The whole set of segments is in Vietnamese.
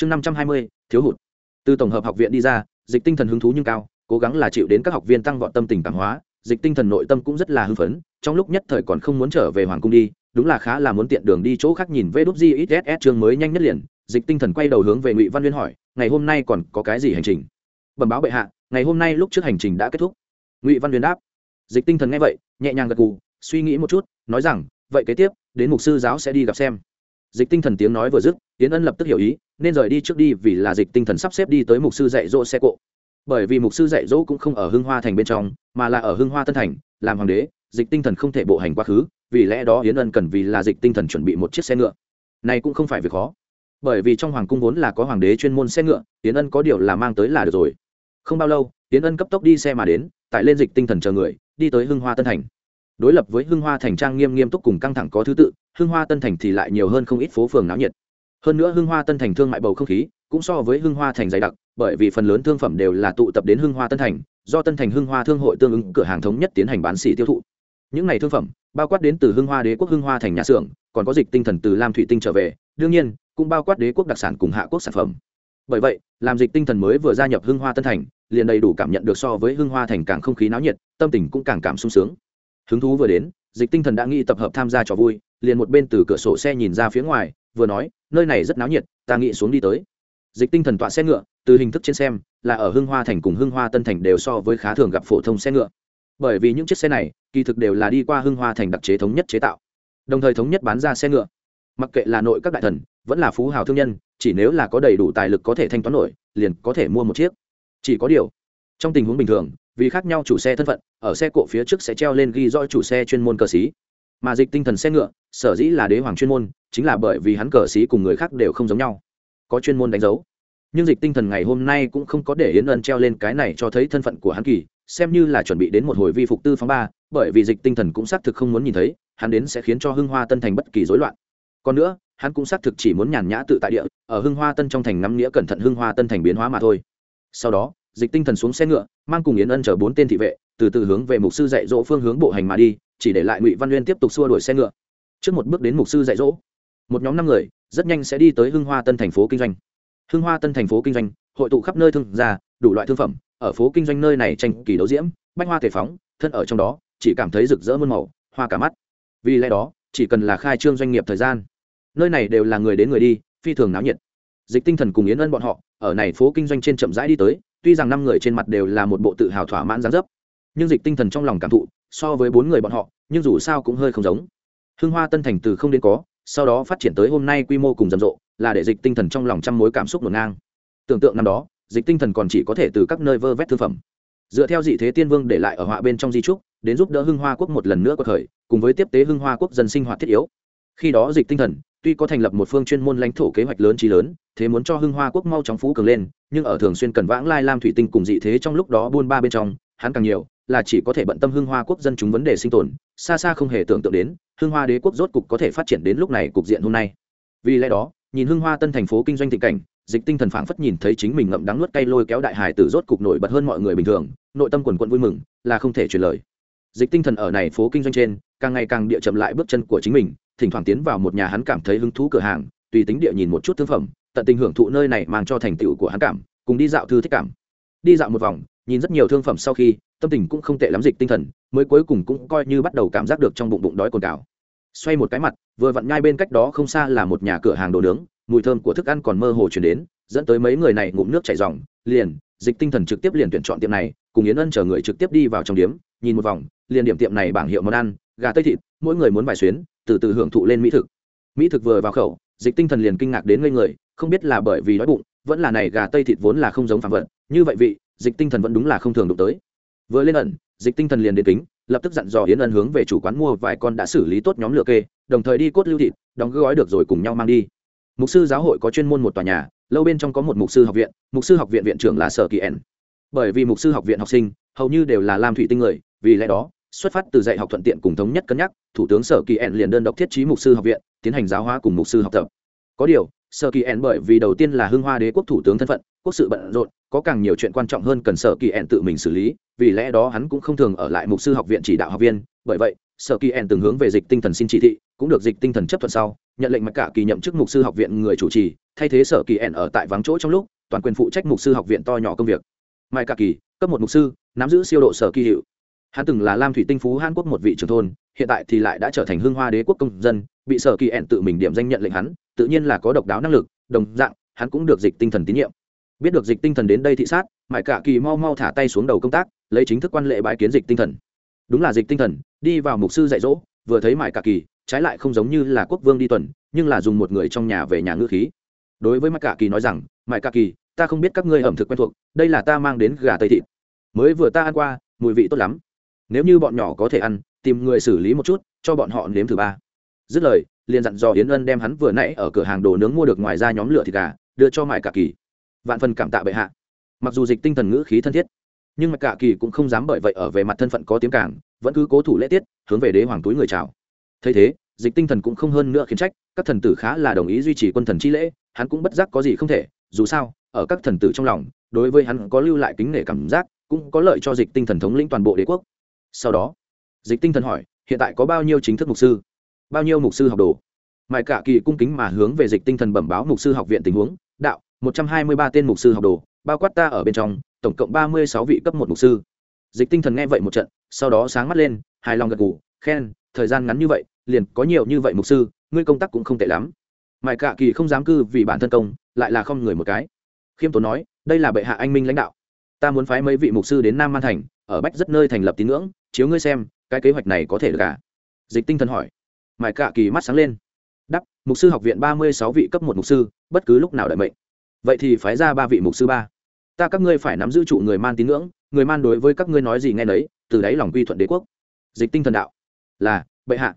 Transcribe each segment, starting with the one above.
chương năm trăm hai mươi, thiếu hụt. Từ tổng hợp học viện đi ra, dịch tinh thần hứng thú nhưng cao, cố gắng là chịu đến các học viên tăng vọt tâm tình cảm hóa, dịch tinh thần nội tâm cũng rất là hưng phấn, trong lúc nhất thời còn không muốn trở về hoàng cung đi, đúng là khá là muốn tiện đường đi chỗ khác nhìn vê đốt gis chương mới nhanh nhất liền, dịch tinh thần quay đầu hướng về ngụy văn liên hỏi, ngày hôm nay còn có cái gì hành trình? Bẩm báo bệ hạ, ngày hôm nay lúc trước hành trình đã kết thúc. Ngụy văn liên đáp, dịch tinh thần nghe vậy, nhẹ nhàng gật gù, suy nghĩ một chút, nói rằng, vậy kế tiếp, đến mục sư giáo sẽ đi gặp xem dịch tinh thần tiếng nói vừa dứt tiến ân lập tức hiểu ý, nên rời đi trước đi vì là dịch tinh thần sắp xếp đi tới mục sư dạy dỗ xe cộ. Bởi vì mục sư dạy dỗ cũng không ở hưng hoa thành bên trong, mà là ở hưng hoa tân thành, làm hoàng đế, dịch tinh thần không thể bộ hành quá khứ, vì lẽ đó yến ân cần vì là dịch tinh thần chuẩn bị một chiếc xe ngựa. Này cũng không phải việc khó. Bởi vì trong hoàng cung vốn là có hoàng đế chuyên môn xe ngựa hiến ân có điều là mang tới là được rồi. Không bao lâu hiến ân cấp tốc đi xe mà đến tại lên dịch tinh thần chờ người, đi tới hưng hoa tân thành đối lập với hưng hoa thành trang nghiêm nghiêm túc cùng căng thẳng có thứ tự hưng hoa tân thành thì lại nhiều hơn không ít phố phường náo nhiệt hơn nữa hưng hoa tân thành thương mại bầu không khí cũng so với hưng hoa thành dày đặc bởi vì phần lớn thương phẩm đều là tụ tập đến hưng hoa tân thành do tân thành hưng hoa thương hội tương ứng cửa hàng thống nhất tiến hành bán xỉ tiêu thụ những này thương phẩm bao quát đến từ hưng hoa đế quốc hưng hoa thành nhà xưởng còn có dịch tinh thần từ lam thủy tinh trở về đương nhiên cũng bao quát đế quốc đặc sản cùng hạ quốc sản phẩm bởi vậy làm dịch tinh thần mới vừa gia nhập hưng hoa tân thành liền đầy đủ cảm nhận được so với hưng hoa thành càng không khí náo nhiệt tâm tình cũng càng cảm sung sướng hứng thú vừa đến, dịch tinh thần đã nghĩ tập hợp tham gia trò vui, liền một bên từ cửa sổ xe nhìn ra phía ngoài, vừa nói, nơi này rất náo nhiệt, ta nghĩ xuống đi tới. Dịch tinh thần tọa xe ngựa, từ hình thức trên xem, là ở hưng hoa thành cùng hưng hoa tân thành đều so với khá thường gặp phổ thông xe ngựa. Bởi vì những chiếc xe này, kỳ thực đều là đi qua hưng hoa thành đặc chế thống nhất chế tạo, đồng thời thống nhất bán ra xe ngựa. Mặc kệ là nội các đại thần, vẫn là phú hào thương nhân, chỉ nếu là có đầy đủ tài lực có thể thanh toán nổi, liền có thể mua một chiếc. Chỉ có điều, trong tình huống bình thường vì khác nhau chủ xe thân phận, ở xe cộ phía trước sẽ treo lên ghi rõ chủ xe chuyên môn cờ xí. Mà dịch tinh thần xe ngựa, sở dĩ là đế hoàng chuyên môn, chính là bởi vì hắn cờ xí cùng người khác đều không giống nhau, có chuyên môn đánh dấu. Nhưng dịch tinh thần ngày hôm nay cũng không có để yến ân treo lên cái này cho thấy thân phận của hắn kỳ, xem như là chuẩn bị đến một hồi vi phục tư phóng ba, bởi vì dịch tinh thần cũng xác thực không muốn nhìn thấy, hắn đến sẽ khiến cho hưng hoa tân thành bất kỳ rối loạn. Còn nữa, hắn cũng xác thực chỉ muốn nhàn nhã tự tại địa, ở hưng hoa tân trong thành ngắm nghĩa cẩn thận hưng hoa tân thành biến hóa mà thôi. Sau đó, dịch tinh thần xuống xe ngựa mang cùng yến ân chở bốn tên thị vệ, từ từ hướng về mục sư dạy dỗ phương hướng bộ hành mà đi, chỉ để lại ngụy văn uyên tiếp tục xua đuổi xe ngựa. Trước một bước đến mục sư dạy dỗ, một nhóm năm người rất nhanh sẽ đi tới hưng hoa tân thành phố kinh doanh. Hưng hoa tân thành phố kinh doanh, hội tụ khắp nơi thương gia, đủ loại thương phẩm, ở phố kinh doanh nơi này tranh kỳ đấu diễm, bách hoa thể phóng, thân ở trong đó, chỉ cảm thấy rực rỡ muôn màu, hoa cả mắt. Vì lẽ đó, chỉ cần là khai trương doanh nghiệp thời gian, nơi này đều là người đến người đi, phi thường náo nhiệt. Dịch tinh thần cùng yến ân bọn họ, ở này phố kinh doanh trên chậm rãi đi tới tuy rằng năm người trên mặt đều là một bộ tự hào thỏa mãn gián dấp, nhưng dịch tinh thần trong lòng cảm thụ, so với bốn người bọn họ, nhưng dù sao cũng hơi không giống. Hưng hoa tân thành từ không đến có, sau đó phát triển tới hôm nay quy mô cùng rầm rộ, là để dịch tinh thần trong lòng trăm mối cảm xúc ngổn ngang. Tưởng tượng năm đó, dịch tinh thần còn chỉ có thể từ các nơi vơ vét thương phẩm. Dựa theo dị thế tiên vương để lại ở họa bên trong di trúc, đến giúp đỡ hưng hoa quốc một lần nữa có thời cùng với tiếp tế hưng hoa quốc dân sinh hoạt thiết yếu. Khi đó dịch tinh thần tuy có thành lập một phương chuyên môn lãnh thổ kế hoạch lớn trí lớn, thế muốn cho hưng hoa quốc mau chóng phú cường lên, nhưng ở thường xuyên cần vãng lai lam thủy tinh cùng dị thế trong lúc đó buôn ba bên trong, hắn càng nhiều là chỉ có thể bận tâm hưng hoa quốc dân chúng vấn đề sinh tồn, xa xa không hề tưởng tượng đến hưng hoa đế quốc rốt cục có thể phát triển đến lúc này cục diện hôm nay. Vì lẽ đó, nhìn hưng hoa tân thành phố kinh doanh thịnh cảnh, dịch tinh thần phảng phất nhìn thấy chính mình ngậm đắng nuốt cay lôi kéo đại hải tử rốt cục nổi bật hơn mọi người bình thường, nội tâm quần quận vui mừng, là không thể truyền lời. Dịch tinh thần ở này phố kinh doanh trên càng ngày càng địa chậm lại bước chân của chính mình, thỉnh thoảng tiến vào một nhà hắn cảm thấy hứng thú cửa hàng, tùy tính địa nhìn một chút thương phẩm, tận tình hưởng thụ nơi này mang cho thành tựu của hắn cảm, cùng đi dạo thư thích cảm. Đi dạo một vòng, nhìn rất nhiều thương phẩm sau khi, tâm tình cũng không tệ lắm dịch tinh thần, mới cuối cùng cũng coi như bắt đầu cảm giác được trong bụng bụng đói cồn cào. Xoay một cái mặt, vừa vặn nhai bên cách đó không xa là một nhà cửa hàng đồ nướng, mùi thơm của thức ăn còn mơ hồ chuyển đến, dẫn tới mấy người này ngụm nước chảy dòng liền, dịch tinh thần trực tiếp liền tuyển chọn tiệm này, cùng yến ân chờ người trực tiếp đi vào trong điếm, nhìn một vòng, liền điểm tiệm này bảng hiệu món ăn gà tây thịt, mỗi người muốn bài xuyến, từ từ hưởng thụ lên mỹ thực. Mỹ thực vừa vào khẩu, dịch tinh thần liền kinh ngạc đến ngây người, không biết là bởi vì đói bụng, vẫn là này gà tây thịt vốn là không giống phạm vật, như vậy vị, dịch tinh thần vẫn đúng là không thường đụng tới. Vừa lên ẩn, dịch tinh thần liền đến kính, lập tức dặn dò yến ân hướng về chủ quán mua vài con đã xử lý tốt nhóm lựa kê, đồng thời đi cốt lưu thịt, đóng gói được rồi cùng nhau mang đi. Mục sư giáo hội có chuyên môn một tòa nhà, lâu bên trong có một mục sư học viện, mục sư học viện viện trưởng là sở kỳ ẩn. Bởi vì mục sư học viện học sinh, hầu như đều là lam thủy tinh người, vì lẽ đó xuất phát từ dạy học thuận tiện cùng thống nhất cân nhắc, thủ tướng sở kỳ ẹn liền đơn độc thiết trí mục sư học viện, tiến hành giáo hóa cùng mục sư học tập. Có điều, sở kỳ ẹn bởi vì đầu tiên là hưng hoa đế quốc thủ tướng thân phận, quốc sự bận rộn, có càng nhiều chuyện quan trọng hơn cần sở kỳ ẹn tự mình xử lý, vì lẽ đó hắn cũng không thường ở lại mục sư học viện chỉ đạo học viên. Bởi vậy, sở kỳ ẹn từng hướng về dịch tinh thần xin chỉ thị, cũng được dịch tinh thần chấp thuận sau, nhận lệnh mặc cả kỳ nhậm chức mục sư học viện người chủ trì, thay thế sở kỳ ẹn ở tại vắng chỗ trong lúc, toàn quyền phụ trách mục sư học viện to nhỏ công việc. Mai cả kỳ, cấp một mục sư, nắm giữ siêu độ sở kỳ hiệu hắn từng là lam thủy tinh phú hàn quốc một vị trưởng thôn, hiện tại thì lại đã trở thành hưng hoa đế quốc công dân, bị sở kỳ ẹn tự mình điểm danh nhận lệnh hắn, tự nhiên là có độc đáo năng lực, đồng dạng, hắn cũng được dịch tinh thần tín nhiệm. Biết được dịch tinh thần đến đây thị sát mãi cả kỳ mau mau thả tay xuống đầu công tác, lấy chính thức quan lệ bãi kiến dịch tinh thần. Đúng là dịch tinh thần, đi vào mục sư dạy dỗ, vừa thấy mãi cả kỳ, trái lại không giống như là quốc vương đi tuần, nhưng là dùng một người trong nhà về nhà ngữ khí. Đối với mãi cả kỳ nói rằng mãi cả kỳ, ta không biết các ngươi ẩm thực quen thuộc, đây là ta mang đến gà tây thịt. Mới vừa ta ăn qua, mùi vị tốt lắm nếu như bọn nhỏ có thể ăn, tìm người xử lý một chút, cho bọn họ nếm thử ba. Dứt lời, liền dặn dò yến ân đem hắn vừa nãy ở cửa hàng đồ nướng mua được ngoài ra nhóm lửa thịt gà, đưa cho mại cả kỳ. Vạn phần cảm tạ bệ hạ. Mặc dù dịch tinh thần ngữ khí thân thiết, nhưng mại cả kỳ cũng không dám bởi vậy ở về mặt thân phận có tiếng cảng, vẫn cứ cố thủ lễ tiết, hướng về đế hoàng túi người chào. Thấy thế, dịch tinh thần cũng không hơn nữa khiến trách, các thần tử khá là đồng ý duy trì quân thần chi lễ, hắn cũng bất giác có gì không thể, dù sao, ở các thần tử trong lòng, đối với hắn có lưu lại kính nể cảm giác, cũng có lợi cho dịch tinh thần thống lĩnh toàn bộ đế quốc sau đó, dịch tinh thần hỏi, hiện tại có bao nhiêu chính thức mục sư? Bao nhiêu mục sư học đồ? Mãi cả kỳ cung kính mà hướng về dịch tinh thần bẩm báo mục sư học viện tình huống, đạo, một trăm hai mươi ba tên mục sư học đồ, bao quát ta ở bên trong, tổng cộng ba mươi sáu vị cấp một mục sư. Dịch tinh thần nghe vậy một trận, sau đó sáng mắt lên, hài lòng gật gù, khen, thời gian ngắn như vậy, liền có nhiều như vậy mục sư, ngươi công tác cũng không tệ lắm. Mãi cả kỳ không dám cư vì bản thân công, lại là không người một cái. Khiêm tốn nói, đây là bệ hạ anh minh lãnh đạo. Ta muốn phái mấy vị mục sư đến nam man thành ở bách rất nơi thành lập tín ngưỡng, chiếu ngươi xem, cái kế hoạch này có thể được cả dịch tinh thần hỏi. Mãi cả kỳ mắt sáng lên. Đắp mục sư học viện ba mươi sáu vị cấp một mục sư, bất cứ lúc nào đợi mệnh. Vậy thì phái ra ba vị mục sư ba. Ta các ngươi phải nắm giữ trụ người man tín ngưỡng, người man đối với các ngươi nói gì nghe nấy, từ đáy lòng quy thuận đế quốc. Dịch tinh thần đạo. Là, bệ hạ.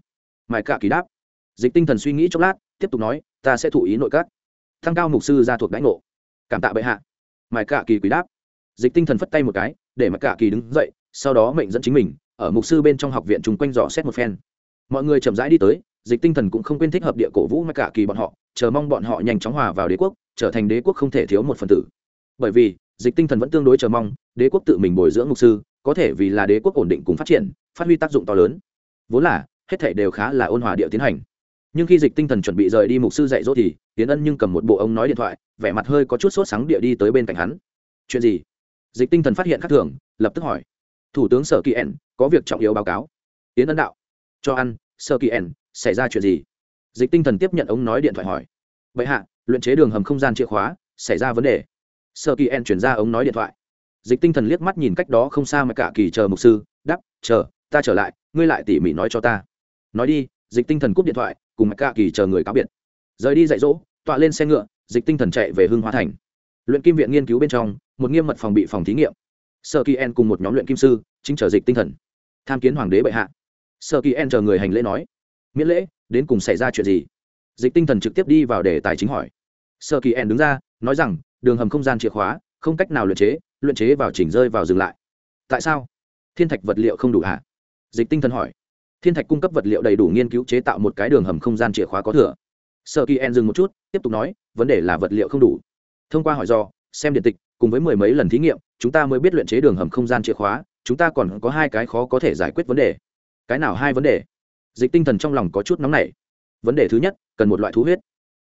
Mãi cả kỳ đáp. Dịch tinh thần suy nghĩ chốc lát, tiếp tục nói, ta sẽ thụ ý nội các. Thăng cao mục sư ra thuộc đãi ngộ. Cảm tạ bệ hạ. Mãi cả kỳ quý đáp dịch tinh thần phất tay một cái, để mặc cả kỳ đứng dậy, sau đó mệnh dẫn chính mình, ở mục sư bên trong học viện chung quanh dò xét một phen. Mọi người chậm rãi đi tới, dịch tinh thần cũng không quên thích hợp địa cổ vũ mặc cả kỳ bọn họ, chờ mong bọn họ nhanh chóng hòa vào đế quốc, trở thành đế quốc không thể thiếu một phần tử. Bởi vì, dịch tinh thần vẫn tương đối chờ mong, đế quốc tự mình bồi dưỡng mục sư, có thể vì là đế quốc ổn định cùng phát triển, phát huy tác dụng to lớn. Vốn là, hết thể đều khá là ôn hòa địa tiến hành. Nhưng khi dịch tinh thần chuẩn bị rời đi mục sư dạy dỗ thì tiến ân nhưng cầm một bộ ông nói điện thoại, vẻ mặt hơi có chút sốt sáng địa đi tới bên cạnh hắn. Chuyện gì? Dịch tinh thần phát hiện khắc thường, lập tức hỏi. Thủ tướng sở kỳ ẩn, có việc trọng yếu báo cáo. Tiến ân đạo, cho ăn, sở kỳ ẩn, xảy ra chuyện gì? Dịch tinh thần tiếp nhận ống nói điện thoại hỏi. Vậy hạ, luyện chế đường hầm không gian chìa khóa, xảy ra vấn đề. Sơ kỳ ẩn chuyển ra ống nói điện thoại. Dịch tinh thần liếc mắt nhìn cách đó không xa mà cả kỳ chờ mục sư đắp chờ, ta trở lại, ngươi lại tỉ mỉ nói cho ta. Nói đi, dịch tinh thần cúp điện thoại, cùng mạch cả kỳ chờ người cáo biệt. Rời đi dạy dỗ, tọa lên xe ngựa, dịch tinh thần chạy về hưng hóa thành luyện kim viện nghiên cứu bên trong, một nghiêm mật phòng bị phòng thí nghiệm. Sơ kỳ en cùng một nhóm luyện kim sư, chính chờ dịch tinh thần. Tham kiến hoàng đế bệ hạ. Sơ kỳ en chờ người hành lễ nói, miễn lễ, đến cùng xảy ra chuyện gì? Dịch tinh thần trực tiếp đi vào để tài chính hỏi. Sơ kỳ en đứng ra, nói rằng, đường hầm không gian chìa khóa, không cách nào luyện chế luyện chế vào chỉnh rơi vào dừng lại. Tại sao? Thiên thạch vật liệu không đủ hả? Dịch tinh thần hỏi. Thiên thạch cung cấp vật liệu đầy đủ nghiên cứu chế tạo một cái đường hầm không gian chìa khóa có thừa. Sơ kỳ en dừng một chút, tiếp tục nói, vấn đề là vật liệu không đủ thông qua hỏi do, xem điện tịch, cùng với mười mấy lần thí nghiệm, chúng ta mới biết luyện chế đường hầm không gian chìa khóa, chúng ta còn có hai cái khó có thể giải quyết vấn đề. Cái nào hai vấn đề? Dịch tinh thần trong lòng có chút nóng nảy. Vấn đề thứ nhất, cần một loại thú huyết.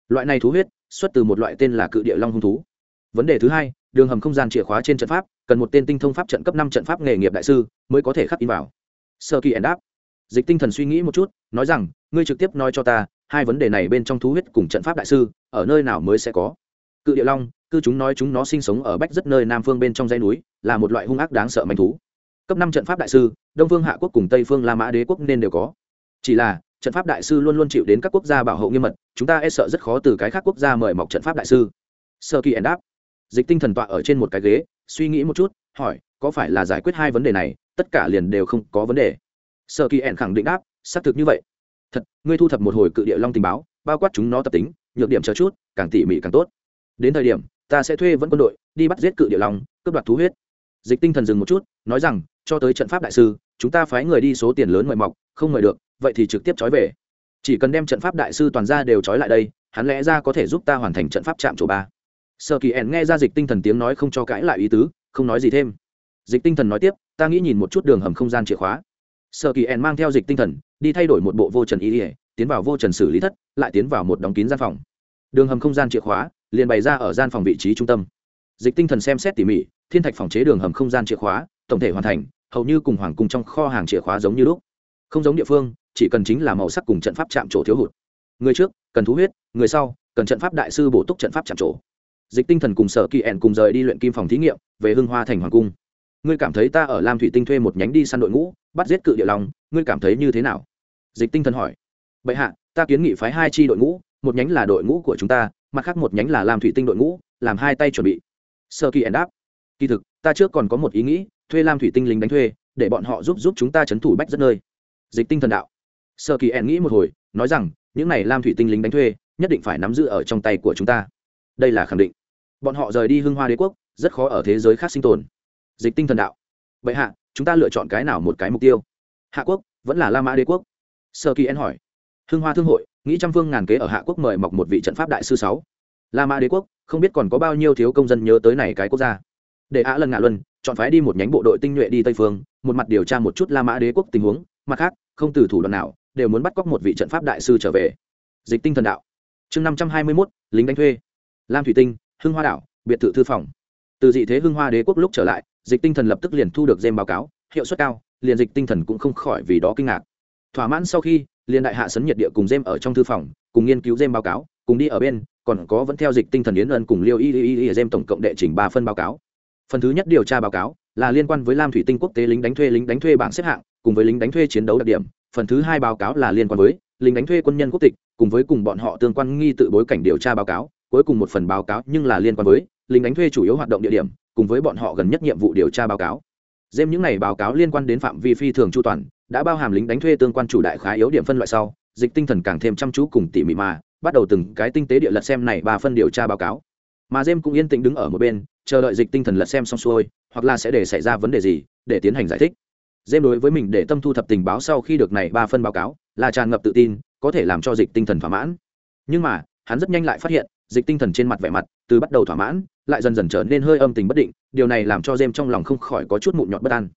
Loại này thú huyết xuất từ một loại tên là cự địa long hung thú. Vấn đề thứ hai, đường hầm không gian chìa khóa trên trận pháp, cần một tên tinh thông pháp trận cấp năm trận pháp nghề nghiệp đại sư mới có thể khắc in vào. Sơ kỳ ẩn đáp. Dịch tinh thần suy nghĩ một chút, nói rằng, ngươi trực tiếp nói cho ta, hai vấn đề này bên trong thú huyết cùng trận pháp đại sư, ở nơi nào mới sẽ có? Cự địa long, cư chúng nói chúng nó sinh sống ở bách rất nơi nam phương bên trong dãy núi, là một loại hung ác đáng sợ manh thú. Cấp năm trận pháp đại sư, đông phương hạ quốc cùng tây phương la mã đế quốc nên đều có. Chỉ là, trận pháp đại sư luôn luôn chịu đến các quốc gia bảo hộ nghiêm mật, chúng ta e sợ rất khó từ cái khác quốc gia mời mọc trận pháp đại sư. Sơ kỳ ẩn đáp. Dịch tinh thần tọa ở trên một cái ghế, suy nghĩ một chút, hỏi, có phải là giải quyết hai vấn đề này, tất cả liền đều không có vấn đề? Sơ kỳ ẩn khẳng định đáp, xác thực như vậy. Thật, ngươi thu thập một hồi cự địa long tình báo, bao quát chúng nó tập tính, nhược điểm chờ chút, càng tỉ mỉ càng tốt đến thời điểm, ta sẽ thuê vẫn quân đội, đi bắt giết cự địa long, cướp đoạt thú huyết. Dịch tinh thần dừng một chút, nói rằng, cho tới trận pháp đại sư, chúng ta phái người đi số tiền lớn mời mọc, không mời được, vậy thì trực tiếp trói về. Chỉ cần đem trận pháp đại sư toàn ra đều trói lại đây, hắn lẽ ra có thể giúp ta hoàn thành trận pháp chạm chỗ ba. Sợ kỳ ẻn nghe ra dịch tinh thần tiếng nói không cho cãi lại ý tứ, không nói gì thêm. Dịch tinh thần nói tiếp, ta nghĩ nhìn một chút đường hầm không gian chìa khóa. Sợ kỳ ẻn mang theo dịch tinh thần, đi thay đổi một bộ vô trần ý ỉa tiến vào vô trần xử lý thất, lại tiến vào một đóng kín gian phòng. Đường hầm không gian chìa khóa liền bày ra ở gian phòng vị trí trung tâm. Dịch tinh thần xem xét tỉ mỉ, thiên thạch phòng chế đường hầm không gian chìa khóa, tổng thể hoàn thành, hầu như cùng hoàng cung trong kho hàng chìa khóa giống như lúc. Không giống địa phương, chỉ cần chính là màu sắc cùng trận pháp chạm trổ thiếu hụt. Người trước, cần thú huyết, người sau, cần trận pháp đại sư bổ túc trận pháp chạm trổ dịch tinh thần cùng sở kỳ ẻn cùng rời đi luyện kim phòng thí nghiệm, về hưng hoa thành hoàng cung. Ngươi cảm thấy ta ở lam thủy tinh thuê một nhánh đi săn đội ngũ, bắt giết cự địa lòng ngươi cảm thấy như thế nào? Dịch tinh thần hỏi. Bệ hạ, ta kiến nghị phái hai chi đội ngũ, một nhánh là đội ngũ của chúng ta mặt khác một nhánh là làm thủy tinh đội ngũ, làm hai tay chuẩn bị. Sơ kỳ ẻn đáp, kỳ thực, ta trước còn có một ý nghĩ, thuê lam thủy tinh lính đánh thuê, để bọn họ giúp giúp chúng ta chấn thủ bách rất nơi. Dịch tinh thần đạo. Sơ kỳ ẻn nghĩ một hồi, nói rằng, những này lam thủy tinh lính đánh thuê, nhất định phải nắm giữ ở trong tay của chúng ta. Đây là khẳng định. Bọn họ rời đi hưng hoa đế quốc, rất khó ở thế giới khác sinh tồn. Dịch tinh thần đạo. Vậy hạ, chúng ta lựa chọn cái nào một cái mục tiêu? Hạ quốc, vẫn là la mã đế quốc. Sơ kỳ en hỏi. Hưng hoa thương hội nghĩ trăm phương ngàn kế ở hạ quốc mời mọc một vị trận pháp đại sư sáu. La mã đế quốc, không biết còn có bao nhiêu thiếu công dân nhớ tới này cái quốc gia. Để á lần ngạ luân, chọn phái đi một nhánh bộ đội tinh nhuệ đi tây phương, một mặt điều tra một chút la mã đế quốc tình huống, mặt khác, không từ thủ đoạn nào, đều muốn bắt cóc một vị trận pháp đại sư trở về. Dịch tinh thần đạo. Chương năm trăm hai mươi mốt, lính đánh thuê. Lam thủy tinh, hưng hoa đảo, biệt thự thư phòng. Từ dị thế hưng hoa đế quốc lúc trở lại, dịch tinh thần lập tức liền thu được dêm báo cáo, hiệu suất cao, liền dịch tinh thần cũng không khỏi vì đó kinh ngạc. Thỏa mãn sau khi liên đại hạ sấn nhiệt địa cùng gem ở trong thư phòng, cùng nghiên cứu gem báo cáo, cùng đi ở bên, còn có vẫn theo dịch tinh thần yến ân cùng liêu y y y gem tổng cộng đệ trình ba phân báo cáo. Phần thứ nhất điều tra báo cáo là liên quan với lam thủy tinh quốc tế lính đánh thuê, lính đánh thuê bảng xếp hạng, cùng với lính đánh thuê chiến đấu đặc điểm. Phần thứ hai báo cáo là liên quan với lính đánh thuê quân nhân quốc tịch, cùng với cùng bọn họ tương quan nghi tự bối cảnh điều tra báo cáo. Cuối cùng một phần báo cáo nhưng là liên quan với lính đánh thuê chủ yếu hoạt động địa điểm, cùng với bọn họ gần nhất nhiệm vụ điều tra báo cáo. Dêm những này báo cáo liên quan đến phạm vi phi thường chu toàn đã bao hàm lính đánh thuê tương quan chủ đại khá yếu điểm phân loại sau, dịch tinh thần càng thêm chăm chú cùng tỉ mỉ mà, bắt đầu từng cái tinh tế địa lật xem này ba phân điều tra báo cáo. Mà jem cũng yên tĩnh đứng ở một bên, chờ đợi dịch tinh thần lật xem xong xuôi, hoặc là sẽ để xảy ra vấn đề gì, để tiến hành giải thích. Jem đối với mình để tâm thu thập tình báo sau khi được này ba phân báo cáo, là tràn ngập tự tin, có thể làm cho dịch tinh thần thỏa mãn. Nhưng mà, hắn rất nhanh lại phát hiện, dịch tinh thần trên mặt vẻ mặt, từ bắt đầu thỏa mãn, lại dần dần trở nên hơi âm tình bất định, điều này làm cho jem trong lòng không khỏi có chút mụn nhọt bất an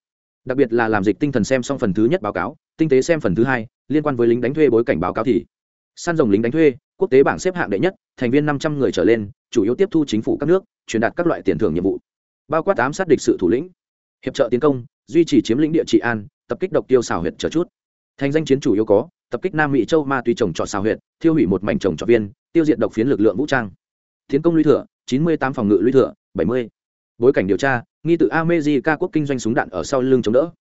đặc biệt là làm dịch tinh thần xem xong phần thứ nhất báo cáo, tinh tế xem phần thứ hai, liên quan với lính đánh thuê bối cảnh báo cáo thì, săn rồng lính đánh thuê, quốc tế bảng xếp hạng đệ nhất, thành viên năm trăm người trở lên, chủ yếu tiếp thu chính phủ các nước, truyền đạt các loại tiền thưởng nhiệm vụ. Bao quát ám sát địch sự thủ lĩnh, hiệp trợ tiến công, duy trì chiếm lĩnh địa trị an, tập kích độc tiêu xào huyệt trở chút. Thành danh chiến chủ yếu có, tập kích nam mỹ châu ma túy trồng trọt xào huyệt, thiêu hủy một mảnh trồng trọt viên, tiêu diệt độc phiến lực lượng vũ trang. Tiến công lũy thừa, chín mươi tám phòng ngự lũy thừa, bảy mươi bối cảnh điều tra, nghi tự amejica quốc kinh doanh súng đạn ở sau lưng chống đỡ.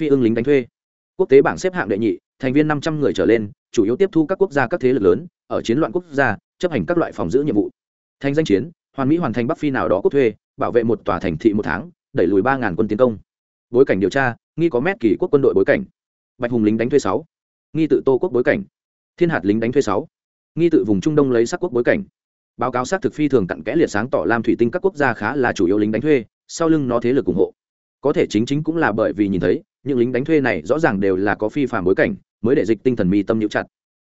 Phi ưng lính đánh thuê. Quốc tế bảng xếp hạng đệ nhị, thành viên năm trăm người trở lên, chủ yếu tiếp thu các quốc gia các thế lực lớn, ở chiến loạn quốc gia, chấp hành các loại phòng giữ nhiệm vụ. Thành danh chiến, hoàn mỹ hoàn thành bắc phi nào đó quốc thuê, bảo vệ một tòa thành thị một tháng, đẩy lùi ba quân tiến công. Bối cảnh điều tra, nghi có mét kỳ quốc quân đội bối cảnh. Bạch hùng lính đánh thuê sáu. Nghi tự tô quốc bối cảnh. Thiên hạt lính đánh thuê sáu. Nghi tự vùng trung đông lấy sắc quốc bối cảnh báo cáo xác thực phi thường cặn kẽ liệt sáng tỏ lam thủy tinh các quốc gia khá là chủ yếu lính đánh thuê, sau lưng nó thế lực ủng hộ. Có thể chính chính cũng là bởi vì nhìn thấy, những lính đánh thuê này rõ ràng đều là có phi phạm bối cảnh, mới để dịch tinh thần mi tâm nhiễu chặt.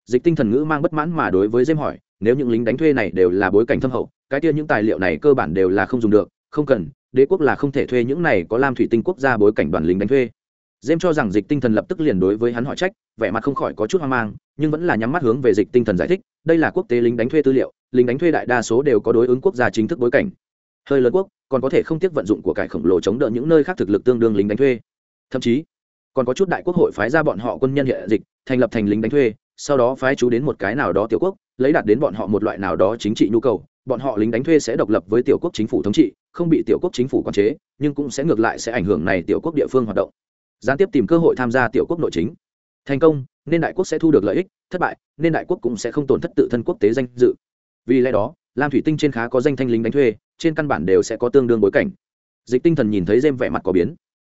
Dịch tinh thần ngữ mang bất mãn mà đối với dêm hỏi, nếu những lính đánh thuê này đều là bối cảnh thâm hậu, cái kia những tài liệu này cơ bản đều là không dùng được, không cần, đế quốc là không thể thuê những này có lam thủy tinh quốc gia bối cảnh đoàn lính đánh thuê dêm cho rằng dịch tinh thần lập tức liền đối với hắn hỏi trách, vẻ mặt không khỏi có chút hoang mang, nhưng vẫn là nhắm mắt hướng về dịch tinh thần giải thích, đây là quốc tế lính đánh thuê tư liệu, lính đánh thuê đại đa số đều có đối ứng quốc gia chính thức bối cảnh. Hơi lớn quốc, còn có thể không tiếc vận dụng của cải khổng lồ chống đỡ những nơi khác thực lực tương đương lính đánh thuê. Thậm chí, còn có chút đại quốc hội phái ra bọn họ quân nhân hiện dịch, thành lập thành lính đánh thuê, sau đó phái chú đến một cái nào đó tiểu quốc, lấy đạt đến bọn họ một loại nào đó chính trị nhu cầu. Bọn họ lính đánh thuê sẽ độc lập với tiểu quốc chính phủ thống trị, không bị tiểu quốc chính phủ quản chế, nhưng cũng sẽ ngược lại sẽ ảnh hưởng này tiểu quốc địa phương hoạt động gián tiếp tìm cơ hội tham gia tiểu quốc nội chính. Thành công, nên đại quốc sẽ thu được lợi ích, thất bại, nên đại quốc cũng sẽ không tổn thất tự thân quốc tế danh dự. Vì lẽ đó, lam thủy tinh trên khá có danh thanh lính đánh thuê, trên căn bản đều sẽ có tương đương bối cảnh. Dịch tinh thần nhìn thấy dêm vẻ mặt có biến,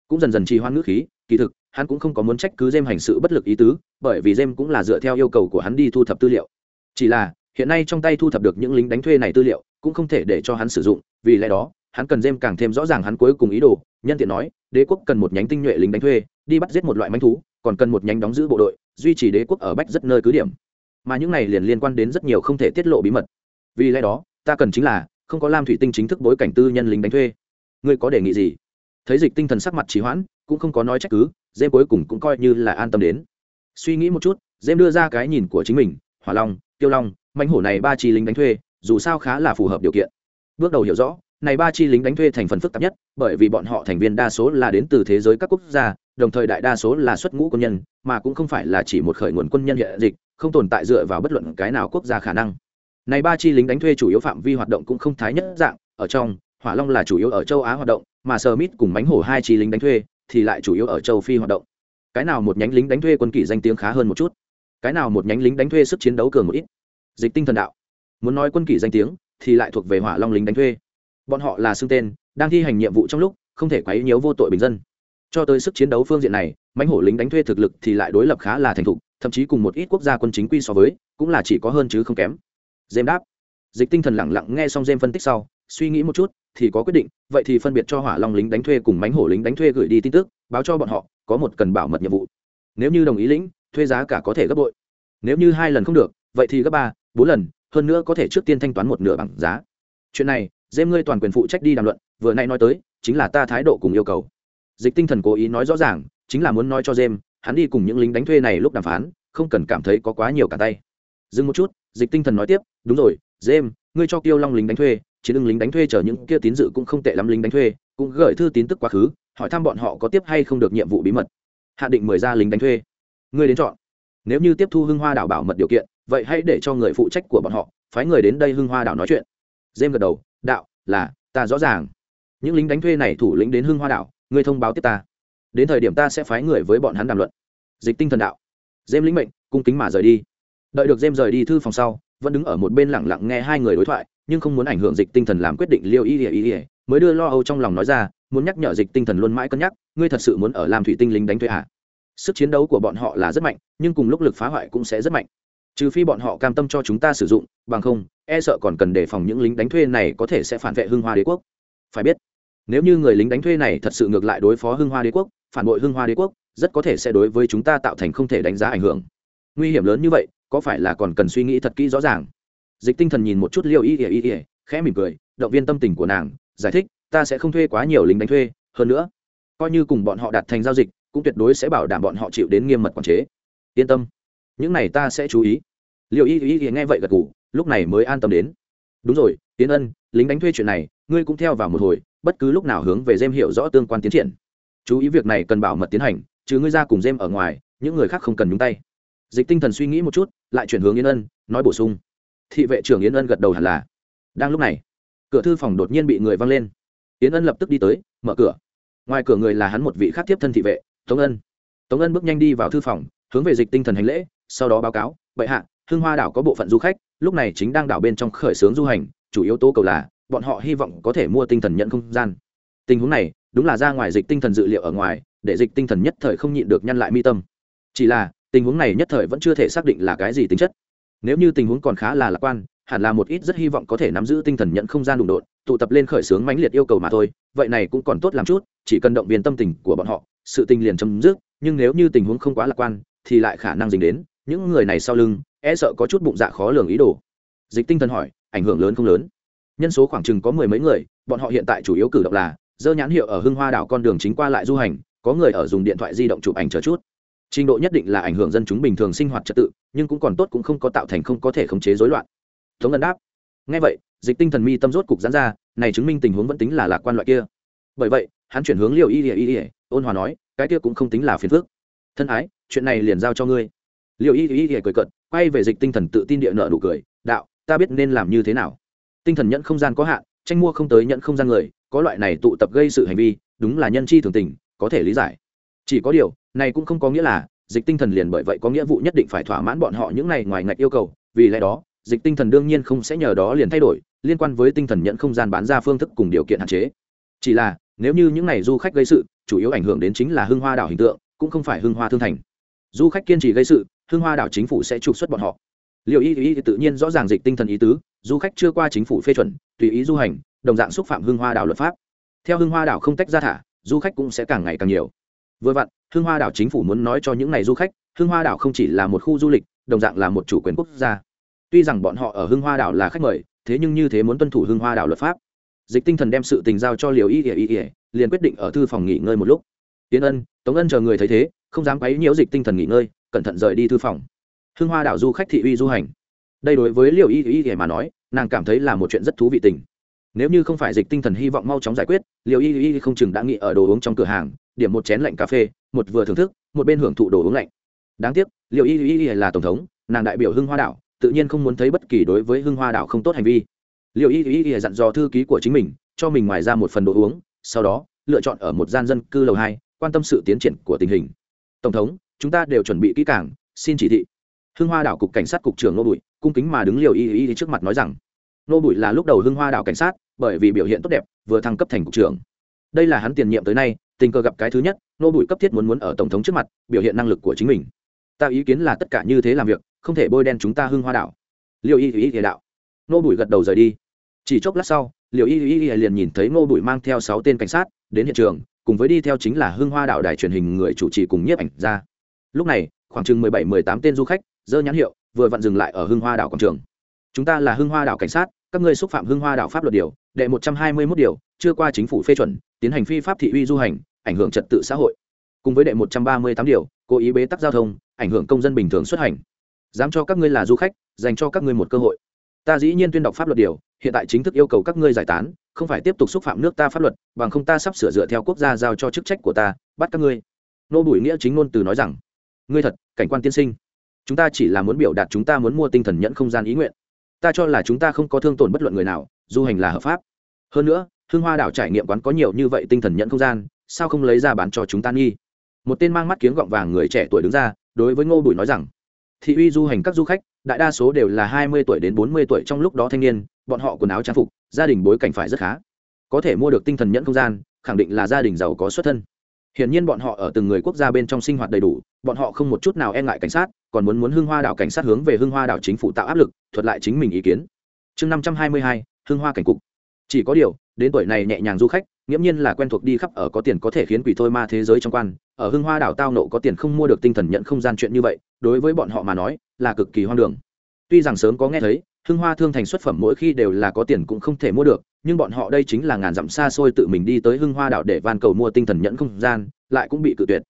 cũng dần dần trì hoãn ngữ khí, kỳ thực, hắn cũng không có muốn trách cứ dêm hành sự bất lực ý tứ, bởi vì dêm cũng là dựa theo yêu cầu của hắn đi thu thập tư liệu. Chỉ là, hiện nay trong tay thu thập được những lính đánh thuê này tư liệu, cũng không thể để cho hắn sử dụng, vì lẽ đó hắn cần dêm càng thêm rõ ràng hắn cuối cùng ý đồ, nhân tiện nói, đế quốc cần một nhánh tinh nhuệ lính đánh thuê, đi bắt giết một loại manh thú, còn cần một nhánh đóng giữ bộ đội, duy trì đế quốc ở bách rất nơi cứ điểm. Mà những này liền liên quan đến rất nhiều không thể tiết lộ bí mật. Vì lẽ đó, ta cần chính là, không có lam thủy tinh chính thức bối cảnh tư nhân lính đánh thuê. Ngươi có đề nghị gì? Thấy dịch tinh thần sắc mặt trì hoãn, cũng không có nói trách cứ dêm cuối cùng cũng coi như là an tâm đến. Suy nghĩ một chút dêm đưa ra cái nhìn của chính mình, hỏa long tiêu long manh hổ này ba chi lính đánh thuê, dù sao khá là phù hợp điều kiện. Bước đầu hiểu rõ này ba chi lính đánh thuê thành phần phức tạp nhất, bởi vì bọn họ thành viên đa số là đến từ thế giới các quốc gia, đồng thời đại đa số là xuất ngũ quân nhân, mà cũng không phải là chỉ một khởi nguồn quân nhân hiện dịch, không tồn tại dựa vào bất luận cái nào quốc gia khả năng. Này ba chi lính đánh thuê chủ yếu phạm vi hoạt động cũng không thái nhất dạng, ở trong, hỏa long là chủ yếu ở châu á hoạt động, mà sơ mít cùng mánh hổ hai chi lính đánh thuê thì lại chủ yếu ở châu phi hoạt động. Cái nào một nhánh lính đánh thuê quân kỷ danh tiếng khá hơn một chút, cái nào một nhánh lính đánh thuê sức chiến đấu cường một ít. Dịch tinh thần đạo. Muốn nói quân kỷ danh tiếng thì lại thuộc về hỏa long lính đánh thuê bọn họ là xưng tên, đang thi hành nhiệm vụ trong lúc, không thể quấy nhiễu vô tội bình dân. Cho tới sức chiến đấu phương diện này, mãnh hổ lính đánh thuê thực lực thì lại đối lập khá là thành thục, thậm chí cùng một ít quốc gia quân chính quy so với, cũng là chỉ có hơn chứ không kém. Dêm đáp. Dịch tinh thần lẳng lặng nghe xong dêm phân tích sau, suy nghĩ một chút, thì có quyết định, vậy thì phân biệt cho hỏa long lính đánh thuê cùng mánh hổ lính đánh thuê gửi đi tin tức, báo cho bọn họ, có một cần bảo mật nhiệm vụ. Nếu như đồng ý lĩnh, thuê giá cả có thể gấp bội. Nếu như hai lần không được, vậy thì gấp ba, bốn lần, hơn nữa có thể trước tiên thanh toán một nửa bằng giá. Chuyện này dêm ngươi toàn quyền phụ trách đi đàm luận, vừa nay nói tới, chính là ta thái độ cùng yêu cầu. Dịch tinh thần cố ý nói rõ ràng, chính là muốn nói cho dêm, hắn đi cùng những lính đánh thuê này lúc đàm phán, không cần cảm thấy có quá nhiều cả tay. Dừng một chút, dịch tinh thần nói tiếp, đúng rồi, dêm, ngươi cho kiêu long lính đánh thuê chiến ưng lính đánh thuê chờ những kia tín dự cũng không tệ lắm lính đánh thuê, cũng gửi thư tín tức quá khứ, hỏi thăm bọn họ có tiếp hay không được nhiệm vụ bí mật. Hạ định mười ra lính đánh thuê. Ngươi đến chọn. Nếu như tiếp thu hưng hoa đảo bảo mật điều kiện, vậy hãy để cho người phụ trách của bọn họ, phái người đến đây hưng hoa đảo nói chuyện. Dêm gật đầu đạo, là, ta rõ ràng. Những lính đánh thuê này thủ lĩnh đến hưng hoa đảo, ngươi thông báo tiếp ta. Đến thời điểm ta sẽ phái người với bọn hắn đàm luận. Dịch tinh thần đạo. Dêm lĩnh mệnh, cung kính mà rời đi. Đợi được dêm rời đi thư phòng sau, vẫn đứng ở một bên lẳng lặng nghe hai người đối thoại, nhưng không muốn ảnh hưởng dịch tinh thần làm quyết định liêu ý ỉa ý ỉa mới đưa lo âu trong lòng nói ra, muốn nhắc nhở dịch tinh thần luôn mãi cân nhắc, ngươi thật sự muốn ở làm thủy tinh lính đánh thuê à? Sức chiến đấu của bọn họ là rất mạnh, nhưng cùng lúc lực phá hoại cũng sẽ rất mạnh trừ phi bọn họ cam tâm cho chúng ta sử dụng, bằng không e sợ còn cần đề phòng những lính đánh thuê này có thể sẽ phản vệ hưng hoa đế quốc. Phải biết, nếu như người lính đánh thuê này thật sự ngược lại đối phó hưng hoa đế quốc, phản bội hưng hoa đế quốc, rất có thể sẽ đối với chúng ta tạo thành không thể đánh giá ảnh hưởng. Nguy hiểm lớn như vậy, có phải là còn cần suy nghĩ thật kỹ rõ ràng? Dịch tinh thần nhìn một chút liêu y ỉa y ỉa khẽ mỉm cười, động viên tâm tình của nàng, giải thích, ta sẽ không thuê quá nhiều lính đánh thuê, hơn nữa, coi như cùng bọn họ đạt thành giao dịch, cũng tuyệt đối sẽ bảo đảm bọn họ chịu đến nghiêm mật quản chế. Yên tâm, những này ta sẽ chú ý liệu y y y nghe vậy gật gù, lúc này mới an tâm đến. Đúng rồi tiến ân lính đánh thuê chuyện này ngươi cũng theo vào một hồi bất cứ lúc nào hướng về dêm hiểu rõ tương quan tiến triển. Chú ý việc này cần bảo mật tiến hành chứ ngươi ra cùng dêm ở ngoài những người khác không cần nhúng tay. Dịch tinh thần suy nghĩ một chút lại chuyển hướng yên ân nói bổ sung. Thị vệ trưởng yến ân gật đầu hẳn là. Đang lúc này cửa thư phòng đột nhiên bị người văng lên. Yến ân lập tức đi tới mở cửa. Ngoài cửa người là hắn một vị khác tiếp thân thị vệ tống ân. Tống ân bước nhanh đi vào thư phòng hướng về dịch tinh thần hành lễ sau đó báo cáo bệ hạ Hương hoa đảo có bộ phận du khách, lúc này chính đang đảo bên trong khởi xướng du hành, chủ yếu tố cầu là, bọn họ hy vọng có thể mua tinh thần nhận không gian. Tình huống này, đúng là ra ngoài dịch tinh thần dự liệu ở ngoài, để dịch tinh thần nhất thời không nhịn được nhăn lại mi tâm. Chỉ là, tình huống này nhất thời vẫn chưa thể xác định là cái gì tính chất. Nếu như tình huống còn khá là lạc quan, hẳn là một ít rất hy vọng có thể nắm giữ tinh thần nhận không gian đụng đột tụ tập lên khởi xướng mãnh liệt yêu cầu mà thôi, vậy này cũng còn tốt làm chút, chỉ cần động viên tâm tình của bọn họ, sự tình liền chấm dứt, nhưng nếu như tình huống không quá lạc quan, thì lại khả năng dính đến, những người này sau lưng e sợ có chút bụng dạ khó lường ý đồ. Dịch tinh thần hỏi, ảnh hưởng lớn không lớn? Nhân số khoảng chừng có mười mấy người, bọn họ hiện tại chủ yếu cử động là, dơ nhãn hiệu ở hưng hoa đảo con đường chính qua lại du hành, có người ở dùng điện thoại di động chụp ảnh chờ chút. Trình độ nhất định là ảnh hưởng dân chúng bình thường sinh hoạt trật tự, nhưng cũng còn tốt cũng không có tạo thành không có thể khống chế rối loạn. Tống ân đáp ngay vậy, dịch tinh thần mi tâm rốt cục giãn ra, này chứng minh tình huống vẫn tính là lạc quan loại kia. Bởi vậy, hắn chuyển hướng liều y ỉa y ỉa ôn hòa nói, cái kia cũng không tính là phiền phức. Thân ái, chuyện này liền giao cho ngươi. Liều y ỉa cười cận quay về dịch tinh thần tự tin địa nợ đủ cười, đạo, ta biết nên làm như thế nào. Tinh thần nhận không gian có hạn, tranh mua không tới nhận không gian người, có loại này tụ tập gây sự hành vi, đúng là nhân chi thường tình, có thể lý giải. Chỉ có điều, này cũng không có nghĩa là dịch tinh thần liền bởi vậy có nghĩa vụ nhất định phải thỏa mãn bọn họ những này ngoài ngạch yêu cầu, vì lẽ đó, dịch tinh thần đương nhiên không sẽ nhờ đó liền thay đổi, liên quan với tinh thần nhận không gian bán ra phương thức cùng điều kiện hạn chế. Chỉ là, nếu như những này du khách gây sự, chủ yếu ảnh hưởng đến chính là hưng hoa đảo hình tượng, cũng không phải hưng hoa thương thành. Du khách kiên trì gây sự Hương hoa đảo chính phủ sẽ trục xuất bọn họ. Liệu y y tự nhiên rõ ràng dịch tinh thần ý tứ, du khách chưa qua chính phủ phê chuẩn, tùy ý du hành, đồng dạng xúc phạm Hương hoa đảo luật pháp. Theo Hương hoa đảo không tách ra thả, du khách cũng sẽ càng ngày càng nhiều. Vừa vặn Hương hoa đảo chính phủ muốn nói cho những n à y du khách Hương hoa đảo không chỉ là một khu du lịch, đồng dạng là một chủ quyền quốc gia. Tuy rằng bọn họ ở Hương hoa đảo là khách mời, thế nhưng như thế muốn tuân thủ Hương hoa đảo luật pháp. Dịch tinh thần đem sự tình giao cho liều y ỉa y ỉa liền quyết định ở thư phòng nghỉ ngơi một lúc. Tiến ân, tống ân chờ người thấy thế, không dám quấy nhiễu dịch tinh thần nghỉ ngơi cẩn thận rời đi thư phòng. Hưng hoa đảo du khách thị uy du hành. Đây đối với liệu y y y mà nói, nàng cảm thấy là một chuyện rất thú vị tình. Nếu như không phải dịch tinh thần hy vọng mau chóng giải quyết liệu y y không chừng đã nghĩ ở đồ uống trong cửa hàng, điểm một chén lạnh cà phê, một vừa thưởng thức, một bên hưởng thụ đồ uống lạnh. Đáng tiếc liệu y y y là tổng thống, nàng đại biểu hưng hoa đảo, tự nhiên không muốn thấy bất kỳ đối với hưng hoa đảo không tốt hành vi. Liệu y y y dặn dò thư ký của chính mình, cho mình ngoài ra một phần đồ uống, sau đó, lựa chọn ở một gian dân cư lầu hai, quan tâm sự tiến triển của tình hình. Tổng thống chúng ta đều chuẩn bị kỹ càng, xin chỉ thị. Hưng hoa đảo cục cảnh sát cục trưởng nô bụi cung kính mà đứng liều y y trước mặt nói rằng nô bụi là lúc đầu hưng hoa đảo cảnh sát, bởi vì biểu hiện tốt đẹp, vừa thăng cấp thành cục trưởng. Đây là hắn tiền nhiệm tới nay, tình cờ gặp cái thứ nhất nô bụi cấp thiết muốn muốn ở tổng thống trước mặt, biểu hiện năng lực của chính mình. Ta ý kiến là tất cả như thế làm việc, không thể bôi đen chúng ta hưng hoa đảo. Liều y y y đạo. Nô bụi gật đầu rời đi. Chỉ chốc lát sau, liều y y y liền nhìn thấy nô bụi mang theo sáu tên cảnh sát đến hiện trường, cùng với đi theo chính là hưng hoa đảo đài truyền hình người chủ trì cùng nhiếp ảnh ra lúc này, khoảng chừng mười bảy, mười tám tên du khách, dơ nhãn hiệu, vừa vặn dừng lại ở hưng hoa đảo quảng trường. Chúng ta là hưng hoa đảo cảnh sát, các ngươi xúc phạm hưng hoa đảo pháp luật điều, đệ một trăm hai mươi mốt điều, chưa qua chính phủ phê chuẩn, tiến hành phi pháp thị uy du hành, ảnh hưởng trật tự xã hội. Cùng với đệ một trăm ba mươi tám điều, cố ý bế tắc giao thông, ảnh hưởng công dân bình thường xuất hành. Dám cho các ngươi là du khách, dành cho các ngươi một cơ hội. Ta dĩ nhiên tuyên đọc pháp luật điều, hiện tại chính thức yêu cầu các ngươi giải tán, không phải tiếp tục xúc phạm nước ta pháp luật, bằng không ta sắp sửa dựa theo quốc gia giao cho chức trách của ta, bắt các ngươi. Nô bùi nghĩa chính ngôn từ nói rằng ngươi thật, cảnh quan tiên sinh. Chúng ta chỉ là muốn biểu đạt chúng ta muốn mua tinh thần nhẫn không gian ý nguyện. Ta cho là chúng ta không có thương tổn bất luận người nào du hành là hợp pháp. Hơn nữa hương hoa đảo trải nghiệm quán có nhiều như vậy tinh thần nhẫn không gian, sao không lấy ra bán cho chúng ta nghi? Một tên mang mắt kiếng gọng vàng người trẻ tuổi đứng ra, đối với ngô bùi nói rằng, thị uy du hành các du khách, đại đa số đều là hai mươi tuổi đến bốn mươi tuổi trong lúc đó thanh niên, bọn họ quần áo trang phục, gia đình bối cảnh phải rất khá. Có thể mua được tinh thần nhẫn không gian, khẳng định là gia đình giàu có xuất thân. Hiển nhiên bọn họ ở từng người quốc gia bên trong sinh hoạt đầy đủ, bọn họ không một chút nào e ngại cảnh sát, còn muốn muốn Hưng Hoa đảo cảnh sát hướng về Hưng Hoa đảo chính phủ tạo áp lực, thuật lại chính mình ý kiến. Chương năm trăm hai mươi hai, Hưng Hoa cảnh cục. Chỉ có điều, đến tuổi này nhẹ nhàng du khách, nghiễm nhiên là quen thuộc đi khắp ở có tiền có thể khiến quỷ thôi ma thế giới trong quan, ở Hưng Hoa đảo tao nộ có tiền không mua được tinh thần nhận không gian chuyện như vậy, đối với bọn họ mà nói, là cực kỳ hoang đường. Tuy rằng sớm có nghe thấy, hưng hoa thương thành xuất phẩm mỗi khi đều là có tiền cũng không thể mua được, nhưng bọn họ đây chính là ngàn dặm xa xôi tự mình đi tới hưng hoa đảo để van cầu mua tinh thần nhẫn không gian, lại cũng bị cự tuyệt.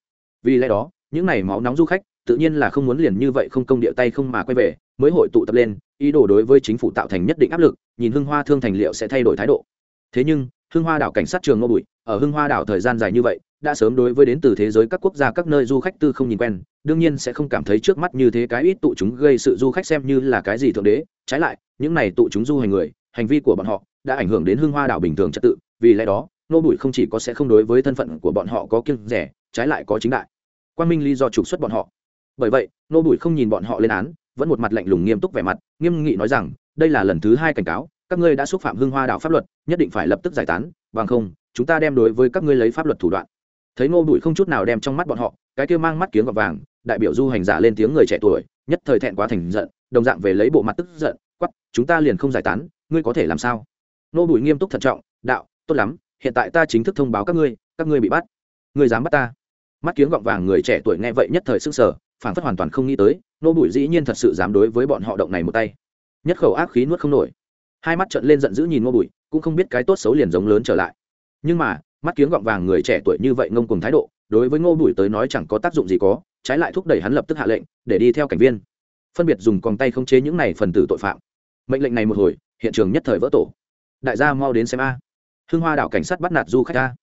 Vì lẽ đó, những n à y máu nóng du khách, tự nhiên là không muốn liền như vậy không công địa tay không mà quay về, mới hội tụ tập lên, ý đồ đối với chính phủ tạo thành nhất định áp lực, nhìn hưng hoa thương thành liệu sẽ thay đổi thái độ. Thế nhưng, hưng hoa đảo cảnh sát trường ngô bụi, ở hưng hoa đảo thời gian dài như vậy đã sớm đối với đến từ thế giới các quốc gia các nơi du khách tư không nhìn quen, đương nhiên sẽ không cảm thấy trước mắt như thế cái ít tụ chúng gây sự du khách xem như là cái gì thượng đế. Trái lại, những này tụ chúng du hành người, hành vi của bọn họ đã ảnh hưởng đến hương hoa đảo bình thường trật tự, vì lẽ đó, nô bụi không chỉ có sẽ không đối với thân phận của bọn họ có kiêng rẻ, trái lại có chính đại. Quan minh lý do trục xuất bọn họ. Bởi vậy, nô bụi không nhìn bọn họ lên án, vẫn một mặt lạnh lùng nghiêm túc vẻ mặt, nghiêm nghị nói rằng, đây là lần thứ hai cảnh cáo, các ngươi đã xúc phạm hương hoa đảo pháp luật, nhất định phải lập tức giải tán, bằng không, chúng ta đem đối với các ngươi lấy pháp luật thủ đoạn thấy nô bụi không chút nào đem trong mắt bọn họ, cái kia mang mắt kiếng gọt vàng, đại biểu du hành giả lên tiếng người trẻ tuổi, nhất thời thẹn quá thành giận, đồng dạng về lấy bộ mặt tức giận quắp chúng ta liền không giải tán, ngươi có thể làm sao? Nô bùi nghiêm túc thận trọng, đạo, tốt lắm, hiện tại ta chính thức thông báo các ngươi các ngươi bị bắt. Ngươi dám bắt ta? Mắt kiếng gọng vàng người trẻ tuổi nghe vậy nhất thời sức sở phản phất hoàn toàn không nghĩ tới nô bùi dĩ nhiên thật sự dám đối với bọn họ động này một tay. Nhất khẩu ác khí nuốt không nổi. Hai mắt trợn lên giận dữ nhìn nô bùi, cũng không biết cái tốt xấu liền giống lớn trở lại. Nhưng mà mắt kiếng gọng vàng người trẻ tuổi như vậy ngông cùng thái độ, đối với ngô bùi tới nói chẳng có tác dụng gì có, trái lại thúc đẩy hắn lập tức hạ lệnh, để đi theo cảnh viên. Phân biệt dùng còng tay khống chế những này phần tử tội phạm. Mệnh lệnh này một hồi, hiện trường nhất thời vỡ tổ. Đại gia mau đến xem a. Hưng hoa đảo cảnh sát bắt nạt du khách a.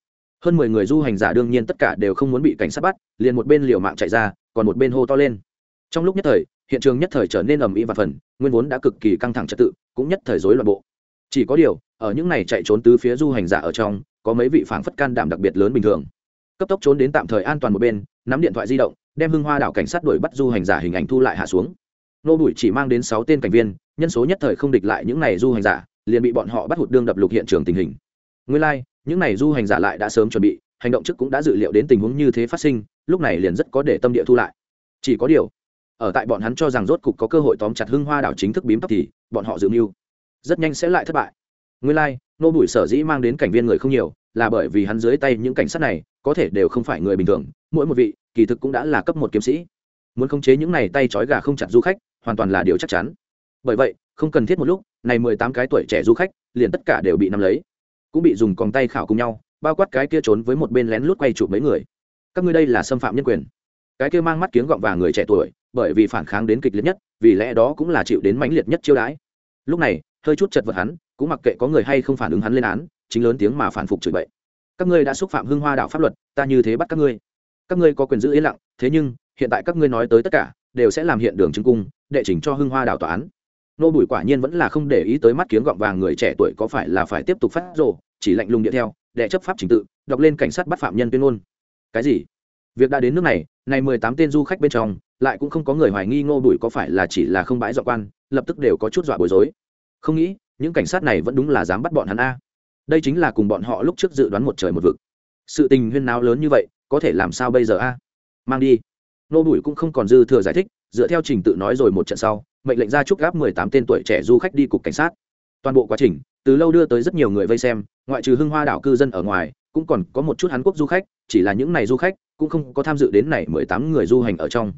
Hơn mười người du hành giả đương nhiên tất cả đều không muốn bị cảnh sát bắt, liền một bên liều mạng chạy ra, còn một bên hô to lên. Trong lúc nhất thời, hiện trường nhất thời trở nên ầm ĩ và phần, nguyên vốn đã cực kỳ căng thẳng trật tự, cũng nhất thời rối loạn bộ. Chỉ có điều, ở những này chạy trốn từ phía du hành giả ở trong có mấy vị phảng phất can đảm đặc biệt lớn bình thường. Cấp tốc trốn đến tạm thời an toàn một bên nắm điện thoại di động đem hưng hoa đảo cảnh sát đuổi bắt du hành giả hình ảnh thu lại hạ xuống. Nô bụi chỉ mang đến sáu tên cảnh viên nhân số nhất thời không địch lại những này du hành giả liền bị bọn họ bắt hụt đương đập lục hiện trường tình hình. Nguyên lai、like, những này du hành giả lại đã sớm chuẩn bị hành động trước cũng đã dự liệu đến tình huống như thế phát sinh lúc này liền rất có để tâm địa thu lại. Chỉ có điều ở tại bọn hắn cho rằng rốt cục có cơ hội tóm chặt hưng hoa đảo chính thức bím tóc thì bọn họ dự mưu rất nhanh sẽ lại thất bại nguyên lai、like, nô bụi sở dĩ mang đến cảnh viên người không nhiều là bởi vì hắn dưới tay những cảnh sát này có thể đều không phải người bình thường. Mỗi một vị kỳ thực cũng đã là cấp một kiếm sĩ. Muốn khống chế những này tay trói gà không chặt du khách hoàn toàn là điều chắc chắn. Bởi vậy không cần thiết một lúc này mười tám cái tuổi trẻ du khách liền tất cả đều bị nắm lấy. Cũng bị dùng còng tay khảo cùng nhau bao quát cái kia trốn với một bên lén lút quay chụp mấy người. Các ngươi đây là xâm phạm nhân quyền. Cái kia mang mắt kiếng gọng và người trẻ tuổi bởi vì phản kháng đến kịch liệt nhất vì lẽ đó cũng là chịu đến mãnh liệt nhất chiêu đãi. Lúc này hơi chút chật vật hắn, cũng mặc kệ có người hay không phản ứng hắn lên án, chính lớn tiếng mà phản phục chửi bậy. Các ngươi đã xúc phạm hưng hoa đạo pháp luật, ta như thế bắt các ngươi. Các ngươi có quyền giữ yên lặng, thế nhưng, hiện tại các ngươi nói tới tất cả, đều sẽ làm hiện đường chứng cung, đệ trình cho hưng hoa đạo tòa án. Nô bùi quả nhiên vẫn là không để ý tới mắt kiếng gọng vàng người trẻ tuổi có phải là phải tiếp tục phát rồ, chỉ lạnh lùng địa theo, đệ chấp pháp trình tự, đọc lên cảnh sát bắt phạm nhân tuyên ngôn. Cái gì? Việc đã đến nước này này mười tám tên du khách bên trong, lại cũng không có người hoài nghi ngô bùi có phải là chỉ là không bãi dọ quan, lập tức đều có chút dọa bối rối không nghĩ, những cảnh sát này vẫn đúng là dám bắt bọn hắn a. Đây chính là cùng bọn họ lúc trước dự đoán một trời một vực. Sự tình huyên náo lớn như vậy, có thể làm sao bây giờ a? Mang đi. Nô bùi cũng không còn dư thừa giải thích, dựa theo trình tự nói rồi một trận sau, mệnh lệnh ra trúc gáp mười tám tên tuổi trẻ du khách đi cục cảnh sát. Toàn bộ quá trình, từ lâu đưa tới rất nhiều người vây xem, ngoại trừ hưng hoa đảo cư dân ở ngoài, cũng còn có một chút hàn quốc du khách, chỉ là những này du khách, cũng không có tham dự đến này mười tám người du hành ở trong.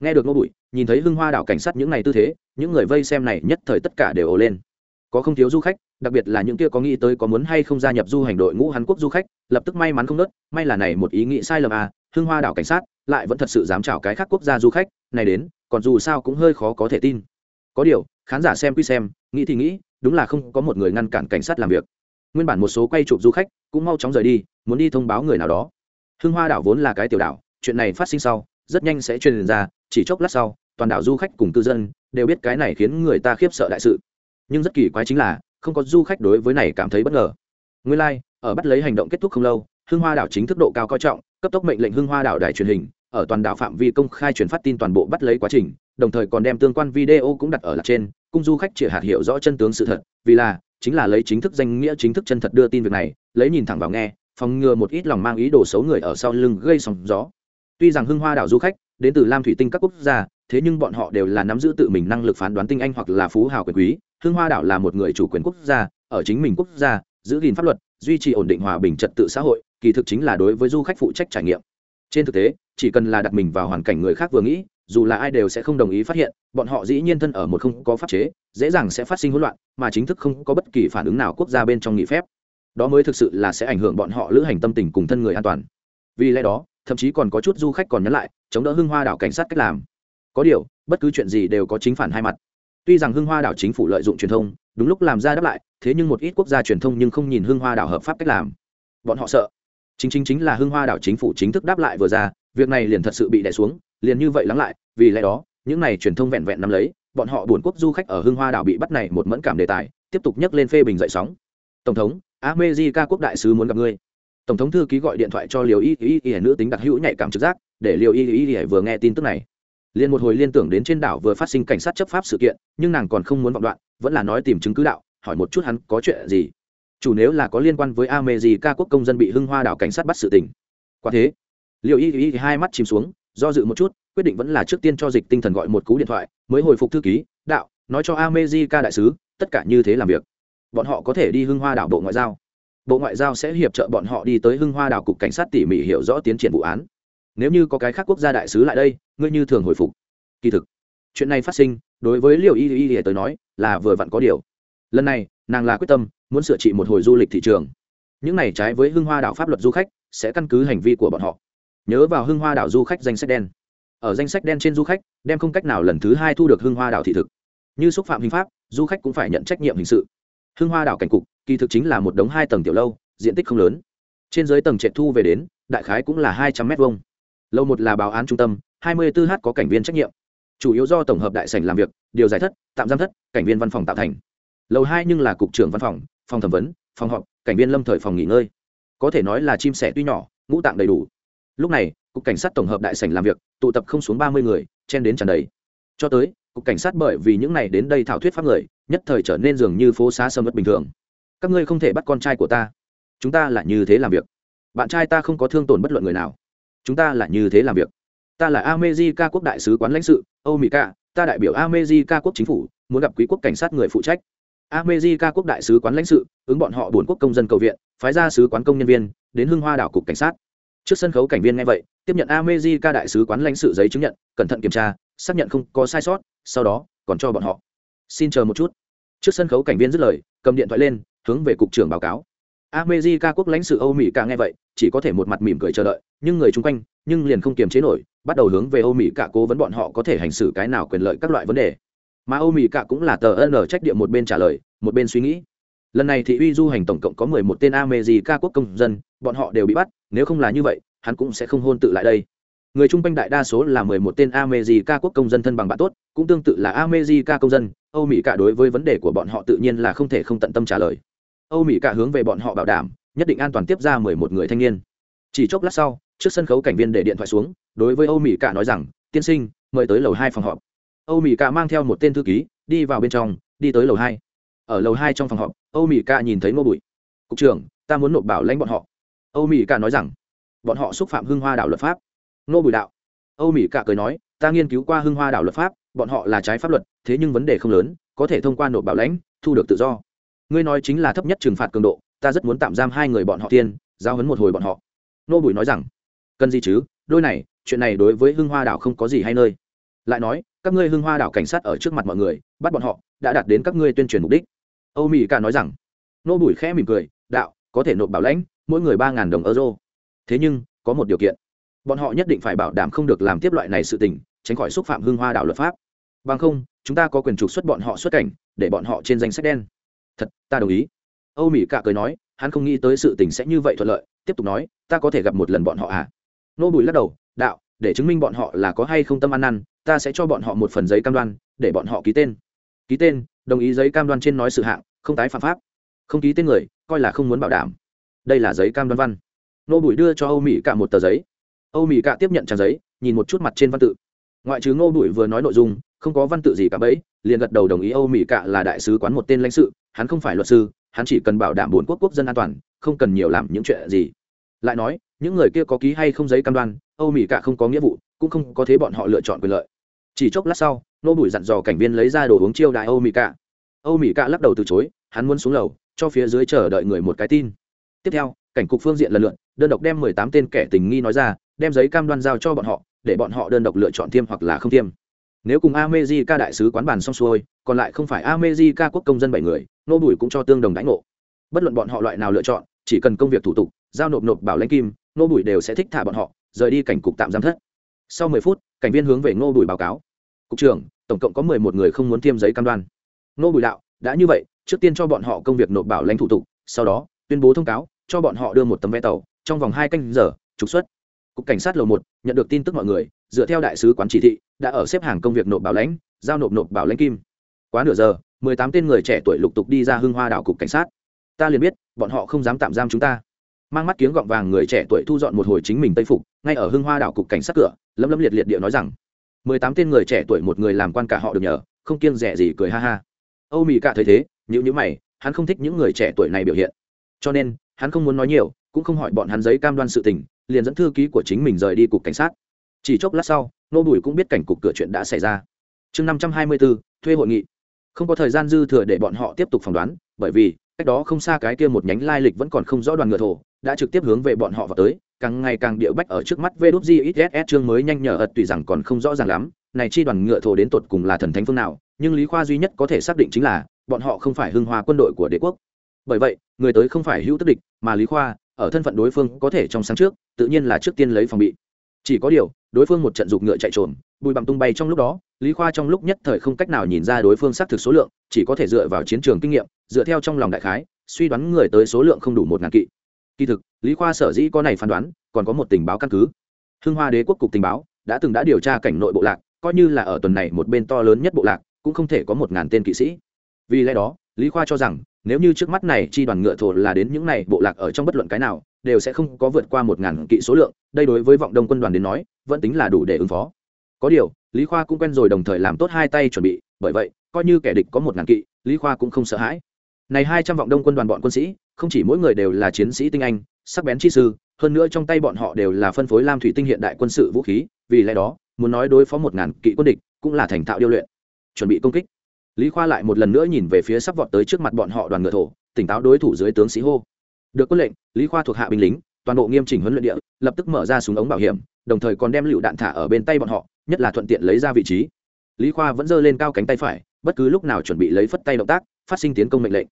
Nghe được nô bụi nhìn thấy hưng hoa đảo cảnh sát những này tư thế, những người vây xem này nhất thời tất cả đều ồ lên có không thiếu du khách, đặc biệt là những kia có nghĩ tới có muốn hay không gia nhập du hành đội ngũ hàn quốc du khách, lập tức may mắn không nớt, may là này một ý nghĩ sai lầm à hương hoa đảo cảnh sát lại vẫn thật sự dám chào cái khác quốc gia du khách, này đến, còn dù sao cũng hơi khó có thể tin. Có điều, khán giả xem quy xem, nghĩ thì nghĩ, đúng là không có một người ngăn cản cảnh sát làm việc. Nguyên bản một số quay chụp du khách cũng mau chóng rời đi, muốn đi thông báo người nào đó. Hương hoa đảo vốn là cái tiểu đảo, chuyện này phát sinh sau, rất nhanh sẽ truyền ra, chỉ chốc lát sau, toàn đảo du khách cùng cư dân đều biết cái này khiến người ta khiếp sợ đại sự nhưng rất kỳ quái chính là không có du khách đối với này cảm thấy bất ngờ. Nguyên lai、like, ở bắt lấy hành động kết thúc không lâu hưng hoa đảo chính thức độ cao coi trọng cấp tốc mệnh lệnh hưng hoa đảo đài truyền hình ở toàn đảo phạm vi công khai truyền phát tin toàn bộ bắt lấy quá trình đồng thời còn đem tương quan video cũng đặt ở lạc trên cung du khách chỉ hạt hiểu rõ chân tướng sự thật vì là chính là lấy chính thức danh nghĩa chính thức chân thật đưa tin việc này lấy nhìn thẳng vào nghe phòng ngừa một ít lòng mang ý đồ xấu người ở sau lưng gây sóng gió. Tuy rằng hưng hoa đảo du khách đến từ lam thủy tinh các quốc gia thế nhưng bọn họ đều là nắm giữ tự mình năng lực phán đoán tinh anh hoặc là phú hào quyền quý. Hưng hoa đảo là một người chủ quyền quốc gia, ở chính mình quốc gia, giữ gìn pháp luật, duy trì ổn định hòa bình trật tự xã hội, kỳ thực chính là đối với du khách phụ trách trải nghiệm. Trên thực tế, chỉ cần là đặt mình vào hoàn cảnh người khác vừa nghĩ, dù là ai đều sẽ không đồng ý phát hiện, bọn họ dĩ nhiên thân ở một không có pháp chế, dễ dàng sẽ phát sinh hỗn loạn, mà chính thức không có bất kỳ phản ứng nào quốc gia bên trong nghị phép. Đó mới thực sự là sẽ ảnh hưởng bọn họ lữ hành tâm tình cùng thân người an toàn. Vì lẽ đó, thậm chí còn có chút du khách còn nhắn lại, chống đỡ hưng hoa đảo cảnh sát cách làm có điều, bất cứ chuyện gì đều có chính phản hai mặt. Tuy rằng hưng hoa đảo chính phủ lợi dụng truyền thông, đúng lúc làm ra đáp lại, thế nhưng một ít quốc gia truyền thông nhưng không nhìn hưng hoa đảo hợp pháp cách làm. Bọn họ sợ. Chính chính chính là hưng hoa đảo chính phủ chính thức đáp lại vừa ra, việc này liền thật sự bị đè xuống, liền như vậy lắng lại, vì lẽ đó, những này truyền thông vẹn vẹn nắm lấy, bọn họ buồn quốc du khách ở hưng hoa đảo bị bắt này một mẫn cảm đề tài, tiếp tục nhắc lên phê bình dậy sóng. Tổng thống, America quốc đại sứ muốn gặp ngươi. Tổng thống thư ký gọi điện thoại cho liều y y y nữ tính đặc hữu nhạy cảm trực giác, để liều y y y vừa nghe tin tức này liền một hồi liên tưởng đến trên đảo vừa phát sinh cảnh sát chấp pháp sự kiện, nhưng nàng còn không muốn vọng đoạn, vẫn là nói tìm chứng cứ đạo, hỏi một chút hắn có chuyện gì. Chủ nếu là có liên quan với America quốc công dân bị hưng hoa đảo cảnh sát bắt sự tình. Quả thế liệu y y hai mắt chìm xuống, do dự một chút, quyết định vẫn là trước tiên cho dịch tinh thần gọi một cú điện thoại, mới hồi phục thư ký, đạo, nói cho America đại sứ, tất cả như thế làm việc. Bọn họ có thể đi hưng hoa đảo bộ ngoại giao. Bộ ngoại giao sẽ hiệp trợ bọn họ đi tới hưng hoa đảo cục cảnh sát tỉ mỉ hiểu rõ tiến triển vụ án nếu như có cái khác quốc gia đại sứ lại đây, ngươi như thường hồi phục. Kỳ thực, chuyện này phát sinh, đối với liệu y y y tới nói, là vừa vặn có điều. Lần này, nàng là quyết tâm, muốn sửa trị một hồi du lịch thị trường. Những này trái với hưng hoa đảo pháp luật du khách, sẽ căn cứ hành vi của bọn họ. Nhớ vào hưng hoa đảo du khách danh sách đen. Ở danh sách đen trên du khách, đem không cách nào lần thứ hai thu được hưng hoa đảo thị thực. Như xúc phạm hình pháp, du khách cũng phải nhận trách nhiệm hình sự. Hưng hoa đảo cảnh cục, kỳ thực chính là một đống hai tầng tiểu lâu, diện tích không lớn. Trên dưới tầng trệ thu về đến, đại khái cũng là hai trăm m hai lâu một là báo án trung tâm, hai mươi 24 h có cảnh viên trách nhiệm. Chủ yếu do tổng hợp đại sảnh làm việc, điều giải thất, tạm giam thất, cảnh viên văn phòng tạo thành. Lầu hai nhưng là cục trưởng văn phòng phòng thẩm vấn, phòng họp, cảnh viên lâm thời phòng nghỉ ngơi. Có thể nói là chim sẻ tuy nhỏ, ngũ tạng đầy đủ. Lúc này, cục cảnh sát tổng hợp đại sảnh làm việc, tụ tập không xuống ba mươi người, chen đến tràn đầy. Cho tới, cục cảnh sát bởi vì những này đến đây thảo thuyết pháp người, nhất thời trở nên dường như phố xá sầm mất bình thường. Các ngươi không thể bắt con trai của ta. Chúng ta là như thế làm việc. Bạn trai ta không có thương tổn bất luận người nào chúng ta là như thế làm việc. Ta là America quốc đại sứ quán lãnh sự, âu mỹ ca ta đại biểu America quốc chính phủ, muốn gặp quý quốc cảnh sát người phụ trách. America quốc đại sứ quán lãnh sự, ứng bọn họ buồn quốc công dân cầu viện, phái ra sứ quán công nhân viên, đến hưng hoa đảo cục cảnh sát. Trước sân khấu cảnh viên nghe vậy, tiếp nhận America đại sứ quán lãnh sự giấy chứng nhận, cẩn thận kiểm tra, xác nhận không có sai sót, sau đó, còn cho bọn họ. Xin chờ một chút. Trước sân khấu cảnh viên dứt lời, cầm điện thoại lên, hướng về cục trưởng báo cáo. America quốc lãnh sự Âu Mỹ cả nghe vậy, chỉ có thể một mặt mỉm cười chờ đợi, nhưng người chung quanh, nhưng liền không kiềm chế nổi, bắt đầu hướng về âu mỹ cả cố vấn bọn họ có thể hành xử cái nào quyền lợi các loại vấn đề. Mà âu mỹ cả cũng là tờ ân trách địa một bên trả lời một bên suy nghĩ. Lần này thị uy du hành tổng cộng có mười một tên America quốc công dân bọn họ đều bị bắt nếu không là như vậy hắn cũng sẽ không hôn tự lại đây. Người chung quanh đại đa số là mười một tên America quốc công dân thân bằng bạn tốt cũng tương tự là America công dân âu mỹ cả đối với vấn đề của bọn họ tự nhiên là không thể không tận tâm trả lời âu mỹ cả hướng về bọn họ bảo đảm, nhất định an toàn tiếp ra mười một người thanh niên. Chỉ chốc lát sau, trước sân khấu cảnh viên để điện thoại xuống, đối với âu mỹ cả nói rằng, tiên sinh, mời tới lầu hai phòng họp. Âu mỹ cả mang theo một tên thư ký, đi vào bên trong, đi tới lầu hai. Ở lầu hai trong phòng họp, âu mỹ Cả nhìn thấy ngô bụi. Cục trưởng, ta muốn nộp bảo lãnh bọn họ. Âu mỹ Cả nói rằng, bọn họ xúc phạm hưng hoa đảo luật pháp. Ngô bụi đạo. Âu mỹ Cả cười nói, ta nghiên cứu qua hưng hoa đảo luật pháp, bọn họ là trái pháp luật, thế nhưng vấn đề không lớn, có thể thông qua nộp bảo lãnh, thu được tự do ngươi nói chính là thấp nhất trừng phạt cường độ, ta rất muốn tạm giam hai người bọn họ tiên, giao hấn một hồi bọn họ. Nô bùi nói rằng, cần gì chứ, đôi này, chuyện này đối với hưng hoa đảo không có gì hay nơi. Lại nói, các ngươi hưng hoa đảo cảnh sát ở trước mặt mọi người, bắt bọn họ, đã đạt đến các ngươi tuyên truyền mục đích. Âu mỹ ca nói rằng, nô bùi khẽ mỉm cười, đạo, có thể nộp bảo lãnh, mỗi người ba đồng euro. Thế nhưng, có một điều kiện. Bọn họ nhất định phải bảo đảm không được làm tiếp loại này sự tình, tránh khỏi xúc phạm hưng hoa đảo luật pháp. Bằng không, chúng ta có quyền trục xuất bọn họ xuất cảnh, để bọn họ trên danh sách đen thật, ta đồng ý. Âu mỹ cạ cười nói, hắn không nghĩ tới sự tình sẽ như vậy thuận lợi, tiếp tục nói, ta có thể gặp một lần bọn họ à? Nô bùi lắc đầu, đạo, để chứng minh bọn họ là có hay không tâm ăn năn, ta sẽ cho bọn họ một phần giấy cam đoan, để bọn họ ký tên. Ký tên, đồng ý giấy cam đoan trên nói sự hạng, không tái phạm pháp. Không ký tên người, coi là không muốn bảo đảm. Đây là giấy cam đoan văn. Nô bùi đưa cho âu mỹ cạ một tờ giấy. Âu mỹ cạ tiếp nhận trang giấy, nhìn một chút mặt trên văn tự. Ngoại trừ ngô bùi vừa nói nội dung không có văn tự gì cả bấy liền gật đầu đồng ý âu mỹ Cả là đại sứ quán một tên lãnh sự hắn không phải luật sư hắn chỉ cần bảo đảm bốn quốc quốc dân an toàn không cần nhiều làm những chuyện gì. Lại nói những người kia có ký hay không giấy cam đoan âu mỹ Cả không có nghĩa vụ cũng không có thế bọn họ lựa chọn quyền lợi. Chỉ chốc lát sau nô bùi dặn dò cảnh viên lấy ra đồ uống chiêu đại âu mỹ Cả, âu mỹ Cả lắc đầu từ chối hắn muốn xuống lầu cho phía dưới chờ đợi người một cái tin. Tiếp theo cảnh cục phương diện lần lượt đơn độc đem mười tám tên kẻ tình nghi nói ra đem giấy cam đoan giao cho bọn họ để bọn họ đơn độc lựa chọn tiêm hoặc là không tiêm nếu cùng America đại sứ quán bàn xong xuôi, còn lại không phải America quốc công dân bảy người, nô bùi cũng cho tương đồng đánh ngộ. Bất luận bọn họ loại nào lựa chọn, chỉ cần công việc thủ tục, giao nộp nộp bảo lãnh kim, nô bùi đều sẽ thích thả bọn họ, rời đi cảnh cục tạm giam thất. Sau mười phút, cảnh viên hướng về Nô bùi báo cáo. Cục trưởng, tổng cộng có mười một người không muốn tiêm giấy cam đoan. Nô bùi đạo, đã như vậy, trước tiên cho bọn họ công việc nộp bảo lãnh thủ tục, sau đó, tuyên bố thông cáo, cho bọn họ đưa một tấm vé tàu, trong vòng hai canh giờ, trục xuất. Cục cảnh sát lầu một, nhận được tin tức mọi người dựa theo đại sứ quán chỉ thị, đã ở xếp hàng công việc nộp bảo lãnh, giao nộp nộp bảo lãnh kim. Quá nửa giờ, mười tám tên người trẻ tuổi lục tục đi ra hưng hoa đảo cục cảnh sát. Ta liền biết, bọn họ không dám tạm giam chúng ta. Mang mắt kiếng gọng vàng người trẻ tuổi thu dọn một hồi chính mình tây phục, ngay ở hưng hoa đảo cục cảnh sát cửa lâm lâm liệt liệt địa nói rằng, mười tám tên người trẻ tuổi một người làm quan cả họ được nhờ, không kiêng rẻ gì cười ha ha. Âu mỹ cả thấy thế nhữ nhữ mày, hắn không thích những người trẻ tuổi này biểu hiện. Cho nên, hắn không muốn nói nhiều, cũng không hỏi bọn hắn giấy cam đoan sự tình, liền dẫn thư ký của chính mình rời đi cục cảnh sát chỉ chốc lát sau nô bùi cũng biết cảnh cục cửa chuyện đã xảy ra. Chương năm trăm hai mươi bốn, thuê hội nghị. Không có thời gian dư thừa để bọn họ tiếp tục phỏng đoán, bởi vì, cách đó không xa cái kia một nhánh lai lịch vẫn còn không rõ đoàn ngựa thổ, đã trực tiếp hướng về bọn họ vào tới, càng ngày càng địa bách ở trước mắt vê đúp gss chương mới nhanh nhở ật tùy rằng còn không rõ ràng lắm, này chi đoàn ngựa thổ đến tột cùng là thần thánh phương nào, nhưng lý khoa duy nhất có thể xác định chính là, bọn họ không phải hưng hoa quân đội của đế quốc. Bởi vậy, người tới không phải hữu tức địch, mà lý khoa, ở thân phận đối phương có thể trong sáng trước, tự nhiên là trước tiên lấy phòng bị. Chỉ có điều đối phương một trận dục ngựa chạy trộm bùi bặm tung bay trong lúc đó, lý khoa trong lúc nhất thời không cách nào nhìn ra đối phương xác thực số lượng, chỉ có thể dựa vào chiến trường kinh nghiệm, dựa theo trong lòng đại khái, suy đoán người tới số lượng không đủ một ngàn kỵ. Kỳ thực, lý khoa sở dĩ có này phán đoán, còn có một tình báo căn cứ. Hưng hoa đế quốc cục tình báo đã từng đã điều tra cảnh nội bộ lạc, coi như là ở tuần này một bên to lớn nhất bộ lạc, cũng không thể có một ngàn tên kỵ sĩ. Vì lẽ đó, lý khoa cho rằng, nếu như trước mắt này chi đoàn ngựa thổ là đến những này bộ lạc ở trong bất luận cái nào đều sẽ không có vượt qua một ngàn kỵ số lượng, đây đối với vọng đông quân đoàn đến nói, vẫn tính là đủ để ứng phó. Có điều, lý khoa cũng quen rồi đồng thời làm tốt hai tay chuẩn bị, bởi vậy, coi như kẻ địch có một ngàn kỵ, lý khoa cũng không sợ hãi. Này hai trăm vọng đông quân đoàn bọn quân sĩ, không chỉ mỗi người đều là chiến sĩ tinh anh, sắc bén chi sư, hơn nữa trong tay bọn họ đều là phân phối lam thủy tinh hiện đại quân sự vũ khí, vì lẽ đó, muốn nói đối phó một ngàn kỵ quân địch cũng là thành thạo điêu luyện. Chuẩn bị công kích. Lý khoa lại một lần nữa nhìn về phía sắp vọt tới trước mặt bọn họ đoàn ngựa thổ, tỉnh táo đối thủ dưới tướng sĩ hô được quân lệnh, lý khoa thuộc hạ binh lính, toàn bộ nghiêm chỉnh huấn luyện địa, lập tức mở ra súng ống bảo hiểm, đồng thời còn đem lựu đạn thả ở bên tay bọn họ, nhất là thuận tiện lấy ra vị trí. Lý khoa vẫn giơ lên cao cánh tay phải, bất cứ lúc nào chuẩn bị lấy phất tay động tác, phát sinh tiến công mệnh lệnh.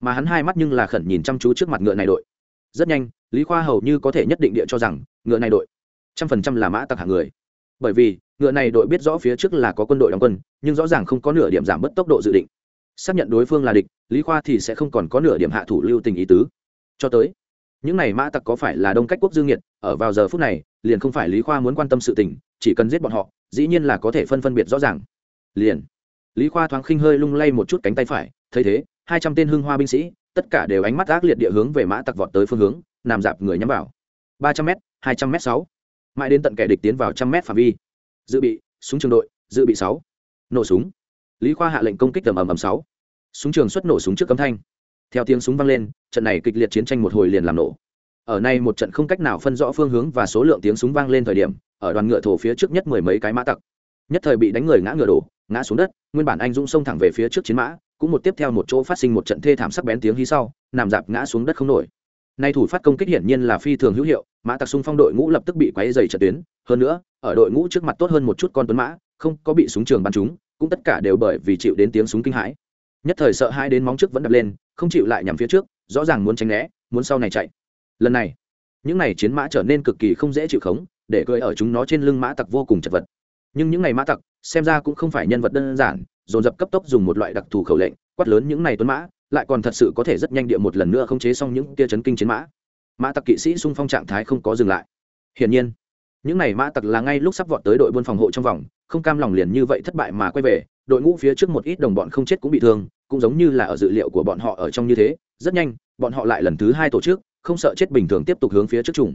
Mà hắn hai mắt nhưng là khẩn nhìn chăm chú trước mặt ngựa này đội. Rất nhanh, lý khoa hầu như có thể nhất định địa cho rằng, ngựa này đội trăm phần trăm là mã tặc hạng người. Bởi vì, ngựa này đội biết rõ phía trước là có quân đội đóng quân, nhưng rõ ràng không có nửa điểm giảm bớt tốc độ dự định. Xác nhận đối phương là địch, lý khoa thì sẽ không còn có nửa điểm hạ thủ lưu tình ý tứ cho tới. Những này mã tặc có phải là đông cách quốc dương nhiệt ở vào giờ phút này, liền không phải lý khoa muốn quan tâm sự tình, chỉ cần giết bọn họ, dĩ nhiên là có thể phân phân biệt rõ ràng. Liền, lý khoa thoáng khinh hơi lung lay một chút cánh tay phải, thấy thế, hai trăm tên hưng hoa binh sĩ, tất cả đều ánh mắt ác liệt địa hướng về mã tặc vọt tới phương hướng, nằm dạp người nhắm vào. Ba trăm m hai trăm m sáu. Mãi đến tận kẻ địch tiến vào trăm m phạm vi. Dự bị, súng trường đội, dự bị sáu. Nổ súng. Lý khoa hạ lệnh công kích tầm ầm ầm sáu. Súng trường xuất nổ súng trước cấm thanh theo tiếng súng vang lên, trận này kịch liệt chiến tranh một hồi liền làm nổ. Ở nay một trận không cách nào phân rõ phương hướng và số lượng tiếng súng vang lên thời điểm, ở đoàn ngựa thổ phía trước nhất mười mấy cái mã tặc. Nhất thời bị đánh người ngã ngựa đổ, ngã xuống đất, nguyên bản anh dũng xông thẳng về phía trước chiến mã, cũng một tiếp theo một chỗ phát sinh một trận thê thảm sắc bén tiếng hí sau, nằm dạp ngã xuống đất không nổi. Nay thủ phát công kích hiển nhiên là phi thường hữu hiệu, mã tặc xung phong đội ngũ lập tức bị quáy dày trận tuyến. Hơn nữa, ở đội ngũ trước mặt tốt hơn một chút con tuấn mã, không có bị súng trường bắn chúng cũng tất cả đều bởi vì chịu đến tiếng súng kinh hãi nhất thời sợ hai đến móng trước vẫn đập lên, không chịu lại nhằm phía trước, rõ ràng muốn tránh né, muốn sau này chạy. Lần này, những này chiến mã trở nên cực kỳ không dễ chịu khống, để cưỡi ở chúng nó trên lưng mã tặc vô cùng chật vật. Nhưng những này mã tặc, xem ra cũng không phải nhân vật đơn giản, dồn dập cấp tốc dùng một loại đặc thù khẩu lệnh, quát lớn những này tuấn mã, lại còn thật sự có thể rất nhanh địa một lần nữa không chế xong những tia chấn kinh chiến mã. Mã tặc kỵ sĩ xung phong trạng thái không có dừng lại. Hiển nhiên, những này mã tặc là ngay lúc sắp vọt tới đội buôn phòng hộ trong vòng, không cam lòng liền như vậy thất bại mà quay về đội ngũ phía trước một ít đồng bọn không chết cũng bị thương cũng giống như là ở dự liệu của bọn họ ở trong như thế. Rất nhanh bọn họ lại lần thứ hai tổ chức không sợ chết bình thường tiếp tục hướng phía trước trùng.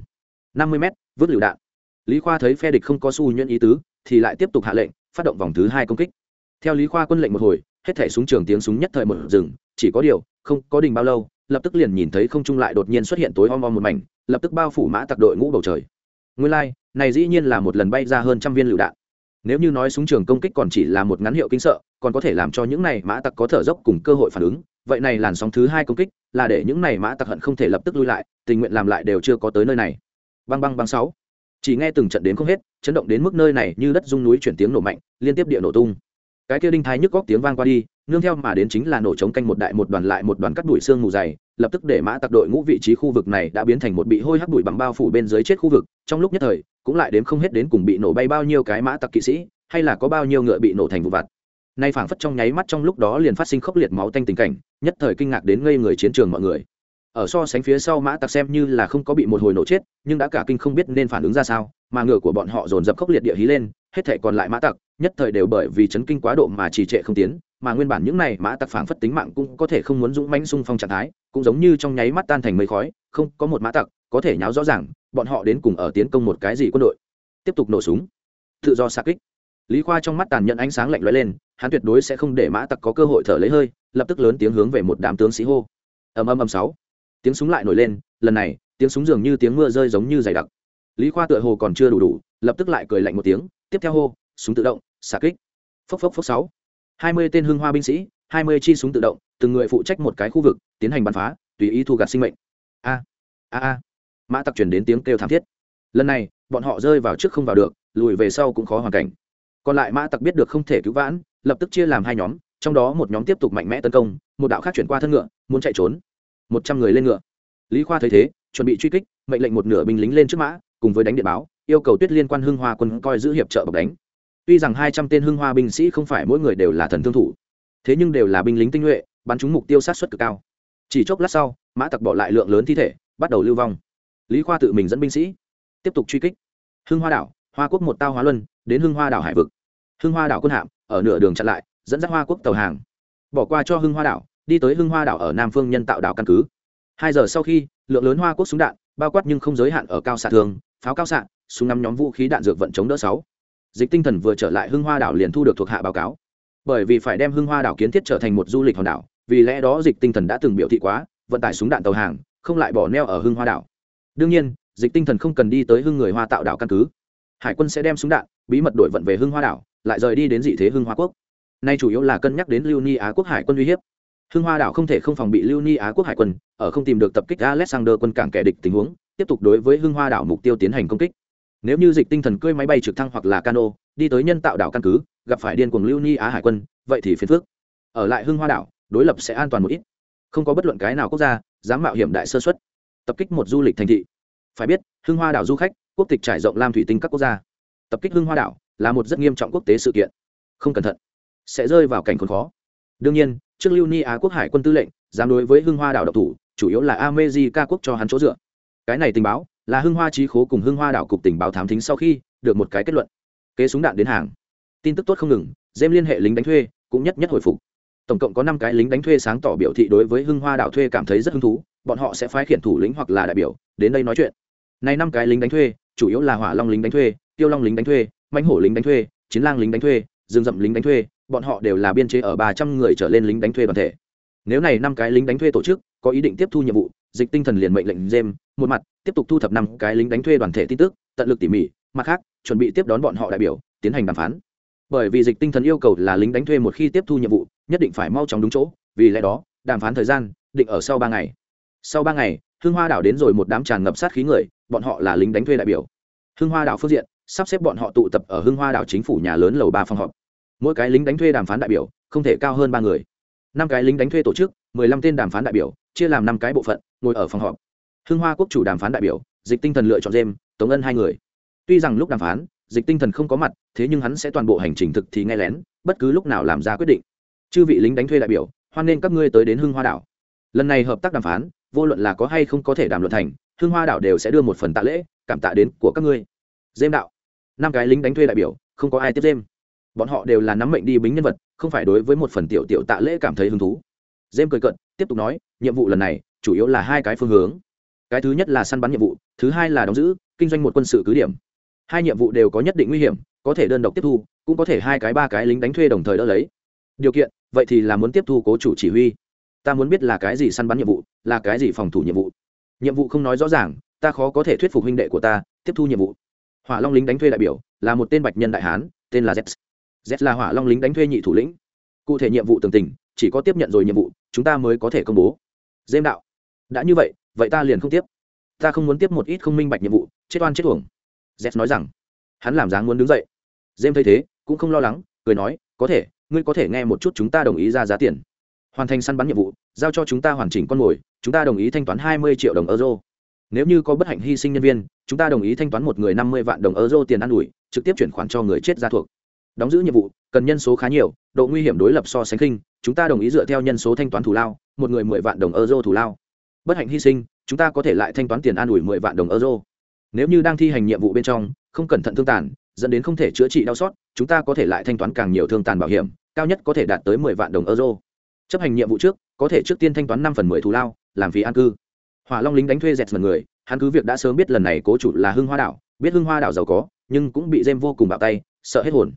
năm mươi m vứt lựu đạn. Lý khoa thấy phe địch không có xu nhuyễn ý tứ thì lại tiếp tục hạ lệnh phát động vòng thứ hai công kích. Theo lý khoa quân lệnh một hồi hết thẻ súng trường tiếng súng nhất thời một rừng chỉ có điều không có đình bao lâu lập tức liền nhìn thấy không trung lại đột nhiên xuất hiện tối om om một mảnh lập tức bao phủ mã tặc đội ngũ bầu trời. Nguyên lai、like, này dĩ nhiên là một lần bay ra hơn trăm viên lựu đạn nếu như nói súng trường công kích còn chỉ là một ngắn hiệu kinh sợ, còn có thể làm cho những này mã tặc có thở dốc cùng cơ hội phản ứng. Vậy này làn sóng thứ hai công kích là để những này mã tặc hận không thể lập tức lui lại, tình nguyện làm lại đều chưa có tới nơi này. Băng băng băng sáu. Chỉ nghe từng trận đến không hết, chấn động đến mức nơi này như đất rung núi chuyển tiếng nổ mạnh, liên tiếp địa nổ tung. Cái kia đinh thái nhức góc tiếng vang qua đi, nương theo mà đến chính là nổ chống canh một đại một đoàn lại một đoàn cắt đuổi xương mù dày lập tức để mã tặc đội ngũ vị trí khu vực này đã biến thành một bị hôi hắc bụi bằng bao phủ bên dưới chết khu vực, trong lúc nhất thời, cũng lại đếm không hết đến cùng bị nổ bay bao nhiêu cái mã tặc kỵ sĩ, hay là có bao nhiêu ngựa bị nổ thành vụ vặt. Nay phảng phất trong nháy mắt trong lúc đó liền phát sinh khốc liệt máu tanh tình cảnh, nhất thời kinh ngạc đến ngây người chiến trường mọi người ở so sánh phía sau mã tặc xem như là không có bị một hồi nổ chết, nhưng đã cả kinh không biết nên phản ứng ra sao, mà ngựa của bọn họ dồn dập khốc liệt địa hí lên, hết thể còn lại mã tặc, nhất thời đều bởi vì chấn kinh quá độ mà trì trệ không tiến, mà nguyên bản những này mã tặc phảng phất tính mạng cũng có thể không muốn dũng mãnh xung phong trạng thái, cũng giống như trong nháy mắt tan thành mây khói, không có một mã tặc có thể nháo rõ ràng, bọn họ đến cùng ở tiến công một cái gì quân đội. Tiếp tục nổ súng. Tự do xa kích. Lý khoa trong mắt tàn nhẫn ánh sáng lạnh lẽo lên, hắn tuyệt đối sẽ không để mã tặc có cơ hội thở lấy hơi, lập tức lớn tiếng hướng về một đám tướng sĩ hô. Ầm ầm ầm sáu tiếng súng lại nổi lên, lần này, tiếng súng dường như tiếng mưa rơi giống như dày đặc. Lý khoa tựa hồ còn chưa đủ đủ, lập tức lại cười lạnh một tiếng, tiếp theo hô, súng tự động xả kích. Phốc phốc phốc sáu. Hai mươi tên hưng hoa binh sĩ, hai mươi chi súng tự động, từng người phụ trách một cái khu vực, tiến hành bắn phá, tùy ý thu gạt sinh mệnh. A a a. Mã tặc chuyển đến tiếng kêu thảm thiết. Lần này, bọn họ rơi vào trước không vào được, lùi về sau cũng khó hoàn cảnh. Còn lại mã tặc biết được không thể cứu vãn, lập tức chia làm hai nhóm, trong đó một nhóm tiếp tục mạnh mẽ tấn công, một đạo khác chuyển qua thân ngựa, muốn chạy trốn một trăm người lên ngựa. Lý khoa thấy thế, chuẩn bị truy kích, mệnh lệnh một nửa binh lính lên trước mã, cùng với đánh điện báo, yêu cầu tuyết liên quan hưng hoa quân coi giữ hiệp trợ bọc đánh. Tuy rằng hai trăm tên hưng hoa binh sĩ không phải mỗi người đều là thần thương thủ, thế nhưng đều là binh lính tinh nhuệ, bắn trúng mục tiêu sát xuất cực cao. Chỉ chốc lát sau, mã tặc bỏ lại lượng lớn thi thể, bắt đầu lưu vong. Lý khoa tự mình dẫn binh sĩ, tiếp tục truy kích. Hưng hoa đảo, hoa quốc một tao hóa luân, đến hưng hoa đảo hải vực. Hưng hoa đảo quân hạm, ở nửa đường chặn lại, dẫn dắt hoa quốc tàu hàng. Bỏ qua cho hưng hoa đảo đi tới hưng hoa đảo ở nam phương nhân tạo đảo căn cứ. Hai giờ sau khi, lượng lớn hoa quốc súng đạn, bao quát nhưng không giới hạn ở cao xạ thường, pháo cao xạ, súng ngắm nhóm vũ khí đạn dược vận chống đỡ sáu. Dịch tinh thần vừa trở lại hưng hoa đảo liền thu được thuộc hạ báo cáo. Bởi vì phải đem hưng hoa đảo kiến thiết trở thành một du lịch hòn đảo, vì lẽ đó dịch tinh thần đã từng biểu thị quá, vận tải súng đạn tàu hàng, không lại bỏ neo ở hưng hoa đảo. Đương nhiên, dịch tinh thần không cần đi tới hưng người hoa tạo đảo căn cứ. Hải quân sẽ đem súng đạn, bí mật đổi vận về hưng hoa đảo, lại rời đi đến dị thế hưng hoa quốc. Nay chủ yếu là cân nhắc đến lưu ni á quốc hải quân uy hiếp hưng hoa đảo không thể không phòng bị lưu ni á quốc hải quân, ở không tìm được tập kích alexander quân cảng kẻ địch tình huống, tiếp tục đối với hưng hoa đảo mục tiêu tiến hành công kích. Nếu như dịch tinh thần cưỡi máy bay trực thăng hoặc là cano, đi tới nhân tạo đảo căn cứ, gặp phải điên cuồng lưu ni á hải quân, vậy thì phiền phước ở lại hưng hoa đảo, đối lập sẽ an toàn một ít. Không có bất luận cái nào quốc gia dám mạo hiểm đại sơ xuất tập kích một du lịch thành thị. Phải biết, hưng hoa đảo du khách, quốc tịch trải rộng lam thủy tinh các quốc gia. Tập kích hưng hoa đảo là một rất nghiêm trọng quốc tế sự kiện. Không cẩn thận, sẽ rơi vào cảnh khốn khó. Đương nhiên trước lưu ni á quốc hải quân tư lệnh, dám đối với hưng hoa đảo độc thủ, chủ yếu là amejica quốc cho hắn chỗ dựa. Cái này tình báo là hưng hoa trí khố cùng hưng hoa đảo cục tình báo thám thính sau khi được một cái kết luận. Kế súng đạn đến hàng. Tin tức tốt không ngừng dêm liên hệ lính đánh thuê, cũng nhất nhất hồi phục. Tổng cộng có năm cái lính đánh thuê sáng tỏ biểu thị đối với hưng hoa đảo thuê cảm thấy rất hứng thú, bọn họ sẽ phái khiển thủ lĩnh hoặc là đại biểu, đến đây nói chuyện. Này năm cái lính đánh thuê, chủ yếu là hỏa long lính đánh thuê, tiêu long lính đánh thuê, mãnh hổ lính đánh thuê, chiến lang lính đánh thuê rừng rậm lính đánh thuê bọn họ đều là biên chế ở ba trăm người trở lên lính đánh thuê đoàn thể. Nếu này năm cái lính đánh thuê tổ chức, có ý định tiếp thu nhiệm vụ, dịch tinh thần liền mệnh lệnh jem, một mặt, tiếp tục thu thập năm cái lính đánh thuê đoàn thể tin tức, tận lực tỉ mỉ, mặt khác, chuẩn bị tiếp đón bọn họ đại biểu, tiến hành đàm phán. Bởi vì dịch tinh thần yêu cầu là lính đánh thuê một khi tiếp thu nhiệm vụ, nhất định phải mau chóng đúng chỗ, vì lẽ đó, đàm phán thời gian, định ở sau ba ngày. Sau ba ngày hương hoa đảo đến rồi một đám tràn ngập sát khí người, bọn họ là lính đánh thuê đại biểu. Hương hoa đảo phương diện, sắp xếp bọn họ tụ tập ở hương hoa đảo chính phủ nhà lớn lầu ba phòng họp mỗi cái lính đánh thuê đàm phán đại biểu không thể cao hơn ba người. Năm cái lính đánh thuê tổ chức, mười lăm tên đàm phán đại biểu, chia làm năm cái bộ phận, ngồi ở phòng họp. Hưng hoa quốc chủ đàm phán đại biểu, dịch tinh thần lựa chọn dêm tống ân hai người. Tuy rằng lúc đàm phán, dịch tinh thần không có mặt, thế nhưng hắn sẽ toàn bộ hành trình thực thì nghe lén, bất cứ lúc nào làm ra quyết định. Chư vị lính đánh thuê đại biểu, hoan nghênh các ngươi tới đến hưng hoa đảo. Lần này hợp tác đàm phán, vô luận là có hay không có thể đàm luận thành, hưng hoa đảo đều sẽ đưa một phần tạ lễ, cảm tạ đến của các ngươi. Dêm đạo. Năm cái lính đánh thuê đại biểu, không có ai tiếp dêm bọn họ đều là nắm mệnh đi bính nhân vật, không phải đối với một phần tiểu tiểu tạ lễ cảm thấy hứng thú. Dêm cười cận tiếp tục nói, nhiệm vụ lần này, chủ yếu là hai cái phương hướng. Cái thứ nhất là săn bắn nhiệm vụ, thứ hai là đóng giữ, kinh doanh một quân sự cứ điểm. Hai nhiệm vụ đều có nhất định nguy hiểm, có thể đơn độc tiếp thu, cũng có thể hai cái ba cái lính đánh thuê đồng thời đỡ lấy. Điều kiện, vậy thì là muốn tiếp thu cố chủ chỉ huy. Ta muốn biết là cái gì săn bắn nhiệm vụ, là cái gì phòng thủ nhiệm vụ. Nhiệm vụ không nói rõ ràng, ta khó có thể thuyết phục huynh đệ của ta, tiếp thu nhiệm vụ. Hỏa long lính đánh thuê đại biểu, là một tên bạch nhân đại hán, tên là z z là hỏa long lính đánh thuê nhị thủ lĩnh. Cụ thể nhiệm vụ tường tình, chỉ có tiếp nhận rồi nhiệm vụ, chúng ta mới có thể công bố. Dêm đạo. Đã như vậy vậy ta liền không tiếp. Ta không muốn tiếp một ít không minh bạch nhiệm vụ, chết oan chết tuồng z nói rằng. Hắn làm dáng muốn đứng dậy. Dêm thấy thế, cũng không lo lắng, cười nói, có thể, ngươi có thể nghe một chút chúng ta đồng ý ra giá tiền. Hoàn thành săn bắn nhiệm vụ, giao cho chúng ta hoàn chỉnh con mồi, chúng ta đồng ý thanh toán hai mươi triệu đồng euro. Nếu như có bất hạnh hy sinh nhân viên, chúng ta đồng ý thanh toán một người năm mươi vạn đồng euro tiền ăn ủi, trực tiếp chuyển khoản cho người chết ra thuộc đóng giữ nhiệm vụ, cần nhân số khá nhiều, độ nguy hiểm đối lập so sánh khinh, chúng ta đồng ý dựa theo nhân số thanh toán thủ lao, một người mười vạn đồng euro thủ lao. Bất hạnh hy sinh, chúng ta có thể lại thanh toán tiền an ủi mười vạn đồng euro. Nếu như đang thi hành nhiệm vụ bên trong, không cẩn thận thương tàn, dẫn đến không thể chữa trị đau xót, chúng ta có thể lại thanh toán càng nhiều thương tàn bảo hiểm, cao nhất có thể đạt tới mười vạn đồng euro. Chấp hành nhiệm vụ trước, có thể trước tiên thanh toán năm phần mười thù lao, làm phí an cư. Hỏa long lính đánh thuê dẹt mật người, hắn cứ việc đã sớm biết lần này cố chủ là hưng hoa đảo, biết hưng hoa đảo giàu có, nhưng cũng bị dêm vô cùng bạo tay, sợ hết hồn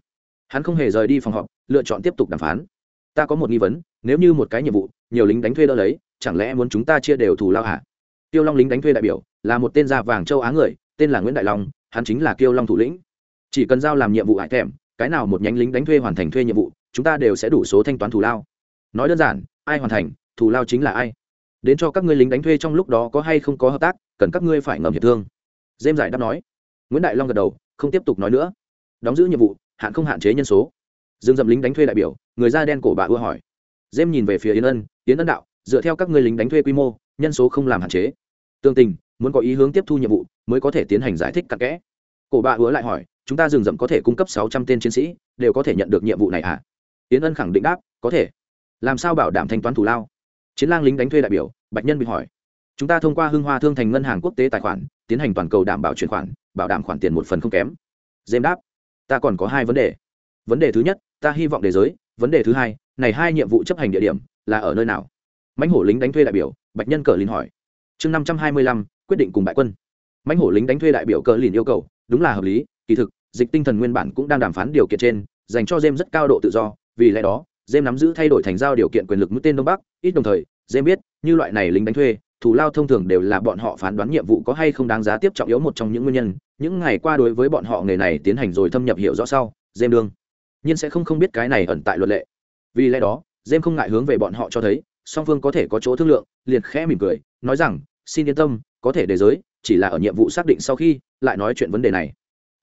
hắn không hề rời đi phòng họp, lựa chọn tiếp tục đàm phán. Ta có một nghi vấn, nếu như một cái nhiệm vụ, nhiều lính đánh thuê đỡ lấy, chẳng lẽ muốn chúng ta chia đều thù lao hả? Tiêu long lính đánh thuê đại biểu, là một tên da vàng châu á người, tên là nguyễn đại long, hắn chính là Tiêu long thủ lĩnh. Chỉ cần giao làm nhiệm vụ hại thèm, cái nào một nhánh lính đánh thuê hoàn thành thuê nhiệm vụ, chúng ta đều sẽ đủ số thanh toán thù lao. Nói đơn giản, ai hoàn thành, thù lao chính là ai? Đến cho các ngươi lính đánh thuê trong lúc đó có hay không có hợp tác, cần các ngươi phải ngầm hiệp thương. Dêm giải đáp nói. Nguyễn đại long gật đầu, không tiếp tục nói nữa. Đóng giữ nhiệm vụ hạn không hạn chế nhân số. Dương dậm lính đánh thuê đại biểu, người da đen cổ bà ưa hỏi. Dêm nhìn về phía yến ân yến ân đạo, dựa theo các ngươi lính đánh thuê quy mô, nhân số không làm hạn chế. Tương tình, muốn có ý hướng tiếp thu nhiệm vụ, mới có thể tiến hành giải thích cặn kẽ. Cổ bà ưa lại hỏi, chúng ta dừng dậm có thể cung cấp sáu trăm tên chiến sĩ, đều có thể nhận được nhiệm vụ này à? Yến ân khẳng định đáp, có thể. Làm sao bảo đảm thanh toán thủ lao? Chiến lang lính đánh thuê đại biểu, bạch nhân bị hỏi. Chúng ta thông qua hưng hoa thương thành ngân hàng quốc tế tài khoản, tiến hành toàn cầu đảm bảo chuyển khoản, bảo đảm khoản tiền một phần không kém. Dêm đáp ta còn có hai vấn đề. Vấn đề thứ nhất, ta hy vọng đề giới. Vấn đề thứ hai, này hai nhiệm vụ chấp hành địa điểm là ở nơi nào? Mãnh hổ lính đánh thuê đại biểu, bạch nhân cờ lìn hỏi. Chương năm trăm hai mươi lăm, quyết định cùng bại quân. Mãnh hổ lính đánh thuê đại biểu cờ lìn yêu cầu, đúng là hợp lý, kỳ thực, dịch tinh thần nguyên bản cũng đang đàm phán điều kiện trên, dành cho jem rất cao độ tự do, vì lẽ đó jem nắm giữ thay đổi thành giao điều kiện quyền lực mũi tên đông bắc, ít đồng thời jem biết, như loại này lính đánh thuê thủ lao thông thường đều là bọn họ phán đoán nhiệm vụ có hay không đáng giá tiếp trọng yếu một trong những nguyên nhân. Những ngày qua đối với bọn họ nghề này tiến hành rồi thâm nhập hiểu rõ sau dêm đương nhưng sẽ không không biết cái này ẩn tại luật lệ. Vì lẽ đó dêm không ngại hướng về bọn họ cho thấy, song phương có thể có chỗ thương lượng, liền khẽ mỉm cười, nói rằng, xin yên tâm, có thể đề giới, chỉ là ở nhiệm vụ xác định sau khi lại nói chuyện vấn đề này.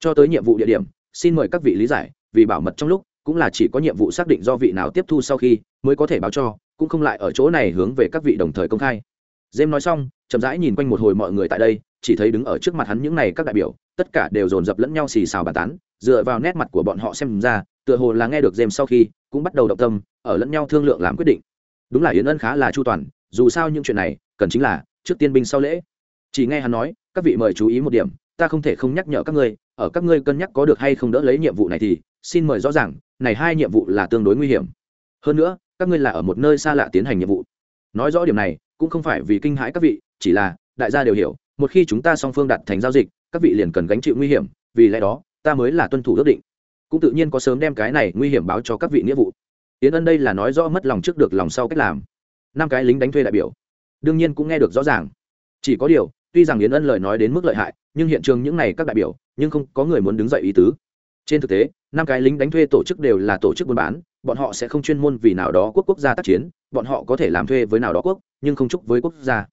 Cho tới nhiệm vụ địa điểm, xin mời các vị lý giải, vì bảo mật trong lúc, cũng là chỉ có nhiệm vụ xác định do vị nào tiếp thu sau khi mới có thể báo cho, cũng không lại ở chỗ này hướng về các vị đồng thời công khai. Dêm nói xong, chậm rãi nhìn quanh một hồi mọi người tại đây, chỉ thấy đứng ở trước mặt hắn những này các đại biểu tất cả đều dồn dập lẫn nhau xì xào bàn tán dựa vào nét mặt của bọn họ xem ra tựa hồ là nghe được dêm sau khi cũng bắt đầu động tâm ở lẫn nhau thương lượng làm quyết định. Đúng là yến ân khá là chu toàn dù sao những chuyện này cần chính là trước tiên binh sau lễ. Chỉ nghe hắn nói các vị mời chú ý một điểm ta không thể không nhắc nhở các ngươi ở các ngươi cân nhắc có được hay không đỡ lấy nhiệm vụ này thì xin mời rõ ràng này hai nhiệm vụ là tương đối nguy hiểm. Hơn nữa các ngươi là ở một nơi xa lạ tiến hành nhiệm vụ. Nói rõ điểm này cũng không phải vì kinh hãi các vị, chỉ là, đại gia đều hiểu, một khi chúng ta song phương đặt thành giao dịch, các vị liền cần gánh chịu nguy hiểm, vì lẽ đó, ta mới là tuân thủ ước định. Cũng tự nhiên có sớm đem cái này nguy hiểm báo cho các vị nghĩa vụ. Tiến ân đây là nói rõ mất lòng trước được lòng sau cách làm. Năm cái lính đánh thuê đại biểu. Đương nhiên cũng nghe được rõ ràng. Chỉ có điều, tuy rằng yến ân lời nói đến mức lợi hại, nhưng hiện trường những này các đại biểu, nhưng không có người muốn đứng dậy ý tứ. Trên thực tế, năm cái lính đánh thuê tổ chức đều là tổ chức buôn bán bọn họ sẽ không chuyên môn vì nào đó quốc quốc gia tác chiến, bọn họ có thể làm thuê với nào đó quốc, nhưng không chúc với quốc gia.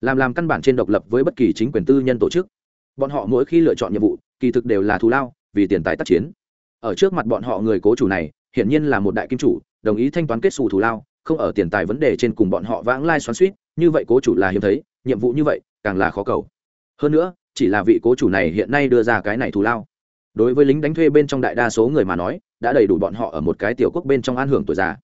Làm làm căn bản trên độc lập với bất kỳ chính quyền tư nhân tổ chức. Bọn họ mỗi khi lựa chọn nhiệm vụ, kỳ thực đều là thù lao, vì tiền tài tác chiến. Ở trước mặt bọn họ người cố chủ này, hiển nhiên là một đại kim chủ, đồng ý thanh toán kết xù thù lao, không ở tiền tài vấn đề trên cùng bọn họ vãng lai xoắn suýt như vậy cố chủ là hiếm thấy, nhiệm vụ như vậy, càng là khó cầu. Hơn nữa, chỉ là vị cố chủ này hiện nay đưa ra cái này thù lao đối với lính đánh thuê bên trong đại đa số người mà nói, đã đầy đủ bọn họ ở một cái tiểu quốc bên trong an hưởng tuổi già.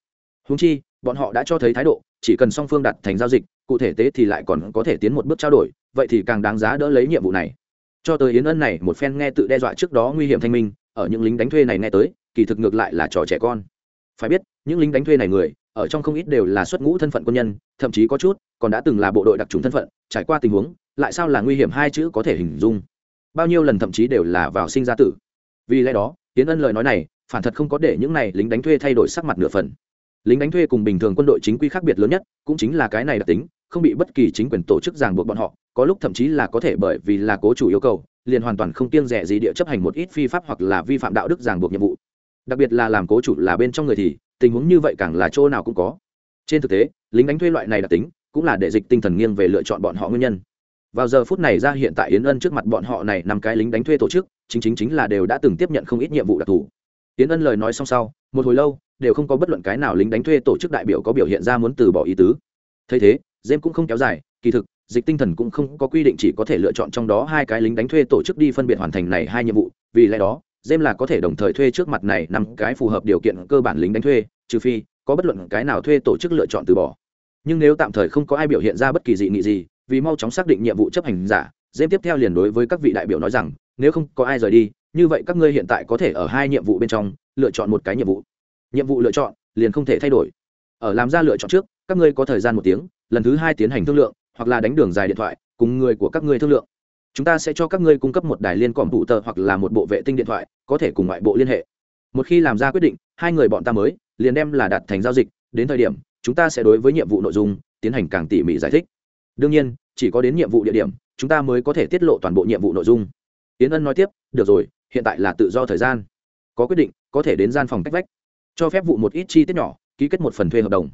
Húng chi, bọn họ đã cho thấy thái độ, chỉ cần song phương đặt thành giao dịch, cụ thể tế thì lại còn có thể tiến một bước trao đổi, vậy thì càng đáng giá đỡ lấy nhiệm vụ này. Cho tới yến ân này, một phen nghe tự đe dọa trước đó nguy hiểm thanh minh, ở những lính đánh thuê này nghe tới, kỳ thực ngược lại là trò trẻ con. Phải biết, những lính đánh thuê này người, ở trong không ít đều là xuất ngũ thân phận quân nhân, thậm chí có chút, còn đã từng là bộ đội đặc trùng thân phận, trải qua tình huống, lại sao là nguy hiểm hai chữ có thể hình dung? Bao nhiêu lần thậm chí đều là vào sinh ra tử. Vì lẽ đó tiến ân lời nói này, phản thật không có để những này lính đánh thuê thay đổi sắc mặt nửa phần. Lính đánh thuê cùng bình thường quân đội chính quy khác biệt lớn nhất, cũng chính là cái này đặc tính, không bị bất kỳ chính quyền tổ chức ràng buộc bọn họ, có lúc thậm chí là có thể bởi vì là cố chủ yêu cầu, liền hoàn toàn không kiêng rẻ gì địa chấp hành một ít phi pháp hoặc là vi phạm đạo đức ràng buộc nhiệm vụ. Đặc biệt là làm cố chủ là bên trong người thì, tình huống như vậy càng là chỗ nào cũng có. Trên thực tế, lính đánh thuê loại này đặc tính, cũng là để dịch tinh thần nghiêng về lựa chọn bọn họ nguyên nhân vào giờ phút này ra hiện tại yến ân trước mặt bọn họ này năm cái lính đánh thuê tổ chức, chính chính chính là đều đã từng tiếp nhận không ít nhiệm vụ đặc thù. Yến ân lời nói xong sau, một hồi lâu, đều không có bất luận cái nào lính đánh thuê tổ chức đại biểu có biểu hiện ra muốn từ bỏ ý tứ. Thấy thế dêm cũng không kéo dài, kỳ thực, dịch tinh thần cũng không có quy định chỉ có thể lựa chọn trong đó hai cái lính đánh thuê tổ chức đi phân biệt hoàn thành này hai nhiệm vụ, vì lẽ đó dêm là có thể đồng thời thuê trước mặt này năm cái phù hợp điều kiện cơ bản lính đánh thuê, trừ phi có bất luận cái nào thuê tổ chức lựa chọn từ bỏ. Nhưng nếu tạm thời không có ai biểu hiện ra bất kỳ dị nghị gì vì mau chóng xác định nhiệm vụ chấp hành giả dêm tiếp theo liền đối với các vị đại biểu nói rằng, nếu không có ai rời đi, như vậy các ngươi hiện tại có thể ở hai nhiệm vụ bên trong, lựa chọn một cái nhiệm vụ. Nhiệm vụ lựa chọn, liền không thể thay đổi. Ở làm ra lựa chọn trước, các ngươi có thời gian một tiếng, lần thứ hai tiến hành thương lượng, hoặc là đánh đường dài điện thoại, cùng người của các ngươi thương lượng. Chúng ta sẽ cho các ngươi cung cấp một đài liên còm phụ tờ hoặc là một bộ vệ tinh điện thoại, có thể cùng ngoại bộ liên hệ. Một khi làm ra quyết định, hai người bọn ta mới, liền đem là đặt thành giao dịch, đến thời điểm, chúng ta sẽ đối với nhiệm vụ nội dung, tiến hành càng tỉ mỉ giải thích đương nhiên, chỉ có đến nhiệm vụ địa điểm, chúng ta mới có thể tiết lộ toàn bộ nhiệm vụ nội dung. Tiến ân nói tiếp, được rồi, hiện tại là tự do thời gian. Có quyết định, có thể đến gian phòng cách vách. Cho phép vụ một ít chi tiết nhỏ, ký kết một phần thuê hợp đồng.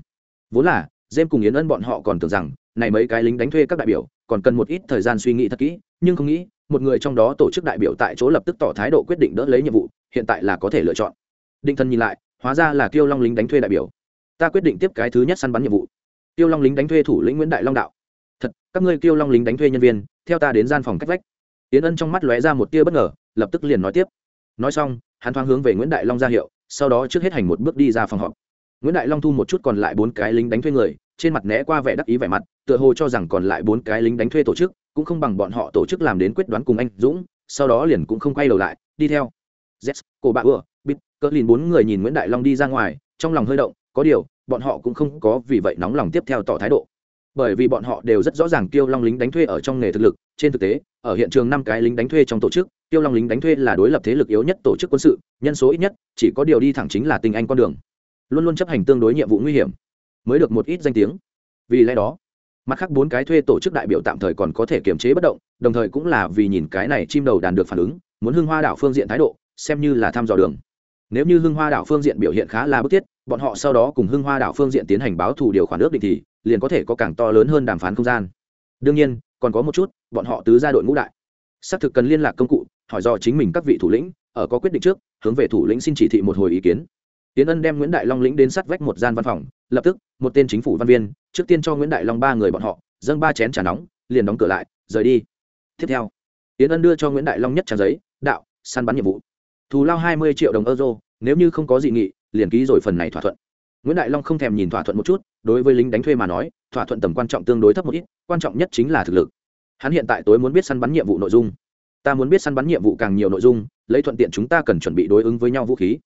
Vốn là jem cùng yến ân bọn họ còn tưởng rằng, này mấy cái lính đánh thuê các đại biểu, còn cần một ít thời gian suy nghĩ thật kỹ, nhưng không nghĩ, một người trong đó tổ chức đại biểu tại chỗ lập tức tỏ thái độ quyết định đỡ lấy nhiệm vụ, hiện tại là có thể lựa chọn. Định thân nhìn lại, hóa ra là Tiêu long lính đánh thuê đại biểu. Ta quyết định tiếp cái thứ nhất săn bắn nhiệm vụ. Tiêu long lính đánh thuê thủ lĩnh nguyễn đại long đạo các ngươi kêu long lính đánh thuê nhân viên, theo ta đến gian phòng cách vách. Tiến ân trong mắt lóe ra một tia bất ngờ, lập tức liền nói tiếp. Nói xong, hắn thoáng hướng về nguyễn đại long ra hiệu, sau đó trước hết hành một bước đi ra phòng họp. Nguyễn đại long thu một chút còn lại bốn cái lính đánh thuê người, trên mặt né qua vẻ đắc ý vẻ mặt, tựa hồ cho rằng còn lại bốn cái lính đánh thuê tổ chức, cũng không bằng bọn họ tổ chức làm đến quyết đoán cùng anh dũng, sau đó liền cũng không quay đầu lại, đi theo. Z cổ bạ ưa bít cỡ lìn bốn người nhìn nguyễn đại long đi ra ngoài, trong lòng hơi động, có điều, bọn họ cũng không có vì vậy nóng lòng tiếp theo tỏ thái độ bởi vì bọn họ đều rất rõ ràng tiêu long lính đánh thuê ở trong nghề thực lực. Trên thực tế, ở hiện trường năm cái lính đánh thuê trong tổ chức tiêu long lính đánh thuê là đối lập thế lực yếu nhất tổ chức quân sự, nhân số ít nhất, chỉ có điều đi thẳng chính là tình anh con đường. Luôn luôn chấp hành tương đối nhiệm vụ nguy hiểm, mới được một ít danh tiếng. Vì lẽ đó, mặt khác bốn cái thuê tổ chức đại biểu tạm thời còn có thể kiềm chế bất động, đồng thời cũng là vì nhìn cái này chim đầu đàn được phản ứng, muốn hưng hoa đảo phương diện thái độ, xem như là thăm dò đường. Nếu như hưng hoa đảo phương diện biểu hiện khá là bức thiết, bọn họ sau đó cùng hưng hoa đảo phương diện tiến hành báo thù điều khoản ước định thì liền có thể có càng to lớn hơn đàm phán không gian. Đương nhiên, còn có một chút, bọn họ tứ ra đội ngũ đại. Xác thực cần liên lạc công cụ, hỏi do chính mình các vị thủ lĩnh, ở có quyết định trước, hướng về thủ lĩnh xin chỉ thị một hồi ý kiến. Tiến ân đem nguyễn đại long lĩnh đến sát vách một gian văn phòng, lập tức, một tên chính phủ văn viên, trước tiên cho nguyễn đại long ba người bọn họ, dâng ba chén trà nóng, liền đóng cửa lại, rời đi. Tiếp theo, tiến ân đưa cho nguyễn đại long nhất trang giấy, đạo, săn bắn nhiệm vụ. Thù lao hai mươi triệu đồng euro, nếu như không có dị nghị, liền ký rồi phần này thỏa thuận nguyễn đại long không thèm nhìn thỏa thuận một chút, đối với lính đánh thuê mà nói, thỏa thuận tầm quan trọng tương đối thấp một ít, quan trọng nhất chính là thực lực. Hắn hiện tại tối muốn biết săn bắn nhiệm vụ nội dung. Ta muốn biết săn bắn nhiệm vụ càng nhiều nội dung, lấy thuận tiện chúng ta cần chuẩn bị đối ứng với nhau vũ khí.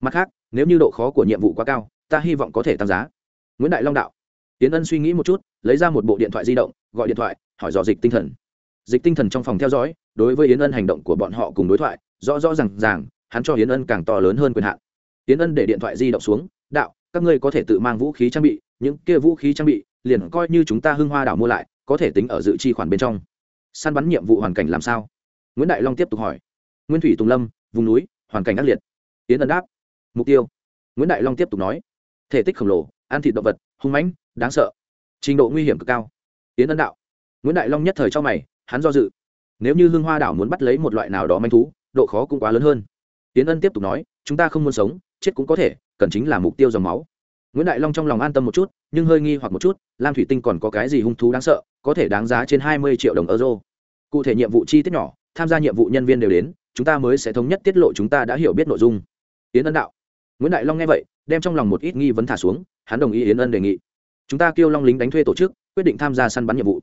Mặt khác, nếu như độ khó của nhiệm vụ quá cao, ta hy vọng có thể tăng giá. Nguyễn đại long đạo. Tiến ân suy nghĩ một chút, lấy ra một bộ điện thoại di động, gọi điện thoại, hỏi dò dịch tinh thần. Dịch tinh thần trong phòng theo dõi, đối với yến ân hành động của bọn họ cùng đối thoại, rõ rõ r à n g ràng, hắn cho yến ân càng to lớn hơn quyền hạn. Yến ân để điện thoại di động xuống, đạo các ngươi có thể tự mang vũ khí trang bị, những kia vũ khí trang bị liền coi như chúng ta hưng hoa đảo mua lại, có thể tính ở dự chi khoản bên trong. Săn bắn nhiệm vụ hoàn cảnh làm sao? Nguyễn đại long tiếp tục hỏi. Nguyên thủy tùng lâm, vùng núi, hoàn cảnh ác liệt. Tiến ân đáp. Mục tiêu. Nguyễn đại long tiếp tục nói. Thể tích khổng lồ, ăn thịt động vật, hung mãnh, đáng sợ. Trình độ nguy hiểm cực cao. Tiến ân đạo. Nguyễn đại long nhất thời cho mày, hắn do dự. Nếu như hương hoa đảo muốn bắt lấy một loại nào đó manh thú, độ khó cũng quá lớn hơn. Tiến ân tiếp tục nói, chúng ta không muốn sống, chết cũng có thể cần chính là mục tiêu dòng máu. Nguyễn đại long trong lòng an tâm một chút, nhưng hơi nghi hoặc một chút, lam thủy tinh còn có cái gì hung thú đáng sợ, có thể đáng giá trên hai mươi triệu đồng euro. Cụ thể nhiệm vụ chi tiết nhỏ, tham gia nhiệm vụ nhân viên đều đến, chúng ta mới sẽ thống nhất tiết lộ chúng ta đã hiểu biết nội dung. Yến ân đạo. Nguyễn đại long nghe vậy, đem trong lòng một ít nghi vấn thả xuống, hắn đồng ý yến ân đề nghị. Chúng ta kêu long lính đánh thuê tổ chức, quyết định tham gia săn bắn nhiệm vụ.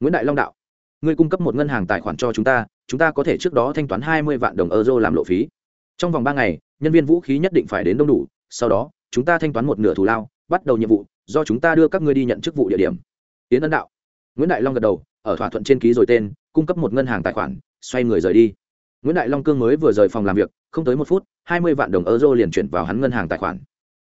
Nguyễn đại long đạo. Ngươi cung cấp một ngân hàng tài khoản cho chúng ta chúng ta có thể trước đó thanh toán hai mươi vạn đồng euro làm lộ phí. Trong vòng ba ngày, nhân viên vũ khí nhất định phải đến đông đủ sau đó, chúng ta thanh toán một nửa thù lao, bắt đầu nhiệm vụ, do chúng ta đưa các ngươi đi nhận chức vụ địa điểm. Tiến ân đạo. Nguyễn đại long gật đầu, ở thỏa thuận trên ký rồi tên, cung cấp một ngân hàng tài khoản, xoay người rời đi. Nguyễn đại long cương mới vừa rời phòng làm việc, không tới một phút, hai mươi vạn đồng euro liền chuyển vào hắn ngân hàng tài khoản.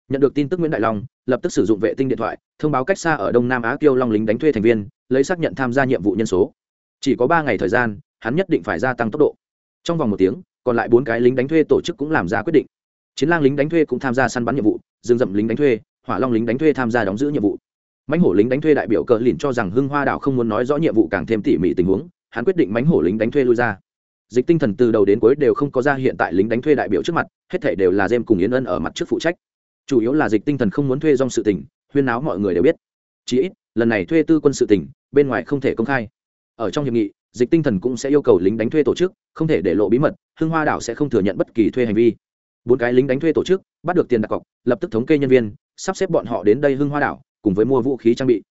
Nhận được tin tức nguyễn đại long, lập tức sử dụng vệ tinh điện thoại, thông báo cách xa ở đông nam á kêu long lính đánh thuê thành viên, lấy xác nhận tham gia nhiệm vụ nhân số. Chỉ có ba ngày thời gian, hắn nhất định phải gia tăng tốc độ. Trong vòng một tiếng, còn lại bốn cái lính đánh thuê tổ chức cũng làm ra quyết định chiến lang lính đánh thuê cũng tham gia săn bắn nhiệm vụ rừng dậm lính đánh thuê hỏa long lính đánh thuê tham gia đóng giữ nhiệm vụ. Mãnh hổ lính đánh thuê đại biểu cờ lìn cho rằng hưng hoa đảo không muốn nói rõ nhiệm vụ càng thêm tỉ mỉ tình huống hắn quyết định mãnh hổ lính đánh thuê lui ra. Dịch tinh thần từ đầu đến cuối đều không có ra hiện tại lính đánh thuê đại biểu trước mặt hết thể đều là dêm cùng yến ân ở mặt trước phụ trách. Chủ yếu là dịch tinh thần không muốn thuê dòng sự tỉnh, huyên náo mọi người đều biết. Chí ít lần này thuê tư quân sự tỉnh bên ngoài không thể công khai. Ở trong hiệp nghị dịch tinh thần cũng sẽ yêu cầu lính đánh thuê tổ chức không thể để lộ bí mật hưng hoa đảo sẽ không thừa nhận bất kỳ thuê hành vi bốn cái lính đánh thuê tổ chức, bắt được tiền đặt cọc, lập tức thống kê nhân viên, sắp xếp bọn họ đến đây hưng hoa đảo, cùng với mua vũ khí trang bị.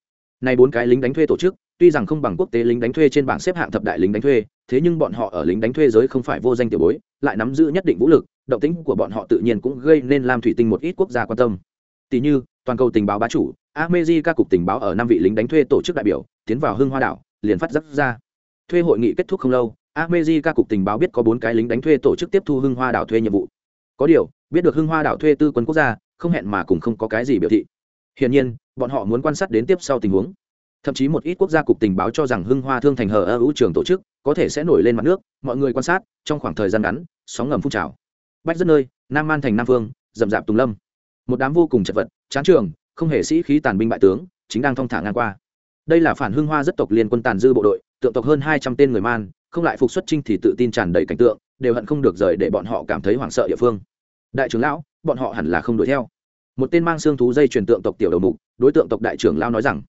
Nay bốn cái lính đánh thuê tổ chức, tuy rằng không bằng quốc tế lính đánh thuê trên bảng xếp hạng thập đại lính đánh thuê, thế nhưng bọn họ ở lính đánh thuê giới không phải vô danh tiểu bối, lại nắm giữ nhất định vũ lực, động tĩnh của bọn họ tự nhiên cũng gây nên làm thủy tinh một ít quốc gia quan tâm. Tỷ như, toàn cầu tình báo bá chủ America cục tình báo ở năm vị lính đánh thuê tổ chức đại biểu, tiến vào hưng hoa đảo, liền phát giác ra. Thuê hội nghị kết thúc không lâu America cục tình báo biết có bốn cái lính đánh thuê tổ chức tiếp thu hưng hoa đảo thuê nhiệm vụ có điều, biết được hưng hoa đảo thuê tư quân quốc gia, không hẹn mà cùng không có cái gì biểu thị. Hiển nhiên, bọn họ muốn quan sát đến tiếp sau tình huống. Thậm chí một ít quốc gia cục tình báo cho rằng hưng hoa thương thành hờ ơ ưu trường tổ chức, có thể sẽ nổi lên mặt nước, mọi người quan sát, trong khoảng thời gian ngắn, sóng ngầm phun trào. Bách dân nơi, nam man thành nam phương, rậm rạp tùng lâm. Một đám vô cùng chật vật, chán trường, không hề sĩ khí tàn binh bại tướng, chính đang thong thả ngang qua. Đây là phản hưng hoa rất tộc liên quân tàn dư bộ đội, tượng tộc hơn hai trăm tên người man, không lại phục xuất trinh thì tự tin tràn đầy cảnh tượng, đều hận không được rời để bọn họ cảm thấy hoảng sợ địa phương đại trưởng lão, bọn họ hẳn là không đuổi theo. Một tên mang xương thú dây truyền tượng tộc tiểu đầu mục, đối tượng tộc đại trưởng lão nói rằng,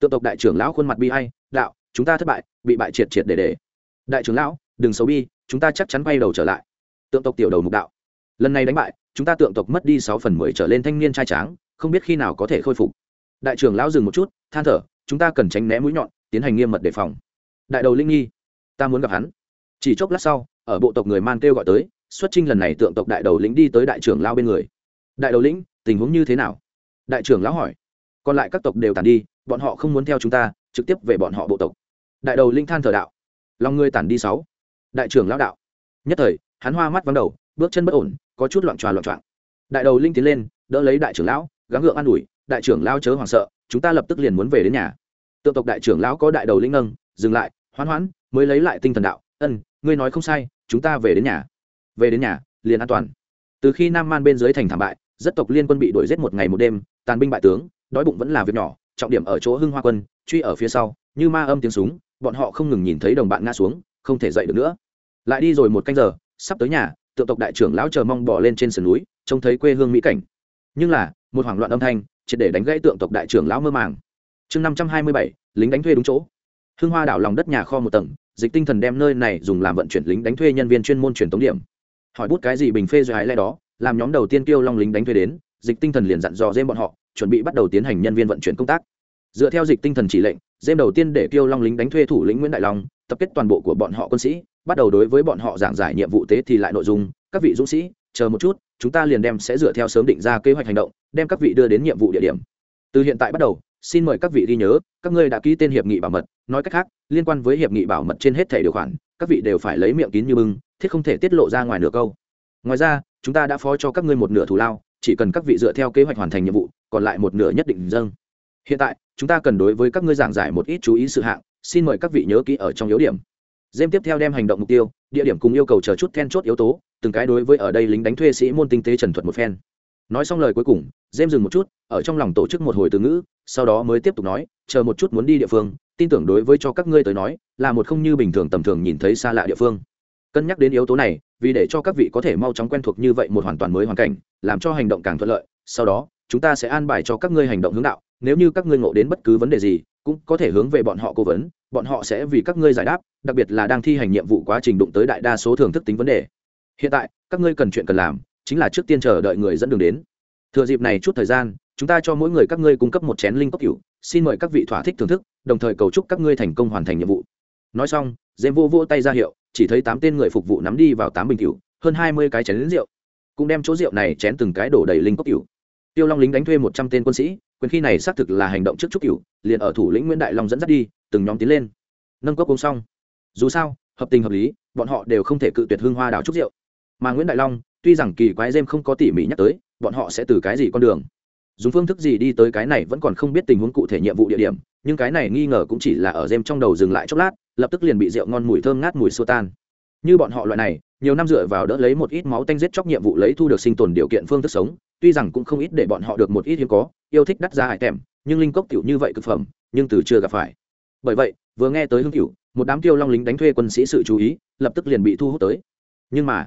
tượng tộc đại trưởng lão khuôn mặt bi hay đạo, chúng ta thất bại, bị bại triệt triệt để để. Đại trưởng lão, đừng xấu bi, chúng ta chắc chắn quay đầu trở lại. Tượng tộc tiểu đầu mục đạo, lần này đánh bại, chúng ta tượng tộc mất đi sáu phần mười trở lên thanh niên trai tráng, không biết khi nào có thể khôi phục. Đại trưởng lão dừng một chút, than thở, chúng ta cần tránh né mũi nhọn, tiến hành nghiêm mật đề phòng. Đại đầu linh nghi ta muốn gặp hắn. Chỉ chốc lát sau, ở bộ tộc người man kêu gọi tới xuất trinh lần này tượng tộc đại đầu lĩnh đi tới đại trưởng lao bên người. Đại đầu lĩnh, tình huống như thế nào? Đại trưởng lão hỏi. Còn lại các tộc đều tàn đi, bọn họ không muốn theo chúng ta, trực tiếp về bọn họ bộ tộc. Đại đầu linh than thờ đạo. Lòng ngươi tàn đi sáu. Đại trưởng lão đạo. Nhất thời, hắn hoa mắt vắng đầu, bước chân bất ổn, có chút loạn tròa loạn trọng. Đại đầu linh tiến lên, đỡ lấy đại trưởng lão, gắng gượng an ủi, đại trưởng lao chớ hoảng sợ, chúng ta lập tức liền muốn về đến nhà. Tượng tộc đại trưởng lão có đại đầu linh nâng, dừng lại, hoan hoãn, mới lấy lại tinh thần đạo, ân, ngươi nói không sai, chúng ta về đến nhà về đến nhà, liền an toàn. Từ khi nam man bên dưới thành thảm bại, rất tộc liên quân bị đuổi giết một ngày một đêm, tàn binh bại tướng, đói bụng vẫn là việc nhỏ, trọng điểm ở chỗ hưng hoa quân, truy ở phía sau, như ma âm tiếng súng, bọn họ không ngừng nhìn thấy đồng bạn ngã xuống, không thể dậy được nữa. Lại đi rồi một canh giờ, sắp tới nhà tượng tộc đại trưởng lão chờ mong bỏ lên trên sườn núi, trông thấy quê hương mỹ cảnh. Nhưng là, một hoảng loạn âm thanh, triệt để đánh gãy tượng tộc đại trưởng lão mơ màng. Chương năm trăm hai mươi bảy, lính đánh thuê đúng chỗ. Hưng hoa đảo lòng đất nhà kho một tầng, dịch tinh thần đem nơi này dùng làm vận chuyển lính đánh thuê nhân viên chuyên môn truyền tống điểm hỏi bút cái gì bình phê doái lẽ đó, làm nhóm đầu tiên kêu long lính đánh thuê đến, dịch tinh thần liền dặn dò dêm bọn họ, chuẩn bị bắt đầu tiến hành nhân viên vận chuyển công tác. Dựa theo dịch tinh thần chỉ lệnh dêm đầu tiên để kêu long lính đánh thuê thủ lĩnh nguyễn đại long, tập kết toàn bộ của bọn họ quân sĩ, bắt đầu đối với bọn họ giảng giải nhiệm vụ tế thì lại nội dung, các vị dũng sĩ, chờ một chút, chúng ta liền đem sẽ dựa theo sớm định ra kế hoạch hành động, đem các vị đưa đến nhiệm vụ địa điểm. Từ hiện tại bắt đầu, xin mời các vị ghi nhớ, các ngươi đã ký tên hiệp nghị bảo mật, nói cách khác, liên quan với hiệp nghị bảo mật trên hết thẻ điều khoản, các vị đều phải lấy miệng kín như bưng thiết không thể tiết lộ ra ngoài nửa câu. Ngoài ra, chúng ta đã phó cho các ngươi một nửa thù lao, chỉ cần các vị dựa theo kế hoạch hoàn thành nhiệm vụ, còn lại một nửa nhất định dâng. Hiện tại, chúng ta cần đối với các ngươi giảng giải một ít chú ý sự hạng, xin mời các vị nhớ kỹ ở trong yếu điểm. Dêm tiếp theo đem hành động mục tiêu, địa điểm cùng yêu cầu chờ chút then chốt yếu tố, từng cái đối với ở đây lính đánh thuê sĩ môn tinh tế trần thuật một phen. Nói xong lời cuối cùng dêm dừng một chút, ở trong lòng tổ chức một hồi từ ngữ, sau đó mới tiếp tục nói, chờ một chút muốn đi địa phương, tin tưởng đối với cho các ngươi tới nói, là một không như bình thường tầm thường nhìn thấy xa lạ địa phương cân nhắc đến yếu tố này, vì để cho các vị có thể mau chóng quen thuộc như vậy một hoàn toàn mới hoàn cảnh, làm cho hành động càng thuận lợi. Sau đó, chúng ta sẽ an bài cho các ngươi hành động hướng đạo, nếu như các ngươi ngộ đến bất cứ vấn đề gì, cũng có thể hướng về bọn họ cố vấn, bọn họ sẽ vì các ngươi giải đáp, đặc biệt là đang thi hành nhiệm vụ quá trình đụng tới đại đa số thưởng thức tính vấn đề. Hiện tại, các ngươi cần chuyện cần làm, chính là trước tiên chờ đợi người dẫn đường đến. Thừa dịp này chút thời gian, chúng ta cho mỗi người các ngươi cung cấp một chén linh cốc cửu, xin mời các vị thỏa thích thưởng thức, đồng thời cầu chúc các ngươi thành công hoàn thành nhiệm vụ. Nói xong dêm vô vô tay ra hiệu chỉ thấy tám tên người phục vụ nắm đi vào tám bình cửu, hơn hai mươi cái chén lính rượu. Cũng đem chỗ rượu này chén từng cái đổ đầy linh cốc cửu. Tiêu long lính đánh thuê một trăm tên quân sĩ, quyền khi này xác thực là hành động trước trúc cửu, liền ở thủ lĩnh nguyễn đại long dẫn dắt đi, từng nhóm tiến lên. Nâng cốc uống xong. Dù sao, hợp tình hợp lý, bọn họ đều không thể cự tuyệt hương hoa đào trúc rượu. Mà nguyễn đại long, tuy rằng kỳ quái dêm không có tỉ mỉ nhắc tới, bọn họ sẽ từ cái gì con đường? Dùng phương thức gì đi tới cái này vẫn còn không biết tình huống cụ thể nhiệm vụ địa điểm, nhưng cái này nghi ngờ cũng chỉ là ở dêm trong đầu dừng lại chốc lát lập tức liền bị rượu ngon mùi thơm ngát mùi xua tan. Như bọn họ loại này, nhiều năm dựa vào đỡ lấy một ít máu tanh giết chóc nhiệm vụ lấy thu được sinh tồn điều kiện phương thức sống, tuy rằng cũng không ít để bọn họ được một ít hiếm có, yêu thích đắt ra hải tèm, nhưng linh cốc tiểu như vậy cực phẩm, nhưng từ chưa gặp phải. Bởi vậy, vừa nghe tới hương cửu, một đám tiêu long lính đánh thuê quân sĩ sự chú ý, lập tức liền bị thu hút tới. Nhưng mà,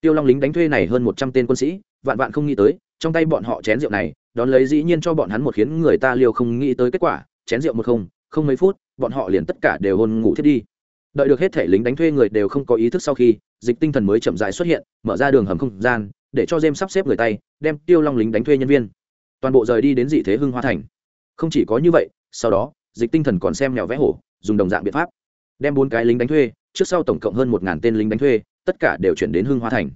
tiêu long lính đánh thuê này hơn một trăm tên quân sĩ, vạn vạn không nghĩ tới, trong tay bọn họ chén rượu này, đón lấy dĩ nhiên cho bọn hắn một khiến người ta liều không nghĩ tới kết quả, chén rượu một không không mấy phút, bọn họ liền tất cả đều hôn ngủ thiết đi. Đợi được hết thể lính đánh thuê người đều không có ý thức sau khi, dịch tinh thần mới chậm rãi xuất hiện, mở ra đường hầm không gian, để cho jem sắp xếp người tay, đem tiêu long lính đánh thuê nhân viên. Toàn bộ rời đi đến dị thế hưng hoa thành. Không chỉ có như vậy, sau đó, dịch tinh thần còn xem mèo vẽ hổ, dùng đồng dạng biện pháp. Đem bốn cái lính đánh thuê, trước sau tổng cộng hơn một ngàn tên lính đánh thuê, tất cả đều chuyển đến hưng hoa thành.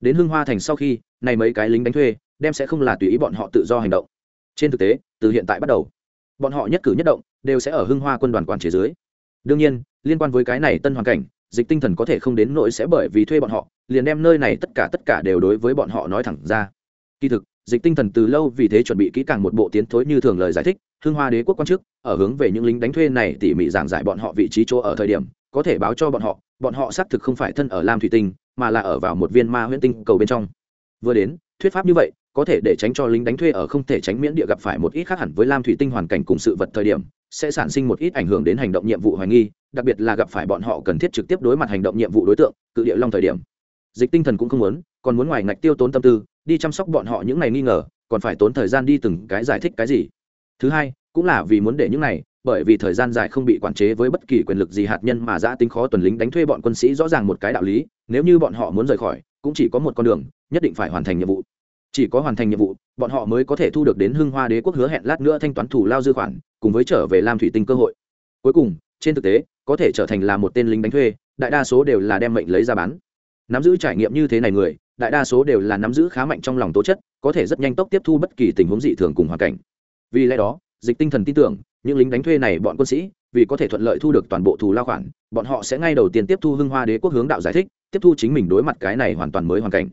Đến hưng hoa thành sau khi, này mấy cái lính đánh thuê, đem sẽ không là tùy ý bọn họ tự do hành động. Trên thực tế, từ hiện tại bắt đầu bọn họ nhất cử nhất động đều sẽ ở hưng hoa quân đoàn quản chế dưới. Đương nhiên, liên quan với cái này tân hoàn cảnh, dịch tinh thần có thể không đến nỗi sẽ bởi vì thuê bọn họ, liền đem nơi này tất cả tất cả đều đối với bọn họ nói thẳng ra. Kỳ thực, dịch tinh thần từ lâu vì thế chuẩn bị kỹ càng một bộ tiến thối như thường lời giải thích, hưng hoa đế quốc quan chức, ở hướng về những lính đánh thuê này tỉ mỉ giảng giải bọn họ vị trí chỗ ở thời điểm, có thể báo cho bọn họ bọn họ xác thực không phải thân ở lam thủy tinh, mà là ở vào một viên ma huyễn tinh cầu bên trong. Vừa đến, thuyết pháp như vậy có thể để tránh cho lính đánh thuê ở không thể tránh miễn địa gặp phải một ít khác hẳn với lam thủy tinh hoàn cảnh cùng sự vật thời điểm, sẽ sản sinh một ít ảnh hưởng đến hành động nhiệm vụ hoài nghi, đặc biệt là gặp phải bọn họ cần thiết trực tiếp đối mặt hành động nhiệm vụ đối tượng, cự địa long thời điểm. Dịch tinh thần cũng không muốn, còn muốn ngoài ngạch tiêu tốn tâm tư, đi chăm sóc bọn họ những ngày nghi ngờ, còn phải tốn thời gian đi từng cái giải thích cái gì. Thứ hai, cũng là vì muốn để những này, bởi vì thời gian dài không bị quản chế với bất kỳ quyền lực gì hạt nhân mà giã tính khó tuần lính đánh thuê bọn quân sĩ rõ ràng một cái đạo lý, nếu như bọn họ muốn rời khỏi, cũng chỉ có một con đường, nhất định phải hoàn thành nhiệm vụ chỉ có hoàn thành nhiệm vụ, bọn họ mới có thể thu được đến hưng hoa đế quốc hứa hẹn lát nữa thanh toán thủ lao dư khoản, cùng với trở về lam thủy tinh cơ hội. Cuối cùng, trên thực tế, có thể trở thành là một tên lính đánh thuê, đại đa số đều là đem mệnh lấy ra bán. Nắm giữ trải nghiệm như thế này người, đại đa số đều là nắm giữ khá mạnh trong lòng tố chất, có thể rất nhanh tốc tiếp thu bất kỳ tình huống dị thường cùng hoàn cảnh. Vì lẽ đó, dịch tinh thần tin tưởng, những lính đánh thuê này bọn quân sĩ, vì có thể thuận lợi thu được toàn bộ thù lao khoản, bọn họ sẽ ngay đầu tiên tiếp thu hưng hoa đế quốc hướng đạo giải thích, tiếp thu chính mình đối mặt cái này hoàn toàn mới hoàn cảnh.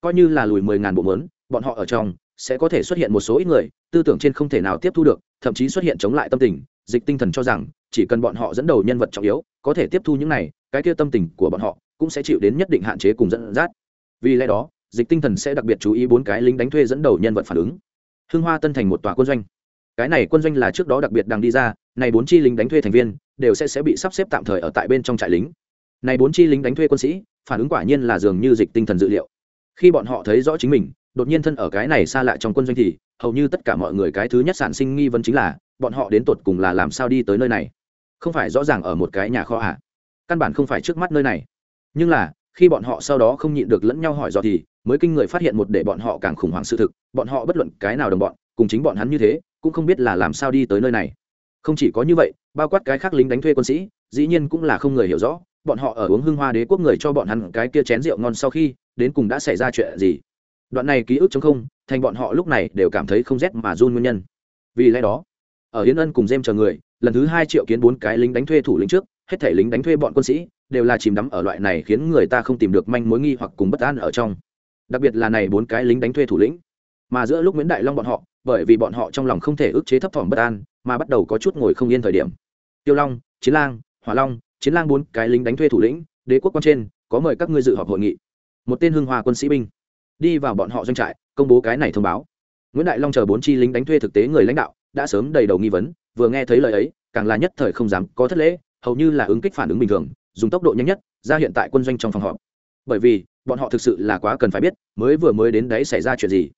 Coi như là lùi mười ngàn bộ mớn bọn họ ở trong sẽ có thể xuất hiện một số ít người, tư tưởng trên không thể nào tiếp thu được, thậm chí xuất hiện chống lại tâm tình. Dịch tinh thần cho rằng, chỉ cần bọn họ dẫn đầu nhân vật trọng yếu, có thể tiếp thu những này, cái kia tâm tình của bọn họ cũng sẽ chịu đến nhất định hạn chế cùng dẫn dắt. Vì lẽ đó, dịch tinh thần sẽ đặc biệt chú ý bốn cái lính đánh thuê dẫn đầu nhân vật phản ứng. Hưng hoa tân thành một tòa quân doanh. Cái này quân doanh là trước đó đặc biệt đang đi ra, này bốn chi lính đánh thuê thành viên đều sẽ sẽ bị sắp xếp tạm thời ở tại bên trong trại lính. Này bốn chi lính đánh thuê quân sĩ, phản ứng quả nhiên là dường như dịch tinh thần dự liệu. Khi bọn họ thấy rõ chính mình đột nhiên thân ở cái này xa lạ trong quân doanh thì, hầu như tất cả mọi người cái thứ nhất sản sinh nghi vấn chính là, bọn họ đến tột cùng là làm sao đi tới nơi này? Không phải rõ ràng ở một cái nhà kho à? Căn bản không phải trước mắt nơi này. Nhưng là, khi bọn họ sau đó không nhịn được lẫn nhau hỏi dò thì, mới kinh người phát hiện một để bọn họ càng khủng hoảng sự thực, bọn họ bất luận cái nào đồng bọn, cùng chính bọn hắn như thế, cũng không biết là làm sao đi tới nơi này. Không chỉ có như vậy, bao quát cái khác lính đánh thuê quân sĩ, dĩ nhiên cũng là không người hiểu rõ, bọn họ ở uống hưng hoa đế quốc người cho bọn hắn cái kia chén rượu ngon sau khi, đến cùng đã xảy ra chuyện gì đoạn này ký ức chống không, thành bọn họ lúc này đều cảm thấy không rét mà run nguyên nhân. Vì lẽ đó, ở yên ân cùng jem chờ người, lần thứ hai triệu kiến bốn cái lính đánh thuê thủ lĩnh trước, hết thể lính đánh thuê bọn quân sĩ đều là chìm đắm ở loại này khiến người ta không tìm được manh mối nghi hoặc cùng bất an ở trong. Đặc biệt là này bốn cái lính đánh thuê thủ lĩnh. Mà giữa lúc nguyễn đại long bọn họ, bởi vì bọn họ trong lòng không thể ức chế thấp thỏm bất an, mà bắt đầu có chút ngồi không yên thời điểm. Tiêu long, chiến lang, hỏa long, chiến lang bốn cái lính đánh thuê thủ lĩnh, đế quốc quan trên, có mời các ngươi dự họp hội nghị. Một tên hưng hòa quân sĩ binh đi vào bọn họ doanh trại, công bố cái này thông báo. Nguyễn đại long chờ bốn chi lính đánh thuê thực tế người lãnh đạo, đã sớm đầy đầu nghi vấn, vừa nghe thấy lời ấy, càng là nhất thời không dám có thất lễ, hầu như là ứng kích phản ứng bình thường, dùng tốc độ nhanh nhất, ra hiện tại quân doanh trong phòng họp. Bởi vì, bọn họ thực sự là quá cần phải biết, mới vừa mới đến đấy xảy ra chuyện gì.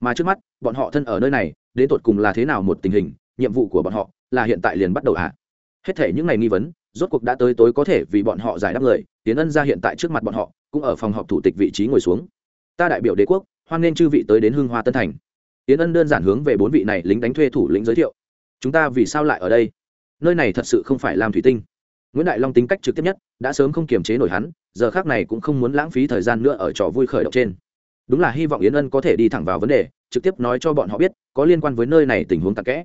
Mà trước mắt, bọn họ thân ở nơi này, đến tột cùng là thế nào một tình hình, nhiệm vụ của bọn họ là hiện tại liền bắt đầu ạ à? hết thể những ngày nghi vấn, rốt cuộc đã tới tối có thể vì bọn họ giải đáp người tiến ân ra hiện tại trước mặt bọn họ, cũng ở phòng họp thủ tịch vị trí ngồi xuống ta đại biểu đế quốc, hoan nghênh chư vị tới đến hương hoa tân thành. Tiến ân đơn giản hướng về bốn vị này lính đánh thuê thủ lĩnh giới thiệu. Chúng ta vì sao lại ở đây? Nơi này thật sự không phải làm thủy tinh. Nguyễn đại long tính cách trực tiếp nhất, đã sớm không kiềm chế nổi hắn, giờ khác này cũng không muốn lãng phí thời gian nữa ở trò vui khởi động trên. Đúng là hy vọng yến ân có thể đi thẳng vào vấn đề, trực tiếp nói cho bọn họ biết, có liên quan với nơi này tình huống tắc kẽ.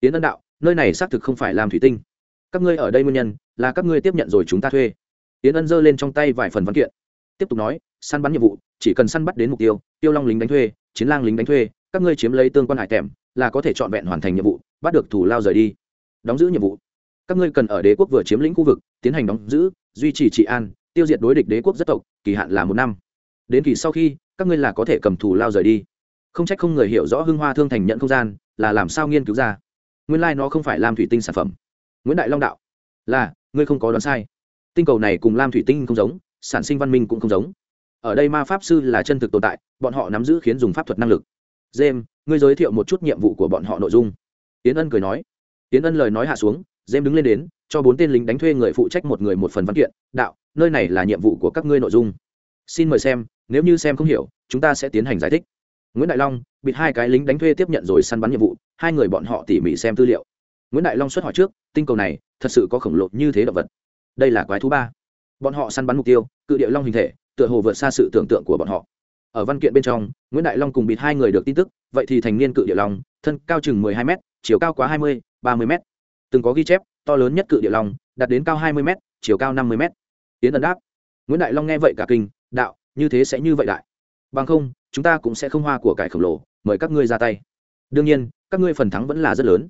Yến ân đạo, nơi này xác thực không phải làm thủy tinh. Các ngươi ở đây nguyên nhân, là các ngươi tiếp nhận rồi chúng ta thuê. Yến ân giơ lên trong tay vài phần văn kiện. Tiếp tục nói săn bắn nhiệm vụ, chỉ cần săn bắt đến mục tiêu tiêu long lính đánh thuê, chiến lang lính đánh thuê, các ngươi chiếm lấy tương quan hải tèm, là có thể trọn vẹn hoàn thành nhiệm vụ, bắt được thủ lao rời đi. Đóng giữ nhiệm vụ. Các ngươi cần ở đế quốc vừa chiếm lĩnh khu vực, tiến hành đóng giữ, duy trì trị an, tiêu diệt đối địch đế quốc rất tộc, kỳ hạn là một năm. Đến kỳ sau khi, các ngươi là có thể cầm thủ lao rời đi. Không trách không người hiểu rõ hưng hoa thương thành nhận không gian, là làm sao nghiên cứu ra. Nguyên lai、like、nó không phải làm thủy tinh sản phẩm. Nguyễn đại long đạo, là, ngươi không có đoán sai. Tinh cầu này cùng lam thủy tinh không giống, sản sinh văn minh cũng không giống ở đây ma pháp sư là chân thực tồn tại, bọn họ nắm giữ khiến dùng pháp thuật năng lực. Jem ngươi giới thiệu một chút nhiệm vụ của bọn họ nội dung. Tiến ân cười nói. Tiến ân lời nói hạ xuống jem đứng lên đến, cho bốn tên lính đánh thuê người phụ trách một người một phần văn kiện. Đạo, nơi này là nhiệm vụ của các ngươi nội dung. Xin mời xem, nếu như xem không hiểu, chúng ta sẽ tiến hành giải thích. Nguyễn đại long, bịt hai cái lính đánh thuê tiếp nhận rồi săn bắn nhiệm vụ, hai người bọn họ tỉ mỉ xem tư liệu. Nguyễn đại long xuất hỏi trước, tinh cầu này, thật sự có khổng lồ như thế động vật? Đây là quái thú ba. Bọn họ săn bắn mục tiêu, cự địa long hình thể tựa hồ vượt xa sự tưởng tượng của bọn họ. Ở văn kiện bên trong, nguyễn đại long cùng bịt hai người được tin tức, vậy thì thành niên cự địa long, thân cao chừng mười hai m chiều cao quá hai mươi, ba mươi m từng có ghi chép, to lớn nhất cự địa long, đạt đến cao hai mươi m chiều cao năm mươi m tiến ấn đáp, nguyễn đại long nghe vậy cả kinh, đạo, như thế sẽ như vậy đại. Bằng không, chúng ta cũng sẽ không hoa của cải khổng lồ, mời các ngươi ra tay. Đương nhiên, các ngươi phần thắng vẫn là rất lớn.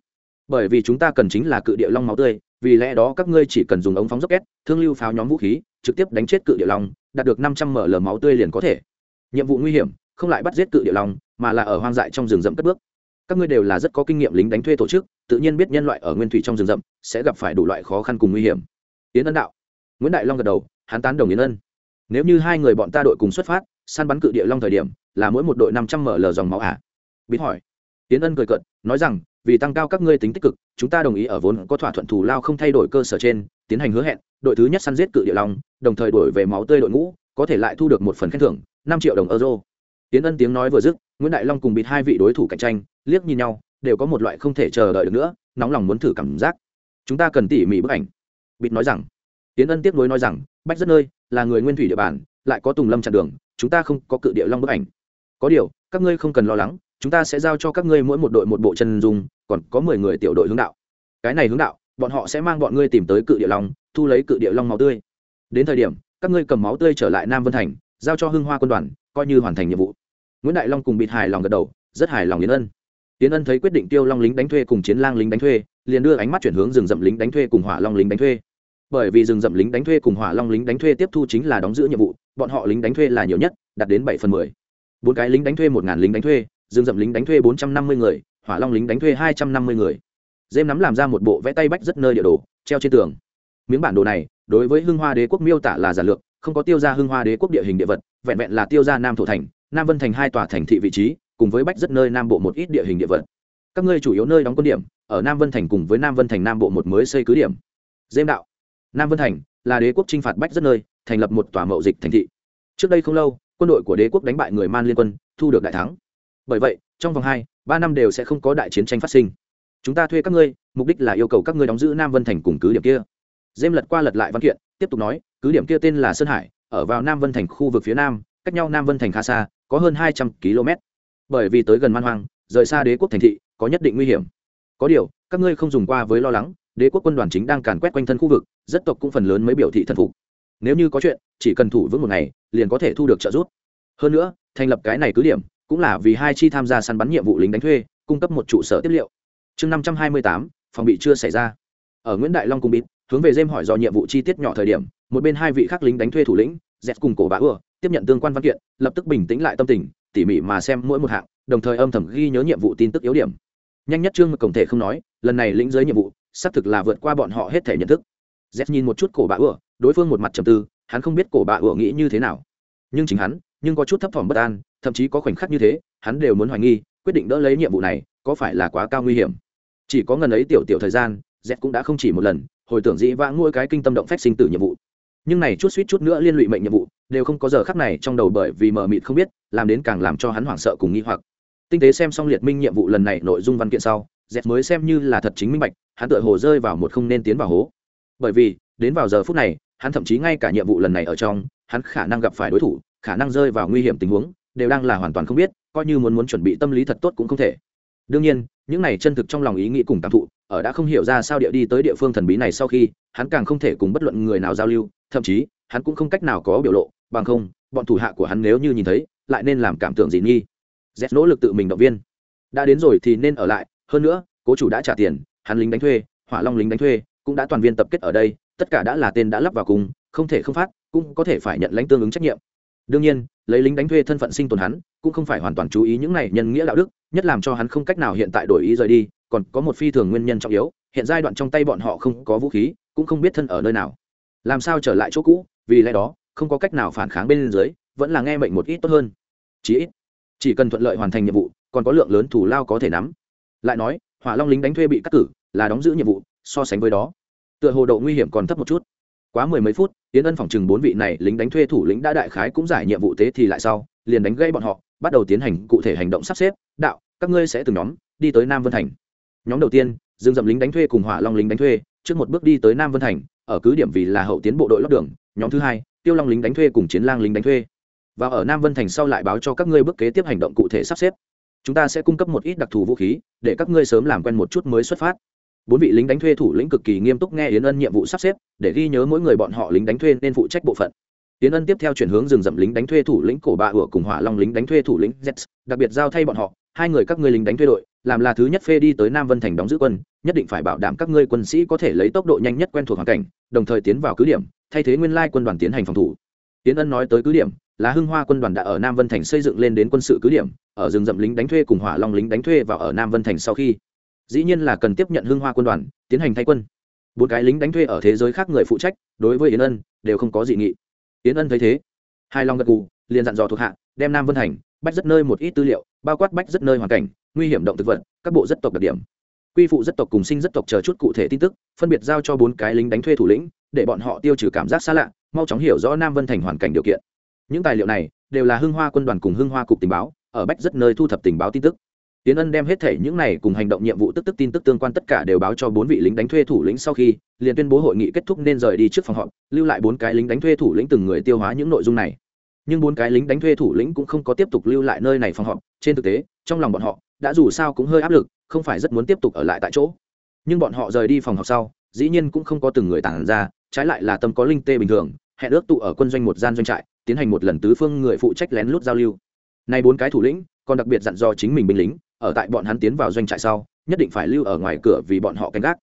Bởi vì chúng ta cần chính là cự địa long máu tươi vì lẽ đó các ngươi chỉ cần dùng ống phóng rocket thương lưu pháo nhóm vũ khí, trực tiếp đánh chết cự địa long, đạt được năm trăm ml máu tươi liền có thể. Nhiệm vụ nguy hiểm, không lại bắt giết cự địa long, mà là ở hoang dại trong rừng rậm cất bước. Các ngươi đều là rất có kinh nghiệm lính đánh thuê tổ chức, tự nhiên biết nhân loại ở nguyên thủy trong rừng rậm sẽ gặp phải đủ loại khó khăn cùng nguy hiểm. Yến ân đạo, nguyễn đại long gật đầu, hắn tán đồng yến ân. Nếu như hai người bọn ta đội cùng xuất phát, săn bắn cự địa long thời điểm, là mỗi một đội năm trăm ml dòng máu ả à? biết hỏi. Yến ân cười cợt, nói rằng vì tăng cao các ngươi tính tích cực, chúng ta đồng ý ở vốn có thỏa thuận thù lao không thay đổi cơ sở trên, tiến hành hứa hẹn, đội thứ nhất săn giết cự địa long, đồng thời đổi về máu tươi đội ngũ, có thể lại thu được một phần khen thưởng, năm triệu đồng euro. Tiến ân tiếng nói vừa dứt, nguyễn đại long cùng bịt hai vị đối thủ cạnh tranh, liếc nhìn nhau, đều có một loại không thể chờ đợi được nữa, nóng lòng muốn thử cảm giác. Chúng ta cần tỉ mỉ bức ảnh. Bịt nói rằng, tiến ân tiếp nối nói rằng, bách rất nơi là người nguyên thủy địa bàn, lại có tùng lâm chặn đường, chúng ta không có cự địa long bức ảnh. Có điều, các ngươi không cần lo lắng chúng ta sẽ giao cho các ngươi mỗi một đội một bộ chân dung, còn có mười người tiểu đội hướng đạo. Cái này hướng đạo, bọn họ sẽ mang bọn ngươi tìm tới cự địa long, thu lấy cự địa long máu tươi. Đến thời điểm, các ngươi cầm máu tươi trở lại nam vân thành, giao cho hưng hoa quân đoàn, coi như hoàn thành nhiệm vụ. Nguyễn đại long cùng bịt hài lòng gật đầu, rất hài lòng yến ân. Yến ân thấy quyết định tiêu long lính đánh thuê cùng chiến lang lính đánh thuê, liền đưa ánh mắt chuyển hướng rừng rậm lính đánh thuê cùng hỏa long lính đánh thuê. Bởi vì rừng rậm lính đánh thuê cùng hỏa long lính đánh thuê tiếp thu chính là đóng giữ nhiệm vụ, bọn họ lính đánh thuê là nhiều nhất, đạt đến bảy phần mười. Bốn cái lính đánh thuê, một ngàn lính đánh thuê rừng rậm lính đánh thuê bốn trăm năm mươi người, hỏa long lính đánh thuê hai trăm năm mươi người. Dêm nắm làm ra một bộ vẽ tay bách rất nơi địa đồ, treo trên tường. Miếng bản đồ này, đối với hưng hoa đế quốc miêu tả là giản lược, không có tiêu ra hưng hoa đế quốc địa hình địa vật, vẹn vẹn là tiêu ra nam thổ thành, nam vân thành hai tòa thành thị vị trí, cùng với bách rất nơi nam bộ một ít địa hình địa vật. Các ngươi chủ yếu nơi đóng quân điểm, ở nam vân thành cùng với nam vân thành nam bộ một mới xây cứ điểm. Dêm đạo. Nam vân thành là đế quốc trinh phạt bách rất nơi, thành lập một tòa mậu dịch thành thị. Trước đây không lâu, quân đội của đế quốc đánh bại người man liên quân, thu được đại thắng bởi vậy, trong vòng hai, ba năm đều sẽ không có đại chiến tranh phát sinh. Chúng ta thuê các ngươi, mục đích là yêu cầu các ngươi đóng giữ nam vân thành cùng cứ điểm kia. Dêm lật qua lật lại văn kiện, tiếp tục nói, cứ điểm kia tên là sơn hải, ở vào nam vân thành khu vực phía nam, cách nhau nam vân thành khá xa, có hơn hai trăm km. Bởi vì tới gần man hoang, rời xa đế quốc thành thị, có nhất định nguy hiểm. Có điều, các ngươi không dùng qua với lo lắng, đế quốc quân đoàn chính đang càn quét quanh thân khu vực, rất tộc cũng phần lớn mới biểu thị thân phục. Nếu như có chuyện, chỉ cần thủ vững một ngày, liền có thể thu được trợ giúp. Hơn nữa, thành lập cái này cứ điểm cũng là vì hai chi tham gia săn bắn nhiệm vụ lính đánh thuê, cung cấp một trụ sở tiếp liệu. Chương năm trăm hai mươi tám, phòng bị chưa xảy ra. Ở nguyễn đại long cung bịt, hướng về dêm hỏi do nhiệm vụ chi tiết nhỏ thời điểm, một bên hai vị khác lính đánh thuê thủ lĩnh dẹt cùng cổ bà ưa, tiếp nhận tương quan văn kiện, lập tức bình tĩnh lại tâm tình, tỉ mỉ mà xem mỗi một hạng, đồng thời âm thầm ghi nhớ nhiệm vụ tin tức yếu điểm. Nhanh nhất trương cổng thể không nói, lần này lĩnh giới nhiệm vụ, xác thực là vượt qua bọn họ hết thể nhận thức. Z nhìn một chút cổ bà ửa đối phương một mặt trầm tư, hắn không biết cổ bà ửa nghĩ như thế nào. Nhưng chính hắn, nhưng có chút thấp thỏm bất an thậm chí có khoảnh khắc như thế, hắn đều muốn hoài nghi, quyết định đỡ lấy nhiệm vụ này, có phải là quá cao nguy hiểm? Chỉ có ngần ấy tiểu tiểu thời gian, z cũng đã không chỉ một lần, hồi tưởng dĩ vãng nuôi cái kinh tâm động phách sinh tử nhiệm vụ. Nhưng này chút suýt chút nữa liên lụy mệnh nhiệm vụ, đều không có giờ khắc này trong đầu bởi vì mờ mịt không biết, làm đến càng làm cho hắn hoảng sợ cùng nghi hoặc. Tinh tế xem xong liệt minh nhiệm vụ lần này nội dung văn kiện sau dẹt mới xem như là thật chính minh bạch, hắn tựa hồ rơi vào một không nên tiến vào hố. Bởi vì, đến vào giờ phút này, hắn thậm chí ngay cả nhiệm vụ lần này ở trong, hắn khả năng gặp phải đối thủ, khả năng rơi vào nguy hiểm tình huống đều đang là hoàn toàn không biết, coi như muốn muốn chuẩn bị tâm lý thật tốt cũng không thể. Đương nhiên, những này chân thực trong lòng ý nghĩ cùng cảm thụ, ở đã không hiểu ra sao địa đi tới địa phương thần bí này sau khi, hắn càng không thể cùng bất luận người nào giao lưu, thậm chí, hắn cũng không cách nào có biểu lộ, bằng không, bọn thủ hạ của hắn nếu như nhìn thấy, lại nên làm cảm tưởng gì nghi. Z nỗ lực tự mình động viên. Đã đến rồi thì nên ở lại, hơn nữa, cố chủ đã trả tiền, hắn lính đánh thuê, hỏa long lính đánh thuê, cũng đã toàn viên tập kết ở đây, tất cả đã là tên đã lắp vào cùng, không thể không phát, cũng có thể phải nhận lãnh tương ứng trách nhiệm đương nhiên, lấy lính đánh thuê thân phận sinh tồn hắn, cũng không phải hoàn toàn chú ý những này nhân nghĩa đạo đức, nhất làm cho hắn không cách nào hiện tại đổi ý rời đi, còn có một phi thường nguyên nhân trọng yếu, hiện giai đoạn trong tay bọn họ không có vũ khí, cũng không biết thân ở nơi nào. Làm sao trở lại chỗ cũ, vì lẽ đó, không có cách nào phản kháng bên dưới, vẫn là nghe mệnh một ít tốt hơn. Chỉ ít, chỉ cần thuận lợi hoàn thành nhiệm vụ, còn có lượng lớn thủ lao có thể nắm. Lại nói, hỏa long lính đánh thuê bị cắt cử, là đóng giữ nhiệm vụ, so sánh với đó, tựa hồ độ nguy hiểm còn thấp một chút quá mười mấy phút tiến ân phòng chừng bốn vị này lính đánh thuê thủ lĩnh đã đại khái cũng giải nhiệm vụ tế thì lại sau, liền đánh gây bọn họ, bắt đầu tiến hành cụ thể hành động sắp xếp, đạo, các ngươi sẽ từng nhóm đi tới nam vân thành. Nhóm đầu tiên, dương dậm lính đánh thuê cùng hỏa long lính đánh thuê, trước một bước đi tới nam vân thành, ở cứ điểm vì là hậu tiến bộ đội lót đường, nhóm thứ hai, tiêu long lính đánh thuê cùng chiến lang lính đánh thuê. Và ở nam vân thành sau lại báo cho các ngươi bước kế tiếp hành động cụ thể sắp xếp. Chúng ta sẽ cung cấp một ít đặc thù vũ khí, để các ngươi sớm làm quen một chút mới xuất phát bốn vị lính đánh thuê thủ lĩnh cực kỳ nghiêm túc nghe yến ân nhiệm vụ sắp xếp, để ghi nhớ mỗi người bọn họ lính đánh thuê nên phụ trách bộ phận. Yến ân tiếp theo chuyển hướng rừng rậm lính đánh thuê thủ lĩnh cổ bạ ủa cùng hỏa long lính đánh thuê thủ lĩnh z đặc biệt giao thay bọn họ, hai người các ngươi lính đánh thuê đội, làm là thứ nhất phê đi tới nam vân thành đóng giữ quân, nhất định phải bảo đảm các ngươi quân sĩ có thể lấy tốc độ nhanh nhất quen thuộc hoàn cảnh, đồng thời tiến vào cứ điểm, thay thế nguyên lai quân đoàn tiến hành phòng thủ. Tiến ân nói tới cứ điểm, là hưng hoa quân đoàn đã ở nam vân thành xây dựng lên đến quân sự cứ điểm, ở rừng rậm lính đánh thuê cùng hỏa long lính đánh thuê và ở nam vân thành sau khi dĩ nhiên là cần tiếp nhận hưng hoa quân đoàn, tiến hành thay quân. Bốn cái lính đánh thuê ở thế giới khác người phụ trách, đối với yến ân, đều không có dị nghị. Yến ân thấy thế hai long gật gù, liền dặn dò thuộc hạ, đem nam vân thành, bách rất nơi một ít tư liệu, bao quát bách rất nơi hoàn cảnh, nguy hiểm động thực vật, các bộ rất tộc đặc điểm. Quy phụ rất tộc cùng sinh rất tộc chờ chút cụ thể tin tức, phân biệt giao cho bốn cái lính đánh thuê thủ lĩnh, để bọn họ tiêu trừ cảm giác xa lạ, mau chóng hiểu rõ nam vân thành hoàn cảnh điều kiện. Những tài liệu này, đều là hưng hoa quân đoàn cùng hưng hoa cục tình báo, ở bách rất nơi thu thập tình báo tin tức tiến ân đem hết thể những này cùng hành động nhiệm vụ tức tức tin tức tương quan tất cả đều báo cho bốn vị lính đánh thuê thủ lĩnh sau khi, liền tuyên bố hội nghị kết thúc nên rời đi trước phòng họp, lưu lại bốn cái lính đánh thuê thủ lĩnh từng người tiêu hóa những nội dung này. Nhưng bốn cái lính đánh thuê thủ lĩnh cũng không có tiếp tục lưu lại nơi này phòng họp, trên thực tế, trong lòng bọn họ, đã dù sao cũng hơi áp lực, không phải rất muốn tiếp tục ở lại tại chỗ. Nhưng bọn họ rời đi phòng họp sau, dĩ nhiên cũng không có từng người tản ra, trái lại là tâm có linh tê bình thường, hẹn ước tụ ở quân doanh một gian doanh trại, tiến hành một lần tứ phương người phụ trách lén lút giao lưu. Nay bốn cái thủ lĩnh, còn đặc biệt dặn dò chính mình binh lính ở tại bọn hắn tiến vào doanh trại sau, nhất định phải lưu ở ngoài cửa vì bọn họ canh gác.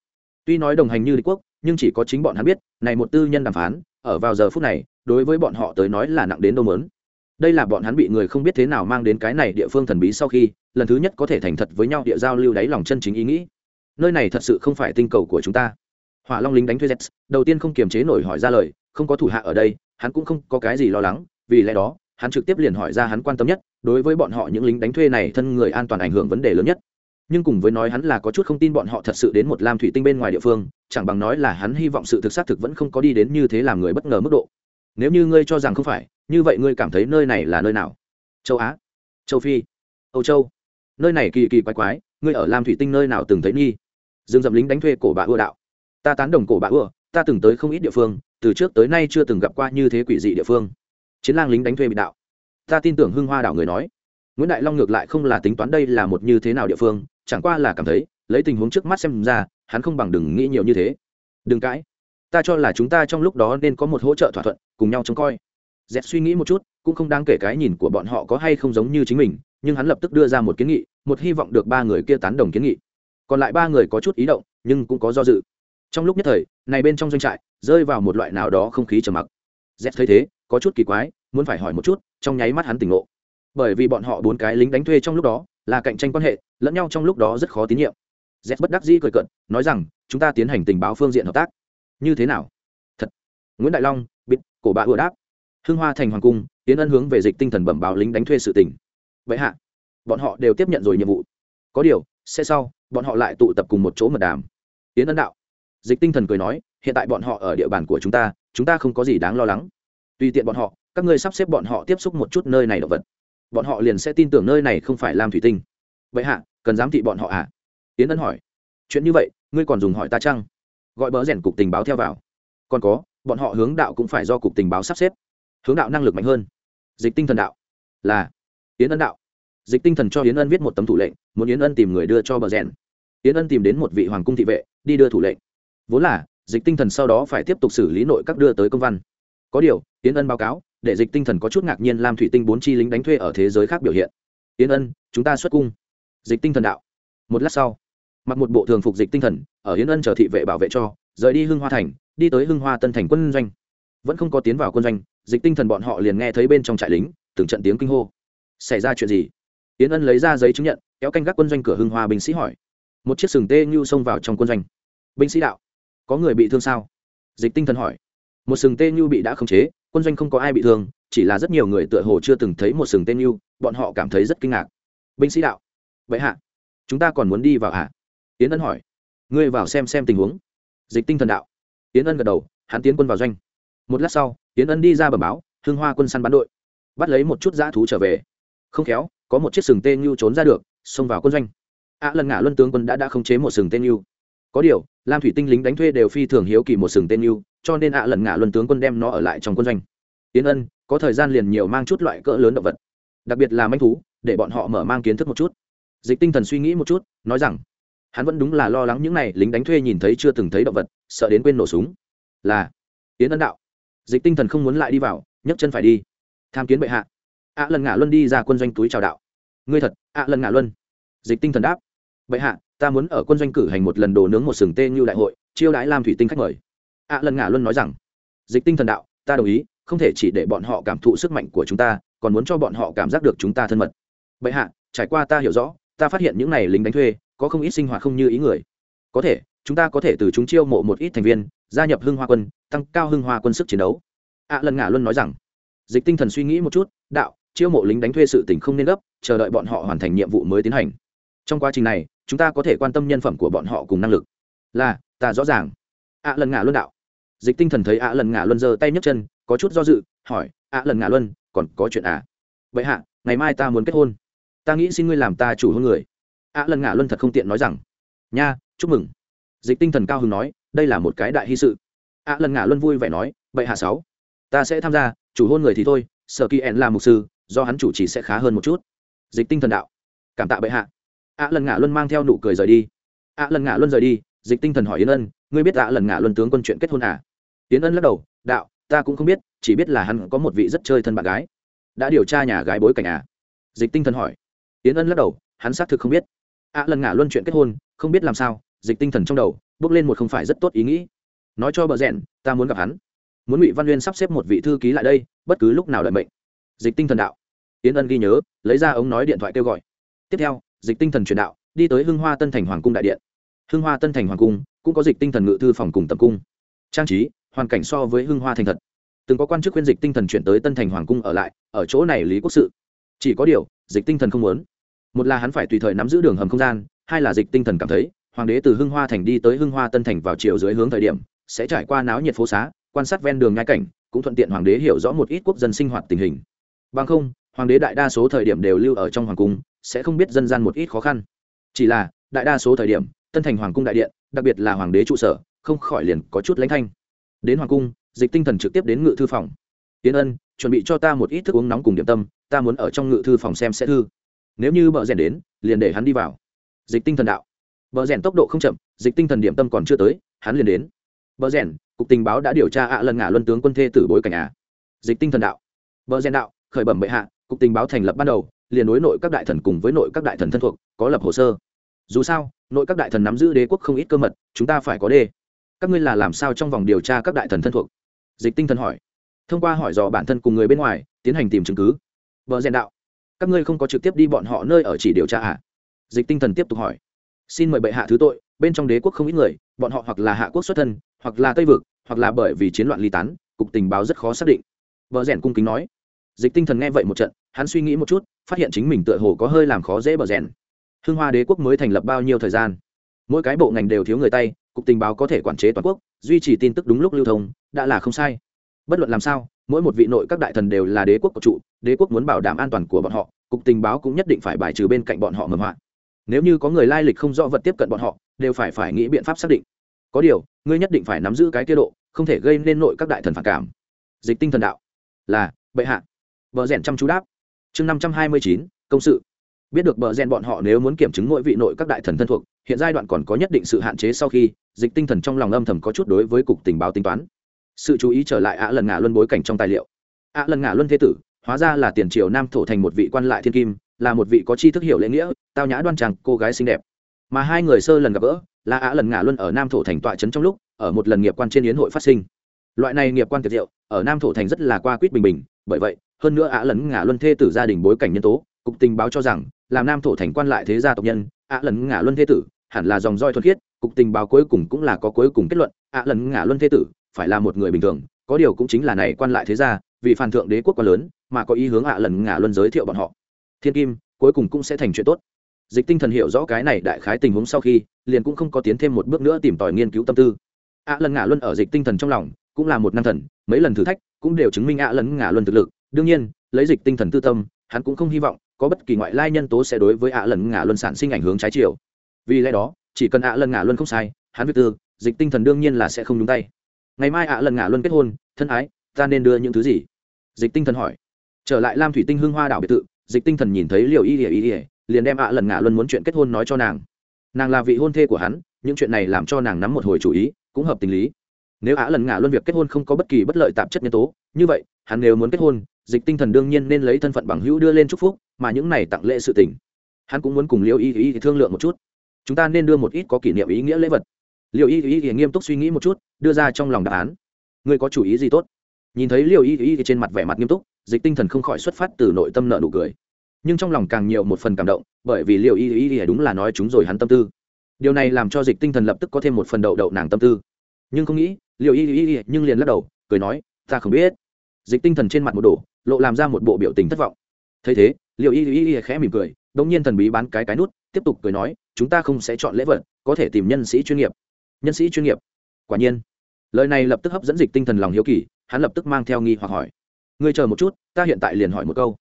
Tuy nói đồng hành như đế quốc, nhưng chỉ có chính bọn hắn biết, này một tư nhân đàm phán, ở vào giờ phút này, đối với bọn họ tới nói là nặng đến đâu mớn. Đây là bọn hắn bị người không biết thế nào mang đến cái này địa phương thần bí sau khi, lần thứ nhất có thể thành thật với nhau địa giao lưu đáy lòng chân chính ý nghĩ. Nơi này thật sự không phải tinh cầu của chúng ta. Hỏa long lính đánh thuê z đầu tiên không kiềm chế nổi hỏi ra lời, không có thủ hạ ở đây, hắn cũng không có cái gì lo lắng, vì lẽ đó hắn trực tiếp liền hỏi ra hắn quan tâm nhất, đối với bọn họ những lính đánh thuê này thân người an toàn ảnh hưởng vấn đề lớn nhất. Nhưng cùng với nói hắn là có chút không tin bọn họ thật sự đến một lam thủy tinh bên ngoài địa phương, chẳng bằng nói là hắn hy vọng sự thực xác thực vẫn không có đi đến như thế làm người bất ngờ mức độ. Nếu như ngươi cho rằng không phải, như vậy ngươi cảm thấy nơi này là nơi nào? Châu á? Châu phi? Âu châu? Nơi này kỳ kỳ quái quái, ngươi ở lam thủy tinh nơi nào từng thấy nghi? Dương dậm lính đánh thuê cổ bạ ưa đạo. Ta tán đồng cổ bạ ưa, ta từng tới không ít địa phương, từ trước tới nay chưa từng gặp qua như thế quỷ dị địa phương chiến lang lính đánh thuê bị đạo. Ta tin tưởng hưng hoa đảo người nói. Nguyễn đại long ngược lại không là tính toán đây là một như thế nào địa phương, chẳng qua là cảm thấy, lấy tình huống trước mắt xem ra, hắn không bằng đừng nghĩ nhiều như thế. Đừng cãi. Ta cho là chúng ta trong lúc đó nên có một hỗ trợ thỏa thuận, cùng nhau trông coi. Dẹp suy nghĩ một chút, cũng không đáng kể cái nhìn của bọn họ có hay không giống như chính mình, nhưng hắn lập tức đưa ra một kiến nghị, một hy vọng được ba người kia tán đồng kiến nghị. Còn lại ba người có chút ý động, nhưng cũng có do dự. Trong lúc nhất thời, này bên trong doanh trại, rơi vào một loại nào đó không khí trầm mặc z thấy thế, có chút kỳ quái, muốn phải hỏi một chút, trong nháy mắt hắn tỉnh ngộ. Bởi vì bọn họ bốn cái lính đánh thuê trong lúc đó, là cạnh tranh quan hệ, lẫn nhau trong lúc đó rất khó tín nhiệm. Z bất đắc dĩ cười cận nói rằng, chúng ta tiến hành tình báo phương diện hợp tác. Như thế nào? Thật. Nguyễn đại long, bịt, cổ bạ vừa đáp. Hưng hoa thành hoàng cung tiến ân hướng về dịch tinh thần bẩm báo lính đánh thuê sự tỉnh vậy hạ, bọn họ đều tiếp nhận rồi nhiệm vụ. Có điều, sẽ sau, bọn họ lại tụ tập cùng một chỗ mật đàm. Tiến ân đạo. Dịch tinh thần cười nói, hiện tại bọn họ ở địa bàn của chúng ta chúng ta không có gì đáng lo lắng. Tùy tiện bọn họ, các ngươi sắp xếp bọn họ tiếp xúc một chút nơi này động vật. Bọn họ liền sẽ tin tưởng nơi này không phải làm thủy tinh. Vậy hạ, cần giám thị bọn họ à? Tiến ân hỏi. Chuyện như vậy, ngươi còn dùng hỏi ta chăng? Gọi bỡ rèn cục tình báo theo vào. Còn có, bọn họ hướng đạo cũng phải do cục tình báo sắp xếp. Hướng đạo năng lực mạnh hơn. Dịch tinh thần đạo. Là, yến ân đạo. Dịch tinh thần cho yến ân viết một tấm thủ lệnh, muốn yến ân tìm người đưa cho bờ rèn. Yến ân tìm đến một vị hoàng cung thị vệ, đi đưa thủ lệnh. Vốn là dịch tinh thần sau đó phải tiếp tục xử lý nội các đưa tới công văn. Có điều tiến ân báo cáo, để dịch tinh thần có chút ngạc nhiên làm thủy tinh bốn chi lính đánh thuê ở thế giới khác biểu hiện. Tiến ân, chúng ta xuất cung. Dịch tinh thần đạo. Một lát sau, mặc một bộ thường phục dịch tinh thần, ở yến ân chờ thị vệ bảo vệ cho, rời đi hưng hoa thành, đi tới hưng hoa tân thành quân doanh. Vẫn không có tiến vào quân doanh, dịch tinh thần bọn họ liền nghe thấy bên trong trại lính, từng trận tiếng kinh hô. Xảy ra chuyện gì? Yến ân lấy ra giấy chứng nhận, kéo canh gác quân doanh cửa hưng hoa binh sĩ hỏi. Một chiếc sừng tê như xông vào trong quân doanh. Binh sĩ đạo có người bị thương sao? Dịch tinh thần hỏi. Một sừng tê như bị đã khống chế, quân doanh không có ai bị thương, chỉ là rất nhiều người tựa hồ chưa từng thấy một sừng tê như, bọn họ cảm thấy rất kinh ngạc. Binh sĩ đạo. Vậy hạ, chúng ta còn muốn đi vào hạ yến ân hỏi. Ngươi vào xem xem tình huống. Dịch tinh thần đạo. Yến ân gật đầu, hắn tiến quân vào doanh. Một lát sau, yến ân đi ra bẩm báo Hương hoa quân săn bắn đội. Bắt lấy một chút dã thú trở về. Không khéo, có một chiếc sừng tên nhu trốn ra được, xông vào quân doanh. Ạ lần ngã luân tướng quân đã đã khống chế một sừng tên nhu có điều, lam thủy tinh lính đánh thuê đều phi thường hiếu kỳ một sừng tên yêu cho nên ạ lần ngả luân tướng quân đem nó ở lại trong quân doanh. Tiến ân, có thời gian liền nhiều mang chút loại cỡ lớn động vật. Đặc biệt là manh thú, để bọn họ mở mang kiến thức một chút. Dịch tinh thần suy nghĩ một chút, nói rằng, hắn vẫn đúng là lo lắng những n à y lính đánh thuê nhìn thấy chưa từng thấy động vật, sợ đến quên nổ súng. Là tiến ân đạo. Dịch tinh thần không muốn lại đi vào, nhấc chân phải đi. Tham kiến bệ hạ. Ạ lần ngả luân đi ra quân doanh túi chào đạo. Ngươi thật, ạ lần ngả luân. Dịch tinh thần đáp. Bệ hạ ta muốn ở quân doanh cử hành một lần đồ nướng một sừng tê như đại hội, chiêu đãi lam thủy tinh khách mời. Ạ lần ngã luân nói rằng, dịch tinh thần đạo, ta đồng ý, không thể chỉ để bọn họ cảm thụ sức mạnh của chúng ta, còn muốn cho bọn họ cảm giác được chúng ta thân mật. Bệ hạ, trải qua ta hiểu rõ, ta phát hiện những này lính đánh thuê, có không ít sinh hoạt không như ý người. Có thể, chúng ta có thể từ chúng chiêu mộ một ít thành viên, gia nhập hưng hoa quân, tăng cao hưng hoa quân sức chiến đấu. Ạ lần ngã luân nói rằng, dịch tinh thần suy nghĩ một chút, đạo, chiêu mộ lính đánh thuê sự tỉnh không nên gấp, chờ đợi bọn họ hoàn thành nhiệm vụ mới tiến hành trong quá trình này, chúng ta có thể quan tâm nhân phẩm của bọn họ cùng năng lực. Là, ta rõ ràng. Ạ lần ngã luân đạo. Dịch tinh thần thấy ạ lần ngã luân giơ tay nhấc chân, có chút do dự, hỏi ạ lần ngã luân, còn có chuyện à? Vậy hạ, ngày mai ta muốn kết hôn. Ta nghĩ xin ngươi làm ta chủ hôn người. Ạ lần ngã luân thật không tiện nói rằng. Nha, chúc mừng. Dịch tinh thần cao hứng nói, đây là một cái đại hy sự. Ạ lần ngã luân vui vẻ nói, vậy hạ sáu, ta sẽ tham gia, chủ hôn người thì thôi, sở kỳ ẹn là mục sư, do hắn chủ trì sẽ khá hơn một chút. Dịch tinh thần đạo, cảm tạ bệ hạ ạ lần ngã luân mang theo nụ cười rời đi. ạ lần ngã luân rời đi, dịch tinh thần hỏi yến ân, ngươi biết ạ lần ngã luân tướng quân chuyện kết hôn à? Yến ân lắc đầu, đạo, ta cũng không biết, chỉ biết là hắn có một vị rất chơi thân bạn gái. Đã điều tra nhà gái bối cảnh à? Dịch tinh thần hỏi. Yến ân lắc đầu, hắn xác thực không biết. Ạ lần ngã luân chuyện kết hôn, không biết làm sao. Dịch tinh thần trong đầu, bước lên một không phải rất tốt ý nghĩ. Nói cho bờ rẽn ta muốn gặp hắn. Muốn ngụy văn uyên sắp xếp một vị thư ký lại đây, bất cứ lúc nào đợi mệnh. Dịch tinh thần đạo. Yến ân ghi nhớ, lấy ra ống nói điện thoại kêu gọi. Tiếp theo dịch tinh thần truyền đạo, đi tới hưng hoa tân thành hoàng cung đại điện. Hưng hoa tân thành hoàng cung cũng có dịch tinh thần ngự thư phòng cùng tập cung. Trang trí, hoàn cảnh so với hưng hoa thành thật. Từng có quan chức khuyên dịch tinh thần chuyển tới tân thành hoàng cung ở lại, ở chỗ này lý quốc sự. Chỉ có điều, dịch tinh thần không muốn. Một là hắn phải tùy thời nắm giữ đường hầm không gian, hai là dịch tinh thần cảm thấy, hoàng đế từ hưng hoa thành đi tới hưng hoa tân thành vào chiều dưới hướng thời điểm, sẽ trải qua náo nhiệt phố xá, quan sát ven đường nhai cảnh, cũng thuận tiện hoàng đế hiểu rõ một ít quốc dân sinh hoạt tình hình. Bằng không, hoàng đế đại đa số thời điểm đều lưu ở trong hoàng cung sẽ không biết dân gian một ít khó khăn. Chỉ là, đại đa số thời điểm, tân thành hoàng cung đại điện, đặc biệt là hoàng đế trụ sở, không khỏi liền có chút lãnh thanh. Đến hoàng cung, dịch tinh thần trực tiếp đến ngự thư phòng. Tiến ân, chuẩn bị cho ta một ít thức uống nóng cùng điểm tâm, ta muốn ở trong ngự thư phòng xem xét thư. Nếu như bợ rèn đến, liền để hắn đi vào. Dịch tinh thần đạo. Bợ rèn tốc độ không chậm, dịch tinh thần điểm tâm còn chưa tới, hắn liền đến. Bợ rèn, cục tình báo đã điều tra ạ lần ngả luân tướng quân thê tử bối cảnh à. Dịch tinh thần đạo. Bợ rèn đạo, khởi bẩm bệ hạ, cục tình báo thành lập ban đầu liền đối nội các đại thần cùng với nội các đại thần thân thuộc, có lập hồ sơ. Dù sao, nội các đại thần nắm giữ đế quốc không ít cơ mật, chúng ta phải có đê. Các ngươi là làm sao trong vòng điều tra các đại thần thân thuộc? Dịch tinh thần hỏi. Thông qua hỏi dò bản thân cùng người bên ngoài, tiến hành tìm chứng cứ. Vợ rèn đạo, các ngươi không có trực tiếp đi bọn họ nơi ở chỉ điều tra à? Dịch tinh thần tiếp tục hỏi. Xin mời bệ hạ thứ tội, bên trong đế quốc không ít người, bọn họ hoặc là hạ quốc xuất thân, hoặc là tây vực, hoặc là bởi vì chiến loạn ly tán, cục tình báo rất khó xác định. Vợ rèn cung kính nói. Dịch tinh thần nghe vậy một trận, hắn suy nghĩ một chút phát hiện chính mình tựa hồ có hơi làm khó dễ bờ rèn. Hưng hoa đế quốc mới thành lập bao nhiêu thời gian? Mỗi cái bộ ngành đều thiếu người tay, cục tình báo có thể quản chế toàn quốc, duy trì tin tức đúng lúc lưu thông, đã là không sai. Bất luận làm sao, mỗi một vị nội các đại thần đều là đế quốc của trụ đế quốc muốn bảo đảm an toàn của bọn họ, cục tình báo cũng nhất định phải bài trừ bên cạnh bọn họ mầm họa. Nếu như có người lai lịch không rõ vật tiếp cận bọn họ, đều phải phải nghĩ biện pháp xác định. Có điều, ngươi nhất định phải nắm giữ cái tiết độ, không thể gây nên nội các đại thần phản cảm. Dịch tinh thần đạo. Là, bệ hạ. Vợ rèn chăm chú đáp chương năm trăm hai mươi chín, công sự. Biết được bờ rèn bọn họ nếu muốn kiểm chứng mỗi vị nội các đại thần thân thuộc, hiện giai đoạn còn có nhất định sự hạn chế sau khi, dịch tinh thần trong lòng âm thầm có chút đối với cục tình báo tính toán. Sự chú ý trở lại ạ lần ngả luân bối cảnh trong tài liệu. Ạ lần ngả luân thế tử, hóa ra là tiền triều nam thổ thành một vị quan lại thiên kim, là một vị có tri thức hiểu lễ nghĩa, tao nhã đoan trang, cô gái xinh đẹp. Mà hai người sơ lần gặp gỡ, là ạ lần ngả luân ở nam thổ thành tọa trấn trong lúc, ở một lần nghiệp quan trên yến hội phát sinh. Loại này nghiệp quan tuyệt diệu ở nam thổ thành rất là qua quýt bình bình, bởi vậy hơn nữa ạ lấn ngả luân thê tử gia đình bối cảnh nhân tố, cục tình báo cho rằng, làm nam thổ thành quan lại thế gia tộc nhân ạ lấn ngả luân thế tử, hẳn là dòng roi thuần khiết, cục tình báo cuối cùng cũng là có cuối cùng kết luận ạ lấn ngả luân thế tử phải là một người bình thường, có điều cũng chính là này quan lại thế gia, vì phản thượng đế quốc quá lớn, mà có ý hướng ạ lần ngả luân giới thiệu bọn họ. Thiên kim, cuối cùng cũng sẽ thành chuyện tốt. Dịch tinh thần hiểu rõ cái này đại khái tình huống sau khi, liền cũng không có tiến thêm một bước nữa tìm tòi nghiên cứu tâm tư. Ạ lần ngả luân ở dịch tinh thần trong lòng cũng là một năng thần, mấy lần thử thách cũng đều chứng minh ạ lần ngả luân thực lực đương nhiên, lấy dịch tinh thần tư tâm, hắn cũng không hy vọng có bất kỳ ngoại lai nhân tố sẽ đối với ạ lần ngả luân sản sinh ảnh hướng trái chiều. Vì lẽ đó, chỉ cần ạ lần ngả luân không sai, hắn việc tư dịch tinh thần đương nhiên là sẽ không nhúng tay. Ngày mai ạ lần ngả luân kết hôn, thân ái, ta nên đưa những thứ gì? Dịch tinh thần hỏi. Trở lại lam thủy tinh hương hoa đảo biệt thự, dịch tinh thần nhìn thấy liều y ỉa y ỉa liền đem ạ lần ngả luân muốn chuyện kết hôn nói cho nàng. Nàng là vị hôn thê của hắn, những chuyện này làm cho nàng nắm một hồi chủ ý, cũng hợp tình lý. Nếu ạ lần ngả luân việc kết hôn không có bất kỳ bất lợi tạp chất nhân tố, như vậy, hắn nếu muốn kết hôn dịch tinh thần đương nhiên nên lấy thân phận bằng hữu đưa lên chúc phúc mà những này tặng lễ sự tình hắn cũng muốn cùng liêu y y thương lượng một chút chúng ta nên đưa một ít có kỷ niệm ý nghĩa lễ vật liêu y y nghiêm túc suy nghĩ một chút đưa ra trong lòng đáp án ngươi có chủ ý gì tốt nhìn thấy liêu y y trên mặt vẻ mặt nghiêm túc dịch tinh thần không khỏi xuất phát từ nội tâm nợ nụ cười nhưng trong lòng càng nhiều một phần cảm động bởi vì liêu y y đúng là nói chúng rồi hắn tâm tư điều này làm cho dịch tinh thần lập tức có thêm một phần đậu đậu nàng tâm tư nhưng không nghĩ liêu y y y nhưng liền lắc đầu cười nói ta không biết dịch tinh thần trên mặt một đổ lộ làm ra một bộ biểu tình thất vọng. Thấy thế liệu y y y khẽ mỉm cười đ ỗ n g nhiên thần bí bán cái cái nút, tiếp tục cười nói, chúng ta không sẽ chọn lễ vật, có thể tìm nhân sĩ chuyên nghiệp. Nhân sĩ chuyên nghiệp? Quả nhiên. Lời này lập tức hấp dẫn dịch tinh thần lòng hiếu kỳ, hắn lập tức mang theo nghi hoặc hỏi, ngươi chờ một chút, ta hiện tại liền hỏi một câu.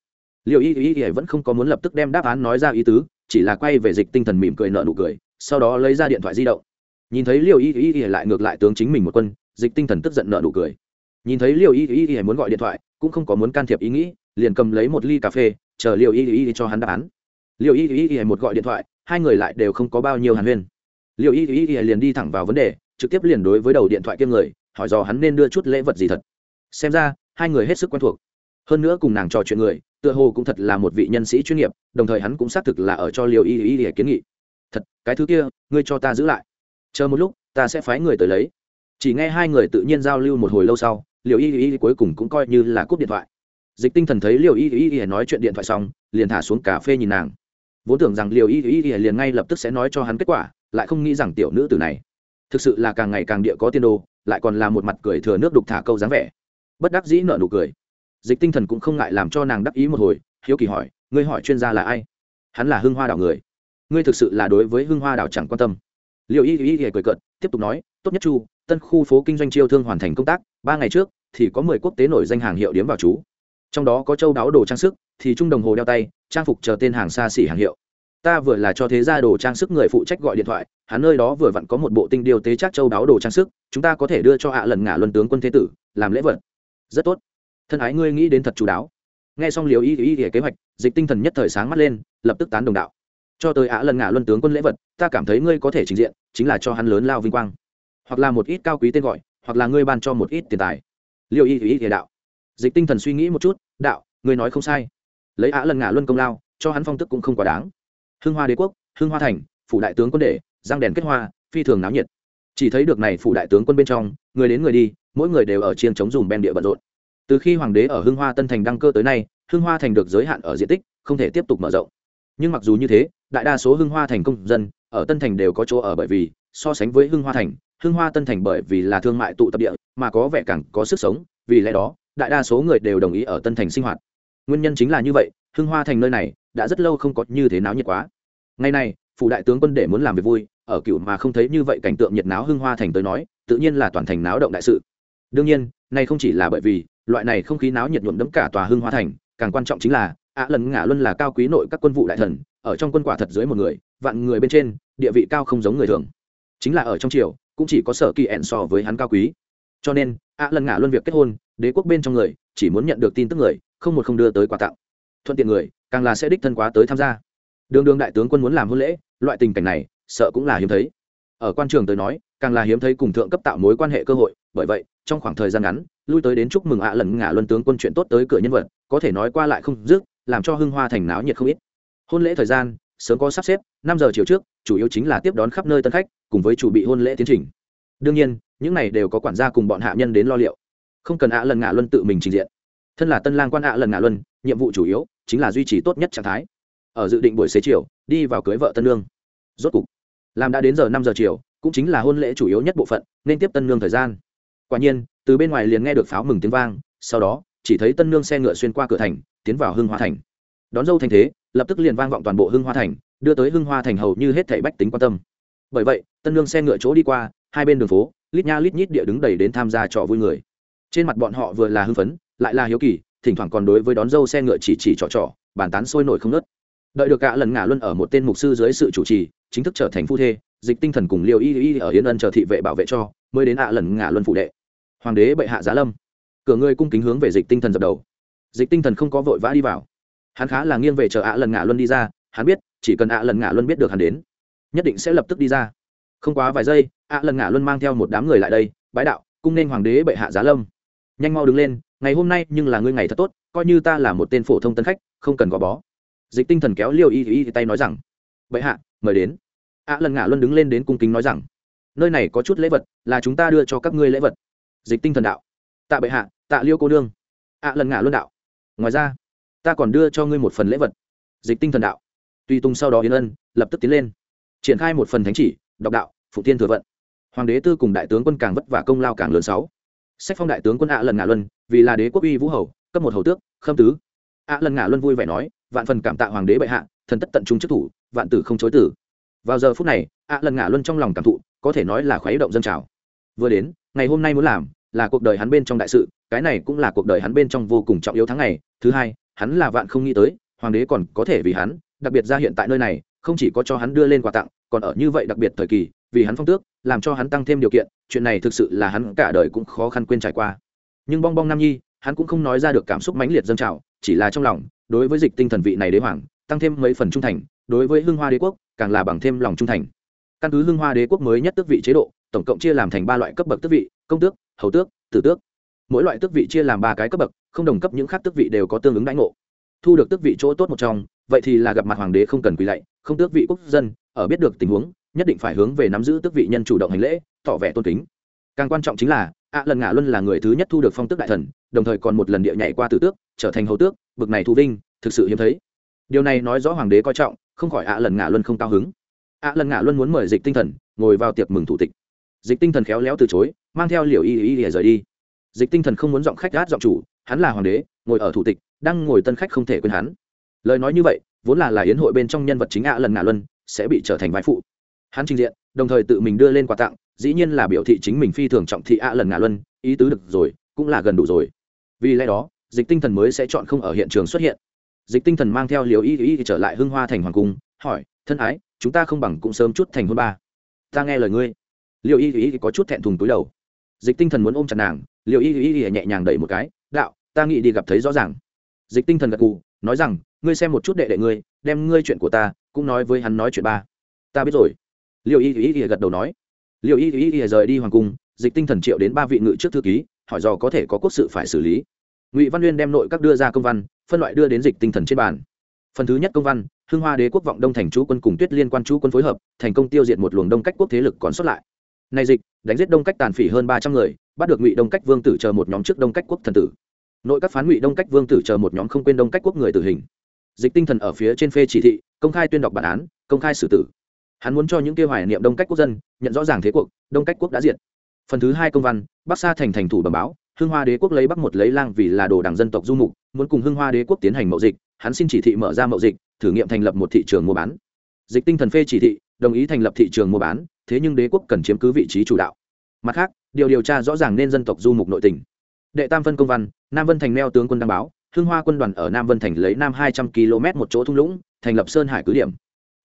Liệu y y y vẫn không có muốn lập tức đem đáp án nói ra ý tứ, chỉ là quay về dịch tinh thần mỉm cười nợ nụ cười, sau đó lấy ra điện thoại di động. Nhìn thấy liệu y y y lại ngược lại tướng chính mình một quân, dịch tinh thần tức giận nợ nụ cười nhìn thấy liều y y y muốn gọi điện thoại cũng không có muốn can thiệp ý nghĩ liền cầm lấy một ly cà phê chờ liều y y cho hắn đáp án liều y y y một gọi điện thoại hai người lại đều không có bao nhiêu hàn huyên liều y y y liền đi thẳng vào vấn đề trực tiếp liền đối với đầu điện thoại kiêm người hỏi dò hắn nên đưa chút lễ vật gì thật xem ra hai người hết sức quen thuộc hơn nữa cùng nàng trò chuyện người tựa hồ cũng thật là một vị nhân sĩ chuyên nghiệp đồng thời hắn cũng xác thực là ở cho liều y y y kiến nghị thật cái thứ kia ngươi cho ta giữ lại chờ một lúc ta sẽ phái người tới lấy chỉ nghe hai người tự nhiên giao lưu một hồi lâu sau liều y y cuối cùng cũng coi như là cúp điện thoại. Dịch tinh thần thấy liều y y nói chuyện điện thoại xong, liền thả xuống cà phê nhìn nàng. Vốn tưởng rằng liều y y y liền ngay lập tức sẽ nói cho hắn kết quả, lại không nghĩ rằng tiểu nữ tử này thực sự là càng ngày càng địa có tiên đồ, lại còn là một mặt cười thừa nước đục thả câu dáng vẻ. Bất đắc dĩ nợ nụ cười. Dịch tinh thần cũng không ngại làm cho nàng đắc ý một hồi, hiếu kỳ hỏi, ngươi hỏi chuyên gia là ai? Hắn là hưng hoa đảo người. Ngươi thực sự là đối với hưng hoa đảo chẳng quan tâm. Liệu y y y cười cợt, tiếp tục nói, tốt nhất chu, tân khu phố kinh doanh chiêu thương hoàn thành công tác ba ngày trước, thì có mười quốc tế nổi danh hàng hiệu điếm vào chú. Trong đó có châu đáo đồ trang sức, thì trung đồng hồ đeo tay, trang phục chờ tên hàng xa xỉ hàng hiệu. Ta vừa là cho thế gia đồ trang sức người phụ trách gọi điện thoại, hắn nơi đó vừa vặn có một bộ tinh điều tế chắc châu đáo đồ trang sức, chúng ta có thể đưa cho hạ lần ngả luân tướng quân thế tử, làm lễ vật. Rất tốt. Thân ái ngươi nghĩ đến thật chú đáo. Nghe xong liều y y y kế hoạch, dịch tinh thần nhất thời sáng mắt lên, lập tức tán đồng đạo. Cho tới ạ lần ngả luân tướng quân lễ vật, ta cảm thấy ngươi có thể trình diện, chính là cho hắn lớn lao vinh quang. Hoặc là một ít cao quý tên gọi hoặc là ngươi ban cho một ít tiền tài. Liều y ý thì đạo. Dịch tinh thần suy nghĩ một chút, đạo, ngươi nói không sai. Lấy á lần ngả luân công lao, cho hắn phong tức cũng không quá đáng. Hưng hoa đế quốc, hưng hoa thành, phủ đại tướng quân đệ, giang đèn kết hoa, phi thường náo nhiệt. Chỉ thấy được này phủ đại tướng quân bên trong, người đến người đi, mỗi người đều ở chiên chống dùng ben địa bận rộn. Từ khi hoàng đế ở hưng hoa tân thành đăng cơ tới nay, hưng hoa thành được giới hạn ở diện tích, không thể tiếp tục mở rộng. Nhưng mặc dù như thế, đại đa số hưng hoa thành công dân, ở tân thành đều có chỗ ở bởi vì so sánh với hưng hoa thành hưng hoa tân thành bởi vì là thương mại tụ tập địa mà có vẻ càng có sức sống vì lẽ đó đại đa số người đều đồng ý ở tân thành sinh hoạt. Nguyên nhân chính là như vậy hưng hoa thành nơi này đã rất lâu không có như thế náo nhiệt quá. Ngày nay, phủ đại tướng quân để muốn làm việc vui ở cựu mà không thấy như vậy cảnh tượng nhiệt náo hưng hoa thành tới nói tự nhiên là toàn thành náo động đại sự. Đương nhiên này không chỉ là bởi vì loại này không khí náo nhiệt nhuộm đẫm cả tòa hưng hoa thành càng quan trọng chính là ạ lần ngả luân là cao quý nội các quân vụ đại thần ở trong quân quả thật dưới một người vạn người bên trên địa vị cao không giống người thường chính là ở trong triều, cũng chỉ có sở kỳ ẹn so với hắn cao quý. Cho nên ạ lần ngả luân việc kết hôn, đế quốc bên trong người, chỉ muốn nhận được tin tức người, không một không đưa tới quà tặng. Thuận tiện người, càng là sẽ đích thân quá tới tham gia. Đường đường đại tướng quân muốn làm hôn lễ, loại tình cảnh này, sợ cũng là hiếm thấy. Ở quan trường tới nói, càng là hiếm thấy cùng thượng cấp tạo mối quan hệ cơ hội, bởi vậy, trong khoảng thời gian ngắn, lui tới đến chúc mừng ạ lần ngả luân tướng quân chuyện tốt tới cửa nhân vật, có thể nói qua lại không dứt, làm cho hưng hoa thành náo nhiệt không ít. Hôn lễ thời gian, sớm có sắp xếp, năm giờ chiều trước, chủ yếu chính là tiếp đón khắp nơi tân khách cùng với chủ bị hôn lễ tiến trình. Đương nhiên, những này đều có quản gia cùng bọn hạ nhân đến lo liệu. Không cần ạ lần ngạ luân tự mình trình diện. Thân là tân lang quan ạ lần ngạ luân, nhiệm vụ chủ yếu chính là duy trì tốt nhất trạng thái. Ở dự định buổi xế chiều, đi vào cưới vợ tân lương rốt cục, làm đã đến giờ năm giờ chiều, cũng chính là hôn lễ chủ yếu nhất bộ phận, nên tiếp tân lương thời gian. Quả nhiên, từ bên ngoài liền nghe được pháo mừng tiếng vang, sau đó, chỉ thấy tân lương xe ngựa xuyên qua cửa thành, tiến vào hưng hoa thành. Đón dâu thành thế, lập tức liền vang vọng toàn bộ hưng hoa thành, đưa tới hưng hoa thành hầu như hết thảy bách tính quan tâm bởi vậy, tân lương xe ngựa chỗ đi qua, hai bên đường phố, lít nha lít nhít địa đứng đầy đến tham gia trò vui người. Trên mặt bọn họ vừa là hưng phấn, lại là hiếu kỳ, thỉnh thoảng còn đối với đón dâu xe ngựa chỉ chỉ trò trò, bàn tán sôi nổi không nớt đợi được cả lần ngả luân ở một tên mục sư dưới sự chủ trì, chính thức trở thành phu thê, dịch tinh thần cùng liều y y ở yên ân chờ thị vệ bảo vệ cho, mới đến ạ lần ngả luân phụ đệ. Hoàng đế bệ hạ giá lâm. Cửa người cung kính hướng về dịch tinh thần dập đầu. Dịch tinh thần không có vội vã đi vào. Hắn khá là nghiêng về chờ ạ lần ngả luân đi ra, hắn biết, chỉ cần ạ lần ngả luân biết được hắn đến nhất định sẽ lập tức đi ra. Không quá vài giây ạ lần ngả luân mang theo một đám người lại đây, bái đạo, cung nên hoàng đế bệ hạ giá lâm. Nhanh mau đứng lên, ngày hôm nay nhưng là ngươi ngày thật tốt, coi như ta là một tên phổ thông tân khách, không cần gò bó. Dịch tinh thần kéo liêu y y tay nói rằng, bệ hạ, mời đến. Ạ lần ngả luân đứng lên đến cung kính nói rằng, nơi này có chút lễ vật, là chúng ta đưa cho các ngươi lễ vật. Dịch tinh thần đạo, tạ bệ hạ, tạ liêu cô nương. Ạ lần ngả luân đạo, ngoài ra, ta còn đưa cho ngươi một phần lễ vật. Dịch tinh thần đạo, tùy tùng sau đó yên ân, lập tức tiến lên triển khai một phần thánh chỉ đọc đạo phụ tiên thừa vận. Hoàng đế tư cùng đại tướng quân càng vất vả công lao càng lớn sáu. Sách phong đại tướng quân ạ lần ngạ luân, vì là đế quốc uy vũ hầu, cấp một hầu tước, khâm tứ. Ạ lần ngạ luân vui vẻ nói, vạn phần cảm tạ hoàng đế bệ hạ, thần tất tận trung chức thủ, vạn tử không chối tử vào giờ phút này, ạ lần ngạ luân trong lòng cảm thụ, có thể nói là khoái động dân trào. Vừa đến, ngày hôm nay muốn làm, là cuộc đời hắn bên trong đại sự, cái này cũng là cuộc đời hắn bên trong vô cùng trọng yếu tháng ngày. thứ hai, hắn là vạn không nghĩ tới, hoàng đế còn có thể vì hắn, đặc biệt ra hiện tại nơi này, không chỉ có cho hắn đưa lên quà tặng còn ở như vậy đặc biệt thời kỳ, vì hắn phong tước, làm cho hắn tăng thêm điều kiện, chuyện này thực sự là hắn cả đời cũng khó khăn quên trải qua. Nhưng bong bong nam nhi, hắn cũng không nói ra được cảm xúc mãnh liệt dâng trào, chỉ là trong lòng, đối với dịch tinh thần vị này đế hoàng, tăng thêm mấy phần trung thành, đối với hưng hoa đế quốc, càng là bằng thêm lòng trung thành. Căn cứ hưng hoa đế quốc mới nhất tước vị chế độ, tổng cộng chia làm thành ba loại cấp bậc tước vị, công tước, hầu tước, tử tước. Mỗi loại tước vị chia làm ba cái cấp bậc, không đồng cấp những khác tước vị đều có tương ứng đãi ngộ. Thu được tước vị chỗ tốt một trong, vậy thì là gặp mặt hoàng đế không cần quỳ lạy, không tước vị quốc dân ở biết được tình huống, nhất định phải hướng về nắm giữ tước vị nhân chủ động hành lễ, tỏ vẻ tôn kính. Càng quan trọng chính là ạ lần ngạ luân là người thứ nhất thu được phong tước đại thần, đồng thời còn một lần địa nhảy qua tử tước, trở thành hầu tước, bực này thu vinh, thực sự hiếm thấy. Điều này nói rõ hoàng đế coi trọng, không khỏi ạ lần ngạ luân không cao hứng. Ạ lần ngạ luân muốn mời dịch tinh thần, ngồi vào tiệc mừng thủ tịch. Dịch tinh thần khéo léo từ chối, mang theo liều y y y rời đi. Dịch tinh thần không muốn giọng khách gát giọng chủ, hắn là hoàng đế, ngồi ở thủ tịch, đang ngồi tân khách không thể quên hắn. Lời nói như vậy, vốn là là yến hội bên trong nhân vật chính ạ lần ngạ luân sẽ bị trở thành vai phụ. Hắn trình diện, đồng thời tự mình đưa lên quà tặng, dĩ nhiên là biểu thị chính mình phi thường trọng thị ạ lần ngạ luân, ý tứ được rồi, cũng là gần đủ rồi. Vì lẽ đó, dịch tinh thần mới sẽ chọn không ở hiện trường xuất hiện. Dịch tinh thần mang theo liều y y trở lại hưng hoa thành hoàng cung, hỏi, thân ái, chúng ta không bằng cũng sớm chút thành hôn ba. Ta nghe lời ngươi. Liều y y có chút thẹn thùng túi đầu. Dịch tinh thần muốn ôm chặt nàng, liều y y nhẹ nhàng đẩy một cái, đạo, ta nghĩ đi gặp thấy rõ ràng. Dịch tinh thần gật cù nói rằng, ngươi xem một chút đệ đệ ngươi, đem ngươi chuyện của ta cũng nói với hắn nói chuyện ba. Ta biết rồi. Liều y y gật đầu nói. Liều y y rời đi hoàng cung, dịch tinh thần triệu đến ba vị ngự trước thư ký, hỏi do có thể có quốc sự phải xử lý. Ngụy văn uyên đem nội các đưa ra công văn, phân loại đưa đến dịch tinh thần trên bàn. Phần thứ nhất công văn, hưng hoa đế quốc vọng đông thành chú quân cùng tuyết liên quan chú quân phối hợp, thành công tiêu diệt một luồng đông cách quốc thế lực còn sót lại. Này dịch, đánh giết đông cách tàn phỉ hơn ba trăm người, bắt được ngụy đông cách vương tử chờ một nhóm trước đông cách quốc thần tử. Nội các phán ngụy đông cách vương tử chờ một nhóm không quên đông cách quốc người tử hình. Dịch tinh thần ở phía trên phê chỉ thị công khai tuyên đọc bản án, công khai xử tử. Hắn muốn cho những kêu hoài niệm đông cách quốc dân nhận rõ ràng thế cuộc, đông cách quốc đã diệt. Phần thứ hai công văn, bắc sa thành thành thủ bẩm báo, hưng hoa đế quốc lấy bắc một lấy lang vì là đồ đảng dân tộc du mục, muốn cùng hưng hoa đế quốc tiến hành mậu dịch, hắn xin chỉ thị mở ra mậu dịch, thử nghiệm thành lập một thị trường mua bán. Dịch tinh thần phê chỉ thị, đồng ý thành lập thị trường mua bán, thế nhưng đế quốc cần chiếm cứ vị trí chủ đạo. Mặt khác, điều điều tra rõ ràng nên dân tộc du mục nội tỉnh đệ tam phân công văn, nam vân thành neo tướng quân đăng báo, hưng hoa quân đoàn ở nam vân thành lấy nam hai trăm km một chỗ thung lũng thành lập sơn hải cứ điểm.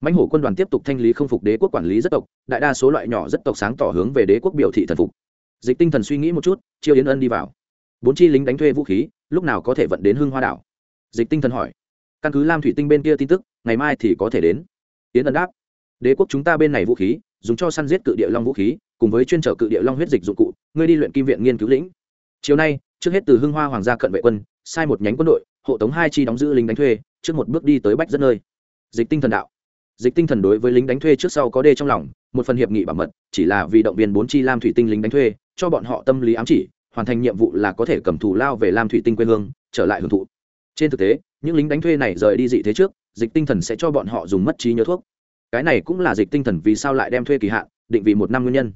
Mãnh hổ quân đoàn tiếp tục thanh lý không phục đế quốc quản lý rất tộc, đại đa số loại nhỏ rất tộc sáng tỏ hướng về đế quốc biểu thị thần phục. Dịch tinh thần suy nghĩ một chút, chiêu yến ân đi vào. Bốn chi lính đánh thuê vũ khí, lúc nào có thể vận đến hưng hoa đảo? Dịch tinh thần hỏi. Căn cứ lam thủy tinh bên kia tin tức, ngày mai thì có thể đến. Yến ân đáp. Đế quốc chúng ta bên này vũ khí, dùng cho săn giết cự địa long vũ khí, cùng với chuyên trở cự địa long huyết dịch dụng cụ, ngươi đi luyện kim viện nghiên cứu lĩnh. Chiều nay, trước hết từ hưng hoa hoàng gia cận vệ quân, sai một nhánh quân đội hộ tống hai chi đóng giữ lính đánh thuê, trước một bước đi tới bách dân nơi. Dịch tinh thần đạo. Dịch tinh thần đối với lính đánh thuê trước sau có đê trong lòng, một phần hiệp nghị bảo mật, chỉ là vì động viên bốn chi lam thủy tinh lính đánh thuê, cho bọn họ tâm lý ám chỉ, hoàn thành nhiệm vụ là có thể cầm thù lao về lam thủy tinh quê hương, trở lại hưởng thụ. Trên thực tế, những lính đánh thuê này rời đi dị thế trước, dịch tinh thần sẽ cho bọn họ dùng mất trí nhớ thuốc. Cái này cũng là dịch tinh thần vì sao lại đem thuê kỳ hạn, định vì một năm nguyên nhân.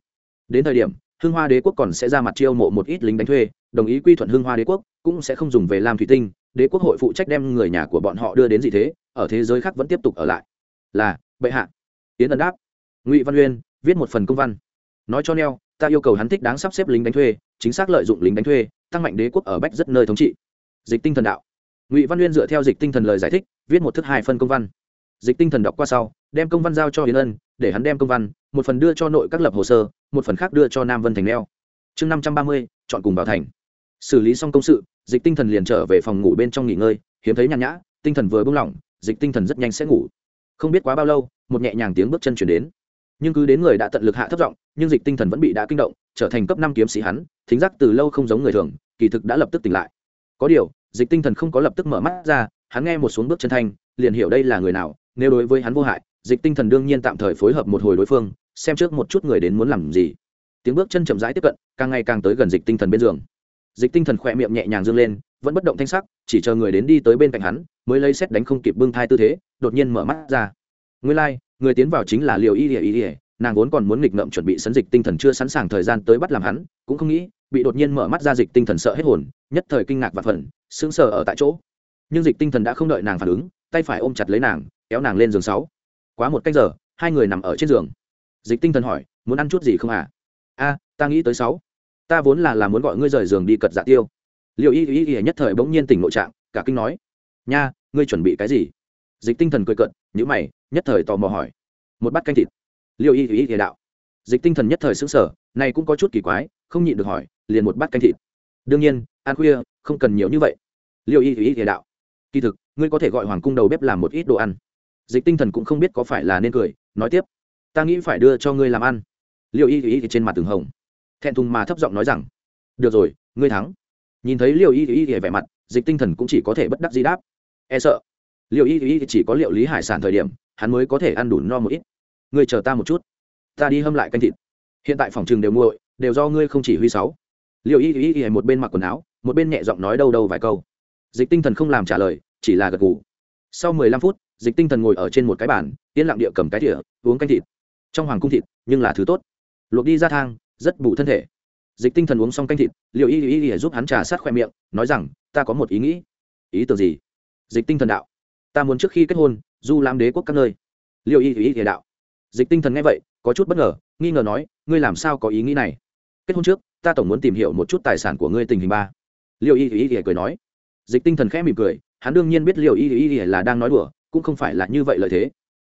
Đến thời điểm, hưng hoa đế quốc còn sẽ ra mặt chiêu mộ một ít lính đánh thuê, đồng ý quy thuận hưng hoa đế quốc, cũng sẽ không dùng về lam thủy tinh đế quốc hội phụ trách đem người nhà của bọn họ đưa đến gì thế, ở thế giới khác vẫn tiếp tục ở lại. Là, bệ hạ. Tiến Ân đáp. Ngụy văn uyên, viết một phần công văn. Nói cho neo, ta yêu cầu hắn thích đáng sắp xếp lính đánh thuê, chính xác lợi dụng lính đánh thuê, tăng mạnh đế quốc ở bách rất nơi thống trị. Dịch tinh thần đạo. Ngụy văn uyên dựa theo dịch tinh thần lời giải thích, viết một thức hai phân công văn. Dịch tinh thần đọc qua sau, đem công văn giao cho hiến ân, để hắn đem công văn, một phần đưa cho nội các lập hồ sơ, một phần khác đưa cho nam vân thành neo. Chương năm trăm ba mươi, chọn cùng vào thành xử lý xong công sự, dịch tinh thần liền trở về phòng ngủ bên trong nghỉ ngơi, hiếm thấy nhàn nhã, tinh thần vừa bung lỏng, dịch tinh thần rất nhanh sẽ ngủ. Không biết quá bao lâu, một nhẹ nhàng tiếng bước chân chuyển đến. Nhưng cứ đến người đã tận lực hạ thấp giọng, nhưng dịch tinh thần vẫn bị đã kinh động, trở thành cấp năm kiếm sĩ hắn, thính giác từ lâu không giống người thường, kỳ thực đã lập tức tỉnh lại. Có điều, dịch tinh thần không có lập tức mở mắt ra, hắn nghe một xuống bước chân thanh, liền hiểu đây là người nào, nếu đối với hắn vô hại, dịch tinh thần đương nhiên tạm thời phối hợp một hồi đối phương, xem trước một chút người đến muốn làm gì. Tiếng bước chân chậm rãi tiếp cận, càng ngày càng tới gần dịch tinh thần bên giường dịch tinh thần khỏe miệng nhẹ nhàng dương lên vẫn bất động thanh sắc chỉ chờ người đến đi tới bên cạnh hắn mới lấy xét đánh không kịp bưng thai tư thế đột nhiên mở mắt ra. Nguyên lai、like, người tiến vào chính là liều y ỉa y ỉa nàng vốn còn muốn nghịch ngợm chuẩn bị sấn dịch tinh thần chưa sẵn sàng thời gian tới bắt làm hắn cũng không nghĩ bị đột nhiên mở mắt ra dịch tinh thần sợ hết hồn nhất thời kinh ngạc và phần sững sờ ở tại chỗ. Nhưng dịch tinh thần đã không đợi nàng phản ứng tay phải ôm chặt lấy nàng kéo nàng lên giường sáu. Quá một cách giờ hai người nằm ở trên giường. Dịch tinh thần hỏi muốn ăn chút gì không à a ta nghĩ tới sáu ta vốn là là muốn gọi ngươi rời giường đi cật dạ tiêu. Liệu y y y nhất thời bỗng nhiên tỉnh nội trạng, cả kinh nói, nha, ngươi chuẩn bị cái gì? Dịch tinh thần cười cận nhữ mày, nhất thời tò mò hỏi, một bát canh thịt. Liệu y y y đạo. Dịch tinh thần nhất thời xứng sở này cũng có chút kỳ quái, không nhịn được hỏi, liền một bát canh thịt? Đương nhiên, ăn khuya, không cần nhiều như vậy. Liệu y y y đạo, kỳ thực, ngươi có thể gọi hoàng cung đầu bếp làm một ít đồ ăn. Dịch tinh thần cũng không biết có phải là nên cười, nói tiếp, ta nghĩ phải đưa cho ngươi làm ăn. Liệu y y trên mặt từng hồng thẹn thùng mà thấp giọng nói rằng, được rồi, ngươi thắng. Nhìn thấy liệu y y Y vẻ mặt, dịch tinh thần cũng chỉ có thể bất đắc di đáp e sợ. Liệu y y chỉ có liệu lý hải sản thời điểm, hắn mới có thể ăn đủ no một ít. Ngươi chờ ta một chút, ta đi hâm lại canh thịt. Hiện tại phòng trường đều nguội đều do ngươi không chỉ huy sáu. Liệu y y y một bên mặc quần áo, một bên nhẹ giọng nói đâu đâu vài câu. Dịch tinh thần không làm trả lời, chỉ là gật gù. Sau mười lăm phút, dịch tinh thần ngồi ở trên một cái bàn, yên lặng địa cầm cái thỉa uống canh thịt. Trong hoàng cung thịt, nhưng là thứ tốt. Luộc đi ra thang rất bù thân thể dịch tinh thần uống xong canh thịt liệu y y y giúp hắn trà sát khoe miệng nói rằng ta có một ý nghĩ ý tưởng gì dịch tinh thần đạo ta muốn trước khi kết hôn du làm đế quốc các nơi liệu y y y đạo dịch tinh thần nghe vậy có chút bất ngờ nghi ngờ nói ngươi làm sao có ý nghĩ này kết hôn trước ta tổng muốn tìm hiểu một chút tài sản của ngươi tình hình ba liệu y y y cười nói dịch tinh thần khẽ mỉm cười hắn đương nhiên biết liệu y y y là đang nói đùa cũng không phải là như vậy lợi thế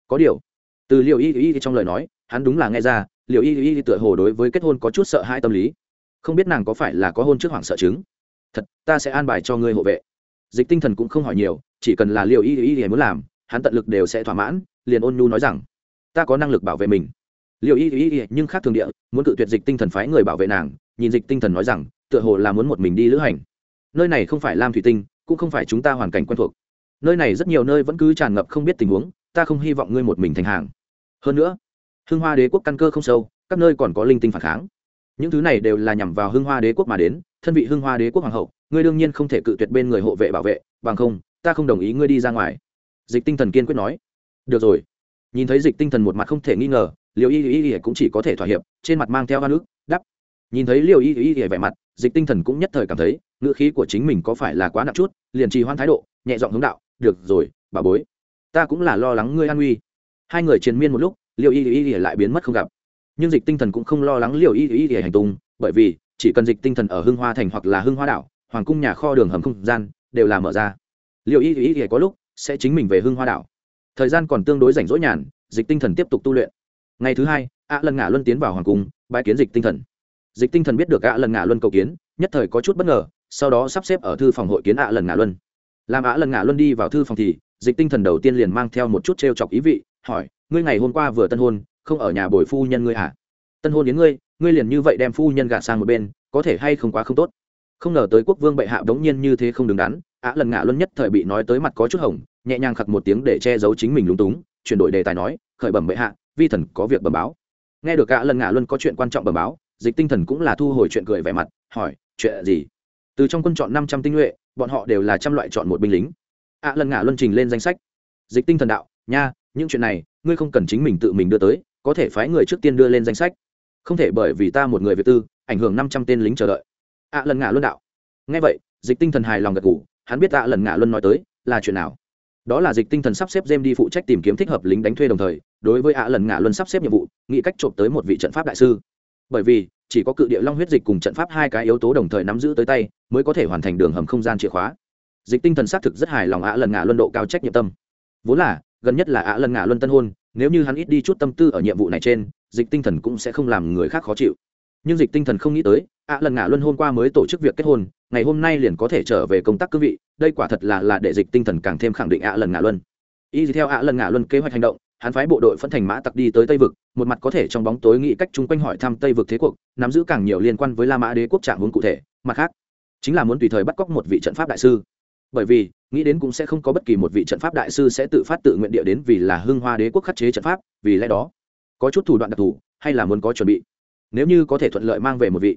có điều từ liệu y y trong lời nói hắn đúng là nghe ra liệu y y tựa hồ đối với kết hôn có chút sợ hãi tâm lý. Không biết nàng có phải là có hôn trước hoảng sợ chứng? Thật, ta sẽ an bài cho ngươi hộ vệ. Dịch tinh thần cũng không hỏi nhiều, chỉ cần là liệu y y y muốn làm, hắn tận lực đều sẽ thỏa mãn, liền ôn nhu nói rằng, ta có năng lực bảo vệ mình. Liệu y y y nhưng khác thường địa, muốn cự tuyệt dịch tinh thần phái người bảo vệ nàng, nhìn dịch tinh thần nói rằng, tựa hồ là muốn một mình đi lữ hành. Nơi này không phải lam thủy tinh, cũng không phải chúng ta hoàn cảnh quen thuộc. Nơi này rất nhiều nơi vẫn cứ tràn ngập không biết tình huống, ta không hy vọng ngươi một mình thành hàng. Hơn nữa hưng hoa đế quốc căn cơ không sâu, các nơi còn có linh tinh phản kháng. Những thứ này đều là nhằm vào hưng hoa đế quốc mà đến, thân vị hưng hoa đế quốc hoàng hậu, ngươi đương nhiên không thể cự tuyệt bên người hộ vệ bảo vệ, bằng không, ta không đồng ý ngươi đi ra ngoài. Dịch tinh thần kiên quyết nói. Được rồi. Nhìn thấy dịch tinh thần một mặt không thể nghi ngờ liệu y y y cũng chỉ có thể thỏa hiệp, trên mặt mang theo hoa nước đắp nhìn thấy liệu y y y vẻ mặt, dịch tinh thần cũng nhất thời cảm thấy, ngữ khí của chính mình có phải là quá nặng chút, liền trì hoãn thái độ, nhẹ giọng hướng đạo, được rồi bà bối, ta cũng là lo lắng ngươi an nguy. Hai người triền miên một lúc liệu y y y lại biến mất không gặp. Nhưng dịch tinh thần cũng không lo lắng liệu y y y hành tung, bởi vì chỉ cần dịch tinh thần ở hưng hoa thành hoặc là hưng hoa đảo, hoàng cung nhà kho đường hầm không gian đều là mở ra. Liệu y y y có lúc sẽ chính mình về hưng hoa đảo. Thời gian còn tương đối rảnh rỗi nhàn, dịch tinh thần tiếp tục tu luyện. Ngày thứ hai ạ lần ngả luân tiến vào hoàng cung bãi kiến dịch tinh thần. Dịch tinh thần biết được ạ lần ngả luân cầu kiến, nhất thời có chút bất ngờ, sau đó sắp xếp ở thư phòng hội kiến ạ lần ngả luân. Làm ạ lần ngả luân đi vào thư phòng thì, dịch tinh thần đầu tiên liền mang theo một chút t r e o chọc ý vị, hỏi ngươi ngày hôm qua vừa tân hôn, không ở nhà bồi phu nhân ngươi hả tân hôn đến ngươi ngươi liền như vậy đem phu nhân gạt sang một bên, có thể hay không quá không tốt? Không ngờ tới quốc vương bệ hạ đống nhiên như thế không đứng đắn ạ lần ngạ luân nhất thời bị nói tới mặt có chút hồng, nhẹ nhàng khặc một tiếng để che giấu chính mình lúng túng, chuyển đổi đề tài nói, khởi bẩm bệ hạ, vi thần có việc bẩm báo. Nghe được ạ lần ngạ luân có chuyện quan trọng bẩm báo, dịch tinh thần cũng là thu hồi chuyện cười vẻ mặt, hỏi, chuyện gì? Từ trong quân chọn năm trăm tinh nhuệ, bọn họ đều là trăm loại chọn một binh lính. Ạ lần ngạ luân trình lên danh sách. Dịch tinh thần đạo, nha, những chuyện này ngươi không cần chính mình tự mình đưa tới, có thể phái người trước tiên đưa lên danh sách. Không thể bởi vì ta một người việt tư, ảnh hưởng năm trăm tên lính chờ đợi. Ạ lần ngạ luân đạo. Nghe vậy, dịch tinh thần hài lòng gật gù. hắn biết ạ lần ngạ luân nói tới là chuyện nào. Đó là dịch tinh thần sắp xếp jem đi phụ trách tìm kiếm thích hợp lính đánh thuê đồng thời, đối với ạ lần ngạ luân sắp xếp nhiệm vụ, nghĩ cách trộm tới một vị trận pháp đại sư. Bởi vì, chỉ có cự địa long huyết dịch cùng trận pháp hai cái yếu tố đồng thời nắm giữ tới tay, mới có thể hoàn thành đường hầm không gian chìa khóa. Dịch tinh thần xác thực rất hài lòng ạ lần ngạ luân độ cao trách nhiệm tâm. Vốn là gần nhất là ạ lần ngả luân tân hôn, nếu như hắn ít đi chút tâm tư ở nhiệm vụ này trên, dịch tinh thần cũng sẽ không làm người khác khó chịu. Nhưng dịch tinh thần không nghĩ tới, ạ lần ngả luân hôm qua mới tổ chức việc kết hôn, ngày hôm nay liền có thể trở về công tác cương vị, đây quả thật là là để dịch tinh thần càng thêm khẳng định ạ lần ngả luân. Y theo ạ lần ngả luân kế hoạch hành động, hắn phái bộ đội phân thành mã tặc đi tới tây vực, một mặt có thể trong bóng tối nghĩ cách chung quanh hỏi thăm tây vực thế cuộc, nắm giữ càng nhiều liên quan với la mã đế quốc trạng vốn cụ thể, mặt khác, chính là muốn tùy thời bắt cóc một vị trận pháp đại sư bởi vì, nghĩ đến cũng sẽ không có bất kỳ một vị trận pháp đại sư sẽ tự phát tự nguyện địa đến vì là hưng hoa đế quốc khắc chế trận pháp, vì lẽ đó, có chút thủ đoạn đặc thù, hay là muốn có chuẩn bị. Nếu như có thể thuận lợi mang về một vị,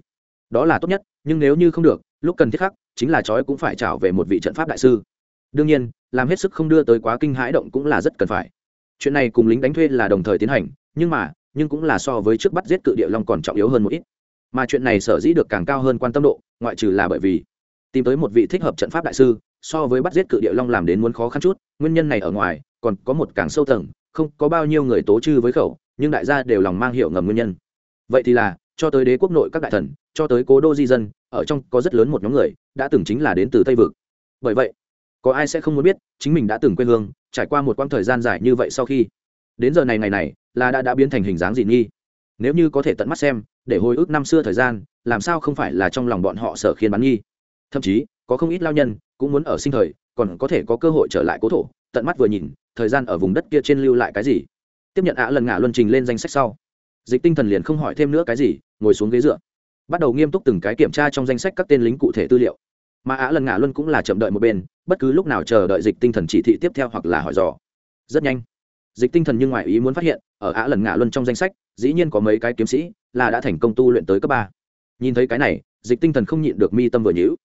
đó là tốt nhất, nhưng nếu như không được, lúc cần thiết khắc chính là trói cũng phải trảo về một vị trận pháp đại sư. Đương nhiên, làm hết sức không đưa tới quá kinh hãi động cũng là rất cần phải. Chuyện này cùng lính đánh thuê là đồng thời tiến hành, nhưng mà, nhưng cũng là so với trước bắt giết cự địa long còn trọng yếu hơn một ít. Mà chuyện này sở dĩ được càng cao hơn quan tâm độ, ngoại trừ là bởi vì, tìm tới một vị thích hợp trận pháp đại sư so với bắt giết cự địa long làm đến muốn khó khăn chút, nguyên nhân này ở ngoài, còn có một càng sâu tầng, không có bao nhiêu người tố chư với khẩu, nhưng đại gia đều lòng mang hiệu ngầm nguyên nhân. Vậy thì là, cho tới đế quốc nội các đại thần, cho tới cố đô di dân, ở trong có rất lớn một nhóm người, đã từng chính là đến từ tây vực. Bởi vậy, có ai sẽ không muốn biết, chính mình đã từng quê hương, trải qua một quãng thời gian dài như vậy sau khi, đến giờ này ngày này, là đã đã biến thành hình dáng dị nghi. Nếu như có thể tận mắt xem, để hồi ức năm xưa thời gian, làm sao không phải là trong lòng bọn họ sở khiên bắn nghi? Thậm chí, có không ít lao nhân cũng muốn ở sinh thời, còn có thể có cơ hội trở lại cố thổ, tận mắt vừa nhìn, thời gian ở vùng đất kia trên lưu lại cái gì? Tiếp nhận ạ lần ngả luân trình lên danh sách sau, dịch tinh thần liền không hỏi thêm nữa cái gì, ngồi xuống ghế dựa. Bắt đầu nghiêm túc từng cái kiểm tra trong danh sách các tên lính cụ thể tư liệu. Mà ạ lần ngả luân cũng là chậm đợi một bên, bất cứ lúc nào chờ đợi dịch tinh thần chỉ thị tiếp theo hoặc là hỏi dò. Rất nhanh, dịch tinh thần nhưng ngoài ý muốn phát hiện, ở ạ lần ngả luân trong danh sách, dĩ nhiên có mấy cái kiếm sĩ là đã thành công tu luyện tới cấp ba. Nhìn thấy cái này, dịch tinh thần không nhịn được mi tâm vừa nhữ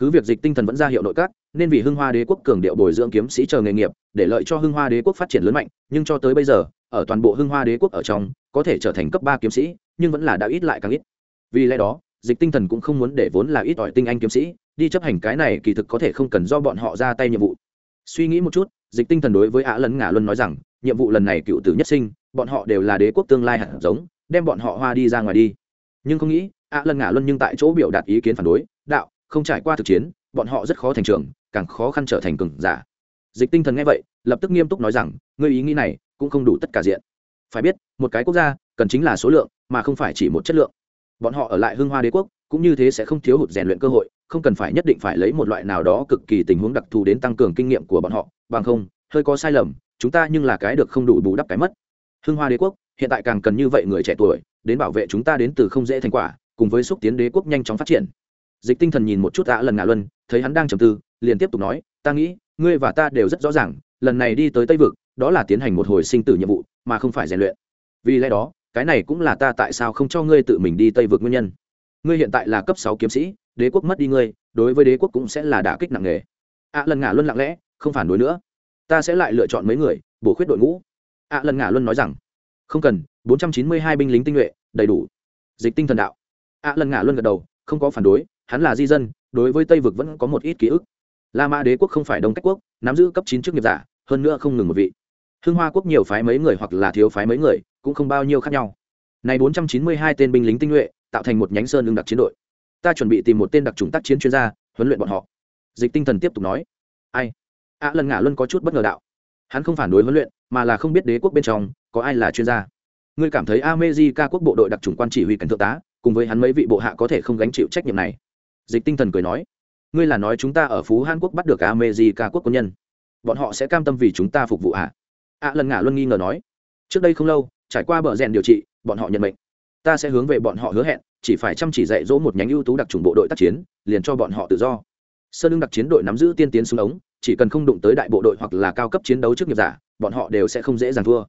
cứ việc dịch tinh thần vẫn ra hiệu nội các, nên vì hưng hoa đế quốc cường điệu bồi dưỡng kiếm sĩ chờ nghề nghiệp, để lợi cho hưng hoa đế quốc phát triển lớn mạnh, nhưng cho tới bây giờ, ở toàn bộ hưng hoa đế quốc ở trong, có thể trở thành cấp ba kiếm sĩ, nhưng vẫn là đã ít lại càng ít. Vì lẽ đó, dịch tinh thần cũng không muốn để vốn là ít ỏi tinh anh kiếm sĩ, đi chấp hành cái này kỳ thực có thể không cần do bọn họ ra tay nhiệm vụ. Suy nghĩ một chút, dịch tinh thần đối với ạ lấn ngả luân nói rằng, nhiệm vụ lần này cựu tử nhất sinh, bọn họ đều là đế quốc tương lai hạt giống, đem bọn họ hoa đi ra ngoài đi. Nhưng không nghĩ ạ lần ngả luân nhưng tại chỗ biểu đạt ý kiến phản đối, đạo không trải qua thực chiến, bọn họ rất khó thành trường càng khó khăn trở thành cường giả. Dịch tinh thần nghe vậy, lập tức nghiêm túc nói rằng, ngươi ý nghĩ này cũng không đủ tất cả diện. Phải biết, một cái quốc gia cần chính là số lượng, mà không phải chỉ một chất lượng. Bọn họ ở lại hưng hoa đế quốc, cũng như thế sẽ không thiếu hụt rèn luyện cơ hội, không cần phải nhất định phải lấy một loại nào đó cực kỳ tình huống đặc thù đến tăng cường kinh nghiệm của bọn họ, bằng không, hơi có sai lầm, chúng ta nhưng là cái được không đủ bù đắp cái mất. Hưng hoa đế quốc, hiện tại càng cần như vậy người trẻ tuổi, đến bảo vệ chúng ta đến từ không dễ thành quả, cùng với xúc tiến đế quốc nhanh chóng phát triển dịch tinh thần nhìn một chút ạ lần ngạ luân, thấy hắn đang trầm tư, liền tiếp tục nói, ta nghĩ, ngươi và ta đều rất rõ ràng, lần này đi tới tây vực, đó là tiến hành một hồi sinh tử nhiệm vụ, mà không phải rèn luyện. Vì lẽ đó, cái này cũng là ta tại sao không cho ngươi tự mình đi tây vực nguyên nhân. Ngươi hiện tại là cấp sáu kiếm sĩ, đế quốc mất đi ngươi, đối với đế quốc cũng sẽ là đả kích nặng nề. ạ lần ngạ luân lặng lẽ, không phản đối nữa. Ta sẽ lại lựa chọn mấy người, bổ khuyết đội ngũ. ạ lần ngạ luân nói rằng, không cần, bốn trăm chín mươi hai binh lính tinh nhuệ, đầy đủ. Dịch tinh thần đạo. ạ lần ngạ luân gật đầu, không có phản đối hắn là di dân, đối với tây vực vẫn có một ít ký ức. La mã đế quốc không phải đông cách quốc, nắm giữ cấp chín chức nghiệp giả, hơn nữa không ngừng một vị. Hưng hoa quốc nhiều phái mấy người hoặc là thiếu phái mấy người, cũng không bao nhiêu khác nhau. Này bốn trăm chín mươi hai tên binh lính tinh nhuệ, tạo thành một nhánh sơn lương đặc chiến đội. Ta chuẩn bị tìm một tên đặc trùng tác chiến chuyên gia, huấn luyện bọn họ. Dịch tinh thần tiếp tục nói. Ai? Ạ lần ngả luân có chút bất ngờ đạo. Hắn không phản đối huấn luyện, mà là không biết đế quốc bên trong có ai là chuyên gia. Ngươi cảm thấy amejica quốc bộ đội đặc trùng quan chỉ huy cảnh thượng tá, cùng với hắn mấy vị bộ hạ có thể không gánh chịu trách nhiệm này dịch tinh thần cười nói, ngươi là nói chúng ta ở phú hàn quốc bắt được amejica quốc quân nhân. Bọn họ sẽ cam tâm vì chúng ta phục vụ à? ạ ạ lần ngả luân nghi ngờ nói, trước đây không lâu, trải qua bờ rèn điều trị, bọn họ nhận mệnh. Ta sẽ hướng về bọn họ hứa hẹn, chỉ phải chăm chỉ dạy dỗ một nhánh ưu tú đặc trùng bộ đội tác chiến, liền cho bọn họ tự do. Sơn lương đặc chiến đội nắm giữ tiên tiến súng ống, chỉ cần không đụng tới đại bộ đội hoặc là cao cấp chiến đấu trước nghiệp giả, bọn họ đều sẽ không dễ dàng thua.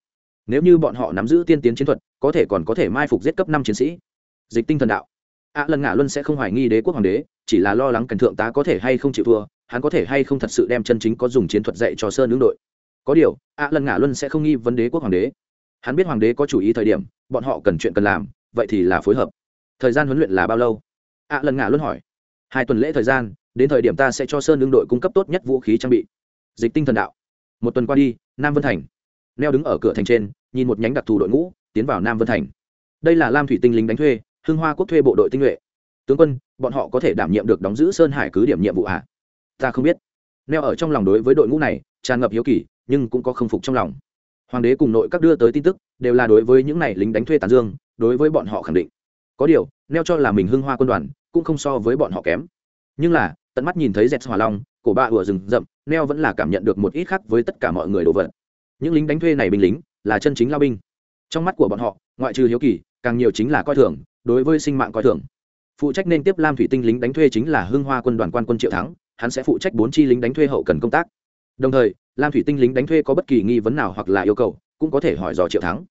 Nếu như bọn họ nắm giữ tiên tiến chiến thuật, có thể còn có thể mai phục giết cấp năm chiến sĩ. Dịch tinh thần đạo ạ lần Ngã luân sẽ không hoài nghi đế quốc hoàng đế, chỉ là lo lắng cần thượng tá có thể hay không chịu thua, hắn có thể hay không thật sự đem chân chính có dùng chiến thuật dạy cho sơn ứng đội. Có điều, ạ lần Ngã luân sẽ không nghi vấn đế quốc hoàng đế. Hắn biết hoàng đế có chủ ý thời điểm, bọn họ cần chuyện cần làm, vậy thì là phối hợp. Thời gian huấn luyện là bao lâu? Ạ lần Ngã luân hỏi. Hai tuần lễ thời gian, đến thời điểm ta sẽ cho sơn ứng đội cung cấp tốt nhất vũ khí trang bị. Dịch tinh thần đạo. Một tuần qua đi, nam vân thành. Neo đứng ở cửa thành trên, nhìn một nhánh đặc thù đội ngũ, tiến vào nam vân thành. Đây là lam thủy tinh lính đánh thuê hưng hoa quốc thuê bộ đội tinh nhuệ. Tướng quân, bọn họ có thể đảm nhiệm được đóng giữ sơn hải cứ điểm nhiệm vụ ạ à? ta không biết. Neo ở trong lòng đối với đội ngũ này, tràn ngập hiếu kỳ, nhưng cũng có không phục trong lòng. Hoàng đế cùng nội các đưa tới tin tức, đều là đối với những này lính đánh thuê tàn dương, đối với bọn họ khẳng định. Có điều, neo cho là mình hưng hoa quân đoàn, cũng không so với bọn họ kém. Nhưng là, tận mắt nhìn thấy dẹt hỏa long, cổ bạ ủa rừng rậm, neo vẫn là cảm nhận được một ít khác với tất cả mọi người đồ vật. Những lính đánh thuê này binh lính, là chân chính lao binh. Trong mắt của bọn họ, ngoại trừ hiếu kỳ, càng nhiều chính là coi thường đối với sinh mạng coi thường. Phụ trách nên tiếp lam thủy tinh lính đánh thuê chính là hưng hoa quân đoàn quan quân triệu thắng, hắn sẽ phụ trách bốn chi lính đánh thuê hậu cần công tác. Đồng thời, lam thủy tinh lính đánh thuê có bất kỳ nghi vấn nào hoặc là yêu cầu, cũng có thể hỏi dò triệu thắng.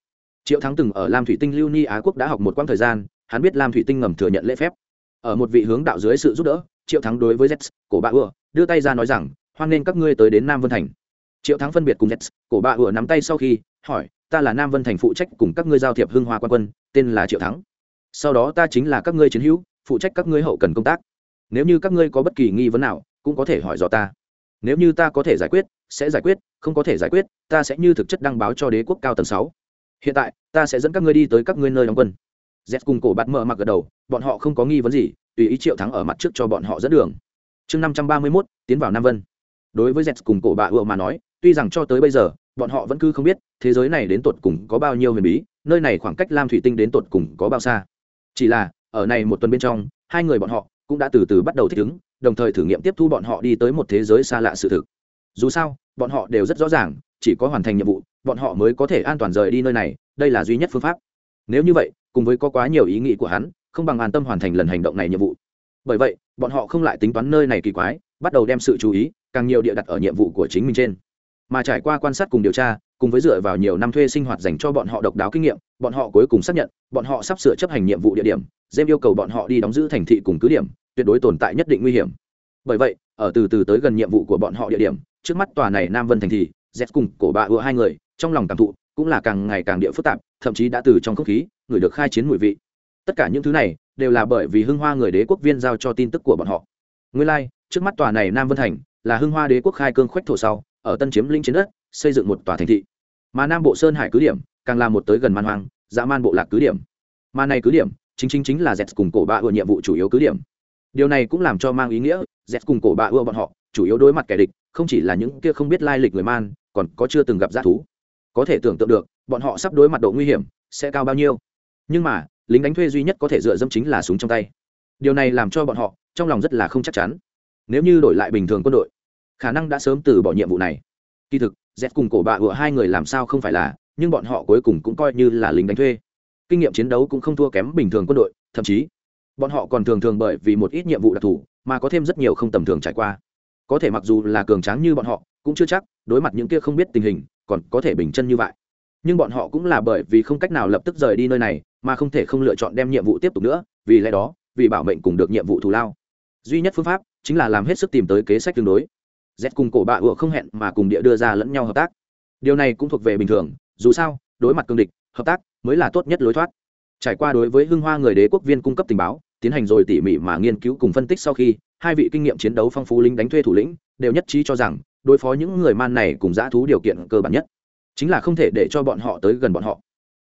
Triệu thắng từng ở lam thủy tinh lưu ni á quốc đã học một quãng thời gian, hắn biết lam thủy tinh ngầm thừa nhận lễ phép. Ở một vị hướng đạo dưới sự giúp đỡ, triệu thắng đối với z cổ bạ ưa, đưa tay ra nói rằng, hoan nên các ngươi tới đến nam vân thành. Triệu thắng phân biệt cùng z cổ bạ ưa nắm tay sau khi, hỏi, ta là nam vân thành phụ trách cùng các ngươi giao thiệp hưng hoa quan quân, tên là triệu thắng sau đó ta chính là các ngươi chiến hữu, phụ trách các ngươi hậu cần công tác. Nếu như các ngươi có bất kỳ nghi vấn nào, cũng có thể hỏi dò ta. Nếu như ta có thể giải quyết, sẽ giải quyết, không có thể giải quyết, ta sẽ như thực chất đăng báo cho đế quốc cao tầng sáu. Hiện tại, ta sẽ dẫn các ngươi đi tới các ngươi nơi đóng quân. Z cùng cổ bạt mở mặc gật đầu, bọn họ không có nghi vấn gì, tùy ý triệu thắng ở mặt trước cho bọn họ dẫn đường. Chương năm trăm ba mươi mốt, tiến vào nam vân. Đối với z cùng cổ bạ ựa mà nói, tuy rằng cho tới bây giờ, bọn họ vẫn cứ không biết, thế giới này đến tột cùng có bao nhiêu huyền bí, nơi này khoảng cách lam thủy tinh đến tột cùng có bao xa chỉ là, ở này một tuần bên trong, hai người bọn họ cũng đã từ từ bắt đầu thích ứng, đồng thời thử nghiệm tiếp thu bọn họ đi tới một thế giới xa lạ sự thực. Dù sao, bọn họ đều rất rõ ràng, chỉ có hoàn thành nhiệm vụ, bọn họ mới có thể an toàn rời đi nơi này, đây là duy nhất phương pháp. Nếu như vậy, cùng với có quá nhiều ý nghĩ của hắn, không bằng an tâm hoàn thành lần hành động này nhiệm vụ. Bởi vậy, bọn họ không lại tính toán nơi này kỳ quái, bắt đầu đem sự chú ý, càng nhiều địa đặt ở nhiệm vụ của chính mình trên. Mà trải qua quan sát cùng điều tra cùng với dựa vào nhiều năm thuê sinh hoạt dành cho bọn họ độc đáo kinh nghiệm bọn họ cuối cùng xác nhận bọn họ sắp sửa chấp hành nhiệm vụ địa điểm dêm yêu cầu bọn họ đi đóng giữ thành thị cùng cứ điểm tuyệt đối tồn tại nhất định nguy hiểm. Bởi vậy ở từ từ tới gần nhiệm vụ của bọn họ địa điểm trước mắt tòa này nam vân thành thị z cùng cổ bạ ưa hai người trong lòng cảm thụ cũng là càng ngày càng địa phức tạp thậm chí đã từ trong không khí người được khai chiến mùi vị. Tất cả những thứ này đều là bởi vì hưng hoa người đế quốc viên giao cho tin tức của bọn họ. Nguyên lai、like, trước mắt tòa này nam vân thành là hưng hoa đế quốc khai cương khoách thổ sau ở tân chiếm linh chiến đất xây dựng một tòa thành thị mà nam bộ sơn hải cứ điểm, càng là một tới gần man hoang, dã man bộ lạc cứ điểm. Mà này cứ điểm, chính chính chính là z cùng cổ bạ ưa nhiệm vụ chủ yếu cứ điểm. Điều này cũng làm cho mang ý nghĩa, z cùng cổ bạ ưa bọn họ, chủ yếu đối mặt kẻ địch, không chỉ là những kia không biết lai lịch người man, còn có chưa từng gặp g thú. Có thể tưởng tượng được, bọn họ sắp đối mặt độ nguy hiểm, sẽ cao bao nhiêu. Nhưng mà, lính đánh thuê duy nhất có thể dựa dẫm chính là súng trong tay. Điều này làm cho bọn họ, trong lòng rất là không chắc chắn. Nếu như đổi lại bình thường quân đội, khả năng đã sớm từ bỏ nhiệm vụ này. Kỳ thực z cùng cổ bạ ủa hai người làm sao không phải là, nhưng bọn họ cuối cùng cũng coi như là lính đánh thuê. Kinh nghiệm chiến đấu cũng không thua kém bình thường quân đội, thậm chí, bọn họ còn thường thường bởi vì một ít nhiệm vụ đặc thù mà có thêm rất nhiều không tầm thường trải qua. Có thể mặc dù là cường tráng như bọn họ, cũng chưa chắc đối mặt những kia không biết tình hình còn có thể bình chân như vậy. Nhưng bọn họ cũng là bởi vì không cách nào lập tức rời đi nơi này mà không thể không lựa chọn đem nhiệm vụ tiếp tục nữa, vì lẽ đó, vì bảo mệnh cùng được nhiệm vụ thù lao. Duy nhất phương pháp chính là làm hết sức tìm tới kế sách tương đối z cùng cổ bạ ựa không hẹn mà cùng địa đưa ra lẫn nhau hợp tác. Điều này cũng thuộc về bình thường, dù sao, đối mặt cương địch, hợp tác mới là tốt nhất lối thoát. Trải qua đối với hưng hoa người đế quốc viên cung cấp tình báo, tiến hành rồi tỉ mỉ mà nghiên cứu cùng phân tích sau khi, hai vị kinh nghiệm chiến đấu phong phú lính đánh thuê thủ lĩnh đều nhất trí cho rằng, đối phó những người man này cùng dã thú điều kiện cơ bản nhất. Chính là không thể để cho bọn họ tới gần bọn họ.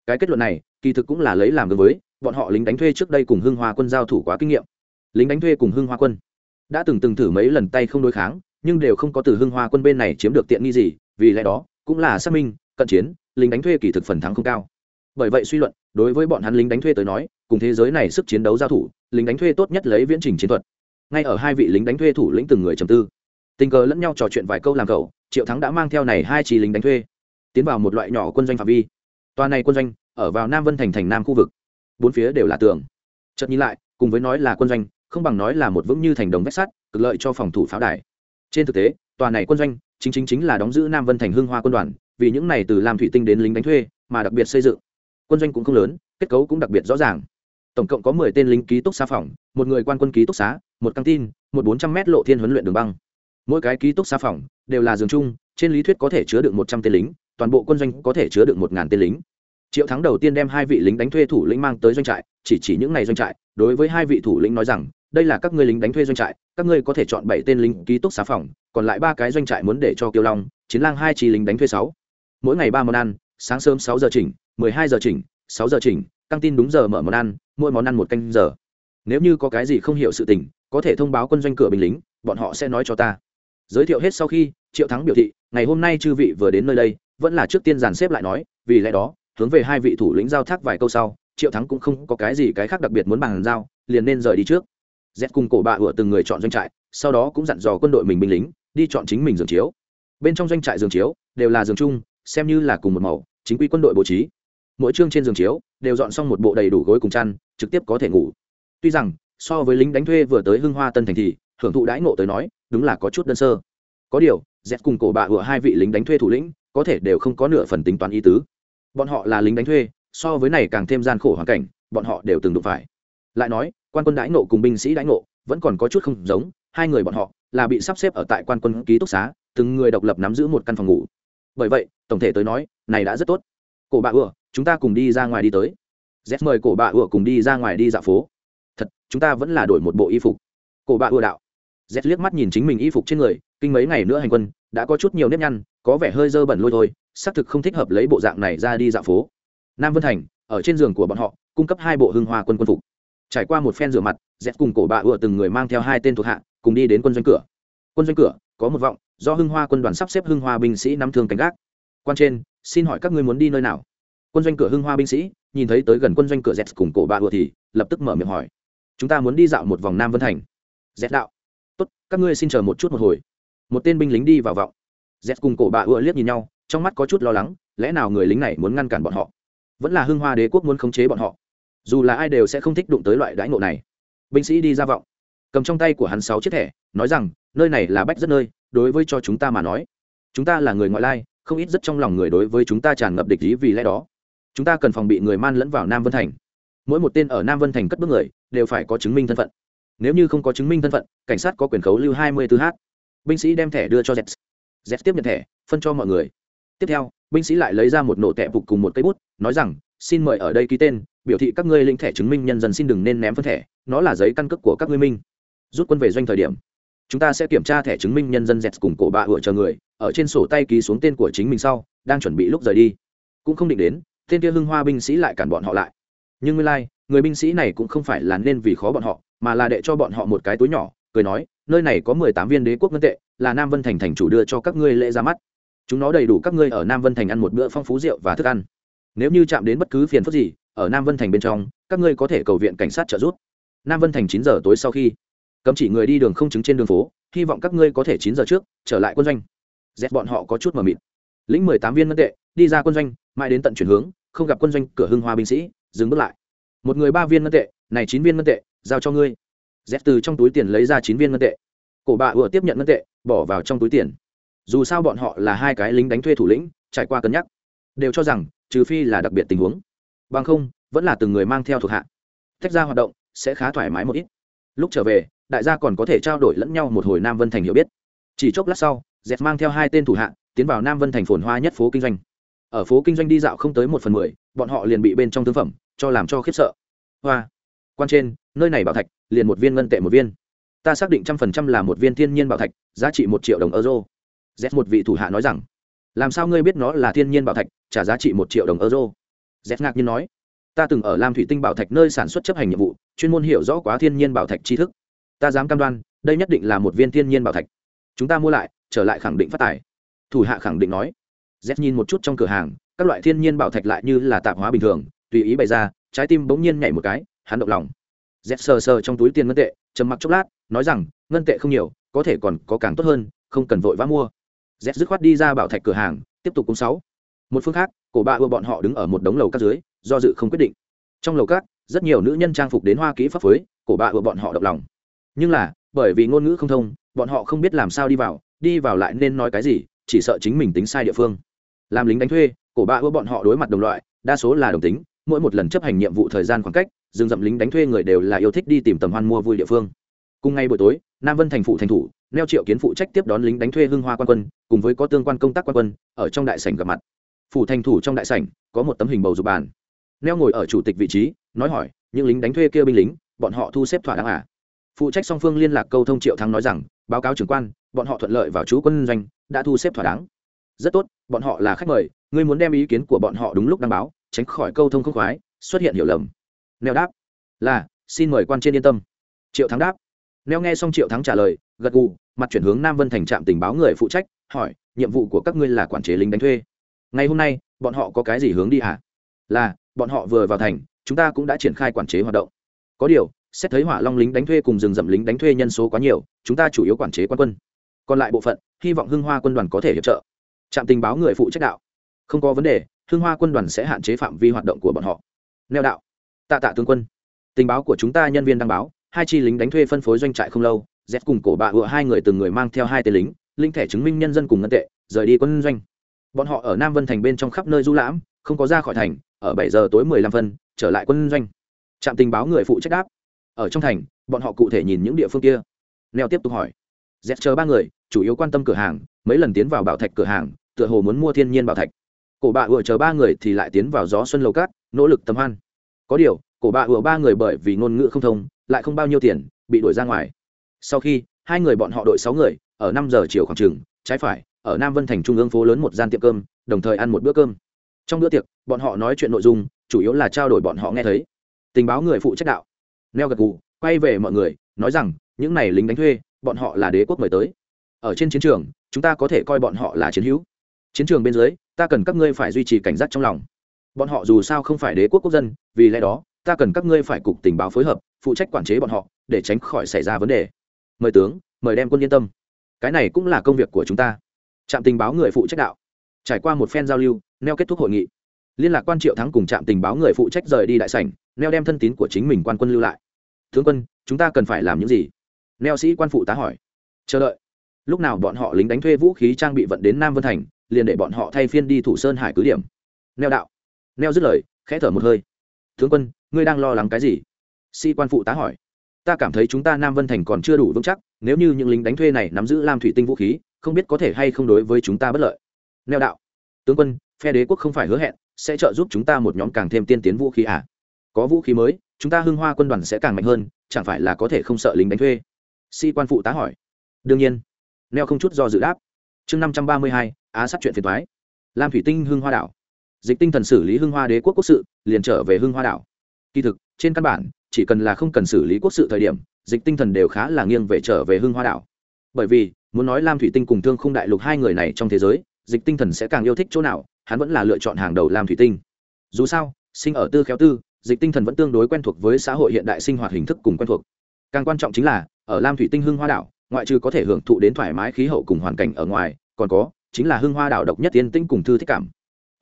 Cái kết luận này, kỳ thực cũng là lấy làm gương với, bọn họ lính đánh thuê trước đây cùng hưng hoa quân giao thủ quá kinh nghiệm. Lính đánh thuê cùng hưng hoa quân đã từng từng thử mấy lần tay không đối kháng nhưng đều không có từ hưng hoa quân bên này chiếm được tiện nghi gì, vì lẽ đó, cũng là xác minh, cận chiến, lính đánh thuê kỳ thực phần thắng không cao. Bởi vậy suy luận, đối với bọn hắn lính đánh thuê tới nói, cùng thế giới này sức chiến đấu giao thủ, lính đánh thuê tốt nhất lấy viễn trình chiến thuật. Ngay ở hai vị lính đánh thuê thủ lĩnh từng người trầm tư. Tình cờ lẫn nhau trò chuyện vài câu làm cậu, triệu thắng đã mang theo này hai chỉ lính đánh thuê, tiến vào một loại nhỏ quân doanh phạm vi. Tòa này quân doanh, ở vào nam vân thành thành nam khu vực. Bốn phía đều là tường. Chợt nhìn lại, cùng với nói là quân doanh, không bằng nói là một vững như thành đồng vách sắt, cực lợi cho phòng thủ pháo đài trên thực tế, tòa này quân doanh chính chính chính là đóng giữ nam vân thành hưng hoa quân đoàn, vì những này từ làm thủy tinh đến lính đánh thuê mà đặc biệt xây dựng. Quân doanh cũng không lớn, kết cấu cũng đặc biệt rõ ràng. Tổng cộng có mười tên lính ký túc xá phòng, một người quan quân ký túc xá, một căng tin, một bốn trăm mét lộ thiên huấn luyện đường băng. Mỗi cái ký túc xá phòng đều là giường chung, trên lý thuyết có thể chứa được một trăm tên lính, toàn bộ quân doanh có thể chứa được một ngàn tên lính. Triệu thắng đầu tiên đem hai vị lính đánh thuê thủ lĩnh mang tới doanh trại, chỉ chỉ những ngày doanh trại, đối với hai vị thủ lĩnh nói rằng đây là các ngươi lính đánh thuê doanh trại, các ngươi có thể chọn bảy tên lính ký túc xá phòng, còn lại ba cái doanh trại muốn để cho kiêu long, chiến lang hai chi lính đánh thuê sáu. Mỗi ngày ba món ăn, sáng sớm sáu giờ chỉnh, mười hai giờ chỉnh, sáu giờ chỉnh, căng tin đúng giờ mở món ăn, mỗi món ăn một canh giờ. Nếu như có cái gì không hiểu sự tình, có thể thông báo quân doanh cửa binh lính, bọn họ sẽ nói cho ta. Giới thiệu hết sau khi, triệu thắng biểu thị, ngày hôm nay chư vị vừa đến nơi đây, vẫn là trước tiên dàn xếp lại nói, vì lẽ đó, hướng về hai vị thủ lĩnh giao thác vài câu sau, triệu thắng cũng không có cái gì cái khác đặc biệt muốn bàn giao, liền nên rời đi trước z cùng cổ bạ ủa từng người chọn doanh trại, sau đó cũng dặn dò quân đội mình binh lính, đi chọn chính mình giường chiếu. Bên trong doanh trại giường chiếu đều là giường chung, xem như là cùng một màu, chính quy quân đội bố trí. Mỗi chương trên giường chiếu đều dọn xong một bộ đầy đủ gối cùng chăn, trực tiếp có thể ngủ. Tuy rằng, so với lính đánh thuê vừa tới hưng hoa tân thành thì, hưởng thụ đãi ngộ tới nói, đúng là có chút đơn sơ. Có điều, z cùng cổ bạ ủa hai vị lính đánh thuê thủ lĩnh, có thể đều không có nửa phần tính toán ý tứ. Bọn họ là lính đánh thuê, so với này càng thêm gian khổ hoàn cảnh, bọn họ đều từng đụng phải. Lại nói quan quân đãi nộ cùng binh sĩ đãi nộ vẫn còn có chút không giống, hai người bọn họ là bị sắp xếp ở tại quan quân ký túc xá, từng người độc lập nắm giữ một căn phòng ngủ. Bởi vậy, tổng thể tới nói, này đã rất tốt. Cổ bạ ủa chúng ta cùng đi ra ngoài đi tới. Z mời cổ bạ ủa cùng đi ra ngoài đi dạo phố. Thật, chúng ta vẫn là đổi một bộ y phục. Cổ bạ ủa đạo. Z liếc mắt nhìn chính mình y phục trên người, kinh mấy ngày nữa hành quân, đã có chút nhiều nếp nhăn, có vẻ hơi dơ bẩn lôi thôi, xác thực không thích hợp lấy bộ dạng này ra đi dạo phố. Nam vân thành, ở trên giường của bọn họ, cung cấp hai bộ hưng hoa quân quân phục trải qua một phen rửa mặt dẹp cùng cổ bạ ựa từng người mang theo hai tên thuộc hạ, cùng đi đến quân doanh cửa. Quân doanh cửa, có một vọng, do hưng hoa quân đoàn sắp xếp hưng hoa binh sĩ nắm thương cánh gác. Quan trên, xin hỏi các ngươi muốn đi nơi nào? Quân doanh cửa hưng hoa binh sĩ, nhìn thấy tới gần quân doanh cửa dẹp cùng cổ bạ ựa thì lập tức mở miệng hỏi. Chúng ta muốn đi dạo một vòng nam vân thành. Dẹp đạo. Tốt, các ngươi xin chờ một chút một hồi. Một tên binh lính đi vào vọng. Dẹp cùng cổ bạ ựa liếc nhìn nhau, trong mắt có chút lo lắng, lẽ nào người lính này muốn ngăn cản bọn họ? Vẫn là hưng hoa đế quốc muốn khống chế bọn họ? Dù là ai đều sẽ không thích đụng tới loại đãi ngộ này. Binh sĩ đi ra vọng, cầm trong tay của hắn sáu chiếc thẻ, nói rằng, nơi này là bách rất nơi, đối với cho chúng ta mà nói, chúng ta là người ngoại lai, không ít rất trong lòng người đối với chúng ta tràn ngập địch ý vì lẽ đó. Chúng ta cần phòng bị người man lẫn vào nam vân thành. Mỗi một tên ở nam vân thành cất bước người, đều phải có chứng minh thân phận. Nếu như không có chứng minh thân phận, cảnh sát có quyền khấu lưu hai mươi 24 h. Binh sĩ đem thẻ đưa cho z z tiếp nhận thẻ, phân cho mọi người. Tiếp theo, binh sĩ lại lấy ra một nổ tẹp phục cùng một cây bút, nói rằng, xin mời ở đây ký tên biểu thị các ngươi lĩnh thẻ chứng minh nhân dân xin đừng nên ném phân thẻ nó là giấy căn cước của các ngươi minh. Rút quân về doanh thời điểm chúng ta sẽ kiểm tra thẻ chứng minh nhân dân dẹt cùng cổ bạ hựa chờ người ở trên sổ tay ký xuống tên của chính mình sau đang chuẩn bị lúc rời đi. Cũng không định đến tên kia hưng hoa binh sĩ lại cản bọn họ lại. Nhưng nguyên lai、like, người binh sĩ này cũng không phải là nên vì khó bọn họ mà là để cho bọn họ một cái túi nhỏ cười nói nơi này có mười tám viên đế quốc ngân tệ là nam vân thành thành chủ đưa cho các ngươi lễ ra mắt. Chúng nó đầy đủ các ngươi ở nam vân thành ăn một bữa phong phú rượu và thức ăn. Nếu như chạm đến bất cứ phiền phức gì ở nam vân thành bên trong, các ngươi có thể cầu viện cảnh sát trợ giúp. Nam vân thành chín giờ tối sau khi cấm chỉ người đi đường không chứng trên đường phố, hy vọng các ngươi có thể chín giờ trước trở lại quân doanh. Dẹp bọn họ có chút mờ mịt. Lĩnh mười tám viên ngân tệ, đi ra quân doanh, mãi đến tận chuyển hướng, không gặp quân doanh cửa hưng hoa binh sĩ, dừng bước lại. Một người ba viên ngân tệ, này chín viên ngân tệ, giao cho ngươi. Dép từ trong túi tiền lấy ra chín viên ngân tệ. Cổ bà ủa tiếp nhận ngân tệ, bỏ vào trong túi tiền. Dù sao bọn họ là hai cái lính đánh thuê thủ lĩnh, trải qua cân nhắc. Đều cho rằng, trừ phi là đặc biệt tình huống bằng không, vẫn là từng người mang theo thuộc hạ. Tách ra hoạt động, sẽ khá thoải mái một ít. Lúc trở về, đại gia còn có thể trao đổi lẫn nhau một hồi nam vân thành hiểu biết. Chỉ chốc lát sau dẹp mang theo hai tên thủ hạ, tiến vào nam vân thành phồn hoa nhất phố kinh doanh. Ở phố kinh doanh đi dạo không tới một phần mười, bọn họ liền bị bên trong thương phẩm, cho làm cho khiếp sợ. Hoa. Quan trên, nơi này bảo thạch, liền một viên ngân tệ một viên. Ta xác định trăm phần trăm là một viên thiên nhiên bảo thạch, giá trị một triệu đồng euro. Z một vị thủ hạ nói rằng, làm sao ngươi biết nó là thiên nhiên bảo thạch, trả giá trị một triệu đồng euro? Z ngạc nhiên nói, ta từng ở lam thủy tinh bảo thạch nơi sản xuất chấp hành nhiệm vụ, chuyên môn hiểu rõ quá thiên nhiên bảo thạch tri thức. Ta dám cam đoan, đây nhất định là một viên thiên nhiên bảo thạch. Chúng ta mua lại, trở lại khẳng định phát tài. Thủ hạ khẳng định nói. Z nhìn một chút trong cửa hàng, các loại thiên nhiên bảo thạch lại như là tạp hóa bình thường, tùy ý bày ra, trái tim bỗng nhiên nhảy một cái, hắn động lòng. Z sờ sờ trong túi tiền ngân tệ, trầm mặc chốc lát, nói rằng, ngân tệ không nhiều, có thể còn có càng tốt hơn, không cần vội vã mua. Z dứt khoát đi ra bảo thạch cửa hàng, tiếp tục cúng sáu. Một phương khác cổ bạ ưa bọn họ đứng ở một đống lầu các dưới, do dự không quyết định. Trong lầu các, rất nhiều nữ nhân trang phục đến hoa kỹ pháp phối, cổ bạ ưa bọn họ động lòng. Nhưng là, bởi vì ngôn ngữ không thông, bọn họ không biết làm sao đi vào đi vào lại nên nói cái gì, chỉ sợ chính mình tính sai địa phương. Làm lính đánh thuê, cổ bạ ưa bọn họ đối mặt đồng loại, đa số là đồng tính, mỗi một lần chấp hành nhiệm vụ thời gian khoảng cách, rừng rậm lính đánh thuê người đều là yêu thích đi tìm tầm hoan mua vui địa phương. Cùng ngày buổi tối, nam vân thành phụ thành thủ, neo triệu kiến phụ trách tiếp đón lính đánh thuê hưng hoa quan quân, cùng với có tương quan công tác quan quân, ở trong đại sảnh gặp mặt phủ thành thủ trong đại sảnh, có một tấm hình bầu dục bàn. Neo ngồi ở chủ tịch vị trí, nói hỏi, những lính đánh thuê kia binh lính, bọn họ thu xếp thỏa đáng à? Phụ trách song phương liên lạc câu thông triệu thắng nói rằng, báo cáo trưởng quan, bọn họ thuận lợi vào chú quân doanh, đã thu xếp thỏa đáng. Rất tốt, bọn họ là khách mời, ngươi muốn đem ý kiến của bọn họ đúng lúc đăng báo, tránh khỏi câu thông không khoái, xuất hiện hiểu lầm. Neo đáp, là, xin mời quan trên yên tâm. Triệu thắng đáp. Neo nghe xong triệu thắng trả lời, gật gù, mặt chuyển hướng nam vân thành trạm tình báo người phụ trách, hỏi, nhiệm vụ của các ngươi là quản chế lính đánh thuê ngày hôm nay, bọn họ có cái gì hướng đi hả? À? là, bọn họ vừa vào thành, chúng ta cũng đã triển khai quản chế hoạt động. Có điều, xét thấy hỏa long lính đánh thuê cùng rừng rậm lính đánh thuê nhân số quá nhiều, chúng ta chủ yếu quản chế quan quân. Còn lại bộ phận, hy vọng hưng hoa quân đoàn có thể hiệp trợ. Trạm tình báo người phụ trách đạo. Không có vấn đề, hưng hoa quân đoàn sẽ hạn chế phạm vi hoạt động của bọn họ. Neo đạo. Tạ tạ tướng quân. Tình báo của chúng ta nhân viên đăng báo, hai chi lính đánh thuê phân phối doanh trại không lâu dép cùng cổ bạ vựa hai người từng người mang theo hai tên lính, linh thẻ chứng minh nhân dân cùng ngân tệ, rời đi quân doanh bọn họ ở nam vân thành bên trong khắp nơi du lãm, không có ra khỏi thành, ở bảy giờ tối mười lăm phân, trở lại quân doanh. Trạm tình báo người phụ trách đáp. Ở trong thành, bọn họ cụ thể nhìn những địa phương kia. Neo tiếp tục hỏi. Z chờ ba người, chủ yếu quan tâm cửa hàng, mấy lần tiến vào bảo thạch cửa hàng, tựa hồ muốn mua thiên nhiên bảo thạch. Cổ bạ ựa chờ ba người thì lại tiến vào gió xuân lầu cát, nỗ lực tầm hoan. Có điều, cổ bạ ựa ba người bởi vì ngôn ngữ không thông, lại không bao nhiêu tiền, bị đuổi ra ngoài. Sau khi, hai người bọn họ đội sáu người, ở năm giờ chiều khoảng trường trái phải ở nam vân thành trung ương phố lớn một gian tiệm cơm, đồng thời ăn một bữa cơm. Trong bữa tiệc, bọn họ nói chuyện nội dung, chủ yếu là trao đổi bọn họ nghe thấy. Tình báo người phụ trách đạo. Neo gật gù, quay về mọi người, nói rằng, những này lính đánh thuê, bọn họ là đế quốc mời tới. Ở trên chiến trường, chúng ta có thể coi bọn họ là chiến hữu. Chiến trường bên dưới, ta cần các ngươi phải duy trì cảnh giác trong lòng. Bọn họ dù sao không phải đế quốc quốc dân, vì lẽ đó, ta cần các ngươi phải cục tình báo phối hợp, phụ trách quản chế bọn họ, để tránh khỏi xảy ra vấn đề. Mời tướng, mời đem quân yên tâm. Cái này cũng là công việc của chúng ta trạm tình báo người phụ trách đạo. Trải qua một phen giao lưu, neo kết thúc hội nghị. Liên lạc quan triệu thắng cùng trạm tình báo người phụ trách rời đi đại sảnh, neo đem thân tín của chính mình quan quân lưu lại. Tướng quân, chúng ta cần phải làm những gì? Neo sĩ quan phụ tá hỏi. Chờ đợi. Lúc nào bọn họ lính đánh thuê vũ khí trang bị vận đến nam vân thành, liền để bọn họ thay phiên đi thủ sơn hải cứ điểm. Neo đạo. Neo dứt lời, khẽ thở một hơi. Tướng quân, ngươi đang lo lắng cái gì? Sĩ quan phụ tá hỏi. Ta cảm thấy chúng ta nam vân thành còn chưa đủ vững chắc, nếu như những lính đánh thuê này nắm giữ lam thủy tinh vũ khí không biết có thể hay không đối với chúng ta bất lợi. Neo đạo, tướng quân, phe đế quốc không phải hứa hẹn, sẽ trợ giúp chúng ta một nhóm càng thêm tiên tiến vũ khí à? Có vũ khí mới, chúng ta hưng hoa quân đoàn sẽ càng mạnh hơn, chẳng phải là có thể không sợ lính đánh thuê? Sĩ quan phụ tá hỏi. Đương nhiên. Neo không chút do dự đáp. Chương năm trăm ba mươi hai, á sát chuyện phiền thoái lam thủy tinh hưng hoa đảo. Dịch tinh thần xử lý hưng hoa đế quốc quốc sự, liền trở về hưng hoa đảo. Kỳ thực, trên căn bản, chỉ cần là không cần xử lý quốc sự thời điểm, dịch tinh thần đều khá là nghiêng về trở về hưng hoa đảo bởi vì, muốn nói lam thủy tinh cùng thương không đại lục hai người này trong thế giới, dịch tinh thần sẽ càng yêu thích chỗ nào, hắn vẫn là lựa chọn hàng đầu lam thủy tinh. Dù sao, sinh ở tư khéo tư, dịch tinh thần vẫn tương đối quen thuộc với xã hội hiện đại sinh hoạt hình thức cùng quen thuộc. Càng quan trọng chính là, ở lam thủy tinh hưng hoa đảo, ngoại trừ có thể hưởng thụ đến thoải mái khí hậu cùng hoàn cảnh ở ngoài, còn có, chính là hưng hoa đảo độc nhất tiên tĩnh cùng thư thích cảm.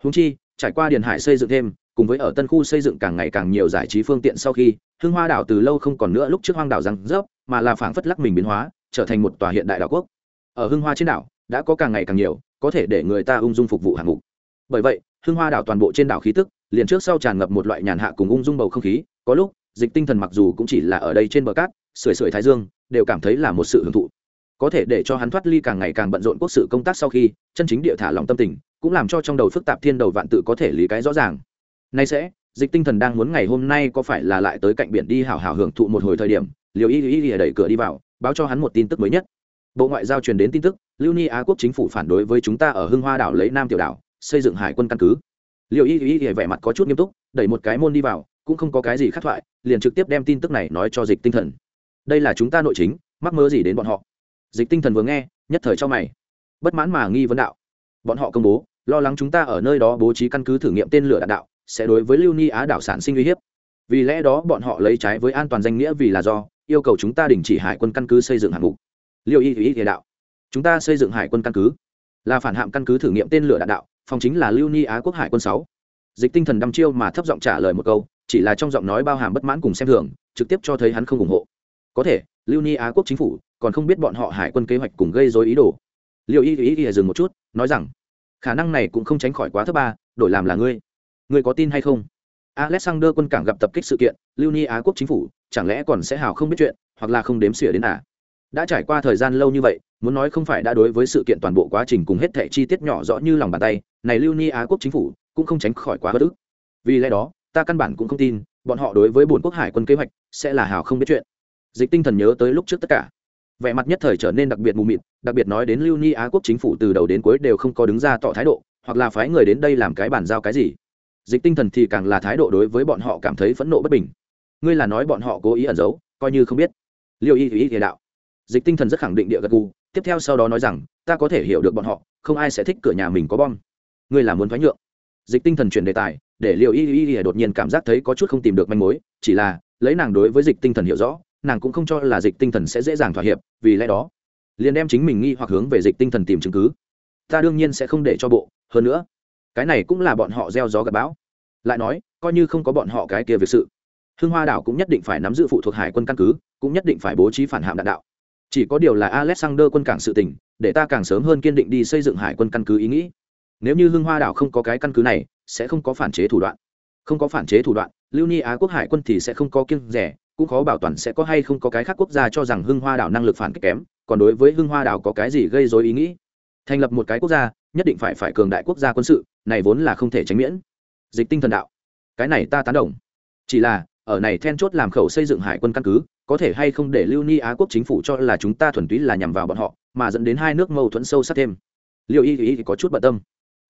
Húng chi, trải qua điền hải xây dựng thêm, cùng với ở tân khu xây dựng càng ngày càng nhiều giải trí phương tiện sau khi, hưng hoa đảo từ lâu không còn nữa lúc trước hoang đảo răng rớp, mà là phảng phất lắc mình biến hóa trở thành một tòa hiện đại đảo quốc. Ở hưng hoa trên đảo, đã có càng ngày càng nhiều, có thể để người ta ung dung phục vụ hạng mục. Bởi vậy, hưng hoa đảo toàn bộ trên đảo khí tức, liền trước sau tràn ngập một loại nhàn hạ cùng ung dung bầu không khí, có lúc, dịch tinh thần mặc dù cũng chỉ là ở đây trên bờ cát, sưởi sưởi thái dương, đều cảm thấy là một sự hưởng thụ. Có thể để cho hắn thoát ly càng ngày càng bận rộn quốc sự công tác sau khi, chân chính địa thả lòng tâm tình, cũng làm cho trong đầu phức tạp thiên đầu vạn tự có thể lý cái rõ ràng. Nay sẽ, dịch tinh thần đang muốn ngày hôm nay có phải là lại tới cạnh biển đi hào hào hưởng thụ một hồi thời điểm liều y y y đẩy cửa đi vào báo cho hắn một tin tức mới nhất. Bộ ngoại giao truyền đến tin tức, lưu ni á quốc chính phủ phản đối với chúng ta ở hưng hoa đảo lấy nam tiểu đảo, xây dựng hải quân căn cứ. Liệu y y y vẻ mặt có chút nghiêm túc, đẩy một cái môn đi vào, cũng không có cái gì khác thoại, liền trực tiếp đem tin tức này nói cho dịch tinh thần. Đây là chúng ta nội chính, mắc mơ gì đến bọn họ? Dịch tinh thần vừa nghe, nhất thời cho mày. Bất mãn mà nghi vấn đạo. Bọn họ công bố, lo lắng chúng ta ở nơi đó bố trí căn cứ thử nghiệm tên lửa đạn đạo, sẽ đối với lưu ni á đảo sản sinh uy hiếp. Vì lẽ đó bọn họ lấy trái với an toàn danh nghĩa vì là do yêu cầu chúng ta đình chỉ hải quân căn cứ xây dựng hạng mục. Liệu y ý địa đạo. Chúng ta xây dựng hải quân căn cứ. Là phản hạm căn cứ thử nghiệm tên lửa đạn đạo, phòng chính là lưu ni á quốc hải quân sáu. Dịch tinh thần đăm chiêu mà thấp giọng trả lời một câu, chỉ là trong giọng nói bao hàm bất mãn cùng xem thường, trực tiếp cho thấy hắn không ủng hộ. Có thể, lưu ni á quốc chính phủ còn không biết bọn họ hải quân kế hoạch cùng gây dối ý đồ. Liệu y ý y dừng một chút, nói rằng, khả năng này cũng không tránh khỏi quá thấp ba, đổi làm là ngươi. Ngươi có tin hay không? Alexander quân cảng gặp tập kích sự kiện, lưu ni á quốc chính phủ, chẳng lẽ còn sẽ hào không biết chuyện, hoặc là không đếm xỉa đến à? Đã trải qua thời gian lâu như vậy, muốn nói không phải đã đối với sự kiện toàn bộ quá trình cùng hết thẻ chi tiết nhỏ rõ như lòng bàn tay, này lưu ni á quốc chính phủ cũng không tránh khỏi quá bất ức. Vì lẽ đó, ta căn bản cũng không tin, bọn họ đối với bồn quốc hải quân kế hoạch sẽ là hào không biết chuyện. Dịch tinh thần nhớ tới lúc trước tất cả. Vẻ mặt nhất thời trở nên đặc biệt mù mịt, đặc biệt nói đến lưu ni á quốc chính phủ từ đầu đến cuối đều không có đứng ra tỏ thái độ, hoặc là phái người đến đây làm cái bản giao cái gì dịch tinh thần thì càng là thái độ đối với bọn họ cảm thấy phẫn nộ bất bình. Ngươi là nói bọn họ cố ý ẩn giấu, coi như không biết. Liêu y thì y thì đạo. Dịch tinh thần rất khẳng định địa gật gù, tiếp theo sau đó nói rằng, ta có thể hiểu được bọn họ, không ai sẽ thích cửa nhà mình có bom. Ngươi là muốn thoái nhượng. Dịch tinh thần chuyển đề tài, để liệu y y y đột nhiên cảm giác thấy có chút không tìm được manh mối, chỉ là, lấy nàng đối với dịch tinh thần hiểu rõ, nàng cũng không cho là dịch tinh thần sẽ dễ dàng thỏa hiệp, vì lẽ đó, liền đem chính mình nghi hoặc hướng về dịch tinh thần tìm chứng cứ. Ta đương nhiên sẽ không để cho bộ, hơn nữa cái này cũng là bọn họ gieo gió gặp bão. Lại nói, coi như không có bọn họ cái kia việc sự, hưng hoa đảo cũng nhất định phải nắm giữ phụ thuộc hải quân căn cứ, cũng nhất định phải bố trí phản hạm đạn đạo. Chỉ có điều là alexander quân cảng sự tỉnh để ta càng sớm hơn kiên định đi xây dựng hải quân căn cứ ý nghĩ. Nếu như hưng hoa đảo không có cái căn cứ này, sẽ không có phản chế thủ đoạn. Không có phản chế thủ đoạn, lưu ni á quốc hải quân thì sẽ không có kiêng rẻ, cũng khó bảo toàn sẽ có hay không có cái khác quốc gia cho rằng hưng hoa đảo năng lực phản kích kém, còn đối với hưng hoa đảo có cái gì gây dối ý nghĩ. Thành lập một cái quốc gia nhất định phải phải cường đại quốc gia quân sự, này vốn là không thể tránh miễn. Dịch tinh thần đạo. Cái này ta tán đồng. Chỉ là, ở này then chốt làm khẩu xây dựng hải quân căn cứ, có thể hay không để lưu ni á quốc chính phủ cho là chúng ta thuần túy là nhằm vào bọn họ, mà dẫn đến hai nước mâu thuẫn sâu sắc thêm. Liệu y ý có chút bận tâm.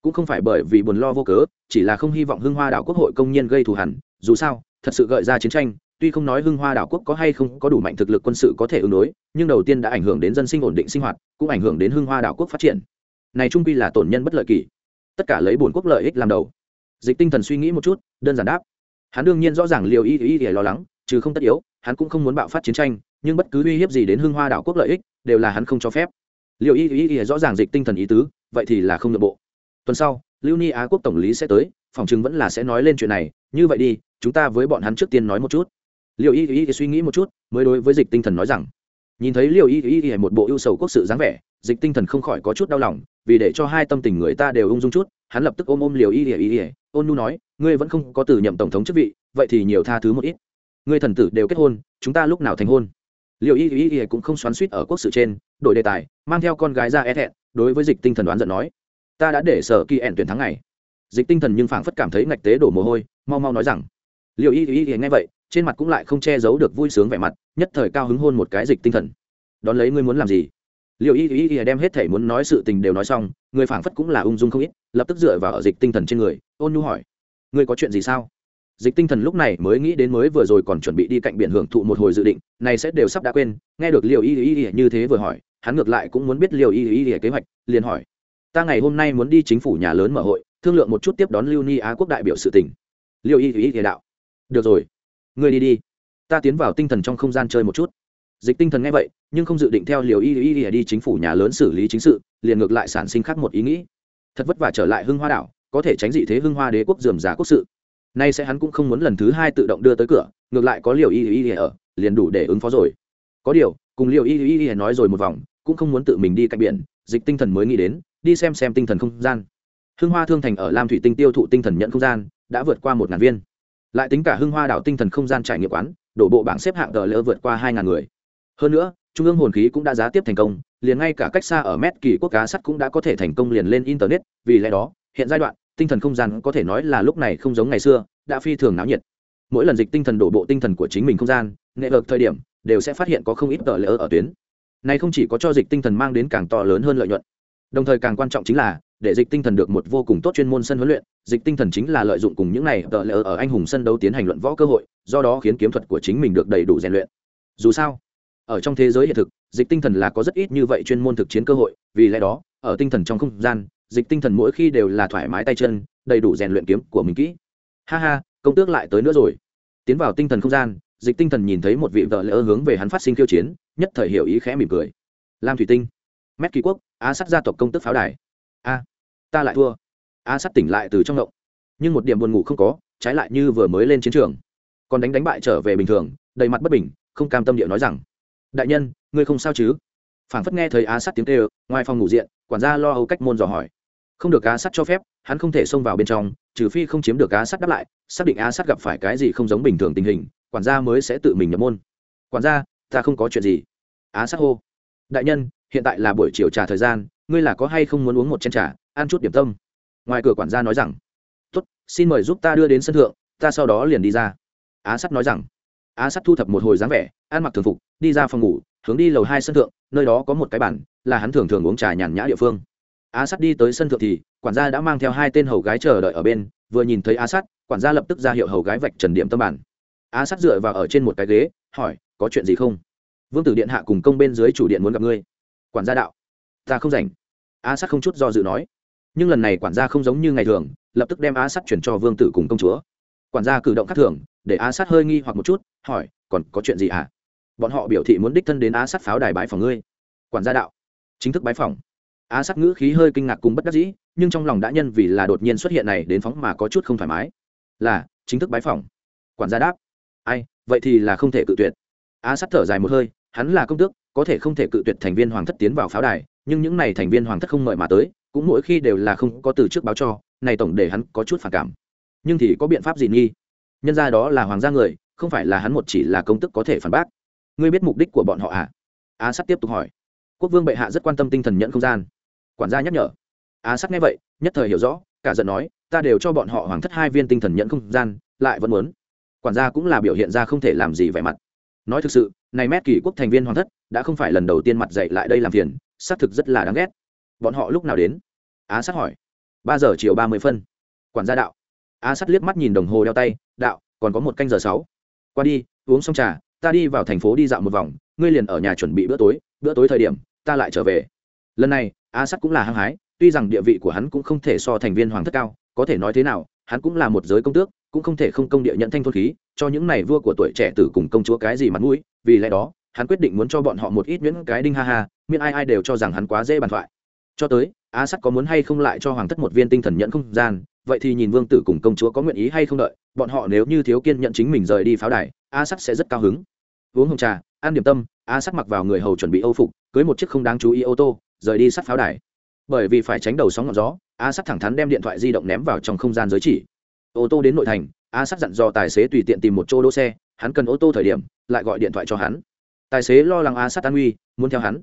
Cũng không phải bởi vì buồn lo vô cớ, chỉ là không hy vọng hưng hoa đảo quốc hội công nhân gây thù hẳn dù sao, thật sự gợi ra chiến tranh, tuy không nói hưng hoa đảo quốc có hay không có đủ mạnh thực lực quân sự có thể ứng đối, nhưng đầu tiên đã ảnh hưởng đến dân sinh ổn định sinh hoạt, cũng ảnh hưởng đến hưng hoa đảo quốc phát triển này trung quy là tổn nhân bất lợi kỷ. Tất cả lấy bổn quốc lợi ích làm đầu. Dịch tinh thần suy nghĩ một chút, đơn giản đáp. Hắn đương nhiên rõ ràng liều y y y lo lắng, trừ không tất yếu, hắn cũng không muốn bạo phát chiến tranh, nhưng bất cứ uy hiếp gì đến hưng hoa đảo quốc lợi ích, đều là hắn không cho phép. Liều y y y rõ ràng dịch tinh thần ý tứ, vậy thì là không nội bộ. Tuần sau, lưu ni á quốc tổng lý sẽ tới, phòng chứng vẫn là sẽ nói lên chuyện này, như vậy đi, chúng ta với bọn hắn trước tiên nói một chút. Liệu y y suy nghĩ một chút, mới đối với dịch tinh thần nói rằng, nhìn thấy liệu ý y y một bộ ưu sầu quốc sự dáng vẻ, dịch tinh thần không khỏi có chút đau lòng vì để cho hai tâm tình người ta đều ung dung chút, hắn lập tức ôm ôm liều y y y ôn nu nói, ngươi vẫn không có từ nhậm tổng thống chức vị, vậy thì nhiều tha thứ một ít. Ngươi thần tử đều kết hôn, chúng ta lúc nào thành hôn? Liệu y y y cũng không xoắn suýt ở quốc sự trên, đổi đề tài, mang theo con gái ra e thẹn, đối với dịch tinh thần đoán giận nói, ta đã để sở kỳ ẻn tuyển thắng này dịch tinh thần nhưng phảng phất cảm thấy ngạch tế đổ mồ hôi, mau mau nói rằng liệu y y y nghe vậy, trên mặt cũng lại không che giấu được vui sướng vẻ mặt, nhất thời cao hứng hôn một cái dịch tinh thần. Đón lấy ngươi muốn làm gì? Liệu y y y đem hết thể muốn nói sự tình đều nói xong, người phảng phất cũng là ung dung không ít, lập tức dựa vào ở dịch tinh thần trên người, ôn nhu hỏi, ngươi có chuyện gì sao? Dịch tinh thần lúc này mới nghĩ đến mới vừa rồi còn chuẩn bị đi cạnh biển hưởng thụ một hồi dự định, này sẽ đều sắp đã quên, nghe được liệu y y y như thế vừa hỏi, hắn ngược lại cũng muốn biết liệu y y y kế hoạch, liền hỏi, ta ngày hôm nay muốn đi chính phủ nhà lớn mở hội, thương lượng một chút tiếp đón lưu ni á quốc đại biểu sự tỉnh liệu y y y đạo, được rồi, ngươi đi đi, ta tiến vào tinh thần trong không gian chơi một chút dịch tinh thần nghe vậy, nhưng không dự định theo liều y y y đi chính phủ nhà lớn xử lý chính sự, liền ngược lại sản sinh khác một ý nghĩ. Thật vất vả trở lại hưng hoa đảo, có thể tránh dị thế hưng hoa đế quốc dườm giá quốc sự. Nay sẽ hắn cũng không muốn lần thứ hai tự động đưa tới cửa, ngược lại có liều y y y ở, liền đủ để ứng phó rồi. Có điều, cùng liều y y y nói rồi một vòng, cũng không muốn tự mình đi cạnh biển, dịch tinh thần mới nghĩ đến, đi xem xem tinh thần không gian. Hưng hoa thương thành ở lam thủy tinh tiêu thụ tinh thần nhận không gian, đã vượt qua một ngàn viên. Lại tính cả hưng hoa đảo tinh thần không gian trải nghiệm quán, đổ bộ bảng xếp hạng tờ lỡ vượt qua hai ngàn người hơn nữa, trung ương hồn khí cũng đã giá tiếp thành công, liền ngay cả cách xa ở mét kỳ quốc cá sắt cũng đã có thể thành công liền lên internet, vì lẽ đó, hiện giai đoạn, tinh thần không gian có thể nói là lúc này không giống ngày xưa, đã phi thường náo nhiệt. Mỗi lần dịch tinh thần đổ bộ tinh thần của chính mình không gian, nghệ lực thời điểm, đều sẽ phát hiện có không ít tờ lỡ ở tuyến. Này không chỉ có cho dịch tinh thần mang đến càng to lớn hơn lợi nhuận, đồng thời càng quan trọng chính là, để dịch tinh thần được một vô cùng tốt chuyên môn sân huấn luyện, dịch tinh thần chính là lợi dụng cùng những này tờ lỡ ở anh hùng sân đấu tiến hành luận võ cơ hội, do đó khiến kiếm thuật của chính mình được đầy đủ rèn luyện. Dù sao ở trong thế giới hiện thực dịch tinh thần là có rất ít như vậy chuyên môn thực chiến cơ hội vì lẽ đó ở tinh thần trong không gian dịch tinh thần mỗi khi đều là thoải mái tay chân đầy đủ rèn luyện kiếm của mình kỹ. Ha ha công tước lại tới nữa rồi. Tiến vào tinh thần không gian dịch tinh thần nhìn thấy một vị vợ lỡ hướng về hắn phát sinh khiêu chiến nhất thời hiểu ý khẽ mỉm cười. Lam thủy tinh mét kỳ quốc á sắt gia tộc công tức pháo đài. A ta lại thua. A sắt tỉnh lại từ trong động, nhưng một điểm buồn ngủ không có trái lại như vừa mới lên chiến trường. Còn đánh đánh bại trở về bình thường đầy mặt bất bình không cam tâm điệu nói rằng đại nhân, ngươi không sao chứ? Phảng phất nghe thấy á sắt tiếng kêu, ngoài phòng ngủ diện, quản gia lo âu cách môn dò hỏi. Không được á sắt cho phép, hắn không thể xông vào bên trong, trừ phi không chiếm được á sắt đáp lại, xác định á sắt gặp phải cái gì không giống bình thường tình hình, quản gia mới sẽ tự mình nhập môn. Quản gia, ta không có chuyện gì. Á sắt hô. Đại nhân, hiện tại là buổi chiều trà thời gian, ngươi là có hay không muốn uống một chén trà, ăn chút điểm tâm? Ngoài cửa quản gia nói rằng, tốt, xin mời giúp ta đưa đến sân thượng, ta sau đó liền đi ra. Á sắt nói rằng á sắt thu thập một hồi dáng vẻ, ăn mặc thường phục, đi ra phòng ngủ, hướng đi lầu hai sân thượng, nơi đó có một cái bản là hắn thường thường uống trà nhàn nhã địa phương. Á sắt đi tới sân thượng thì, quản gia đã mang theo hai tên hầu gái chờ đợi ở bên, vừa nhìn thấy á sắt quản gia lập tức ra hiệu hầu gái vạch trần điểm tâm bản á sắt dựa vào ở trên một cái ghế, hỏi, có chuyện gì không? Vương tử điện hạ cùng công bên dưới chủ điện muốn gặp ngươi. Quản gia đạo, ta không rảnh. Á sắt không chút do dự nói. Nhưng lần này quản gia không giống như ngày thường, lập tức đem á sắt chuyển cho vương tử cùng công chúa. Quản gia cử động khác thường để á sát hơi nghi hoặc một chút, hỏi, còn có chuyện gì ạ à? bọn họ biểu thị muốn đích thân đến á sát pháo đài bãi phòng ngươi. Quản gia đạo. Chính thức bãi phòng. Á sát ngữ khí hơi kinh ngạc cùng bất đắc dĩ, nhưng trong lòng đã nhân vì là đột nhiên xuất hiện này đến phóng mà có chút không thoải mái. Là, chính thức bãi phòng. Quản gia đáp. Ai, vậy thì là không thể cự tuyệt. Á sát thở dài một hơi, hắn là công tước, có thể không thể cự tuyệt thành viên hoàng thất tiến vào pháo đài, nhưng những n à y thành viên hoàng thất không mời mà tới, cũng mỗi khi đều là không có từ trước báo cho, này tổng để hắn có chút phản cảm. Nhưng thì có biện pháp gì nghi? Nhân ra đó là hoàng gia người, không phải là hắn một chỉ là công tức có thể phản bác. Ngươi biết mục đích của bọn họ à? Á sắt tiếp tục hỏi. Quốc vương bệ hạ rất quan tâm tinh thần nhận không gian. Quản gia nhắc nhở. Á sắt nghe vậy, nhất thời hiểu rõ, cả giận nói, ta đều cho bọn họ hoàng thất hai viên tinh thần nhận không gian, lại vẫn muốn. Quản gia cũng là biểu hiện ra không thể làm gì vẻ mặt. Nói thực sự, này mét kỳ quốc thành viên hoàng thất, đã không phải lần đầu tiên mặt dậy lại đây làm phiền, xác thực rất là đáng ghét. Bọn họ lúc nào đến? Á sát hỏi. Ba giờ chiều ba mươi phân. Quản gia đạo á sắt liếc mắt nhìn đồng hồ đeo tay, đạo, còn có một canh giờ sáu. Qua đi, uống xong trà, ta đi vào thành phố đi dạo một vòng, ngươi liền ở nhà chuẩn bị bữa tối bữa tối thời điểm, ta lại trở về. Lần này á sắt cũng là hăng hái, tuy rằng địa vị của hắn cũng không thể so thành viên hoàng thất cao, có thể nói thế nào, hắn cũng là một giới công tước, cũng không thể không công địa nhận thanh thôn khí, cho những này vua của tuổi trẻ tử cùng công chúa cái gì mặt mũi, vì lẽ đó, hắn quyết định muốn cho bọn họ một ít những cái đinh ha ha miễn ai ai đều cho rằng hắn quá dễ bàn thoại. Cho tới á sắt có muốn hay không lại cho hoàng thất một viên tinh thần nhận không gian vậy thì nhìn vương tử cùng công chúa có nguyện ý hay không đợi, bọn họ nếu như thiếu kiên nhận chính mình rời đi pháo đài, a sắt sẽ rất cao hứng. Uống hồng trà, ăn điểm tâm, a sắt mặc vào người hầu chuẩn bị âu phục, cưới một chiếc không đáng chú ý ô tô, rời đi sát pháo đài. Bởi vì phải tránh đầu sóng ngọn gió, a sắt thẳng thắn đem điện thoại di động ném vào trong không gian giới chỉ. Ô tô đến nội thành, a sắt dặn dò tài xế tùy tiện tìm một chỗ đỗ xe, hắn cần ô tô thời điểm, lại gọi điện thoại cho hắn. Tài xế lo lắng a sắt an nguy, muốn theo hắn.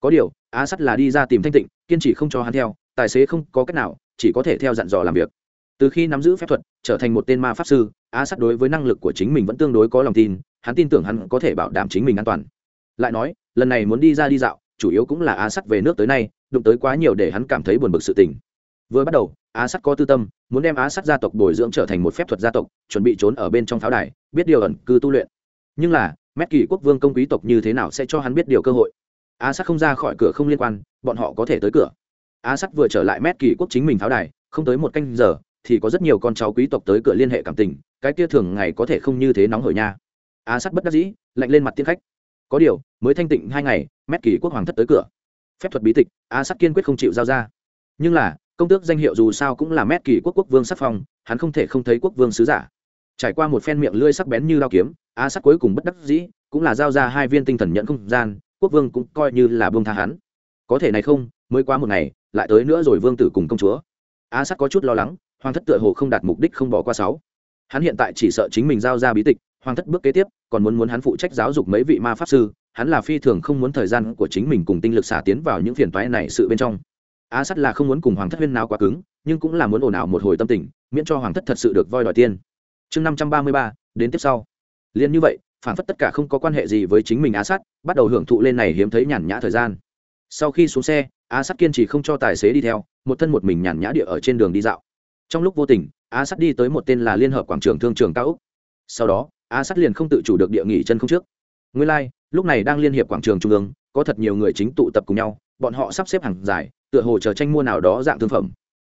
Có điều, a sắt là đi ra tìm thanh tịnh, kiên trì không cho hắn theo, tài xế không có cách nào, chỉ có thể theo dặn dò làm việc từ khi nắm giữ phép thuật, trở thành một tên ma pháp sư á sắt đối với năng lực của chính mình vẫn tương đối có lòng tin, hắn tin tưởng hắn có thể bảo đảm chính mình an toàn. Lại nói, lần này muốn đi ra đi dạo, chủ yếu cũng là á sắt về nước tới nay, đụng tới quá nhiều để hắn cảm thấy buồn bực sự tình. Vừa bắt đầu á sắt có tư tâm, muốn đem á sắt gia tộc bồi dưỡng trở thành một phép thuật gia tộc, chuẩn bị trốn ở bên trong pháo đài, biết điều ẩn cư tu luyện. Nhưng là, mét kỳ quốc vương công quý tộc như thế nào sẽ cho hắn biết điều cơ hội? Á sắt không ra khỏi cửa không liên quan, bọn họ có thể tới cửa. Á sắt vừa trở lại mét kỳ quốc chính mình pháo đài, không tới một canh giờ thì có rất nhiều con cháu quý tộc tới cửa liên hệ cảm tình, cái kia thường ngày có thể không như thế nóng hổi nha. Á sắt bất đắc dĩ, lạnh lên mặt tiên khách. Có điều, mới thanh tịnh hai ngày, mét kỳ quốc hoàng thất tới cửa. Phép thuật bí tịch á sắt kiên quyết không chịu giao ra. Nhưng là, công tước danh hiệu dù sao cũng là mét kỳ quốc quốc vương sắc phong, hắn không thể không thấy quốc vương sứ giả. Trải qua một phen miệng lưỡi sắc bén như lao kiếm á sắt cuối cùng bất đắc dĩ, cũng là giao ra hai viên tinh thần nhận không gian, quốc vương cũng coi như là vương tha hắn. Có thể này không, mới qua một ngày, lại tới nữa rồi vương tử cùng công chúa. Á sắt có chút lo lắng hoàng thất tựa hồ không đạt mục đích không bỏ qua sáu. Hắn hiện tại chỉ sợ chính mình giao ra bí tịch, hoàng thất bước kế tiếp, còn muốn muốn hắn phụ trách giáo dục mấy vị ma pháp sư, hắn là phi thường không muốn thời gian của chính mình cùng tinh lực xả tiến vào những phiền toái này sự bên trong. Á sắt là không muốn cùng hoàng thất huyên nào quá cứng, nhưng cũng là muốn ồn ào một hồi tâm tình, miễn cho hoàng thất thật sự được voi đòi tiên chương năm trăm ba mươi ba, đến tiếp sau. Liền như vậy, phản phất tất cả không có quan hệ gì với chính mình á sắt bắt đầu hưởng thụ lên này hiếm thấy nhàn nhã thời gian. Sau khi xuống xe, á sắt kiên trì không cho tài xế đi theo, một thân một mình nhàn nhã địa ở trên đường đi dạo trong lúc vô tình á sắt đi tới một tên là liên hợp quảng trường thương trường cao úc sau đó á sắt liền không tự chủ được địa nghỉ chân không trước. Nguyên lai、like, lúc này đang liên hiệp quảng trường trung ương có thật nhiều người chính tụ tập cùng nhau bọn họ sắp xếp hàng dài tựa hồ chờ tranh mua nào đó dạng thương phẩm.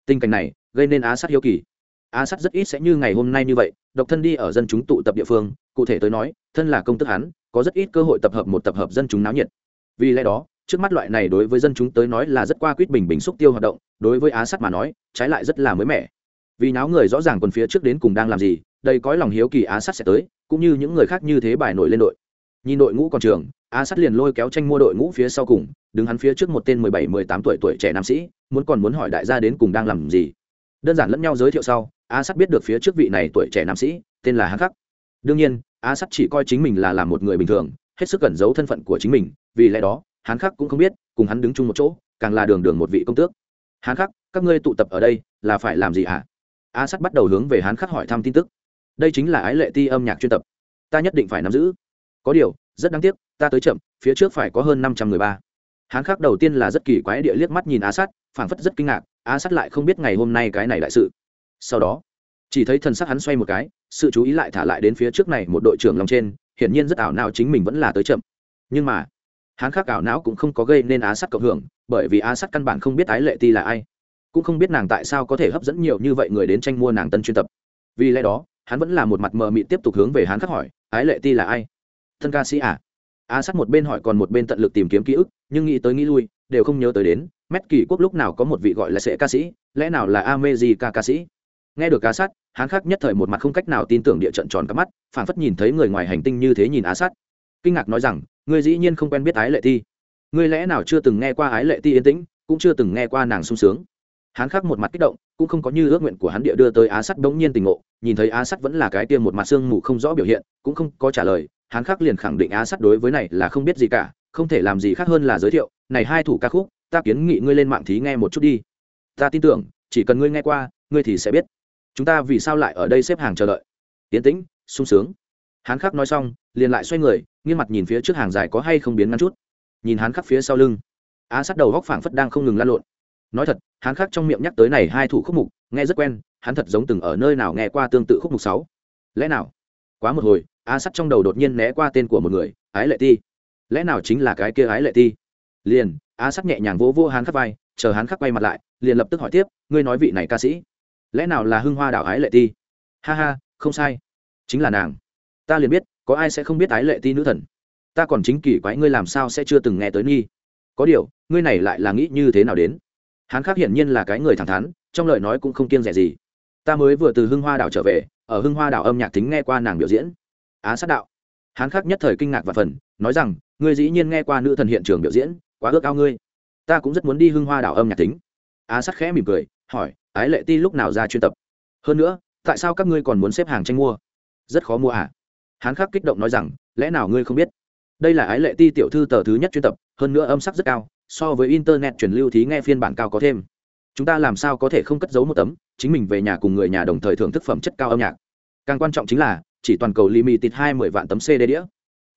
Tình cảnh này gây nên á sắt hiếu kỳ. Á sắt rất ít sẽ như ngày hôm nay như vậy độc thân đi ở dân chúng tụ tập địa phương cụ thể tới nói thân là công tức hắn có rất ít cơ hội tập hợp một tập hợp dân chúng náo nhiệt. Vì lẽ đó trước mắt loại này đối với dân chúng tới nói là rất qua quýt bình bình xúc tiêu hoạt động đối với á sắt mà nói trái lại rất là mới mẻ vì náo người rõ ràng còn phía trước đến cùng đang làm gì, đây có lòng hiếu kỳ á sát sẽ tới, cũng như những người khác như thế bài nổi lên đội. Nhìn đội ngũ còn trường, á sát liền lôi kéo tranh mua đội ngũ phía sau cùng, đứng hắn phía trước một tên mười bảy, mười tám tuổi tuổi trẻ nam sĩ, muốn còn muốn hỏi đại gia đến cùng đang làm gì. Đơn giản lẫn nhau giới thiệu sau, á sát biết được phía trước vị này tuổi trẻ nam sĩ, tên là hắc khắc. Đương nhiên, á sát chỉ coi chính mình là làm một người bình thường, hết sức cẩn giấu thân phận của chính mình, vì lẽ đó, hắn khắc cũng không biết, cùng hắn đứng chung một chỗ, càng là đường đường một vị công tước. Hắn khắc, các ngươi tụ tập ở đây, là phải làm gì hả? Á sắt bắt đầu hướng về hán khắc hỏi thăm tin tức. Đây chính là ái lệ ti âm nhạc chuyên tập. Ta nhất định phải nắm giữ. Có điều, rất đáng tiếc, ta tới chậm, phía trước phải có hơn năm trăm người ba. Hán khắc đầu tiên là rất kỳ quái địa liếc mắt nhìn á sắt, phảng phất rất kinh ngạc á sắt lại không biết ngày hôm nay cái này đại sự. Sau đó, chỉ thấy thần sắc hắn xoay một cái, sự chú ý lại thả lại đến phía trước này một đội trưởng lòng trên, hiển nhiên rất ảo nào chính mình vẫn là tới chậm. Nhưng mà hắn khác ảo não cũng không có gây nên á sắt cộng hưởng, bởi vì á sắt căn bản không biết ái lệ ti là ai cũng không biết nàng tại sao có thể hấp dẫn nhiều như vậy người đến tranh mua nàng tân chuyên tập. Vì lẽ đó, hắn vẫn là một mặt mờ mị tiếp tục hướng về hắn khắc hỏi, ái lệ ti là ai? Thân ca sĩ à? A sắt một bên hỏi còn một bên tận lực tìm kiếm ký ức, nhưng nghĩ tới nghĩ lui, đều không nhớ tới đến, mét kỳ quốc lúc nào có một vị gọi là sệ ca sĩ, lẽ nào là a mê gì ca ca sĩ? Nghe được a sắt hắn khắc nhất thời một mặt không cách nào tin tưởng địa trận tròn các mắt phản phất nhìn thấy người ngoài hành tinh như thế nhìn a sắt kinh ngạc nói rằng người dĩ nhiên không quen biết ái lệ ti. Người lẽ nào chưa từng nghe qua ái lệ ti yên tĩnh, cũng chưa từng nghe qua nàng sung sướng? Hắn khắc một mặt kích động, cũng không có như ước nguyện của hắn địa đưa tới á sắt bỗng nhiên tình ngộ, nhìn thấy á sắt vẫn là cái tiêm một mặt xương mù không rõ biểu hiện, cũng không có trả lời, hắn khắc liền khẳng định á sắt đối với này là không biết gì cả, không thể làm gì khác hơn là giới thiệu, này hai thủ ca khúc, ta kiến nghị ngươi lên mạng thí nghe một chút đi. Ta tin tưởng, chỉ cần ngươi nghe qua, ngươi thì sẽ biết. Chúng ta vì sao lại ở đây xếp hàng chờ đợi? Tiến tĩnh, sung sướng. Hắn khắc nói xong, liền lại xoay người, nghiêng mặt nhìn phía trước hàng dài có hay không biến ngắn chút. Nhìn hắn khắc phía sau lưng, á sắt đầu góc phảng phất đang không ngừng lan lộn nói thật, hắn khác trong miệng nhắc tới này hai thủ khúc mục, nghe rất quen, hắn thật giống từng ở nơi nào nghe qua tương tự khúc mục sáu. Lẽ nào? Quá một hồi, a sắt trong đầu đột nhiên né qua tên của một người, ái lệ ti. Lẽ nào chính là cái kia ái lệ ti? Liền, a sắt nhẹ nhàng vỗ vỗ hắn khắc vai, chờ hắn khắc quay mặt lại, liền lập tức hỏi tiếp, ngươi nói vị này ca sĩ, lẽ nào là hưng hoa đảo ái lệ ti? Ha ha, không sai, chính là nàng. Ta liền biết, có ai sẽ không biết ái lệ ti nữ thần. Ta còn chính kỳ quái ngươi làm sao sẽ chưa từng nghe tới nghi. Có điều, ngươi này lại là nghĩ như thế nào đến? Hắn khác hiển nhiên là cái người thẳng thắn, trong lời nói cũng không kiêng rẻ gì. Ta mới vừa từ hưng hoa đảo trở về, ở hưng hoa đảo âm nhạc tính nghe qua nàng biểu diễn. Á sát đạo. Hắn khác nhất thời kinh ngạc và phần nói rằng, ngươi dĩ nhiên nghe qua nữ thần hiện trường biểu diễn, quá ước ao ngươi. Ta cũng rất muốn đi hưng hoa đảo âm nhạc tính á sát khẽ mỉm cười, hỏi, ái lệ ti lúc nào ra chuyên tập? Hơn nữa, tại sao các ngươi còn muốn xếp hàng tranh mua? Rất khó mua à? Hắn khác kích động nói rằng, lẽ nào ngươi không biết? Đây là ái lệ ti tiểu thư tờ thứ nhất chuyên tập, hơn nữa âm sắc rất cao so với internet truyền lưu thí nghe phiên bản cao có thêm. Chúng ta làm sao có thể không cất giấu một tấm, chính mình về nhà cùng người nhà đồng thời thưởng thức phẩm chất cao âm nhạc. Càng quan trọng chính là, chỉ toàn cầu limited hai mươi vạn tấm cd đĩa.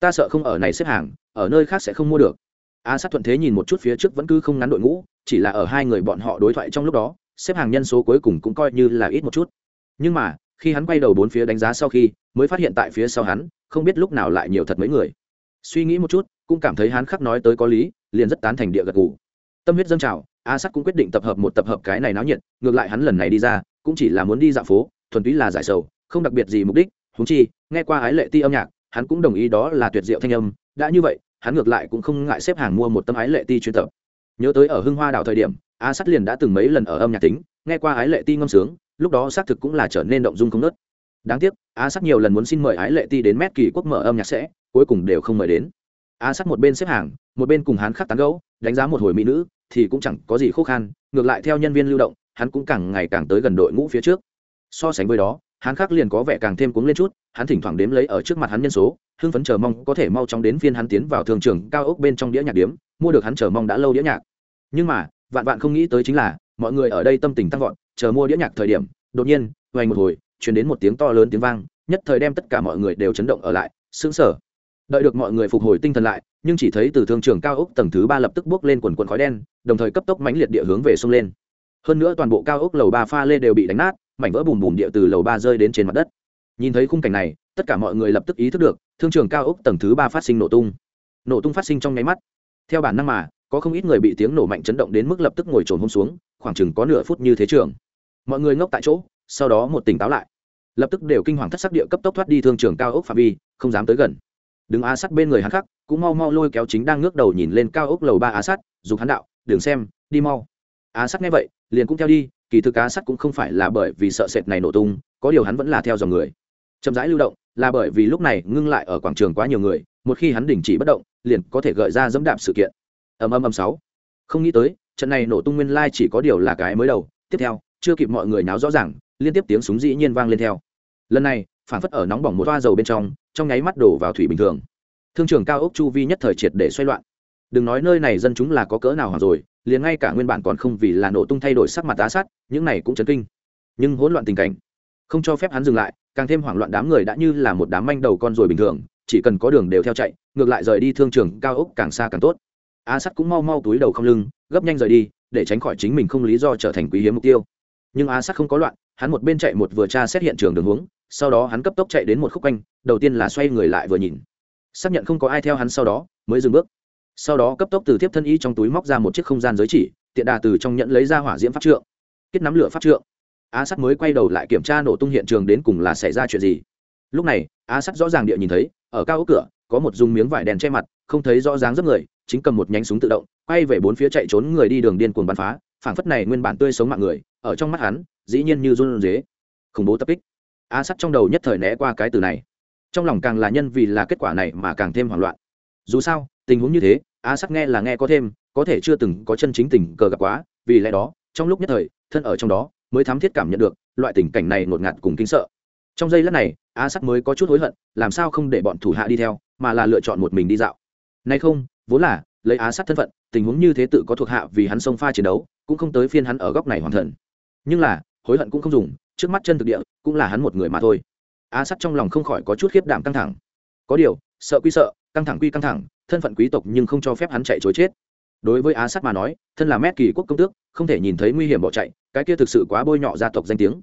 Ta sợ không ở này xếp hàng, ở nơi khác sẽ không mua được. A sát thuận thế nhìn một chút phía trước vẫn cứ không ngắn đội ngũ, chỉ là ở hai người bọn họ đối thoại trong lúc đó, xếp hàng nhân số cuối cùng cũng coi như là ít một chút. Nhưng mà, khi hắn quay đầu bốn phía đánh giá sau khi, mới phát hiện tại phía sau hắn, không biết lúc nào lại nhiều thật mấy người. Suy nghĩ một chút, cũng cảm thấy hắn khắc nói tới có lý liền rất tán thành địa gật gù. Tâm huyết dâng trào, a sắt cũng quyết định tập hợp một tập hợp cái này náo nhiệt, ngược lại hắn lần này đi ra, cũng chỉ là muốn đi dạo phố, thuần túy là giải sầu, không đặc biệt gì mục đích húng chi, nghe qua ái lệ ti âm nhạc, hắn cũng đồng ý đó là tuyệt diệu thanh âm, đã như vậy, hắn ngược lại cũng không ngại xếp hàng mua một tấm ái lệ ti chuyên tập. Nhớ tới ở hưng hoa đảo thời điểm, a sắt liền đã từng mấy lần ở âm nhạc tính, nghe qua ái lệ ti ngâm sướng, lúc đó xác thực cũng là trở nên động dung không nớt đáng tiếc, a sắt nhiều lần muốn xin mời ái lệ ti đến mét kỳ quốc mở âm nhạc sẽ, cuối cùng đều không mời đến a sắt một bên xếp hàng, một bên cùng hắn khắc tán gẫu, đánh giá một hồi mỹ nữ, thì cũng chẳng có gì khô khan ngược lại theo nhân viên lưu động, hắn cũng càng ngày càng tới gần đội ngũ phía trước. So sánh với đó hắn khắc liền có vẻ càng thêm cuống lên chút, hắn thỉnh thoảng đếm lấy ở trước mặt hắn nhân số, hưng phấn chờ mong có thể mau chóng đến phiên hắn tiến vào thường trường cao ốc bên trong đĩa nhạc điếm, mua được hắn chờ mong đã lâu đĩa nhạc. Nhưng mà, vạn vạn không nghĩ tới chính là, mọi người ở đây tâm tình tăng vọt, chờ mua đĩa nhạc thời điểm, đột nhiên hoành một hồi chuyển đến một tiếng to lớn tiếng vang, nhất thời đem tất cả mọi người đều chấn động ở lại, sững sờ đợi được mọi người phục hồi tinh thần lại, nhưng chỉ thấy từ thương trường cao ốc tầng thứ ba lập tức bước lên quần quần khói đen, đồng thời cấp tốc mãnh liệt địa hướng về sông lên. Hơn nữa toàn bộ cao ốc lầu ba pha lê đều bị đánh nát, mảnh vỡ bùm bùm địa từ lầu ba rơi đến trên mặt đất. Nhìn thấy khung cảnh này, tất cả mọi người lập tức ý thức được, thương trường cao ốc tầng thứ ba phát sinh nổ tung. Nổ tung phát sinh trong nháy mắt. Theo bản năng mà, có không ít người bị tiếng nổ mạnh chấn động đến mức lập tức ngồi trồn hôm xuống, khoảng chừng có nửa phút như thế trường. Mọi người ngốc tại chỗ, sau đó một tỉnh táo lại. Lập tức đều kinh hoàng thất sắc địa cấp tốc thoát đi thương trường cao ốc phạm vi, không dám tới gần đứng á sắt bên người hắn khắc, cũng mau mau lôi kéo chính đang ngước đầu nhìn lên cao ốc lầu ba á sắt dùng hắn đạo đường xem, đi mau. Á sắt nghe vậy, liền cũng theo đi, kỳ thực á sắt cũng không phải là bởi vì sợ sệt này nổ tung, có điều hắn vẫn là theo dòng người. Chậm rãi lưu động, là bởi vì lúc này ngưng lại ở quảng trường quá nhiều người, một khi hắn đình chỉ bất động, liền có thể gợi ra dẫm đạp sự kiện. Ầm ầm ầm sáu. Không nghĩ tới, trận này nổ tung nguyên lai chỉ có điều là cái mới đầu. Tiếp theo, chưa kịp mọi người náo rõ ràng, liên tiếp tiếng súng dĩ nhiên vang lên theo. Lần này phản phất ở nóng bỏng một toa dầu bên trong trong nháy mắt đổ vào thủy bình thường. Thương trường cao ốc chu vi nhất thời triệt để xoay loạn. Đừng nói nơi này dân chúng là có cỡ nào hoặc rồi, liền ngay cả nguyên bản còn không vì là nổ tung thay đổi sắc mặt tá sát, những này cũng chấn kinh. Nhưng hỗn loạn tình cảnh không cho phép hắn dừng lại, càng thêm hoảng loạn đám người đã như là một đám manh đầu con rồi bình thường, chỉ cần có đường đều theo chạy, ngược lại rời đi thương trường cao ốc càng xa càng tốt. A sắt cũng mau mau túi đầu không lưng, gấp nhanh rời đi, để tránh khỏi chính mình không lý do trở thành quý hiếm mục tiêu. Nhưng a sắt không có loạn, hắn một bên chạy một vừa tra xét hiện trường đường hướng sau đó hắn cấp tốc chạy đến một khúc quanh, đầu tiên là xoay người lại vừa nhìn. Xác nhận không có ai theo hắn sau đó, mới dừng bước. Sau đó cấp tốc từ tiếp thân y trong túi móc ra một chiếc không gian giới chỉ, tiện đà từ trong nhận lấy ra hỏa diễm pháp trượng. Kết nắm lửa pháp trượng. A sắt mới quay đầu lại kiểm tra nổ tung hiện trường đến cùng là xảy ra chuyện gì. Lúc này a sắt rõ ràng địa nhìn thấy, ở cao ốc cửa, có một dùng miếng vải đèn che mặt, không thấy rõ ràng rất người, chính cầm một nhánh súng tự động, quay về bốn phía chạy trốn người đi đường điên cuồng bắn phá, phảng phất này nguyên bản tươi sống mạng người, ở trong mắt hắn, dĩ nhiên như run dế khủng bố tập kích a sắt trong đầu nhất thời né qua cái từ này. Trong lòng càng là nhân vì là kết quả này mà càng thêm hoảng loạn. Dù sao, tình huống như thế a sắt nghe là nghe có thêm, có thể chưa từng có chân chính tình cờ gặp quá, vì lẽ đó, trong lúc nhất thời, thân ở trong đó, mới thám thiết cảm nhận được, loại tình cảnh này ngột ngạt cùng kinh sợ. Trong giây lát này a sắt mới có chút hối hận, làm sao không để bọn thủ hạ đi theo, mà là lựa chọn một mình đi dạo. Nay không, vốn là, lấy á sát thân phận, tình huống như thế tự có thuộc hạ vì hắn xông pha chiến đấu, cũng không tới phiên hắn ở góc này hoàn thần. Nhưng là, hối hận cũng không dùng trước mắt chân thực địa, cũng là hắn một người mà thôi. Á sắt trong lòng không khỏi có chút khiếp đảm căng thẳng. Có điều, sợ quy sợ, căng thẳng quy căng thẳng, thân phận quý tộc nhưng không cho phép hắn chạy chối chết. Đối với á sắt mà nói, thân là mét kỳ quốc công tước, không thể nhìn thấy nguy hiểm bỏ chạy, cái kia thực sự quá bôi nhọ gia tộc danh tiếng.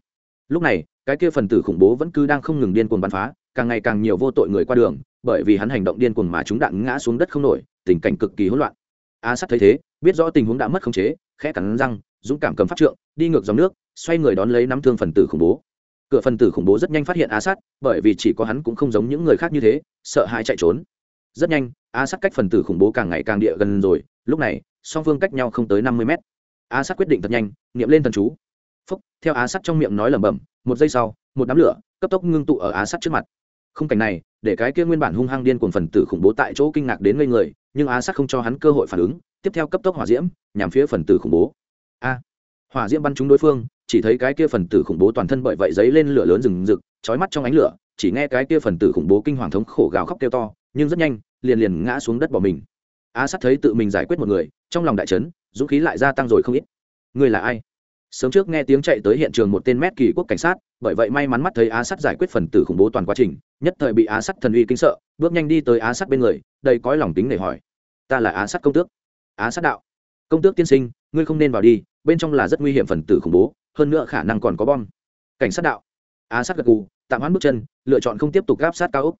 Lúc này, cái kia phần tử khủng bố vẫn cứ đang không ngừng điên cuồng bắn phá, càng ngày càng nhiều vô tội người qua đường, bởi vì hắn hành động điên cuồng mà chúng đạn ngã xuống đất không nổi, tình cảnh cực kỳ hỗn loạn. A sắt thấy thế, biết rõ tình huống đã mất khống chế, khẽ cắn răng, dũng cảm cầm phát trượng, đi ngược dòng nước xoay người đón lấy nắm thương phần tử khủng bố. Cửa phần tử khủng bố rất nhanh phát hiện a sát, bởi vì chỉ có hắn cũng không giống những người khác như thế, sợ hãi chạy trốn. Rất nhanh, a sát cách phần tử khủng bố càng ngày càng địa gần rồi, lúc này, song phương cách nhau không tới năm mươi mét. A sát quyết định thật nhanh nghiệm lên thần chú. Phúc, theo a sát trong miệng nói lẩm bẩm, một giây sau, một đám lửa, cấp tốc ngưng tụ ở a sát trước mặt. Khung cảnh này, để cái kia nguyên bản hung hăng điên cuồng phần tử khủng bố tại chỗ kinh ngạc đến ngây người, nhưng a sát không cho hắn cơ hội phản ứng, tiếp theo cấp tốc hỏa diễm, nhằm phía phần tử khủng bố. A, hỏa diễm bắn trúng đối phương chỉ thấy cái kia phần tử khủng bố toàn thân bởi vậy giấy lên lửa lớn rừng rực, chói mắt trong ánh lửa, chỉ nghe cái kia phần tử khủng bố kinh hoàng thống khổ gào khóc kêu to, nhưng rất nhanh, liền liền ngã xuống đất bỏ mình. A sát thấy tự mình giải quyết một người, trong lòng đại trấn dũng khí lại gia tăng rồi không ít. Người là ai? Sớm trước nghe tiếng chạy tới hiện trường một tên mét kỳ quốc cảnh sát, bởi vậy may mắn mắt thấy á sắt giải quyết phần tử khủng bố toàn quá trình, nhất thời bị á sắt thần uy kinh sợ, bước nhanh đi tới á sắt bên người, đầy cõi lòng tính để hỏi, ta là á sát công tước? Á sát đạo. Công tước tiên sinh, ngươi không nên vào đi, bên trong là rất nguy hiểm phần tử khủng bố hơn nữa khả năng còn có bom. Cảnh sát đạo. Á sát gật gù, tạm hoãn bước chân, lựa chọn không tiếp tục gáp sát cao ốc.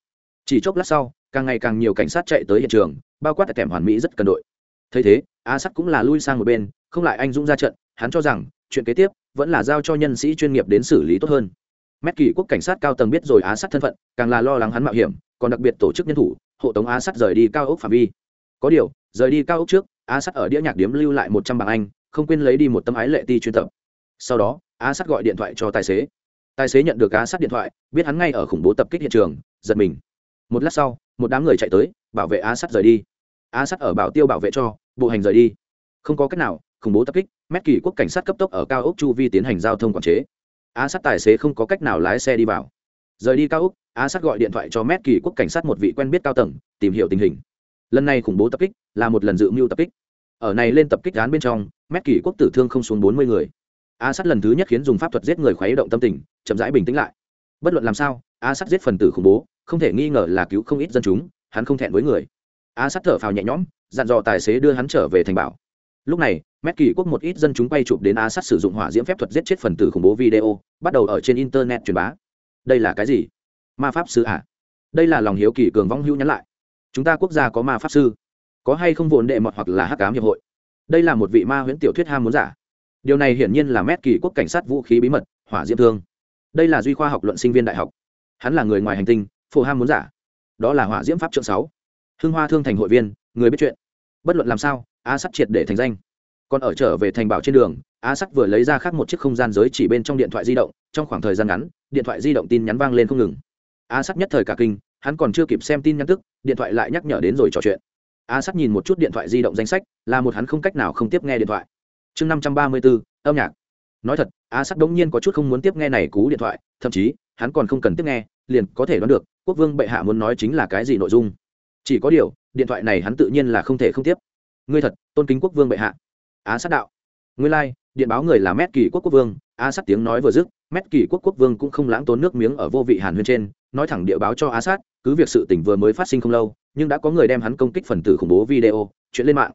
Chỉ chốc lát sau, càng ngày càng nhiều cảnh sát chạy tới hiện trường, bao quát tại kèm hoàn mỹ rất cần đội. Thấy thế, á sát cũng là lui sang một bên, không lại anh dũng ra trận, hắn cho rằng, chuyện kế tiếp vẫn là giao cho nhân sĩ chuyên nghiệp đến xử lý tốt hơn. Mét kỳ quốc cảnh sát cao tầng biết rồi á sát thân phận, càng là lo lắng hắn mạo hiểm, còn đặc biệt tổ chức nhân thủ, hộ tống á sát rời đi cao ốc phạm vi. Có điều, rời đi cao ốc trước, á sát ở đĩa nhạc điếm lưu lại một trăm bảng anh, không quên lấy đi một tâm ái lệ ti chuyên tập sau đó á sát gọi điện thoại cho tài xế. Tài xế nhận được á sát điện thoại, biết hắn ngay ở khủng bố tập kích hiện trường, giật mình. Một lát sau, một đám người chạy tới, bảo vệ á sát rời đi. Á sát ở bảo tiêu bảo vệ cho, bộ hành rời đi. Không có cách nào, khủng bố tập kích, mét kỳ quốc cảnh sát cấp tốc ở cao ốc chu vi tiến hành giao thông quản chế. Á sát tài xế không có cách nào lái xe đi vào. Rời đi cao ốc á sát gọi điện thoại cho mét kỳ quốc cảnh sát một vị quen biết cao tầng, tìm hiểu tình hình. Lần này khủng bố tập kích là một lần dự mưu tập kích. Ở này lên tập kích án bên trong, mét kỳ quốc tử thương không xuống bốn mươi người a sát lần thứ nhất khiến dùng pháp thuật giết người khuấy động tâm tình, chậm rãi bình tĩnh lại. Bất luận làm sao, a sát giết phần tử khủng bố, không thể nghi ngờ là cứu không ít dân chúng, hắn không thẹn với người. A sát thở phào nhẹ nhõm, dặn dò tài xế đưa hắn trở về thành bảo. Lúc này, mét kỳ quốc một ít dân chúng quay chụp đến a sát sử dụng hỏa diễm phép thuật giết chết phần tử khủng bố video, bắt đầu ở trên internet truyền bá. Đây là cái gì? Ma pháp sư à? Đây là lòng hiếu kỳ cường vong hữu nhắn lại. Chúng ta quốc gia có ma pháp sư. Có hay không vồn đệ mọt hoặc là hắc cám hiệp hội? Đây là một vị ma huyễn tiểu thuyết ham muốn giả điều này hiển nhiên là mét kỳ quốc cảnh sát vũ khí bí mật, hỏa diễm thương. Đây là duy khoa học luận sinh viên đại học. Hắn là người ngoài hành tinh, phổ ham muốn giả. Đó là hỏa diễm pháp trượng sáu. Hưng hoa thương thành hội viên, người biết chuyện. Bất luận làm sao, a sắt triệt để thành danh. Còn ở trở về thành bảo trên đường, a sắt vừa lấy ra khác một chiếc không gian giới chỉ bên trong điện thoại di động, trong khoảng thời gian ngắn, điện thoại di động tin nhắn vang lên không ngừng. A sắt nhất thời cả kinh, hắn còn chưa kịp xem tin nhắn tức, điện thoại lại nhắc nhở đến rồi trò chuyện. A sắt nhìn một chút điện thoại di động danh sách, là một hắn không cách nào không tiếp nghe điện thoại chương năm trăm ba mươi bốn âm nhạc. Nói thật a sắt đống nhiên có chút không muốn tiếp nghe này cú điện thoại thậm chí hắn còn không cần tiếp nghe liền có thể đoán được quốc vương bệ hạ muốn nói chính là cái gì nội dung. Chỉ có điều điện thoại này hắn tự nhiên là không thể không tiếp. Ngươi thật tôn kính quốc vương bệ hạ. Á sát đạo. Ngươi lai、like, điện báo người là mét kỳ quốc quốc vương á sát tiếng nói vừa dứt mét kỳ quốc quốc vương cũng không lãng tốn nước miếng ở vô vị hàn huyên trên nói thẳng địa báo cho á sát cứ việc sự tỉnh vừa mới phát sinh không lâu nhưng đã có người đem hắn công kích phần tử khủng bố video chuyện lên mạng.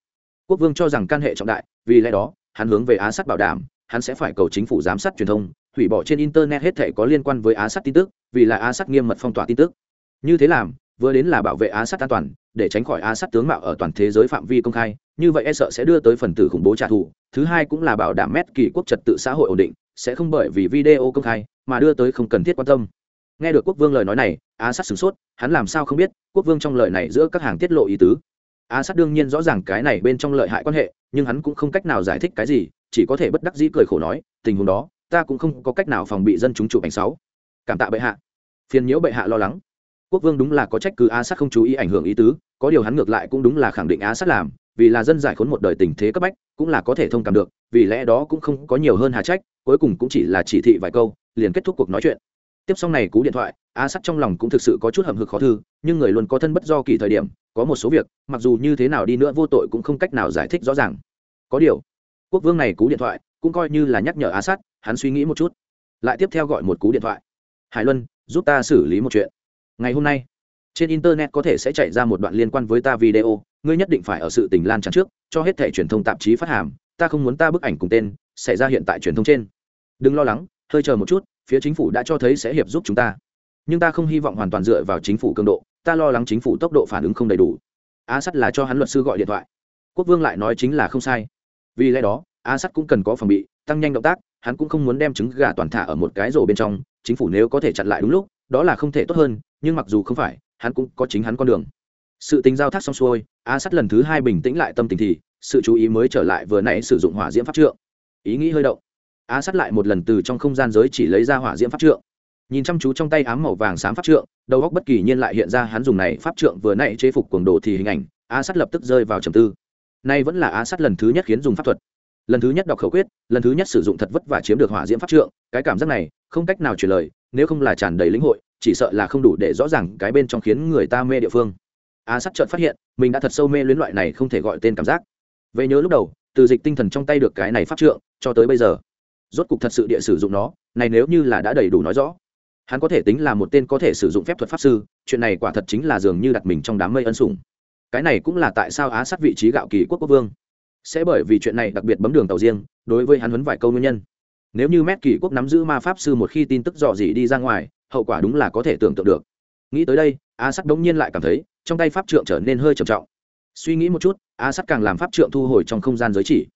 Quốc vương cho rằng can hệ trọng đại vì lẽ đó hắn hướng về á sát bảo đảm, hắn sẽ phải cầu chính phủ giám sát truyền thông, hủy bỏ trên internet hết thể có liên quan với á sát tin tức, vì là á sát nghiêm mật phong tỏa tin tức. Như thế làm, vừa đến là bảo vệ á sát an toàn, để tránh khỏi á sát tướng mạo ở toàn thế giới phạm vi công khai, như vậy e sợ sẽ đưa tới phần tử khủng bố trả thù. Thứ hai cũng là bảo đảm mét kỳ quốc trật tự xã hội ổn định, sẽ không bởi vì video công khai mà đưa tới không cần thiết quan tâm. Nghe được quốc vương lời nói này, á sát sửng sốt, hắn làm sao không biết quốc vương trong lời này giữa các hàng tiết lộ ý tứ. Á sát đương nhiên rõ ràng cái này bên trong lợi hại quan hệ nhưng hắn cũng không cách nào giải thích cái gì, chỉ có thể bất đắc dĩ cười khổ nói, tình huống đó, ta cũng không có cách nào phòng bị dân chúng chụp ảnh sáu. Cảm tạ bệ hạ. Phiền nhiễu bệ hạ lo lắng. Quốc vương đúng là có trách cứ á sát không chú ý ảnh hưởng ý tứ, có điều hắn ngược lại cũng đúng là khẳng định á sát làm, vì là dân giải khốn một đời tình thế cấp bách, cũng là có thể thông cảm được, vì lẽ đó cũng không có nhiều hơn hà trách, cuối cùng cũng chỉ là chỉ thị vài câu, liền kết thúc cuộc nói chuyện. Tiếp sau này cú điện thoại, á sát trong lòng cũng thực sự có chút hầm hực khó thư, nhưng người luôn có thân bất do kỳ thời điểm có một số việc, mặc dù như thế nào đi nữa vô tội cũng không cách nào giải thích rõ ràng. Có điều, quốc vương này cú điện thoại cũng coi như là nhắc nhở á sát, hắn suy nghĩ một chút. Lại tiếp theo gọi một cú điện thoại. Hải luân, giúp ta xử lý một chuyện. Ngày hôm nay, trên internet có thể sẽ chạy ra một đoạn liên quan với ta video, ngươi nhất định phải ở sự tình lan tràn trước, cho hết thẻ truyền thông tạp chí phát hàm, ta không muốn ta bức ảnh cùng tên, xảy ra hiện tại truyền thông trên. Đừng lo lắng, hơi chờ một chút, phía chính phủ đã cho thấy sẽ hiệp giúp chúng ta. Nhưng ta không hy vọng hoàn toàn dựa vào chính phủ cường độ ta lo lắng chính phủ tốc độ phản ứng không đầy đủ. A sắt là cho hắn luật sư gọi điện thoại. Quốc vương lại nói chính là không sai. Vì lẽ đó, a sắt cũng cần có phòng bị, tăng nhanh động tác, hắn cũng không muốn đem trứng gà toàn thả ở một cái rổ bên trong, chính phủ nếu có thể chặn lại đúng lúc, đó là không thể tốt hơn, nhưng mặc dù không phải, hắn cũng có chính hắn con đường. Sự tính giao thác xong xuôi, a sắt lần thứ hai bình tĩnh lại tâm tình thì, sự chú ý mới trở lại vừa nãy sử dụng hỏa diễm pháp trượng. Ý nghĩ hơi động. A sắt lại một lần từ trong không gian giới chỉ lấy ra hỏa diễm pháp trượng nhìn chăm chú trong tay ám màu vàng xám pháp trượng, đầu góc bất kỳ nhiên lại hiện ra hắn dùng này pháp trượng vừa nãy chế phục cuồng đồ thì hình ảnh a sắt lập tức rơi vào trầm tư. Nay vẫn là a sắt lần thứ nhất khiến dùng pháp thuật. Lần thứ nhất đọc khẩu quyết, lần thứ nhất sử dụng thật vất và chiếm được hỏa diễm pháp trượng, cái cảm giác này, không cách nào truyền lời, nếu không là tràn đầy lĩnh hội, chỉ sợ là không đủ để rõ ràng cái bên trong khiến người ta mê địa phương. A sắt chợt phát hiện, mình đã thật sâu mê luyến loại này không thể gọi tên cảm giác. Về nhớ lúc đầu, từ dịch tinh thần trong tay được cái này pháp trượng, cho tới bây giờ, rốt cục thật sự địa sử dụng nó, này nếu như là đã đầy đủ nói rõ hắn có thể tính là một tên có thể sử dụng phép thuật pháp sư, chuyện này quả thật chính là dường như đặt mình trong đám mây ân sủng. Cái này cũng là tại sao á sát vị trí gạo kỳ quốc quốc vương. Sẽ bởi vì chuyện này đặc biệt bấm đường tàu riêng, đối với hắn huấn vài câu nguyên nhân. Nếu như mét kỳ quốc nắm giữ ma pháp sư một khi tin tức dò dỉ đi ra ngoài, hậu quả đúng là có thể tưởng tượng được. Nghĩ tới đây, á sắt bỗng nhiên lại cảm thấy, trong tay pháp trượng trở nên hơi trầm trọng. Suy nghĩ một chút, á sắt càng làm pháp trượng thu hồi trong không gian giới chỉ.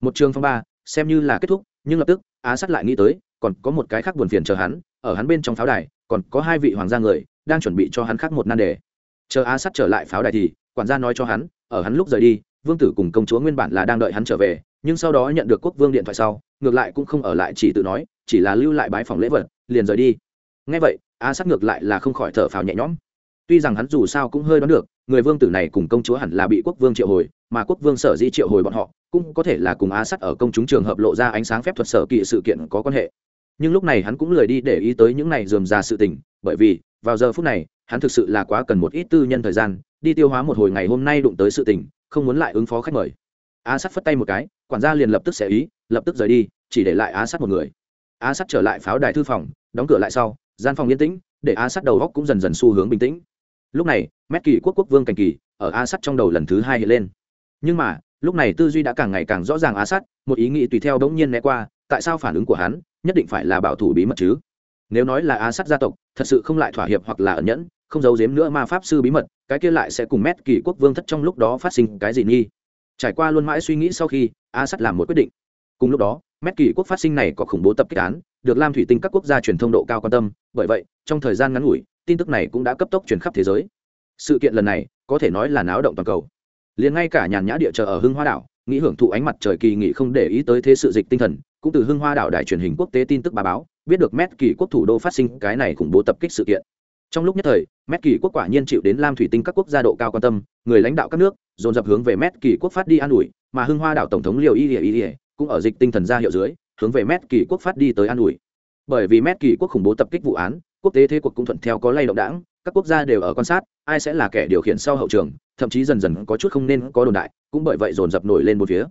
Một trường phong ba, xem như là kết thúc, nhưng lập tức, á sắt lại nghĩ tới còn có một cái khác buồn phiền chờ hắn, ở hắn bên trong pháo đài, còn có hai vị hoàng gia người, đang chuẩn bị cho hắn khác một nan đề. Chờ á sắt trở lại pháo đài thì, quản gia nói cho hắn, ở hắn lúc rời đi, vương tử cùng công chúa nguyên bản là đang đợi hắn trở về, nhưng sau đó nhận được quốc vương điện thoại sau, ngược lại cũng không ở lại chỉ tự nói, chỉ là lưu lại bái phòng lễ vật, liền rời đi. Ngay vậy á sắt ngược lại là không khỏi thở phào nhẹ nhõm. Tuy rằng hắn dù sao cũng hơi đoán được, người vương tử này cùng công chúa hẳn là bị quốc vương triệu hồi, mà quốc vương sở di triệu hồi bọn họ, cũng có thể là cùng á sắt ở công chúng trường hợp lộ ra ánh sáng phép thuật sở kỵ sự kiện có quan hệ nhưng lúc này hắn cũng lười đi để ý tới những này dườm ra sự tình, bởi vì, vào giờ phút này, hắn thực sự là quá cần một ít tư nhân thời gian, đi tiêu hóa một hồi ngày hôm nay đụng tới sự tình, không muốn lại ứng phó khách mời. Á sắt phất tay một cái, quản gia liền lập tức sẽ ý, lập tức rời đi, chỉ để lại á sắt một người. Á sắt trở lại pháo đài thư phòng, đóng cửa lại sau, gian phòng yên tĩnh, để á sắt đầu góc cũng dần dần xu hướng bình tĩnh. Lúc này, mét kỳ quốc quốc vương cảnh kỳ, ở á sắt trong đầu lần thứ hai hiện lên. Nhưng mà, lúc này tư duy đã càng ngày càng rõ ràng á sắt một ý nghĩ tùy theo đống nhiên né qua, tại sao phản ứng của hắn nhất định phải là bảo thủ bí mật chứ. Nếu nói là á sắt gia tộc, thật sự không lại thỏa hiệp hoặc là ẩn nhẫn, không giấu giếm nữa ma pháp sư bí mật, cái kia lại sẽ cùng mét kỳ quốc vương thất trong lúc đó phát sinh cái gì nghi? Trải qua luôn mãi suy nghĩ sau khi, a sắt làm một quyết định. Cùng lúc đó, mét kỳ quốc phát sinh này có khủng bố tập kích án, được lam thủy tinh các quốc gia truyền thông độ cao quan tâm, bởi vậy, trong thời gian ngắn ngủi, tin tức này cũng đã cấp tốc truyền khắp thế giới. Sự kiện lần này, có thể nói là náo động toàn cầu. Liền ngay cả nhàn nhã địa chờ ở hưng hoa đảo, nghĩ hưởng thụ ánh mặt trời kỳ nghị không để ý tới thế sự dịch tinh thần cũng từ hưng hoa đảo đài truyền hình quốc tế tin tức bà báo, biết được mét kỳ quốc thủ đô phát sinh cái này khủng bố tập kích sự kiện. Trong lúc nhất thời, mét kỳ quốc quả nhiên chịu đến lam thủy tinh các quốc gia độ cao quan tâm, người lãnh đạo các nước dồn dập hướng về mét kỳ quốc phát đi an ủi, mà hưng hoa đảo tổng thống liều y ỉa y ỉa cũng ở dịch tinh thần ra hiệu dưới, hướng về mét kỳ quốc phát đi tới an ủi. Bởi vì mét kỳ quốc khủng bố tập kích vụ án, quốc tế thế cuộc cũng thuận theo có lay động đảng, các quốc gia đều ở quan sát, ai sẽ là kẻ điều khiển sau hậu trường, thậm chí dần dần có chút không nên có đồn đại, cũng bởi vậy dồn dập nổi lên một phía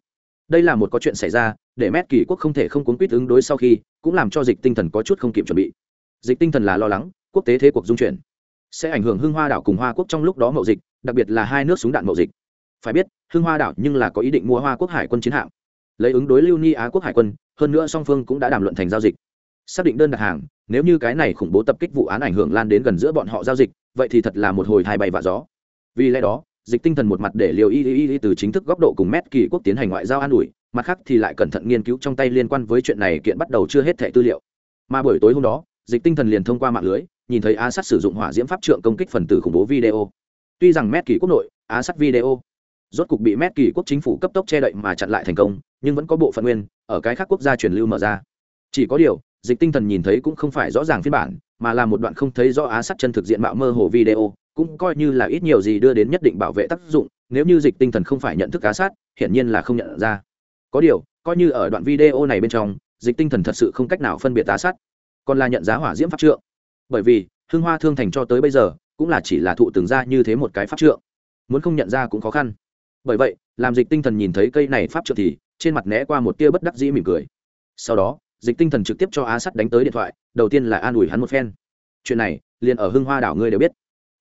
đây là một có chuyện xảy ra, để mét kỳ quốc không thể không cuốn quýt ứng đối sau khi, cũng làm cho dịch tinh thần có chút không kịp chuẩn bị. Dịch tinh thần là lo lắng, quốc tế thế cuộc dung chuyển, sẽ ảnh hưởng hưng hoa đảo cùng hoa quốc trong lúc đó mậu dịch, đặc biệt là hai nước súng đạn mậu dịch. Phải biết, hưng hoa đảo nhưng là có ý định mua hoa quốc hải quân chiến hạm, lấy ứng đối lưu ni á quốc hải quân, hơn nữa song phương cũng đã đàm luận thành giao dịch. Xác định đơn đặt hàng, nếu như cái này khủng bố tập kích vụ án ảnh hưởng lan đến gần giữa bọn họ giao dịch, vậy thì thật là một hồi hai bay vạ gió. Vì lẽ đó dịch tinh thần một mặt để liều y y y từ chính thức góc độ cùng mét kỳ quốc tiến hành ngoại giao an ủi, mặt khác thì lại cẩn thận nghiên cứu trong tay liên quan với chuyện này kiện bắt đầu chưa hết thẻ tư liệu. Mà buổi tối hôm đó, dịch tinh thần liền thông qua mạng lưới, nhìn thấy á sát sử dụng hỏa diễm pháp trượng công kích phần tử khủng bố video. Tuy rằng mét kỳ quốc nội á sát video rốt cục bị mét kỳ quốc chính phủ cấp tốc che đậy mà chặn lại thành công, nhưng vẫn có bộ phận nguyên ở cái khác quốc gia truyền lưu mở ra. Chỉ có điều, dịch tinh thần nhìn thấy cũng không phải rõ ràng phiên bản, mà là một đoạn không thấy rõ á sát chân thực diện mạo mơ hồ video cũng coi như là ít nhiều gì đưa đến nhất định bảo vệ tác dụng, nếu như dịch tinh thần không phải nhận thức cá sát, hiển nhiên là không nhận ra. Có điều, coi như ở đoạn video này bên trong, dịch tinh thần thật sự không cách nào phân biệt tá sát, còn là nhận giá hỏa diễm pháp trượng. Bởi vì, hương hoa thương thành cho tới bây giờ, cũng là chỉ là thụ từng ra như thế một cái pháp trượng. Muốn không nhận ra cũng khó khăn. Bởi vậy, làm dịch tinh thần nhìn thấy cây này pháp trượng thì, trên mặt né qua một tia bất đắc dĩ mỉm cười. Sau đó, dịch tinh thần trực tiếp cho á sắt đánh tới điện thoại, đầu tiên là an ủi hắn một phen. Chuyện này, liền ở hưng hoa đảo ngươi đều biết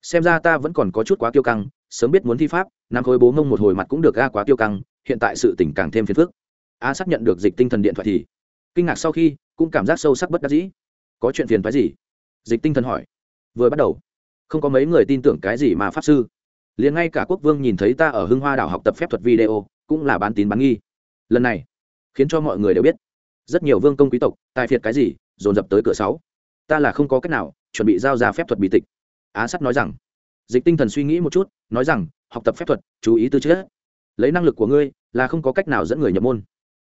xem ra ta vẫn còn có chút quá kiêu căng, sớm biết muốn thi pháp nam khối bố mông một hồi mặt cũng được ga quá kiêu căng, hiện tại sự tình càng thêm phiền phức. A xác nhận được dịch tinh thần điện thoại thì kinh ngạc sau khi, cũng cảm giác sâu sắc bất đắc dĩ. Có chuyện phiền phái gì? Dịch tinh thần hỏi. Vừa bắt đầu, không có mấy người tin tưởng cái gì mà pháp sư. Liền ngay cả quốc vương nhìn thấy ta ở hưng hoa đảo học tập phép thuật video, cũng là bán tín bán nghi. Lần này, khiến cho mọi người đều biết, rất nhiều vương công quý tộc, tài phiệt cái gì, dồn dập tới cửa sáu. Ta là không có cách nào chuẩn bị giao ra phép thuật bị tịch á sắt nói rằng, dịch tinh thần suy nghĩ một chút, nói rằng, học tập phép thuật, chú ý tư chất. Lấy năng lực của ngươi là không có cách nào dẫn người nhập môn.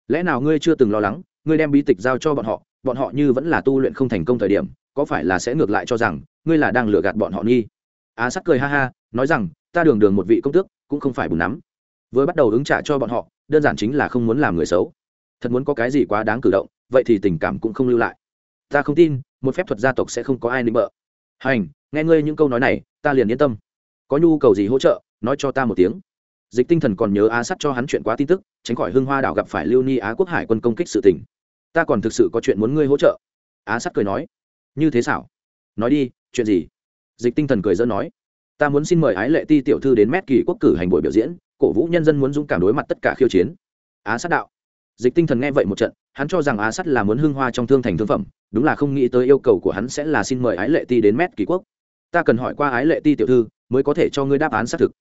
Lẽ nào ngươi chưa từng lo lắng, ngươi đem bí tịch giao cho bọn họ bọn họ như vẫn là tu luyện không thành công thời điểm, có phải là sẽ ngược lại cho rằng, ngươi là đang lừa gạt bọn họ nghi? Á sắt cười ha ha, nói rằng, ta đường đường một vị công tước, cũng không phải bùn nắm. Vừa bắt đầu ứng trả cho bọn họ, đơn giản chính là không muốn làm người xấu. Thật muốn có cái gì quá đáng cử động, vậy thì tình cảm cũng không lưu lại. Ta không tin, một phép thuật gia tộc sẽ không có ai nịnh bợ hành, nghe ngươi những câu nói này, ta liền yên tâm. Có nhu cầu gì hỗ trợ, nói cho ta một tiếng. Dịch tinh thần còn nhớ á sắt cho hắn chuyện quá tin tức, tránh khỏi hưng hoa đảo gặp phải lưu ni á quốc hải quân công kích sự tình. Ta còn thực sự có chuyện muốn ngươi hỗ trợ. Á sắt cười nói. Như thế xảo. Nói đi, chuyện gì? Dịch tinh thần cười dẫn nói. Ta muốn xin mời ái lệ ti tiểu thư đến mét kỳ quốc cử hành buổi biểu diễn, cổ vũ nhân dân muốn dũng cảm đối mặt tất cả khiêu chiến. Á sát đạo. Dịch tinh thần nghe vậy một trận hắn cho rằng á Sắt là muốn hương hoa trong thương thành thương phẩm, đúng là không nghĩ tới yêu cầu của hắn sẽ là xin mời ái lệ ti đến mét kỳ quốc. Ta cần hỏi qua ái lệ ti tiểu thư, mới có thể cho ngươi đáp án xác thực.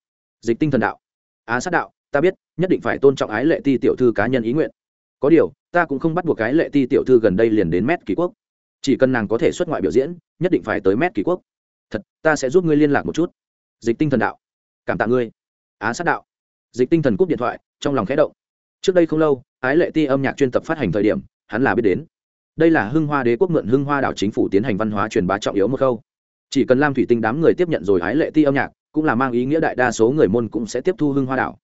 Dịch tinh thần đạo. Á sát đạo, ta biết, nhất định phải tôn trọng ái lệ ti tiểu thư cá nhân ý nguyện. Có điều, ta cũng không bắt buộc ái lệ ti tiểu thư gần đây liền đến mét kỳ quốc. Chỉ cần nàng có thể xuất ngoại biểu diễn, nhất định phải tới mét kỳ quốc. Thật, ta sẽ giúp ngươi liên lạc một chút. Dịch tinh thần đạo. Cảm tạ ngươi. Á sát đạo. Dịch tinh thần cúp điện thoại, trong lòng khẽ động. Trước đây không lâu ái lệ ti âm nhạc chuyên tập phát hành thời điểm, hắn là biết đến. Đây là hưng hoa đế quốc mượn hưng hoa đảo chính phủ tiến hành văn hóa truyền bá trọng yếu một khâu. Chỉ cần lam thủy tinh đám người tiếp nhận rồi ái lệ ti âm nhạc, cũng là mang ý nghĩa đại đa số người môn cũng sẽ tiếp thu hưng hoa đảo.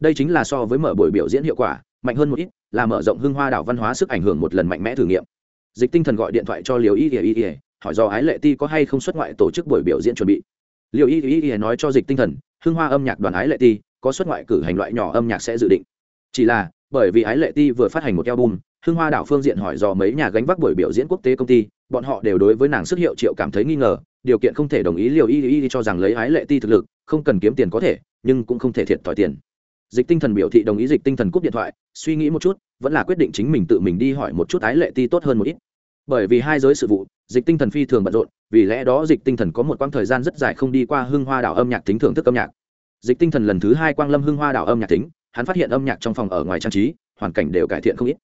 Đây chính là so với mở buổi biểu diễn hiệu quả, mạnh hơn một ít, là mở rộng hưng hoa đảo văn hóa sức ảnh hưởng một lần mạnh mẽ thử nghiệm. Dịch tinh thần gọi điện thoại cho liều y ỉa y ỉa hỏi do ái lệ ti có hay không xuất ngoại tổ chức buổi biểu diễn chuẩn bị. Liều y ỉa ỉa nói cho dịch tinh thần, hưng hoa âm nhạc đoàn ái lệ ti, có xuất ngoại cử hành loại nhỏ âm nhạc sẽ dự định. Chỉ là bởi vì ái lệ ti vừa phát hành một album, hưng hoa đảo phương diện hỏi dò mấy nhà gánh vác buổi biểu diễn quốc tế công ty, bọn họ đều đối với nàng sức hiệu triệu cảm thấy nghi ngờ, điều kiện không thể đồng ý liều y y cho rằng lấy ái lệ ti thực lực, không cần kiếm tiền có thể, nhưng cũng không thể thiệt thòi tiền. Dịch tinh thần biểu thị đồng ý dịch tinh thần cúp điện thoại, suy nghĩ một chút, vẫn là quyết định chính mình tự mình đi hỏi một chút ái lệ ti tốt hơn một ít. Bởi vì hai giới sự vụ, dịch tinh thần phi thường bận rộn, vì lẽ đó dịch tinh thần có một quãng thời gian rất dài không đi qua hưng hoa đảo âm nhạc tính thưởng thức âm nhạc. Dịch tinh thần lần thứ hai quang lâm hưng hoa đảo âm nhạc tính hắn phát hiện âm nhạc trong phòng ở ngoài trang trí, hoàn cảnh đều cải thiện không ít.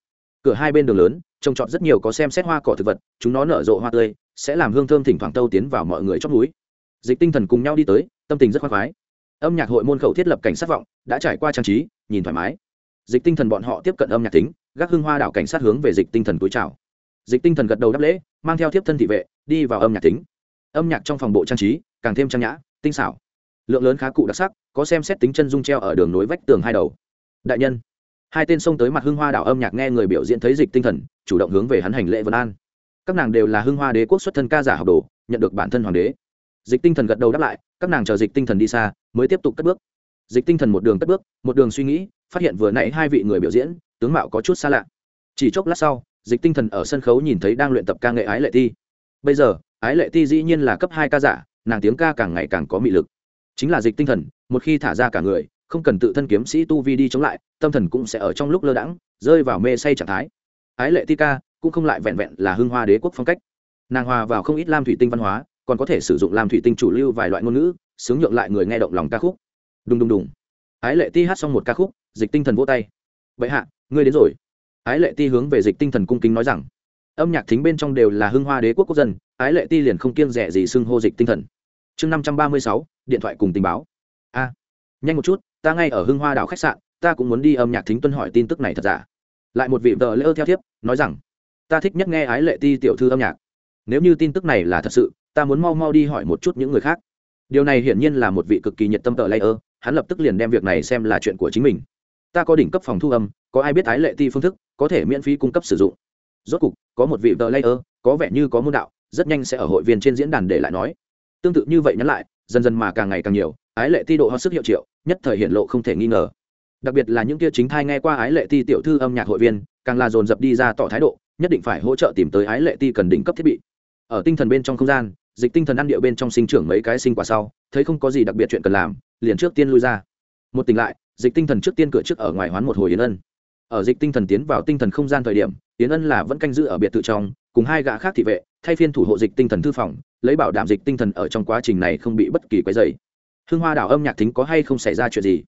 Cửa hai bên đường lớn trồng trọt rất nhiều có xem xét hoa cỏ thực vật, chúng nó nở rộ hoa tươi, sẽ làm hương thơm thỉnh thoảng tâu tiến vào mọi người chót núi dịch tinh thần cùng nhau đi tới, tâm tình rất khoan khoái. Âm nhạc hội môn khẩu thiết lập cảnh sát vọng, đã trải qua trang trí, nhìn thoải mái. Dịch tinh thần bọn họ tiếp cận âm nhạc tính, gác hưng hoa đảo cảnh sát hướng về dịch tinh thần túi chào. Dịch tinh thần gật đầu đáp lễ, mang theo thiếp thân thị vệ, đi vào âm nhạc tính. Âm nhạc trong phòng bộ trang trí, càng thêm trang nhã, tinh xảo lượng lớn khá cụ đặc sắc, có xem xét tính chân dung treo ở đường nối vách tường hai đầu. Đại nhân, hai tên xông tới mặt hưng hoa đảo âm nhạc nghe người biểu diễn thấy dịch tinh thần, chủ động hướng về hắn hành lễ vân an. Các nàng đều là hưng hoa đế quốc xuất thân ca giả học đồ, nhận được bản thân hoàng đế. Dịch tinh thần gật đầu đáp lại, các nàng chờ dịch tinh thần đi xa, mới tiếp tục cất bước. Dịch tinh thần một đường cất bước, một đường suy nghĩ, phát hiện vừa nãy hai vị người biểu diễn, tướng mạo có chút xa lạ. Chỉ chốc lát sau, dịch tinh thần ở sân khấu nhìn thấy đang luyện tập ca nghệ ái lệ thi. bây giờ, ái lệ thi dĩ nhiên là cấp hai ca giả, nàng tiếng ca càng ngày càng có mị lực chính là dịch tinh thần, một khi thả ra cả người, không cần tự thân kiếm sĩ tu vi đi chống lại, tâm thần cũng sẽ ở trong lúc lơ đãng, rơi vào mê say trạng thái. Ái lệ ti ca cũng không lại vẹn vẹn là hưng hoa đế quốc phong cách. Nàng hòa vào không ít lam thủy tinh văn hóa, còn có thể sử dụng lam thủy tinh chủ lưu vài loại ngôn ngữ, sướng nhượng lại người nghe động lòng ca khúc. Đùng đùng đùng. Ái lệ ti hát xong một ca khúc, dịch tinh thần vỗ tay. Vậy hạ, ngươi đến rồi. Ái lệ ti hướng về dịch tinh thần cung kính nói rằng. Âm nhạc thính bên trong đều là hưng hoa đế quốc quốc dân, ái lệ ti liền không kiêng rẻ gì xưng hô dịch tinh thần chương năm trăm ba mươi sáu, điện thoại cùng tình báo. A, nhanh một chút, ta ngay ở hưng hoa đảo khách sạn, ta cũng muốn đi âm nhạc thính tuân hỏi tin tức này thật giả. Lại một vị vợ lỡ theo thiếp, nói rằng, ta thích nhất nghe ái lệ ti tiểu thư âm nhạc. Nếu như tin tức này là thật sự, ta muốn mau mau đi hỏi một chút những người khác. Điều này hiển nhiên là một vị cực kỳ nhiệt tâm tờ layer, hắn lập tức liền đem việc này xem là chuyện của chính mình. Ta có đỉnh cấp phòng thu âm, có ai biết ái lệ ti phương thức, có thể miễn phí cung cấp sử dụng. Rốt cục, có một vị tờ layer, có vẻ như có môn đạo, rất nhanh sẽ ở hội viên trên diễn đàn để lại nói tương tự như vậy nhắn lại, dần dần mà càng ngày càng nhiều, ái lệ ti độ hoa sức hiệu triệu, nhất thời hiện lộ không thể nghi ngờ. Đặc biệt là những kia chính thai nghe qua ái lệ ti tiểu thư âm nhạc hội viên, càng là dồn dập đi ra tỏ thái độ, nhất định phải hỗ trợ tìm tới ái lệ ti cần đỉnh cấp thiết bị. Ở tinh thần bên trong không gian, dịch tinh thần ăn điệu bên trong sinh trưởng mấy cái sinh quả sau, thấy không có gì đặc biệt chuyện cần làm, liền trước tiên lui ra. Một tỉnh lại, dịch tinh thần trước tiên cửa trước ở ngoài hoán một hồi yến ân. Ở dịch tinh thần tiến vào tinh thần không gian thời điểm, yến ân là vẫn canh giữ ở biệt thự trong cùng hai gã khác thị vệ, thay phiên thủ hộ dịch tinh thần thư phòng, lấy bảo đảm dịch tinh thần ở trong quá trình này không bị bất kỳ quấy dày hương hoa đảo âm nhạc thính có hay không xảy ra chuyện gì?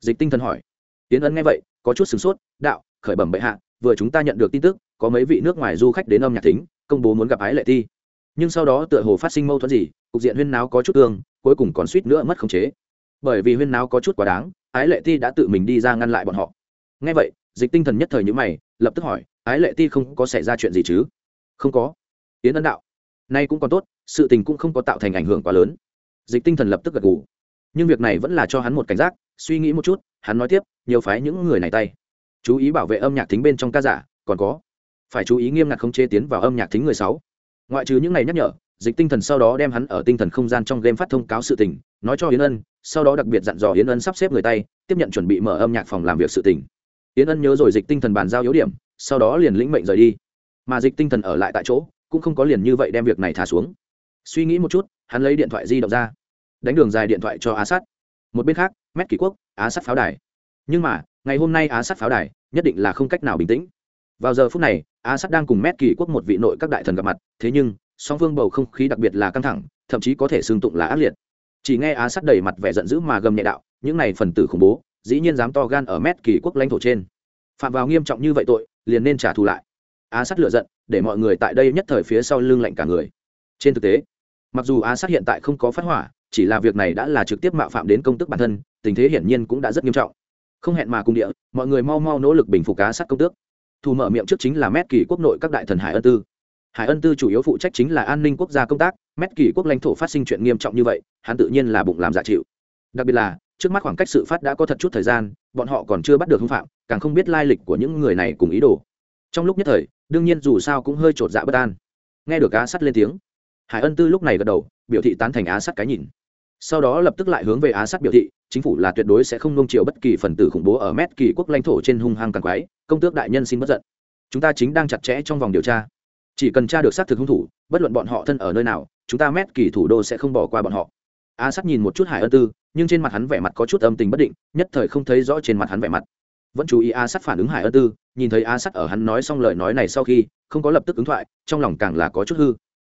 Dịch tinh thần hỏi. Tiến ân nghe vậy, có chút sửng sốt, đạo, khởi bẩm bệ hạ, vừa chúng ta nhận được tin tức, có mấy vị nước ngoài du khách đến âm nhạc thính, công bố muốn gặp ái lệ thi nhưng sau đó tựa hồ phát sinh mâu thuẫn gì, cục diện huyên náo có chút tương, cuối cùng còn suýt nữa mất khống chế. Bởi vì huyên náo có chút quá đáng, ái lệ ti đã tự mình đi ra ngăn lại bọn họ. Ngay vậy, dịch tinh thần nhất thời nhữ mày, lập tức hỏi, ái lệ ti không có xảy ra chuyện gì chứ? Không có. Yến ân đạo, nay cũng còn tốt, sự tình cũng không có tạo thành ảnh hưởng quá lớn. Dịch tinh thần lập tức gật gù. Nhưng việc này vẫn là cho hắn một cảnh giác, suy nghĩ một chút, hắn nói tiếp, nhiều phái những người này tay. Chú ý bảo vệ âm nhạc thính bên trong ca giả, còn có. Phải chú ý nghiêm ngặt không chế tiến vào âm nhạc thính người sáu. Ngoại trừ những này nhắc nhở, dịch tinh thần sau đó đem hắn ở tinh thần không gian trong game phát thông cáo sự tình, nói cho yến ân, sau đó đặc biệt dặn dò yến ân sắp xếp người tay, tiếp nhận chuẩn bị mở âm nhạc phòng làm việc sự tình. Yến ân nhớ rồi dịch tinh thần bàn giao yếu điểm, sau đó liền lĩnh mệnh rời đi mà dịch tinh thần ở lại tại chỗ, cũng không có liền như vậy đem việc này thả xuống. Suy nghĩ một chút, hắn lấy điện thoại di động ra, đánh đường dài điện thoại cho á sát. Một bên khác, mét kỷ quốc, á sát pháo đài. Nhưng mà, ngày hôm nay á sát pháo đài, nhất định là không cách nào bình tĩnh. Vào giờ phút này, á sát đang cùng mét kỷ quốc một vị nội các đại thần gặp mặt, thế nhưng, song phương bầu không khí đặc biệt là căng thẳng, thậm chí có thể xương tụng là ác liệt. Chỉ nghe á sát đầy mặt vẻ giận dữ mà gầm nhẹ đạo, những này phần tử khủng bố, dĩ nhiên dám to gan ở mét kỷ quốc lãnh thổ trên. Phạm vào nghiêm trọng như vậy tội, liền nên trả thù lại á sát lựa giận, để mọi người tại đây nhất thời phía sau lưng lạnh cả người. Trên thực tế, mặc dù á sát hiện tại không có phát hỏa, chỉ là việc này đã là trực tiếp mạo phạm đến công tức bản thân, tình thế hiển nhiên cũng đã rất nghiêm trọng. Không hẹn mà cùng địa, mọi người mau mau nỗ lực bình phục á sát công tước. Thủ mở miệng trước chính là mét kỳ quốc nội các đại thần hải ân tư. Hải ân tư chủ yếu phụ trách chính là an ninh quốc gia công tác, mét kỳ quốc lãnh thổ phát sinh chuyện nghiêm trọng như vậy, hắn tự nhiên là bụng làm giả chịu. Đặc biệt là, trước mắt khoảng cách sự phát đã có thật chút thời gian, bọn họ còn chưa bắt được hưng phạm, càng không biết lai lịch của những người này cùng ý đồ. Trong lúc nhất thời đương nhiên dù sao cũng hơi t r ộ t dạ bất an. Nghe được á sắt lên tiếng, hải ân tư lúc này gật đầu, biểu thị tán thành á sắt cái nhìn. Sau đó lập tức lại hướng về á sắt biểu thị, chính phủ là tuyệt đối sẽ không nông chiều bất kỳ phần tử khủng bố ở mét kỳ quốc lãnh thổ trên hung hăng càng quái, công tước đại nhân xin bất giận. Chúng ta chính đang chặt chẽ trong vòng điều tra. Chỉ cần tra được xác thực hung thủ, bất luận bọn họ thân ở nơi nào, chúng ta mét kỳ thủ đô sẽ không bỏ qua bọn họ. Á sắt nhìn một chút hải ân tư, nhưng trên mặt hắn vẻ mặt có chút âm tình bất định, nhất thời không thấy rõ trên mặt hắn vẻ mặt vẫn chú ý a sắt phản ứng hải ân tư nhìn thấy a sắt ở hắn nói xong lời nói này sau khi không có lập tức ứng thoại trong lòng càng là có chút hư.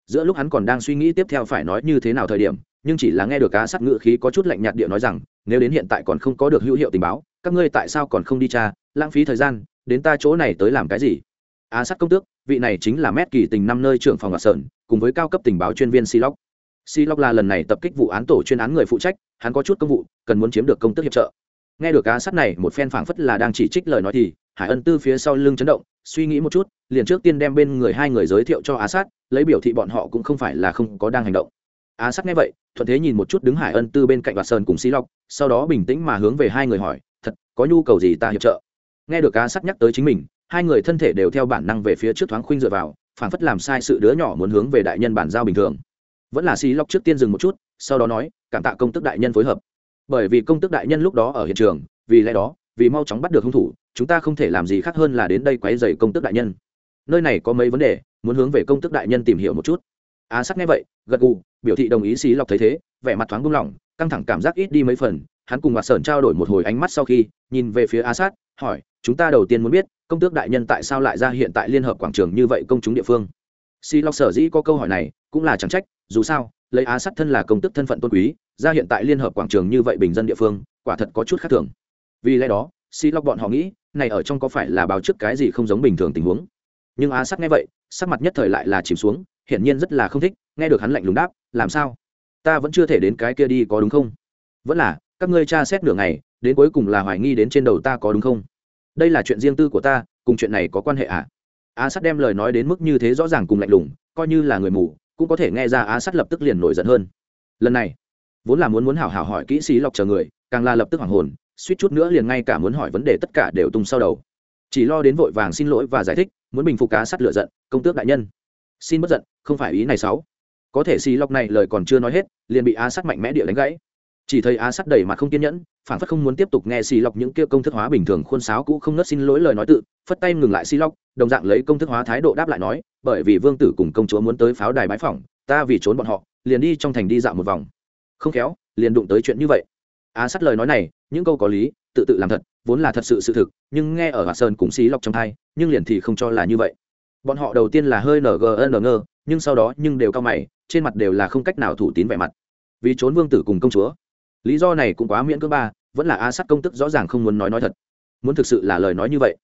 Giữa lúc hắn còn đang suy nghĩ tiếp theo phải nói như thế nào thời điểm nhưng chỉ là nghe được a sắt ngự khí có chút lạnh nhạt địa nói rằng nếu đến hiện tại còn không có được hữu hiệu tình báo các ngươi tại sao còn không đi tra lãng phí thời gian đến ta chỗ này tới làm cái gì? A sắt công tước vị này chính là mét kỳ tình năm nơi trưởng phòng hoạt sơn cùng với cao cấp tình báo chuyên viên silock silock là lần này tập kích vụ án tổ chuyên án người phụ trách, hắn có chút công vụ, cần muốn chiếm được công tước hiệp trợ nghe được cá sắt này, một phen phảng phất là đang chỉ trích lời nói thì, hải ân tư phía sau lưng chấn động, suy nghĩ một chút, liền trước tiên đem bên người hai người giới thiệu cho á sát, lấy biểu thị bọn họ cũng không phải là không có đang hành động. Á sát nghe vậy, thuận thế nhìn một chút đứng hải ân tư bên cạnh và sơn cùng xí lọc sau đó bình tĩnh mà hướng về hai người hỏi, thật, có nhu cầu gì ta hiệp trợ? Nghe được á sát nhắc tới chính mình, hai người thân thể đều theo bản năng về phía trước thoáng khuynh dựa vào, phảng phất làm sai sự đứa nhỏ muốn hướng về đại nhân bản giao bình thường. Vẫn là xí lọc trước tiên dừng một chút, sau đó nói, cảm tạ công tức đại nhân phối hợp bởi vì công tước đại nhân lúc đó ở hiện trường, vì lẽ đó, vì mau chóng bắt được hung thủ, chúng ta không thể làm gì khác hơn là đến đây quấy dày công tước đại nhân. Nơi này có mấy vấn đề, muốn hướng về công tước đại nhân tìm hiểu một chút. Á sắc nghe vậy, gật gù, biểu thị đồng ý xí lọc thấy thế, vẻ mặt thoáng buông lỏng, căng thẳng cảm giác ít đi mấy phần, hắn cùng mặt sởn trao đổi một hồi ánh mắt sau khi, nhìn về phía á sát hỏi, chúng ta đầu tiên muốn biết, công tước đại nhân tại sao lại ra hiện tại liên hợp quảng trường như vậy công chúng địa phương? Xí lọc sở dĩ có câu hỏi này, cũng là chẳng trách, dù sao, lấy á sát thân là công tước thân phận tôn quý ra hiện tại liên hợp quảng trường như vậy bình dân địa phương, quả thật có chút khác thường. Vì lẽ đó xi lóc bọn họ nghĩ, này ở trong có phải là báo trước cái gì không giống bình thường tình huống? Nhưng á sắc nghe vậy, sắc mặt nhất thời lại là chìm xuống, hiển nhiên rất là không thích, nghe được hắn lạnh lùng đáp, làm sao? Ta vẫn chưa thể đến cái kia đi có đúng không? Vẫn là, các ngươi tra xét nửa ngày, đến cuối cùng là hoài nghi đến trên đầu ta có đúng không? Đây là chuyện riêng tư của ta, cùng chuyện này có quan hệ à? Á sắt đem lời nói đến mức như thế rõ ràng cùng lạnh lùng, coi như là người mù, cũng có thể nghe ra á sắt lập tức liền nổi giận hơn. Lần này vốn là muốn muốn hảo hảo hỏi kỹ sĩ lọc chờ người, càng là lập tức hoảng hồn, suýt chút nữa liền ngay cả muốn hỏi vấn đề tất cả đều tung sau đầu. Chỉ lo đến vội vàng xin lỗi và giải thích, muốn bình phục cá sắt lựa giận, công tước đại nhân. Xin bất giận, không phải ý này sáu có thể xì lọc này lời còn chưa nói hết, liền bị á sắt mạnh mẽ địa đánh gãy. Chỉ thấy á sắt đầy mặt không kiên nhẫn phản phất không muốn tiếp tục nghe xì lọc những kia công thức hóa bình thường khuôn sáo cũ không nớt xin lỗi lời nói tự, phất tay ngừng lại xì lọc, đồng dạng lấy công thức hóa thái độ đáp lại nói, bởi vì vương tử cùng công chúa muốn tới pháo đài bãi phỏng, ta vì trốn bọn họ, liền đi trong thành đi dạo một vòng không khéo, liền đụng tới chuyện như vậy. Á sắt lời nói này, những câu có lý, tự tự làm thật, vốn là thật sự sự thực, nhưng nghe ở hạ sơn cũng xí lọc trong thai, nhưng liền thì không cho là như vậy. Bọn họ đầu tiên là hơi ngn ngơ, nhưng sau đó nhưng đều cao mày, trên mặt đều là không cách nào thủ tín vẻ mặt. Vì trốn vương tử cùng công chúa. Lý do này cũng quá miễn cưỡng ba, vẫn là a sắt công tức rõ ràng không muốn nói nói thật. Muốn thực sự là lời nói như vậy,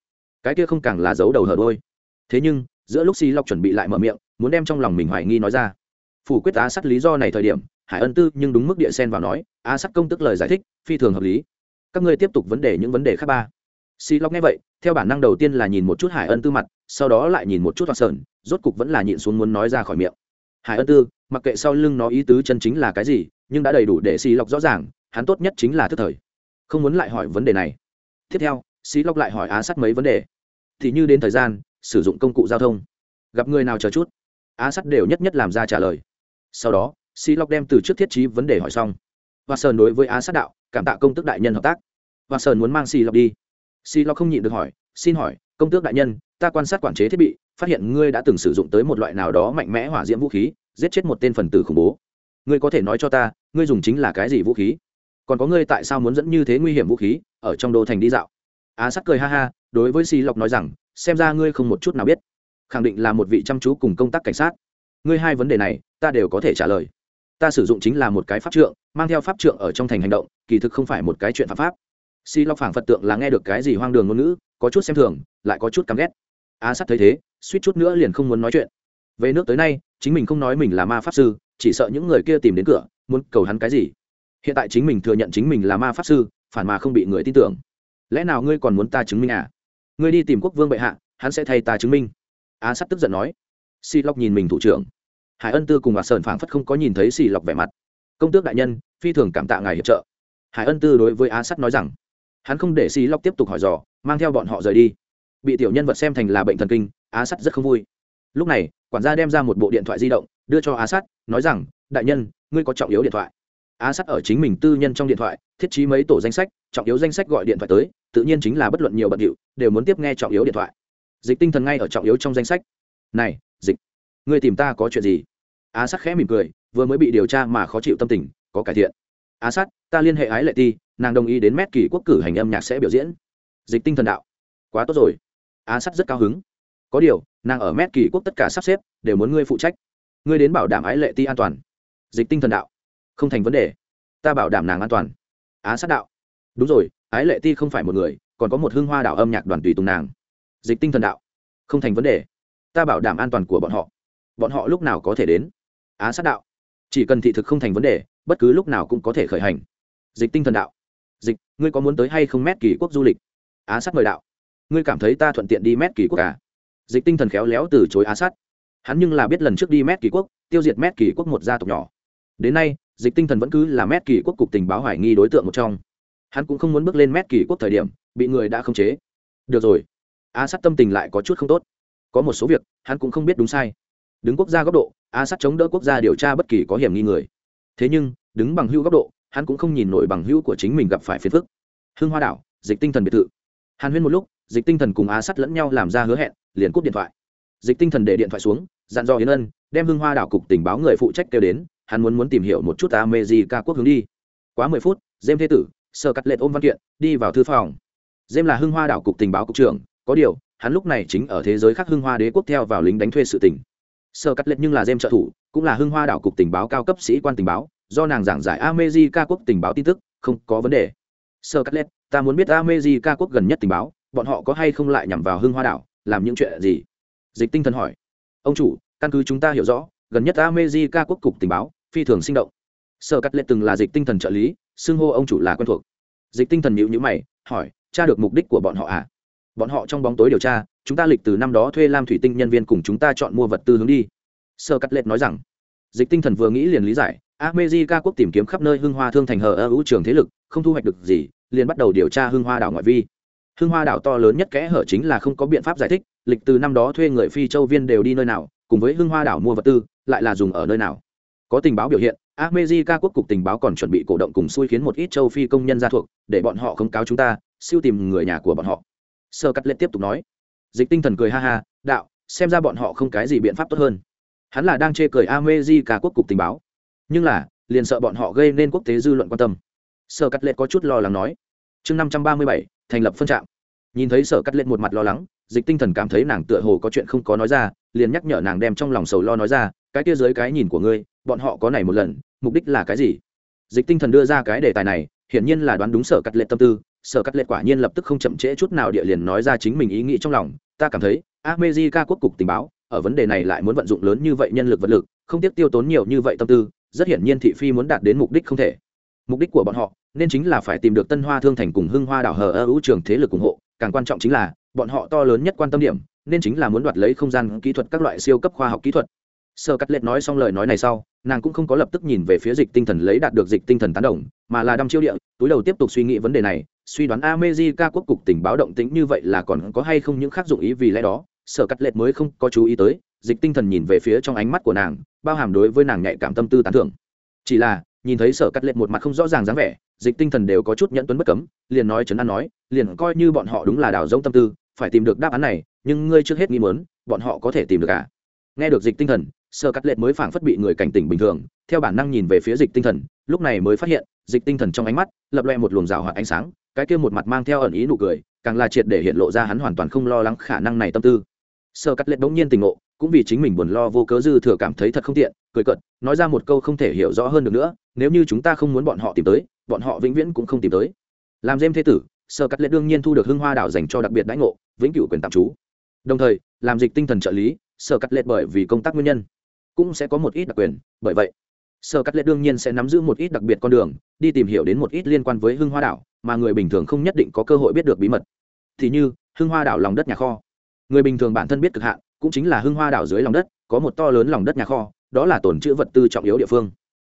cái kia không càng là giấu đầu hở đôi. Thế nhưng, giữa lúc xí lọc chuẩn bị lại mở miệng, muốn đem trong lòng mình hoài nghi nói ra. Phủ quyết á sắt lý do này thời điểm hải ân tư nhưng đúng mức địa sen vào nói á sắt công tức lời giải thích, phi thường hợp lý. Các ngươi tiếp tục vấn đề những vấn đề khác ba. Xì lóc nghe vậy, theo bản năng đầu tiên là nhìn một chút hải ân tư mặt, sau đó lại nhìn một chút hoặc sơn, rốt cục vẫn là nhịn xuống muốn nói ra khỏi miệng. Hải ân tư, mặc kệ sau lưng nó ý tứ chân chính là cái gì, nhưng đã đầy đủ để xì lóc rõ ràng, hắn tốt nhất chính là thức thời, không muốn lại hỏi vấn đề này. Tiếp theo, xì lóc lại hỏi á sắt mấy vấn đề. Thì như đến thời gian, sử dụng công cụ giao thông. Gặp người nào chờ chút? Á sắt đều nhất nhất làm ra trả lời. Sau đó xì lọc đem từ trước thiết trí vấn đề hỏi xong. Và sơn đối với á sát đạo, cảm tạ công tước đại nhân hợp tác. Và sơn muốn mang xì lọc đi. Xì lọc không nhịn được hỏi, xin hỏi, công tước đại nhân, ta quan sát quản chế thiết bị, phát hiện ngươi đã từng sử dụng tới một loại nào đó mạnh mẽ hỏa diễm vũ khí, giết chết một tên phần tử khủng bố. Ngươi có thể nói cho ta, ngươi dùng chính là cái gì vũ khí? Còn có ngươi tại sao muốn dẫn như thế nguy hiểm vũ khí ở trong đô thành đi dạo? Á sắt cười ha ha, đối với xì lọc nói rằng, xem ra ngươi không một chút nào biết. Khẳng định là một vị chăm chú cùng công tác cảnh sát. Ngươi hai vấn đề này, ta đều có thể trả lời ta sử dụng chính là một cái pháp trượng, mang theo pháp trượng ở trong thành hành động, kỳ thực không phải một cái chuyện phạm pháp. Si lọc phảng phật tượng là nghe được cái gì hoang đường ngôn ngữ, có chút xem thường, lại có chút căm ghét. Á sắt thấy thế, suýt chút nữa liền không muốn nói chuyện. Về nước tới nay, chính mình không nói mình là ma pháp sư, chỉ sợ những người kia tìm đến cửa, muốn cầu hắn cái gì. Hiện tại chính mình thừa nhận chính mình là ma pháp sư, phản mà không bị người tin tưởng. Lẽ nào ngươi còn muốn ta chứng minh à? Ngươi đi tìm quốc vương bệ hạ, hắn sẽ thay ta chứng minh. Á sắt tức giận nói. Si lọc nhìn mình thủ trưởng hải ân tư cùng bà sơn phảng phất không có nhìn thấy xì lọc vẻ mặt. Công tước đại nhân, phi thường cảm tạ ngài hiệp trợ. Hải ân tư đối với á sắt nói rằng, hắn không để xì lọc tiếp tục hỏi dò, mang theo bọn họ rời đi. Bị tiểu nhân vật xem thành là bệnh thần kinh, á sắt rất không vui. Lúc này, quản gia đem ra một bộ điện thoại di động, đưa cho á sắt, nói rằng, đại nhân, ngươi có trọng yếu điện thoại. Á sắt ở chính mình tư nhân trong điện thoại, thiết trí mấy tổ danh sách, trọng yếu danh sách gọi điện thoại tới, tự nhiên chính là bất luận nhiều bận điệu, đều muốn tiếp nghe trọng yếu điện thoại. Dịch tinh thần ngay ở trọng yếu trong danh sách. Này, dịch ngươi tìm ta có chuyện gì? Á sắt khẽ mỉm cười, vừa mới bị điều tra mà khó chịu tâm tình, có cải thiện. Á sắt ta liên hệ ái lệ ti, nàng đồng ý đến mét kỳ quốc cử hành âm nhạc sẽ biểu diễn. Dịch tinh thần đạo. Quá tốt rồi. Á sắt rất cao hứng. Có điều, nàng ở mét kỳ quốc tất cả sắp xếp, đều muốn ngươi phụ trách. Ngươi đến bảo đảm ái lệ ti an toàn. Dịch tinh thần đạo. Không thành vấn đề. Ta bảo đảm nàng an toàn. Á sát đạo. Đúng rồi, ái lệ ti không phải một người, còn có một hương hoa đảo âm nhạc đoàn tùy tùng nàng. Dịch tinh thần đạo. Không thành vấn đề. Ta bảo đảm an toàn của bọn họ bọn họ lúc nào có thể đến? Á sát đạo. Chỉ cần thị thực không thành vấn đề, bất cứ lúc nào cũng có thể khởi hành. Dịch tinh thần đạo. Dịch, ngươi có muốn tới hay không mét kỳ quốc du lịch? Á sát mời đạo. Ngươi cảm thấy ta thuận tiện đi mét kỳ quốc à? dịch tinh thần khéo léo từ chối á sát. Hắn nhưng là biết lần trước đi mét kỳ quốc, tiêu diệt mét kỳ quốc một gia tộc nhỏ. Đến nay, dịch tinh thần vẫn cứ là mét kỳ quốc cục tình báo hoài nghi đối tượng một trong. Hắn cũng không muốn bước lên mét kỳ quốc thời điểm, bị người đã khống chế. Được rồi. Á sát tâm tình lại có chút không tốt. Có một số việc, hắn cũng không biết đúng sai đứng quốc gia góc độ a sát chống đỡ quốc gia điều tra bất kỳ có hiểm nghi người thế nhưng đứng bằng hữu góc độ hắn cũng không nhìn nổi bằng hữu của chính mình gặp phải phiền phức hưng hoa đảo dịch tinh thần biệt thự hàn huyên một lúc dịch tinh thần cùng a sát lẫn nhau làm ra hứa hẹn liền cúp điện thoại dịch tinh thần để điện thoại xuống dặn dò yến ân đem hưng hoa đảo cục tình báo người phụ trách kêu đến hắn muốn muốn tìm hiểu một chút America quốc hướng đi. Quá mười phút, Dêm thế tử, sơ cắt lệch ôm văn kiện, đi vào thư phòng. Dêm là Hưng Hoa đảo cục tình báo cục trưởng, có điều, hắn lúc này chính ở thế giới khác Hưng Hoa đế quốc theo vào lính đánh thuê sự tình. Sơ cắt lệch nhưng là Dêm trợ thủ, cũng là Hưng Hoa đảo cục tình báo cao cấp sĩ quan tình báo, do nàng giảng giải America quốc tình báo tin tức, không có vấn đề. Sơ cắt lệch, ta muốn biết America quốc gần nhất tình báo, bọn họ có hay không lại nhằm vào Hưng Hoa đảo, làm những chuyện gì? Dịch Tinh thần hỏi. Ông chủ, căn cứ chúng ta hiểu rõ, gần nhất America quốc cục tình báo phi thường sinh động Sơ cắt lệ từng là dịch tinh thần trợ lý xưng hô ông chủ là quen thuộc dịch tinh thần nhịu nhữ mày hỏi tra được mục đích của bọn họ à bọn họ trong bóng tối điều tra chúng ta lịch từ năm đó thuê lam thủy tinh nhân viên cùng chúng ta chọn mua vật tư hướng đi. Sơ cắt lệch nói rằng, dịch tinh thần vừa nghĩ liền lý giải armezika quốc tìm kiếm khắp nơi hưng hoa thương thành hờ ơ ưu trường thế lực, không thu hoạch được gì, liền bắt đầu điều tra hưng hoa đảo ngoại vi. Hưng hoa đảo to lớn nhất kẽ hở chính là không có biện pháp giải thích, lịch từ năm đó thuê người phi châu viên đều đi nơi nào, cùng với hưng hoa đảo mua vật tư, lại là dùng ở nơi nào. Có tình báo biểu hiện armezika quốc cục tình báo còn chuẩn bị cổ động cùng xui khiến một ít châu phi công nhân ra thuộc, để bọn họ không cáo chúng ta, siêu tìm người nhà của bọn họ. Sơ cắt lết tiếp tục nói dịch tinh thần cười ha ha, đạo, xem ra bọn họ không cái gì biện pháp tốt hơn. Hắn là đang chê cười armezika quốc cục tình báo. Nhưng là, liền sợ bọn họ gây nên quốc tế dư luận quan tâm. Sở cắt Lệ có chút lo lắng nói. Chương năm trăm ba mươi bảy, thành lập phân trạm. Nhìn thấy sở cắt Lệ một mặt lo lắng, dịch tinh thần cảm thấy nàng tựa hồ có chuyện không có nói ra, liền nhắc nhở nàng đem trong lòng sầu lo nói ra, cái kia dưới cái nhìn của ngươi, bọn họ có này một lần, mục đích là cái gì? Dịch tinh thần đưa ra cái đề tài này, hiển nhiên là đoán đúng sở cắt lệ tâm tư sở cắt lệ quả nhiên lập tức không chậm trễ chút nào địa liền nói ra chính mình ý nghĩ trong lòng. Ta cảm thấy armezika quốc cục tình báo, ở vấn đề này lại muốn vận dụng lớn như vậy nhân lực vật lực, không tiếc tiêu tốn nhiều như vậy tâm tư, rất hiển nhiên thị phi muốn đạt đến mục đích không thể. Mục đích của bọn họ, nên chính là phải tìm được tân hoa thương thành cùng hưng hoa đảo hờ ơ ưu trường thế lực ủng hộ, càng quan trọng chính là, bọn họ to lớn nhất quan tâm điểm, nên chính là muốn đoạt lấy không gian kỹ thuật các loại siêu cấp khoa học kỹ thuật. Sơ cắt lệ nói xong lời nói này sau, nàng cũng không có lập tức nhìn về phía dịch tinh thần lấy đạt được dịch tinh thần tán đồng, mà là đăm chiêu địa, túi đầu tiếp tục suy nghĩ vấn đề này suy đoán America quốc cục tình báo động tĩnh như vậy là còn có hay không những khác dụng ý vì lẽ đó, sở cắt Lệ mới không có chú ý tới, dịch tinh thần nhìn về phía trong ánh mắt của nàng, bao hàm đối với nàng nhạy cảm tâm tư tán thưởng. Chỉ là, nhìn thấy sở cắt Lệ một mặt không rõ ràng dáng vẻ, dịch tinh thần đều có chút nhẫn tuấn bất cấm, liền nói chấn an nói, liền coi như bọn họ đúng là đào rỗng tâm tư, phải tìm được đáp án này, nhưng ngươi trước hết nghĩ muốn, bọn họ có thể tìm được à? Nghe được dịch tinh thần sơ cắt lệ mới phảng phất bị người cảnh tỉnh bình thường, theo bản năng nhìn về phía dịch tinh thần, lúc này mới phát hiện, dịch tinh thần trong ánh mắt, lập loe một luồng rào hoạt ánh sáng, cái kia một mặt mang theo ẩn ý nụ cười, càng là triệt để hiện lộ ra hắn hoàn toàn không lo lắng khả năng này tâm tư. Sơ cắt lệ bỗng nhiên tình ngộ, cũng vì chính mình buồn lo vô cớ dư thừa cảm thấy thật không tiện, cười cợt, nói ra một câu không thể hiểu rõ hơn được nữa, nếu như chúng ta không muốn bọn họ tìm tới, bọn họ vĩnh viễn cũng không tìm tới. Làm dêm thế tử, sơ cắt lệ đương nhiên thu được hưng hoa đảo dành cho đặc biệt đãi ngộ, vĩnh cửu quyền tạm trú. Đồng thời, làm dịch tinh thần trợ lý, sơ cắt lệ bởi vì công tác nguyên nhân cũng sẽ có một ít đặc quyền, bởi vậy sơ cắt lệ đương nhiên sẽ nắm giữ một ít đặc biệt con đường, đi tìm hiểu đến một ít liên quan với hưng hoa đảo, mà người bình thường không nhất định có cơ hội biết được bí mật. Thì như, hưng hoa đảo lòng đất nhà kho. Người bình thường bản thân biết cực hạn, cũng chính là hưng hoa đảo dưới lòng đất, có một to lớn lòng đất nhà kho, đó là tồn chữ vật tư trọng yếu địa phương.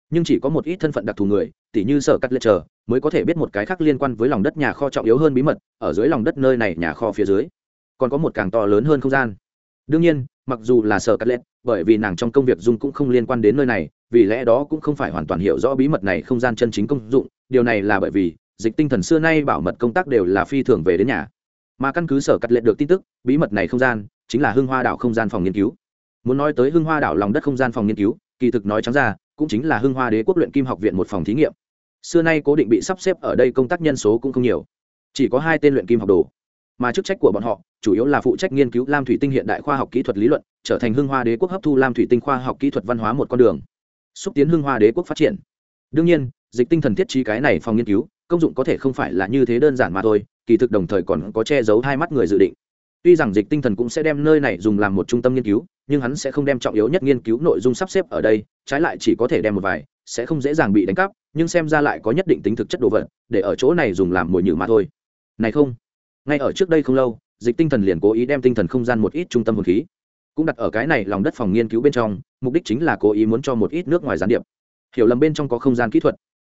Nhưng chỉ có một ít thân phận đặc thù người, tỉ như sở cắt lệ chờ, mới có thể biết một cái khác liên quan với lòng đất nhà kho trọng yếu hơn bí mật, ở dưới lòng đất nơi này nhà kho phía dưới, còn có một càng to lớn hơn không gian đương nhiên, mặc dù là sở cắt lệ, bởi vì nàng trong công việc dung cũng không liên quan đến nơi này, vì lẽ đó cũng không phải hoàn toàn hiểu rõ bí mật này không gian chân chính công dụng, điều này là bởi vì dịch tinh thần xưa nay bảo mật công tác đều là phi thường về đến nhà. Mà căn cứ sở cắt lệ được tin tức, bí mật này không gian chính là hưng hoa đảo không gian phòng nghiên cứu. Muốn nói tới hưng hoa đảo lòng đất không gian phòng nghiên cứu, kỳ thực nói trắng ra, cũng chính là hưng hoa đế quốc luyện kim học viện một phòng thí nghiệm. Xưa nay cố định bị sắp xếp ở đây công tác nhân số cũng không nhiều. Chỉ có hai tên luyện kim học đồ mà chức trách của bọn họ chủ yếu là phụ trách nghiên cứu lam thủy tinh hiện đại khoa học kỹ thuật lý luận, trở thành hưng hoa đế quốc hấp thu lam thủy tinh khoa học kỹ thuật văn hóa một con đường, xúc tiến hưng hoa đế quốc phát triển. Đương nhiên, dịch tinh thần thiết trí cái này phòng nghiên cứu, công dụng có thể không phải là như thế đơn giản mà thôi, kỳ thực đồng thời còn có che giấu hai mắt người dự định. Tuy rằng dịch tinh thần cũng sẽ đem nơi này dùng làm một trung tâm nghiên cứu, nhưng hắn sẽ không đem trọng yếu nhất nghiên cứu nội dung sắp xếp ở đây, trái lại chỉ có thể đem một vài, sẽ không dễ dàng bị đánh cắp, nhưng xem ra lại có nhất định tính thực chất đồ vật, để ở chỗ này dùng làm mồi nhử mà thôi. Này không ngay ở trước đây không lâu, dịch tinh thần liền cố ý đem tinh thần không gian một ít trung tâm hồn khí. Cũng đặt ở cái này lòng đất phòng nghiên cứu bên trong, mục đích chính là cố ý muốn cho một ít nước ngoài gián điệp. Hiểu lầm bên trong có không gian kỹ thuật.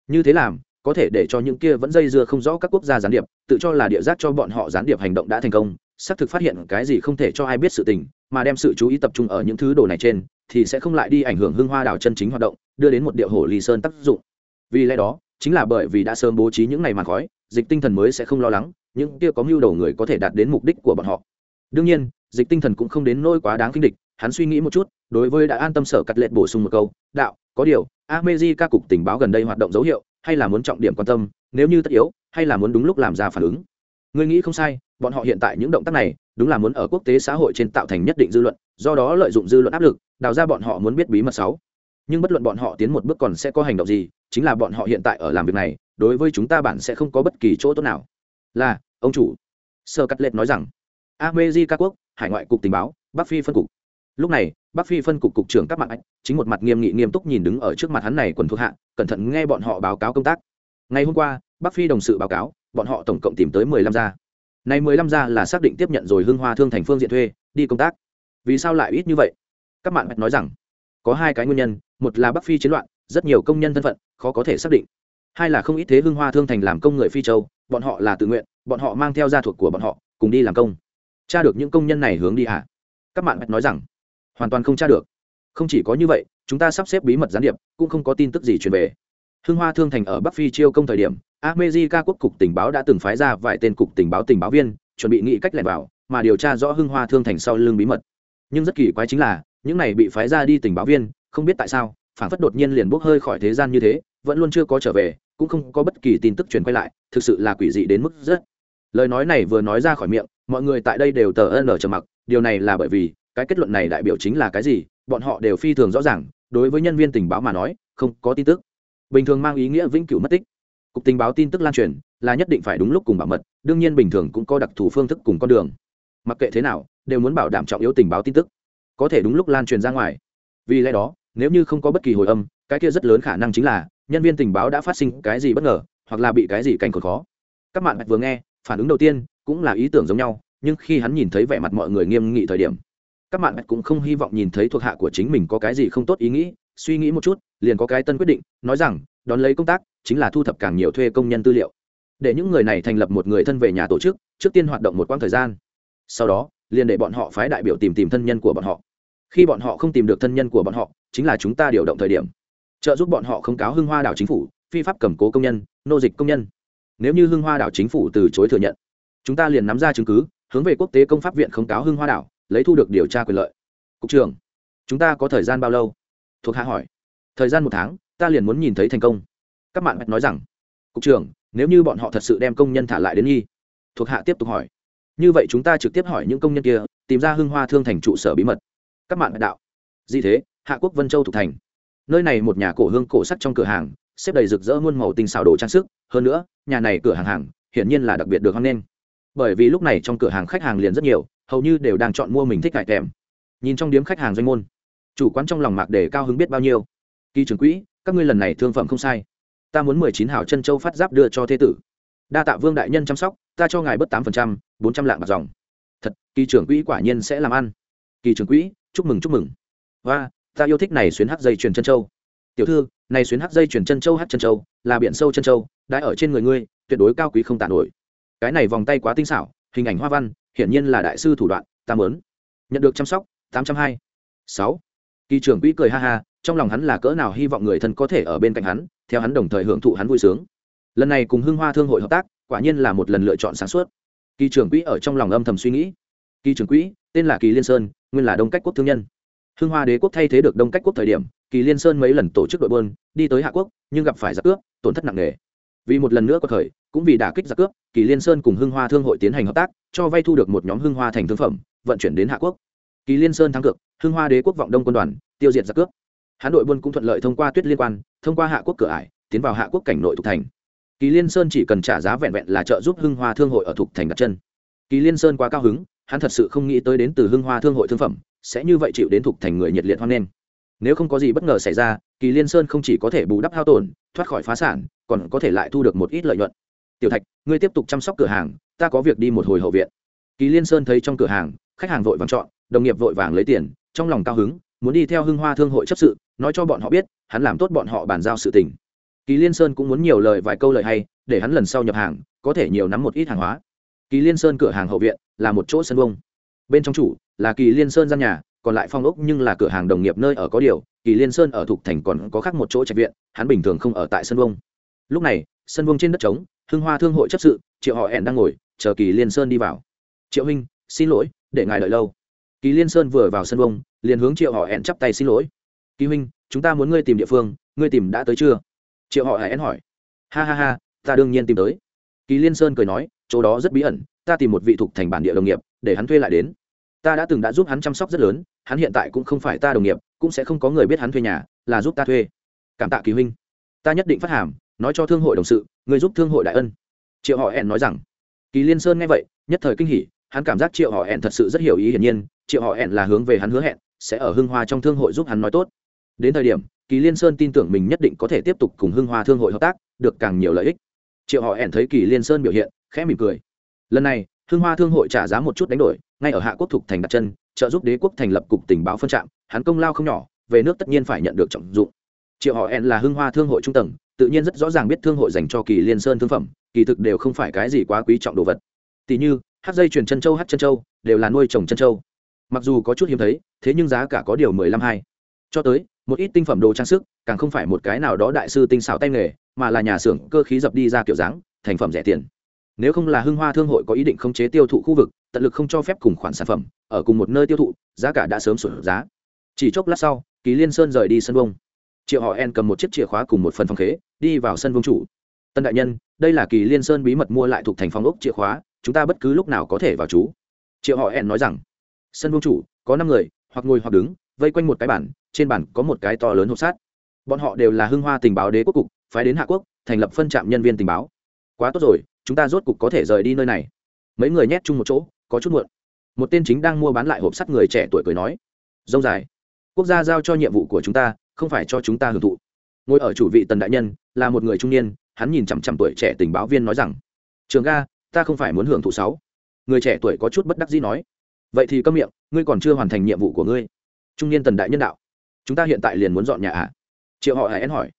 Như thế làm, có thể để cho những kia vẫn dây dưa không rõ các quốc gia gián điệp, tự cho là địa giác cho bọn họ gián điệp hành động đã thành công, xác thực phát hiện cái gì không thể cho ai biết sự tình, mà đem sự chú ý tập trung ở những thứ đồ này trên, thì sẽ không lại đi ảnh hưởng hương hoa đảo chân chính hoạt động, đưa đến một điệu hồ ly sơn tác dụng. Vì lẽ đó, chính là bởi vì đã sớm bố trí những ngày màn khói, dịch tinh thần mới sẽ không lo lắng những kia có mưu đầu người có thể đạt đến mục đích của bọn họ. Đương nhiên, dịch tinh thần cũng không đến nỗi quá đáng kinh địch, hắn suy nghĩ một chút, đối với đã an tâm sở cắt lệ bổ sung một câu, đạo, có điều amezi ca cục tình báo gần đây hoạt động dấu hiệu, hay là muốn trọng điểm quan tâm, nếu như tất yếu, hay là muốn đúng lúc làm ra phản ứng? Người nghĩ không sai, bọn họ hiện tại những động tác này, đúng là muốn ở quốc tế xã hội trên tạo thành nhất định dư luận, do đó lợi dụng dư luận áp lực, đào ra bọn họ muốn biết bí mật sáu. Nhưng bất luận bọn họ tiến một bước còn sẽ có hành động gì, chính là bọn họ hiện tại ở làm việc này, đối với chúng ta bản sẽ không có bất kỳ chỗ tốt nào là, ông chủ. Sơ cắt lệch nói rằng ca quốc, hải ngoại cục tình báo, bắc phi phân cục. Lúc này, bắc phi phân cục cục trưởng các mạng anh chính một mặt nghiêm nghị nghiêm túc nhìn đứng ở trước mặt hắn này quần thuộc hạ, cẩn thận nghe bọn họ báo cáo công tác. Ngày hôm qua, bắc phi đồng sự báo cáo, bọn họ tổng cộng tìm tới mười lăm gia. Này mười lăm gia là xác định tiếp nhận rồi hưng hoa thương thành phương diện thuê, đi công tác. Vì sao lại ít như vậy? Các bạn nói rằng, có hai cái nguyên nhân, một là bắc phi chiến loạn, rất nhiều công nhân thân phận, khó có thể xác định. Hai là không ít thế hưng hoa thương thành làm công người phi châu bọn họ là tự nguyện bọn họ mang theo gia thuộc của bọn họ cùng đi làm công. Tra được những công nhân này hướng đi hả các bạn nói rằng hoàn toàn không tra được. Không chỉ có như vậy chúng ta sắp xếp bí mật gián điệp cũng không có tin tức gì truyền về. Hưng hoa thương thành ở bắc phi chiêu công thời điểm America quốc cục tình báo đã từng phái ra vài tên cục tình báo tình báo viên, chuẩn bị nghĩ cách lẻn vào, mà điều tra rõ Hưng Hoa Thương Thành sau lưng bí mật. Nhưng rất kỳ quái chính là, những này bị phái ra đi tình báo viên, không biết tại sao, phản phất đột nhiên liền bốc hơi khỏi thế gian như thế, vẫn luôn chưa có trở về, cũng không có bất kỳ tin tức truyền quay lại, thực sự là quỷ dị đến mức rất. Lời nói này vừa nói ra khỏi miệng, mọi người tại đây đều tờ ân trầm mặc, điều này là bởi vì, cái kết luận này đại biểu chính là cái gì, bọn họ đều phi thường rõ ràng, đối với nhân viên tình báo mà nói, không có tin tức. Bình thường mang ý nghĩa vĩnh cửu mất tích cục tình báo tin tức lan truyền là nhất định phải đúng lúc cùng bảo mật đương nhiên bình thường cũng có đặc thù phương thức cùng con đường mặc kệ thế nào đều muốn bảo đảm trọng yếu tình báo tin tức có thể đúng lúc lan truyền ra ngoài vì lẽ đó nếu như không có bất kỳ hồi âm, cái kia rất lớn khả năng chính là, nhân viên tình báo đã phát sinh cái gì bất ngờ, hoặc là bị cái gì cảnh cột khó. Các bạn vừa nghe, phản ứng đầu tiên cũng là ý tưởng giống nhau, nhưng khi hắn nhìn thấy vẻ mặt mọi người nghiêm nghị thời điểm, các bạn cũng không hy vọng nhìn thấy thuộc hạ của chính mình có cái gì không tốt ý nghĩ, suy nghĩ một chút, liền có cái tân quyết định, nói rằng, đón lấy công tác, chính là thu thập càng nhiều thuê công nhân tư liệu. Để những người này thành lập một người thân về nhà tổ chức, trước tiên hoạt động một quãng thời gian. Sau đó, liền để bọn họ phái đại biểu tìm tìm thân nhân của bọn họ khi bọn họ không tìm được thân nhân của bọn họ, chính là chúng ta điều động thời điểm. Trợ giúp bọn họ không cáo hưng hoa đảo chính phủ, phi pháp cầm cố công nhân, nô dịch công nhân. Nếu như hưng hoa đảo chính phủ từ chối thừa nhận, chúng ta liền nắm ra chứng cứ, hướng về quốc tế công pháp viện không cáo hưng hoa đảo, lấy thu được điều tra quyền lợi. Cục trưởng, chúng ta có thời gian bao lâu? Thuộc hạ hỏi. Thời gian một tháng, ta liền muốn nhìn thấy thành công. Các bạn nói rằng, cục trưởng, nếu như bọn họ thật sự đem công nhân thả lại đến nghi. Thuộc hạ tiếp tục hỏi. Như vậy chúng ta trực tiếp hỏi những công nhân kia, tìm ra hưng hoa thương thành trụ sở bí mật các mạng đạo. Gì thế, hạ quốc vân châu thủ thành. Nơi này một nhà cổ hương cổ sắt trong cửa hàng, xếp đầy rực rỡ muôn màu tinh xảo đồ trang sức. Hơn nữa, nhà này cửa hàng hàng, hiển nhiên là đặc biệt được hoan nghênh. Bởi vì lúc này trong cửa hàng khách hàng liền rất nhiều, hầu như đều đang chọn mua mình thích cải kèm. Nhìn trong điếm khách hàng doanh môn, chủ quán trong lòng mạc để cao hứng biết bao nhiêu. Kỳ trưởng quỹ, các ngươi lần này thương phẩm không sai. Ta muốn mười chín hào chân châu phát giáp đưa cho thế tử. Đa tạ vương đại nhân chăm sóc, ta cho ngài bớt tám phần trăm, bốn trăm lạng bạc dòng. Thật, kỳ trưởng quỹ quả nhiên sẽ làm ăn. Kỳ trưởng quỹ chúc mừng chúc mừng. Và, ta yêu thích này xuyến hắc dây chuyền chân châu. Tiểu thư, này xuyến hắc dây chuyền chân châu hắc chân châu, là biển sâu chân châu, đã ở trên người ngươi, tuyệt đối cao quý không tàn nổi. Cái này vòng tay quá tinh xảo, hình ảnh hoa văn, hiển nhiên là đại sư thủ đoạn, ta mớn nhận được chăm sóc, tám trăm hai. Sáu. Kỳ trưởng quỹ cười ha ha, trong lòng hắn là cỡ nào hy vọng người thân có thể ở bên cạnh hắn, theo hắn đồng thời hưởng thụ hắn vui sướng. Lần này cùng hưng hoa thương hội hợp tác, quả nhiên là một lần lựa chọn sáng suốt. Kỳ trưởng quỹ ở trong lòng âm thầm suy nghĩ. Kỳ trưởng quỹ, tên là kỳ liên sơn nguyên là đông cách quốc thương nhân. Hưng hoa đế quốc thay thế được đông cách quốc thời điểm, kỳ liên sơn mấy lần tổ chức đội bơn đi tới hạ quốc, nhưng gặp phải giặc cướp, tổn thất nặng nề. Vì một lần nữa có thời cũng vì đả kích giặc cướp, kỳ liên sơn cùng hưng hoa thương hội tiến hành hợp tác, cho vay thu được một nhóm hưng hoa thành thương phẩm, vận chuyển đến hạ quốc. Kỳ liên sơn thắng cực hưng hoa đế quốc vọng đông quân đoàn, tiêu diệt giặc cướp. Hán đội buôn cũng thuận lợi thông qua tuyết liên quan, thông qua hạ quốc cửa ải, tiến vào hạ quốc cảnh nội thuộc thành. Kỳ liên sơn chỉ cần trả giá vẹn vẹn là trợ giúp hưng hoa thương hội ở thuộc thành đặt chân. Kỳ liên sơn quá cao hứng hắn thật sự không nghĩ tới đến từ hưng hoa thương hội thương phẩm, sẽ như vậy chịu đến thuộc thành người nhiệt liệt hoan nghênh. Nếu không có gì bất ngờ xảy ra, kỳ liên sơn không chỉ có thể bù đắp hao tổn, thoát khỏi phá sản, còn có thể lại thu được một ít lợi nhuận. Tiểu thạch, ngươi tiếp tục chăm sóc cửa hàng, ta có việc đi một hồi hậu viện. Kỳ liên sơn thấy trong cửa hàng, khách hàng vội vàng chọn, đồng nghiệp vội vàng lấy tiền, trong lòng cao hứng, muốn đi theo hưng hoa thương hội chấp sự, nói cho bọn họ biết, hắn làm tốt bọn họ bàn giao sự tình. Kỳ liên sơn cũng muốn nhiều lời vài câu lời hay, để hắn lần sau nhập hàng, có thể nhiều nắm một ít hàng hóa kỳ liên sơn cửa hàng hậu viện là một chỗ sân vông bên trong chủ là kỳ liên sơn gian nhà, còn lại phong ốc nhưng là cửa hàng đồng nghiệp nơi ở có điều, kỳ liên sơn ở thục thành còn có khác một chỗ trạch viện, hắn bình thường không ở tại sân vông lúc này, sân vông trên đất trống, hưng hoa thương hội chấp sự, triệu họ hẹn đang ngồi, chờ kỳ liên sơn đi vào. Triệu huynh, xin lỗi, để ngài đợi lâu. Kỳ liên sơn vừa vào sân vông liền hướng triệu họ hẹn chắp tay xin lỗi. Kỳ huynh, chúng ta muốn ngươi tìm địa phương, ngươi tìm đã tới chưa? Triệu họ hẹn hỏi. Ha ha ha, ta đương nhiên tìm tới. Kỳ liên sơn cười nói chỗ đó rất bí ẩn, ta tìm một vị thuộc thành bản địa đồng nghiệp, để hắn thuê lại đến. Ta đã từng đã giúp hắn chăm sóc rất lớn, hắn hiện tại cũng không phải ta đồng nghiệp, cũng sẽ không có người biết hắn thuê nhà, là giúp ta thuê. Cảm tạ kỳ huynh. Ta nhất định phát hàm, nói cho thương hội đồng sự, người giúp thương hội đại ân. Triệu họ hẹn nói rằng. Kỳ liên sơn nghe vậy, nhất thời kinh hỉ, hắn cảm giác triệu họ hẹn thật sự rất hiểu ý hiển nhiên, triệu họ hẹn là hướng về hắn hứa hẹn, sẽ ở hưng hoa trong thương hội giúp hắn nói tốt. Đến thời điểm, kỳ liên sơn tin tưởng mình nhất định có thể tiếp tục cùng hưng hoa thương hội hợp tác, được càng nhiều lợi ích. Triệu họ hẹn thấy kỳ liên sơn biểu hiện khẽ mỉm cười. Lần này thương hoa thương hội trả giá một chút đánh đổi, ngay ở hạ quốc thục thành đặt chân, trợ giúp đế quốc thành lập cục tình báo phân trạm, hắn công lao không nhỏ, về nước tất nhiên phải nhận được trọng dụng. Triệu họ hẹn là hưng hoa thương hội trung tầng, tự nhiên rất rõ ràng biết thương hội dành cho kỳ liên sơn thương phẩm, kỳ thực đều không phải cái gì quá quý trọng đồ vật. Tỷ như, hát dây chuyển chân châu, hát chân châu, đều là nuôi trồng chân châu. Mặc dù có chút hiếm thấy, thế nhưng giá cả có điều mười lăm hai. Cho tới, một ít tinh phẩm đồ trang sức, càng không phải một cái nào đó đại sư tinh xảo tay nghề, mà là nhà xưởng cơ khí dập đi ra kiểu dáng, thành phẩm rẻ tiền nếu không là hưng hoa thương hội có ý định khống chế tiêu thụ khu vực, tận lực không cho phép cùng khoản sản phẩm ở cùng một nơi tiêu thụ, giá cả đã sớm sụt giá. Chỉ chốc lát sau, kỳ liên sơn rời đi sân vông. Triệu họ en cầm một chiếc chìa khóa cùng một phần phòng khế, đi vào sân vông chủ. Tân đại nhân, đây là kỳ liên sơn bí mật mua lại thuộc thành phòng ốc chìa khóa, chúng ta bất cứ lúc nào có thể vào chú. Triệu họ en nói rằng. Sân vông chủ, có năm người, hoặc ngồi hoặc đứng, vây quanh một cái bản trên bản có một cái to lớn hộp sát bọn họ đều là hưng hoa tình báo đế quốc cục, phái đến hạ quốc, thành lập phân trạm nhân viên tình báo. Quá tốt rồi chúng ta rốt cục có thể rời đi nơi này. Mấy người nhét chung một chỗ, có chút muộn. Một tên chính đang mua bán lại hộp sắt người trẻ tuổi cười nói dông dài, quốc gia giao cho nhiệm vụ của chúng ta, không phải cho chúng ta hưởng thụ. Ngồi ở chủ vị tần đại nhân, là một người trung niên, hắn nhìn chằm chằm tuổi trẻ tình báo viên nói rằng, trường ga, ta không phải muốn hưởng thụ sáu. Người trẻ tuổi có chút bất đắc dĩ nói, vậy thì câm miệng, ngươi còn chưa hoàn thành nhiệm vụ của ngươi. Trung niên tần đại nhân đạo, chúng ta hiện tại liền muốn dọn nhà ạ à? triệu họ hải én hỏi,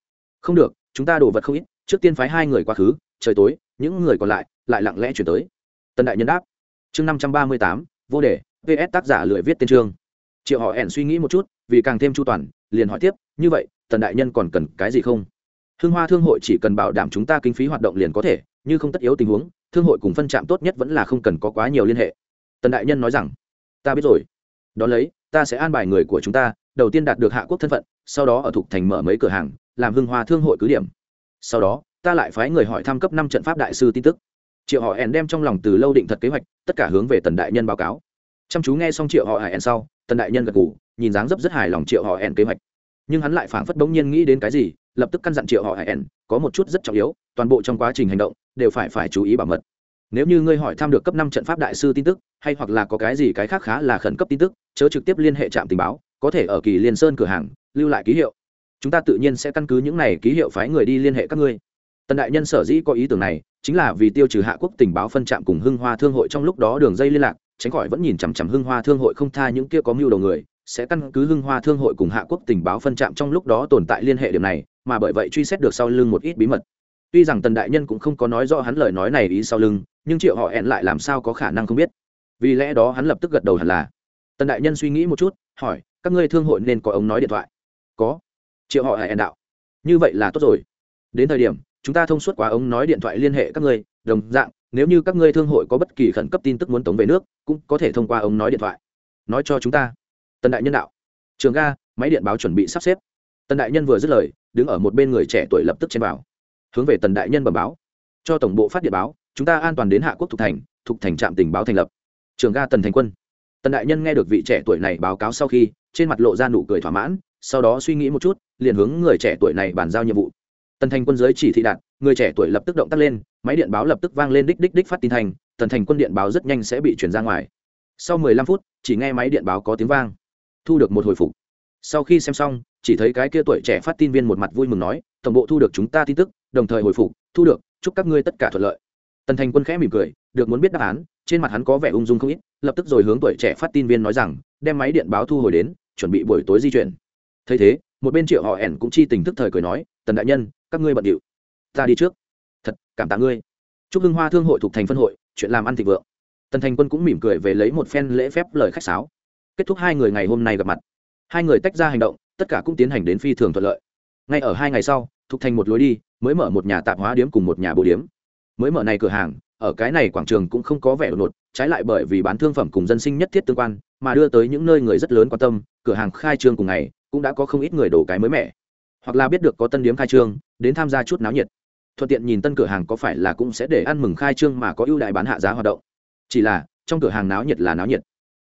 không được, chúng ta đổ vật không ít trước tiên phái hai người quá khứ, trời tối, những người còn lại lại lặng lẽ chuyển tới. Tần đại nhân đáp. Chương năm trăm ba mươi tám, vô đề ps tác giả lười viết tên chương. Triệu họ ẻn suy nghĩ một chút, vì càng thêm chu toàn, liền hỏi tiếp, như vậy, tần đại nhân còn cần cái gì không? Hương hoa thương hội chỉ cần bảo đảm chúng ta kinh phí hoạt động liền có thể, như không tất yếu tình huống, thương hội cùng phân trạm tốt nhất vẫn là không cần có quá nhiều liên hệ. Tần đại nhân nói rằng, ta biết rồi. Đón lấy, ta sẽ an bài người của chúng ta, đầu tiên đạt được hạ quốc thân phận, sau đó ở thục thành mở mấy cửa hàng, làm hưng hoa thương hội cứ điểm sau đó, ta lại phái người hỏi thăm cấp năm trận pháp đại sư tin tức. Triệu họ ẻn đem trong lòng từ lâu định thật kế hoạch, tất cả hướng về tần đại nhân báo cáo. Chăm chú nghe xong triệu họ ẻn sau, tần đại nhân gật ngủ nhìn dáng dấp rất hài lòng triệu họ ẻn kế hoạch. Nhưng hắn lại phảng phất bỗng nhiên nghĩ đến cái gì, lập tức căn dặn triệu họ ẻn có một chút rất trọng yếu, toàn bộ trong quá trình hành động, đều phải phải chú ý bảo mật. Nếu như ngươi hỏi thăm được cấp năm trận pháp đại sư tin tức, hay hoặc là có cái gì cái khác khá là khẩn cấp tin tức, chớ trực tiếp liên hệ trạm tình báo, có thể ở kỳ liên sơn cửa hàng, lưu lại ký hiệu chúng ta tự nhiên sẽ căn cứ những này ký hiệu phái người đi liên hệ các ngươi. Tần đại nhân sở dĩ có ý tưởng này, chính là vì tiêu trừ hạ quốc tình báo phân trạm cùng hưng hoa thương hội trong lúc đó đường dây liên lạc, tránh khỏi vẫn nhìn chằm chằm hưng hoa thương hội không tha những kia có mưu đầu người, sẽ căn cứ hưng hoa thương hội cùng hạ quốc tình báo phân trạm trong lúc đó tồn tại liên hệ điểm này, mà bởi vậy truy xét được sau lưng một ít bí mật. Tuy rằng tần đại nhân cũng không có nói rõ hắn lời nói này ý sau lưng, nhưng triệu họ hẹn lại làm sao có khả năng không biết. Vì lẽ đó hắn lập tức gật đầu hẳn là. Tần đại nhân suy nghĩ một chút, hỏi, các ngươi thương hội nên có ống nói điện thoại? Có triệu họ hẹn đạo. Như vậy là tốt rồi. Đến thời điểm, chúng ta thông suốt quá ống nói điện thoại liên hệ các ngươi, đồng dạng, nếu như các ngươi thương hội có bất kỳ khẩn cấp tin tức muốn tống về nước, cũng có thể thông qua ống nói điện thoại. Nói cho chúng ta. Tần đại nhân đạo. Trường ga, máy điện báo chuẩn bị sắp xếp. Tần đại nhân vừa dứt lời, đứng ở một bên người trẻ tuổi lập tức chen vào. Hướng về tần đại nhân bẩm báo. Cho tổng bộ phát điện báo, chúng ta an toàn đến hạ quốc thục thành thục thành trạm tình báo thành lập. Trường ga tần thành quân. Tần đại nhân nghe được vị trẻ tuổi này báo cáo sau khi, trên mặt lộ ra nụ cười thỏa mãn sau đó suy nghĩ một chút, liền hướng người trẻ tuổi này bàn giao nhiệm vụ. Tần thành quân giới chỉ thị đạt, người trẻ tuổi lập tức động tác lên, máy điện báo lập tức vang lên đích đích đích phát tin thành, tần thành quân điện báo rất nhanh sẽ bị chuyển ra ngoài. Sau mười lăm phút, chỉ nghe máy điện báo có tiếng vang. Thu được một hồi phục. Sau khi xem xong, chỉ thấy cái kia tuổi trẻ phát tin viên một mặt vui mừng nói, tổng bộ thu được chúng ta tin tức, đồng thời hồi phục, thu được, chúc các ngươi tất cả thuận lợi. Tần thành quân khẽ mỉm cười, được muốn biết đáp án, trên mặt hắn có vẻ ung dung không ít, lập tức rồi hướng tuổi trẻ phát tin viên nói rằng, đem máy điện báo thu hồi đến, chuẩn bị buổi tối di chuyển thấy thế, một bên triệu họ ẻn cũng chi tình thức thời cười nói, tần đại nhân, các ngươi bận điệu. Ta đi trước. Thật, cảm tạ ngươi. Chúc hưng hoa thương hội thuộc thành phân hội, chuyện làm ăn thịnh vượng. Tần thành quân cũng mỉm cười về lấy một phen lễ phép lời khách sáo. Kết thúc hai người ngày hôm nay gặp mặt. Hai người tách ra hành động, tất cả cũng tiến hành đến phi thường thuận lợi. Ngay ở hai ngày sau, thuộc thành một lối đi, mới mở một nhà tạp hóa điếm cùng một nhà bồ điếm. Mới mở này cửa hàng, ở cái này quảng trường cũng không có vẻ đột ngột, trái lại bởi vì bán thương phẩm cùng dân sinh nhất thiết tương quan, mà đưa tới những nơi người rất lớn quan tâm, cửa hàng khai trương cùng ngày cũng đã có không ít người đổ cái mới mẻ. Hoặc là biết được có tân điếm khai trương, đến tham gia chút náo nhiệt. Thuận tiện nhìn tân cửa hàng có phải là cũng sẽ để ăn mừng khai trương mà có ưu đại bán hạ giá hoạt động. Chỉ là, trong cửa hàng náo nhiệt là náo nhiệt.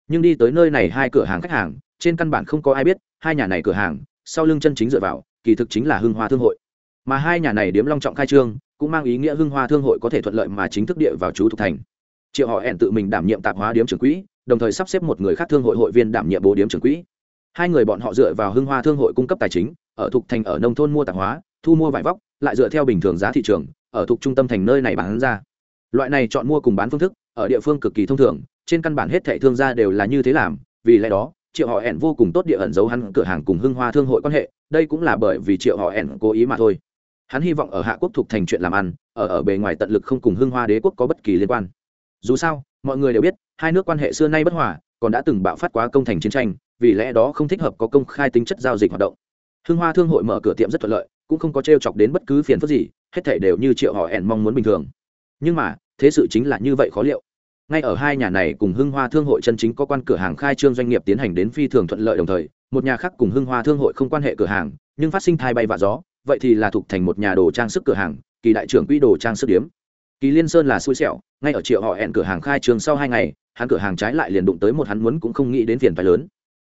Nhưng đi tới nơi này hai cửa hàng khách hàng, trên căn bản không có ai biết, hai nhà này cửa hàng, sau lưng chân chính dựa vào, kỳ thực chính là hưng hoa thương hội. Mà hai nhà này điếm long trọng khai trương, cũng mang ý nghĩa hưng hoa thương hội có thể thuận lợi mà chính thức địa vào chú thuộc thành. Triệu họ hẹn tự mình đảm nhiệm tạp hóa điếm trưởng quỹ, đồng thời sắp xếp một người khác thương hội hội viên đảm nhiệm bố điếm trưởng quỹ hai người bọn họ dựa vào hưng hoa thương hội cung cấp tài chính, ở thuộc thành ở nông thôn mua tạp hóa, thu mua vải vóc, lại dựa theo bình thường giá thị trường, ở thuộc trung tâm thành nơi này bán ra. Loại này chọn mua cùng bán phương thức, ở địa phương cực kỳ thông thường, trên căn bản hết thảy thương gia đều là như thế làm, vì lẽ đó, triệu họ hẹn vô cùng tốt địa ẩn giấu hắn cửa hàng cùng hưng hoa thương hội quan hệ, đây cũng là bởi vì triệu họ hẹn cố ý mà thôi. Hắn hy vọng ở hạ quốc thuộc thành chuyện làm ăn, ở ở bề ngoài tận lực không cùng hưng hoa đế quốc có bất kỳ liên quan. Dù sao, mọi người đều biết, hai nước quan hệ xưa nay bất hòa, còn đã từng bạo phát quá công thành chiến tranh vì lẽ đó không thích hợp có công khai tính chất giao dịch hoạt động. Hương hoa thương hội mở cửa tiệm rất thuận lợi, cũng không có t r e o chọc đến bất cứ phiền phức gì, hết thể đều như triệu họ ẻn mong muốn bình thường. Nhưng mà, thế sự chính là như vậy khó liệu. Ngay ở hai nhà này cùng hưng hoa thương hội chân chính có quan cửa hàng khai trương doanh nghiệp tiến hành đến phi thường thuận lợi đồng thời, một nhà khác cùng hưng hoa thương hội không quan hệ cửa hàng, nhưng phát sinh thai bay vạ gió, vậy thì là thuộc thành một nhà đồ trang sức cửa hàng, kỳ đại trưởng quỹ đồ trang sức điếm. Kỳ liên sơn là xui xẻo, ngay ở triệu họ hẹn cửa hàng khai trương sau hai ngày, hắn cửa hàng trái lại liền đụng tới một hắn muốn cũng không nghĩ đến phiền phái lớn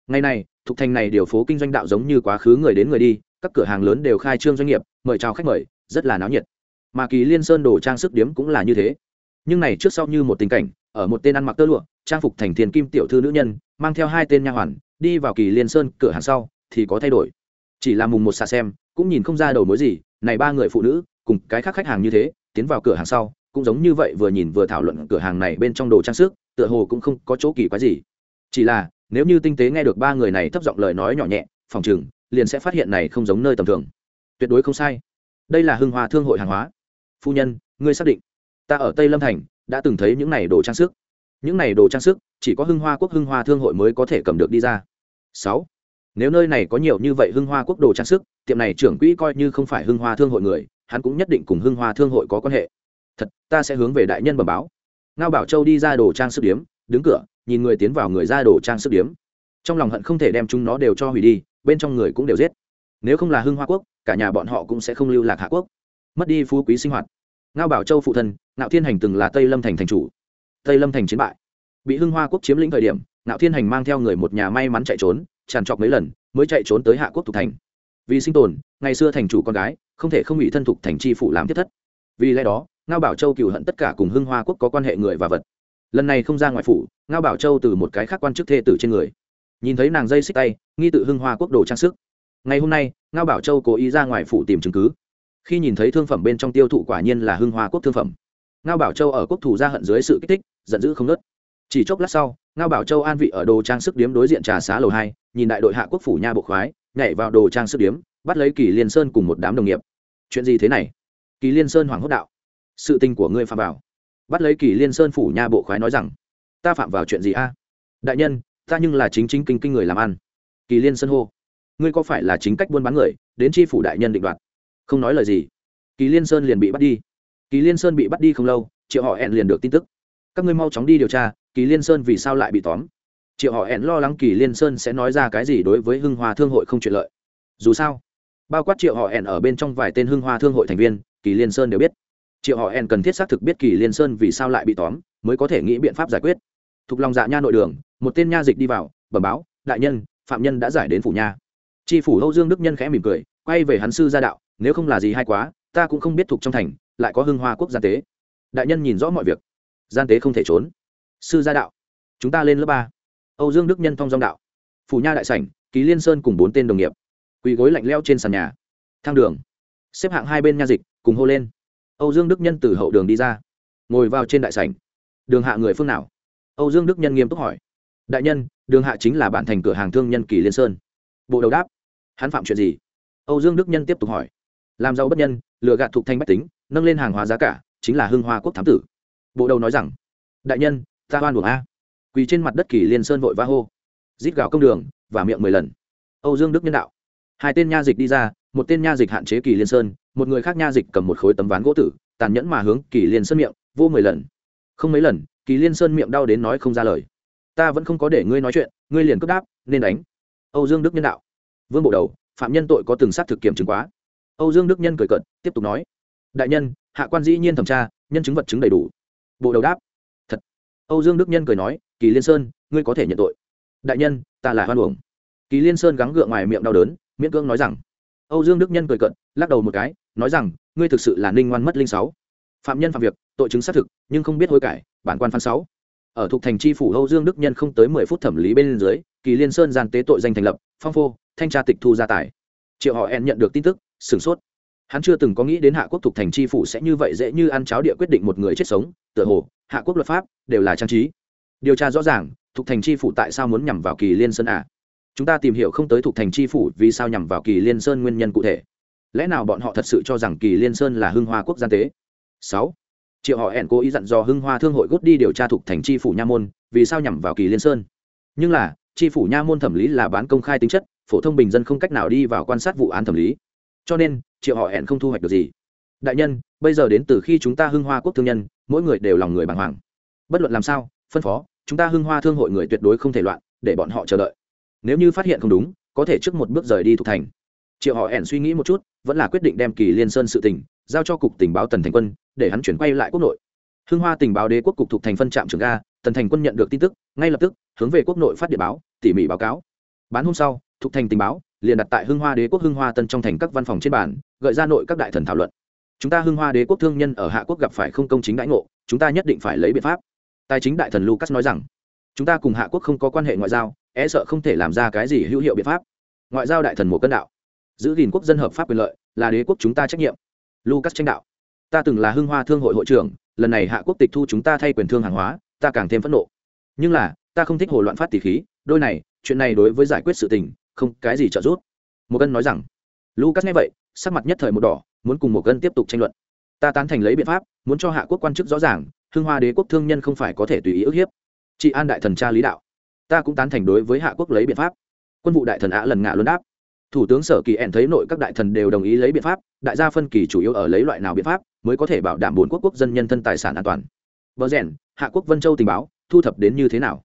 ngày này, thuộc thành này điều phố kinh doanh đạo giống như quá khứ người đến người đi, các cửa hàng lớn đều khai trương doanh nghiệp, mời chào khách mời, rất là náo nhiệt. Mà kỳ liên sơn đồ trang sức điếm cũng là như thế. Nhưng này trước sau như một tình cảnh, ở một tên ăn mặc tơ lụa, trang phục thành thiền kim tiểu thư nữ nhân, mang theo hai tên nha hoàn, đi vào kỳ liên sơn cửa hàng sau, thì có thay đổi. Chỉ là mùng một xà xem, cũng nhìn không ra đầu mối gì, này ba người phụ nữ, cùng cái khác khách hàng như thế, tiến vào cửa hàng sau, cũng giống như vậy vừa nhìn vừa thảo luận cửa hàng này bên trong đồ trang sức, tựa hồ cũng không có chỗ kỳ quái gì. Chỉ là nếu như tinh tế nghe được ba người này thấp giọng lời nói nhỏ nhẹ, phòng chừng liền sẽ phát hiện này không giống nơi tầm thường. Tuyệt đối không sai. Đây là hưng hoa thương hội hàng hóa. Phu nhân, ngươi xác định. Ta ở tây lâm thành, đã từng thấy những này đồ trang sức. Những này đồ trang sức, chỉ có hưng hoa quốc hưng hoa thương hội mới có thể cầm được đi ra. Sáu. Nếu nơi này có nhiều như vậy hưng hoa quốc đồ trang sức, tiệm này trưởng quỹ coi như không phải hưng hoa thương hội người, hắn cũng nhất định cùng hưng hoa thương hội có quan hệ. Thật, ta sẽ hướng về đại nhân bẩm báo. Ngao bảo châu đi ra đồ trang sức điếm, đứng cửa nhìn người tiến vào người ra đồ trang sức điếm. Trong lòng hận không thể đem chúng nó đều cho hủy đi, bên trong người cũng đều giết. Nếu không là hưng hoa quốc, cả nhà bọn họ cũng sẽ không lưu lạc hạ quốc. Mất đi phú quý sinh hoạt. Ngao bảo châu phụ thân, ngạo thiên hành từng là tây lâm thành thành chủ. Tây lâm thành chiến bại. Bị hưng hoa quốc chiếm lĩnh thời điểm, ngạo thiên hành mang theo người một nhà may mắn chạy trốn, tràn trọc mấy lần, mới chạy trốn tới hạ quốc thục thành. Vì sinh tồn, ngày xưa thành chủ con gái, không thể không bị thân thục thành tri phủ làm thiết thất. Vì lẽ đó, ngao bảo châu cựu hận tất cả cùng hưng hoa quốc có quan hệ người và vật lần này không ra ngoại phủ, ngao bảo châu từ một cái khác quan chức thê tử trên người. Nhìn thấy nàng dây xích tay, nghi tự hưng hoa quốc đồ trang sức. Ngày hôm nay, ngao bảo châu cố ý ra ngoài phủ tìm chứng cứ. Khi nhìn thấy thương phẩm bên trong tiêu thụ quả nhiên là hưng hoa quốc thương phẩm. Ngao bảo châu ở quốc thủ ra hận dưới sự kích thích, giận dữ không nớt chỉ chốc lát sau, ngao bảo châu an vị ở đồ trang sức điếm đối diện trà xá lầu hai, nhìn đại đội hạ quốc phủ nha bộ khoái, nhảy vào đồ trang sức điếm, bắt lấy kỳ liên sơn cùng một đám đồng nghiệp. Chuyện gì thế này? Kỳ liên sơn hoàng hốt đạo. Sự tình của ngươi phạm bảo bắt lấy kỳ liên sơn phủ nha bộ khoái nói rằng, ta phạm vào chuyện gì a? Đại nhân, ta nhưng là chính chính kinh kinh người làm ăn. Kỳ liên sơn hô, ngươi có phải là chính cách buôn bán người, đến chi phủ đại nhân định đoạt? Không nói lời gì. Kỳ liên sơn liền bị bắt đi. Kỳ liên sơn bị bắt đi không lâu, triệu họ hẹn liền được tin tức. Các ngươi mau chóng đi điều tra, kỳ liên sơn vì sao lại bị tóm? Triệu họ hẹn lo lắng kỳ liên sơn sẽ nói ra cái gì đối với hưng hoa thương hội không chuyện lợi. Dù sao, bao quát triệu họ hẹn ở bên trong vài tên hưng hoa thương hội thành viên, kỳ liên sơn đều biết triệu họ hẹn cần thiết xác thực biết kỳ liên sơn vì sao lại bị tóm, mới có thể nghĩ biện pháp giải quyết. Thuộc lòng dạ nha nội đường, một tên nha dịch đi vào, bẩm báo, đại nhân, phạm nhân đã giải đến phủ nha. Tri phủ âu dương đức nhân khẽ mỉm cười, quay về hắn sư gia đạo, nếu không là gì hay quá, ta cũng không biết thuộc trong thành, lại có hưng hoa quốc gian tế. Đại nhân nhìn rõ mọi việc. Gian tế không thể trốn. Sư gia đạo, chúng ta lên lớp ba. Âu dương đức nhân thông dong đạo, phủ nha đại sảnh ký liên sơn cùng bốn tên đồng nghiệp. Quỳ gối lạnh leo trên sàn nhà. Thang đường. Xếp hạng hai bên nha dịch, cùng hô lên âu dương đức nhân từ hậu đường đi ra, ngồi vào trên đại sảnh. Đường hạ người phương nào? Âu dương đức nhân nghiêm túc hỏi. Đại nhân, đường hạ chính là bản thành cửa hàng thương nhân kỳ liên sơn. Bộ đầu đáp. Hắn phạm chuyện gì? Âu dương đức nhân tiếp tục hỏi. Làm giàu bất nhân, lừa gạt thuộc thanh bách tính, nâng lên hàng hóa giá cả, chính là hưng hoa quốc thám tử. Bộ đầu nói rằng, đại nhân, ta oan buồng a. Quỳ trên mặt đất kỳ liên sơn vội va hô. Rít gào công đường, và miệng mười lần. Âu dương đức nhân đạo. Hai tên nha dịch đi ra, một tên nha dịch hạn chế kỳ liên sơn một người khác nha dịch cầm một khối tấm ván gỗ tử, tàn nhẫn mà hướng kỳ liên sơn miệng, vô mười lần. Không mấy lần, kỳ liên sơn miệng đau đến nói không ra lời. Ta vẫn không có để ngươi nói chuyện, ngươi liền cướp đáp, nên đánh. Âu dương đức nhân đạo. Vương bộ đầu, phạm nhân tội có từng sát thực kiểm chứng quá. Âu dương đức nhân cười cận tiếp tục nói. Đại nhân, hạ quan dĩ nhiên thẩm tra, nhân chứng vật chứng đầy đủ. Bộ đầu đáp. Thật. Âu dương đức nhân cười nói, kỳ liên sơn, ngươi có thể nhận tội. Đại nhân, ta là hoan uổng. Kỳ liên sơn gắng gượng ngoài miệng đau đớn, miễn cưỡng nói rằng âu dương đức nhân cười cận lắc đầu một cái, nói rằng, ngươi thực sự là ninh ngoan mất linh sáu. Phạm nhân phạm việc, tội chứng xác thực, nhưng không biết hối cải, bản quan phán sáu. Ở thuộc thành tri phủ âu dương đức nhân không tới mười phút thẩm lý bên dưới, kỳ liên sơn gian tế tội danh thành lập, phong phô, thanh tra tịch thu gia tài. Triệu họ En nhận được tin tức, sửng sốt. Hắn chưa từng có nghĩ đến hạ quốc thuộc thành tri phủ sẽ như vậy dễ như ăn cháo địa quyết định một người chết sống, tựa hồ, hạ quốc luật pháp đều là trang trí. Điều tra rõ ràng, thuộc thành tri phủ tại sao muốn nhằm vào kỳ liên sơn à? Chúng ta tìm hiểu không tới thuộc thành tri phủ vì sao nhằm vào kỳ liên sơn nguyên nhân cụ thể. Lẽ nào bọn họ thật sự cho rằng kỳ liên sơn là hưng hoa quốc gian tế? Sáu. Triệu họ hẹn cố ý dặn dò hưng hoa thương hội gút đi điều tra thuộc thành tri phủ nha môn, vì sao nhằm vào kỳ liên sơn? Nhưng là tri phủ nha môn thẩm lý là bán công khai tính chất, phổ thông bình dân không cách nào đi vào quan sát vụ án thẩm lý. Cho nên, triệu họ hẹn không thu hoạch được gì. Đại nhân, bây giờ đến từ khi chúng ta hưng hoa quốc thương nhân, mỗi người đều lòng người bàng hoàng. Bất luận làm sao, phân phó, chúng ta hưng hoa thương hội người tuyệt đối không thể loạn, để bọn họ chờ đợi nếu như phát hiện không đúng, có thể trước một bước rời đi thuộc thành. Triệu họ hẹn suy nghĩ một chút, vẫn là quyết định đem kỳ liên sơn sự tình giao cho cục tình báo tần thành quân, để hắn chuyển quay lại quốc nội. Hưng hoa tình báo đế quốc cục thuộc thành phân trạm trường ga, tần thành quân nhận được tin tức, ngay lập tức hướng về quốc nội phát điện báo, tỉ mỉ báo cáo. Bán hôm sau, thuộc thành tình báo liền đặt tại hưng hoa đế quốc hưng hoa tân trong thành các văn phòng trên bản gợi ra nội các đại thần thảo luận. Chúng ta hưng hoa đế quốc thương nhân ở hạ quốc gặp phải không công chính đãi ngộ, chúng ta nhất định phải lấy biện pháp. Tài chính đại thần lucas nói rằng, chúng ta cùng hạ quốc không có quan hệ ngoại giao e sợ không thể làm ra cái gì hữu hiệu biện pháp. Ngoại giao đại thần mùa cân đạo. Giữ gìn quốc dân hợp pháp quyền lợi, là đế quốc chúng ta trách nhiệm. Lucas tranh đạo. Ta từng là hưng hoa thương hội hội trưởng, lần này hạ quốc tịch thu chúng ta thay quyền thương hàng hóa, ta càng thêm phẫn nộ. Nhưng là, ta không thích hồ loạn phát tỷ khí, đôi này, chuyện này đối với giải quyết sự tình, không cái gì trợ giúp. Một cân nói rằng. Lucas nghe vậy, sắc mặt nhất thời một đỏ, muốn cùng một cân tiếp tục tranh luận. Ta tán thành lấy biện pháp, muốn cho hạ quốc quan chức rõ ràng, hưng hoa đế quốc thương nhân không phải có thể tùy ý ức hiếp. Chị an đại thần cha lý đạo ta cũng tán thành đối với hạ quốc lấy biện pháp. Quân vụ đại thần ạ lần ngạ luân đáp. Thủ tướng sở kỳ ẻn thấy nội các đại thần đều đồng ý lấy biện pháp, đại gia phân kỳ chủ yếu ở lấy loại nào biện pháp mới có thể bảo đảm bốn quốc quốc dân nhân thân tài sản an toàn. Bờ rèn, hạ quốc vân châu tình báo, thu thập đến như thế nào?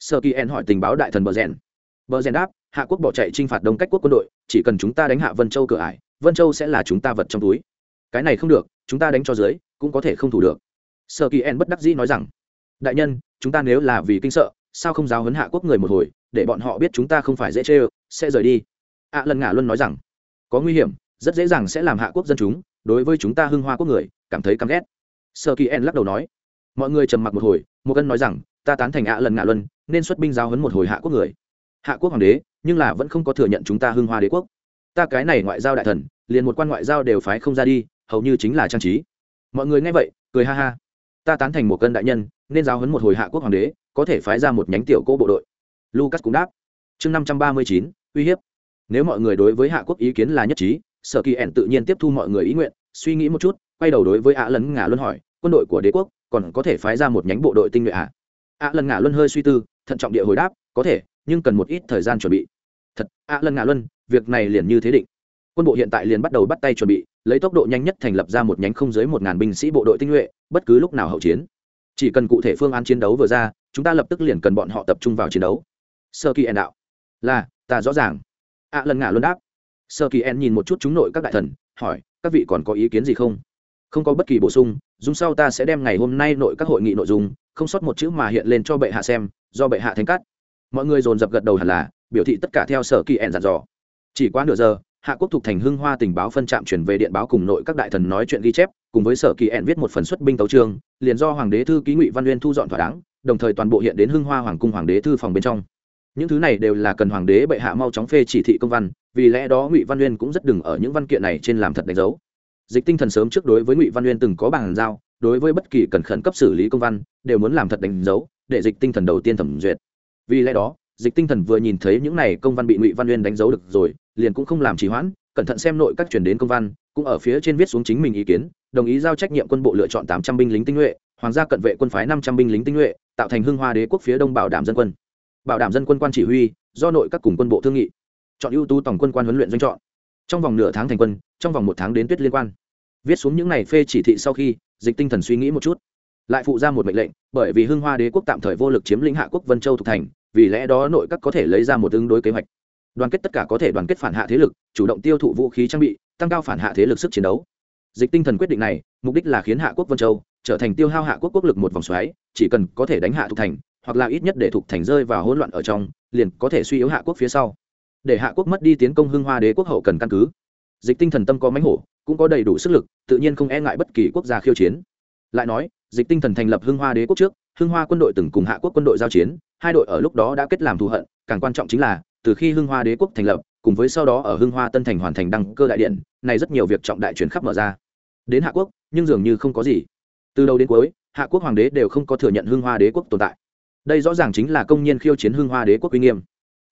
Sở kỳ ẻn hỏi tình báo đại thần bờ rèn. Bờ rèn đáp, hạ quốc bỏ chạy t r i n h phạt đông cách quốc quân đội, chỉ cần chúng ta đánh hạ vân châu cửa ải, vân châu sẽ là chúng ta vật trong túi. Cái này không được, chúng ta đánh cho dưới, cũng có thể không thủ được. Sở kỳ en bất đắc dĩ nói rằng, đại nhân, chúng ta nếu là vì kinh sợ sao không giáo huấn hạ quốc người một hồi, để bọn họ biết chúng ta không phải dễ chê sẽ rời đi. Ạ lần ngả luân nói rằng, có nguy hiểm, rất dễ dàng sẽ làm hạ quốc dân chúng, đối với chúng ta hưng hoa quốc người, cảm thấy căm ghét. Sơ kỳ en lắc đầu nói, mọi người trầm mặc một hồi một cân nói rằng, ta tán thành ạ lần ngả luân, nên xuất binh giáo huấn một hồi hạ quốc người. Hạ quốc hoàng đế, nhưng là vẫn không có thừa nhận chúng ta hưng hoa đế quốc. Ta cái này ngoại giao đại thần, liền một quan ngoại giao đều phái không ra đi, hầu như chính là trang trí. Mọi người nghe vậy, cười ha ha. Ta tán thành một cân đại nhân, nên giáo huấn một hồi hạ quốc hoàng đế có thể phái ra một nhánh tiểu cỗ bộ đội. Lucas cũng đáp. Chương năm trăm ba mươi chín, uy hiếp. Nếu mọi người đối với hạ quốc ý kiến là nhất trí, sở kỳ ẻn tự nhiên tiếp thu mọi người ý nguyện, suy nghĩ một chút, quay đầu đối với ạ lấn ngả luân hỏi, quân đội của đế quốc còn có thể phái ra một nhánh bộ đội tinh nhuệ à? ạ ạ lần ngả luân hơi suy tư, thận trọng địa hồi đáp, có thể, nhưng cần một ít thời gian chuẩn bị. Thật ạ lần ngả luân, việc này liền như thế định. Quân bộ hiện tại liền bắt đầu bắt tay chuẩn bị, lấy tốc độ nhanh nhất thành lập ra một nhánh không dưới một ngàn binh sĩ bộ đội tinh nhuệ, bất cứ lúc nào hậu chiến. Chỉ cần cụ thể phương án chiến đấu vừa ra chúng ta lập tức liền cần bọn họ tập trung vào chiến đấu. Sơ kỳ en đạo. Là, ta rõ ràng. Ạ lần ngả luôn đáp. Sơ kỳ en nhìn một chút chúng nội các đại thần, hỏi, các vị còn có ý kiến gì không? Không có bất kỳ bổ sung, dùng sau ta sẽ đem ngày hôm nay nội các hội nghị nội dung, không sót một chữ mà hiện lên cho bệ hạ xem, do bệ hạ thánh cắt. Mọi người dồn dập gật đầu hẳn là, biểu thị tất cả theo sở kỳ ẹn dặn dò. Chỉ qua nửa giờ, hạ quốc thuộc thành hưng hoa tình báo phân trạm chuyển về điện báo cùng nội các đại thần nói chuyện ghi chép, cùng với sở kỳ ẹn viết một phần xuất binh tấu trương liền do hoàng đế thư ký ngụy văn uyên thu dọn thỏa đáng đồng thời toàn bộ hiện đến hưng hoa hoàng cung hoàng đế thư phòng bên trong. Những thứ này đều là cần hoàng đế bệ hạ mau chóng phê chỉ thị công văn, vì lẽ đó ngụy văn uyên cũng rất đừng ở những văn kiện này trên làm thật đánh dấu. Dịch tinh thần sớm trước đối với ngụy văn uyên từng có bàn giao, đối với bất kỳ cần khẩn cấp xử lý công văn, đều muốn làm thật đánh dấu, để dịch tinh thần đầu tiên thẩm duyệt. Vì lẽ đó, dịch tinh thần vừa nhìn thấy những này công văn bị ngụy văn uyên đánh dấu được rồi, liền cũng không làm trì hoãn, cẩn thận xem nội các chuyển đến công văn, cũng ở phía trên viết xuống chính mình ý kiến, đồng ý giao trách nhiệm quân bộ lựa chọn tám trăm binh lính tinh nhuệ hoàng gia cận vệ quân phái năm trăm binh lính tinh nhuệ, tạo thành hưng hoa đế quốc phía đông bảo đảm dân quân. Bảo đảm dân quân quan chỉ huy, do nội các cùng quân bộ thương nghị. Chọn ưu tú tổng quân quan huấn luyện doanh chọn. Trong vòng nửa tháng thành quân, trong vòng một tháng đến tuyết liên quan. Viết xuống những này phê chỉ thị sau khi, dịch tinh thần suy nghĩ một chút. Lại phụ ra một mệnh lệnh, bởi vì hưng hoa đế quốc tạm thời vô lực chiếm lĩnh hạ quốc vân châu thuộc thành, vì lẽ đó nội các có thể lấy ra một ứng đối kế hoạch. Đoàn kết tất cả có thể đoàn kết phản hạ thế lực, chủ động tiêu thụ vũ khí trang bị, tăng cao phản hạ thế lực sức chiến đấu dịch tinh thần quyết định này, mục đích là khiến hạ quốc vân châu trở thành tiêu hao hạ quốc quốc lực một vòng xoáy, chỉ cần có thể đánh hạ thục thành, hoặc là ít nhất để thục thành rơi vào hỗn loạn ở trong, liền có thể suy yếu hạ quốc phía sau. Để hạ quốc mất đi tiến công hưng hoa đế quốc hậu cần căn cứ. Dịch tinh thần tâm có mánh hổ, cũng có đầy đủ sức lực, tự nhiên không e ngại bất kỳ quốc gia khiêu chiến. Lại nói, dịch tinh thần thành lập hưng hoa đế quốc trước, hưng hoa quân đội từng cùng hạ quốc quân đội giao chiến, hai đội ở lúc đó đã kết làm thù hận, càng quan trọng chính là, từ khi hưng hoa đế quốc thành lập, cùng với sau đó ở hưng hoa tân thành hoàn thành đăng cơ đại điện, này rất nhiều việc trọng đại chuyển khắp mở ra đến hạ quốc, nhưng dường như không có gì. Từ đầu đến cuối, hạ quốc hoàng đế đều không có thừa nhận hưng hoa đế quốc tồn tại. Đây rõ ràng chính là công nhân khiêu chiến hưng hoa đế quốc uy nghiêm.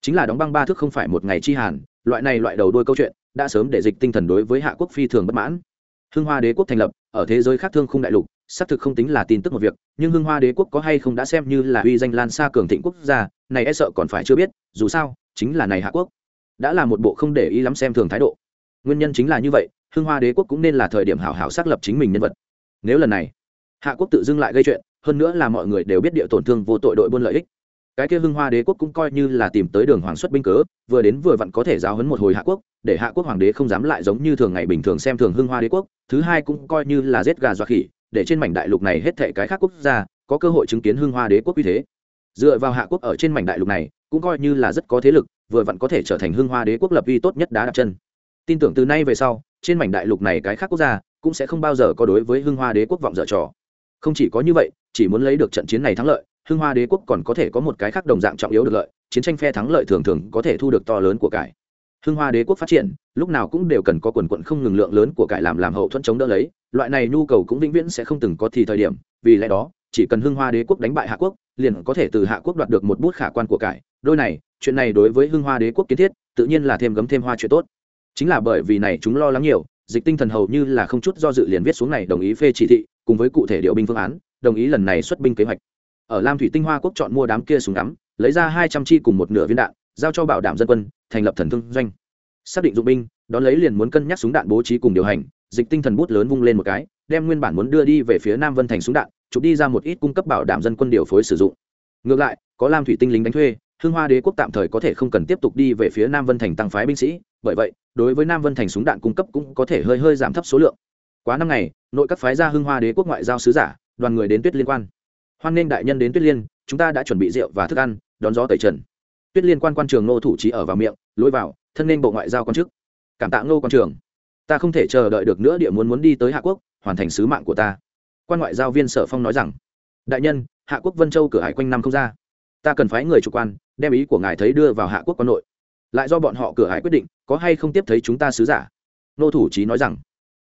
Chính là đóng băng ba thước không phải một ngày chi hàn, loại này loại đầu đôi câu chuyện, đã sớm để dịch tinh thần đối với hạ quốc phi thường bất mãn. Hưng hoa đế quốc thành lập, ở thế giới khác thương không đại lục, xác thực không tính là tin tức một việc, nhưng hưng hoa đế quốc có hay không đã xem như là uy danh lan xa cường thịnh quốc gia, này e sợ còn phải chưa biết, dù sao, chính là này hạ quốc. Đã là một bộ không để ý lắm xem thường thái độ. Nguyên nhân chính là như vậy hưng hoa đế quốc cũng nên là thời điểm hảo hảo xác lập chính mình nhân vật. Nếu lần này, hạ quốc tự dưng lại gây chuyện, hơn nữa là mọi người đều biết địa tổn thương vô tội đội buôn lợi ích. Cái kia hưng hoa đế quốc cũng coi như là tìm tới đường hoàng xuất binh cớ, vừa đến vừa vặn có thể giáo hấn một hồi hạ quốc, để hạ quốc hoàng đế không dám lại giống như thường ngày bình thường xem thường hưng hoa đế quốc, thứ hai cũng coi như là giết gà dọa khỉ, để trên mảnh đại lục này hết thệ cái khác quốc gia, có cơ hội chứng kiến hưng hoa đế quốc uy thế. Dựa vào hạ quốc ở trên mảnh đại lục này, cũng coi như là rất có thế lực, vừa vặn có thể trở thành hưng hoa đế quốc lập uy tốt nhất đá đặt chân. Tin tưởng từ nay về sau trên mảnh đại lục này cái khác quốc gia cũng sẽ không bao giờ có đối với hưng hoa đế quốc vọng dở trò. Không chỉ có như vậy, chỉ muốn lấy được trận chiến này thắng lợi, hưng hoa đế quốc còn có thể có một cái khác đồng dạng trọng yếu được lợi, chiến tranh phe thắng lợi thường thường có thể thu được to lớn của cải. Hưng hoa đế quốc phát triển, lúc nào cũng đều cần có quần quận không ngừng lượng lớn của cải làm làm hậu thuẫn chống đỡ lấy, loại này nhu cầu cũng vĩnh viễn sẽ không từng có thì thời điểm, vì lẽ đó, chỉ cần hưng hoa đế quốc đánh bại hạ quốc, liền có thể từ hạ quốc đoạt được một bút khả quan của cải. Đôi này, chuyện này đối với hưng hoa đế quốc kiến thiết, tự nhiên là thêm gấm thêm hoa chuyện tốt chính là bởi vì này chúng lo lắng nhiều, dịch tinh thần hầu như là không chút do dự liền viết xuống này đồng ý phê chỉ thị, cùng với cụ thể điều binh phương án, đồng ý lần này xuất binh kế hoạch. Ở lam thủy tinh hoa quốc chọn mua đám kia súng đắm lấy ra hai trăm chi cùng một nửa viên đạn, giao cho bảo đảm dân quân, thành lập thần thương doanh. Xác định dụng binh, đón lấy liền muốn cân nhắc súng đạn bố trí cùng điều hành, dịch tinh thần bút lớn vung lên một cái, đem nguyên bản muốn đưa đi về phía nam vân thành súng đạn, chụp đi ra một ít cung cấp bảo đảm dân quân điều phối sử dụng. Ngược lại, có lam thủy tinh lính đánh thuê hương hoa đế quốc tạm thời có thể không cần tiếp tục đi về phía nam vân thành tăng phái binh sĩ, bởi vậy, đối với nam vân thành súng đạn cung cấp cũng có thể hơi hơi giảm thấp số lượng. Quá năm ngày, nội các phái ra hưng hoa đế quốc ngoại giao sứ giả, đoàn người đến tuyết liên quan. Hoan nghênh đại nhân đến tuyết liên, chúng ta đã chuẩn bị rượu và thức ăn, đón gió tẩy trần. Tuyết liên quan quan trường ngô thủ trí ở vào miệng, lối vào, thân nên bộ ngoại giao quan chức. Cảm tạ ngô quan trường. Ta không thể chờ đợi được nữa, địa muốn muốn đi tới hạ quốc, hoàn thành sứ mạng của ta. Quan ngoại giao viên sở phong nói rằng, đại nhân, hạ quốc vân châu cửa hải quanh năm không ra. Ta cần phái người chủ quan đem ý của ngài thấy đưa vào hạ quốc quan nội. Lại do bọn họ cửa hải quyết định, có hay không tiếp thấy chúng ta sứ giả? Nô thủ trí nói rằng,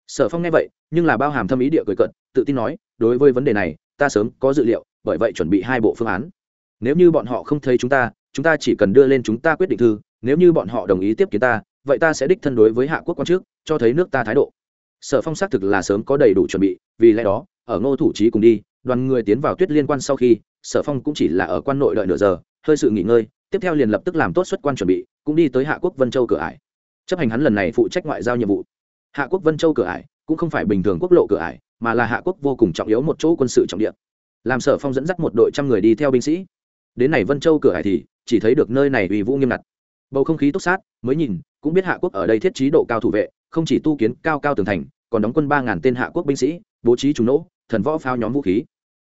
sở phong nghe vậy, nhưng là bao hàm thâm ý địa cười cận tự tin nói, đối với vấn đề này, ta sớm có dự liệu, bởi vậy chuẩn bị hai bộ phương án. Nếu như bọn họ không thấy chúng ta chúng ta chỉ cần đưa lên chúng ta quyết định thư, nếu như bọn họ đồng ý tiếp kiến ta, vậy ta sẽ đích thân đối với hạ quốc quan trước, cho thấy nước ta thái độ. Sở phong xác thực là sớm có đầy đủ chuẩn bị, vì lẽ đó, ở ngô thủ trí cùng đi, đoàn người tiến vào tuyết liên quan sau khi, sở phong cũng chỉ là ở quan nội đợi nửa giờ hơi sự nghỉ ngơi, tiếp theo liền lập tức làm tốt xuất quan chuẩn bị, cũng đi tới hạ quốc vân châu cửa ải. Chấp hành hắn lần này phụ trách ngoại giao nhiệm vụ. Hạ quốc vân châu cửa ải cũng không phải bình thường quốc lộ cửa ải, mà là hạ quốc vô cùng trọng yếu một chỗ quân sự trọng địa. Làm sở phong dẫn dắt một đội trăm người đi theo binh sĩ. Đến này vân châu cửa ải thì chỉ thấy được nơi này uy vũ nghiêm ngặt. Bầu không khí túc sát, mới nhìn, cũng biết hạ quốc ở đây thiết trí độ cao thủ vệ, không chỉ tu kiến cao cao tường thành, còn đóng quân ba ngàn tên hạ quốc binh sĩ, bố trí trùng nỗ, thần võ phao nhóm vũ khí.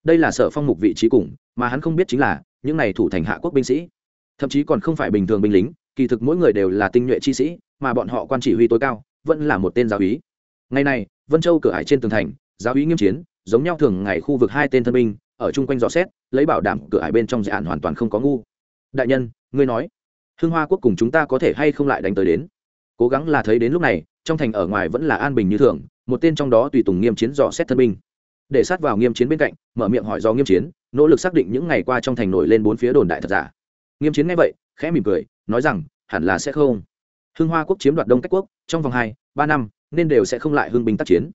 Đây là sở phong mục vị trí cùng, mà hắn không biết chính là những này thủ thành hạ quốc binh sĩ. Thậm chí còn không phải bình thường binh lính, kỳ thực mỗi người đều là tinh nhuệ chi sĩ, mà bọn họ quan chỉ huy tối cao, vẫn là một tên giáo úy. Ngày này vân châu cửa hải trên tường thành, giáo úy nghiêm chiến, giống nhau thường ngày khu vực hai tên thân binh, ở chung quanh rõ xét, lấy bảo đảm cửa hải bên trong dự án hoàn toàn không có ngu. Đại nhân, ngươi nói, hưng hoa quốc cùng chúng ta có thể hay không lại đánh tới đến? Cố gắng là thấy đến lúc này, trong thành ở ngoài vẫn là an bình như thường, một tên trong đó tùy tùng nghiêm chiến dò xét thân binh để sát vào nghiêm chiến bên cạnh, mở miệng hỏi do nghiêm chiến, nỗ lực xác định những ngày qua trong thành nổi lên bốn phía đồn đại thật giả. Nghiêm chiến nghe vậy, khẽ mỉm cười, nói rằng, hẳn là sẽ không. Hưng hoa quốc chiếm đoạt đông cách quốc, trong vòng hai, ba năm, nên đều sẽ không lại hưng binh tác chiến.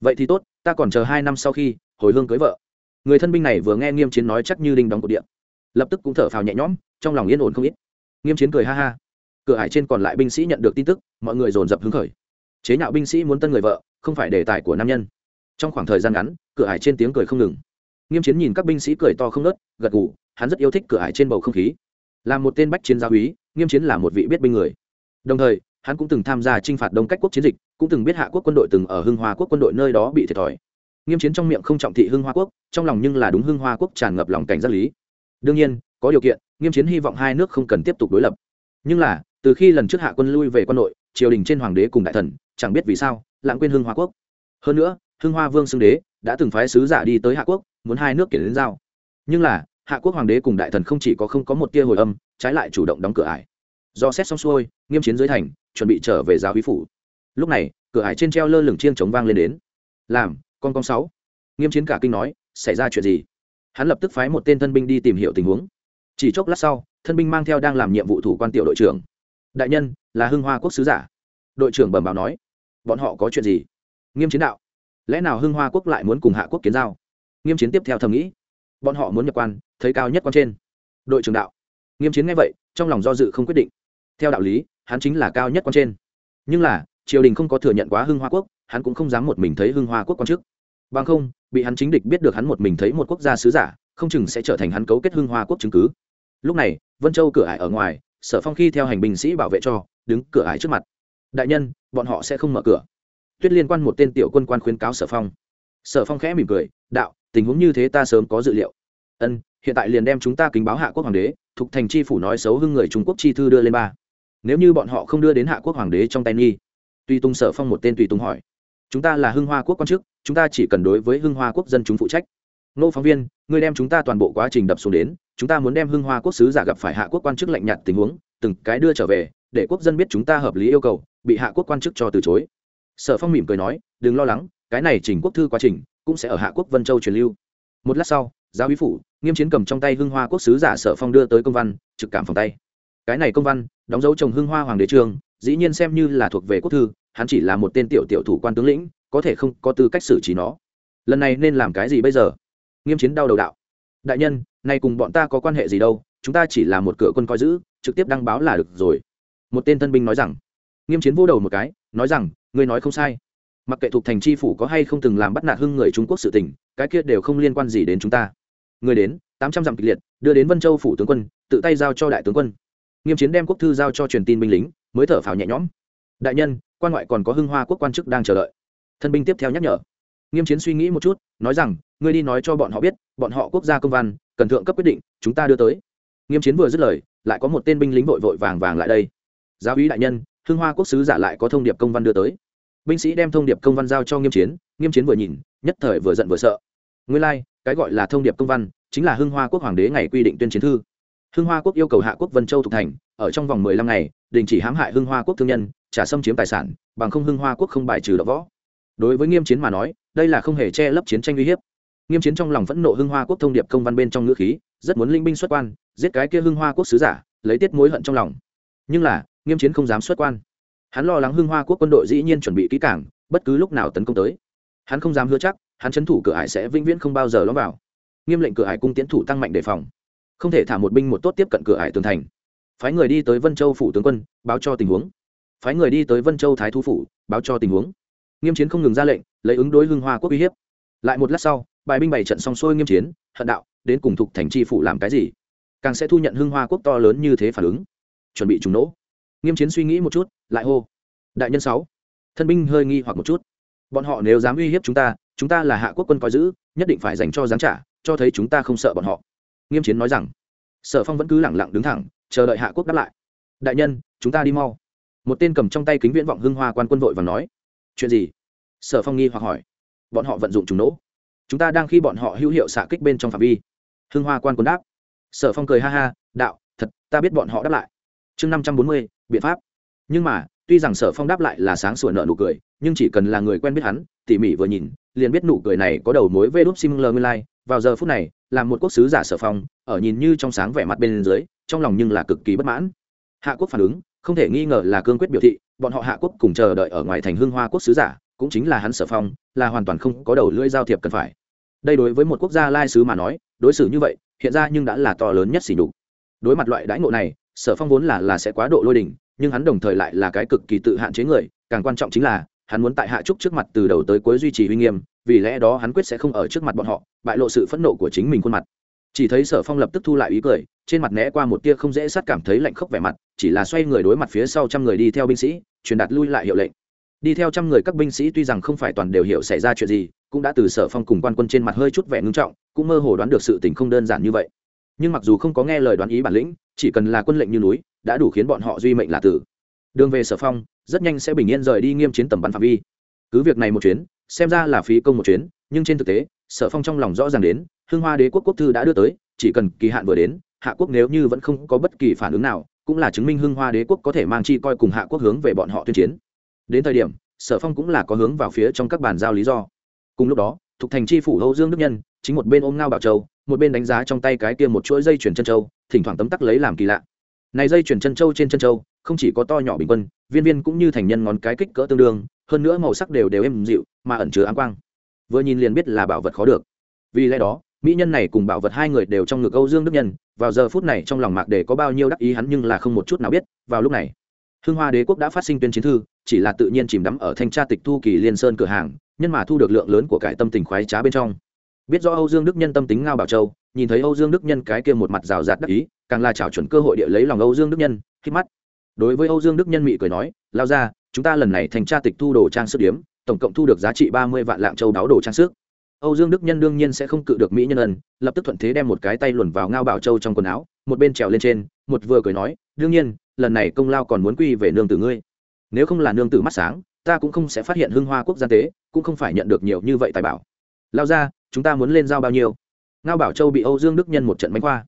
Vậy thì tốt, ta còn chờ hai năm sau khi, hồi hương cưới vợ. Người thân binh này vừa nghe nghiêm chiến nói chắc như đinh đóng cột điện. Lập tức cũng thở phào nhẹ nhõm, trong lòng yên ổn không ít. Nghiêm chiến cười ha ha. Cửa hải trên còn lại binh sĩ nhận được tin tức, mọi người dồn dập hứng khởi. Chế nhạo binh sĩ muốn tân người vợ, không phải đề tài của nam nhân trong khoảng thời gian ngắn, cửa hải trên tiếng cười không ngừng. Nghiêm chiến nhìn các binh sĩ cười to không nớt gật gù, hắn rất yêu thích cửa hải trên bầu không khí. Là một tên bách chiến gia úy, nghiêm chiến là một vị biết binh người. Đồng thời, hắn cũng từng tham gia t r i n h phạt đông cách quốc chiến dịch, cũng từng biết hạ quốc quân đội từng ở hưng hoa quốc quân đội nơi đó bị thiệt thòi. Nghiêm chiến trong miệng không trọng thị hưng hoa quốc, trong lòng nhưng là đúng hưng hoa quốc tràn ngập lòng cảnh giác lý. Đương nhiên, có điều kiện, nghiêm chiến hy vọng hai nước không cần tiếp tục đối lập. Nhưng là, từ khi lần trước hạ quân lui về quân nội triều đình trên hoàng đế cùng đại thần, chẳng biết vì sao lãng quên hưng hoa quốc. Hơn nữa hưng hoa vương xưng đế, đã từng phái sứ giả đi tới hạ quốc, muốn hai nước kiện đến giao. Nhưng là, hạ quốc hoàng đế cùng đại thần không chỉ có không có một tia hồi âm, trái lại chủ động đóng cửa ải. Do xét xong xuôi, nghiêm chiến dưới thành, chuẩn bị trở về giáo hí phủ. Lúc này, cửa ải trên treo lơ lửng chiêng chống vang lên đến. Làm, con con sáu. Nghiêm chiến cả kinh nói, xảy ra chuyện gì? Hắn lập tức phái một tên thân binh đi tìm hiểu tình huống. Chỉ chốc lát sau, thân binh mang theo đang làm nhiệm vụ thủ quan tiểu đội trưởng. Đại nhân, là hưng hoa quốc sứ giả. Đội trưởng bẩm báo nói, bọn họ có chuyện gì? Nghiêm chiến đạo lẽ nào hưng hoa quốc lại muốn cùng hạ quốc kiến giao? Nghiêm chiến tiếp theo thầm nghĩ. Bọn họ muốn nhập quan, thấy cao nhất quan trên. Đội trưởng đạo. Nghiêm chiến nghe vậy, trong lòng do dự không quyết định. Theo đạo lý, hắn chính là cao nhất quan trên. Nhưng là, triều đình không có thừa nhận quá hưng hoa quốc, hắn cũng không dám một mình thấy hưng hoa quốc quan chức bằng không, bị hắn chính địch biết được hắn một mình thấy một quốc gia sứ giả, không chừng sẽ trở thành hắn cấu kết hưng hoa quốc chứng cứ. Lúc này, vân châu cửa ải ở ngoài, sở phong khi theo hành binh sĩ bảo vệ cho, đứng cửa ải trước mặt. Đại nhân, bọn họ sẽ không mở cửa tuyết liên quan một tên tiểu quân quan khuyến cáo sở phong. Sở phong khẽ mỉm cười, đạo, tình huống như thế ta sớm có dự liệu. Ân, hiện tại liền đem chúng ta kính báo hạ quốc hoàng đế thục thành chi phủ nói xấu hưng người trung quốc chi thư đưa lên ba. Nếu như bọn họ không đưa đến hạ quốc hoàng đế trong tay nghi. Tuy tung sở phong một tên tùy tùng hỏi, chúng ta là hưng hoa quốc quan chức, chúng ta chỉ cần đối với hưng hoa quốc dân chúng phụ trách. Nô phóng viên người đem chúng ta toàn bộ quá trình đập xuống đến, chúng ta muốn đem hưng hoa quốc sứ giả gặp phải hạ quốc quan chức lạnh nhạt tình huống, từng cái đưa trở về, để quốc dân biết chúng ta hợp lý yêu cầu, bị hạ quốc quan chức cho từ chối sở phong mỉm cười nói, đừng lo lắng, cái này chỉnh quốc thư quá trình cũng sẽ ở hạ quốc vân châu truyền lưu. Một lát sau, giáo úy phủ, nghiêm chiến cầm trong tay hưng hoa quốc sứ giả sở phong đưa tới công văn, trực cảm phòng tay. Cái này công văn, đóng dấu chồng hưng hoa hoàng đế trường, dĩ nhiên xem như là thuộc về quốc thư, hắn chỉ là một tên tiểu tiểu thủ quan tướng lĩnh, có thể không có tư cách xử trí nó. Lần này nên làm cái gì bây giờ? Nghiêm chiến đau đầu đạo. Đại nhân, nay cùng bọn ta có quan hệ gì đâu, chúng ta chỉ là một cửa quân coi giữ, trực tiếp đăng báo là được rồi. Một tên thân binh nói rằng nghiêm chiến vô đầu một cái, nói rằng, ngươi nói không sai. Mặc kệ thuộc thành tri phủ có hay không từng làm bắt nạt hưng người trung quốc sự tình, cái kia đều không liên quan gì đến chúng ta. Người đến, tám trăm dặm kịch liệt, đưa đến vân châu phủ tướng quân, tự tay giao cho đại tướng quân. Nghiêm chiến đem quốc thư giao cho truyền tin binh lính, mới thở phào nhẹ nhõm. Đại nhân, quan ngoại còn có hưng hoa quốc quan chức đang chờ đợi. Thân binh tiếp theo nhắc nhở. Nghiêm chiến suy nghĩ một chút, nói rằng, ngươi đi nói cho bọn họ biết, bọn họ quốc gia công văn, cần thượng cấp quyết định, chúng ta đưa tới. Nghiêm chiến vừa dứt lời, lại có một tên binh lính vội vội vàng vàng lại đây. Giáo úy đại nhân hương hoa quốc sứ giả lại có thông điệp công văn đưa tới. Binh sĩ đem thông điệp công văn giao cho nghiêm chiến nghiêm chiến vừa nhìn nhất thời vừa giận vừa sợ. Nguyên lai、like, cái gọi là thông điệp công văn chính là hưng hoa quốc hoàng đế ngày quy định tuyên chiến thư. Hưng hoa quốc yêu cầu hạ quốc vân châu thuộc thành ở trong vòng mười lăm ngày đình chỉ hãm hại hưng hoa quốc thương nhân trả xâm chiếm tài sản bằng không hưng hoa quốc không bài trừ đ võ. Đối với nghiêm chiến mà nói đây là không hề che lấp chiến tranh uy hiếp. Nghiêm chiến trong lòng phẫn nộ hưng hoa quốc thông điệp công văn bên trong ngữ khí rất muốn linh binh xuất quan giết cái kia hưng hoa quốc sứ giả lấy tiết mối hận trong lòng. Nhưng là nghiêm chiến không dám xuất quan. Hắn lo lắng hưng hoa quốc quân đội dĩ nhiên chuẩn bị kỹ cảng bất cứ lúc nào tấn công tới. Hắn không dám hứa chắc, hắn trấn thủ cửa hải sẽ vĩnh viễn không bao giờ lõm vào. Nghiêm lệnh cửa hải cung tiến thủ tăng mạnh đề phòng. Không thể thả một binh một tốt tiếp cận cửa hải tường thành. Phái người đi tới vân châu phủ tướng quân, báo cho tình huống. Phái người đi tới vân châu thái thú phủ, báo cho tình huống. Nghiêm chiến không ngừng ra lệnh, lấy ứng đối hưng hoa quốc uy hiếp. Lại một lát sau, bài binh bày trận xong xuôi nghiêm chiến, hận đạo, đến cùng thục thành tri phủ làm cái gì? Càng sẽ thu nhận hưng hoa quốc to lớn như thế phản ứng. Chuẩn bị trùng nỗ nghiêm chiến suy nghĩ một chút, lại hô. Đại nhân sáu, thân binh hơi nghi hoặc một chút. Bọn họ nếu dám uy hiếp chúng ta chúng ta là hạ quốc quân coi giữ, nhất định phải dành cho giáng trả, cho thấy chúng ta không sợ bọn họ. Nghiêm chiến nói rằng. Sở phong vẫn cứ lẳng lặng đứng thẳng, chờ đợi hạ quốc đáp lại. Đại nhân, chúng ta đi mau. Một tên cầm trong tay kính viễn vọng hưng hoa quan quân vội và nói. Chuyện gì? Sở phong nghi hoặc hỏi. Bọn họ vận dụng trùng nỗ chúng ta đang khi bọn họ hữu hiệu xạ kích bên trong phạm vi. Hưng hoa quan quân đáp. Sở phong cười ha ha, đạo, thật, ta biết bọn họ đáp lại. Chương năm trăm bốn mươi biện pháp. Nhưng mà, tuy rằng sở phong đáp lại là sáng sủa nợ nụ cười, nhưng chỉ cần là người quen biết hắn, tỉ mỉ vừa nhìn, liền biết nụ cười này có đầu mối vê đúp sim lơ nguyên lai. Vào giờ phút này là một quốc sứ giả sở phong, ở nhìn như trong sáng vẻ mặt bên dưới, trong lòng nhưng là cực kỳ bất mãn. Hạ quốc phản ứng, không thể nghi ngờ là cương quyết biểu thị, bọn họ hạ quốc cùng chờ đợi ở ngoài thành hương hoa quốc sứ giả, cũng chính là hắn sở phong, là hoàn toàn không có đầu lưỡi giao thiệp cần phải. Đây đối với một quốc gia lai sứ mà nói, đối xử như vậy, hiện ra nhưng đã là to lớn nhất xỉ nhục. Đối mặt loại đãi ngộ này sở phong vốn là là sẽ quá độ lôi đình, nhưng hắn đồng thời lại là cái cực kỳ tự hạn chế người, càng quan trọng chính là, hắn muốn tại hạ trúc trước mặt từ đầu tới cuối duy trì uy nghiêm, vì lẽ đó hắn quyết sẽ không ở trước mặt bọn họ, bại lộ sự phẫn nộ của chính mình khuôn mặt. Chỉ thấy sở phong lập tức thu lại ý cười, trên mặt né qua một tia không dễ sát cảm thấy lạnh khốc vẻ mặt, chỉ là xoay người đối mặt phía sau trăm người đi theo binh sĩ, truyền đạt lui lại hiệu lệnh. Đi theo trăm người các binh sĩ tuy rằng không phải toàn đều hiểu xảy ra chuyện gì, cũng đã từ sở phong cùng quan quân trên mặt hơi chút vẻ ngưng trọng, cũng mơ hồ đoán được sự tình không đơn giản như vậy nhưng mặc dù không có nghe lời đoán ý bản lĩnh, chỉ cần là quân lệnh như núi, đã đủ khiến bọn họ duy mệnh là tử. Đường về sở phong, rất nhanh sẽ bình yên rời đi nghiêm chiến tầm bắn phạm vi. Cứ việc này một chuyến, xem ra là phí công một chuyến, nhưng trên thực tế, sở phong trong lòng rõ ràng đến, hưng hoa đế quốc quốc thư đã đưa tới, chỉ cần kỳ hạn vừa đến, hạ quốc nếu như vẫn không có bất kỳ phản ứng nào, cũng là chứng minh hưng hoa đế quốc có thể mang chi coi cùng hạ quốc hướng về bọn họ tuyên chiến. Đến thời điểm, sở phong cũng là có hướng vào phía trong các bàn giao lý do. Cùng lúc đó thuộc thành chi phủ âu dương đức nhân, chính một bên ôm ngao bảo châu, một bên đánh giá trong tay cái kia một chuỗi dây chuyển chân châu, thỉnh thoảng tấm tắc lấy làm kỳ lạ. Này dây chuyển chân châu trên chân châu, không chỉ có to nhỏ bình quân, viên viên cũng như thành nhân ngón cái kích cỡ tương đương, hơn nữa màu sắc đều đều êm dịu, mà ẩn chứa ánh quang. Vừa nhìn liền biết là bảo vật khó được. Vì lẽ đó, mỹ nhân này cùng bảo vật hai người đều trong ngực âu dương đức nhân, vào giờ phút này trong lòng mạc để có bao nhiêu đắc ý hắn nhưng là không một chút nào biết, vào lúc này, hưng hoa đế quốc đã phát sinh tuyên chiến thư chỉ là tự nhiên chìm đắm ở thanh tra tịch thu kỳ liên sơn cửa hàng, nhân mà thu được lượng lớn của cải tâm tình khoái trá bên trong. Biết do âu dương đức nhân tâm tính ngao bảo châu, nhìn thấy âu dương đức nhân cái kia một mặt rào rạt đắc ý, càng là trào chuẩn cơ hội địa lấy lòng âu dương đức nhân khi mắt. Đối với âu dương đức nhân mị cười nói, lao ra, chúng ta lần này thành tra tịch thu đồ trang sức điếm, tổng cộng thu được giá trị ba mươi vạn lạng châu đáo đồ trang sức. Âu dương đức nhân đương nhiên sẽ không cự được mỹ nhân ân, lập tức thuận thế đem một cái tay luồn vào ngao bảo châu trong quần áo, một bên trèo lên trên, một vừa cười nói, đương nhiên, lần này công lao còn muốn quy về nương tử ngươi nếu không là nương tử mắt sáng, ta cũng không sẽ phát hiện hưng hoa quốc gia tế, cũng không phải nhận được nhiều như vậy tài bảo. Lao ra, chúng ta muốn lên giao bao nhiêu? Ngao bảo châu bị âu dương đức nhân một trận bánh khoa.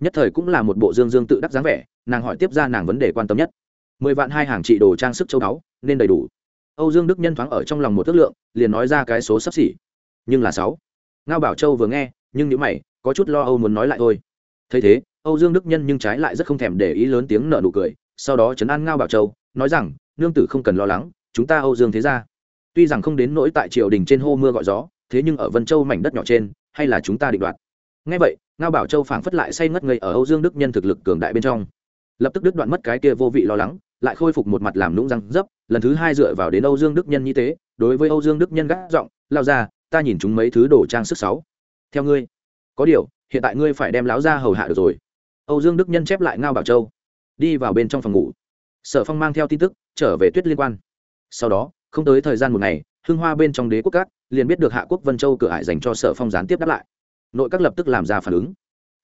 Nhất thời cũng là một bộ dương dương tự đắc dáng vẻ, nàng hỏi tiếp ra nàng vấn đề quan tâm nhất. Mười vạn hai hàng trị đồ trang sức châu báu, nên đầy đủ. Âu dương đức nhân thoáng ở trong lòng một ước lượng, liền nói ra cái số sắp xỉ. Nhưng là sáu. Ngao bảo châu vừa nghe, nhưng nếu mày, có chút lo âu muốn nói lại thôi. Thấy thế, âu dương đức nhân nhưng trái lại rất không thèm để ý lớn tiếng nợ nụ cười, sau đó chấn an ngao bảo châu, nói rằng nương tử không cần lo lắng, chúng ta âu dương thế ra tuy rằng không đến nỗi tại triều đình trên hô mưa gọi gió, thế nhưng ở vân châu mảnh đất nhỏ trên, hay là chúng ta định đoạt. Ngay vậy, ngao bảo châu phảng phất lại say ngất ngây ở âu dương đức nhân thực lực cường đại bên trong. Lập tức đứt đoạn mất cái kia vô vị lo lắng, lại khôi phục một mặt làm nũng răng dấp, lần thứ hai dựa vào đến âu dương đức nhân như thế, đối với âu dương đức nhân gác giọng lao ra ta nhìn chúng mấy thứ đồ trang sức sáu. Theo ngươi. Có điều, hiện tại ngươi phải đem láo ra hầu hạ được rồi. Âu dương đức nhân chép lại ngao bảo châu. Đi vào bên trong phòng ngủ sở phong mang theo tin tức, trở về tuyết liên quan. Sau đó, không tới thời gian một ngày, hưng hoa bên trong đế quốc Cát liền biết được hạ quốc vân châu cửa hải dành cho sở phong gián tiếp đáp lại. Nội các lập tức làm ra phản ứng.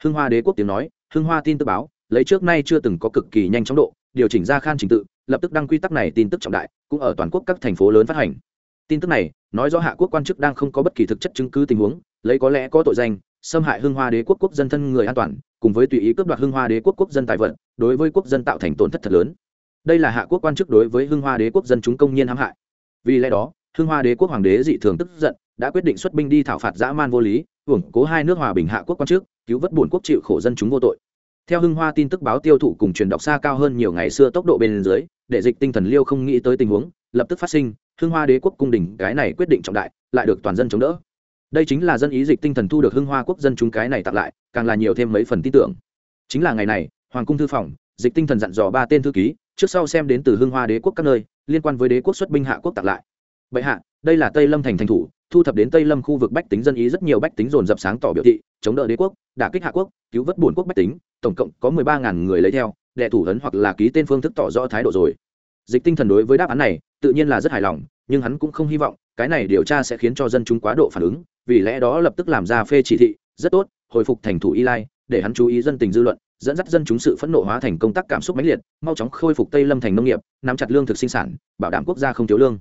Hưng hoa đế quốc tiếng nói, hưng hoa tin tức báo, lấy trước nay chưa từng có cực kỳ nhanh chóng độ, điều chỉnh ra khan trình tự, lập tức đăng quy tắc này tin tức trọng đại, cũng ở toàn quốc các thành phố lớn phát hành. Tin tức này, nói rõ hạ quốc quan chức đang không có bất kỳ thực chất chứng cứ tình huống, lấy có lẽ có tội danh, xâm hại hưng hoa đế quốc quốc dân thân người an toàn, cùng với tùy ý cướp đoạt hưng hoa đế quốc quốc dân tài vật, đối với quốc dân tạo thành tổn thất thật lớn đây là hạ quốc quan chức đối với hưng hoa đế quốc dân chúng công nhiên hãm hại. Vì lẽ đó, hưng hoa đế quốc hoàng đế dị thường tức giận, đã quyết định xuất binh đi thảo phạt dã man vô lý, hưởng cố hai nước hòa bình hạ quốc quan chức, cứu vớt bổn quốc chịu khổ dân chúng vô tội. Theo hưng hoa tin tức báo tiêu thụ cùng truyền đọc xa cao hơn nhiều ngày xưa tốc độ bên dưới, để dịch tinh thần liêu không nghĩ tới tình huống, lập tức phát sinh, hưng hoa đế quốc cung đình cái này quyết định trọng đại, lại được toàn dân chống đỡ. Đây chính là dân ý dịch tinh thần thu được hưng hoa quốc dân chúng cái này tặng lại, càng là nhiều thêm mấy phần tin tưởng. Chính là ngày này, hoàng cung thư phòng, dịch tinh thần dặn dò ba tên thư ký trước sau xem đến từ hương hoa đế quốc các nơi, liên quan với đế quốc xuất binh hạ quốc tặng lại. Bệ hạ, đây là tây lâm thành thành thủ, thu thập đến tây lâm khu vực bách tính dân ý rất nhiều bách tính dồn dập sáng tỏ biểu thị, chống đỡ đế quốc, đả kích hạ quốc, cứu vớt bổn quốc bách tính, tổng cộng có mười ba ngàn người lấy theo, đệ thủ ấn hoặc là ký tên phương thức tỏ rõ thái độ rồi. Dịch tinh thần đối với đáp án này, tự nhiên là rất hài lòng, nhưng hắn cũng không hy vọng, cái này điều tra sẽ khiến cho dân chúng quá độ phản ứng, vì lẽ đó lập tức làm ra phê chỉ thị, rất tốt, hồi phục thành thủ y lai, để hắn chú ý dân tình dư luận dẫn dắt dân chúng sự phẫn nộ hóa thành công tác cảm xúc mãnh liệt, mau chóng khôi phục tây lâm thành nông nghiệp, nắm chặt lương thực sinh sản, bảo đảm quốc gia không thiếu lương.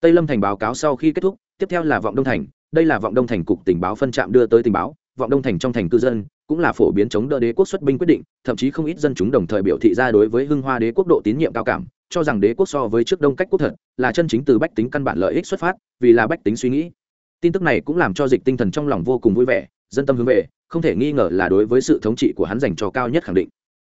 Tây lâm thành báo cáo sau khi kết thúc, tiếp theo là vọng đông thành. Đây là vọng đông thành cục tình báo phân trạm đưa tới tình báo. Vọng đông thành trong thành cư dân cũng là phổ biến chống đỡ đế quốc xuất binh quyết định, thậm chí không ít dân chúng đồng thời biểu thị ra đối với hưng hoa đế quốc độ tín nhiệm cao cảm, cho rằng đế quốc so với trước đông cách quốc thật, là chân chính từ bách tính căn bản lợi ích xuất phát, vì là bách tính suy nghĩ. Tin tức này cũng làm cho dịch tinh thần trong lòng vô cùng vui vẻ, dân tâm hướng về không thể nghi ngờ là đối với sự thống trị của hắn dành cho cao nhất khẳng định.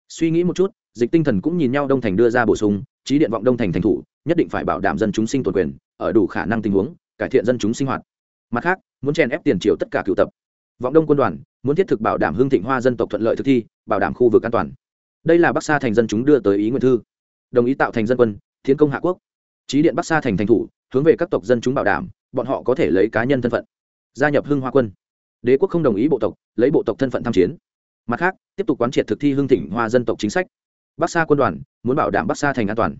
Suy nghĩ một chút, dịch tinh thần cũng nhìn nhau đông thành đưa ra bổ sung trí điện vọng đông thành thành thủ, nhất định phải bảo đảm dân chúng sinh tồn quyền, ở đủ khả năng tình huống, cải thiện dân chúng sinh hoạt. Mặt khác, muốn chèn ép tiền triều tất cả cựu tập. Vọng đông quân đoàn, muốn thiết thực bảo đảm hương thịnh hoa dân tộc thuận lợi thực thi, bảo đảm khu vực an toàn. Đây là bắc sa thành dân chúng đưa tới ý nguyện thư. Đồng ý tạo thành dân quân, tiến công hạ quốc. Trí điện bắc sa thành thành thủ, hướng về các tộc dân chúng bảo đảm, bọn họ có thể lấy cá nhân thân phận, gia nhập hưng hoa quân đế quốc không đồng ý bộ tộc, lấy bộ tộc thân phận tham chiến. Mặt khác, tiếp tục quán triệt thực thi hương thịnh hoa dân tộc chính sách. Bắc sa quân đoàn muốn bảo đảm bắc sa thành an toàn.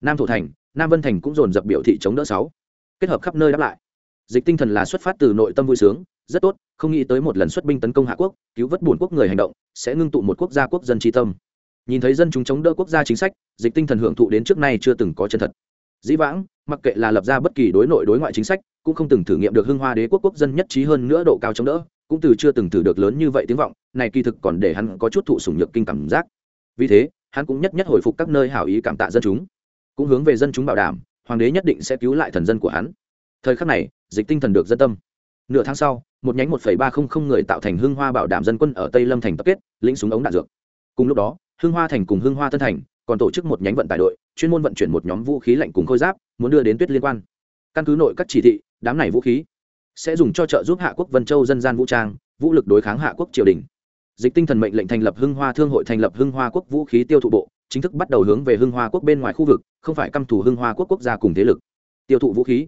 Nam thổ thành, nam vân thành cũng dồn dập biểu thị chống đỡ sáu. Kết hợp khắp nơi đáp lại. Dịch tinh thần là xuất phát từ nội tâm vui sướng, rất tốt, không nghĩ tới một lần xuất binh tấn công hạ quốc, cứu vớt bổn quốc người hành động, sẽ ngưng tụ một quốc gia quốc dân tri tâm. Nhìn thấy dân chúng chống đỡ quốc gia chính sách, dịch tinh thần hưởng thụ đến trước nay chưa từng có chân thật dĩ vãng, mặc kệ là lập ra bất kỳ đối nội đối ngoại chính sách, cũng không từng thử nghiệm được hưng hoa đế quốc quốc dân nhất trí hơn nữa độ cao chống đỡ, cũng từ chưa từng thử được lớn như vậy tiếng vọng, này kỳ thực còn để hắn có chút thụ sủng nhược kinh cảm giác. Vì thế, hắn cũng nhất nhất hồi phục các nơi hảo ý cảm tạ dân chúng. Cũng hướng về dân chúng bảo đảm, hoàng đế nhất định sẽ cứu lại thần dân của hắn. Thời khắc này, dịch tinh thần được dân tâm. Nửa tháng sau, một nhánh một ba không không người tạo thành hưng hoa bảo đảm dân quân ở tây lâm thành tập kết, lĩnh súng ống đạn dược. Cùng lúc đó, hưng hoa thành cùng hưng hoa tân thành còn tổ chức một nhánh vận tải đội, chuyên môn vận chuyển một nhóm vũ khí lạnh cùng khôi giáp, muốn đưa đến tuyết liên quan. Căn cứ nội các chỉ thị, đám này vũ khí sẽ dùng cho trợ giúp hạ quốc vân châu dân gian vũ trang, vũ lực đối kháng hạ quốc triều đình. Dịch tinh thần mệnh lệnh thành lập hưng hoa thương hội thành lập hưng hoa quốc vũ khí tiêu thụ bộ, chính thức bắt đầu hướng về hưng hoa quốc bên ngoài khu vực, không phải căm thủ hưng hoa quốc quốc gia cùng thế lực. Tiêu thụ vũ khí.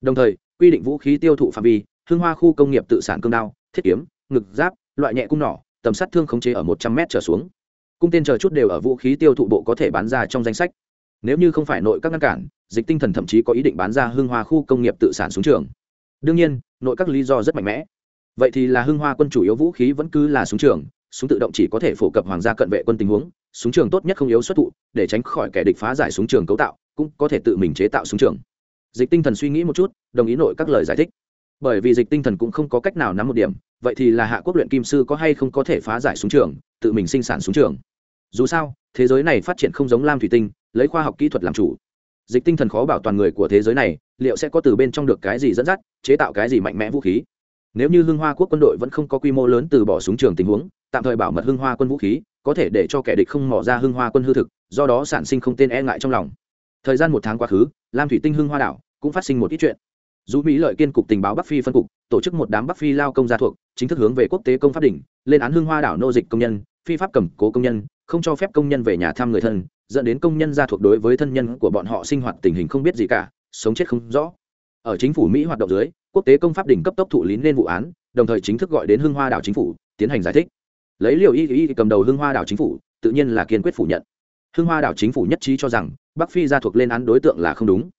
Đồng thời, quy định vũ khí tiêu thụ phạm vi, hưng hoa khu công nghiệp tự sản cương đao, thiết kiếm, ngực giáp, loại nhẹ cung nỏ, tầm sát thương khống chế ở một trăm m trở xuống cung tên chờ chút đều ở vũ khí tiêu thụ bộ có thể bán ra trong danh sách. Nếu như không phải nội các ngăn cản, dịch tinh thần thậm chí có ý định bán ra hưng hoa khu công nghiệp tự sản súng trường. Đương nhiên, nội các lý do rất mạnh mẽ. Vậy thì là hưng hoa quân chủ yếu vũ khí vẫn cứ là súng trường, súng tự động chỉ có thể phổ cập hoàng gia cận vệ quân tình huống, súng trường tốt nhất không yếu xuất thụ, để tránh khỏi kẻ địch phá giải súng trường cấu tạo, cũng có thể tự mình chế tạo súng trường. Dịch tinh thần suy nghĩ một chút, đồng ý nội các lời giải thích bởi vì dịch tinh thần cũng không có cách nào nắm một điểm, vậy thì là hạ quốc luyện kim sư có hay không có thể phá giải súng trường, tự mình sinh sản súng trường. Dù sao, thế giới này phát triển không giống lam thủy tinh, lấy khoa học kỹ thuật làm chủ. Dịch tinh thần khó bảo toàn người của thế giới này, liệu sẽ có từ bên trong được cái gì dẫn dắt, chế tạo cái gì mạnh mẽ vũ khí? Nếu như hưng hoa quốc quân đội vẫn không có quy mô lớn từ bỏ súng trường tình huống, tạm thời bảo mật hưng hoa quân vũ khí, có thể để cho kẻ địch không mỏ ra hưng hoa quân hư thực, do đó sản sinh không tên e ngại trong lòng. Thời gian một tháng quá khứ, lam thủy tinh hưng hoa đảo cũng phát sinh một ít chuyện dù mỹ lợi kiên cục tình báo bắc phi phân cục, tổ chức một đám bắc phi lao công gia thuộc, chính thức hướng về quốc tế công pháp đỉnh, lên án hưng hoa đảo nô dịch công nhân, phi pháp cầm cố công nhân, không cho phép công nhân về nhà thăm người thân, dẫn đến công nhân gia thuộc đối với thân nhân của bọn họ sinh hoạt tình hình không biết gì cả, sống chết không rõ. Ở chính phủ mỹ hoạt động dưới, quốc tế công pháp đỉnh cấp tốc thụ lý nên vụ án, đồng thời chính thức gọi đến hưng hoa đảo chính phủ, tiến hành giải thích. Lấy liều y y cầm đầu hưng hoa đảo chính phủ, tự nhiên là kiên quyết phủ nhận. Hưng hoa đảo chính phủ nhất trí cho rằng, bắc phi gia thuộc lên án đối tượng là không đúng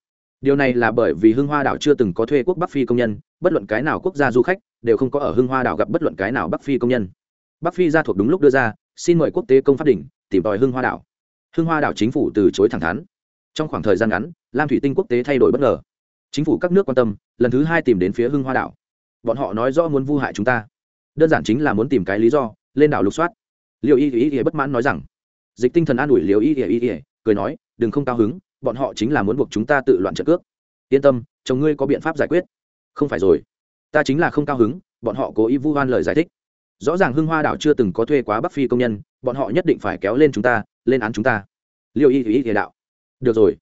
điều này là bởi vì hưng hoa đảo chưa từng có thuê quốc bắc phi công nhân, bất luận cái nào quốc gia du khách đều không có ở hưng hoa đảo gặp bất luận cái nào bắc phi công nhân. Bắc phi ra thuộc đúng lúc đưa ra, xin mời quốc tế công pháp đỉnh, tìm tòi hưng hoa đảo. Hưng hoa đảo chính phủ từ chối thẳng thắn. Trong khoảng thời gian ngắn, lam thủy tinh quốc tế thay đổi bất ngờ. Chính phủ các nước quan tâm, lần thứ hai tìm đến phía hưng hoa đảo. Bọn họ nói rõ muốn vu hại chúng ta. Đơn giản chính là muốn tìm cái lý do, lên đảo lục soát. Liệu y y y bất mãn nói rằng. Dịch tinh thần an ủi liệu y y y, cười nói, đừng không cao hứng bọn họ chính là muốn buộc chúng ta tự loạn trận cước. Yên tâm, chồng ngươi có biện pháp giải quyết. Không phải rồi. Ta chính là không cao hứng, bọn họ cố ý vu oan lời giải thích. Rõ ràng hưng hoa đảo chưa từng có thuê quá bắc phi công nhân, bọn họ nhất định phải kéo lên chúng ta, lên án chúng ta. Liệu y y y đạo. Được rồi.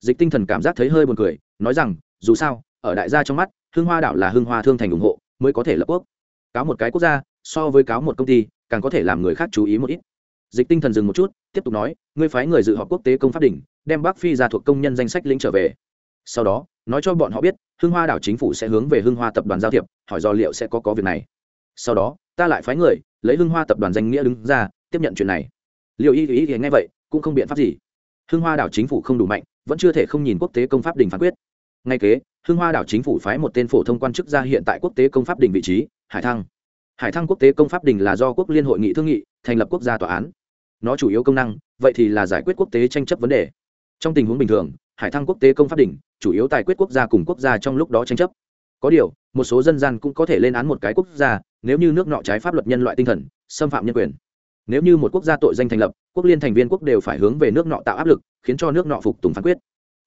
Dịch tinh thần cảm giác thấy hơi buồn cười, nói rằng, dù sao, ở đại gia trong mắt, hưng hoa đảo là hưng hoa thương thành ủng hộ, mới có thể lập quốc. Cáo một cái quốc gia, so với cáo một công ty, càng có thể làm người khác chú ý một ít. Dịch tinh thần dừng một chút, tiếp tục nói, ngươi phái người dự họp quốc tế công pháp đỉnh đem bắc phi ra thuộc công nhân danh sách lĩnh trở về. Sau đó, nói cho bọn họ biết, hưng hoa đảo chính phủ sẽ hướng về hưng hoa tập đoàn giao thiệp, hỏi do liệu sẽ có có việc này. Sau đó, ta lại phái người, lấy hưng hoa tập đoàn danh nghĩa đứng ra, tiếp nhận chuyện này. Liệu y ý thì nghe vậy, cũng không biện pháp gì. Hưng hoa đảo chính phủ không đủ mạnh, vẫn chưa thể không nhìn quốc tế công pháp đình phán quyết. Ngay kế, hưng hoa đảo chính phủ phái một tên phổ thông quan chức ra hiện tại quốc tế công pháp đình vị trí, hải thăng. Hải thăng quốc tế công pháp đình là do quốc liên hội nghị thương nghị, thành lập quốc gia tòa án. Nó chủ yếu công năng, vậy thì là giải quyết quốc tế tranh chấp vấn đề trong tình huống bình thường, hải thăng quốc tế công pháp đỉnh, chủ yếu tài quyết quốc gia cùng quốc gia trong lúc đó tranh chấp. Có điều, một số dân gian cũng có thể lên án một cái quốc gia, nếu như nước nọ trái pháp luật nhân loại tinh thần, xâm phạm nhân quyền. Nếu như một quốc gia tội danh thành lập, quốc liên thành viên quốc đều phải hướng về nước nọ tạo áp lực, khiến cho nước nọ phục tùng phán quyết.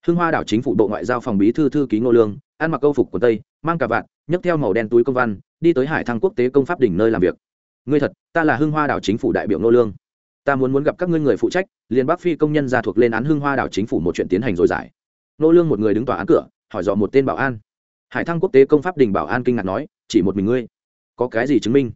Hưng hoa đảo chính phủ bộ ngoại giao phòng bí thư thư ký ngô lương, ăn mặc câu phục của tây, mang cả vạn nhấc theo màu đen túi công văn, đi tới hải thăng quốc tế công pháp đỉnh nơi làm việc. Ngươi thật, ta là hưng hoa đảo chính phủ đại biểu ngô lương ta muốn muốn gặp các ngươi người phụ trách, liền bắc phi công nhân ra thuộc lên án hưng hoa đảo chính phủ một chuyện tiến hành rồi giải. Nô lương một người đứng tòa án cửa, hỏi dò một tên bảo an. Hải thăng quốc tế công pháp đình bảo an kinh ngạc nói, chỉ một mình ngươi? Có cái gì chứng minh?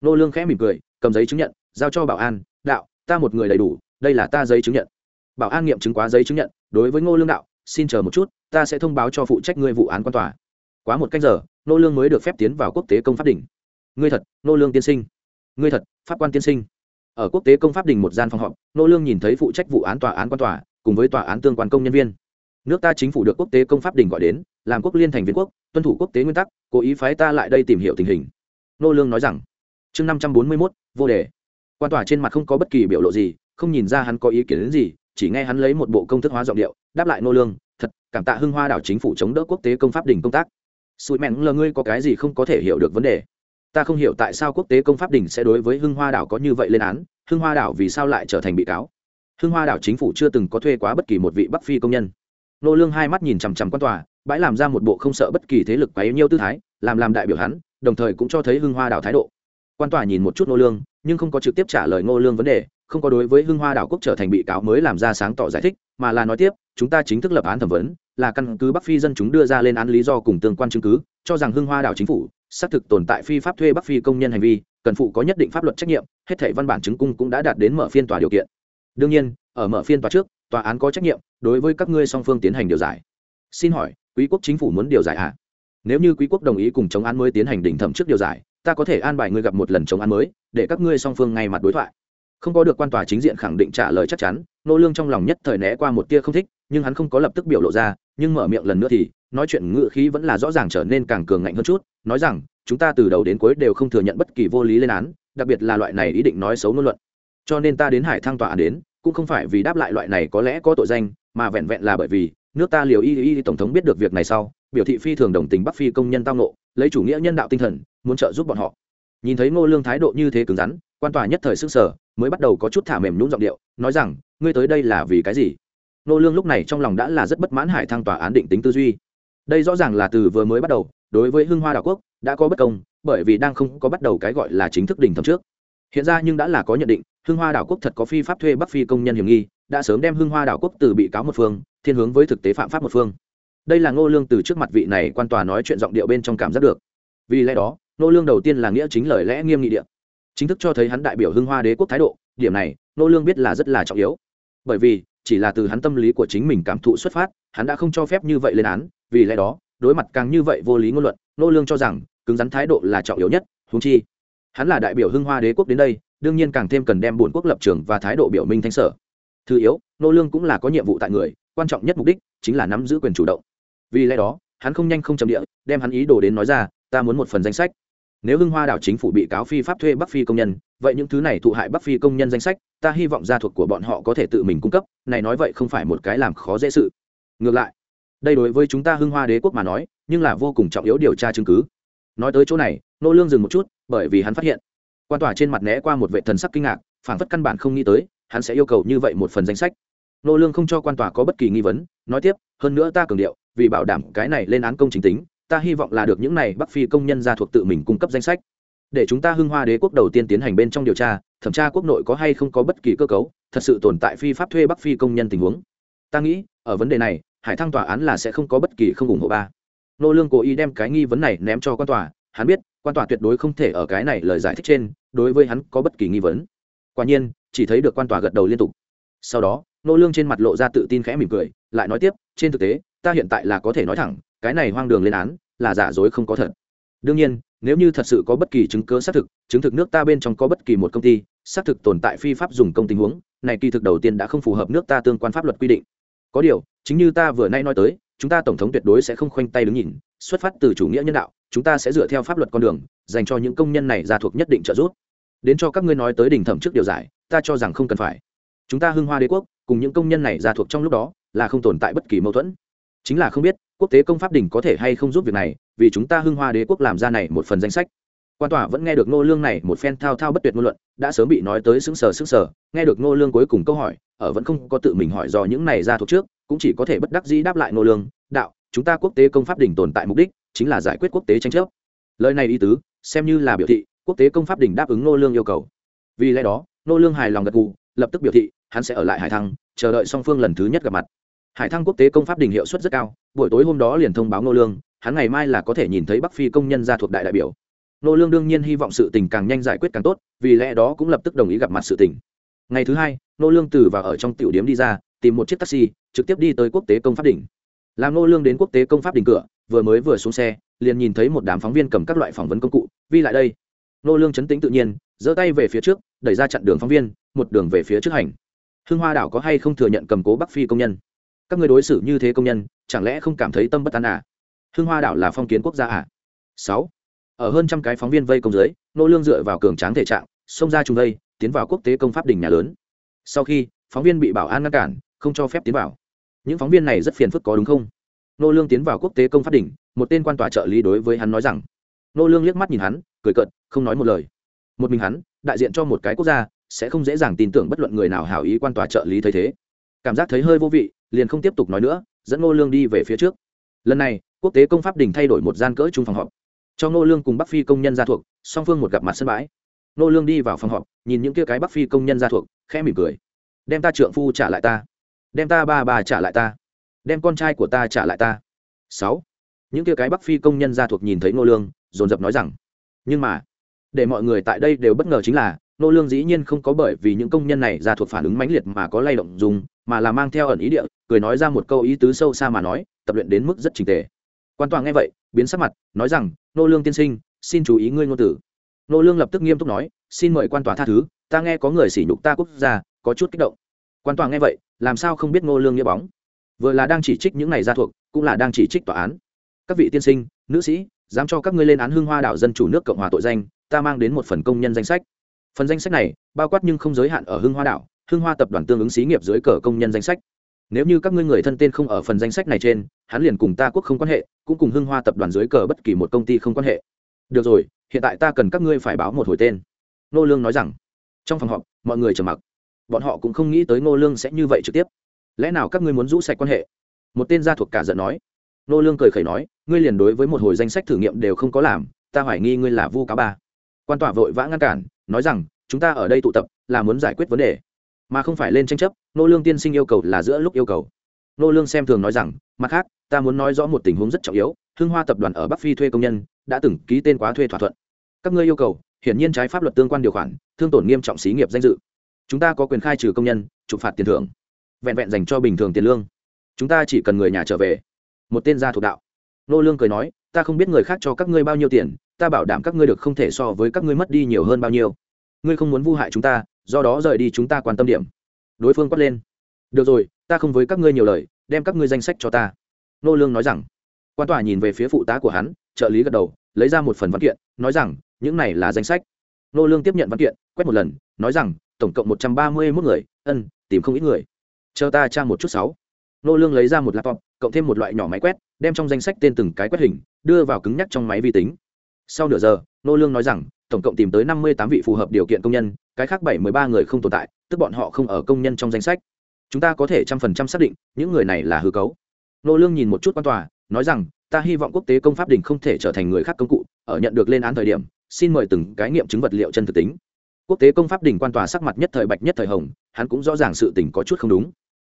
Nô lương khẽ mỉm cười, cầm giấy chứng nhận, giao cho bảo an, đạo, ta một người đầy đủ, đây là ta giấy chứng nhận. Bảo an nghiệm chứng quá giấy chứng nhận, đối với ngô lương đạo, xin chờ một chút, ta sẽ thông báo cho phụ trách ngươi vụ án quan tòa. Quá một cách giờ, nô lương mới được phép tiến vào quốc tế công pháp đỉnh. Ngươi thật, nô lương tiên sinh. Ngươi thật, pháp quan tiên sinh ở quốc tế công pháp đình một gian phòng họp nô lương nhìn thấy phụ trách vụ án tòa án quan tòa cùng với tòa án tương quan công nhân viên. Nước ta chính phủ được quốc tế công pháp đình gọi đến làm quốc liên thành viên quốc tuân thủ quốc tế nguyên tắc cố ý phái ta lại đây tìm hiểu tình hình. Nô lương nói rằng chương năm trăm bốn mươi 541, vô đề. Quan tòa trên mặt không có bất kỳ biểu lộ gì không nhìn ra hắn có ý kiến đến gì chỉ nghe hắn lấy một bộ công thức hóa giọng điệu đáp lại nô lương thật cảm tạ hưng hoa đảo chính phủ chống đỡ quốc tế công pháp đình công tác. Sụi mẹn lờ ngươi có cái gì không có thể hiểu được vấn đề? Ta không hiểu tại sao quốc tế công pháp đình sẽ đối với hưng hoa đảo có như vậy lên án, hưng hoa đảo vì sao lại trở thành bị cáo? Hưng hoa đảo chính phủ chưa từng có thuê quá bất kỳ một vị bắc phi công nhân. Nô lương hai mắt nhìn chằm chằm quan tòa, bãi làm ra một bộ không sợ bất kỳ thế lực quá nhiêu tư thái, làm làm đại biểu hắn, đồng thời cũng cho thấy hưng hoa đảo thái độ. Quan tòa nhìn một chút nô lương, nhưng không có trực tiếp trả lời ngô lương vấn đề, không có đối với hưng hoa đảo quốc trở thành bị cáo mới làm ra sáng tỏ giải thích, mà là nói tiếp, chúng ta chính thức lập án thẩm vấn, là căn cứ bắc phi dân chúng đưa ra lên án lý do cùng tương quan chứng cứ, cho rằng hưng hoa đảo chính phủ xác thực tồn tại phi pháp thuê bắc phi công nhân hành vi, cần phụ có nhất định pháp luật trách nhiệm, hết thảy văn bản chứng cung cũng đã đạt đến mở phiên tòa điều kiện. Đương nhiên, ở mở phiên tòa trước, tòa án có trách nhiệm, đối với các ngươi song phương tiến hành điều giải. Xin hỏi, quý quốc chính phủ muốn điều giải ạ à? nếu như quý quốc đồng ý cùng chống án mới tiến hành đỉnh thẩm trước điều giải, ta có thể an bài ngươi gặp một lần chống án mới, để các ngươi song phương ngay mặt đối thoại. Không có được quan tòa chính diện khẳng định trả lời chắc chắn, nô lương trong lòng nhất thời né qua một tia không thích, nhưng hắn không có lập tức biểu lộ ra, nhưng mở miệng lần nữa thì nói chuyện ngựa khí vẫn là rõ ràng trở nên càng cường ngạnh hơn chút, nói rằng, chúng ta từ đầu đến cuối đều không thừa nhận bất kỳ vô lý lên án, đặc biệt là loại này ý định nói xấu ngôn luận. Cho nên ta đến hải thăng tòa án đến, cũng không phải vì đáp lại loại này có lẽ có tội danh, mà vẹn vẹn là bởi vì, nước ta liều y y tổng thống biết được việc này sau, biểu thị phi thường đồng tình bắc phi công nhân tao nộ lấy chủ nghĩa nhân đạo tinh thần, muốn trợ giúp bọn họ. Nhìn thấy ngô lương thái độ như thế cứng rắn, quan tòa nhất thời sức sở mới bắt đầu có chút thả mềm nhún giọng điệu, nói rằng, ngươi tới đây là vì cái gì? Ngô lương lúc này trong lòng đã là rất bất mãn hải thăng tòa án định tính tư duy đây rõ ràng là từ vừa mới bắt đầu, đối với hưng hoa đảo quốc, đã có bất công, bởi vì đang không có bắt đầu cái gọi là chính thức đỉnh thẩm trước. Hiện ra nhưng đã là có nhận định, hưng hoa đảo quốc thật có phi pháp thuê bắc phi công nhân hiểm nghi, đã sớm đem hưng hoa đảo quốc từ bị cáo một phương, thiên hướng với thực tế phạm pháp một phương. Đây là ngô lương từ trước mặt vị này quan tòa nói chuyện giọng điệu bên trong cảm giác được. Vì lẽ đó, Ngô lương đầu tiên là nghĩa chính lời lẽ nghiêm nghị địa. Chính thức cho thấy hắn đại biểu hưng hoa đế quốc thái độ, điểm này, Ngô lương biết là rất là trọng yếu. Bởi vì, chỉ là từ hắn tâm lý của chính mình cảm thụ xuất phát, hắn đã không cho phép như vậy lên án vì lẽ đó, đối mặt càng như vậy vô lý ngôn luận, nô lương cho rằng, cứng rắn thái độ là trọng yếu nhất, huống chi, hắn là đại biểu hưng hoa đế quốc đến đây, đương nhiên càng thêm cần đem buồn quốc lập trường và thái độ biểu minh thanh sở. Thứ yếu, nô lương cũng là có nhiệm vụ tại người, quan trọng nhất mục đích chính là nắm giữ quyền chủ động. Vì lẽ đó, hắn không nhanh không chậm địa, đem hắn ý đồ đến nói ra, ta muốn một phần danh sách. Nếu hưng hoa đảo chính phủ bị cáo phi pháp thuê bắc phi công nhân, vậy những thứ này thụ hại bắc phi công nhân danh sách, ta hy vọng gia thuộc của bọn họ có thể tự mình cung cấp, này nói vậy không phải một cái làm khó dễ sự. Ngược lại đây đối với chúng ta hưng hoa đế quốc mà nói, nhưng là vô cùng trọng yếu điều tra chứng cứ. Nói tới chỗ này, nô lương dừng một chút, bởi vì hắn phát hiện. Quan tòa trên mặt né qua một vệ thần sắc kinh ngạc phản phất căn bản không nghĩ tới, hắn sẽ yêu cầu như vậy một phần danh sách. Nô lương không cho quan tòa có bất kỳ nghi vấn, nói tiếp, hơn nữa ta cường điệu, vì bảo đảm cái này lên án công chính tính, ta hy vọng là được những này bắc phi công nhân ra thuộc tự mình cung cấp danh sách. Để chúng ta hưng hoa đế quốc đầu tiên tiến hành bên trong điều tra, thẩm tra quốc nội có hay không có bất kỳ cơ cấu, thật sự tồn tại phi pháp thuê bắc phi công nhân tình huống. Ta nghĩ, ở vấn đề này hải thăng tòa án là sẽ không có bất kỳ không ủng hộ ba. Nô lương cố ý đem cái nghi vấn này ném cho quan tòa, hắn biết, quan tòa tuyệt đối không thể ở cái này lời giải thích trên, đối với hắn có bất kỳ nghi vấn. Quả nhiên, chỉ thấy được quan tòa gật đầu liên tục. Sau đó, nô lương trên mặt lộ ra tự tin khẽ mỉm cười, lại nói tiếp, trên thực tế, ta hiện tại là có thể nói thẳng, cái này hoang đường lên án, là giả dối không có thật. Đương nhiên, nếu như thật sự có bất kỳ chứng cứ xác thực, chứng thực nước ta bên trong có bất kỳ một công ty, xác thực tồn tại phi pháp dùng công tình huống, này kỳ thực đầu tiên đã không phù hợp nước ta tương quan pháp luật quy định có điều, chính như ta vừa nay nói tới, chúng ta tổng thống tuyệt đối sẽ không khoanh tay đứng nhìn, xuất phát từ chủ nghĩa nhân đạo, chúng ta sẽ dựa theo pháp luật con đường, dành cho những công nhân này ra thuộc nhất định trợ giúp. Đến cho các ngươi nói tới đỉnh thẩm trước điều giải, ta cho rằng không cần phải. Chúng ta hưng hoa đế quốc, cùng những công nhân này ra thuộc trong lúc đó, là không tồn tại bất kỳ mâu thuẫn. Chính là không biết, quốc tế công pháp đỉnh có thể hay không giúp việc này, vì chúng ta hưng hoa đế quốc làm ra này một phần danh sách. Quan tòa vẫn nghe được nô lương này một phen thao thao bất tuyệt ngôn luận, đã sớm bị nói tới sững sờ sững sờ, nghe được nô lương cuối cùng câu hỏi ở vẫn không có tự mình hỏi do những này ra thuộc trước, cũng chỉ có thể bất đắc dĩ đáp lại nô lương, đạo, chúng ta quốc tế công pháp đỉnh tồn tại mục đích chính là giải quyết quốc tế tranh chấp. Lời này ý tứ, xem như là biểu thị, quốc tế công pháp đỉnh đáp ứng nô lương yêu cầu. Vì lẽ đó nô lương hài lòng gật gù, lập tức biểu thị, hắn sẽ ở lại hải thăng, chờ đợi song phương lần thứ nhất gặp mặt. Hải thăng quốc tế công pháp đỉnh hiệu suất rất cao, buổi tối hôm đó liền thông báo nô lương, hắn ngày mai là có thể nhìn thấy bắc phi công nhân ra thuộc đại đại biểu. Nô lương đương nhiên hy vọng sự tình càng nhanh giải quyết càng tốt, vì lẽ đó cũng lập tức đồng ý gặp mặt sự tình. Ngày thứ hai nô lương từ và ở trong tiểu điểm đi ra tìm một chiếc taxi trực tiếp đi tới quốc tế công pháp đỉnh. Làm nô lương đến quốc tế công pháp đỉnh cửa vừa mới vừa xuống xe liền nhìn thấy một đám phóng viên cầm các loại phỏng vấn công cụ vi lại đây. Nô lương chấn tĩnh tự nhiên giơ tay về phía trước đẩy ra chặn đường phóng viên một đường về phía trước hành. Hưng hoa đảo có hay không thừa nhận cầm cố bắc phi công nhân? Các người đối xử như thế công nhân chẳng lẽ không cảm thấy tâm bất an à? Hưng hoa đảo là phong kiến quốc gia à? Sáu. Ở hơn trăm cái phóng viên vây công dưới, nô lương dựa vào cường tráng thể trạng xông ra trung vây tiến vào quốc tế công pháp đỉnh nhà lớn sau khi, phóng viên bị bảo an ngăn cản, không cho phép tiến vào. Những phóng viên này rất phiền phức có đúng không? Nô lương tiến vào quốc tế công pháp đỉnh, một tên quan tòa trợ lý đối với hắn nói rằng. Nô lương liếc mắt nhìn hắn, cười cợt, không nói một lời. Một mình hắn, đại diện cho một cái quốc gia, sẽ không dễ dàng tin tưởng bất luận người nào hảo ý quan tòa trợ lý thấy thế. Cảm giác thấy hơi vô vị, liền không tiếp tục nói nữa, dẫn ngô lương đi về phía trước. Lần này, quốc tế công pháp đình thay đổi một gian cỡ chung phòng họp. Cho ngô lương cùng bắc phi công nhân ra thuộc, song phương một gặp mặt sân bãi. Nô lương đi vào phòng họp, nhìn những kia cái bắc phi công nhân ra thuộc, khẽ mỉm cười. Đem ta trượng phu trả lại ta. Đem ta ba bà trả lại ta. Đem con trai của ta trả lại ta. Sáu. Những kia cái bắc phi công nhân ra thuộc nhìn thấy Nô lương, dồn dập nói rằng, nhưng mà, để mọi người tại đây đều bất ngờ chính là, nô lương dĩ nhiên không có bởi vì những công nhân này ra thuộc phản ứng mãnh liệt mà có lay động dùng, mà là mang theo ẩn ý địa, cười nói ra một câu ý tứ sâu xa mà nói, tập luyện đến mức rất trình tề. Quan toàn nghe vậy, biến sắc mặt, nói rằng, nô lương tiên sinh, xin chú ý ngươi ngôn tử nô lương lập tức nghiêm túc nói, xin mời quan tòa tha thứ, ta nghe có người sỉ nhục ta quốc gia, có chút kích động. Quan tòa nghe vậy, làm sao không biết nô lương nghĩa bóng? Vừa là đang chỉ trích những này gia thuộc, cũng là đang chỉ trích tòa án. Các vị tiên sinh, nữ sĩ, dám cho các ngươi lên án hương hoa đảo dân chủ nước cộng hòa tội danh, ta mang đến một phần công nhân danh sách. Phần danh sách này, bao quát nhưng không giới hạn ở Hương hoa đảo Hương hoa tập đoàn tương ứng xí nghiệp dưới cờ công nhân danh sách. Nếu như các ngươi người thân tên không ở phần danh sách này trên, hắn liền cùng ta quốc không quan hệ, cũng cùng Hương hoa tập đoàn dưới cờ bất kỳ một công ty không quan hệ được rồi, hiện tại ta cần các ngươi phải báo một hồi tên. Nô lương nói rằng. Trong phòng họp, mọi người trầm mặc. Bọn họ cũng không nghĩ tới nô lương sẽ như vậy trực tiếp. Lẽ nào các ngươi muốn rũ sạch quan hệ? Một tên gia thuộc cả giận nói. Nô lương cười khẩy nói, ngươi liền đối với một hồi danh sách thử nghiệm đều không có làm, ta hoài nghi ngươi là vu cáo ba. Quan tòa vội vã ngăn cản, nói rằng, chúng ta ở đây tụ tập là muốn giải quyết vấn đề. Mà không phải lên tranh chấp nô lương tiên sinh yêu cầu là giữa lúc yêu cầu. Nô lương xem thường nói rằng, mặt khác ta muốn nói rõ một tình huống rất trọng yếu, hưng hoa tập đoàn ở bắc phi thuê công nhân, đã từng ký tên quá thuê thỏa thuận. Các ngươi yêu cầu, hiển nhiên trái pháp luật tương quan điều khoản, thương tổn nghiêm trọng xí nghiệp danh dự. Chúng ta có quyền khai trừ công nhân, trục phạt tiền thưởng, vẹn vẹn dành cho bình thường tiền lương. Chúng ta chỉ cần người nhà trở về. Một tên gia thuộc đạo. Nô lương cười nói, ta không biết người khác cho các ngươi bao nhiêu tiền, ta bảo đảm các ngươi được không thể so với các ngươi mất đi nhiều hơn bao nhiêu. Ngươi không muốn vu hại chúng ta, do đó rời đi chúng ta quan tâm điểm. Đối phương quát lên. Được rồi, ta không với các ngươi nhiều lời, đem các ngươi danh sách cho ta nô lương nói rằng. Quan tòa nhìn về phía phụ tá của hắn, trợ lý gật đầu, lấy ra một phần văn kiện, nói rằng, những này là danh sách. Nô lương tiếp nhận văn kiện, quét một lần, nói rằng, tổng cộng một trăm ba mươi 131 người, ân, tìm không ít người. Chờ ta tra một chút sáu. Nô lương lấy ra một laptop, cộng thêm một loại nhỏ máy quét, đem trong danh sách tên từng cái quét hình, đưa vào cứng nhắc trong máy vi tính. Sau nửa giờ, nô lương nói rằng, tổng cộng tìm tới năm mươi tám vị phù hợp điều kiện công nhân, cái khác bảy mươi ba người không tồn tại, tức bọn họ không ở công nhân trong danh sách. Chúng ta có thể trăm phần trăm xác định, những người này là hư cấu nô lương nhìn một chút quan tòa, nói rằng, ta hy vọng quốc tế công pháp đình không thể trở thành người khác công cụ, ở nhận được lên án thời điểm, xin mời từng cái nghiệm chứng vật liệu chân thực tính. Quốc tế công pháp đình quan tòa sắc mặt nhất thời bạch nhất thời hồng, hắn cũng rõ ràng sự tình có chút không đúng.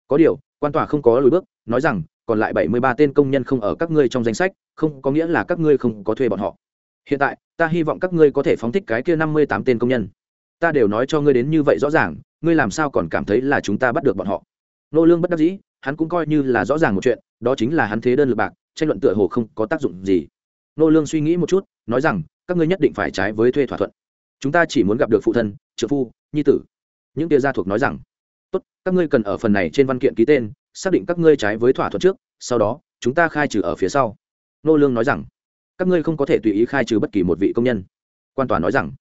Có điều, quan tòa không có lùi bước, nói rằng, còn lại bảy mươi ba tên công nhân không ở các ngươi trong danh sách, không có nghĩa là các ngươi không có thuê bọn họ. Hiện tại, ta hy vọng các ngươi có thể phóng thích cái kia năm mươi tám tên công nhân. Ta đều nói cho ngươi đến như vậy rõ ràng, ngươi làm sao còn cảm thấy là chúng ta bắt được bọn họ? Nô lương bất đắc dĩ, hắn cũng coi như là rõ ràng một chuyện đó chính là hắn thế đơn lực bạc, tranh luận tựa hồ không có tác dụng gì. Nô lương suy nghĩ một chút, nói rằng, các ngươi nhất định phải trái với thuê thỏa thuận. Chúng ta chỉ muốn gặp được phụ thân trợ phu, nhi tử. Những kia gia thuộc nói rằng, tốt, các ngươi cần ở phần này trên văn kiện ký tên, xác định các ngươi trái với thỏa thuận trước, sau đó, chúng ta khai trừ ở phía sau. Nô lương nói rằng, các ngươi không có thể tùy ý khai trừ bất kỳ một vị công nhân. Quan tòa nói rằng,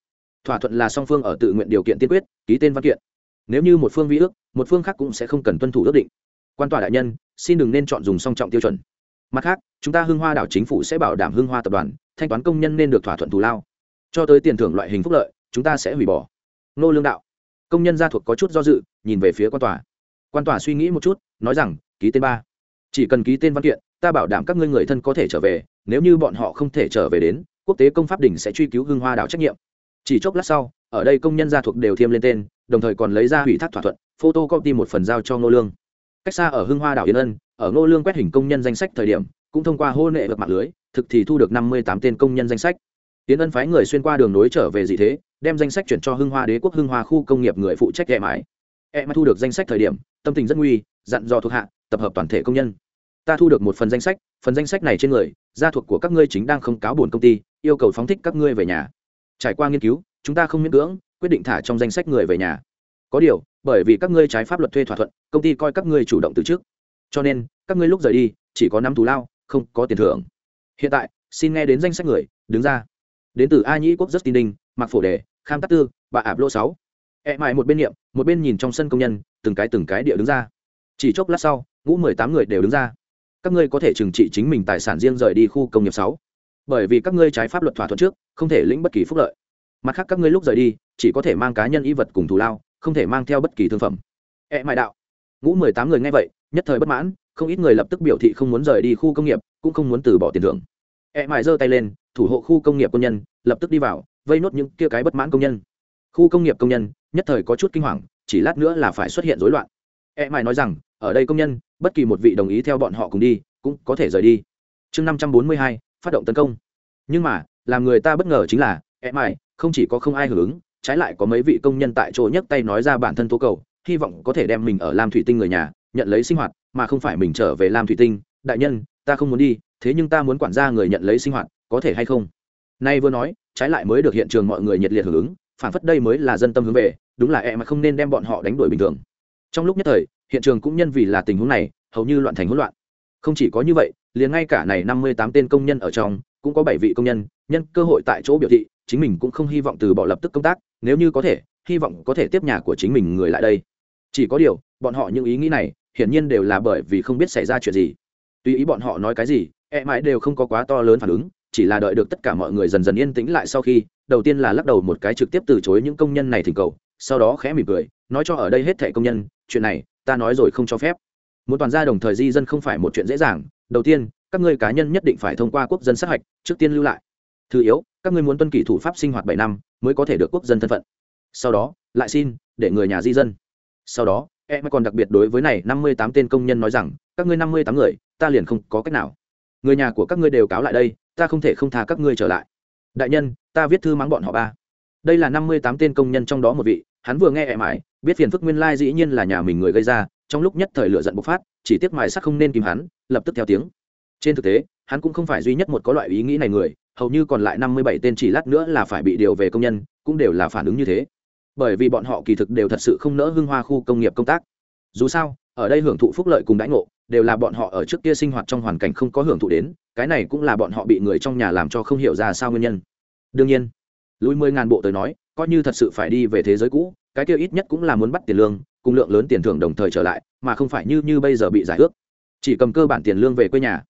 thỏa thuận là song phương ở tự nguyện điều kiện tiên quyết, ký tên văn kiện. Nếu như một phương vi ước, một phương khác cũng sẽ không cần tuân thủ ước định. Quan tòa đại nhân xin đừng nên chọn dùng song trọng tiêu chuẩn. Mặt khác, chúng ta hưng hoa đảo chính phủ sẽ bảo đảm hưng hoa tập đoàn, thanh toán công nhân nên được thỏa thuận thù lao. Cho tới tiền thưởng loại hình phúc lợi, chúng ta sẽ hủy bỏ. Nô lương đạo. Công nhân gia thuộc có chút do dự, nhìn về phía quan tòa. Quan tòa suy nghĩ một chút, nói rằng, ký tên ba. Chỉ cần ký tên văn kiện, ta bảo đảm các ngươi người thân có thể trở về, nếu như bọn họ không thể trở về đến, quốc tế công pháp đỉnh sẽ truy cứu hưng hoa đảo trách nhiệm. Chỉ chốc lát sau, ở đây công nhân gia thuộc đều thiêm lên tên, đồng thời còn lấy ra hủy thác thỏa thuận, photocopy một phần giao cho nô lương cách xa ở hưng hoa đảo yên ân, ở ngô lương quét hình công nhân danh sách thời điểm, cũng thông qua hô nệ được mạng lưới, thực thì thu được năm mươi tám tên công nhân danh sách. Tiến ân phái người xuyên qua đường nối trở về gì thế, đem danh sách chuyển cho hưng hoa đế quốc hưng hoa khu công nghiệp người phụ trách e mãi e mãi thu được danh sách thời điểm, tâm tình rất nguy, dặn dò thuộc hạ, tập hợp toàn thể công nhân. Ta thu được một phần danh sách, phần danh sách này trên người, gia thuộc của các ngươi chính đang không cáo buồn công ty, yêu cầu phóng thích các ngươi về nhà. Trải qua nghiên cứu, chúng ta không miễn cưỡng, quyết định thả trong danh sách người về nhà. Có điều bởi vì các ngươi trái pháp luật thuê thỏa thuận, công ty coi các ngươi chủ động từ trước cho nên, các ngươi lúc rời đi, chỉ có năm thù lao, không có tiền thưởng. Hiện tại, xin nghe đến danh sách người, đứng ra. Đến từ a nhĩ quốc rất tin đinh mặc phổ đề, kham tắc tư, và ạp lô sáu. E mại một bên niệm, một bên nhìn trong sân công nhân, từng cái từng cái địa đứng ra. Chỉ chốc lát sau, ngũ mười tám người đều đứng ra. Các ngươi có thể trừng trị chính mình tài sản riêng rời đi khu công nghiệp sáu. Bởi vì các ngươi trái pháp luật thỏa thuận trước, không thể lĩnh bất kỳ phúc lợi. Mặt khác các ngươi lúc rời đi, chỉ có thể mang cá nhân y vật cùng thù lao không thể mang theo bất kỳ thương phẩm. E mại đạo. Ngũ mười tám người nghe vậy, nhất thời bất mãn, không ít người lập tức biểu thị không muốn rời đi khu công nghiệp, cũng không muốn từ bỏ tiền thưởng. E mại giơ tay lên, thủ hộ khu công nghiệp công nhân, lập tức đi vào, vây nốt những kia cái bất mãn công nhân. Khu công nghiệp công nhân, nhất thời có chút kinh hoàng, chỉ lát nữa là phải xuất hiện rối loạn. E mại nói rằng, ở đây công nhân, bất kỳ một vị đồng ý theo bọn họ cùng đi, cũng có thể rời đi. Chương năm trăm bốn mươi hai, phát động tấn công. Nhưng mà, làm người ta bất ngờ chính là e mại, không chỉ có không ai hưởng ứng trái lại có mấy vị công nhân tại chỗ nhấc tay nói ra bản thân tố cầu, hy vọng có thể đem mình ở lam thủy tinh người nhà, nhận lấy sinh hoạt, mà không phải mình trở về lam thủy tinh. Đại nhân, ta không muốn đi, thế nhưng ta muốn quản gia người nhận lấy sinh hoạt, có thể hay không? Nay vừa nói, trái lại mới được hiện trường mọi người nhiệt liệt hưởng ứng phản phất đây mới là dân tâm hướng về, đúng là e mà không nên đem bọn họ đánh đuổi bình thường. Trong lúc nhất thời, hiện trường cũng nhân vì là tình huống này, hầu như loạn thành hỗn loạn. Không chỉ có như vậy, liền ngay cả này năm mươi tám tên công nhân ở trong, cũng có bảy vị công nhân nhân cơ hội tại chỗ biểu thị, chính mình cũng không hy vọng từ bỏ lập tức công tác, nếu như có thể, hy vọng có thể tiếp nhà của chính mình người lại đây. Chỉ có điều, bọn họ những ý nghĩ này, hiển nhiên đều là bởi vì không biết xảy ra chuyện gì. Tuy ý bọn họ nói cái gì e mãi đều không có quá to lớn phản ứng, chỉ là đợi được tất cả mọi người dần dần yên tĩnh lại sau khi, đầu tiên là lắc đầu một cái trực tiếp từ chối những công nhân này thỉnh cầu, sau đó khẽ mỉm cười, nói cho ở đây hết thẻ công nhân, chuyện này, ta nói rồi không cho phép. Muốn toàn gia đồng thời di dân không phải một chuyện dễ dàng, đầu tiên, các ngươi cá nhân nhất định phải thông qua quốc dân sát hạch, trước tiên lưu lại thứ yếu, các ngươi muốn tuân kỷ thủ pháp sinh hoạt bảy năm mới có thể được quốc dân thân phận. Sau đó, lại xin để người nhà di dân. Sau đó em còn đặc biệt đối với này năm mươi tám tên công nhân nói rằng, các ngươi năm mươi tám người, ta liền không có cách nào. Người nhà của các ngươi đều cáo lại đây, ta không thể không tha các ngươi trở lại. Đại nhân, ta viết thư mắng bọn họ ba. Đây là năm mươi tám tên công nhân trong đó một vị, hắn vừa nghe em mãi, biết phiền phức nguyên lai dĩ nhiên là nhà mình người gây ra, trong lúc nhất thời lửa giận bộc phát, chỉ tiếc mài sắc không nên kìm hắn, lập tức theo tiếng. Trên thực tế, hắn cũng không phải duy nhất một có loại ý nghĩ này người hầu như còn lại năm mươi bảy tên chỉ lát nữa là phải bị điều về công nhân, cũng đều là phản ứng như thế. Bởi vì bọn họ kỳ thực đều thật sự không nỡ hưng hoa khu công nghiệp công tác. Dù sao, ở đây hưởng thụ phúc lợi cùng đãi ngộ, đều là bọn họ ở trước kia sinh hoạt trong hoàn cảnh không có hưởng thụ đến, cái này cũng là bọn họ bị người trong nhà làm cho không hiểu ra sao nguyên nhân. Đương nhiên, lùi mười ngàn bộ tới nói, coi như thật sự phải đi về thế giới cũ, cái kia ít nhất cũng là muốn bắt tiền lương, cùng lượng lớn tiền thưởng đồng thời trở lại, mà không phải như như bây giờ bị giải ước. Chỉ cầm cơ bản tiền lương về quê nhà.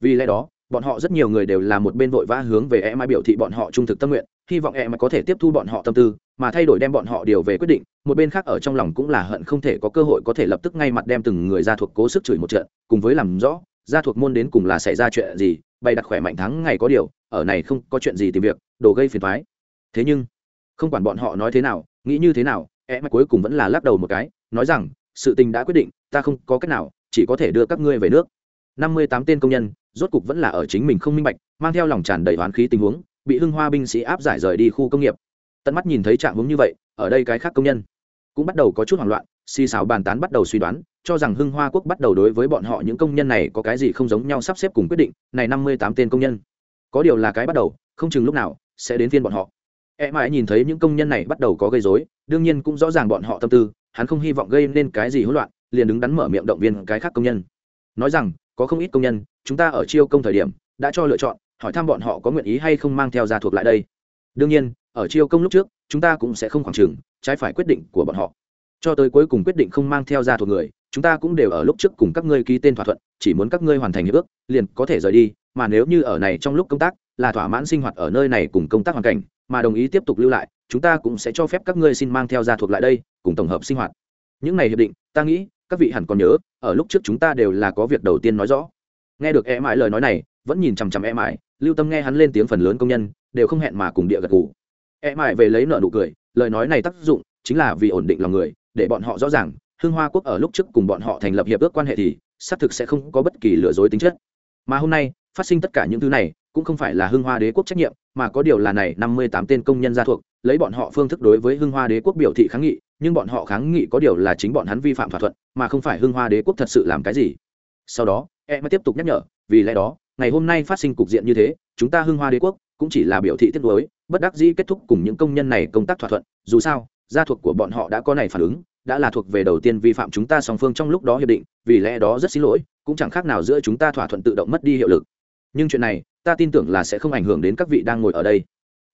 Vì lẽ đó bọn họ rất nhiều người đều là một bên vội vã hướng về em ai biểu thị bọn họ trung thực tâm nguyện, hy vọng em có thể tiếp thu bọn họ tâm tư, mà thay đổi đem bọn họ điều về quyết định, một bên khác ở trong lòng cũng là hận không thể có cơ hội có thể lập tức ngay mặt đem từng người ra thuộc cố sức chửi một trận, cùng với làm rõ ra thuộc môn đến cùng là xảy ra chuyện gì, bày đặt khỏe mạnh thắng ngày có điều, ở này không có chuyện gì tìm việc, đồ gây phiền thoái thế nhưng, không quản bọn họ nói thế nào, nghĩ như thế nào em cuối cùng vẫn là lắc đầu một cái, nói rằng, sự tình đã quyết định, ta không có cách nào, chỉ có thể đưa các ngươi về nước. Năm mươi tám tên công nhân rốt cục vẫn là ở chính mình không minh bạch, mang theo lòng tràn đầy oán khí tình huống, bị hưng hoa binh sĩ áp giải rời đi khu công nghiệp. Tận mắt nhìn thấy trạng hướng như vậy, ở đây cái khác công nhân cũng bắt đầu có chút hoảng loạn, xì xào bàn tán bắt đầu suy đoán, cho rằng hưng hoa quốc bắt đầu đối với bọn họ những công nhân này có cái gì không giống nhau sắp xếp cùng quyết định, này năm mươi tám tên công nhân. Có điều là cái bắt đầu, không chừng lúc nào sẽ đến phiên bọn họ. E mãi nhìn thấy những công nhân này bắt đầu có gây dối đương nhiên cũng rõ ràng bọn họ tâm tư, hắn không hy vọng gây nên cái gì hỗn loạn, liền đứng đắn mở miệng động viên cái khác công nhân. Nói rằng, có không ít công nhân chúng ta ở chiêu công thời điểm, đã cho lựa chọn, hỏi thăm bọn họ có nguyện ý hay không mang theo gia thuộc lại đây. Đương nhiên, ở chiêu công lúc trước, chúng ta cũng sẽ không khoảng trừng trái phải quyết định của bọn họ. Cho tới cuối cùng quyết định không mang theo gia thuộc người, chúng ta cũng đều ở lúc trước cùng các ngươi ký tên thỏa thuận, chỉ muốn các ngươi hoàn thành hiệp ước, liền có thể rời đi, mà nếu như ở này trong lúc công tác, là thỏa mãn sinh hoạt ở nơi này cùng công tác hoàn cảnh, mà đồng ý tiếp tục lưu lại, chúng ta cũng sẽ cho phép các ngươi xin mang theo gia thuộc lại đây, cùng tổng hợp sinh hoạt. Những này hiệp định, ta nghĩ, các vị hẳn còn nhớ, ở lúc trước chúng ta đều là có việc đầu tiên nói rõ nghe được e mãi lời nói này, vẫn nhìn chằm chằm e mãi, lưu tâm nghe hắn lên tiếng phần lớn công nhân, đều không hẹn mà cùng địa gật gù. E mãi về lấy nợ nụ cười, lời nói này tác dụng chính là vì ổn định lòng người, để bọn họ rõ ràng hương hoa quốc ở lúc trước cùng bọn họ thành lập hiệp ước quan hệ thì, xác thực sẽ không có bất kỳ lừa dối tính chất. Mà hôm nay, phát sinh tất cả những thứ này, cũng không phải là hưng hoa đế quốc trách nhiệm, mà có điều là này, năm mươi tám tên công nhân gia thuộc, lấy bọn họ phương thức đối với hưng hoa đế quốc biểu thị kháng nghị, nhưng bọn họ kháng nghị có điều là chính bọn hắn vi phạm thỏa thuận, mà không phải hưng hoa đế quốc thật sự làm cái gì sau đó em mới tiếp tục nhắc nhở, vì lẽ đó, ngày hôm nay phát sinh cục diện như thế, chúng ta hưng hoa đế quốc cũng chỉ là biểu thị tiết đối bất đắc dĩ kết thúc cùng những công nhân này công tác thỏa thuận. Dù sao, gia thuộc của bọn họ đã có này phản ứng, đã là thuộc về đầu tiên vi phạm chúng ta song phương trong lúc đó hiệp định, vì lẽ đó rất xin lỗi, cũng chẳng khác nào giữa chúng ta thỏa thuận tự động mất đi hiệu lực. Nhưng chuyện này, ta tin tưởng là sẽ không ảnh hưởng đến các vị đang ngồi ở đây.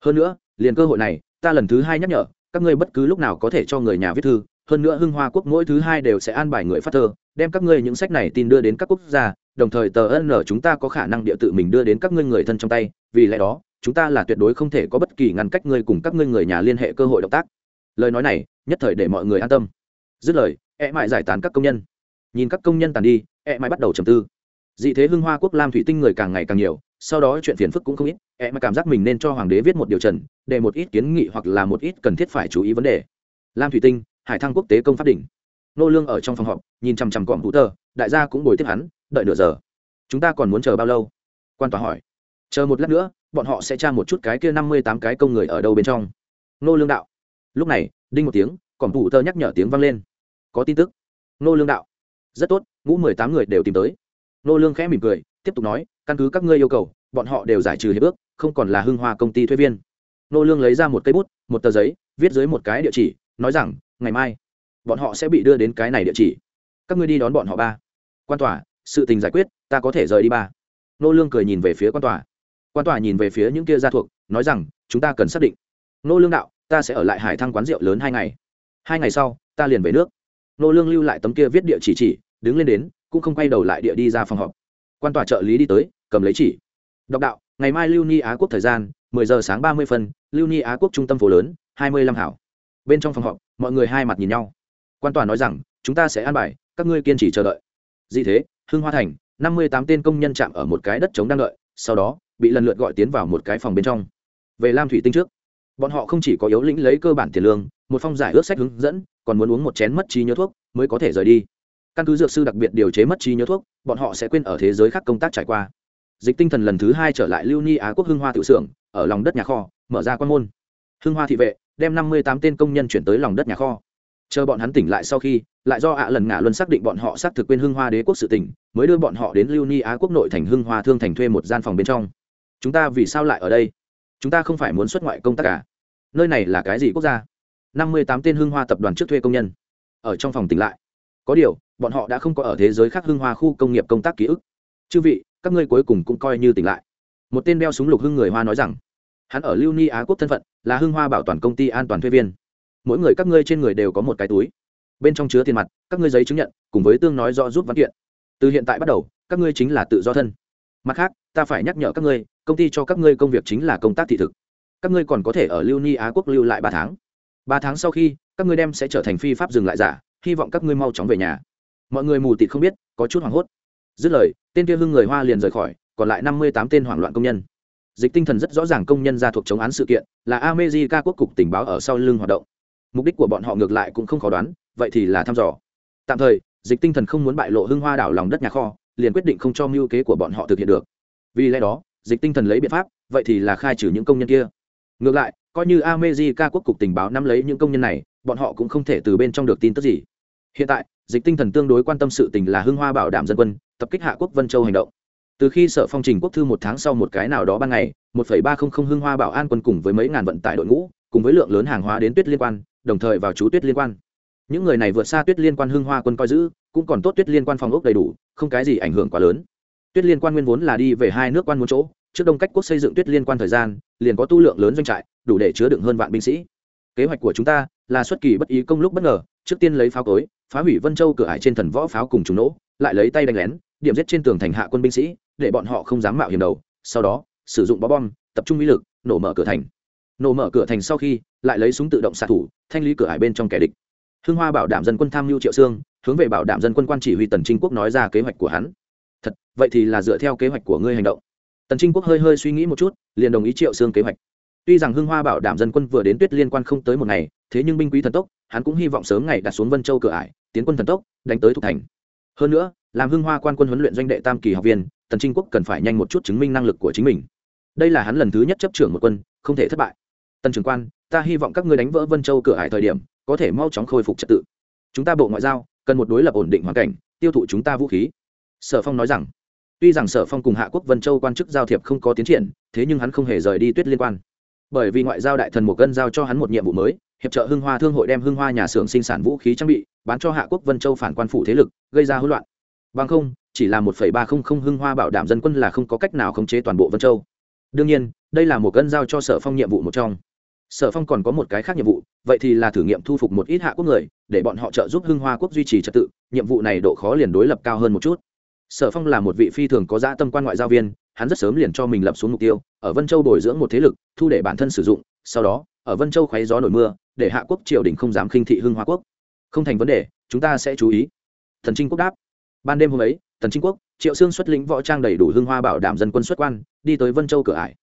Hơn nữa, liền cơ hội này, ta lần thứ hai nhắc nhở, các ngươi bất cứ lúc nào có thể cho người nhà viết thư, hơn nữa hưng hoa quốc mỗi thứ hai đều sẽ an bài người phát thơ đem các ngươi những sách này tin đưa đến các quốc gia, đồng thời tờ ân chúng ta có khả năng địa tự mình đưa đến các ngươi người thân trong tay, vì lẽ đó, chúng ta là tuyệt đối không thể có bất kỳ ngăn cách ngươi cùng các ngươi người nhà liên hệ cơ hội động tác. Lời nói này, nhất thời để mọi người an tâm. Dứt lời e mãi giải tán các công nhân. Nhìn các công nhân tàn đi e mãi bắt đầu trầm tư. Dị thế hưng hoa quốc lam thủy tinh người càng ngày càng nhiều, sau đó chuyện phiền phức cũng không ít e mãi cảm giác mình nên cho hoàng đế viết một điều trần, để một ít kiến nghị hoặc là một ít cần thiết phải chú ý vấn đề. Lam thủy tinh, hải thăng quốc tế công pháp đỉnh nô lương ở trong phòng họp, nhìn chằm chằm cọm hữu tờ đại gia cũng bồi tiếp hắn, đợi nửa giờ. Chúng ta còn muốn chờ bao lâu? Quan tòa hỏi. Chờ một lát nữa, bọn họ sẽ tra một chút cái kia năm mươi tám cái công người ở đâu bên trong. Nô lương đạo. Lúc này, đinh một tiếng cọm hữu tờ nhắc nhở tiếng vang lên. Có tin tức. Nô lương đạo. Rất tốt, ngũ mười tám người đều tìm tới. Nô lương khẽ mỉm cười, tiếp tục nói, căn cứ các ngươi yêu cầu, bọn họ đều giải trừ hiệp ước, không còn là hưng hoa công ty thuê viên. Nô lương lấy ra một cây bút, một tờ giấy, viết dưới một cái địa chỉ, nói rằng, ngày mai bọn họ sẽ bị đưa đến cái này địa chỉ. Các ngươi đi đón bọn họ ba. Quan tòa, sự tình giải quyết, ta có thể rời đi ba. Nô lương cười nhìn về phía quan tòa. Quan tòa nhìn về phía những kia gia thuộc, nói rằng, chúng ta cần xác định. Nô lương đạo, ta sẽ ở lại hải thăng quán rượu lớn hai ngày. Hai ngày sau, ta liền về nước. Nô lương lưu lại tấm kia viết địa chỉ chỉ, đứng lên đến, cũng không quay đầu lại địa đi ra phòng họp. Quan tòa trợ lý đi tới, cầm lấy chỉ. Đọc đạo, ngày mai lưu ni á quốc thời gian 10 giờ sáng 30 phân, lưu ni á quốc trung tâm phố lớn 25 hảo. Bên trong phòng họp, mọi người hai mặt nhìn nhau quan tòa nói rằng, chúng ta sẽ an bài, các ngươi kiên trì chờ đợi. Dị thế, hưng hoa thành, năm mươi tám tên công nhân chạm ở một cái đất chống đang đợi, sau đó, bị lần lượt gọi tiến vào một cái phòng bên trong. Về lam thủy tinh trước, bọn họ không chỉ có yếu lĩnh lấy cơ bản tiền lương, một phong giải ước sách hướng dẫn, còn muốn uống một chén mất trí nhớ thuốc mới có thể rời đi. Căn cứ dược sư đặc biệt điều chế mất trí nhớ thuốc, bọn họ sẽ quên ở thế giới khác công tác trải qua. Dịch tinh thần lần thứ hai trở lại lưu ni á quốc hưng hoa tự xưởng, ở lòng đất nhà kho, mở ra quan môn. Hưng hoa thị vệ, đem năm mươi tám tên công nhân chuyển tới lòng đất nhà kho chờ bọn hắn tỉnh lại sau khi, lại do ạ lần ngả luân xác định bọn họ xác thực quên hưng hoa đế quốc sự tỉnh, mới đưa bọn họ đến lưu ni á quốc nội thành hưng hoa thương thành thuê một gian phòng bên trong. Chúng ta vì sao lại ở đây? Chúng ta không phải muốn xuất ngoại công tác cả. Nơi này là cái gì quốc gia? Năm mươi tám tên hưng hoa tập đoàn trước thuê công nhân. Ở trong phòng tỉnh lại. Có điều, bọn họ đã không có ở thế giới khác hưng hoa khu công nghiệp công tác ký ức. Chư vị, các ngươi cuối cùng cũng coi như tỉnh lại. Một tên đeo súng lục hưng người hoa nói rằng, hắn ở lưu ni á quốc thân phận, là hưng hoa bảo toàn công ty an toàn thuê viên mỗi người các ngươi trên người đều có một cái túi. Bên trong chứa tiền mặt, các ngươi giấy chứng nhận, cùng với tương nói rõ rút văn kiện. Từ hiện tại bắt đầu, các ngươi chính là tự do thân. Mặt khác, ta phải nhắc nhở các ngươi, công ty cho các ngươi công việc chính là công tác thị thực. Các ngươi còn có thể ở lưu ni á quốc lưu lại ba tháng. Ba tháng sau khi, các ngươi đem sẽ trở thành phi pháp dừng lại giả, hy vọng các ngươi mau chóng về nhà. Mọi người mù tịt không biết, có chút hoảng hốt. Dứt lời, tên kia hưng người hoa liền rời khỏi, còn lại năm mươi tám tên hoảng loạn công nhân. Dịch tinh thần rất rõ ràng công nhân ra thuộc chống án sự kiện, là amejica quốc cục tình báo ở sau lưng hoạt động mục đích của bọn họ ngược lại cũng không khó đoán, vậy thì là thăm dò. Tạm thời, dịch tinh thần không muốn bại lộ hưng hoa đảo lòng đất nhà kho, liền quyết định không cho mưu kế của bọn họ thực hiện được. Vì lẽ đó, dịch tinh thần lấy biện pháp, vậy thì là khai trừ những công nhân kia. Ngược lại, coi như amejica quốc cục tình báo nắm lấy những công nhân này, bọn họ cũng không thể từ bên trong được tin tức gì. Hiện tại, dịch tinh thần tương đối quan tâm sự tình là hưng hoa bảo đảm dân quân, tập kích hạ quốc vân châu hành động. Từ khi sở phong trình quốc thư một tháng sau một cái nào đó ban ngày, một phẩy ba không không hưng hoa bảo an quân cùng với mấy ngàn vận tải đội ngũ, cùng với lượng lớn hàng hóa đến tuyết liên quan đồng thời vào chú tuyết liên quan. Những người này vượt xa tuyết liên quan hưng hoa quân coi giữ, cũng còn tốt tuyết liên quan phòng ốc đầy đủ, không cái gì ảnh hưởng quá lớn. Tuyết liên quan nguyên vốn là đi về hai nước quan muốn chỗ, trước đông cách quốc xây dựng tuyết liên quan thời gian, liền có tu lượng lớn doanh trại, đủ để chứa đựng hơn vạn binh sĩ. Kế hoạch của chúng ta là xuất kỳ bất ý công lúc bất ngờ, trước tiên lấy pháo cối, phá hủy vân châu cửa ải trên thần võ pháo cùng chúng nỗ, lại lấy tay đánh lén, điểm giết trên tường thành hạ quân binh sĩ, để bọn họ không dám mạo hiểm đầu, sau đó, sử dụng bó bom, tập trung uy lực, nổ mở cửa thành nổ mở cửa thành sau khi, lại lấy súng tự động xạ thủ, thanh lý cửa hải bên trong kẻ địch. Hưng hoa bảo đảm dân quân tham mưu triệu sương hướng về bảo đảm dân quân quan chỉ huy tần trinh quốc nói ra kế hoạch của hắn. Thật, vậy thì là dựa theo kế hoạch của ngươi hành động. Tần trinh quốc hơi hơi suy nghĩ một chút, liền đồng ý triệu sương kế hoạch. Tuy rằng hưng hoa bảo đảm dân quân vừa đến tuyết liên quan không tới một ngày, thế nhưng binh quý thần tốc, hắn cũng hy vọng sớm ngày đặt xuống vân châu cửa ải, tiến quân thần tốc, đánh tới thục thành. Hơn nữa, làm hưng hoa quan quân huấn luyện doanh đệ tam kỳ học viên, tần trinh quốc cần phải nhanh một chút chứng minh năng lực của chính mình. Đây là hắn lần thứ nhất chấp trưởng một quân, không thể thất bại tần trưởng quan, ta hy vọng các ngươi đánh vỡ vân châu cửa hải thời điểm, có thể mau chóng khôi phục trật tự. Chúng ta bộ ngoại giao, cần một đối lập ổn định hoàn cảnh, tiêu thụ chúng ta vũ khí. Sở phong nói rằng. Tuy rằng sở phong cùng hạ quốc vân châu quan chức giao thiệp không có tiến triển, thế nhưng hắn không hề rời đi tuyết liên quan. Bởi vì ngoại giao đại thần một gân giao cho hắn một nhiệm vụ mới, hiệp trợ hưng hoa thương hội đem hưng hoa nhà xưởng sinh sản vũ khí trang bị, bán cho hạ quốc vân châu phản quan phủ thế lực, gây ra hỗn loạn. Bằng không, chỉ là một ba không không hưng hoa bảo đảm dân quân là không có cách nào khống chế toàn bộ vân châu. Đương nhiên, đây là một cân giao cho sở phong nhiệm vụ một trong sở phong còn có một cái khác nhiệm vụ, vậy thì là thử nghiệm thu phục một ít hạ quốc người, để bọn họ trợ giúp hưng hoa quốc duy trì trật tự, nhiệm vụ này độ khó liền đối lập cao hơn một chút. Sở phong là một vị phi thường có dã tâm quan ngoại giao viên, hắn rất sớm liền cho mình lập xuống mục tiêu, ở vân châu bồi dưỡng một thế lực, thu để bản thân sử dụng, sau đó, ở vân châu khoáy gió nổi mưa, để hạ quốc triều đình không dám khinh thị hưng hoa quốc. Không thành vấn đề, chúng ta sẽ chú ý. Thần trinh quốc đáp. Ban đêm hôm ấy, thần trinh quốc, triệu sương xuất lĩnh võ trang đầy đủ hưng hoa bảo đảm dân quân xuất quan, đi tới vân châu cửa ải.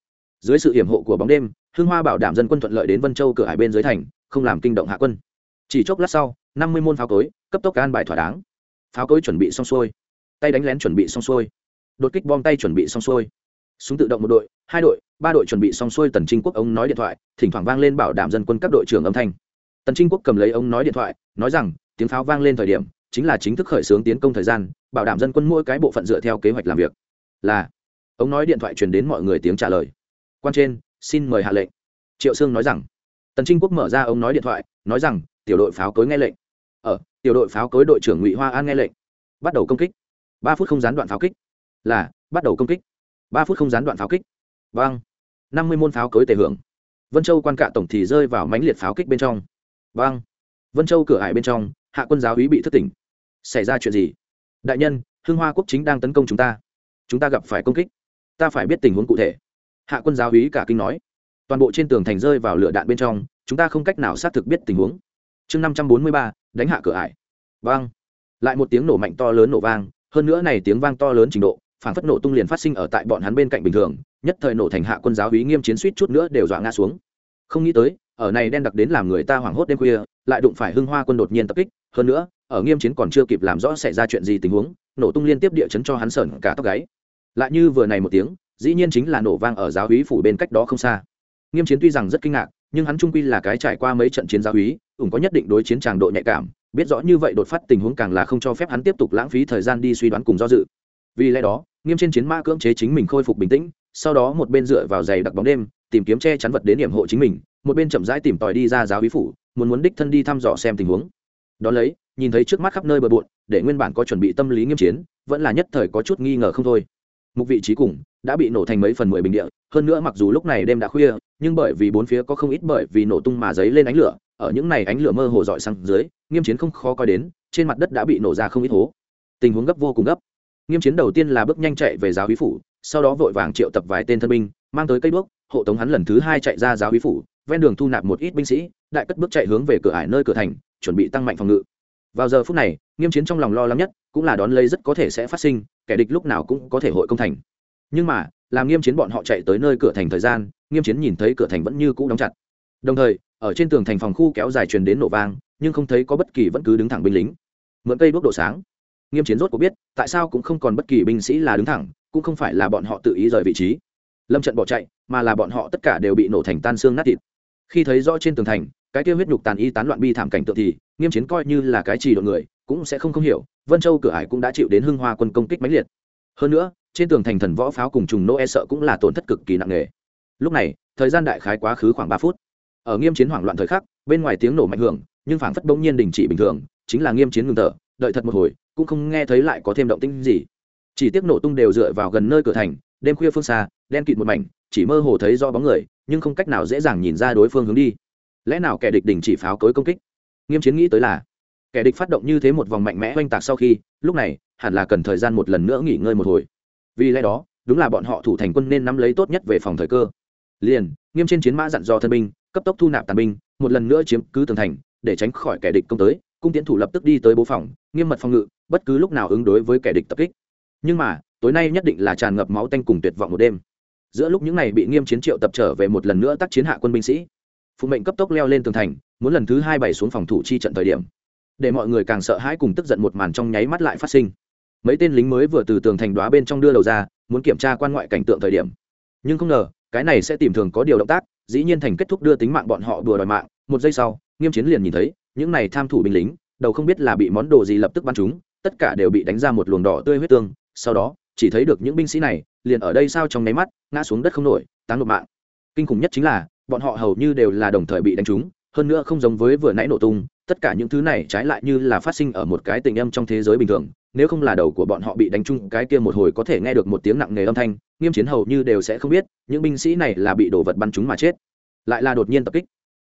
Dưới sự hiểm hộ của bóng đêm hưng hoa bảo đảm dân quân thuận lợi đến vân châu cửa hải bên dưới thành, không làm kinh động hạ quân. Chỉ chốc lát sau, năm mươi môn pháo cối, cấp tốc an bài thỏa đáng. Pháo cối chuẩn bị xong xuôi. Tay đánh lén chuẩn bị xong xuôi. Đột kích bom tay chuẩn bị xong xuôi. Súng tự động một đội, hai đội, ba đội chuẩn bị xong xuôi tần trinh quốc ông nói điện thoại, thỉnh thoảng vang lên bảo đảm dân quân các đội trưởng âm thanh. Tần trinh quốc cầm lấy ông nói điện thoại, nói rằng, tiếng pháo vang lên thời điểm, chính là chính thức khởi xướng tiến công thời gian, bảo đảm dân quân mỗi cái bộ phận dựa theo kế hoạch làm việc. Là, ông nói điện thoại truyền đến mọi người tiếng trả lời. Quan trên xin mời hạ lệnh. Triệu sương nói rằng. Tần trinh quốc mở ra ông nói điện thoại, nói rằng, tiểu đội pháo cối nghe lệnh. Ở tiểu đội pháo cối đội trưởng ngụy hoa an nghe lệnh. Bắt đầu công kích. Ba phút không gián đoạn pháo kích. Là, bắt đầu công kích. Ba phút không gián đoạn pháo kích. Vâng. Năm mươi môn pháo cối tề hưởng. Vân châu quan cạ tổng thì rơi vào mánh liệt pháo kích bên trong. Vâng. Vân châu cửa hải bên trong, hạ quân giáo úy bị thất tỉnh. Xảy ra chuyện gì? Đại nhân, hưng hoa quốc chính đang tấn công chúng ta. Chúng ta gặp phải công kích. Ta phải biết tình huống cụ thể hạ quân giáo úy cả kinh nói, toàn bộ trên tường thành rơi vào lửa đạn bên trong, chúng ta không cách nào xác thực biết tình huống. Chương năm trăm bốn mươi ba, đánh hạ cửa ải. Vang. Lại một tiếng nổ mạnh to lớn nổ vang, hơn nữa này tiếng vang to lớn trình độ, phản phất nổ tung liền phát sinh ở tại bọn hắn bên cạnh bình thường, nhất thời nổ thành hạ quân giáo úy nghiêm chiến suýt chút nữa đều dọa ngã xuống. Không nghĩ tới, ở này đen đặc đến làm người ta hoảng hốt đêm khuya, lại đụng phải hưng hoa quân đột nhiên tập kích, hơn nữa, ở nghiêm chiến còn chưa kịp làm rõ xảy ra chuyện gì tình huống, nổ tung liên tiếp địa chấn cho hắn sởn cả tóc gáy. Lại như vừa này một tiếng dĩ nhiên chính là nổ vang ở giáo úy phủ bên cách đó không xa. Nghiêm chiến tuy rằng rất kinh ngạc, nhưng hắn trung quy là cái trải qua mấy trận chiến giáo úy ủng có nhất định đối chiến tràng độ nhạy cảm, biết rõ như vậy đột phát tình huống càng là không cho phép hắn tiếp tục lãng phí thời gian đi suy đoán cùng do dự. Vì lẽ đó, nghiêm trên chiến mã cưỡng chế chính mình khôi phục bình tĩnh, sau đó một bên dựa vào giày đặc bóng đêm, tìm kiếm che chắn vật đến điểm hộ chính mình, một bên chậm rãi tìm tòi đi ra giáo úy phủ, muốn muốn đích thân đi thăm dò xem tình huống. Đó lấy, nhìn thấy trước mắt khắp nơi bờ bộn, để nguyên bản có chuẩn bị tâm lý nghiêm chiến, vẫn là nhất thời có chút nghi ngờ không thôi mục vị trí cùng, đã bị nổ thành mấy phần mười bình địa. Hơn nữa mặc dù lúc này đêm đã khuya, nhưng bởi vì bốn phía có không ít bởi vì nổ tung mà giấy lên ánh lửa, ở những này ánh lửa mơ hồ dọi sang dưới, nghiêm chiến không khó coi đến, trên mặt đất đã bị nổ ra không ít hố. Tình huống gấp vô cùng gấp. Nghiêm chiến đầu tiên là bước nhanh chạy về giáo hí phủ, sau đó vội vàng triệu tập vài tên thân binh, mang tới cây đuốc, hộ tống hắn lần thứ hai chạy ra giáo hí phủ, ven đường thu nạp một ít binh sĩ, đại cất bước chạy hướng về cửa ải nơi cửa thành, chuẩn bị tăng mạnh phòng ngự. Vào giờ phút này, nghiêm chiến trong lòng lo lắng nhất, cũng là đón lấy rất có thể sẽ phát sinh kẻ địch lúc nào cũng có thể hội công thành. Nhưng mà, làm nghiêm chiến bọn họ chạy tới nơi cửa thành thời gian, nghiêm chiến nhìn thấy cửa thành vẫn như cũ đóng chặt. Đồng thời, ở trên tường thành phòng khu kéo dài truyền đến nổ vang, nhưng không thấy có bất kỳ vẫn cứ đứng thẳng binh lính. Mượn cây đuốc độ sáng. Nghiêm chiến rốt có biết, tại sao cũng không còn bất kỳ binh sĩ là đứng thẳng, cũng không phải là bọn họ tự ý rời vị trí. Lâm trận bỏ chạy, mà là bọn họ tất cả đều bị nổ thành tan xương nát thịt. Khi thấy rõ trên tường thành, cái kia huyết nhục tàn y tán loạn bi thảm cảnh tượng thì, nghiêm chiến coi như là cái trì đội người cũng sẽ không không hiểu, vân châu cửa ải cũng đã chịu đến hưng hoa quân công kích mãnh liệt. Hơn nữa, trên tường thành thần võ pháo cùng trùng nô e sợ cũng là tổn thất cực kỳ nặng nề. Lúc này, thời gian đại khái quá khứ khoảng ba phút. Ở nghiêm chiến hoảng loạn thời khắc, bên ngoài tiếng nổ mạnh hưởng, nhưng phảng phất bỗng nhiên đình chỉ bình thường, chính là nghiêm chiến ngừng thở, đợi thật một hồi, cũng không nghe thấy lại có thêm động tĩnh gì. Chỉ tiếc nổ tung đều dựa vào gần nơi cửa thành, đêm khuya phương xa, đen kịt một mảnh, chỉ mơ hồ thấy do bóng người, nhưng không cách nào dễ dàng nhìn ra đối phương hướng đi. Lẽ nào kẻ địch đình chỉ pháo cối công kích? Nghiêm chiến nghĩ tới là kẻ địch phát động như thế một vòng mạnh mẽ oanh tạc sau khi, lúc này, hẳn là cần thời gian một lần nữa nghỉ ngơi một hồi. Vì lẽ đó, đúng là bọn họ thủ thành quân nên nắm lấy tốt nhất về phòng thời cơ. Liền, nghiêm trên chiến mã dặn dò thân binh, cấp tốc thu nạp tàn binh, một lần nữa chiếm cứ tường thành, để tránh khỏi kẻ địch công tới, cung tiến thủ lập tức đi tới bố phòng, nghiêm mật phòng ngự, bất cứ lúc nào ứng đối với kẻ địch tập kích. Nhưng mà, tối nay nhất định là tràn ngập máu tanh cùng tuyệt vọng một đêm. Giữa lúc những này bị nghiêm chiến triệu tập trở về một lần nữa tác chiến hạ quân binh sĩ phụ mệnh cấp tốc leo lên tường thành, muốn lần thứ hai bày xuống phòng thủ chi trận thời điểm để mọi người càng sợ hãi cùng tức giận một màn trong nháy mắt lại phát sinh. Mấy tên lính mới vừa từ tường thành đoá bên trong đưa đầu ra, muốn kiểm tra quan ngoại cảnh tượng thời điểm. Nhưng không ngờ, cái này sẽ tìm thường có điều động tác, dĩ nhiên thành kết thúc đưa tính mạng bọn họ đùa đòi mạng. Một giây sau, nghiêm chiến liền nhìn thấy, những này tham thủ binh lính, đầu không biết là bị món đồ gì lập tức bắn chúng tất cả đều bị đánh ra một luồng đỏ tươi huyết tương. Sau đó, chỉ thấy được những binh sĩ này, liền ở đây sao trong nháy mắt, ngã xuống đất không nổi, táng nộp mạng. Kinh khủng nhất chính là, bọn họ hầu như đều là đồng thời bị đánh trúng hơn nữa không giống với vừa nãy nổ tung, tất cả những thứ này trái lại như là phát sinh ở một cái tình âm trong thế giới bình thường, nếu không là đầu của bọn họ bị đánh trúng, cái kia một hồi có thể nghe được một tiếng nặng nề âm thanh, nghiêm chiến hầu như đều sẽ không biết, những binh sĩ này là bị đổ vật bắn trúng mà chết. Lại là đột nhiên tập kích.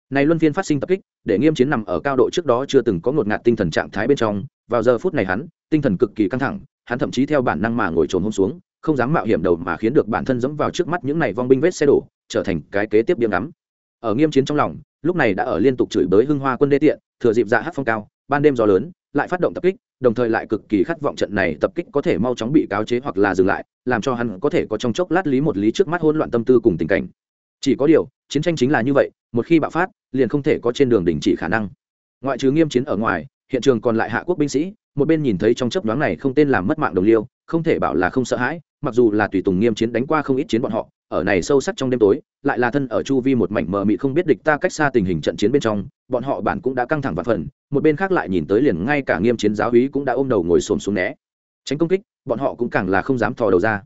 Này luân phiên phát sinh tập kích, để nghiêm chiến nằm ở cao độ trước đó chưa từng có ngột ngạt tinh thần trạng thái bên trong, vào giờ phút này hắn, tinh thần cực kỳ căng thẳng, hắn thậm chí theo bản năng mà ngồi trồn hôm xuống, không dám mạo hiểm đầu mà khiến được bản thân dẫm vào trước mắt những này vong binh vết xe đổ, trở thành cái kế tiếp điểm ngắm. Ở nghiêm chiến trong lòng lúc này đã ở liên tục chửi bới hưng hoa quân đê tiện, thừa dịp dạ hát phong cao, ban đêm gió lớn, lại phát động tập kích, đồng thời lại cực kỳ khát vọng trận này tập kích có thể mau chóng bị cáo chế hoặc là dừng lại, làm cho hắn có thể có trong chốc lát lý một lý trước mắt hỗn loạn tâm tư cùng tình cảnh. Chỉ có điều, chiến tranh chính là như vậy, một khi bạo phát, liền không thể có trên đường đình chỉ khả năng. Ngoại trừ nghiêm chiến ở ngoài, hiện trường còn lại hạ quốc binh sĩ, một bên nhìn thấy trong chấp nhoáng này không tên làm mất mạng đồng liêu, không thể bảo là không sợ hãi, mặc dù là tùy tùng nghiêm chiến đánh qua không ít chiến bọn họ ở này sâu sắc trong đêm tối, lại là thân ở chu vi một mảnh mờ mị không biết địch ta cách xa tình hình trận chiến bên trong, bọn họ bản cũng đã căng thẳng và phần, một bên khác lại nhìn tới liền ngay cả nghiêm chiến giáo úy cũng đã ôm đầu ngồi xổm xuống né. Tránh công kích, bọn họ cũng càng là không dám thò đầu ra.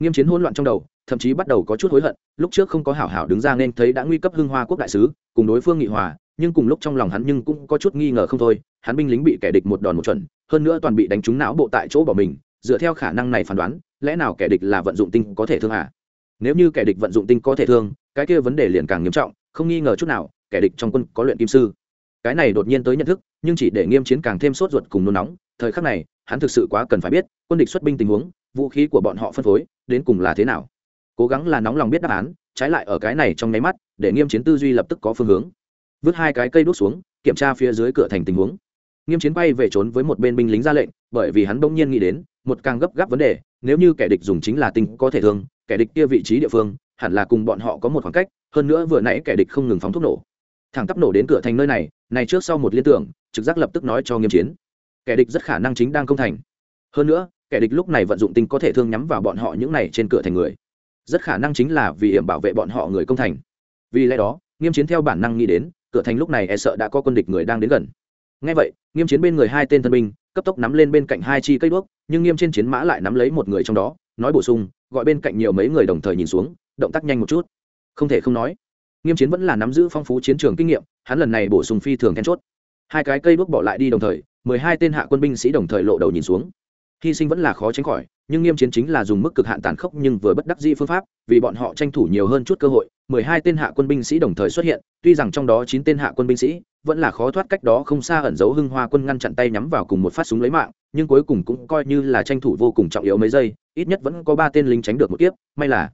Nghiêm chiến hỗn loạn trong đầu, thậm chí bắt đầu có chút hối hận, lúc trước không có hảo hảo đứng ra nên thấy đã nguy cấp hưng hoa quốc đại sứ, cùng đối phương nghị hòa, nhưng cùng lúc trong lòng hắn nhưng cũng có chút nghi ngờ không thôi, hắn binh lính bị kẻ địch một đòn một chuẩn, hơn nữa toàn bị đánh trúng não bộ tại chỗ bỏ mình, dựa theo khả năng này phán đoán, lẽ nào kẻ địch là vận dụng tinh có thể thương à nếu như kẻ địch vận dụng tinh có thể thương, cái kia vấn đề liền càng nghiêm trọng, không nghi ngờ chút nào, kẻ địch trong quân có luyện kim sư. Cái này đột nhiên tới nhận thức, nhưng chỉ để nghiêm chiến càng thêm sốt ruột cùng nôn nóng, thời khắc này, hắn thực sự quá cần phải biết, quân địch xuất binh tình huống, vũ khí của bọn họ phân phối, đến cùng là thế nào. Cố gắng là nóng lòng biết đáp án, trái lại ở cái này trong nháy mắt, để nghiêm chiến tư duy lập tức có phương hướng. Vứt hai cái cây đốt xuống, kiểm tra phía dưới cửa thành tình huống. Nghiêm chiến bay về trốn với một bên binh lính ra lệnh, bởi vì hắn bỗng nhiên nghĩ đến, một càng gấp gáp vấn đề, nếu như kẻ địch dùng chính là tinh có thể thương kẻ địch kia vị trí địa phương, hẳn là cùng bọn họ có một khoảng cách, hơn nữa vừa nãy kẻ địch không ngừng phóng thuốc nổ. Thẳng tắp nổ đến cửa thành nơi này này trước sau một liên tưởng, trực giác lập tức nói cho nghiêm chiến. Kẻ địch rất khả năng chính đang công thành. Hơn nữa, kẻ địch lúc này vận dụng tinh có thể thương nhắm vào bọn họ những này trên cửa thành người. Rất khả năng chính là vì hiểm bảo vệ bọn họ người công thành. Vì lẽ đó, nghiêm chiến theo bản năng nghĩ đến, cửa thành lúc này e sợ đã có quân địch người đang đến gần. Ngay vậy, nghiêm chiến bên người hai tên thân binh, cấp tốc nắm lên bên cạnh hai chi cây đuốc, nhưng nghiêm trên chiến mã lại nắm lấy một người trong đó nói bổ sung, gọi bên cạnh nhiều mấy người đồng thời nhìn xuống, động tác nhanh một chút. Không thể không nói, nghiêm chiến vẫn là nắm giữ phong phú chiến trường kinh nghiệm, hắn lần này bổ sung phi thường then chốt. Hai cái cây đuốc bỏ lại đi đồng thời, mười hai tên hạ quân binh sĩ đồng thời lộ đầu nhìn xuống. Hy sinh vẫn là khó tránh khỏi, nhưng nghiêm chiến chính là dùng mức cực hạn tàn khốc nhưng vừa bất đắc dĩ phương pháp, vì bọn họ tranh thủ nhiều hơn chút cơ hội, mười hai tên hạ quân binh sĩ đồng thời xuất hiện, tuy rằng trong đó chín tên hạ quân binh sĩ vẫn là khó thoát cách đó không xa ẩn giấu hưng hoa quân ngăn chặn tay nhắm vào cùng một phát súng lấy mạng, nhưng cuối cùng cũng coi như là tranh thủ vô cùng trọng yếu mấy giây ít nhất vẫn có ba tên lính tránh được một kiếp, may là.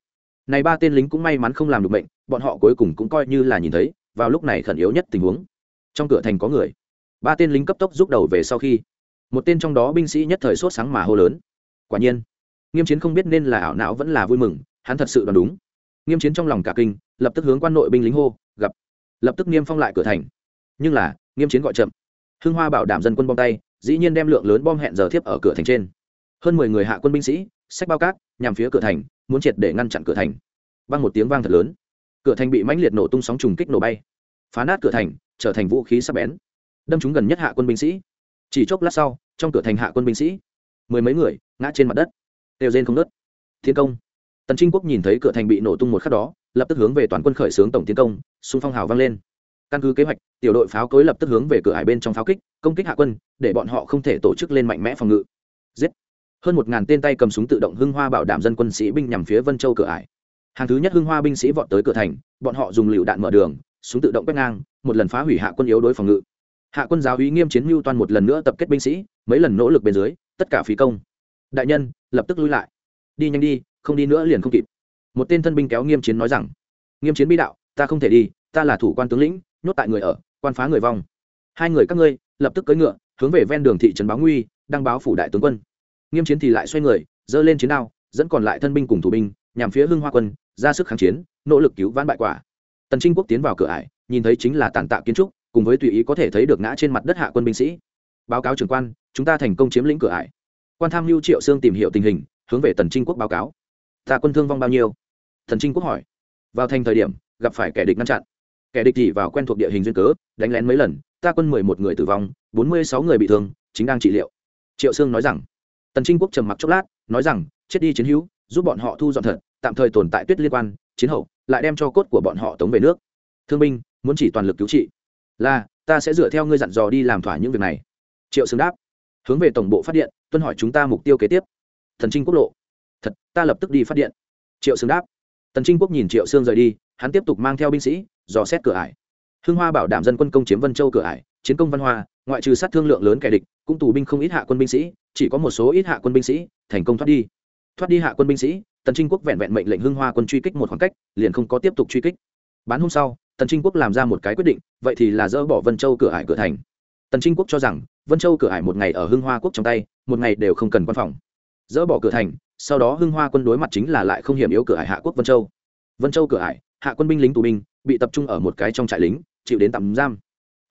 Này ba tên lính cũng may mắn không làm được bệnh bọn họ cuối cùng cũng coi như là nhìn thấy, vào lúc này khẩn yếu nhất tình huống. Trong cửa thành có người. Ba tên lính cấp tốc rút đầu về sau khi. Một tên trong đó binh sĩ nhất thời sốt sáng mà hô lớn. Quả nhiên, nghiêm chiến không biết nên là ảo não vẫn là vui mừng, hắn thật sự đoán đúng. Nghiêm chiến trong lòng cả kinh, lập tức hướng quan nội binh lính hô, gặp. Lập tức niêm phong lại cửa thành. Nhưng là, nghiêm chiến gọi chậm. Hưng hoa bảo đảm dân quân bom tay, dĩ nhiên đem lượng lớn bom hẹn giờ thiếp ở cửa thành trên. Hơn mười người hạ quân binh sĩ sách bao cát, nhằm phía cửa thành, muốn triệt để ngăn chặn cửa thành. Vang một tiếng vang thật lớn. Cửa thành bị mãnh liệt nổ tung sóng trùng kích nổ bay. Phá nát cửa thành, trở thành vũ khí sắc bén. Đâm chúng gần nhất hạ quân binh sĩ. Chỉ chốc lát sau, trong cửa thành hạ quân binh sĩ, mười mấy người, ngã trên mặt đất. Đều rên không nớt thiên công. Tần trinh quốc nhìn thấy cửa thành bị nổ tung một khắc đó, lập tức hướng về toàn quân khởi xướng tổng tiến công, xung phong hào vang lên. Căn cứ kế hoạch, tiểu đội pháo cối lập tức hướng về cửa hải bên trong pháo kích, công kích hạ quân, để bọn họ không thể tổ chức lên mạnh mẽ phòng ngự. Giết hơn một ngàn tên tay cầm súng tự động hưng hoa bảo đảm dân quân sĩ binh nhằm phía vân châu cửa ải. Hàng thứ nhất hưng hoa binh sĩ vọt tới cửa thành, bọn họ dùng lựu đạn mở đường, súng tự động quét ngang, một lần phá hủy hạ quân yếu đối phòng ngự. Hạ quân giáo úy nghiêm chiến mưu toàn một lần nữa tập kết binh sĩ, mấy lần nỗ lực bên dưới, tất cả phí công. Đại nhân, lập tức lui lại. Đi nhanh đi, không đi nữa liền không kịp. Một tên thân binh kéo nghiêm chiến nói rằng, nghiêm chiến bi đạo, ta không thể đi, ta là thủ quan tướng lĩnh, nhốt tại người ở, quan phá người vong. Hai người các ngươi, lập tức cưỡi ngựa, hướng về ven đường thị trấn báo nguy, đăng báo phủ đại tướng quân nghiêm chiến thì lại xoay người, giơ lên chiến đao, dẫn còn lại thân binh cùng thủ binh, nhằm phía hưng hoa quân, ra sức kháng chiến, nỗ lực cứu vãn bại quả. Tần trinh quốc tiến vào cửa ải, nhìn thấy chính là tàn tạ kiến trúc, cùng với tùy ý có thể thấy được ngã trên mặt đất hạ quân binh sĩ. Báo cáo trưởng quan, chúng ta thành công chiếm lĩnh cửa ải. Quan tham mưu triệu sương tìm hiểu tình hình, hướng về tần trinh quốc báo cáo. Ta quân thương vong bao nhiêu? Thần trinh quốc hỏi. Vào thành thời điểm, gặp phải kẻ địch ngăn chặn. Kẻ địch chỉ vào quen thuộc địa hình duyên cớ, đánh lén mấy lần, ta quân mười một người tử vong, bốn mươi sáu người bị thương, chính đang trị liệu. Triệu sương nói rằng tần trinh quốc trầm mặc chốc lát, nói rằng, chết đi chiến hữu, giúp bọn họ thu dọn thật, tạm thời tồn tại tuyết liên quan, chiến hậu, lại đem cho cốt của bọn họ tống về nước. Thương binh, muốn chỉ toàn lực cứu trị. Là, ta sẽ dựa theo ngươi dặn dò đi làm thỏa những việc này. Triệu sương đáp. Hướng về tổng bộ phát điện, tuân hỏi chúng ta mục tiêu kế tiếp. Thần trinh quốc lộ. Thật, ta lập tức đi phát điện. Triệu sương đáp. Tần trinh quốc nhìn triệu sương rời đi, hắn tiếp tục mang theo binh sĩ, dò xét cửa ải. Hưng hoa bảo đảm dân quân công chiếm vân châu cửa ải, chiến công văn hoa ngoại trừ sát thương lượng lớn kẻ địch, cũng tù binh không ít hạ quân binh sĩ, chỉ có một số ít hạ quân binh sĩ thành công thoát đi. Thoát đi hạ quân binh sĩ, tần trinh quốc vẹn vẹn mệnh lệnh hưng hoa quân truy kích một khoảng cách, liền không có tiếp tục truy kích. Bán hôm sau, tần trinh quốc làm ra một cái quyết định, vậy thì là dỡ bỏ vân châu cửa ải cửa thành. Tần trinh quốc cho rằng, vân châu cửa ải một ngày ở hưng hoa quốc trong tay, một ngày đều không cần quan phòng. Dỡ bỏ cửa thành, sau đó hưng hoa quân đối mặt chính là lại không hiểm yếu cửa ải hạ quốc vân châu. Vân châu cửa ải, hạ quân binh lính tù binh, bị tập trung ở một cái trong trại lính, chịu đến tạm giam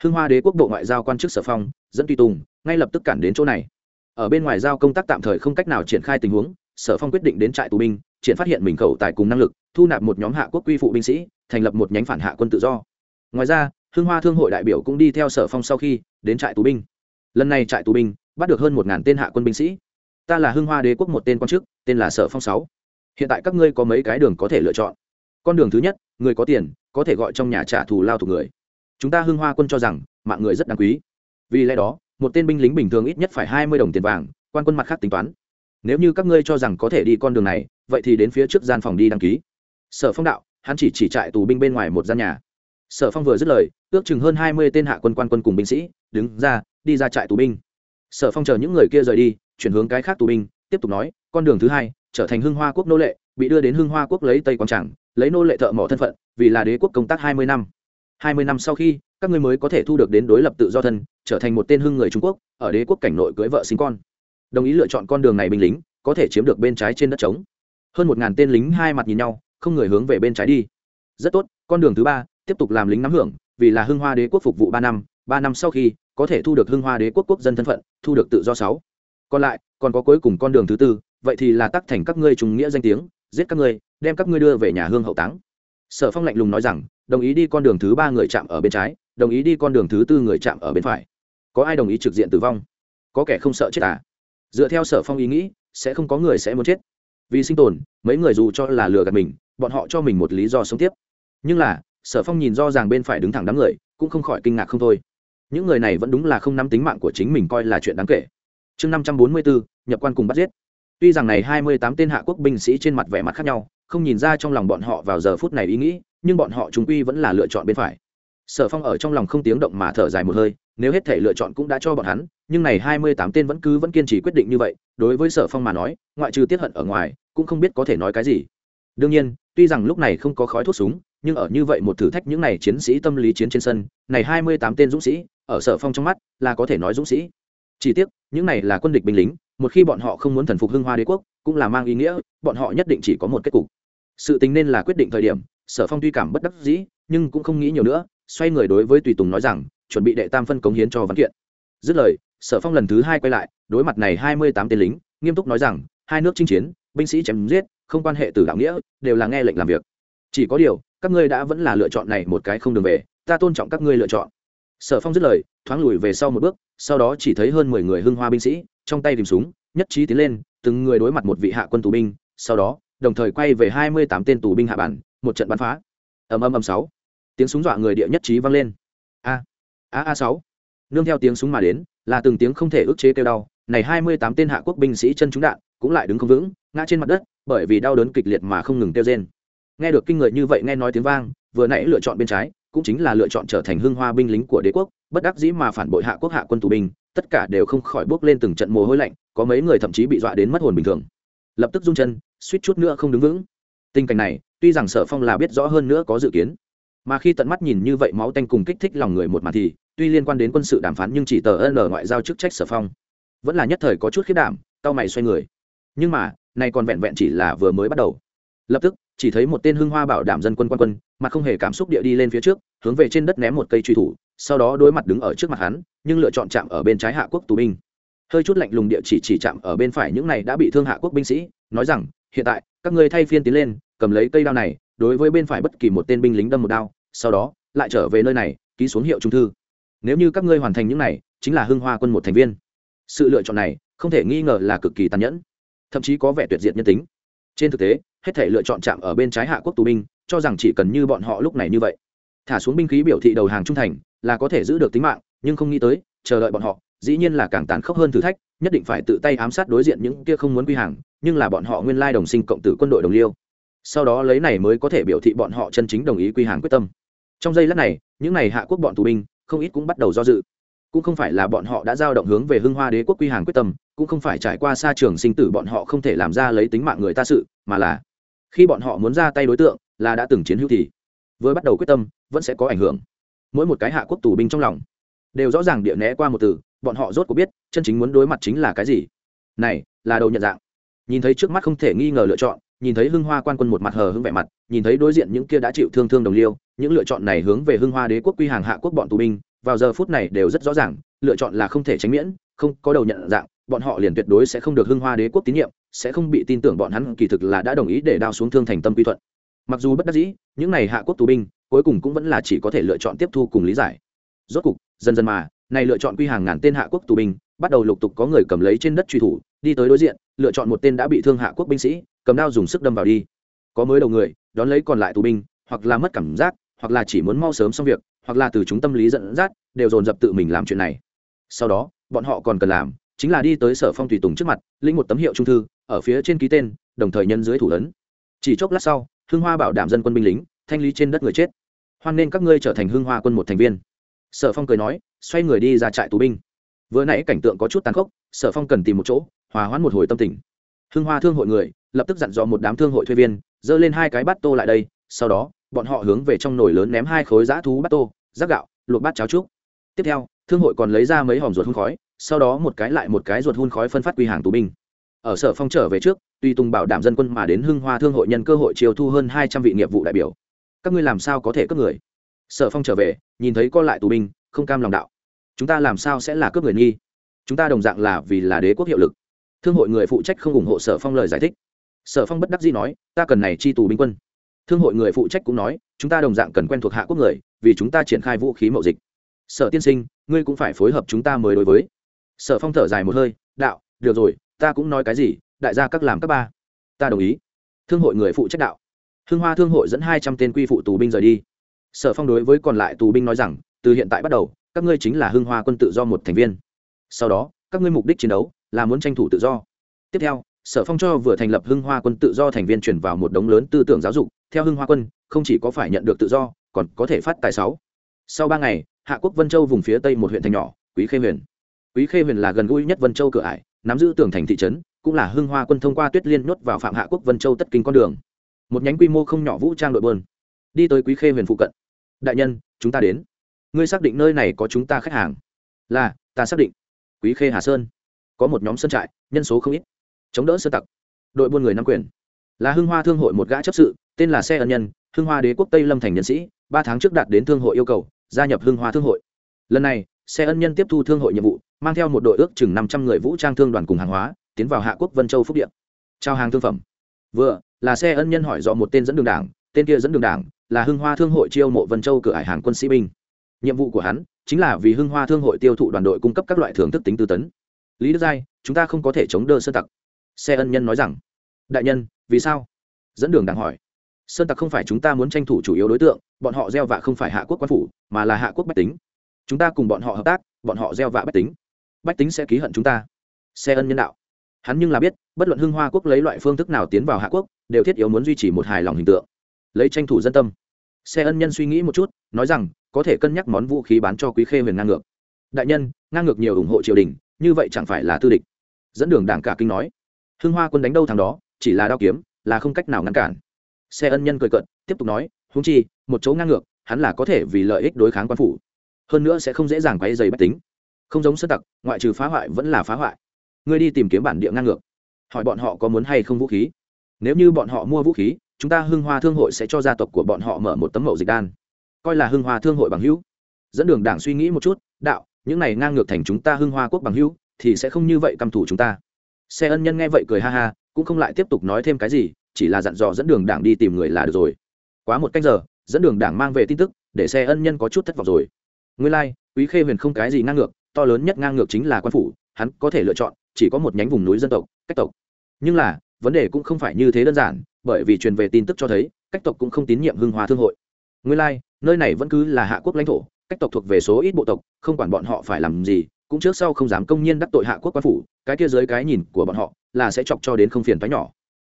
hưng hoa đế quốc bộ ngoại giao quan chức sở phong, dẫn tùy tùng, ngay lập tức cản đến chỗ này. Ở bên ngoài giao công tác tạm thời không cách nào triển khai tình huống, sở phong quyết định đến trại tù binh, triển phát hiện mình khẩu tài cùng năng lực, thu nạp một nhóm hạ quốc quy phụ binh sĩ, thành lập một nhánh phản hạ quân tự do. Ngoài ra, hưng hoa thương hội đại biểu cũng đi theo sở phong sau khi đến trại tù binh. Lần này trại tù binh bắt được hơn một ngàn tên hạ quân binh sĩ. Ta là hưng hoa đế quốc một tên quan chức, tên là sở phong sáu. Hiện tại các ngươi có mấy cái đường có thể lựa chọn? Con đường thứ nhất, người có tiền, có thể gọi trong nhà trả thù lao thủ người chúng ta hưng hoa quân cho rằng mạng người rất đáng quý. Vì lẽ đó, một tên binh lính bình thường ít nhất phải hai mươi đồng tiền vàng, quan quân mặt khác tính toán. Nếu như các ngươi cho rằng có thể đi con đường này, vậy thì đến phía trước gian phòng đi đăng ký. Sở phong đạo, hắn chỉ chỉ trại tù binh bên ngoài một gian nhà. Sở phong vừa dứt lời, ước chừng hơn hai mươi tên hạ quân quan quân cùng binh sĩ, đứng ra, đi ra trại tù binh. Sở phong chờ những người kia rời đi, chuyển hướng cái khác tù binh, tiếp tục nói, con đường thứ hai, trở thành hưng hoa quốc nô lệ, bị đưa đến hưng hoa quốc lấy tây quảng tràng, lấy nô lệ thợ mỏ thân phận, vì là đế quốc công tác hai mươi năm hai mươi năm sau khi, các ngươi mới có thể thu được đến đối lập tự do thân, trở thành một tên hưng người trung quốc, ở đế quốc cảnh nội cưới vợ sinh con. Đồng ý lựa chọn con đường này binh lính, có thể chiếm được bên trái trên đất trống. Hơn một ngàn tên lính hai mặt nhìn nhau, không người hướng về bên trái đi. Rất tốt, con đường thứ ba, tiếp tục làm lính nắm hưởng, vì là hưng hoa đế quốc phục vụ ba năm ba năm sau khi, có thể thu được hưng hoa đế quốc quốc dân thân phận, thu được tự do sáu. Còn lại, còn có cuối cùng con đường thứ tư, vậy thì là tắc thành các ngươi trùng nghĩa danh tiếng, giết các ngươi, đem các ngươi đưa về nhà hương hậu táng. Sở phong lạnh lùng nói rằng đồng ý đi con đường thứ ba người chạm ở bên trái, đồng ý đi con đường thứ tư người chạm ở bên phải. Có ai đồng ý trực diện tử vong? Có kẻ không sợ chết à? Dựa theo sở phong ý nghĩ, sẽ không có người sẽ muốn chết. Vì sinh tồn, mấy người dù cho là lừa gạt mình, bọn họ cho mình một lý do sống tiếp. Nhưng là, sở phong nhìn do ràng bên phải đứng thẳng đám người, cũng không khỏi kinh ngạc không thôi. Những người này vẫn đúng là không nắm tính mạng của chính mình coi là chuyện đáng kể. Chương năm trăm bốn mươi bốn nhập quan cùng bắt giết. Tuy rằng này hai mươi tám tên hạ quốc binh sĩ trên mặt vẻ mặt khác nhau, không nhìn ra trong lòng bọn họ vào giờ phút này ý nghĩ nhưng bọn họ chúng quy vẫn là lựa chọn bên phải. Sở phong ở trong lòng không tiếng động mà thở dài một hơi, nếu hết thể lựa chọn cũng đã cho bọn hắn, nhưng này hai mươi tám tên vẫn cứ vẫn kiên trì quyết định như vậy, đối với sở phong mà nói, ngoại trừ tiết hận ở ngoài, cũng không biết có thể nói cái gì. Đương nhiên, tuy rằng lúc này không có khói thuốc súng, nhưng ở như vậy một thử thách những này chiến sĩ tâm lý chiến trên sân, này hai mươi tám tên dũng sĩ, ở sở phong trong mắt, là có thể nói dũng sĩ. Chỉ tiếc, những này là quân địch binh lính, một khi bọn họ không muốn thần phục hưng hoa đế quốc, cũng là mang ý nghĩa, bọn họ nhất định chỉ có một kết cục. Sự tính nên là quyết định thời điểm sở phong tuy cảm bất đắc dĩ, nhưng cũng không nghĩ nhiều nữa, xoay người đối với tùy tùng nói rằng, chuẩn bị đệ tam phân cống hiến cho văn kiện. Dứt lời, sở phong lần thứ hai quay lại, đối mặt này hai mươi tám tên lính, nghiêm túc nói rằng, hai nước chinh chiến, binh sĩ chém giết, không quan hệ từ đạo nghĩa, đều là nghe lệnh làm việc. Chỉ có điều, các ngươi đã vẫn là lựa chọn này một cái không đường về, ta tôn trọng các ngươi lựa chọn. Sở phong dứt lời, thoáng lùi về sau một bước, sau đó chỉ thấy hơn mười người hưng hoa binh sĩ, trong tay tìm súng, nhất trí tiến lên, từng người đối mặt một vị hạ quân tù binh, sau đó, đồng thời quay về hai mươi tám tên tù binh hạ bản một trận bắn phá. Ầm ầm ầm sáu. Tiếng súng dọa người địa nhất trí vang lên. A a a sáu. Nương theo tiếng súng mà đến, là từng tiếng không thể ức chế kêu đau. Này hai mươi tám tên hạ quốc binh sĩ chân trúng đạn, cũng lại đứng không vững, ngã trên mặt đất, bởi vì đau đớn kịch liệt mà không ngừng kêu rên. Nghe được kinh người như vậy nghe nói tiếng vang, vừa nãy lựa chọn bên trái, cũng chính là lựa chọn trở thành hương hoa binh lính của đế quốc, bất đắc dĩ mà phản bội hạ quốc hạ quân tù binh, tất cả đều không khỏi bước lên từng trận mồ hôi lạnh, có mấy người thậm chí bị dọa đến mất hồn bình thường. Lập tức rung chân, suýt chút nữa không đứng vững. Tình cảnh này tuy rằng sở phong là biết rõ hơn nữa có dự kiến, mà khi tận mắt nhìn như vậy máu tanh cùng kích thích lòng người một mặt thì, tuy liên quan đến quân sự đàm phán nhưng chỉ tờ ân ngoại giao chức trách sở phong. Vẫn là nhất thời có chút khiết đảm tao mày xoay người. Nhưng mà, này còn vẹn vẹn chỉ là vừa mới bắt đầu. Lập tức, chỉ thấy một tên hưng hoa bảo đảm dân quân quan quân mà không hề cảm xúc địa đi lên phía trước, hướng về trên đất ném một cây truy thủ, sau đó đối mặt đứng ở trước mặt hắn, nhưng lựa chọn chạm ở bên trái hạ quốc tù binh. Hơi chút lạnh lùng địa chỉ chỉ chạm ở bên phải những này đã bị thương hạ quốc binh sĩ, nói rằng, hiện tại, các ngươi thay phiên tiến lên cầm lấy cây đao này, đối với bên phải bất kỳ một tên binh lính đâm một đao, sau đó, lại trở về nơi này, ký xuống hiệu trung thư. Nếu như các ngươi hoàn thành những này, chính là hưng hoa quân một thành viên. Sự lựa chọn này, không thể nghi ngờ là cực kỳ tàn nhẫn, thậm chí có vẻ tuyệt diệt nhân tính. Trên thực tế, hết thể lựa chọn chạm ở bên trái hạ quốc tù binh, cho rằng chỉ cần như bọn họ lúc này như vậy, thả xuống binh khí biểu thị đầu hàng trung thành, là có thể giữ được tính mạng, nhưng không nghĩ tới, chờ đợi bọn họ, dĩ nhiên là càng tàn khốc hơn thử thách, nhất định phải tự tay ám sát đối diện những kia không muốn quy hàng, nhưng là bọn họ nguyên lai đồng sinh cộng tử quân đội đồng liêu sau đó lấy này mới có thể biểu thị bọn họ chân chính đồng ý quy hàng quyết tâm. Trong giây lát này, những này hạ quốc bọn tù binh, không ít cũng bắt đầu do dự. Cũng không phải là bọn họ đã giao động hướng về hưng hoa đế quốc quy hàng quyết tâm, cũng không phải trải qua xa trường sinh tử bọn họ không thể làm ra lấy tính mạng người ta sự, mà là khi bọn họ muốn ra tay đối tượng, là đã từng chiến hữu thì vừa bắt đầu quyết tâm, vẫn sẽ có ảnh hưởng. Mỗi một cái hạ quốc tù binh trong lòng đều rõ ràng địa né qua một từ, bọn họ rốt cuộc biết chân chính muốn đối mặt chính là cái gì. Này, là đầu nhận dạng. Nhìn thấy trước mắt không thể nghi ngờ lựa chọn nhìn thấy hưng hoa quan quân một mặt hờ hưng vẻ mặt, nhìn thấy đối diện những kia đã chịu thương thương đồng liêu, những lựa chọn này hướng về hưng hoa đế quốc quy hàng hạ quốc bọn tù binh, vào giờ phút này đều rất rõ ràng, lựa chọn là không thể tránh miễn, không có đầu nhận dạng, bọn họ liền tuyệt đối sẽ không được hưng hoa đế quốc tín nhiệm, sẽ không bị tin tưởng bọn hắn kỳ thực là đã đồng ý để đao xuống thương thành tâm quy thuận. Mặc dù bất đắc dĩ, những này hạ quốc tù binh, cuối cùng cũng vẫn là chỉ có thể lựa chọn tiếp thu cùng lý giải. Rốt cục, dần dần mà, này lựa chọn quy hàng ngàn tên hạ quốc tù binh, bắt đầu lục tục có người cầm lấy trên đất truy thủ, đi tới đối diện, lựa chọn một tên đã bị thương hạ quốc binh sĩ cầm đao dùng sức đâm vào đi. Có mới đầu người, đón lấy còn lại tù binh, hoặc là mất cảm giác, hoặc là chỉ muốn mau sớm xong việc, hoặc là từ chúng tâm lý dẫn dắt, đều dồn dập tự mình làm chuyện này. Sau đó, bọn họ còn cần làm chính là đi tới sở phong tùy tùng trước mặt, lĩnh một tấm hiệu trung thư, ở phía trên ký tên, đồng thời nhân dưới thủ lớn. chỉ chốc lát sau hương hoa bảo đảm dân quân binh lính, thanh lý trên đất người chết. Hoan nên các ngươi trở thành hương hoa quân một thành viên. Sở phong cười nói, xoay người đi ra trại tù binh. Vừa nãy cảnh tượng có chút tàn khốc, sở phong cần tìm một chỗ, hòa hoãn một hồi tâm tình. Hương hoa thương hội người lập tức dặn dò một đám thương hội thuê viên, dơ lên hai cái bát tô lại đây, sau đó, bọn họ hướng về trong nồi lớn ném hai khối giã thú bát tô rác gạo, luộc bát cháo trúc. Tiếp theo, thương hội còn lấy ra mấy hòm ruột hun khói, sau đó một cái lại một cái ruột hun khói phân phát quy hàng tù binh. Ở sở phong trở về trước, tuy tùng bảo đảm dân quân mà đến hưng hoa thương hội nhân cơ hội chiều thu hơn hai trăm vị nghiệp vụ đại biểu. Các ngươi làm sao có thể cướp người? Sở phong trở về, nhìn thấy co lại tù binh, không cam lòng đạo. Chúng ta làm sao sẽ là cướp người nghi? Chúng ta đồng dạng là vì là đế quốc hiệu lực. Thương hội người phụ trách không ủng hộ sở phong lời giải thích sở phong bất đắc dĩ nói, ta cần này chi tù binh quân. Thương hội người phụ trách cũng nói, chúng ta đồng dạng cần quen thuộc hạ quốc người, vì chúng ta triển khai vũ khí mậu dịch. Sở tiên sinh, ngươi cũng phải phối hợp chúng ta mới đối với. Sở phong thở dài một hơi, đạo, được rồi, ta cũng nói cái gì, đại gia các làm các ba. Ta đồng ý. Thương hội người phụ trách đạo. Hương hoa thương hội dẫn hai trăm tên quy phụ tù binh rời đi. Sở phong đối với còn lại tù binh nói rằng, từ hiện tại bắt đầu, các ngươi chính là hương hoa quân tự do một thành viên. Sau đó, các ngươi mục đích chiến đấu là muốn tranh thủ tự do. Tiếp theo sở phong cho vừa thành lập hưng hoa quân tự do thành viên chuyển vào một đống lớn tư tưởng giáo dục. Theo hưng hoa quân, không chỉ có phải nhận được tự do, còn có thể phát tài sáu. Sau ba ngày, hạ quốc vân châu vùng phía tây một huyện thành nhỏ, quý khê huyền. Quý khê huyền là gần gũi nhất vân châu cửa ải, nắm giữ tường thành thị trấn, cũng là hưng hoa quân thông qua tuyết liên nhốt vào phạm hạ quốc vân châu tất kinh con đường. Một nhánh quy mô không nhỏ vũ trang đội bơn đi tới quý khê huyền phụ cận. Đại nhân, chúng ta đến. Ngươi xác định nơi này có chúng ta khách hàng? Là, ta xác định. Quý khê hà sơn. Có một nhóm sân trại, nhân số không ít chống đỡ sơ tặc. Đội buôn người nam quyền. Là hưng hoa thương hội một gã chấp sự, tên là xe ân nhân, hưng hoa đế quốc tây lâm thành nhân sĩ, ba tháng trước đạt đến thương hội yêu cầu, gia nhập hưng hoa thương hội. Lần này, xe ân nhân tiếp thu thương hội nhiệm vụ, mang theo một đội ước chừng năm trăm người vũ trang thương đoàn cùng hàng hóa, tiến vào hạ quốc vân châu phúc điện trao hàng thương phẩm. Vừa, là xe ân nhân hỏi dọ một tên dẫn đường đảng, tên kia dẫn đường đảng, là hưng hoa thương hội chiêu mộ vân châu cửa hải hàng quân sĩ binh. Nhiệm vụ của hắn, chính là vì hưng hoa thương hội tiêu thụ đoàn đội cung cấp các loại thưởng thức tính tư tấn. Lý đức giai, chúng ta không có thể chống đỡ sơ tặc xe ân nhân nói rằng, đại nhân, vì sao? Dẫn đường đảng hỏi, sơn tặc không phải chúng ta muốn tranh thủ chủ yếu đối tượng, bọn họ gieo vạ không phải hạ quốc quan phủ, mà là hạ quốc bách tính. Chúng ta cùng bọn họ hợp tác, bọn họ gieo vạ bách tính. Bách tính sẽ ký hận chúng ta. Xe ân nhân đạo, hắn nhưng là biết, bất luận hưng hoa quốc lấy loại phương thức nào tiến vào hạ quốc, đều thiết yếu muốn duy trì một hài lòng hình tượng. Lấy tranh thủ dân tâm. Xe ân nhân suy nghĩ một chút, nói rằng, có thể cân nhắc món vũ khí bán cho quý khê huyền ngang ngược. Đại nhân, ngang ngược nhiều ủng hộ triều đình, như vậy chẳng phải là tư địch. Dẫn đường đảng cả kinh nói hưng hoa quân đánh đâu thằng đó, chỉ là đao kiếm, là không cách nào ngăn cản. Xe ân nhân cười cận tiếp tục nói húng chi, một chỗ ngang ngược, hắn là có thể vì lợi ích đối kháng quan phủ. Hơn nữa sẽ không dễ dàng quay dày bách tính. Không giống sơ tặc, ngoại trừ phá hoại vẫn là phá hoại. Ngươi đi tìm kiếm bản địa ngang ngược. Hỏi bọn họ có muốn hay không vũ khí. Nếu như bọn họ mua vũ khí, chúng ta hưng hoa thương hội sẽ cho gia tộc của bọn họ mở một tấm mậu dịch đan. Coi là hưng hoa thương hội bằng hữu. Dẫn đường đảng suy nghĩ một chút, đạo, những này ngang ngược thành chúng ta hưng hoa quốc bằng hữu, thì sẽ không như vậy căm thủ chúng ta xe ân nhân nghe vậy cười ha ha cũng không lại tiếp tục nói thêm cái gì chỉ là dặn dò dẫn đường đảng đi tìm người là được rồi. Quá một cách giờ dẫn đường đảng mang về tin tức để xe ân nhân có chút thất vọng rồi. Nguyên lai、like, quý khê huyền không cái gì ngang ngược to lớn nhất ngang ngược chính là quan phủ hắn có thể lựa chọn chỉ có một nhánh vùng núi dân tộc cách tộc. Nhưng là vấn đề cũng không phải như thế đơn giản bởi vì truyền về tin tức cho thấy cách tộc cũng không tín nhiệm hưng hòa thương hội. Nguyên lai、like, nơi này vẫn cứ là hạ quốc lãnh thổ cách tộc thuộc về số ít bộ tộc không quản bọn họ phải làm gì cũng trước sau không dám công nhiên đắc tội hạ quốc quan phủ, cái kia dưới cái nhìn của bọn họ là sẽ chọc cho đến không phiền thoái nhỏ.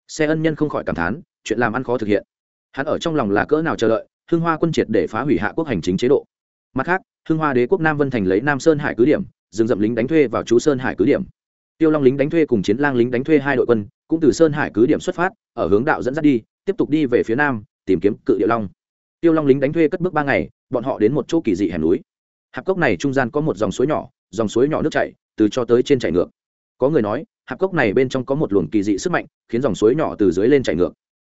Xe ân nhân không khỏi cảm thán, chuyện làm ăn khó thực hiện. Hắn ở trong lòng là cỡ nào chờ đợi, hưng hoa quân triệt để phá hủy hạ quốc hành chính chế độ. Mặt khác, hưng hoa đế quốc nam vân thành lấy nam sơn hải cứ điểm dừng dậm lính đánh thuê vào chú sơn hải cứ điểm. Tiêu long lính đánh thuê cùng chiến lang lính đánh thuê hai đội quân, cũng từ sơn hải cứ điểm xuất phát, ở hướng đạo dẫn dắt đi, tiếp tục đi về phía nam, tìm kiếm cự địa long. Tiêu long lính đánh thuê cất bước ba ngày, bọn họ đến một chỗ kỳ dị hẻm núi. Hạp cốc này trung gian có một dòng suối nhỏ dòng suối nhỏ nước chảy, từ cho tới trên chảy ngược. Có người nói, hạp cốc này bên trong có một luồng kỳ dị sức mạnh, khiến dòng suối nhỏ từ dưới lên chảy ngược.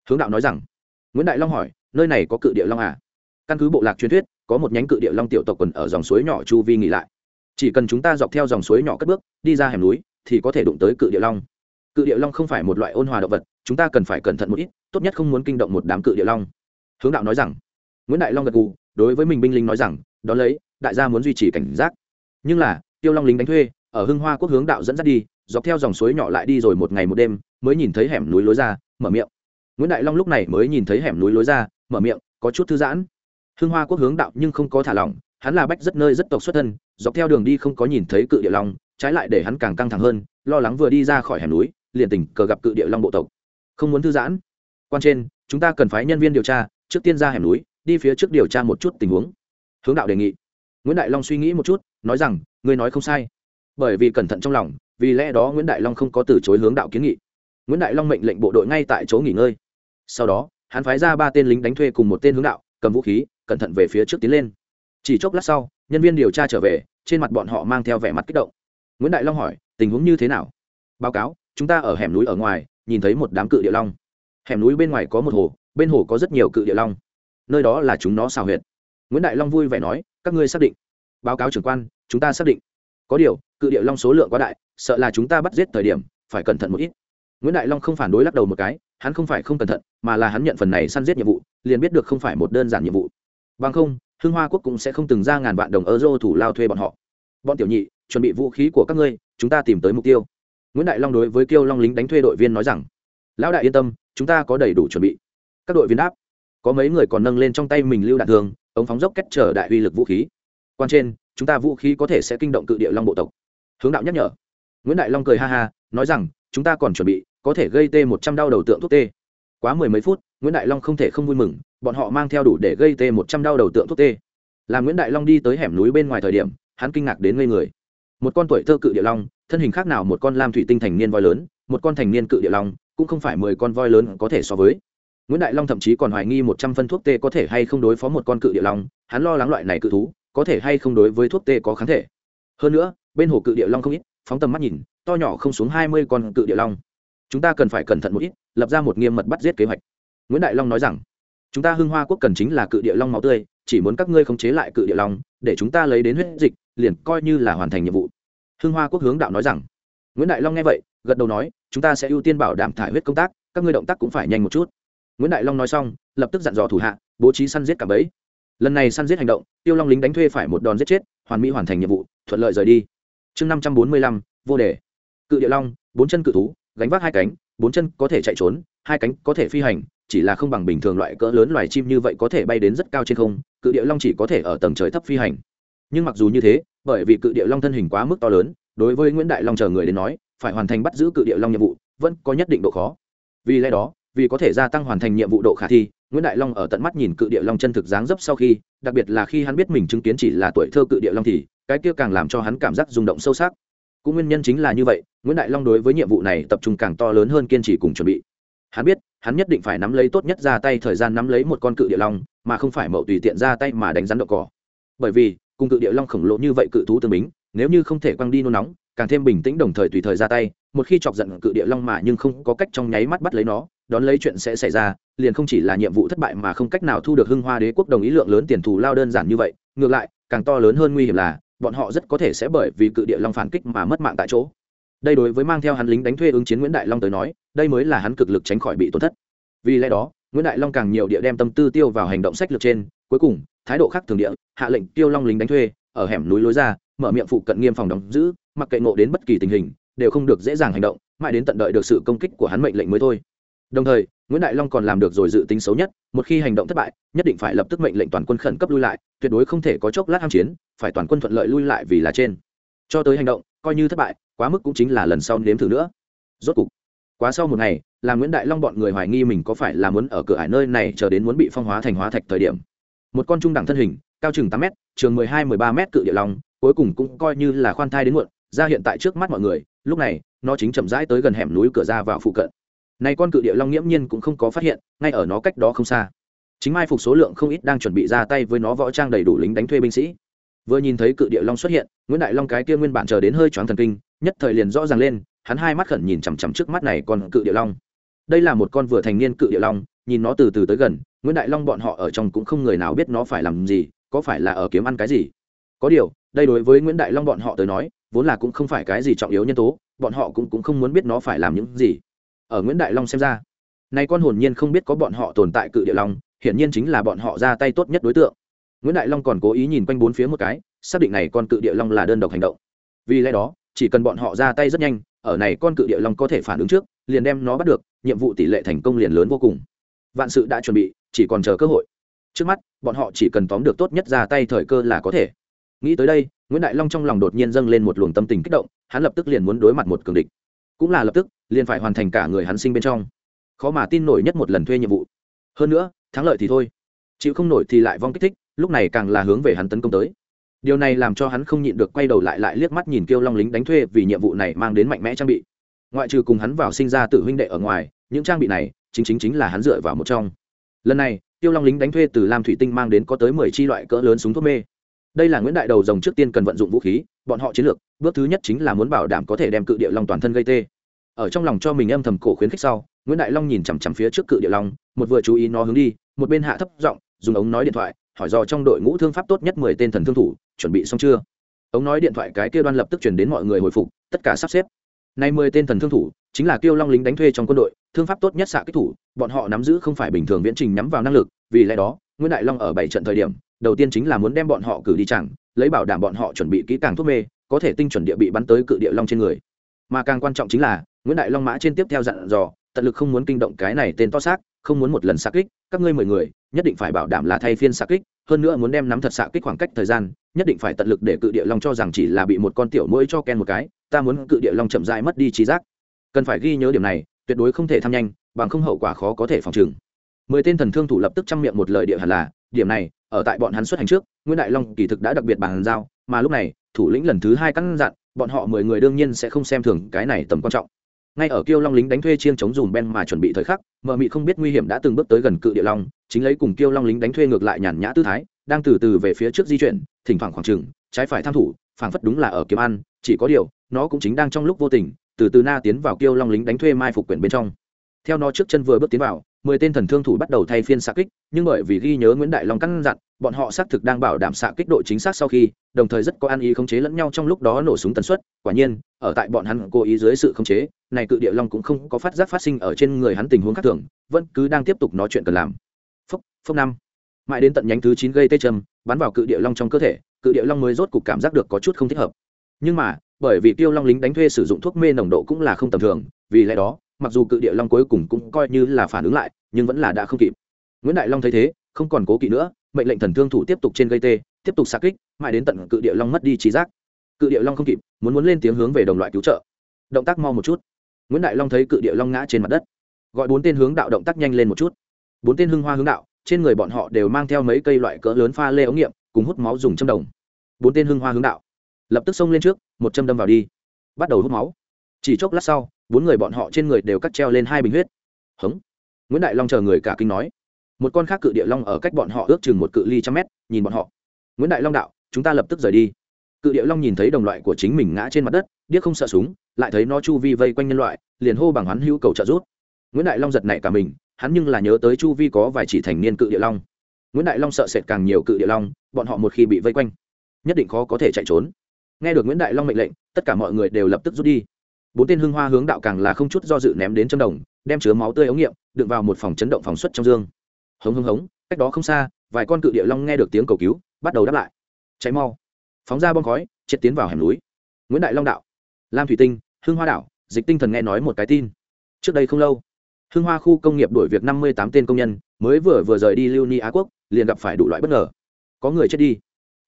Hướng đạo nói rằng, nguyễn đại long hỏi, nơi này có cự địa long à? Căn cứ bộ lạc truyền thuyết, có một nhánh cự địa long tiểu tộc quần ở dòng suối nhỏ chu vi nghỉ lại. Chỉ cần chúng ta dọc theo dòng suối nhỏ cất bước, đi ra hẻm núi, thì có thể đụng tới cự địa long. Cự địa long không phải một loại ôn hòa động vật, chúng ta cần phải cẩn thận một ít, tốt nhất không muốn kinh động một đám cự địa long. Hướng đạo nói rằng, nguyễn đại long gật gù, đối với mình binh lính nói rằng, đón lấy, đại gia muốn duy trì cảnh giác nhưng là, tiêu long lính đánh thuê, ở hưng hoa quốc hướng đạo dẫn dắt đi, dọc theo dòng suối nhỏ lại đi rồi một ngày một đêm, mới nhìn thấy hẻm núi lối ra, mở miệng. Nguyễn đại long lúc này mới nhìn thấy hẻm núi lối ra, mở miệng, có chút thư giãn. Hưng hoa quốc hướng đạo nhưng không có thả lỏng, hắn là bách rất nơi rất tộc xuất thân, dọc theo đường đi không có nhìn thấy cự địa long, trái lại để hắn càng căng thẳng hơn, lo lắng vừa đi ra khỏi hẻm núi, liền tình cờ gặp cự địa long bộ tộc. Không muốn thư giãn. Quan trên, chúng ta cần phái nhân viên điều tra, trước tiên ra hẻm núi, đi phía trước điều tra một chút tình huống. Hướng đạo đề nghị nguyễn đại long suy nghĩ một chút, nói rằng, ngươi nói không sai. Bởi vì cẩn thận trong lòng, vì lẽ đó nguyễn đại long không có từ chối hướng đạo kiến nghị. Nguyễn đại long mệnh lệnh bộ đội ngay tại chỗ nghỉ ngơi. Sau đó, hắn phái ra ba tên lính đánh thuê cùng một tên hướng đạo, cầm vũ khí, cẩn thận về phía trước tiến lên. Chỉ chốc lát sau, nhân viên điều tra trở về, trên mặt bọn họ mang theo vẻ mặt kích động. Nguyễn đại long hỏi, tình huống như thế nào? Báo cáo, chúng ta ở hẻm núi ở ngoài, nhìn thấy một đám cự địa long. Hẻm núi bên ngoài có một hồ, bên hồ có rất nhiều cự địa long. Nơi đó là chúng nó xào huyệt. Nguyễn đại long vui vẻ nói các ngươi xác định. Báo cáo trưởng quan, chúng ta xác định. Có điều, cự địa long số lượng quá đại, sợ là chúng ta bắt giết thời điểm, phải cẩn thận một ít. Nguyễn đại long không phản đối lắc đầu một cái, hắn không phải không cẩn thận, mà là hắn nhận phần này săn giết nhiệm vụ, liền biết được không phải một đơn giản nhiệm vụ. Bằng không, hưng hoa quốc cũng sẽ không từng ra ngàn vạn đồng euro thủ lao thuê bọn họ. Bọn tiểu nhị, chuẩn bị vũ khí của các ngươi, chúng ta tìm tới mục tiêu. Nguyễn đại long đối với kiêu long lính đánh thuê đội viên nói rằng, lão đại yên tâm, chúng ta có đầy đủ chuẩn bị. Các đội viên đáp, có mấy người còn nâng lên trong tay mình lưu đạn thường ống phóng dốc cách trở đại uy lực vũ khí. Quan trên, chúng ta vũ khí có thể sẽ kinh động cự địa long bộ tộc. Hướng đạo nhắc nhở. Nguyễn đại long cười ha ha, nói rằng, chúng ta còn chuẩn bị, có thể gây tê một trăm đau đầu tượng thuốc tê. Quá mười mấy phút, nguyễn đại long không thể không vui mừng, bọn họ mang theo đủ để gây tê một trăm đau đầu tượng thuốc tê. Làm nguyễn đại long đi tới hẻm núi bên ngoài thời điểm, hắn kinh ngạc đến ngây người. Một con tuổi thơ cự địa long, thân hình khác nào một con lam thủy tinh thành niên voi lớn, một con thành niên cự địa long, cũng không phải mười con voi lớn có thể so với nguyễn đại long thậm chí còn hoài nghi một trăm phân thuốc tê có thể hay không đối phó một con cự địa long, hắn lo lắng loại này cự thú, có thể hay không đối với thuốc tê có kháng thể. Hơn nữa, bên hồ cự địa long không ít, phóng tầm mắt nhìn, to nhỏ không xuống hai mươi con cự địa long. Chúng ta cần phải cẩn thận một ít, lập ra một nghiêm mật bắt giết kế hoạch. Nguyễn đại long nói rằng, chúng ta hưng hoa quốc cần chính là cự địa long máu tươi, chỉ muốn các ngươi khống chế lại cự địa long, để chúng ta lấy đến huyết dịch, liền coi như là hoàn thành nhiệm vụ. Hưng hoa quốc hướng đạo nói rằng, nguyễn đại long nghe vậy, gật đầu nói, chúng ta sẽ ưu tiên bảo đảm thải huyết công tác, các ngươi động tác cũng phải nhanh một chút nguyễn đại long nói xong, lập tức dặn dò thủ hạ, bố trí săn giết cả bẫy. lần này săn giết hành động, tiêu long lính đánh thuê phải một đòn giết chết, hoàn mỹ hoàn thành nhiệm vụ, thuận lợi rời đi. Chương năm trăm bốn mươi lăm, vô đề cự địa long, bốn chân cự thú, gánh vác hai cánh, bốn chân có thể chạy trốn, hai cánh có thể phi hành, chỉ là không bằng bình thường loại cỡ lớn loài chim như vậy có thể bay đến rất cao trên không, cự địa long chỉ có thể ở tầng trời thấp phi hành. Nhưng mặc dù như thế, bởi vì cự địa long thân hình quá mức to lớn, đối với nguyễn đại long chờ người đến nói, phải hoàn thành bắt giữ cự địa long nhiệm vụ, vẫn có nhất định độ khó. Vì lẽ đó vì có thể gia tăng hoàn thành nhiệm vụ độ khả thi, nguyễn đại long ở tận mắt nhìn cự địa long chân thực dáng dấp sau khi, đặc biệt là khi hắn biết mình chứng kiến chỉ là tuổi thơ cự địa long thì, cái kia càng làm cho hắn cảm giác rung động sâu sắc. Cũng nguyên nhân chính là như vậy, nguyễn đại long đối với nhiệm vụ này tập trung càng to lớn hơn kiên trì cùng chuẩn bị. Hắn biết, hắn nhất định phải nắm lấy tốt nhất ra tay thời gian nắm lấy một con cự địa long, mà không phải mậu tùy tiện ra tay mà đánh rắn đậu cỏ. Bởi vì, cùng cự địa long khổng lồ như vậy cự thú tương bính, nếu như không thể quăng đi nôn nóng, càng thêm bình tĩnh đồng thời tùy thời ra tay, một khi chọc giận cự địa long mà nhưng không có cách trong nháy mắt bắt lấy nó đón lấy chuyện sẽ xảy ra, liền không chỉ là nhiệm vụ thất bại mà không cách nào thu được hưng hoa đế quốc đồng ý lượng lớn tiền thù lao đơn giản như vậy, ngược lại, càng to lớn hơn nguy hiểm là, bọn họ rất có thể sẽ bởi vì cự địa long phản kích mà mất mạng tại chỗ. Đây đối với mang theo hắn lính đánh thuê ứng chiến nguyễn đại long tới nói, đây mới là hắn cực lực tránh khỏi bị tổn thất. Vì lẽ đó, nguyễn đại long càng nhiều địa đem tâm tư tiêu vào hành động sách lược trên, cuối cùng, thái độ khác thường địa, hạ lệnh tiêu long lính đánh thuê, ở hẻm núi lối ra, mở miệng phụ cận nghiêm phòng đóng giữ, mặc kệ ngộ đến bất kỳ tình hình, đều không được dễ dàng hành động, mãi đến tận đợi được sự công kích của hắn mệnh lệnh mới thôi đồng thời, nguyễn đại long còn làm được rồi dự tính xấu nhất, một khi hành động thất bại, nhất định phải lập tức mệnh lệnh toàn quân khẩn cấp lui lại, tuyệt đối không thể có chốc lát ham chiến, phải toàn quân thuận lợi lui lại vì là trên. Cho tới hành động, coi như thất bại, quá mức cũng chính là lần sau nếm thử nữa. Rốt cục, quá sau một ngày, là nguyễn đại long bọn người hoài nghi mình có phải là muốn ở cửa hải nơi này chờ đến muốn bị phong hóa thành hóa thạch thời điểm. Một con trung đẳng thân hình, cao chừng tám m trường mười hai, mười ba m cự địa long, cuối cùng cũng coi như là khoan thai đến muộn, ra hiện tại trước mắt mọi người, lúc này, nó chính chậm rãi tới gần hẻm núi cửa ra vào phụ cận này con cự địa long nghiễm nhiên cũng không có phát hiện ngay ở nó cách đó không xa. Chính mai phục số lượng không ít đang chuẩn bị ra tay với nó võ trang đầy đủ lính đánh thuê binh sĩ. Vừa nhìn thấy cự địa long xuất hiện nguyễn đại long cái kia nguyên bản chờ đến hơi choáng thần kinh nhất thời liền rõ ràng lên hắn hai mắt khẩn nhìn chằm chằm trước mắt này con cự địa long. Đây là một con vừa thành niên cự địa long nhìn nó từ từ tới gần nguyễn đại long bọn họ ở trong cũng không người nào biết nó phải làm gì có phải là ở kiếm ăn cái gì. Có điều đây đối với nguyễn đại long bọn họ tới nói vốn là cũng không phải cái gì trọng yếu nhân tố bọn họ cũng, cũng không muốn biết nó phải làm những gì ở nguyễn đại long xem ra. Nay con hồn nhiên không biết có bọn họ tồn tại cự địa long, hiển nhiên chính là bọn họ ra tay tốt nhất đối tượng. Nguyễn đại long còn cố ý nhìn quanh bốn phía một cái, xác định này con cự địa long là đơn độc hành động. Vì lẽ đó, chỉ cần bọn họ ra tay rất nhanh, ở này con cự địa long có thể phản ứng trước, liền đem nó bắt được, nhiệm vụ tỷ lệ thành công liền lớn vô cùng. Vạn sự đã chuẩn bị, chỉ còn chờ cơ hội. Trước mắt, bọn họ chỉ cần tóm được tốt nhất ra tay thời cơ là có thể. Nghĩ tới đây, nguyễn đại long trong lòng đột nhiên dâng lên một luồng tâm tình kích động, hắn lập tức liền muốn đối mặt một cường địch cũng là lập tức, liền phải hoàn thành cả người hắn sinh bên trong. Khó mà tin nổi nhất một lần thuê nhiệm vụ. Hơn nữa, thắng lợi thì thôi. Chịu không nổi thì lại vong kích thích, lúc này càng là hướng về hắn tấn công tới. Điều này làm cho hắn không nhịn được quay đầu lại lại liếc mắt nhìn kêu long lính đánh thuê vì nhiệm vụ này mang đến mạnh mẽ trang bị. Ngoại trừ cùng hắn vào sinh ra tự huynh đệ ở ngoài, những trang bị này chính chính chính là hắn dựa vào một trong. Lần này tiêu long lính đánh thuê từ lam thủy tinh mang đến có tới mười chi loại cỡ lớn súng thuốc mê đây là nguyễn đại đầu rồng trước tiên cần vận dụng vũ khí, bọn họ chiến lược, bước thứ nhất chính là muốn bảo đảm có thể đem cự địa long toàn thân gây tê. Ở trong lòng cho mình âm thầm cổ khuyến khích sau, nguyễn đại long nhìn chằm chằm phía trước cự địa long, một vừa chú ý nó hướng đi, một bên hạ thấp giọng, dùng ống nói điện thoại, hỏi dò trong đội ngũ thương pháp tốt nhất mười tên thần thương thủ, chuẩn bị xong chưa? Ống nói điện thoại cái kia đoan lập tức chuyển đến mọi người hồi phục, tất cả sắp xếp. Nay mười tên thần thương thủ, chính là kiêu long lính đánh thuê trong quân đội, thương pháp tốt nhất xạ kích thủ, bọn họ nắm giữ không phải bình thường viễn trình nhắm vào năng lực, vì lẽ đó, nguyễn đại long ở bảy trận thời điểm đầu tiên chính là muốn đem bọn họ cử đi chẳng, lấy bảo đảm bọn họ chuẩn bị kỹ càng thuốc mê, có thể tinh chuẩn địa bị bắn tới cự địa long trên người. Mà càng quan trọng chính là, nguyễn đại long mã trên tiếp theo dặn dò, tận lực không muốn kinh động cái này tên to xác, không muốn một lần xạ kích, các ngươi mười người, nhất định phải bảo đảm là thay phiên xạ kích, hơn nữa muốn đem nắm thật xạ kích khoảng cách thời gian, nhất định phải tận lực để cự địa long cho rằng chỉ là bị một con tiểu mũi cho ken một cái, ta muốn cự địa long chậm dại mất đi trí giác. Cần phải ghi nhớ điểm này, tuyệt đối không thể tham nhanh, bằng không hậu quả khó có thể phòng trừng. Mười tên thần thương thủ lập tức chăm miệng một lời địa hẳn là, điểm này ở tại bọn hắn xuất hành trước nguyễn đại long kỳ thực đã đặc biệt bàn giao, mà lúc này, thủ lĩnh lần thứ hai căn dặn, bọn họ mười người đương nhiên sẽ không xem thường cái này tầm quan trọng. Ngay ở kiêu long lính đánh thuê chiêng chống dùm ben mà chuẩn bị thời khắc mợ mị không biết nguy hiểm đã từng bước tới gần cự địa long, chính lấy cùng kiêu long lính đánh thuê ngược lại nhàn nhã tư thái, đang từ từ về phía trước di chuyển, thỉnh thoảng khoảng trừng trái phải tham thủ, phảng phất đúng là ở kiếm ăn, chỉ có điều, nó cũng chính đang trong lúc vô tình, từ từ na tiến vào kiêu long lính đánh thuê mai phục quyển bên trong. Theo nó trước chân vừa bước tiến vào mười tên thần thương thủ bắt đầu thay phiên xạ kích nhưng bởi vì ghi nhớ nguyễn đại long căn dặn bọn họ xác thực đang bảo đảm xạ kích độ chính xác sau khi đồng thời rất có ăn ý khống chế lẫn nhau trong lúc đó nổ súng tần suất. Quả nhiên ở tại bọn hắn cố ý dưới sự khống chế này cự địa long cũng không có phát giác phát sinh ở trên người hắn tình huống khác thường vẫn cứ đang tiếp tục nói chuyện cần làm. Phốc phốc năm. Mãi đến tận nhánh thứ chín gây tê trầm, bắn vào cự địa long trong cơ thể cự địa long mới rốt cục cảm giác được có chút không thích hợp. Nhưng mà bởi vì tiêu long lính đánh thuê sử dụng thuốc mê nồng độ cũng là không tầm thường vì lẽ đó mặc dù cự địa long cuối cùng cũng coi như là phản ứng lại, nhưng vẫn là đã không kịp. Nguyễn đại long thấy thế, không còn cố kỵ nữa, mệnh lệnh thần thương thủ tiếp tục trên gây tê, tiếp tục xa kích, mãi đến tận cự địa long mất đi trí giác. Cự địa long không kịp, muốn muốn lên tiếng hướng về đồng loại cứu trợ. Động tác mau một chút. Nguyễn đại long thấy cự địa long ngã trên mặt đất, gọi bốn tên hướng đạo động tác nhanh lên một chút. Bốn tên hưng hoa hướng đạo, trên người bọn họ đều mang theo mấy cây loại cỡ lớn pha lê ống nghiệm, cùng hút máu dùng châm đồng. Bốn tên hưng hoa hướng đạo, lập tức xông lên trước, một châm đâm vào đi. Bắt đầu hút máu. Chỉ chốc lát sau bốn người bọn họ trên người đều cắt treo lên hai bình huyết. Hống. Nguyễn đại long chờ người cả kinh nói. Một con khác cự địa long ở cách bọn họ ước chừng một cự ly trăm mét, nhìn bọn họ. Nguyễn đại long đạo, chúng ta lập tức rời đi. Cự địa long nhìn thấy đồng loại của chính mình ngã trên mặt đất, điếc không sợ súng, lại thấy nó chu vi vây quanh nhân loại, liền hô bằng hắn hữu cầu trợ giúp. Nguyễn đại long giật nảy cả mình, hắn nhưng là nhớ tới chu vi có vài chỉ thành niên cự địa long. Nguyễn đại long sợ sệt càng nhiều cự địa long, bọn họ một khi bị vây quanh, nhất định khó có thể chạy trốn. Nghe được nguyễn đại long mệnh lệnh, tất cả mọi người đều lập tức rút đi bốn tên hưng hoa hướng đạo càng là không chút do dự ném đến châm đồng, đem chứa máu tươi ống nghiệm, đựng vào một phòng chấn động phòng xuất trong dương. Hống hống hống, cách đó không xa, vài con cự địa long nghe được tiếng cầu cứu, bắt đầu đáp lại. Cháy mau. Phóng ra bom khói, triệt tiến vào hẻm núi. Nguyễn đại long đạo, lam thủy tinh, hưng hoa đảo, dịch tinh thần nghe nói một cái tin. Trước đây không lâu, hưng hoa khu công nghiệp đổi việc năm mươi tám tên công nhân, mới vừa vừa rời đi lưu ni á quốc, liền gặp phải đủ loại bất ngờ. Có người chết đi,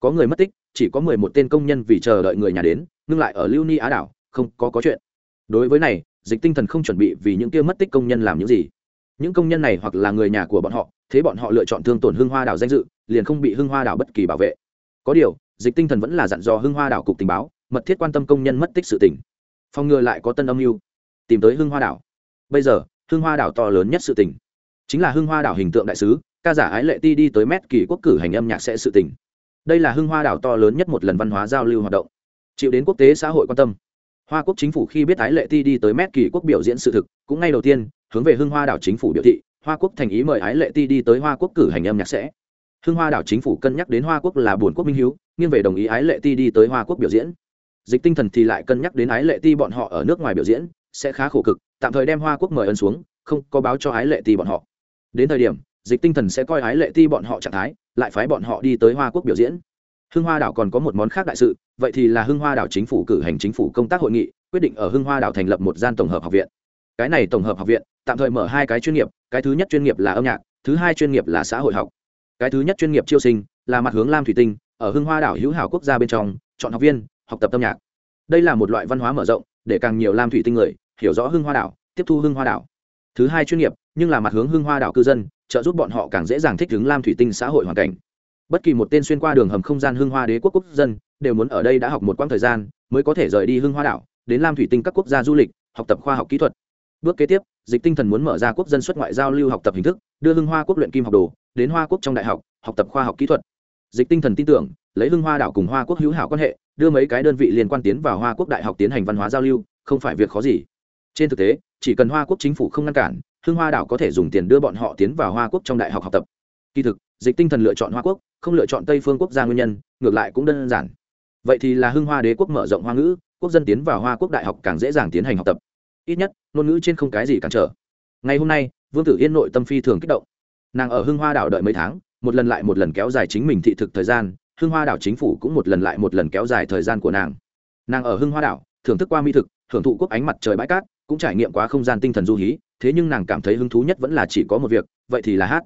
có người mất tích, chỉ có mười một tên công nhân vì chờ đợi người nhà đến, ngưng lại ở lưu ni á đảo, không có có chuyện đối với này, dịch tinh thần không chuẩn bị vì những kia mất tích công nhân làm những gì. Những công nhân này hoặc là người nhà của bọn họ, thế bọn họ lựa chọn thương tổn hưng hoa đảo danh dự, liền không bị hưng hoa đảo bất kỳ bảo vệ. Có điều, dịch tinh thần vẫn là dặn dò hưng hoa đảo cục tình báo, mật thiết quan tâm công nhân mất tích sự tỉnh phòng ngừa lại có tân âm mưu, tìm tới hưng hoa đảo. Bây giờ, hưng hoa đảo to lớn nhất sự tỉnh chính là hưng hoa đảo hình tượng đại sứ, ca giả ái lệ ti đi tới mét kỳ quốc cử hành âm nhạc sẽ sự tỉnh đây là hưng hoa đảo to lớn nhất một lần văn hóa giao lưu hoạt động. Chịu đến quốc tế xã hội quan tâm hoa quốc chính phủ khi biết ái lệ ti đi tới mét kỳ quốc biểu diễn sự thực, cũng ngay đầu tiên, hướng về hưng hoa đảo chính phủ biểu thị, hoa quốc thành ý mời ái lệ ti đi tới hoa quốc cử hành âm nhạc sẽ. Hưng hoa đảo chính phủ cân nhắc đến hoa quốc là buồn quốc minh hiếu, nghiêng về đồng ý ái lệ ti đi tới hoa quốc biểu diễn. Dịch tinh thần thì lại cân nhắc đến ái lệ ti bọn họ ở nước ngoài biểu diễn, sẽ khá khổ cực, tạm thời đem hoa quốc mời ân xuống, không có báo cho ái lệ ti bọn họ. Đến thời điểm, dịch tinh thần sẽ coi ái lệ ti bọn họ trạng thái, lại phái bọn họ đi tới hoa quốc biểu diễn hưng hoa đảo còn có một món khác đại sự, vậy thì là hưng hoa đảo chính phủ cử hành chính phủ công tác hội nghị, quyết định ở hưng hoa đảo thành lập một gian tổng hợp học viện. Cái này tổng hợp học viện, tạm thời mở hai cái chuyên nghiệp, cái thứ nhất chuyên nghiệp là âm nhạc, thứ hai chuyên nghiệp là xã hội học. Cái thứ nhất chuyên nghiệp chiêu sinh là mặt hướng lam thủy tinh, ở hưng hoa đảo hữu hảo quốc gia bên trong, chọn học viên, học tập âm nhạc. Đây là một loại văn hóa mở rộng, để càng nhiều lam thủy tinh người hiểu rõ hưng hoa đảo, tiếp thu hưng hoa đảo. Thứ hai chuyên nghiệp, nhưng là mặt hướng hưng hoa đảo cư dân, trợ giúp bọn họ càng dễ dàng thích ứng lam thủy tinh xã hội hoàn cảnh bất kỳ một tên xuyên qua đường hầm không gian hưng hoa đế quốc quốc dân đều muốn ở đây đã học một quãng thời gian mới có thể rời đi hưng hoa đảo, đến lam thủy tinh các quốc gia du lịch, học tập khoa học kỹ thuật. Bước kế tiếp, dịch tinh thần muốn mở ra quốc dân xuất ngoại giao lưu học tập hình thức, đưa hưng hoa quốc luyện kim học đồ đến hoa quốc trong đại học học tập khoa học kỹ thuật. Dịch tinh thần tin tưởng, lấy hưng hoa đảo cùng hoa quốc hữu hảo quan hệ, đưa mấy cái đơn vị liên quan tiến vào hoa quốc đại học tiến hành văn hóa giao lưu, không phải việc khó gì. Trên thực tế, chỉ cần hoa quốc chính phủ không ngăn cản, hưng hoa đảo có thể dùng tiền đưa bọn họ tiến vào hoa quốc trong đại học học tập. Kỳ thực dịch tinh thần lựa chọn hoa quốc, không lựa chọn tây phương quốc gia nguyên nhân, ngược lại cũng đơn giản. Vậy thì là hưng hoa đế quốc mở rộng hoa ngữ, quốc dân tiến vào hoa quốc đại học càng dễ dàng tiến hành học tập. Ít nhất, ngôn ngữ trên không cái gì cản trở. Ngày hôm nay, vương tử yên nội tâm phi thường kích động. Nàng ở hưng hoa đảo đợi mấy tháng, một lần lại một lần kéo dài chính mình thị thực thời gian, hưng hoa đảo chính phủ cũng một lần lại một lần kéo dài thời gian của nàng. Nàng ở hưng hoa đảo, thưởng thức qua mỹ thực, thưởng thụ quốc ánh mặt trời bãi cát, cũng trải nghiệm quá không gian tinh thần du hí, thế nhưng nàng cảm thấy hứng thú nhất vẫn là chỉ có một việc, vậy thì là hát.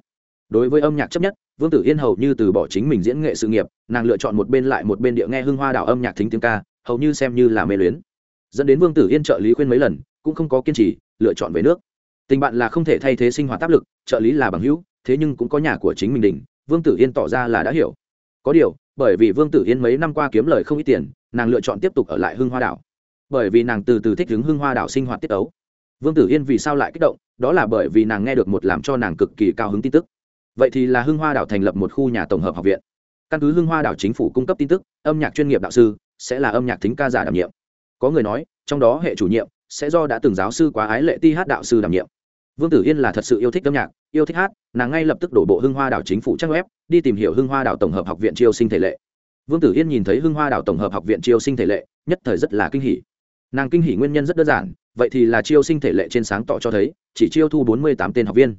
Đối với âm nhạc chấp nhất vương tử yên hầu như từ bỏ chính mình diễn nghệ sự nghiệp, nàng lựa chọn một bên lại một bên địa nghe hưng hoa đảo âm nhạc thính tiếng ca, hầu như xem như là mê luyến. Dẫn đến vương tử yên trợ lý khuyên mấy lần, cũng không có kiên trì, lựa chọn về nước. Tình bạn là không thể thay thế sinh hoạt áp lực, trợ lý là bằng hữu, thế nhưng cũng có nhà của chính mình đỉnh, vương tử yên tỏ ra là đã hiểu. Có điều, bởi vì vương tử yên mấy năm qua kiếm lời không ít tiền, nàng lựa chọn tiếp tục ở lại hưng hoa đảo bởi vì nàng từ từ thích ứng hưng hoa đảo sinh hoạt tiết ấu vương tử yên vì sao lại kích động? Đó là bởi vì nàng nghe được một làm cho nàng cực kỳ cao hứng tin tức vậy thì là hưng hoa đảo thành lập một khu nhà tổng hợp học viện. Căn cứ hưng hoa đảo chính phủ cung cấp tin tức, âm nhạc chuyên nghiệp đạo sư sẽ là âm nhạc thính ca giả đảm nhiệm. Có người nói, trong đó hệ chủ nhiệm sẽ do đã từng giáo sư quá ái lệ ti hát đạo sư đảm nhiệm. Vương tử yên là thật sự yêu thích âm nhạc, yêu thích hát, nàng ngay lập tức đổ bộ hưng hoa đảo chính phủ trang web, đi tìm hiểu hưng hoa đảo tổng hợp học viện triều sinh thể lệ. Vương tử yên nhìn thấy hưng hoa đảo tổng hợp học viện triều sinh thể lệ, nhất thời rất là kinh hỉ. Nàng kinh hỉ nguyên nhân rất đơn giản, vậy thì là chiêu sinh thể lệ trên sáng tỏ cho thấy, chỉ chiêu thu bốn mươi tám tên học viên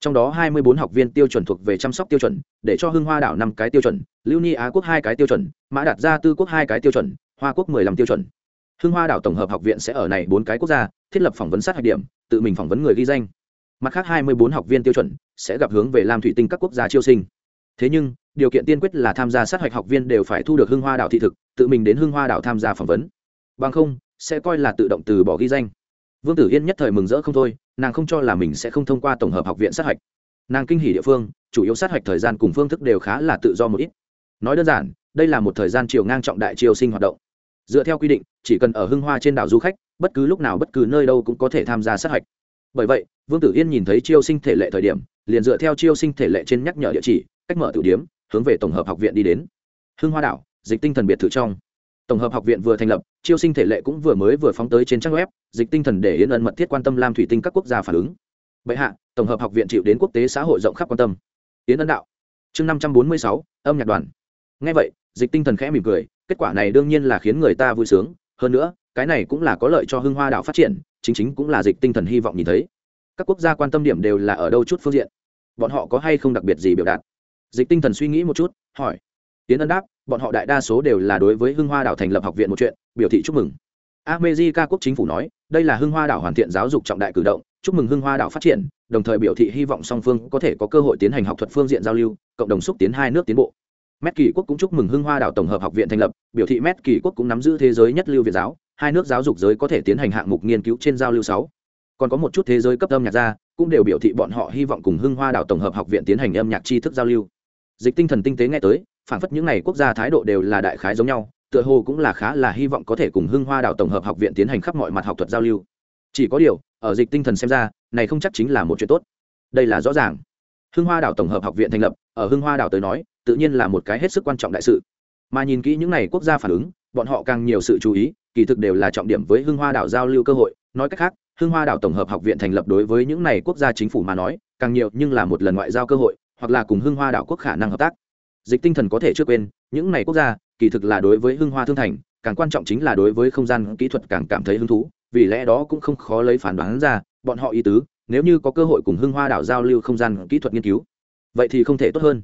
trong đó hai mươi bốn học viên tiêu chuẩn thuộc về chăm sóc tiêu chuẩn, để cho hưng hoa đảo năm cái tiêu chuẩn, lưu ni á quốc hai cái tiêu chuẩn, mã đạt gia tư quốc hai cái tiêu chuẩn, hoa quốc mười lăm tiêu chuẩn. Hưng hoa đảo tổng hợp học viện sẽ ở này bốn cái quốc gia, thiết lập phỏng vấn sát hạch điểm, tự mình phỏng vấn người ghi danh. Mặt khác hai mươi bốn học viên tiêu chuẩn sẽ gặp hướng về lam thủy tinh các quốc gia chiêu sinh. Thế nhưng, điều kiện tiên quyết là tham gia sát hạch học viên đều phải thu được hưng hoa đảo thị thực, tự mình đến hưng hoa đảo tham gia phỏng vấn. Bằng không, sẽ coi là tự động từ bỏ ghi danh. Vương tử yên nhất thời mừng rỡ không thôi nàng không cho là mình sẽ không thông qua tổng hợp học viện sát hạch. Nàng kinh hỉ địa phương, chủ yếu sát hạch thời gian cùng phương thức đều khá là tự do một ít. Nói đơn giản, đây là một thời gian chiều ngang trọng đại triều sinh hoạt động. Dựa theo quy định, chỉ cần ở hưng hoa trên đảo du khách, bất cứ lúc nào bất cứ nơi đâu cũng có thể tham gia sát hạch. Bởi vậy, vương tử yên nhìn thấy chiêu sinh thể lệ thời điểm, liền dựa theo chiêu sinh thể lệ trên nhắc nhở địa chỉ, cách mở tử điếm, hướng về tổng hợp học viện đi đến. Hưng hoa đảo, dịch tinh thần biệt thự trong tổng hợp học viện vừa thành lập, chiêu sinh thể lệ cũng vừa mới vừa phóng tới trên trang web, dịch tinh thần để yến ân mật thiết quan tâm lam thủy tinh các quốc gia phản ứng. Bệ hạ, tổng hợp học viện chịu đến quốc tế xã hội rộng khắp quan tâm. Yến ân đạo. Chương năm trăm bốn mươi sáu, âm nhạc đoàn. Ngay vậy, dịch tinh thần khẽ mỉm cười, kết quả này đương nhiên là khiến người ta vui sướng. Hơn nữa, cái này cũng là có lợi cho hưng hoa đạo phát triển, chính chính cũng là dịch tinh thần hy vọng nhìn thấy. Các quốc gia quan tâm điểm đều là ở đâu chút phương diện. Bọn họ có hay không đặc biệt gì biểu đạt? Dịch tinh thần suy nghĩ một chút, hỏi ân đáp bọn họ đại đa số đều là đối với hưng hoa đảo thành lập học viện một chuyện biểu thị chúc mừng America quốc chính phủ nói, đây là Hưng Hoa đảo hoàn thiện giáo dục trọng đại cử động, chúc mừng Hưng Hoa đảo phát triển, đồng thời biểu thị hy vọng song phương có thể có cơ hội tiến hành học thuật phương diện giao lưu, cộng đồng xúc tiến hai nước tiến bộ. Mét Kỳ quốc cũng chúc mừng Hưng Hoa đảo tổng hợp học viện thành lập, biểu thị Mét Kỳ quốc cũng nắm giữ thế giới nhất lưu việt giáo, hai nước giáo dục giới có thể tiến hành hạng mục nghiên cứu trên giao lưu sáu. Còn có một chút thế giới cấp âm nhạc gia, cũng đều biểu thị bọn họ hy vọng cùng Hưng Hoa đảo tổng hợp học viện tiến hành âm nhạc tri thức giao lưu. Dịch tinh thần tinh tế nghe tới, phản phất những này quốc gia thái độ đều là đại khái giống nhau, tựa hồ cũng là khá là hy vọng có thể cùng hưng hoa đảo tổng hợp học viện tiến hành khắp mọi mặt học thuật giao lưu. Chỉ có điều ở dịch tinh thần xem ra này không chắc chính là một chuyện tốt. Đây là rõ ràng. Hưng hoa đảo tổng hợp học viện thành lập ở hưng hoa đảo tới nói tự nhiên là một cái hết sức quan trọng đại sự. Mà nhìn kỹ những n à y quốc gia phản ứng bọn họ càng nhiều sự chú ý kỳ thực đều là trọng điểm với hưng hoa đảo giao lưu cơ hội. Nói cách khác hưng hoa đảo tổng hợp học viện thành lập đối với những n à y quốc gia chính phủ mà nói càng nhiều nhưng là một lần ngoại giao cơ hội hoặc là cùng hưng hoa đảo quốc khả năng hợp tác dịch tinh thần có thể chưa quên, những n à y quốc gia, kỳ thực là đối với hưng hoa thương thành, càng quan trọng chính là đối với không gian kỹ thuật càng cảm thấy hứng thú, vì lẽ đó cũng không khó lấy phán đoán ra, bọn họ ý tứ, nếu như có cơ hội cùng hưng hoa đảo giao lưu không gian kỹ thuật nghiên cứu, vậy thì không thể tốt hơn.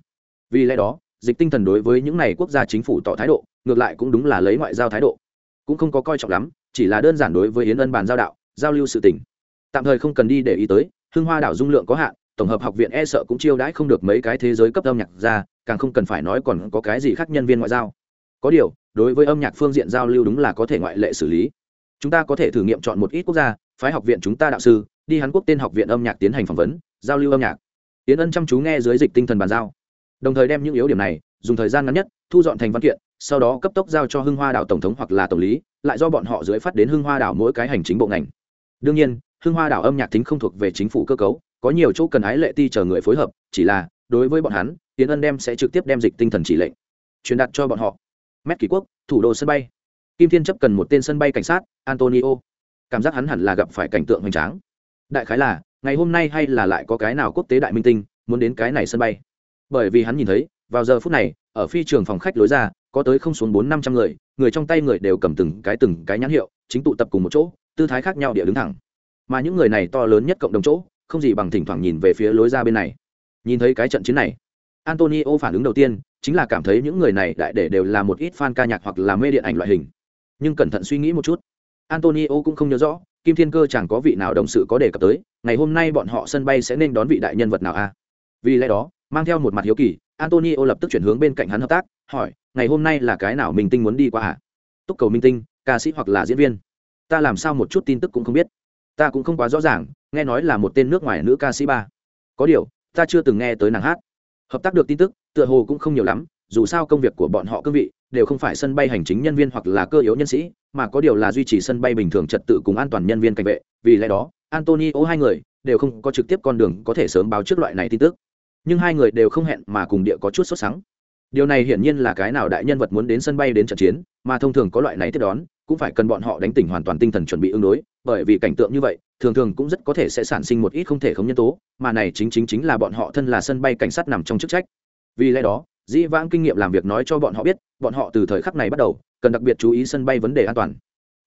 Vì lẽ đó, dịch tinh thần đối với những này quốc gia chính phủ tỏ thái độ, ngược lại cũng đúng là lấy ngoại giao thái độ. Cũng không có coi trọng lắm, chỉ là đơn giản đối với yến ân bàn giao đạo, giao lưu sự tỉnh tạm thời không cần đi để ý tới, hưng hoa đảo dung lượng có hạn, tổng hợp học viện e sợ cũng chiêu đãi không được mấy cái thế giới cấp âm nhạc ra càng không cần phải nói còn có cái gì khác nhân viên ngoại giao. Có điều, đối với âm nhạc phương diện giao lưu đúng là có thể ngoại lệ xử lý. Chúng ta có thể thử nghiệm chọn một ít quốc gia, phái học viện chúng ta đạo sư, đi hàn quốc tên học viện âm nhạc tiến hành phỏng vấn, giao lưu âm nhạc. Tiến ân chăm chú nghe dưới dịch tinh thần bàn giao. Đồng thời đem những yếu điểm này, dùng thời gian ngắn nhất, thu dọn thành văn kiện, sau đó cấp tốc giao cho hưng hoa đảo tổng thống hoặc là tổng lý, lại do bọn họ dưới phát đến hưng hoa đảo mỗi cái hành chính bộ ngành. Đương nhiên, hưng hoa đảo âm nhạc tính không thuộc về chính phủ cơ cấu, có nhiều chỗ cần ái lệ ti chờ người phối hợp, chỉ là, đối với bọn hắn tiến ân đem sẽ trực tiếp đem dịch tinh thần chỉ lệnh, truyền đạt cho bọn họ. Mét kỷ quốc, thủ đô sân bay. Kim thiên chấp cần một tên sân bay cảnh sát, antonio. Cảm giác hắn hẳn là gặp phải cảnh tượng hoành tráng. Đại khái là, ngày hôm nay hay là lại có cái nào quốc tế đại minh tinh, muốn đến cái này sân bay. Bởi vì hắn nhìn thấy, vào giờ phút này, ở phi trường phòng khách lối ra, có tới không xuống bốn năm trăm người người trong tay người đều cầm từng cái từng cái nhãn hiệu, chính tụ tập cùng một chỗ, tư thái khác nhau địa đứng thẳng. Mà những người này to lớn nhất cộng đồng chỗ, không gì bằng thỉnh thoảng nhìn về phía lối ra bên này. Nhìn thấy cái trận chiến này antonio phản ứng đầu tiên chính là cảm thấy những người này đại để đều là một ít fan ca nhạc hoặc là mê điện ảnh loại hình. Nhưng cẩn thận suy nghĩ một chút. Antonio cũng không nhớ rõ kim thiên cơ chẳng có vị nào đồng sự có đề cập tới, ngày hôm nay bọn họ sân bay sẽ nên đón vị đại nhân vật nào a? À? vì lẽ đó, mang theo một mặt hiếu kỳ, antonio lập tức chuyển hướng bên cạnh hắn hợp tác, hỏi, ngày hôm nay là cái nào minh tinh muốn đi qua à? túc cầu minh tinh, ca sĩ hoặc là diễn viên. Ta làm sao một chút tin tức cũng không biết. Ta cũng không quá rõ ràng, nghe nói là một tên nước ngoài nữ ca sĩ ba. Có điều, ta chưa từng nghe tới nàng hát hợp tác được tin tức, tựa hồ cũng không nhiều lắm, dù sao công việc của bọn họ cương vị đều không phải sân bay hành chính nhân viên hoặc là cơ yếu nhân sĩ, mà có điều là duy trì sân bay bình thường trật tự cùng an toàn nhân viên cảnh vệ. Vì lẽ đó, antonio hai người đều không có trực tiếp con đường có thể sớm báo trước loại này tin tức. Nhưng hai người đều không hẹn mà cùng địa có chút sốt sắng. Điều này hiển nhiên là cái nào đại nhân vật muốn đến sân bay đến trận chiến, mà thông thường có loại này tiếp đón cũng phải cần bọn họ đánh tỉnh hoàn toàn tinh thần chuẩn bị ứng đối, bởi vì cảnh tượng như vậy, thường thường cũng rất có thể sẽ sản sinh một ít không thể không nhân tố, mà này chính chính chính là bọn họ thân là sân bay cảnh sát nằm trong chức trách. Vì lẽ đó, dĩ vãng kinh nghiệm làm việc nói cho bọn họ biết, bọn họ từ thời khắc này bắt đầu, cần đặc biệt chú ý sân bay vấn đề an toàn.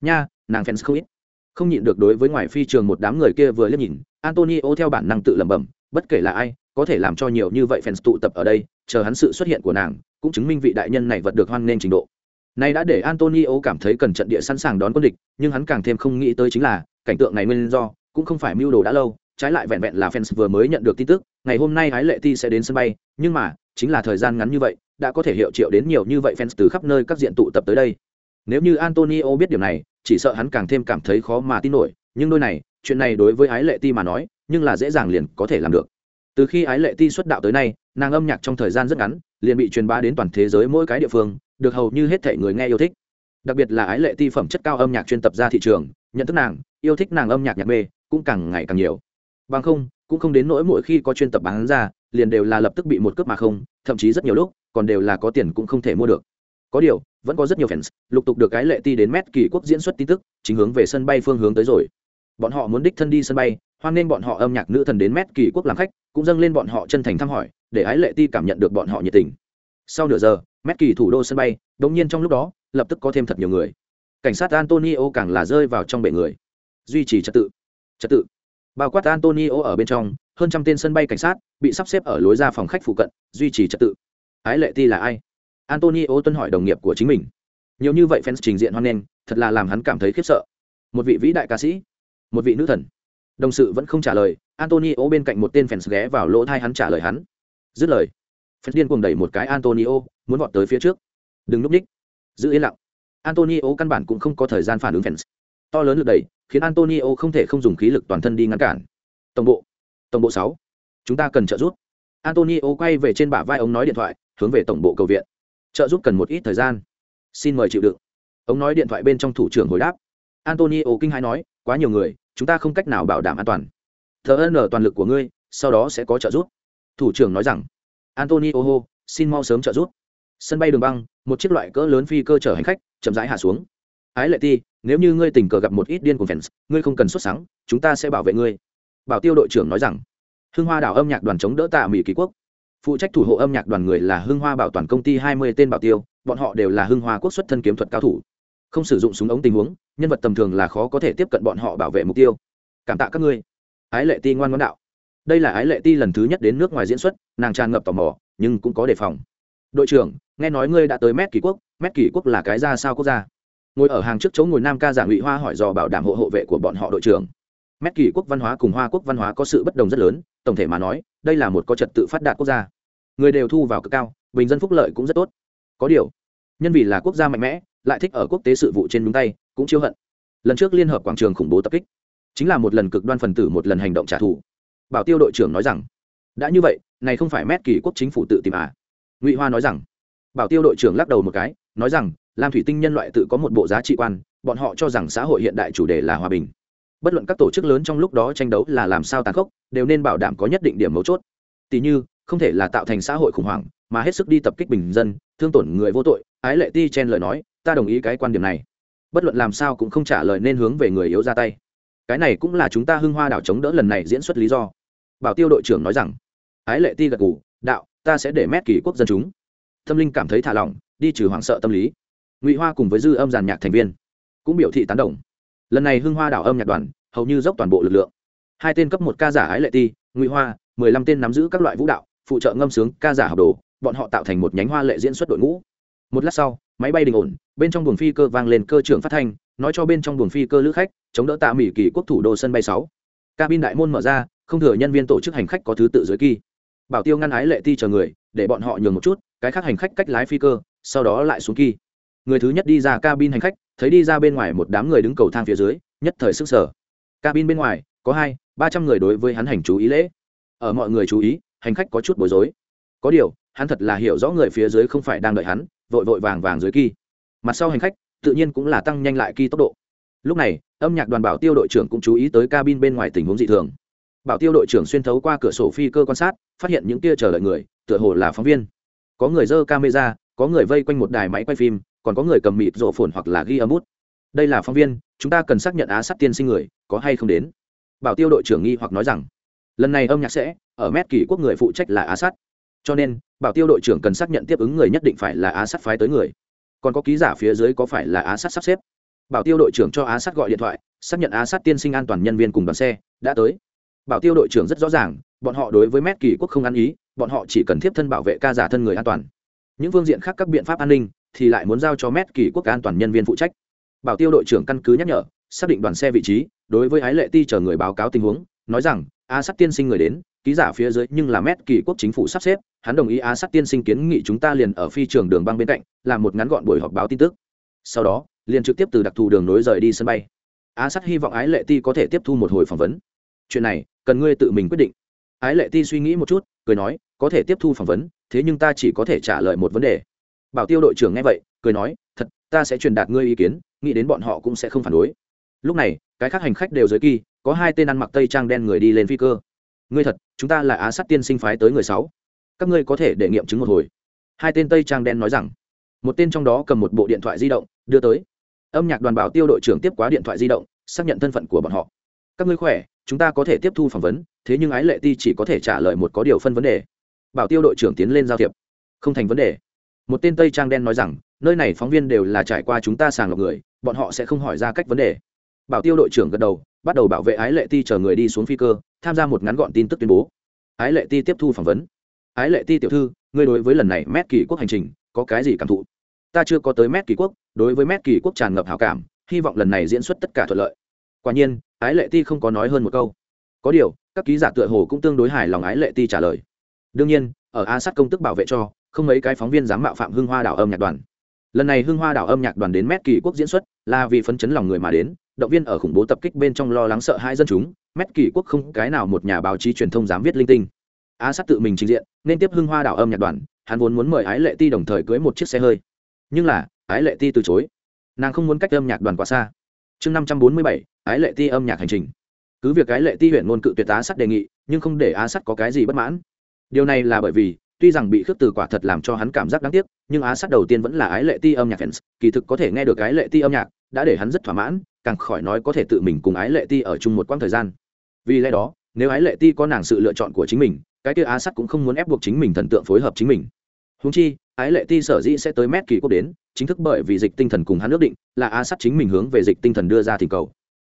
Nha, nàng fans không ít. Không nhịn được đối với ngoài phi trường một đám người kia vừa liếc nhìn, antonio theo bản năng tự lẩm bẩm, bất kể là ai, có thể làm cho nhiều như vậy fans tụ tập ở đây, chờ hắn sự xuất hiện của nàng, cũng chứng minh vị đại nhân này vật được hoan nghênh trình độ này đã để antonio cảm thấy cần trận địa sẵn sàng đón quân địch, nhưng hắn càng thêm không nghĩ tới chính là, cảnh tượng này nguyên do, cũng không phải mưu đồ đã lâu, trái lại vẹn vẹn là fans vừa mới nhận được tin tức, ngày hôm nay ái lệ ti sẽ đến sân bay, nhưng mà, chính là thời gian ngắn như vậy, đã có thể hiệu triệu đến nhiều như vậy fans từ khắp nơi các diện tụ tập tới đây. Nếu như antonio biết điều này, chỉ sợ hắn càng thêm cảm thấy khó mà tin nổi, nhưng đôi này, chuyện này đối với ái lệ ti mà nói, nhưng là dễ dàng liền có thể làm được. Từ khi ái lệ ti xuất đạo tới nay, nàng âm nhạc trong thời gian rất ngắn, liền bị truyền bá đến toàn thế giới mỗi cái địa phương được hầu như hết thể người nghe yêu thích. Đặc biệt là ái lệ ti phẩm chất cao âm nhạc chuyên tập ra thị trường, nhận thức nàng, yêu thích nàng âm nhạc nhạc mê, cũng càng ngày càng nhiều. Bằng không, cũng không đến nỗi mỗi khi có chuyên tập bán ra, liền đều là lập tức bị một cướp mà không, thậm chí rất nhiều lúc, còn đều là có tiền cũng không thể mua được. Có điều, vẫn có rất nhiều fans lục tục được cái lệ ti đến mét kỳ quốc diễn xuất tin tức, chính hướng về sân bay phương hướng tới rồi. Bọn họ muốn đích thân đi sân bay, hoan nên bọn họ âm nhạc nữ thần đến mét kỳ quốc làm khách, cũng dâng lên bọn họ chân thành thăm hỏi, để ái lệ ti cảm nhận được bọn họ nhiệt tình. Sau nửa giờ mét kỳ thủ đô sân bay, đống nhiên trong lúc đó, lập tức có thêm thật nhiều người. Cảnh sát antonio càng là rơi vào trong bệ người. Duy trì trật tự. Trật tự. Bao quát antonio ở bên trong, hơn trăm tên sân bay cảnh sát bị sắp xếp ở lối ra phòng khách phụ cận, duy trì trật tự. Ái lệ ti là ai? Antonio tuân hỏi đồng nghiệp của chính mình. Nhiều như vậy fans trình diện hoan nghênh, thật là làm hắn cảm thấy khiếp sợ. Một vị vĩ đại ca sĩ, một vị nữ thần. Đồng sự vẫn không trả lời, antonio bên cạnh một tên fans ghé vào lỗ thai hắn trả lời hắn. Dứt lời fans điên cuồng đẩy một cái antonio, muốn vọt tới phía trước. Đừng núp ních giữ yên lặng. Antonio căn bản cũng không có thời gian phản ứng fans to lớn lực đẩy, khiến antonio không thể không dùng khí lực toàn thân đi ngăn cản. Tổng bộ. Tổng bộ sáu. Chúng ta cần trợ giúp. Antonio quay về trên bả vai ông nói điện thoại, hướng về tổng bộ cầu viện. Trợ giúp cần một ít thời gian. Xin mời chịu đựng. Ông nói điện thoại bên trong thủ trưởng hồi đáp. Antonio kinh hãi nói, quá nhiều người, chúng ta không cách nào bảo đảm an toàn. Thờ ơn ở toàn lực của ngươi, sau đó sẽ có trợ giúp. Thủ trưởng nói rằng antonio hô xin mau sớm trợ giúp. Sân bay đường băng, một chiếc loại cỡ lớn phi cơ chở hành khách, chậm rãi hạ xuống. Ái lệ ti, nếu như ngươi tình cờ gặp một ít điên của fans, ngươi không cần xuất sáng chúng ta sẽ bảo vệ ngươi. Bảo tiêu đội trưởng nói rằng. Hưng hoa đảo âm nhạc đoàn chống đỡ tạ mỹ kỳ quốc. Phụ trách thủ hộ âm nhạc đoàn người là hưng hoa bảo toàn công ty hai mươi tên bảo tiêu, bọn họ đều là hưng hoa quốc xuất thân kiếm thuật cao thủ. Không sử dụng súng ống tình huống, nhân vật tầm thường là khó có thể tiếp cận bọn họ bảo vệ mục tiêu. Cảm tạ các ngươi. Ái lệ ti ngoan ngoãn đạo đây là ái lệ ti lần thứ nhất đến nước ngoài diễn xuất, nàng tràn ngập tò mò, nhưng cũng có đề phòng. Đội trưởng, nghe nói ngươi đã tới mét kỷ quốc, mét kỷ quốc là cái ra sao quốc gia? Ngồi ở hàng trước chỗ ngồi nam ca giả ngụy hoa hỏi dò bảo đảm hộ hộ vệ của bọn họ đội trưởng. Mét kỷ quốc văn hóa cùng hoa quốc văn hóa có sự bất đồng rất lớn, tổng thể mà nói, đây là một có trật tự phát đạt quốc gia. Người đều thu vào cực cao, bình dân phúc lợi cũng rất tốt. Có điều, nhân vì là quốc gia mạnh mẽ, lại thích ở quốc tế sự vụ trên đúng tay, cũng chiêu hận. Lần trước liên hợp quảng trường khủng bố tập kích, chính là một lần cực đoan phần tử một lần hành động trả thù bảo tiêu đội trưởng nói rằng, đã như vậy, này không phải mét kỳ quốc chính phủ tự tìm à? Ngụy hoa nói rằng, bảo tiêu đội trưởng lắc đầu một cái, nói rằng, lam thủy tinh nhân loại tự có một bộ giá trị quan, bọn họ cho rằng xã hội hiện đại chủ đề là hòa bình. Bất luận các tổ chức lớn trong lúc đó tranh đấu là làm sao tàn khốc, đều nên bảo đảm có nhất định điểm mấu chốt. Tỉ như, không thể là tạo thành xã hội khủng hoảng, mà hết sức đi tập kích bình dân, thương tổn người vô tội. Ái lệ ti chen lời nói, ta đồng ý cái quan điểm này. Bất luận làm sao cũng không trả lời nên hướng về người yếu ra tay. Cái này cũng là chúng ta hưng hoa đảo chống đỡ lần này diễn xuất lý do bảo tiêu đội trưởng nói rằng ái lệ ti gật gù, đạo ta sẽ để mét kỷ quốc dân chúng. Tâm linh cảm thấy thả lỏng đi trừ hoảng sợ tâm lý. Ngụy hoa cùng với dư âm giàn nhạc thành viên cũng biểu thị tán đồng. Lần này hưng hoa đảo âm nhạc đoàn hầu như dốc toàn bộ lực lượng. Hai tên cấp một ca giả ái lệ ti ngụy hoa mười lăm tên nắm giữ các loại vũ đạo phụ trợ ngâm sướng ca giả học đồ bọn họ tạo thành một nhánh hoa lệ diễn xuất đội ngũ. Một lát sau máy bay đình ổn bên trong buồng phi cơ vang lên cơ trưởng phát thanh nói cho bên trong buồng phi cơ lữ khách chống đỡ tạ mỹ kỳ quốc thủ đô sân bay sáu. Cabin đại môn mở ra không thừa nhân viên tổ chức hành khách có thứ tự dưới kỳ. Bảo tiêu ngăn ái lệ ti chờ người, để bọn họ nhường một chút, cái khác hành khách cách lái phi cơ, sau đó lại xuống kỳ. Người thứ nhất đi ra cabin hành khách, thấy đi ra bên ngoài một đám người đứng cầu thang phía dưới, nhất thời sức sở cabin bên ngoài, có hai, ba trăm người đối với hắn hành chú ý lễ. Ở mọi người chú ý, hành khách có chút bối rối. Có điều, hắn thật là hiểu rõ người phía dưới không phải đang đợi hắn, vội vội vàng vàng dưới kỳ. Mặt sau hành khách, tự nhiên cũng là tăng nhanh lại kỳ tốc độ. Lúc này, âm nhạc đoàn bảo tiêu đội trưởng cũng chú ý tới cabin bên ngoài tình huống dị thường bảo tiêu đội trưởng xuyên thấu qua cửa sổ phi cơ quan sát, phát hiện những kia chờ đợi người, tựa hồ là phóng viên. Có người dơ camera, có người vây quanh một đài máy quay phim, còn có người cầm mịt rộ phồn hoặc là ghi âm út đây là phóng viên, chúng ta cần xác nhận á sát tiên sinh người, có hay không đến? Bảo tiêu đội trưởng nghi hoặc nói rằng, lần này âm nhạc sẽ, ở mét kỳ quốc người phụ trách là á sát. Cho nên, bảo tiêu đội trưởng cần xác nhận tiếp ứng người nhất định phải là á sát phái tới người. Còn có ký giả phía dưới có phải là á sát sắp xếp? Bảo tiêu đội trưởng cho á sát gọi điện thoại, xác nhận á sát tiên sinh an toàn nhân viên cùng đoàn xe, đã tới bảo tiêu đội trưởng rất rõ ràng, bọn họ đối với mét kỳ quốc không ăn ý, bọn họ chỉ cần tiếp thân bảo vệ ca giả thân người an toàn. Những phương diện khác các biện pháp an ninh thì lại muốn giao cho mét kỳ quốc an toàn nhân viên phụ trách. Bảo tiêu đội trưởng căn cứ nhắc nhở, xác định đoàn xe vị trí, đối với ái lệ ti chờ người báo cáo tình huống, nói rằng, a Sắt tiên sinh người đến, ký giả phía dưới nhưng là mét kỳ quốc chính phủ sắp xếp, hắn đồng ý a Sắt tiên sinh kiến nghị chúng ta liền ở phi trường đường băng bên cạnh, làm một ngắn gọn buổi họp báo tin tức. Sau đó, liền trực tiếp từ đặc thù đường nối rời đi sân bay. A Sắt hy vọng ái lệ ti có thể tiếp thu một hồi phỏng vấn chuyện này, cần ngươi tự mình quyết định. Ái lệ ti suy nghĩ một chút, cười nói, có thể tiếp thu phỏng vấn, thế nhưng ta chỉ có thể trả lời một vấn đề. Bảo tiêu đội trưởng nghe vậy, cười nói, thật, ta sẽ truyền đạt ngươi ý kiến, nghĩ đến bọn họ cũng sẽ không phản đối. Lúc này, cái khác hành khách đều giới kỳ, có hai tên ăn mặc tây trang đen người đi lên phi cơ. Ngươi thật, chúng ta là á sát tiên sinh phái tới người sáu. Các ngươi có thể để nghiệm chứng một hồi. Hai tên tây trang đen nói rằng. Một tên trong đó cầm một bộ điện thoại di động, đưa tới. Âm nhạc đoàn bảo tiêu đội trưởng tiếp quá điện thoại di động, xác nhận thân phận của bọn họ. Các ngươi khỏe chúng ta có thể tiếp thu phỏng vấn, thế nhưng ái lệ ti chỉ có thể trả lời một có điều phân vấn đề. Bảo tiêu đội trưởng tiến lên giao thiệp. Không thành vấn đề. Một tên tây trang đen nói rằng, nơi này phóng viên đều là trải qua chúng ta sàng lọc người, bọn họ sẽ không hỏi ra cách vấn đề. Bảo tiêu đội trưởng gật đầu, bắt đầu bảo vệ ái lệ ti chờ người đi xuống phi cơ, tham gia một ngắn gọn tin tức tuyên bố. Ái lệ ti tiếp thu phỏng vấn. Ái lệ ti tiểu thư, ngươi đối với lần này mét kỳ quốc hành trình, có cái gì cảm thụ? Ta chưa có tới mét kỳ quốc, đối với mét kỳ quốc tràn ngập hảo cảm, hy vọng lần này diễn xuất tất cả thuận lợi. Quả nhiên ái lệ ti không có nói hơn một câu. Có điều, các ký giả tựa hồ cũng tương đối hài lòng ái lệ ti trả lời. Đương nhiên, ở a sát công tức bảo vệ cho, không mấy cái phóng viên dám mạo phạm hưng hoa đảo âm nhạc đoàn. Lần này hưng hoa đảo âm nhạc đoàn đến mét kỳ quốc diễn xuất, là vì phấn chấn lòng người mà đến, động viên ở khủng bố tập kích bên trong lo lắng sợ hai dân chúng, mét kỳ quốc không cái nào một nhà báo chí truyền thông dám viết linh tinh. A sát tự mình trình diện, nên tiếp hưng hoa đảo âm nhạc đoàn, hắn vốn muốn mời ái lệ ti đồng thời cưới một chiếc xe hơi. Nhưng là, ái lệ ti từ chối. Nàng không muốn cách âm nhạc đoàn quá xa. Chương năm trăm bốn mươi bảy ái lệ ti âm nhạc hành trình. Cứ việc ái lệ ti huyện ngôn cự tuyệt á sắt đề nghị, nhưng không để á sắt có cái gì bất mãn. Điều này là bởi vì, tuy rằng bị khước từ quả thật làm cho hắn cảm giác đáng tiếc, nhưng á sắt đầu tiên vẫn là ái lệ ti âm nhạc fans, kỳ thực có thể nghe được ái lệ ti âm nhạc, đã để hắn rất thỏa mãn, càng khỏi nói có thể tự mình cùng ái lệ ti ở chung một quãng thời gian. Vì lẽ đó, nếu ái lệ ti có nàng sự lựa chọn của chính mình, cái kia á sắt cũng không muốn ép buộc chính mình thần tượng phối hợp chính mình. Húng chi, ái lệ ti sở dĩ sẽ tới mét kỳ quốc đến, chính thức bởi vì dịch tinh thần cùng hắn ước định, là á sắt chính mình hướng về dịch tinh thần đưa ra thỉnh cầu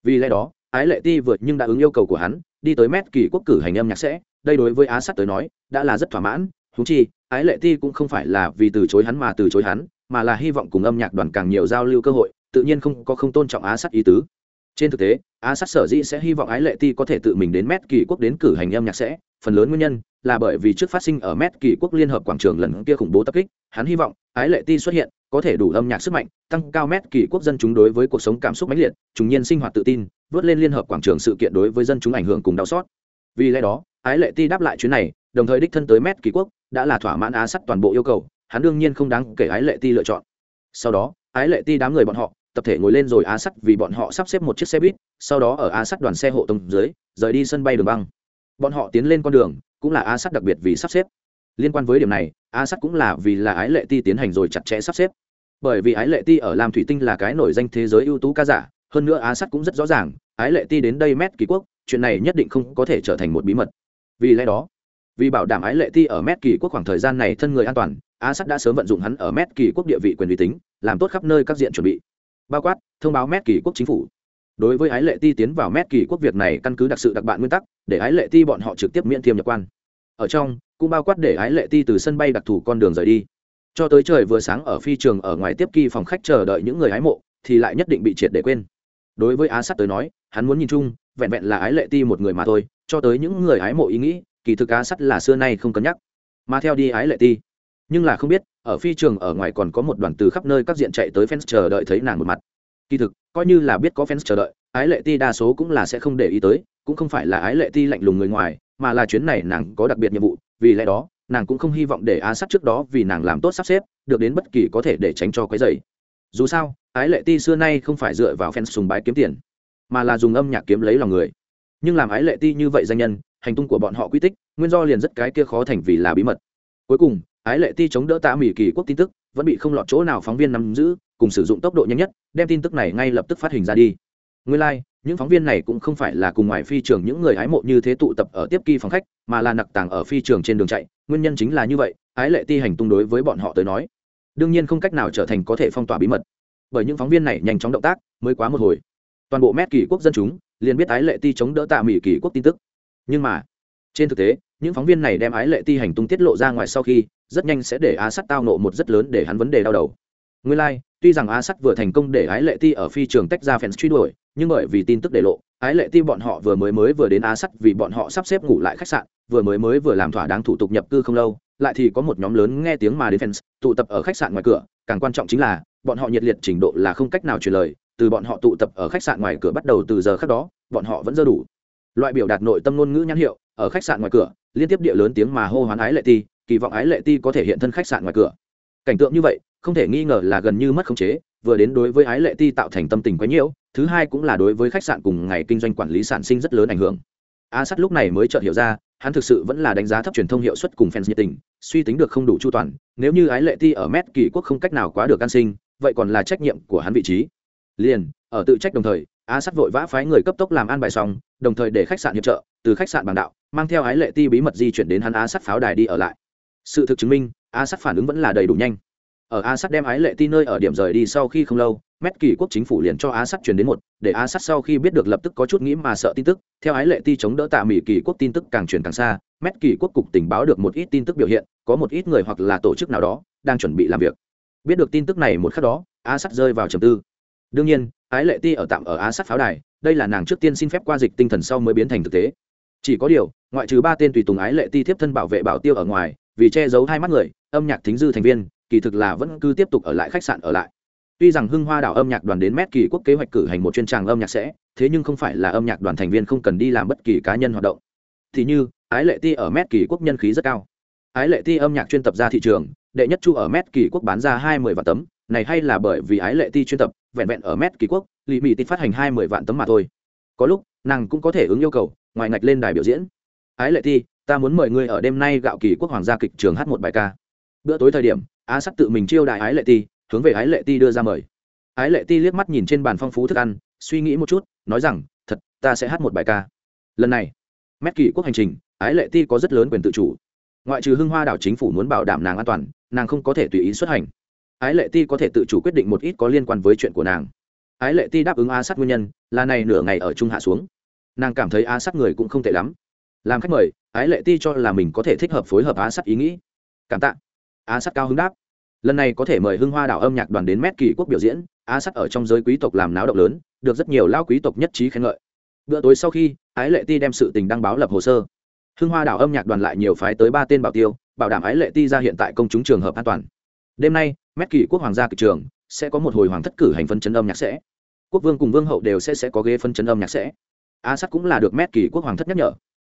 vì lẽ đó, ái lệ ti vượt nhưng đã ứng yêu cầu của hắn, đi tới mét kỳ quốc cử hành âm nhạc sẽ. Đây đối với á sắt tới nói, đã là rất thỏa mãn. Húng chi, ái lệ ti cũng không phải là vì từ chối hắn mà từ chối hắn, mà là hy vọng cùng âm nhạc đoàn càng nhiều giao lưu cơ hội, tự nhiên không có không tôn trọng á sắt ý tứ trên thực tế a sắt sở dĩ sẽ hy vọng ái lệ ti có thể tự mình đến mét kỳ quốc đến cử hành âm nhạc sẽ, phần lớn nguyên nhân là bởi vì trước phát sinh ở mét kỳ quốc liên hợp quảng trường lần kia khủng bố tập kích, hắn hy vọng ái lệ ti xuất hiện, có thể đủ âm nhạc sức mạnh, tăng cao mét kỳ quốc dân chúng đối với cuộc sống cảm xúc mãnh liệt chúng nhiên sinh hoạt tự tin, vớt lên liên hợp quảng trường sự kiện đối với dân chúng ảnh hưởng cùng đau xót. Vì lẽ đó, ái lệ ti đáp lại chuyến này, đồng thời đích thân tới mét kỳ quốc, đã là thỏa mãn á sắt toàn bộ yêu cầu, hắn đương nhiên không đáng kể ái lệ ti lựa chọn. Sau đó, ái lệ ti đám người bọn họ tập thể ngồi lên rồi á sắt vì bọn họ sắp xếp một chiếc xe buýt, sau đó ở á sắt đoàn xe hộ tông dưới, rời đi sân bay đường băng. Bọn họ tiến lên con đường, cũng là á sắt đặc biệt vì sắp xếp. Liên quan với điểm này á sắt cũng là vì là ái lệ ti tiến hành rồi chặt chẽ sắp xếp. Bởi vì ái lệ ti ở lam thủy tinh là cái nổi danh thế giới ưu tú ca giả, hơn nữa á sắt cũng rất rõ ràng, ái lệ ti đến đây mét kỳ quốc, chuyện này nhất định không có thể trở thành một bí mật. Vì lẽ đó, vì bảo đảm ái lệ ti ở mét kỳ quốc khoảng thời gian này thân người an toàn á sắt đã sớm vận dụng hắn ở mét kỳ quốc địa vị quyền uy tín, làm tốt khắp nơi các diện chuẩn bị bao quát, thông báo mét kỳ quốc chính phủ. Đối với ái lệ ti tiến vào mét kỳ quốc việc này căn cứ đặc sự đặc bạn nguyên tắc, để ái lệ ti bọn họ trực tiếp miễn thiêm nhập quan. Ở trong, cũng bao quát để ái lệ ti từ sân bay đặc thù con đường rời đi. Cho tới trời vừa sáng ở phi trường ở ngoài tiếp kỳ phòng khách chờ đợi những người hái mộ, thì lại nhất định bị triệt để quên. Đối với á sắt tới nói, hắn muốn nhìn chung, vẹn vẹn là ái lệ ti một người mà thôi, cho tới những người hái mộ ý nghĩ, kỳ thực á sắt là xưa nay không cân nhắc. Mà theo đi ái lệ ti, nhưng là không biết ở phi trường ở ngoài còn có một đoàn từ khắp nơi các diện chạy tới fans chờ đợi thấy nàng một mặt. Kỳ thực, coi như là biết có fans chờ đợi, ái lệ ti đa số cũng là sẽ không để ý tới, cũng không phải là ái lệ ti lạnh lùng người ngoài, mà là chuyến này nàng có đặc biệt nhiệm vụ, vì lẽ đó, nàng cũng không hy vọng để a sát trước đó vì nàng làm tốt sắp xếp, được đến bất kỳ có thể để tránh cho cái dày dù sao, ái lệ ti xưa nay không phải dựa vào fans sùng bái kiếm tiền, mà là dùng âm nhạc kiếm lấy lòng người. Nhưng làm ái lệ ti như vậy danh nhân, hành tung của bọn họ quy tích, nguyên do liền rất cái kia khó thành vì là bí mật. Cuối cùng ái lệ ti chống đỡ tạ mỹ kỳ quốc tin tức vẫn bị không lọt chỗ nào phóng viên nắm giữ cùng sử dụng tốc độ nhanh nhất đem tin tức này ngay lập tức phát hình ra đi. Nguyên lai、like, những phóng viên này cũng không phải là cùng ngoài phi trường những người ái mộ như thế tụ tập ở tiếp kỳ phòng khách mà là nặc tàng ở phi trường trên đường chạy. Nguyên nhân chính là như vậy ái lệ ti hành tung đối với bọn họ tới nói đương nhiên không cách nào trở thành có thể phong tỏa bí mật. Bởi những phóng viên này nhanh chóng động tác mới quá một hồi. Toàn bộ mét kỳ quốc dân chúng liền biết ái lệ ti chống đỡ tạ mỹ kỳ quốc tin tức. Nhưng mà trên thực tế những phóng viên này đem ái lệ ti hành tung tiết lộ ra ngoài sau khi rất nhanh sẽ để á sắt tao nộ một rất lớn để hắn vấn đề đau đầu. Nguyên lai、like, tuy rằng á sắt vừa thành công để ái lệ ti ở phi trường tách ra fans truy đuổi nhưng bởi vì tin tức để lộ ái lệ ti bọn họ vừa mới mới vừa đến á sắt vì bọn họ sắp xếp ngủ lại khách sạn vừa mới mới vừa làm thỏa đáng thủ tục nhập cư không lâu lại thì có một nhóm lớn nghe tiếng mà đến fans tụ tập ở khách sạn ngoài cửa càng quan trọng chính là bọn họ nhiệt liệt trình độ là không cách nào truyền lời từ bọn họ tụ tập ở khách sạn ngoài cửa bắt đầu từ giờ khác đó bọn họ vẫn dơ đủ. Loại biểu đạt nội tâm ngôn ngữ nhãn hiệu ở khách sạn ngoài cửa, liên tiếp địa lớn tiếng mà hô hoán ái lệ ti, kỳ vọng ái lệ ti có thể hiện thân khách sạn ngoài cửa. Cảnh tượng như vậy, không thể nghi ngờ là gần như mất khống chế, vừa đến đối với ái lệ ti tạo thành tâm tình quá nhiễu thứ hai cũng là đối với khách sạn cùng ngày kinh doanh quản lý sản sinh rất lớn ảnh hưởng. A sắt lúc này mới chợt hiểu ra, hắn thực sự vẫn là đánh giá thấp truyền thông hiệu suất cùng fans nhiệt tình, suy tính được không đủ chu toàn, nếu như ái lệ ti ở mét kỳ quốc không cách nào quá được an sinh, vậy còn là trách nhiệm của hắn vị trí. Liền, ở tự trách đồng thời, a sắt vội vã phái người cấp tốc làm an bài xong, đồng thời để khách sạn hiệp trợ, từ khách sạn bằng đạo mang theo ái lệ ti bí mật di chuyển đến hắn a sắt pháo đài đi ở lại. Sự thực chứng minh a sắt phản ứng vẫn là đầy đủ nhanh. Ở a sắt đem ái lệ ti nơi ở điểm rời đi sau khi không lâu, mét kỳ quốc chính phủ liền cho a sắt chuyển đến một, để a sắt sau khi biết được lập tức có chút nghĩ mà sợ tin tức. Theo ái lệ ti chống đỡ tạ mỹ kỳ quốc tin tức càng truyền càng xa, mét kỳ quốc cục tình báo được một ít tin tức biểu hiện, có một ít người hoặc là tổ chức nào đó đang chuẩn bị làm việc. Biết được tin tức này một khắc đó a sắt rơi vào trầm tư. Đương nhiên, ái lệ ti ở tạm ở a sắt pháo đài, đây là nàng trước tiên xin phép qua dịch tinh thần sau mới biến thành thực tế chỉ có điều, ngoại trừ ba tên tùy tùng ái lệ ti tiếp thân bảo vệ bảo tiêu ở ngoài, vì che giấu hai mắt người, âm nhạc thính dư thành viên, kỳ thực là vẫn cứ tiếp tục ở lại khách sạn ở lại. Tuy rằng hưng hoa đảo âm nhạc đoàn đến mét kỳ quốc kế hoạch cử hành một chuyên tràng âm nhạc sẽ, thế nhưng không phải là âm nhạc đoàn thành viên không cần đi làm bất kỳ cá nhân hoạt động. Thì như, ái lệ ti ở mét kỳ quốc nhân khí rất cao. Ái lệ ti âm nhạc chuyên tập ra thị trường, đệ nhất chu ở mét kỳ quốc bán ra hai mươi vạn tấm, này hay là bởi vì ái lệ ti chuyên tập, vẹn vẹn ở mét kỳ quốc lì mì tít phát hành hai mươi vạn tấm mà thôi. Có lúc, nàng cũng có thể ứng yêu cầu ngoài ngạch lên đài biểu diễn. Ái lệ ti ta muốn mời ngươi ở đêm nay gạo kỳ quốc hoàng gia kịch trường hát một bài ca. Bữa tối thời điểm á sắc tự mình chiêu đại ái lệ ti hướng về ái lệ ti đưa ra mời. Ái lệ ti liếc mắt nhìn trên bàn phong phú thức ăn, suy nghĩ một chút, nói rằng, thật, ta sẽ hát một bài ca. Lần này, mét kỳ quốc hành trình, ái lệ ti có rất lớn quyền tự chủ. Ngoại trừ hưng hoa đảo chính phủ muốn bảo đảm nàng an toàn, nàng không có thể tùy ý xuất hành. Ái lệ ti có thể tự chủ quyết định một ít có liên quan với chuyện của nàng. Ái lệ ti đáp ứng a sắt nguyên nhân, là này nửa ngày ở trung hạ xuống nàng cảm thấy á sắc người cũng không tệ lắm. Làm khách mời, ái lệ ti cho là mình có thể thích hợp phối hợp á sắc ý nghĩ. Cảm tạ. Á sắc cao hứng đáp. Lần này có thể mời hưng hoa đảo âm nhạc đoàn đến mét kỳ quốc biểu diễn. Á sắc ở trong giới quý tộc làm náo động lớn, được rất nhiều lao quý tộc nhất trí khen ngợi. Bữa tối sau khi, ái lệ ti đem sự tình đăng báo lập hồ sơ. Hưng hoa đảo âm nhạc đoàn lại nhiều phái tới ba tên bảo tiêu, bảo đảm ái lệ ti ra hiện tại công chúng trường hợp an toàn. Đêm nay, mét kỳ quốc hoàng gia kịch trường sẽ có một hồi hoàng thất cử hành phân chấn âm nhạc sẽ. Quốc vương cùng vương hậu đều sẽ sẽ có ghế phân chấn âm nhạc sẽ a sắt cũng là được mét kỳ quốc hoàng thất nhắc nhở.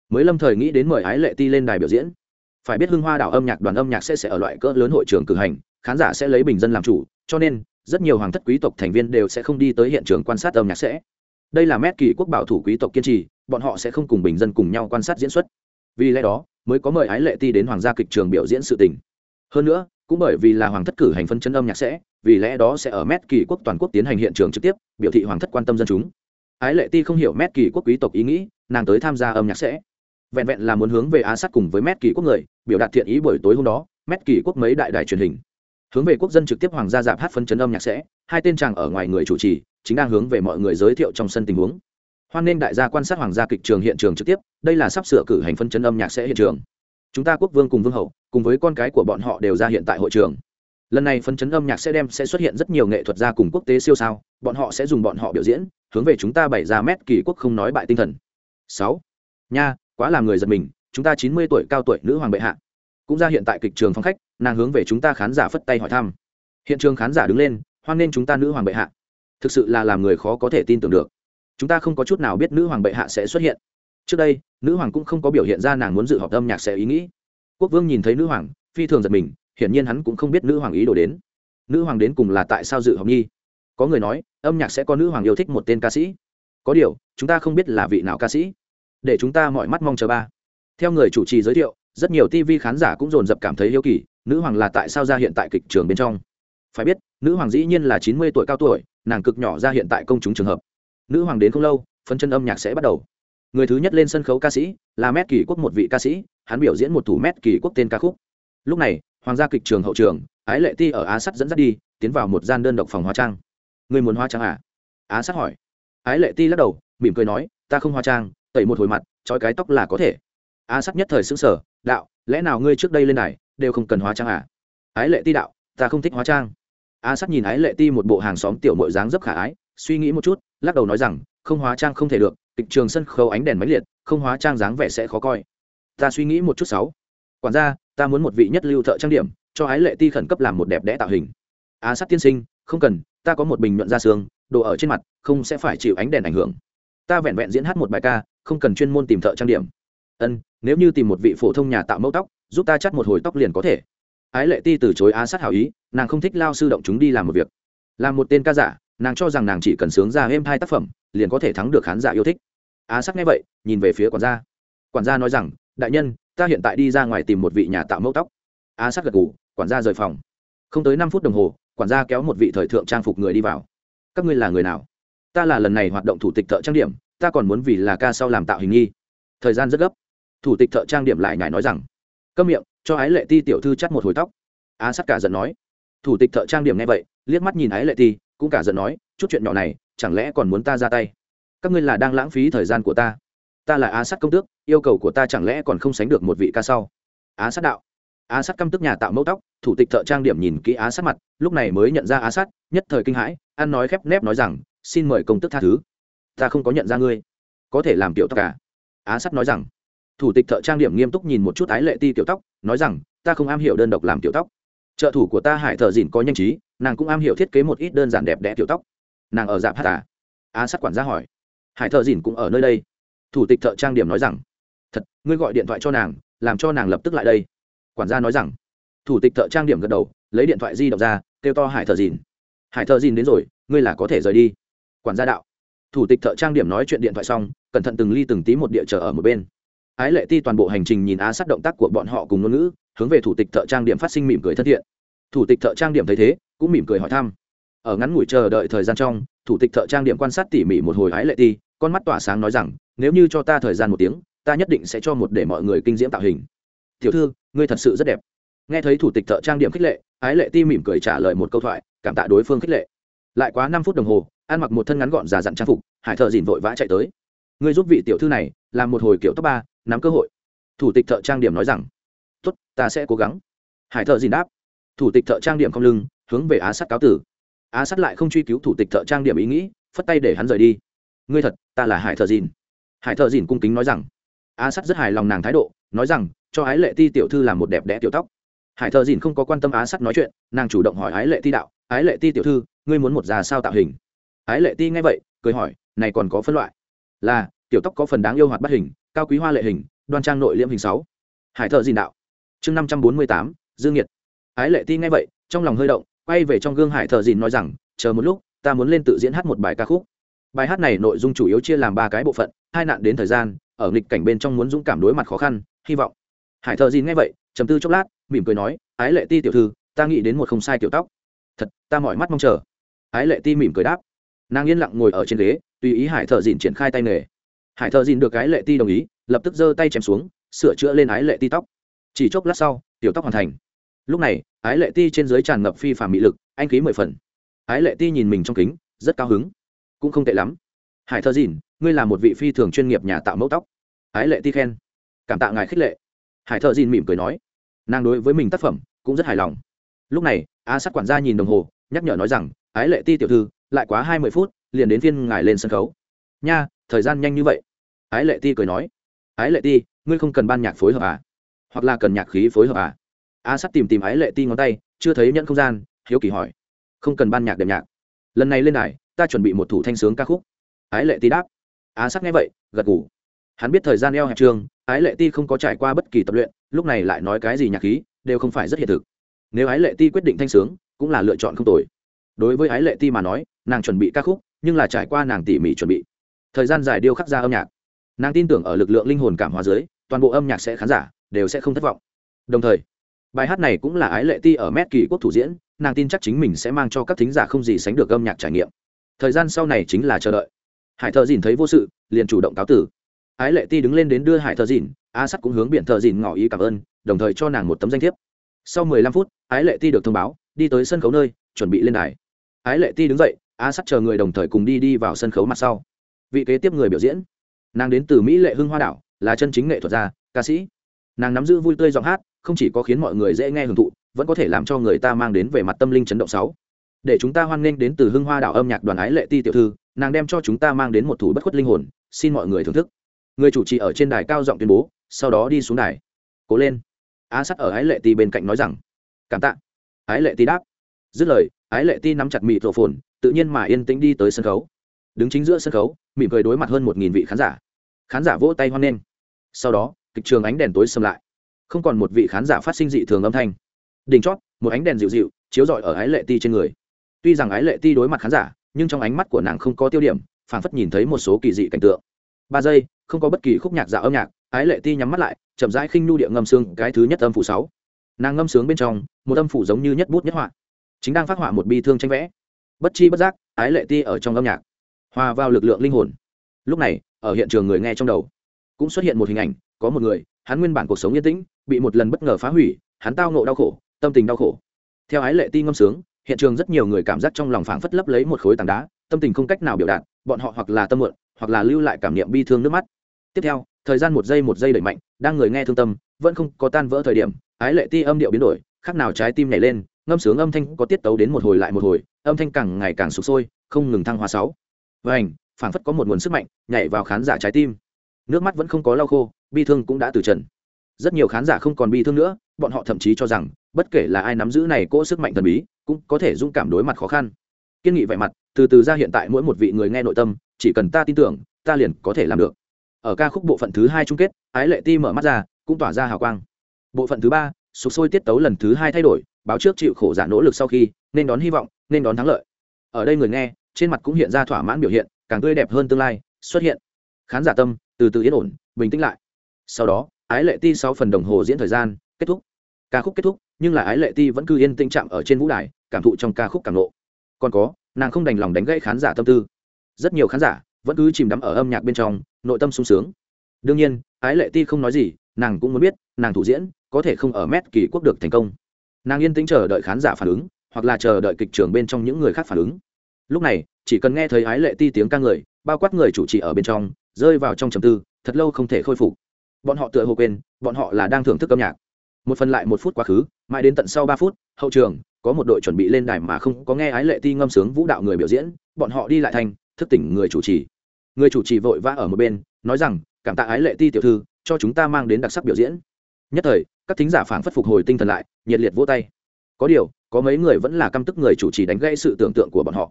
Mới lâm thời nghĩ đến mời ái lệ ti lên đài biểu diễn. Phải biết hưng hoa đảo âm nhạc đoàn âm nhạc sẽ sẽ ở loại cỡ lớn hội trường cử hành, khán giả sẽ lấy bình dân làm chủ, cho nên, rất nhiều hoàng thất quý tộc thành viên đều sẽ không đi tới hiện trường quan sát âm nhạc sẽ. Đây là mét kỳ quốc bảo thủ quý tộc kiên trì, bọn họ sẽ không cùng bình dân cùng nhau quan sát diễn xuất. Vì lẽ đó, mới có mời ái lệ ti đến hoàng gia kịch trường biểu diễn sự tình. Hơn nữa, cũng bởi vì là hoàng thất cử hành phân chân âm nhạc sẽ, vì lẽ đó sẽ ở mét kỳ quốc toàn quốc tiến hành hiện trường trực tiếp, biểu thị hoàng thất quan tâm dân chúng ái lệ ti không hiểu mét kỳ quốc quý tộc ý nghĩ, nàng tới tham gia âm nhạc sẽ. Vẹn vẹn là muốn hướng về á sát cùng với mét kỳ quốc người, biểu đạt thiện ý buổi tối hôm đó, mét kỳ quốc mấy đại đài truyền hình. Hướng về quốc dân trực tiếp hoàng gia dạp hát phân chấn âm nhạc sẽ, hai tên chàng ở ngoài người chủ trì, chính đang hướng về mọi người giới thiệu trong sân tình huống. Hoan nên đại gia quan sát hoàng gia kịch trường hiện trường trực tiếp, đây là sắp sửa cử hành phân chấn âm nhạc sẽ hiện trường. Chúng ta quốc vương cùng vương hậu, cùng với con cái của bọn họ đều ra hiện tại hội trường lần này phân chấn âm nhạc sẽ đem sẽ xuất hiện rất nhiều nghệ thuật gia cùng quốc tế siêu sao, bọn họ sẽ dùng bọn họ biểu diễn, hướng về chúng ta bày ra mét kỳ quốc không nói bại tinh thần. Sáu. Nha, quá làm người giật mình, chúng ta chín mươi tuổi cao tuổi nữ hoàng bệ hạ. Cũng ra hiện tại kịch trường phong khách, nàng hướng về chúng ta khán giả phất tay hỏi thăm. Hiện trường khán giả đứng lên, hoan nghênh chúng ta nữ hoàng bệ hạ. Thực sự là làm người khó có thể tin tưởng được. Chúng ta không có chút nào biết nữ hoàng bệ hạ sẽ xuất hiện. Trước đây, nữ hoàng cũng không có biểu hiện ra nàng muốn dự họp âm nhạc sẽ ý nghĩ. Quốc vương nhìn thấy nữ hoàng, phi thường giật mình hiển nhiên hắn cũng không biết nữ hoàng ý đồ đến. Nữ hoàng đến cùng là tại sao dự họp nhi có người nói, âm nhạc sẽ có nữ hoàng yêu thích một tên ca sĩ. Có điều, chúng ta không biết là vị nào ca sĩ. Để chúng ta mọi mắt mong chờ ba. Theo người chủ trì giới thiệu, rất nhiều tv khán giả cũng dồn dập cảm thấy hiếu kỳ, nữ hoàng là tại sao ra hiện tại kịch trường bên trong? Phải biết, nữ hoàng dĩ nhiên là chín mươi tuổi cao tuổi, nàng cực nhỏ ra hiện tại công chúng trường hợp. Nữ hoàng đến không lâu phân chân âm nhạc sẽ bắt đầu. Người thứ nhất lên sân khấu ca sĩ là mét kỳ quốc một vị ca sĩ, hắn biểu diễn một thủ mét kỳ quốc tên ca khúc. Lúc này hoàng gia kịch trường hậu trường, ái lệ ti ở á sắt dẫn dắt đi, tiến vào một gian đơn độc phòng hóa trang. Người muốn hóa trang à? Á sắt hỏi. Ái lệ ti lắc đầu, mỉm cười nói, ta không hóa trang, tẩy một hồi mặt, trói cái tóc là có thể. Á sắt nhất thời xứng sở đạo, lẽ nào ngươi trước đây lên này, đều không cần hóa trang à? Ái lệ ti đạo, ta không thích hóa trang. Á sắt nhìn ái lệ ti một bộ hàng xóm tiểu mội dáng dấp khả ái, suy nghĩ một chút, lắc đầu nói rằng, không hóa trang không thể được, kịch trường sân khấu ánh đèn máy liệt, không hóa trang dáng vẻ sẽ khó coi. Ta suy nghĩ một chút sáu. Quản gia ta muốn một vị nhất lưu thợ trang điểm, cho ái lệ ti khẩn cấp làm một đẹp đẽ tạo hình. Á sát tiên sinh, không cần, ta có một bình nhuận da xương, đồ ở trên mặt, không sẽ phải chịu ánh đèn ảnh hưởng. Ta vẹn vẹn diễn hát một bài ca, không cần chuyên môn tìm thợ trang điểm. Ân, nếu như tìm một vị phổ thông nhà tạo mẫu tóc, giúp ta chắt một hồi tóc liền có thể. Ái lệ ti từ chối á sát hảo ý, nàng không thích lao sư động chúng đi làm một việc. Làm một tên ca giả, nàng cho rằng nàng chỉ cần sướng ra êm hai tác phẩm, liền có thể thắng được khán giả yêu thích. Á sát nghe vậy, nhìn về phía quản gia. Quản gia nói rằng, đại nhân ta hiện tại đi ra ngoài tìm một vị nhà tạo mẫu tóc. Á sát gật ngủ quản gia rời phòng. Không tới năm phút đồng hồ, quản gia kéo một vị thời thượng trang phục người đi vào. Các ngươi là người nào? Ta là lần này hoạt động thủ tịch thợ trang điểm, ta còn muốn vì là ca sau làm tạo hình nghi. Thời gian rất gấp. Thủ tịch thợ trang điểm lại nhải nói rằng, câm miệng, cho ái lệ ti tiểu thư chắt một hồi tóc. Á sắt cả giận nói. Thủ tịch thợ trang điểm nghe vậy, liếc mắt nhìn ái lệ ti, cũng cả giận nói, chút chuyện nhỏ này, chẳng lẽ còn muốn ta ra tay? Các ngươi là đang lãng phí thời gian của ta ta là á sát công tước, yêu cầu của ta chẳng lẽ còn không sánh được một vị ca sau? Á sát đạo. Á sát căm tức nhà tạo mẫu tóc, thủ tịch thợ trang điểm nhìn kỹ á sát mặt, lúc này mới nhận ra á sát, nhất thời kinh hãi, ăn nói khép nép nói rằng, xin mời công tức tha thứ. Ta không có nhận ra ngươi. Có thể làm tiểu tóc cả á sát nói rằng. Thủ tịch thợ trang điểm nghiêm túc nhìn một chút ái lệ ti tiểu tóc, nói rằng, ta không am hiểu đơn độc làm tiểu tóc. Trợ thủ của ta hải thợ dìn có nhanh trí, nàng cũng am hiểu thiết kế một ít đơn giản đẹp đẽ tiểu tóc. Nàng ở dạp hát à? Á sát quản gia hỏi. Hải thợ dìn cũng ở nơi đây thủ tịch thợ trang điểm nói rằng, thật, ngươi gọi điện thoại cho nàng, làm cho nàng lập tức lại đây. Quản gia nói rằng, thủ tịch thợ trang điểm gật đầu, lấy điện thoại di động ra, kêu to hải thợ dìn. Hải thợ dìn đến rồi, ngươi là có thể rời đi. Quản gia đạo. Thủ tịch thợ trang điểm nói chuyện điện thoại xong, cẩn thận từng ly từng tí một địa chờ ở một bên. Ái lệ ti toàn bộ hành trình nhìn á sát động tác của bọn họ cùng ngôn ngữ, hướng về thủ tịch thợ trang điểm phát sinh mỉm cười thân thiện. Thủ tịch thợ trang điểm thấy thế, cũng mỉm cười hỏi thăm. Ở ngắn ngủi chờ đợi thời gian trong, thủ tịch thợ trang điểm quan sát tỉ mỉ một hồi ái lệ ti, con mắt tỏa sáng nói rằng nếu như cho ta thời gian một tiếng, ta nhất định sẽ cho một để mọi người kinh diễm tạo hình. Tiểu thư, ngươi thật sự rất đẹp. Nghe thấy thủ tịch thợ trang điểm khích lệ, ái lệ ti mỉm cười trả lời một câu thoại, cảm tạ đối phương khích lệ. Lại quá năm phút đồng hồ, ăn mặc một thân ngắn gọn già dặn trang phục, hải thợ dìn vội vã chạy tới. Ngươi giúp vị tiểu thư này, làm một hồi kiểu top ba, nắm cơ hội. Thủ tịch thợ trang điểm nói rằng, tốt, ta sẽ cố gắng. Hải thợ dìn đáp. Thủ tịch thợ trang điểm không lưng, hướng về á sắt cáo tử. Á sắt lại không truy cứu thủ tịch thợ trang điểm ý nghĩ, phất tay để hắn rời đi. Ngươi thật, ta là hải thợ dìn hải thợ dìn cung kính nói rằng á sắt rất hài lòng nàng thái độ, nói rằng, cho ái lệ ti tiểu thư làm một đẹp đẽ tiểu tóc. Hải thợ dìn không có quan tâm á sắt nói chuyện, nàng chủ động hỏi ái lệ ti đạo, ái lệ ti tiểu thư, ngươi muốn một già sao tạo hình? Ái lệ ti nghe vậy, cười hỏi, này còn có phân loại. Là, tiểu tóc có phần đáng yêu hoạt bắt hình, cao quý hoa lệ hình, đoan trang nội liễm hình sáu. Hải thợ dìn đạo, chương năm trăm bốn mươi tám, dương nhiệt ái lệ ti nghe vậy, trong lòng hơi động, quay về trong gương hải thợ dìn nói rằng, chờ một lúc, ta muốn lên tự diễn hát một bài ca khúc bài hát này nội dung chủ yếu chia làm ba cái bộ phận, hai nạn đến thời gian, ở nghịch cảnh bên trong muốn dũng cảm đối mặt khó khăn, hy vọng. Hải thợ dìn nghe vậy chầm tư chốc lát, mỉm cười nói, ái lệ ti tiểu thư, ta nghĩ đến một không sai tiểu tóc. Thật, ta mỏi mắt mong chờ. Ái lệ ti mỉm cười đáp. Nàng yên lặng ngồi ở trên ghế, tùy ý hải thợ dìn triển khai tay nghề. Hải thợ dìn được ái lệ ti đồng ý, lập tức giơ tay chém xuống, sửa chữa lên ái lệ ti tóc. Chỉ chốc lát sau, tiểu tóc hoàn thành. Lúc này, ái lệ ti trên dưới tràn ngập phi phàm mỹ lực, anh khí mười phần. Ái lệ ti nhìn mình trong kính, rất cao hứng cũng không tệ lắm. Hải thơ dìn, ngươi là một vị phi thường chuyên nghiệp nhà tạo mẫu tóc. Ái lệ ti khen. Cảm tạ ngài khích lệ. Hải thợ dìn mỉm cười nói. Nàng đối với mình tác phẩm cũng rất hài lòng. Lúc này, a sát quản gia nhìn đồng hồ, nhắc nhở nói rằng, ái lệ ti tiểu thư, lại quá hai mươi phút, liền đến phiên ngài lên sân khấu. Nha, thời gian nhanh như vậy. Ái lệ ti cười nói. Ái lệ ti, ngươi không cần ban nhạc phối hợp à? Hoặc là cần nhạc khí phối hợp à? A sắt tìm tìm ái lệ ti ngón tay, chưa thấy nhận không gian, hiếu kỳ hỏi. Không cần ban nhạc đệm nhạc. Lần này lên đài ta chuẩn bị một thủ thanh sướng ca khúc. Ái lệ ti đáp. Á sắc nghe vậy, gật ngủ hắn biết thời gian eo hẹp trường, ái lệ ti không có trải qua bất kỳ tập luyện, lúc này lại nói cái gì nhạc khí, đều không phải rất hiện thực. Nếu ái lệ ti quyết định thanh sướng, cũng là lựa chọn không tồi. Đối với ái lệ ti mà nói, nàng chuẩn bị ca khúc, nhưng là trải qua nàng tỉ mỉ chuẩn bị. Thời gian dài điêu khắc ra âm nhạc. Nàng tin tưởng ở lực lượng linh hồn cảm hóa dưới, toàn bộ âm nhạc sẽ khán giả đều sẽ không thất vọng. Đồng thời, bài hát này cũng là ái lệ ti ở mét kỳ quốc thủ diễn, nàng tin chắc chính mình sẽ mang cho các thính giả không gì sánh được âm nhạc trải nghiệm thời gian sau này chính là chờ đợi. Hải thợ dìn thấy vô sự, liền chủ động cáo tử. Ái lệ ti đứng lên đến đưa hải thợ dìn, a sắt cũng hướng biển thợ dìn ngỏ ý cảm ơn, đồng thời cho nàng một tấm danh thiếp. Sau mười lăm phút, ái lệ ti được thông báo, đi tới sân khấu nơi, chuẩn bị lên đài. Ái lệ ti đứng dậy, a sắt chờ người đồng thời cùng đi đi vào sân khấu mặt sau. Vị kế tiếp người biểu diễn, nàng đến từ mỹ lệ hưng hoa đảo, là chân chính nghệ thuật gia, ca sĩ. Nàng nắm giữ vui tươi giọng hát, không chỉ có khiến mọi người dễ nghe hưởng thụ, vẫn có thể làm cho người ta mang đến về mặt tâm linh chấn động sáu để chúng ta hoan nghênh đến từ hưng hoa đảo âm nhạc đoàn ái lệ ti tiểu thư, nàng đem cho chúng ta mang đến một thủ bất khuất linh hồn, xin mọi người thưởng thức. Người chủ trì ở trên đài cao giọng tuyên bố, sau đó đi xuống đài. Cố lên. Á sắt ở ái lệ ti bên cạnh nói rằng, cảm tạ. Ái lệ ti đáp. Dứt lời, ái lệ ti nắm chặt mịt rổ phồn tự nhiên mà yên tĩnh đi tới sân khấu. Đứng chính giữa sân khấu, mỉm cười đối mặt hơn một nghìn vị khán giả. Khán giả vỗ tay hoan nghênh. Sau đó, kịch trường ánh đèn tối xâm lại. Không còn một vị khán giả phát sinh dị thường âm thanh. Đỉnh chót, một ánh đèn dịu dịu, chiếu rọi ở ái lệ ti trên người tuy rằng ái lệ ti đối mặt khán giả, nhưng trong ánh mắt của nàng không có tiêu điểm, phảng phất nhìn thấy một số kỳ dị cảnh tượng. Ba giây, không có bất kỳ khúc nhạc dạo âm nhạc, ái lệ ti nhắm mắt lại, chậm rãi khinh nhu địa ngâm xương cái thứ nhất âm phủ sáu. Nàng ngâm sướng bên trong, một âm phủ giống như nhất bút nhất họa, chính đang phát họa một bi thương tranh vẽ. Bất chi bất giác, ái lệ ti ở trong âm nhạc, hòa vào lực lượng linh hồn. Lúc này, ở hiện trường người nghe trong đầu, cũng xuất hiện một hình ảnh, có một người, hắn nguyên bản cuộc sống yên tĩnh, bị một lần bất ngờ phá hủy, hắn tao ngộ đau khổ, tâm tình đau khổ. Theo ái lệ ti ngâm sướng hiện trường rất nhiều người cảm giác trong lòng phảng phất lấp lấy một khối tảng đá, tâm tình không cách nào biểu đạt, bọn họ hoặc là tâm muộn, hoặc là lưu lại cảm niệm bi thương nước mắt. Tiếp theo, thời gian một giây một giây đẩy mạnh, đang người nghe thương tâm, vẫn không có tan vỡ thời điểm, ái lệ ti âm điệu biến đổi khác nào trái tim nhảy lên, ngâm sướng âm thanh có tiết tấu đến một hồi lại một hồi, âm thanh càng ngày càng sụp sôi, không ngừng thăng hoa sáu. Vảnh phảng phất có một nguồn sức mạnh nhảy vào khán giả trái tim. Nước mắt vẫn không có lau khô, bi thương cũng đã từ trần. Rất nhiều khán giả không còn bi thương nữa, bọn họ thậm chí cho rằng bất kể là ai nắm giữ này cỗ sức mạnh thần bí, cũng có thể dũng cảm đối mặt khó khăn. Kiên nghị vẻ mặt, từ từ ra hiện tại mỗi một vị người nghe nội tâm, chỉ cần ta tin tưởng, ta liền có thể làm được. Ở ca khúc bộ phận thứ hai chung kết, ái lệ ti mở mắt ra, cũng tỏa ra hào quang. Bộ phận thứ ba sụp sôi tiết tấu lần thứ hai thay đổi, báo trước chịu khổ giả nỗ lực sau khi, nên đón hy vọng, nên đón thắng lợi. Ở đây người nghe, trên mặt cũng hiện ra thỏa mãn biểu hiện, càng tươi đẹp hơn tương lai, xuất hiện. Khán giả tâm, từ từ yên ổn, bình tĩnh lại. Sau đó, ái lệ ti sáu phần đồng hồ diễn thời gian, kết thúc. Ca khúc kết thúc nhưng là ái lệ ti vẫn cứ yên tĩnh chạm ở trên vũ đài, cảm thụ trong ca khúc càng lộ còn có, nàng không đành lòng đánh gãy khán giả tâm tư. Rất nhiều khán giả vẫn cứ chìm đắm ở âm nhạc bên trong, nội tâm sung sướng. Đương nhiên, ái lệ ti không nói gì, nàng cũng muốn biết, nàng thủ diễn có thể không ở mét kỳ quốc được thành công. Nàng yên tĩnh chờ đợi khán giả phản ứng, hoặc là chờ đợi kịch trường bên trong những người khác phản ứng. Lúc này, chỉ cần nghe thấy ái lệ ti tiếng ca người, bao quát người chủ trì ở bên trong, rơi vào trong trầm tư, thật lâu không thể khôi phục. Bọn họ tựa hồ quên, bọn họ là đang thưởng thức âm nhạc một phần lại một phút quá khứ, mãi đến tận sau ba phút, hậu trường, có một đội chuẩn bị lên đài mà không có nghe ái lệ ti ngâm sướng vũ đạo người biểu diễn, bọn họ đi lại thành, thức tỉnh người chủ trì. Người chủ trì vội vã ở một bên, nói rằng, cảm tạ ái lệ ti tiểu thư, cho chúng ta mang đến đặc sắc biểu diễn. Nhất thời, các thính giả phảng phất phục hồi tinh thần lại, nhiệt liệt vỗ tay. Có điều, có mấy người vẫn là căm tức người chủ trì đánh gây sự tưởng tượng của bọn họ.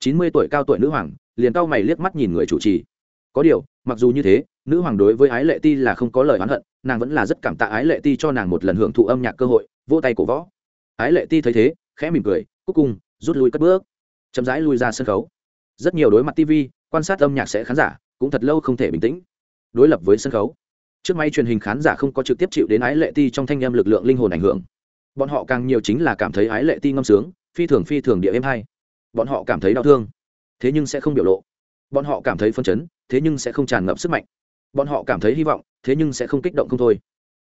Chín mươi tuổi cao tuổi nữ hoàng, liền cao mày liếc mắt nhìn người chủ trì. Có điều, mặc dù như thế nữ hoàng đối với ái lệ ti là không có lời oán hận, nàng vẫn là rất cảm tạ ái lệ ti cho nàng một lần hưởng thụ âm nhạc cơ hội, vỗ tay cổ võ. Ái lệ ti thấy thế, khẽ mỉm cười cuối cùng rút lui cất bước. Chậm rãi lui ra sân khấu. Rất nhiều đối mặt tv quan sát âm nhạc sẽ khán giả cũng thật lâu không thể bình tĩnh, đối lập với sân khấu. Trước may truyền hình khán giả không có trực tiếp chịu đến ái lệ ti trong thanh â m lực lượng linh hồn ảnh hưởng. Bọn họ càng nhiều chính là cảm thấy ái lệ ti ngâm sướng, phi thường phi thường địa êm hay. Bọn họ cảm thấy đau thương, thế nhưng sẽ không biểu lộ. Bọn họ cảm thấy phân chấn, thế nhưng sẽ không tràn ngập sức mạnh bọn họ cảm thấy hy vọng, thế nhưng sẽ không kích động không thôi.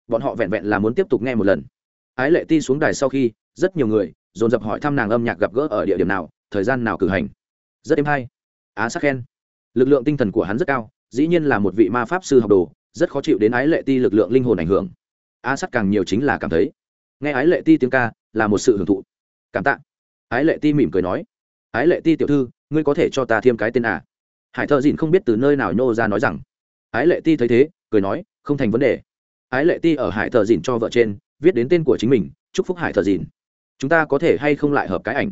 Bọn họ vẹn vẹn là muốn tiếp tục nghe một lần. Ái lệ ti xuống đài sau khi, rất nhiều người dồn dập hỏi thăm nàng âm nhạc gặp gỡ ở địa điểm nào, thời gian nào cử hành. Rất êm hay. Á sắc khen. Lực lượng tinh thần của hắn rất cao, dĩ nhiên là một vị ma pháp sư học đồ, rất khó chịu đến ái lệ ti lực lượng linh hồn ảnh hưởng. Á sắc càng nhiều chính là cảm thấy. Nghe ái lệ ti tiếng ca, là một sự hưởng thụ. Cảm tạ. Ái lệ ti mỉm cười nói. Ái lệ ti tiểu thư, ngươi có thể cho ta thêm cái tên à? Hải thợ dịn không biết từ nơi nào nhô ra nói rằng ái lệ ti thấy thế, cười nói, không thành vấn đề. Ái lệ ti ở hải thợ Dìn cho vợ trên, viết đến tên của chính mình, chúc phúc hải thợ Dìn. chúng ta có thể hay không lại hợp cái ảnh?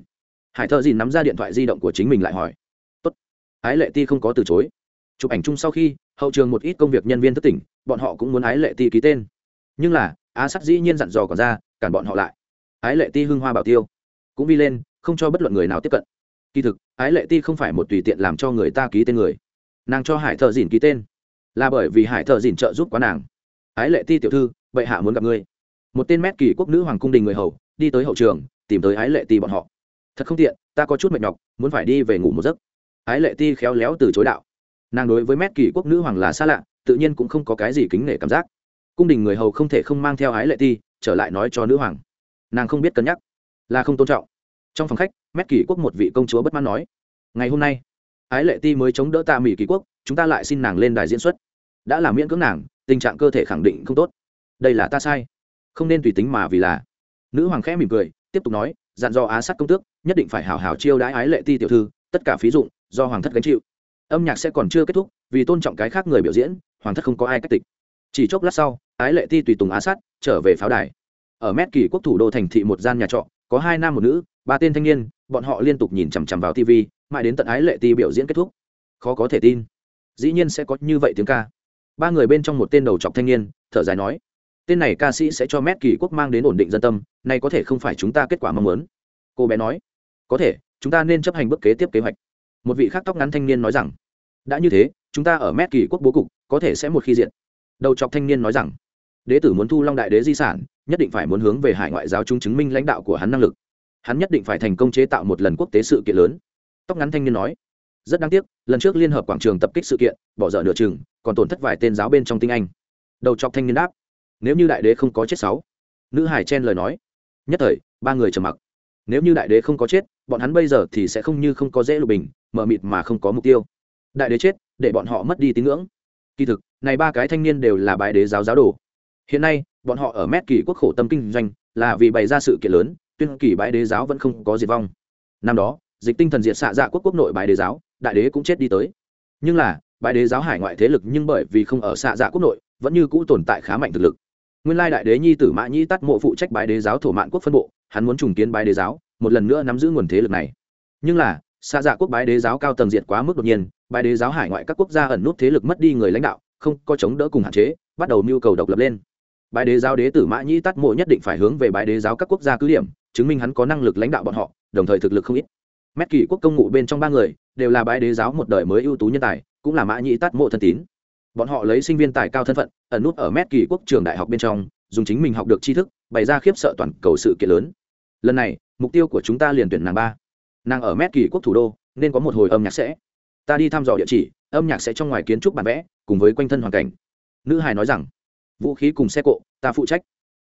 Hải thợ Dìn nắm ra điện thoại di động của chính mình lại hỏi. Tốt. ái lệ ti không có từ chối. Chụp ảnh chung sau khi, hậu trường một ít công việc nhân viên thất tỉnh, bọn họ cũng muốn ái lệ ti ký tên. Nhưng là á sắt dĩ nhiên dặn dò còn ra, cản bọn họ lại. Ái lệ ti hưng hoa bảo tiêu. Cũng vi lên, không cho bất luận người nào tiếp cận. Kỳ thực, ái lệ ti không phải một tùy tiện làm cho người ta ký tên người. Nàng cho hải thợ dìn ký tên là bởi vì hải thợ dìn trợ giúp quá nàng. Ái lệ ti tiểu thư, bệ hạ muốn gặp ngươi. Một tên mét kỳ quốc nữ hoàng cung đình người hầu, đi tới hậu trường, tìm tới ái lệ ti bọn họ. Thật không tiện, ta có chút mệt nhọc, muốn phải đi về ngủ một giấc. Ái lệ ti khéo léo từ chối đạo. Nàng đối với mét kỳ quốc nữ hoàng là xa lạ, tự nhiên cũng không có cái gì kính nể cảm giác. Cung đình người hầu không thể không mang theo ái lệ ti, trở lại nói cho nữ hoàng. Nàng không biết cân nhắc, là không tôn trọng. Trong phòng khách, mét kỳ quốc một vị công chúa bất mãn nói, ngày hôm nay, ái lệ ti mới chống đỡ ta mỹ kỳ quốc chúng ta lại xin nàng lên đài diễn xuất. Đã làm miễn cưỡng nàng, tình trạng cơ thể khẳng định không tốt. Đây là ta sai. Không nên tùy tính mà vì là. Nữ hoàng khẽ mỉm cười, tiếp tục nói, dặn do á sát công tước, nhất định phải hào hào chiêu đãi ái lệ ti tiểu thư, tất cả phí dụng, do hoàng thất gánh chịu. Âm nhạc sẽ còn chưa kết thúc, vì tôn trọng cái khác người biểu diễn, hoàng thất không có ai cách tịch. Chỉ chốc lát sau, ái lệ ti tùy tùng á sát, trở về pháo đài. Ở mét kỳ quốc thủ đô thành thị một gian nhà trọ, có hai nam một nữ, ba tên thanh niên, bọn họ liên tục nhìn chằm chằm vào tv mãi đến tận ái lệ ti biểu diễn kết thúc. Khó có thể tin dĩ nhiên sẽ có như vậy tiếng ca. Ba người bên trong một tên đầu chọc thanh niên, thở dài nói, tên này ca sĩ sẽ cho mét kỳ quốc mang đến ổn định dân tâm này có thể không phải chúng ta kết quả mong muốn. Cô bé nói, có thể, chúng ta nên chấp hành bước kế tiếp kế hoạch. Một vị khác tóc ngắn thanh niên nói rằng, đã như thế, chúng ta ở mét kỳ quốc bố cục, có thể sẽ một khi diện. Đầu chọc thanh niên nói rằng, đế tử muốn thu long đại đế di sản, nhất định phải muốn hướng về hải ngoại giáo chúng chứng minh lãnh đạo của hắn năng lực. Hắn nhất định phải thành công chế tạo một lần quốc tế sự kiện lớn. Tóc ngắn thanh niên nói rất đáng tiếc, lần trước liên hợp quảng trường tập kích sự kiện, bỏ dở nửa chừng, còn tổn thất vài tên giáo bên trong tinh anh. Đầu chọc thanh niên đáp, nếu như đại đế không có chết sáu. Nữ hải chen lời nói, nhất thời, ba người trầm mặc. Nếu như đại đế không có chết, bọn hắn bây giờ thì sẽ không như không có dễ lục bình mờ mịt mà không có mục tiêu. Đại đế chết, để bọn họ mất đi tín ngưỡng. Kỳ thực, này ba cái thanh niên đều là bài đế giáo giáo đồ. Hiện nay, bọn họ ở mét kỳ quốc khổ tâm kinh doanh, là vì bày ra sự kiện lớn, tuyên kỳ bái đế giáo vẫn không có diệt vong. Năm đó, dịch tinh thần diệt xạ dạ quốc quốc nội bái đế giáo đại đế cũng chết đi tới. Nhưng là bái đế giáo hải ngoại thế lực nhưng bởi vì không ở xạ dạ quốc nội, vẫn như cũ tồn tại khá mạnh thực lực. Nguyên lai đại đế nhi tử mã nhĩ tắt mộ phụ trách bái đế giáo thổ mạn quốc phân bộ, hắn muốn trùng kiến bái đế giáo, một lần nữa nắm giữ nguồn thế lực này. Nhưng là, xạ dạ quốc bái đế giáo cao tầng diệt quá mức đột nhiên bái đế giáo hải ngoại các quốc gia ẩn nút thế lực mất đi người lãnh đạo, không có chống đỡ cùng hạn chế, bắt đầu mưu cầu độc lập lên. Bái đế giáo đế tử mã nhĩ tắt mộ nhất định phải hướng về bái đế giáo các quốc gia cứ điểm, chứng minh hắn có năng lực lãnh đạo bọn họ, đồng thời thực lực không ít mét kỳ quốc công ngụ bên trong ba người, đều là bái đế giáo một đời mới ưu tú nhân tài, cũng là mã nhĩ tát mộ thân tín. Bọn họ lấy sinh viên tài cao thân phận, ẩn nút ở mét kỳ quốc trường đại học bên trong, dùng chính mình học được tri thức, bày ra khiếp sợ toàn cầu sự kiện lớn. Lần này, mục tiêu của chúng ta liền tuyển nàng ba. Nàng ở mét kỳ quốc thủ đô, nên có một hồi âm nhạc sẽ. Ta đi thăm dò địa chỉ, âm nhạc sẽ trong ngoài kiến trúc bản vẽ, cùng với quanh thân hoàn cảnh. Nữ hài nói rằng, vũ khí cùng xe cộ, ta phụ trách.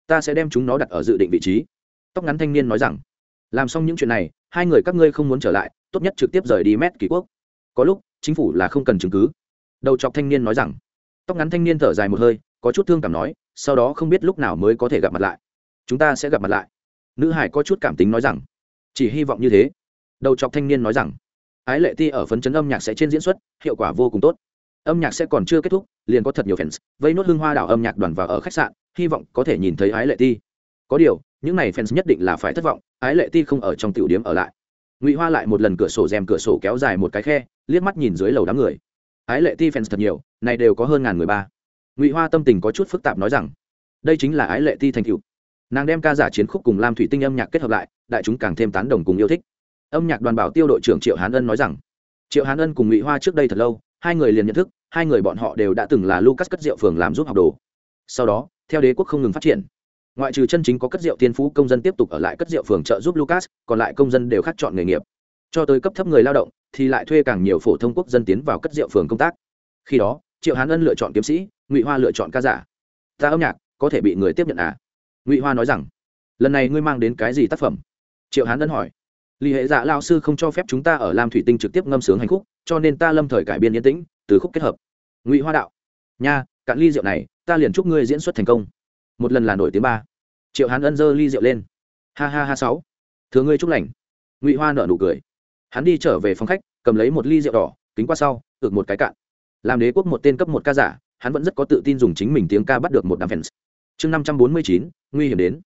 Ta sẽ đem chúng nó đặt ở dự định vị trí. Tóc ngắn thanh niên nói rằng, làm xong những chuyện này hai người các ngươi không muốn trở lại, tốt nhất trực tiếp rời đi mét kỳ quốc. Có lúc, chính phủ là không cần chứng cứ. Đầu chọc thanh niên nói rằng, tóc ngắn thanh niên thở dài một hơi, có chút thương cảm nói, sau đó không biết lúc nào mới có thể gặp mặt lại. Chúng ta sẽ gặp mặt lại. Nữ hải có chút cảm tính nói rằng, chỉ hy vọng như thế. Đầu chọc thanh niên nói rằng, ái lệ ti ở phấn chấn âm nhạc sẽ trên diễn xuất, hiệu quả vô cùng tốt. Âm nhạc sẽ còn chưa kết thúc, liền có thật nhiều fans, vây nốt hương hoa đảo âm nhạc đoàn vào ở khách sạn, hy vọng có thể nhìn thấy ái lệ ti. Có điều những này fans nhất định là phải thất vọng, ái lệ ti không ở trong tiểu điểm ở lại. Ngụy hoa lại một lần cửa sổ rèm cửa sổ kéo dài một cái khe, liếc mắt nhìn dưới lầu đám người. Ái lệ ti fans thật nhiều, này đều có hơn ngàn người ba. Ngụy hoa tâm tình có chút phức tạp nói rằng, đây chính là ái lệ ti thành cựu nàng đem ca giả chiến khúc cùng lam thủy tinh âm nhạc kết hợp lại, đại chúng càng thêm tán đồng cùng yêu thích. Âm nhạc đoàn bảo tiêu đội trưởng triệu hán ân nói rằng, triệu hán ân cùng ngụy hoa trước đây thật lâu, hai người liền nhận thức, hai người bọn họ đều đã từng là lucas cất rượu phường làm giúp học đồ. Sau đó, theo đế quốc không ngừng phát triển ngoại trừ chân chính có cất rượu tiên phú, công dân tiếp tục ở lại cất rượu phường trợ giúp lucas, còn lại công dân đều khác chọn nghề nghiệp. Cho tới cấp thấp người lao động, thì lại thuê càng nhiều phổ thông quốc dân tiến vào cất rượu phường công tác. Khi đó, triệu hán ân lựa chọn kiếm sĩ, ngụy hoa lựa chọn ca giả. Ta âm nhạc, có thể bị người tiếp nhận à? Ngụy hoa nói rằng, lần này ngươi mang đến cái gì tác phẩm? Triệu hán ân hỏi. Lý hệ dạ lao sư không cho phép chúng ta ở lam thủy tinh trực tiếp ngâm sướng hành khúc, cho nên ta lâm thời cải biên yên tĩnh, từ khúc kết hợp. Ngụy hoa đạo, nha, cạn ly rượu này, ta liền chúc ngươi diễn xuất thành công một lần là nổi tiếng ba. Triệu hán ân dơ ly rượu lên. Ha ha ha sáu. Thưa ngươi chúc lành. Ngụy hoa nở nụ cười. Hắn đi trở về phòng khách, cầm lấy một ly rượu đỏ, kính qua sau ực một cái cạn. Làm đế quốc một tên cấp một ca giả, hắn vẫn rất có tự tin dùng chính mình tiếng ca bắt được một đám fans. Chương năm trăm bốn mươi chín, nguy hiểm đến.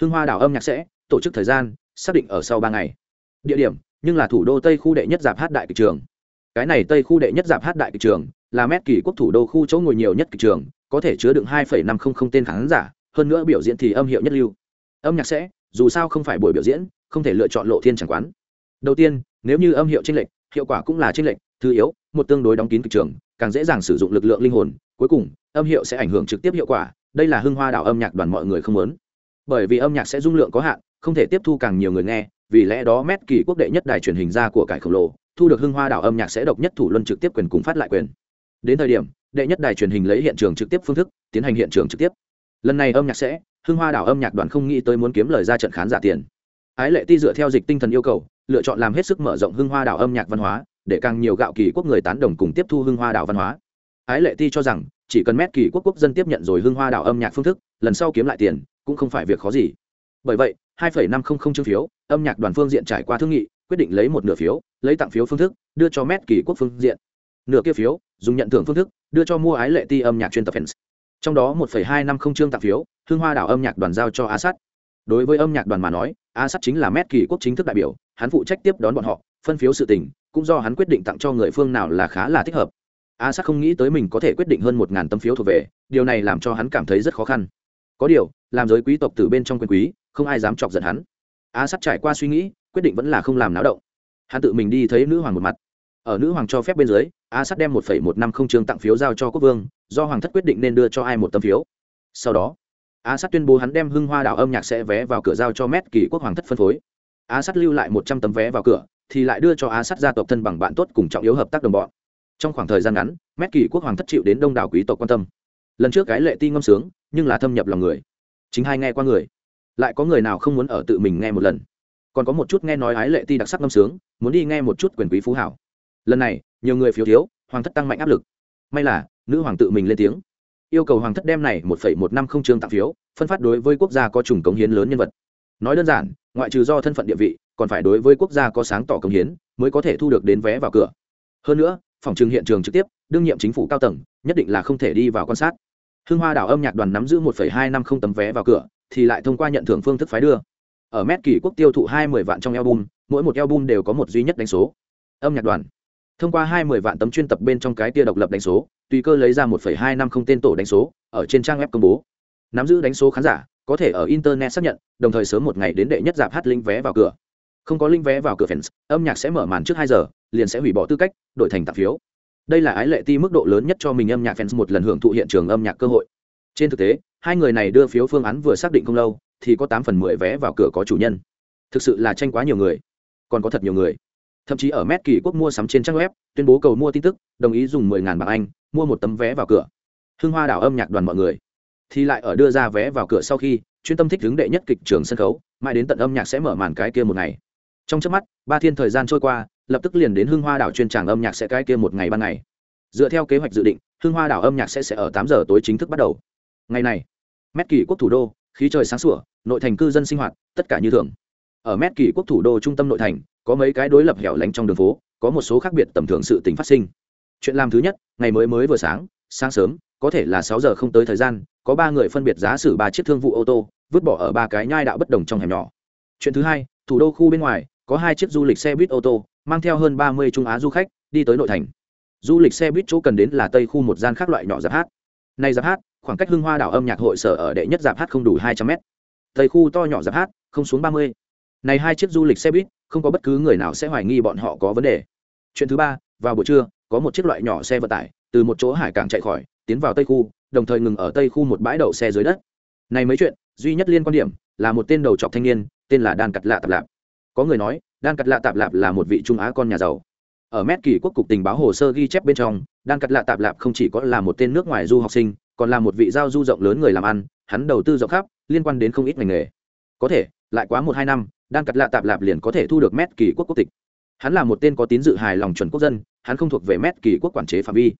Hưng hoa đảo âm nhạc sẽ, tổ chức thời gian, xác định ở sau ba ngày. Địa điểm, nhưng là thủ đô tây khu đệ nhất giạp hát đại kịch trường. Cái này tây khu đệ nhất giạp hát đại kịch trường, là mét kỳ quốc thủ đô khu chỗ ngồi nhiều nhất kịch trường có thể chứa đựng hai năm trăm linh tên khán giả, hơn nữa biểu diễn thì âm hiệu nhất lưu. Âm nhạc sẽ, dù sao không phải buổi biểu diễn, không thể lựa chọn lộ thiên chẳng quán. Đầu tiên, nếu như âm hiệu tranh lệch, hiệu quả cũng là tranh lệch, thứ yếu, một tương đối đóng kín kịch trường, càng dễ dàng sử dụng lực lượng linh hồn. Cuối cùng, âm hiệu sẽ ảnh hưởng trực tiếp hiệu quả, đây là hưng hoa đạo âm nhạc đoàn mọi người không muốn. Bởi vì âm nhạc sẽ dung lượng có hạn, không thể tiếp thu càng nhiều người nghe, vì lẽ đó mét kỳ quốc đệ nhất đài truyền hình ra của cải khổng lồ, thu được hưng hoa đạo âm nhạc sẽ độc nhất thủ luân trực tiếp quyền cùng phát lại quyền. Đến thời điểm đệ nhất đài truyền hình lấy hiện trường trực tiếp phương thức tiến hành hiện trường trực tiếp. Lần này âm nhạc sẽ hưng hoa đảo âm nhạc đoàn không nghĩ tới muốn kiếm lời ra trận khán giả tiền. Ái lệ ti dựa theo dịch tinh thần yêu cầu lựa chọn làm hết sức mở rộng hưng hoa đảo âm nhạc văn hóa để càng nhiều gạo kỳ quốc người tán đồng cùng tiếp thu hưng hoa đảo văn hóa. Ái lệ ti cho rằng chỉ cần mét kỳ quốc quốc dân tiếp nhận rồi hưng hoa đảo âm nhạc phương thức lần sau kiếm lại tiền cũng không phải việc khó gì. Bởi vậy 2,500 chương phiếu âm nhạc đoàn phương diện trải qua thương nghị quyết định lấy một nửa phiếu lấy tặng phiếu phương thức đưa cho mét kỳ quốc phương diện. Nửa kia phiếu dùng nhận thưởng phương thức đưa cho mua ái lệ ti âm nhạc chuyên tập fans. Trong đó 1,250 chương tặng phiếu hương hoa đảo âm nhạc đoàn giao cho a sắt đối với âm nhạc đoàn mà nói a sắt chính là mét kỳ quốc chính thức đại biểu hắn phụ trách tiếp đón bọn họ phân phiếu sự tình cũng do hắn quyết định tặng cho người phương nào là khá là thích hợp. A sắt không nghĩ tới mình có thể quyết định hơn một ngàn tấm phiếu thuộc về điều này làm cho hắn cảm thấy rất khó khăn. Có điều làm giới quý tộc từ bên trong quyền quý không ai dám chọc giận hắn. A sắt trải qua suy nghĩ quyết định vẫn là không làm náo động. Hắn tự mình đi thấy nữ hoàng một mặt ở nữ hoàng cho phép bên dưới, a sắt đem một một năm không chương tặng phiếu giao cho quốc vương, do hoàng thất quyết định nên đưa cho ai một tấm phiếu. Sau đó, a sắt tuyên bố hắn đem hưng hoa đảo âm nhạc sẽ vé vào cửa giao cho mét kỳ quốc hoàng thất phân phối. A sắt lưu lại một trăm tấm vé vào cửa, thì lại đưa cho a sắt gia tộc thân bằng bạn tốt cùng trọng yếu hợp tác đồng bọn. Trong khoảng thời gian ngắn, mét kỳ quốc hoàng thất chịu đến đông đảo quý tộc quan tâm. Lần trước cái lệ ti ngâm sướng, nhưng là thâm nhập lòng người. Chính hai nghe qua người. Lại có người nào không muốn ở tự mình nghe một lần? Còn có một chút nghe nói ái lệ ti đặc sắc ngâm sướng, muốn đi nghe một chút quyền quý phú hảo lần này, nhiều người phiếu thiếu, hoàng thất tăng mạnh áp lực. May là, nữ hoàng tự mình lên tiếng. Yêu cầu hoàng thất đem này một phẩy một năm không chương tặng phiếu, phân phát đối với quốc gia có trùng cống hiến lớn nhân vật. Nói đơn giản, ngoại trừ do thân phận địa vị, còn phải đối với quốc gia có sáng tỏ cống hiến, mới có thể thu được đến vé vào cửa. Hơn nữa, phòng trừng hiện trường trực tiếp, đương nhiệm chính phủ cao tầng, nhất định là không thể đi vào quan sát. Hưng hoa đảo âm nhạc đoàn nắm giữ một hai năm không tấm vé vào cửa, thì lại thông qua nhận thưởng phương thức phái đưa. Ở mét kỳ quốc tiêu thụ hai mươi vạn trong album, mỗi một album đều có một duy nhất đánh số. Âm nhạc đoàn thông qua hai mươi vạn tấm chuyên tập bên trong cái tia độc lập đánh số, tùy cơ lấy ra một hai năm không tên tổ đánh số, ở trên trang web công bố. Nắm giữ đánh số khán giả, có thể ở internet xác nhận, đồng thời sớm một ngày đến đệ nhất dạp hát linh vé vào cửa. Không có linh vé vào cửa fans, âm nhạc sẽ mở màn trước hai giờ, liền sẽ hủy bỏ tư cách, đổi thành tạp phiếu. Đây là ái lệ ti mức độ lớn nhất cho mình âm nhạc fans một lần hưởng thụ hiện trường âm nhạc cơ hội. Trên thực tế, hai người này đưa phiếu phương án vừa xác định không lâu, thì có tám phần mười vé vào cửa có chủ nhân. Thực sự là tranh quá nhiều người. Còn có thật nhiều người thậm chí ở mét kỳ quốc mua sắm trên trang web, tuyên bố cầu mua tin tức, đồng ý dùng mười ngàn bảng anh, mua một tấm vé vào cửa. Hưng hoa đảo âm nhạc đoàn mọi người. Thì lại ở đưa ra vé vào cửa sau khi, chuyên tâm thích hướng đệ nhất kịch trường sân khấu, mãi đến tận âm nhạc sẽ mở màn cái kia một ngày. Trong trước mắt, ba thiên thời gian trôi qua, lập tức liền đến hưng hoa đảo chuyên tràng âm nhạc sẽ cái kia một ngày ban ngày. Dựa theo kế hoạch dự định, hưng hoa đảo âm nhạc sẽ sẽ ở tám giờ tối chính thức bắt đầu. Ngày này, mét kỳ quốc thủ đô, khí trời sáng sủa, nội thành cư dân sinh hoạt, tất cả như thường. Ở mét kỳ quốc thủ đô trung tâm nội thành có mấy cái đối lập hẻo lánh trong đường phố, có một số khác biệt tầm thường sự tình phát sinh. Chuyện làm thứ nhất, ngày mới mới vừa sáng sáng sớm, có thể là sáu giờ không tới thời gian, có ba người phân biệt giá xử ba chiếc thương vụ ô tô, vứt bỏ ở ba cái nhai đạo bất đồng trong hẻm nhỏ. Chuyện thứ hai, thủ đô khu bên ngoài, có hai chiếc du lịch xe buýt ô tô, mang theo hơn ba mươi trung á du khách, đi tới nội thành. Du lịch xe buýt chỗ cần đến là tây khu một gian khác loại nhỏ giáp hát. Nay giáp hát, khoảng cách hưng hoa đảo âm nhạc hội sở ở đệ nhất giáp hát không đủ hai trăm mét. Tây khu to nhỏ giáp hát, không xuống ba mươi này hai chiếc du lịch xe buýt, không có bất cứ người nào sẽ hoài nghi bọn họ có vấn đề. Chuyện thứ ba, vào buổi trưa, có một chiếc loại nhỏ xe vận tải, từ một chỗ hải cảng chạy khỏi, tiến vào tây khu, đồng thời ngừng ở tây khu một bãi đậu xe dưới đất. Này mấy chuyện, duy nhất liên quan điểm, là một tên đầu trọc thanh niên, tên là đan cặt lạ tạp lạp. Có người nói, đan cặt lạ tạp lạp là một vị trung á con nhà giàu. Ở mét kỳ quốc cục tình báo hồ sơ ghi chép bên trong, đan cặt lạ tạp lạp không chỉ có là một tên nước ngoài du học sinh, còn là một vị giao du rộng lớn người làm ăn, hắn đầu tư rộng khắp, liên quan đến không ít ngành nghề. Có thể, lại quá một hai năm đan Cật lạ tạp lạp liền có thể thu được mét kỳ quốc quốc tịch. Hắn là một tên có tín dự hài lòng chuẩn quốc dân, hắn không thuộc về mét kỳ quốc quản chế phạm vi.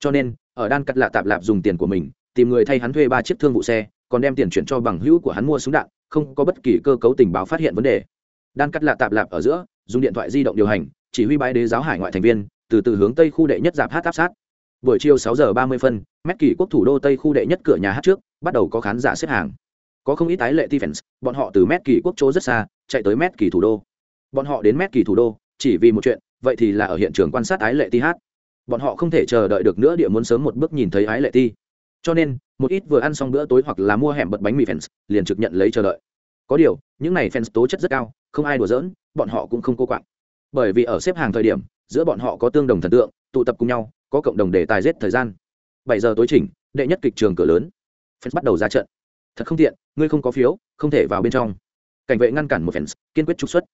Cho nên, ở đan cắt lạ tạp lạp dùng tiền của mình, tìm người thay hắn thuê ba chiếc thương vụ xe, còn đem tiền chuyển cho bằng hữu của hắn mua súng đạn, không có bất kỳ cơ cấu tình báo phát hiện vấn đề. Đan cắt lạ tạp lạp ở giữa, dùng điện thoại di động điều hành, chỉ huy bãi đế giáo hải ngoại thành viên, từ từ hướng tây khu đệ nhất dạp hát áp sát. Buổi chiều sáu giờ ba mươi phân, mét kỳ quốc thủ đô tây khu đệ nhất cửa nhà hát trước, bắt đầu có khán giả xếp hàng có không ít tái lệ ti fans bọn họ từ mét kỳ quốc chỗ rất xa, chạy tới mét kỳ thủ đô. Bọn họ đến mét kỳ thủ đô, chỉ vì một chuyện, vậy thì là ở hiện trường quan sát ái lệ ti hát. Bọn họ không thể chờ đợi được nữa, địa muốn sớm một bước nhìn thấy ái lệ ti cho nên, một ít vừa ăn xong bữa tối hoặc là mua hẻm bật bánh mì fans, liền trực nhận lấy chờ đợi. Có điều, những này fans tố chất rất cao, không ai đùa giỡn, bọn họ cũng không cô quạng. Bởi vì ở xếp hàng thời điểm, giữa bọn họ có tương đồng thần tượng, tụ tập cùng nhau, có cộng đồng đề tài giết thời gian. Bảy giờ tối chỉnh, đệ nhất kịch trường cửa lớn. Fans bắt đầu ra trận thật không tiện, ngươi không có phiếu, không thể vào bên trong. Cảnh vệ ngăn cản một fans, kiên quyết trục xuất.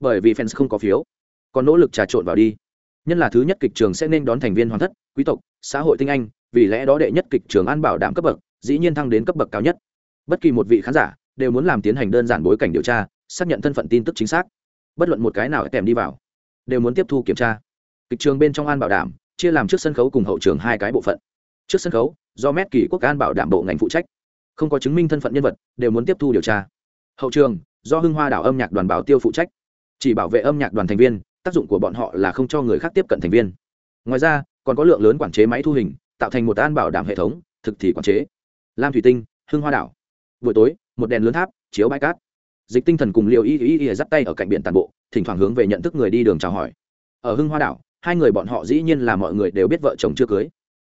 Bởi vì fans không có phiếu, còn nỗ lực trà trộn vào đi. Nhân là thứ nhất kịch trường sẽ nên đón thành viên hoàn thất, quý tộc, xã hội tinh anh, vì lẽ đó đệ nhất kịch trường an bảo đảm cấp bậc, dĩ nhiên thăng đến cấp bậc cao nhất. Bất kỳ một vị khán giả đều muốn làm tiến hành đơn giản bối cảnh điều tra, xác nhận thân phận tin tức chính xác. Bất luận một cái nào kèm đi vào, đều muốn tiếp thu kiểm tra. Kịch trường bên trong an bảo đảm, chia làm trước sân khấu cùng hậu trường hai cái bộ phận. Trước sân khấu, do mét kỳ quốc an bảo đảm bộ ngành phụ trách không có chứng minh thân phận nhân vật, đều muốn tiếp thu điều tra. Hậu trường, do hưng hoa đảo âm nhạc đoàn bảo tiêu phụ trách. Chỉ bảo vệ âm nhạc đoàn thành viên, tác dụng của bọn họ là không cho người khác tiếp cận thành viên. Ngoài ra, còn có lượng lớn quản chế máy thu hình, tạo thành một an bảo đảm hệ thống, thực thì quản chế. Lam thủy tinh, hưng hoa đảo. Buổi tối, một đèn lớn tháp, chiếu bãi cát. Dịch tinh thần cùng liệu y y y dắt tay ở cạnh biển tàn bộ, thỉnh thoảng hướng về nhận thức người đi đường chào hỏi. Ở hưng hoa đảo, hai người bọn họ dĩ nhiên là mọi người đều biết vợ chồng chưa cưới.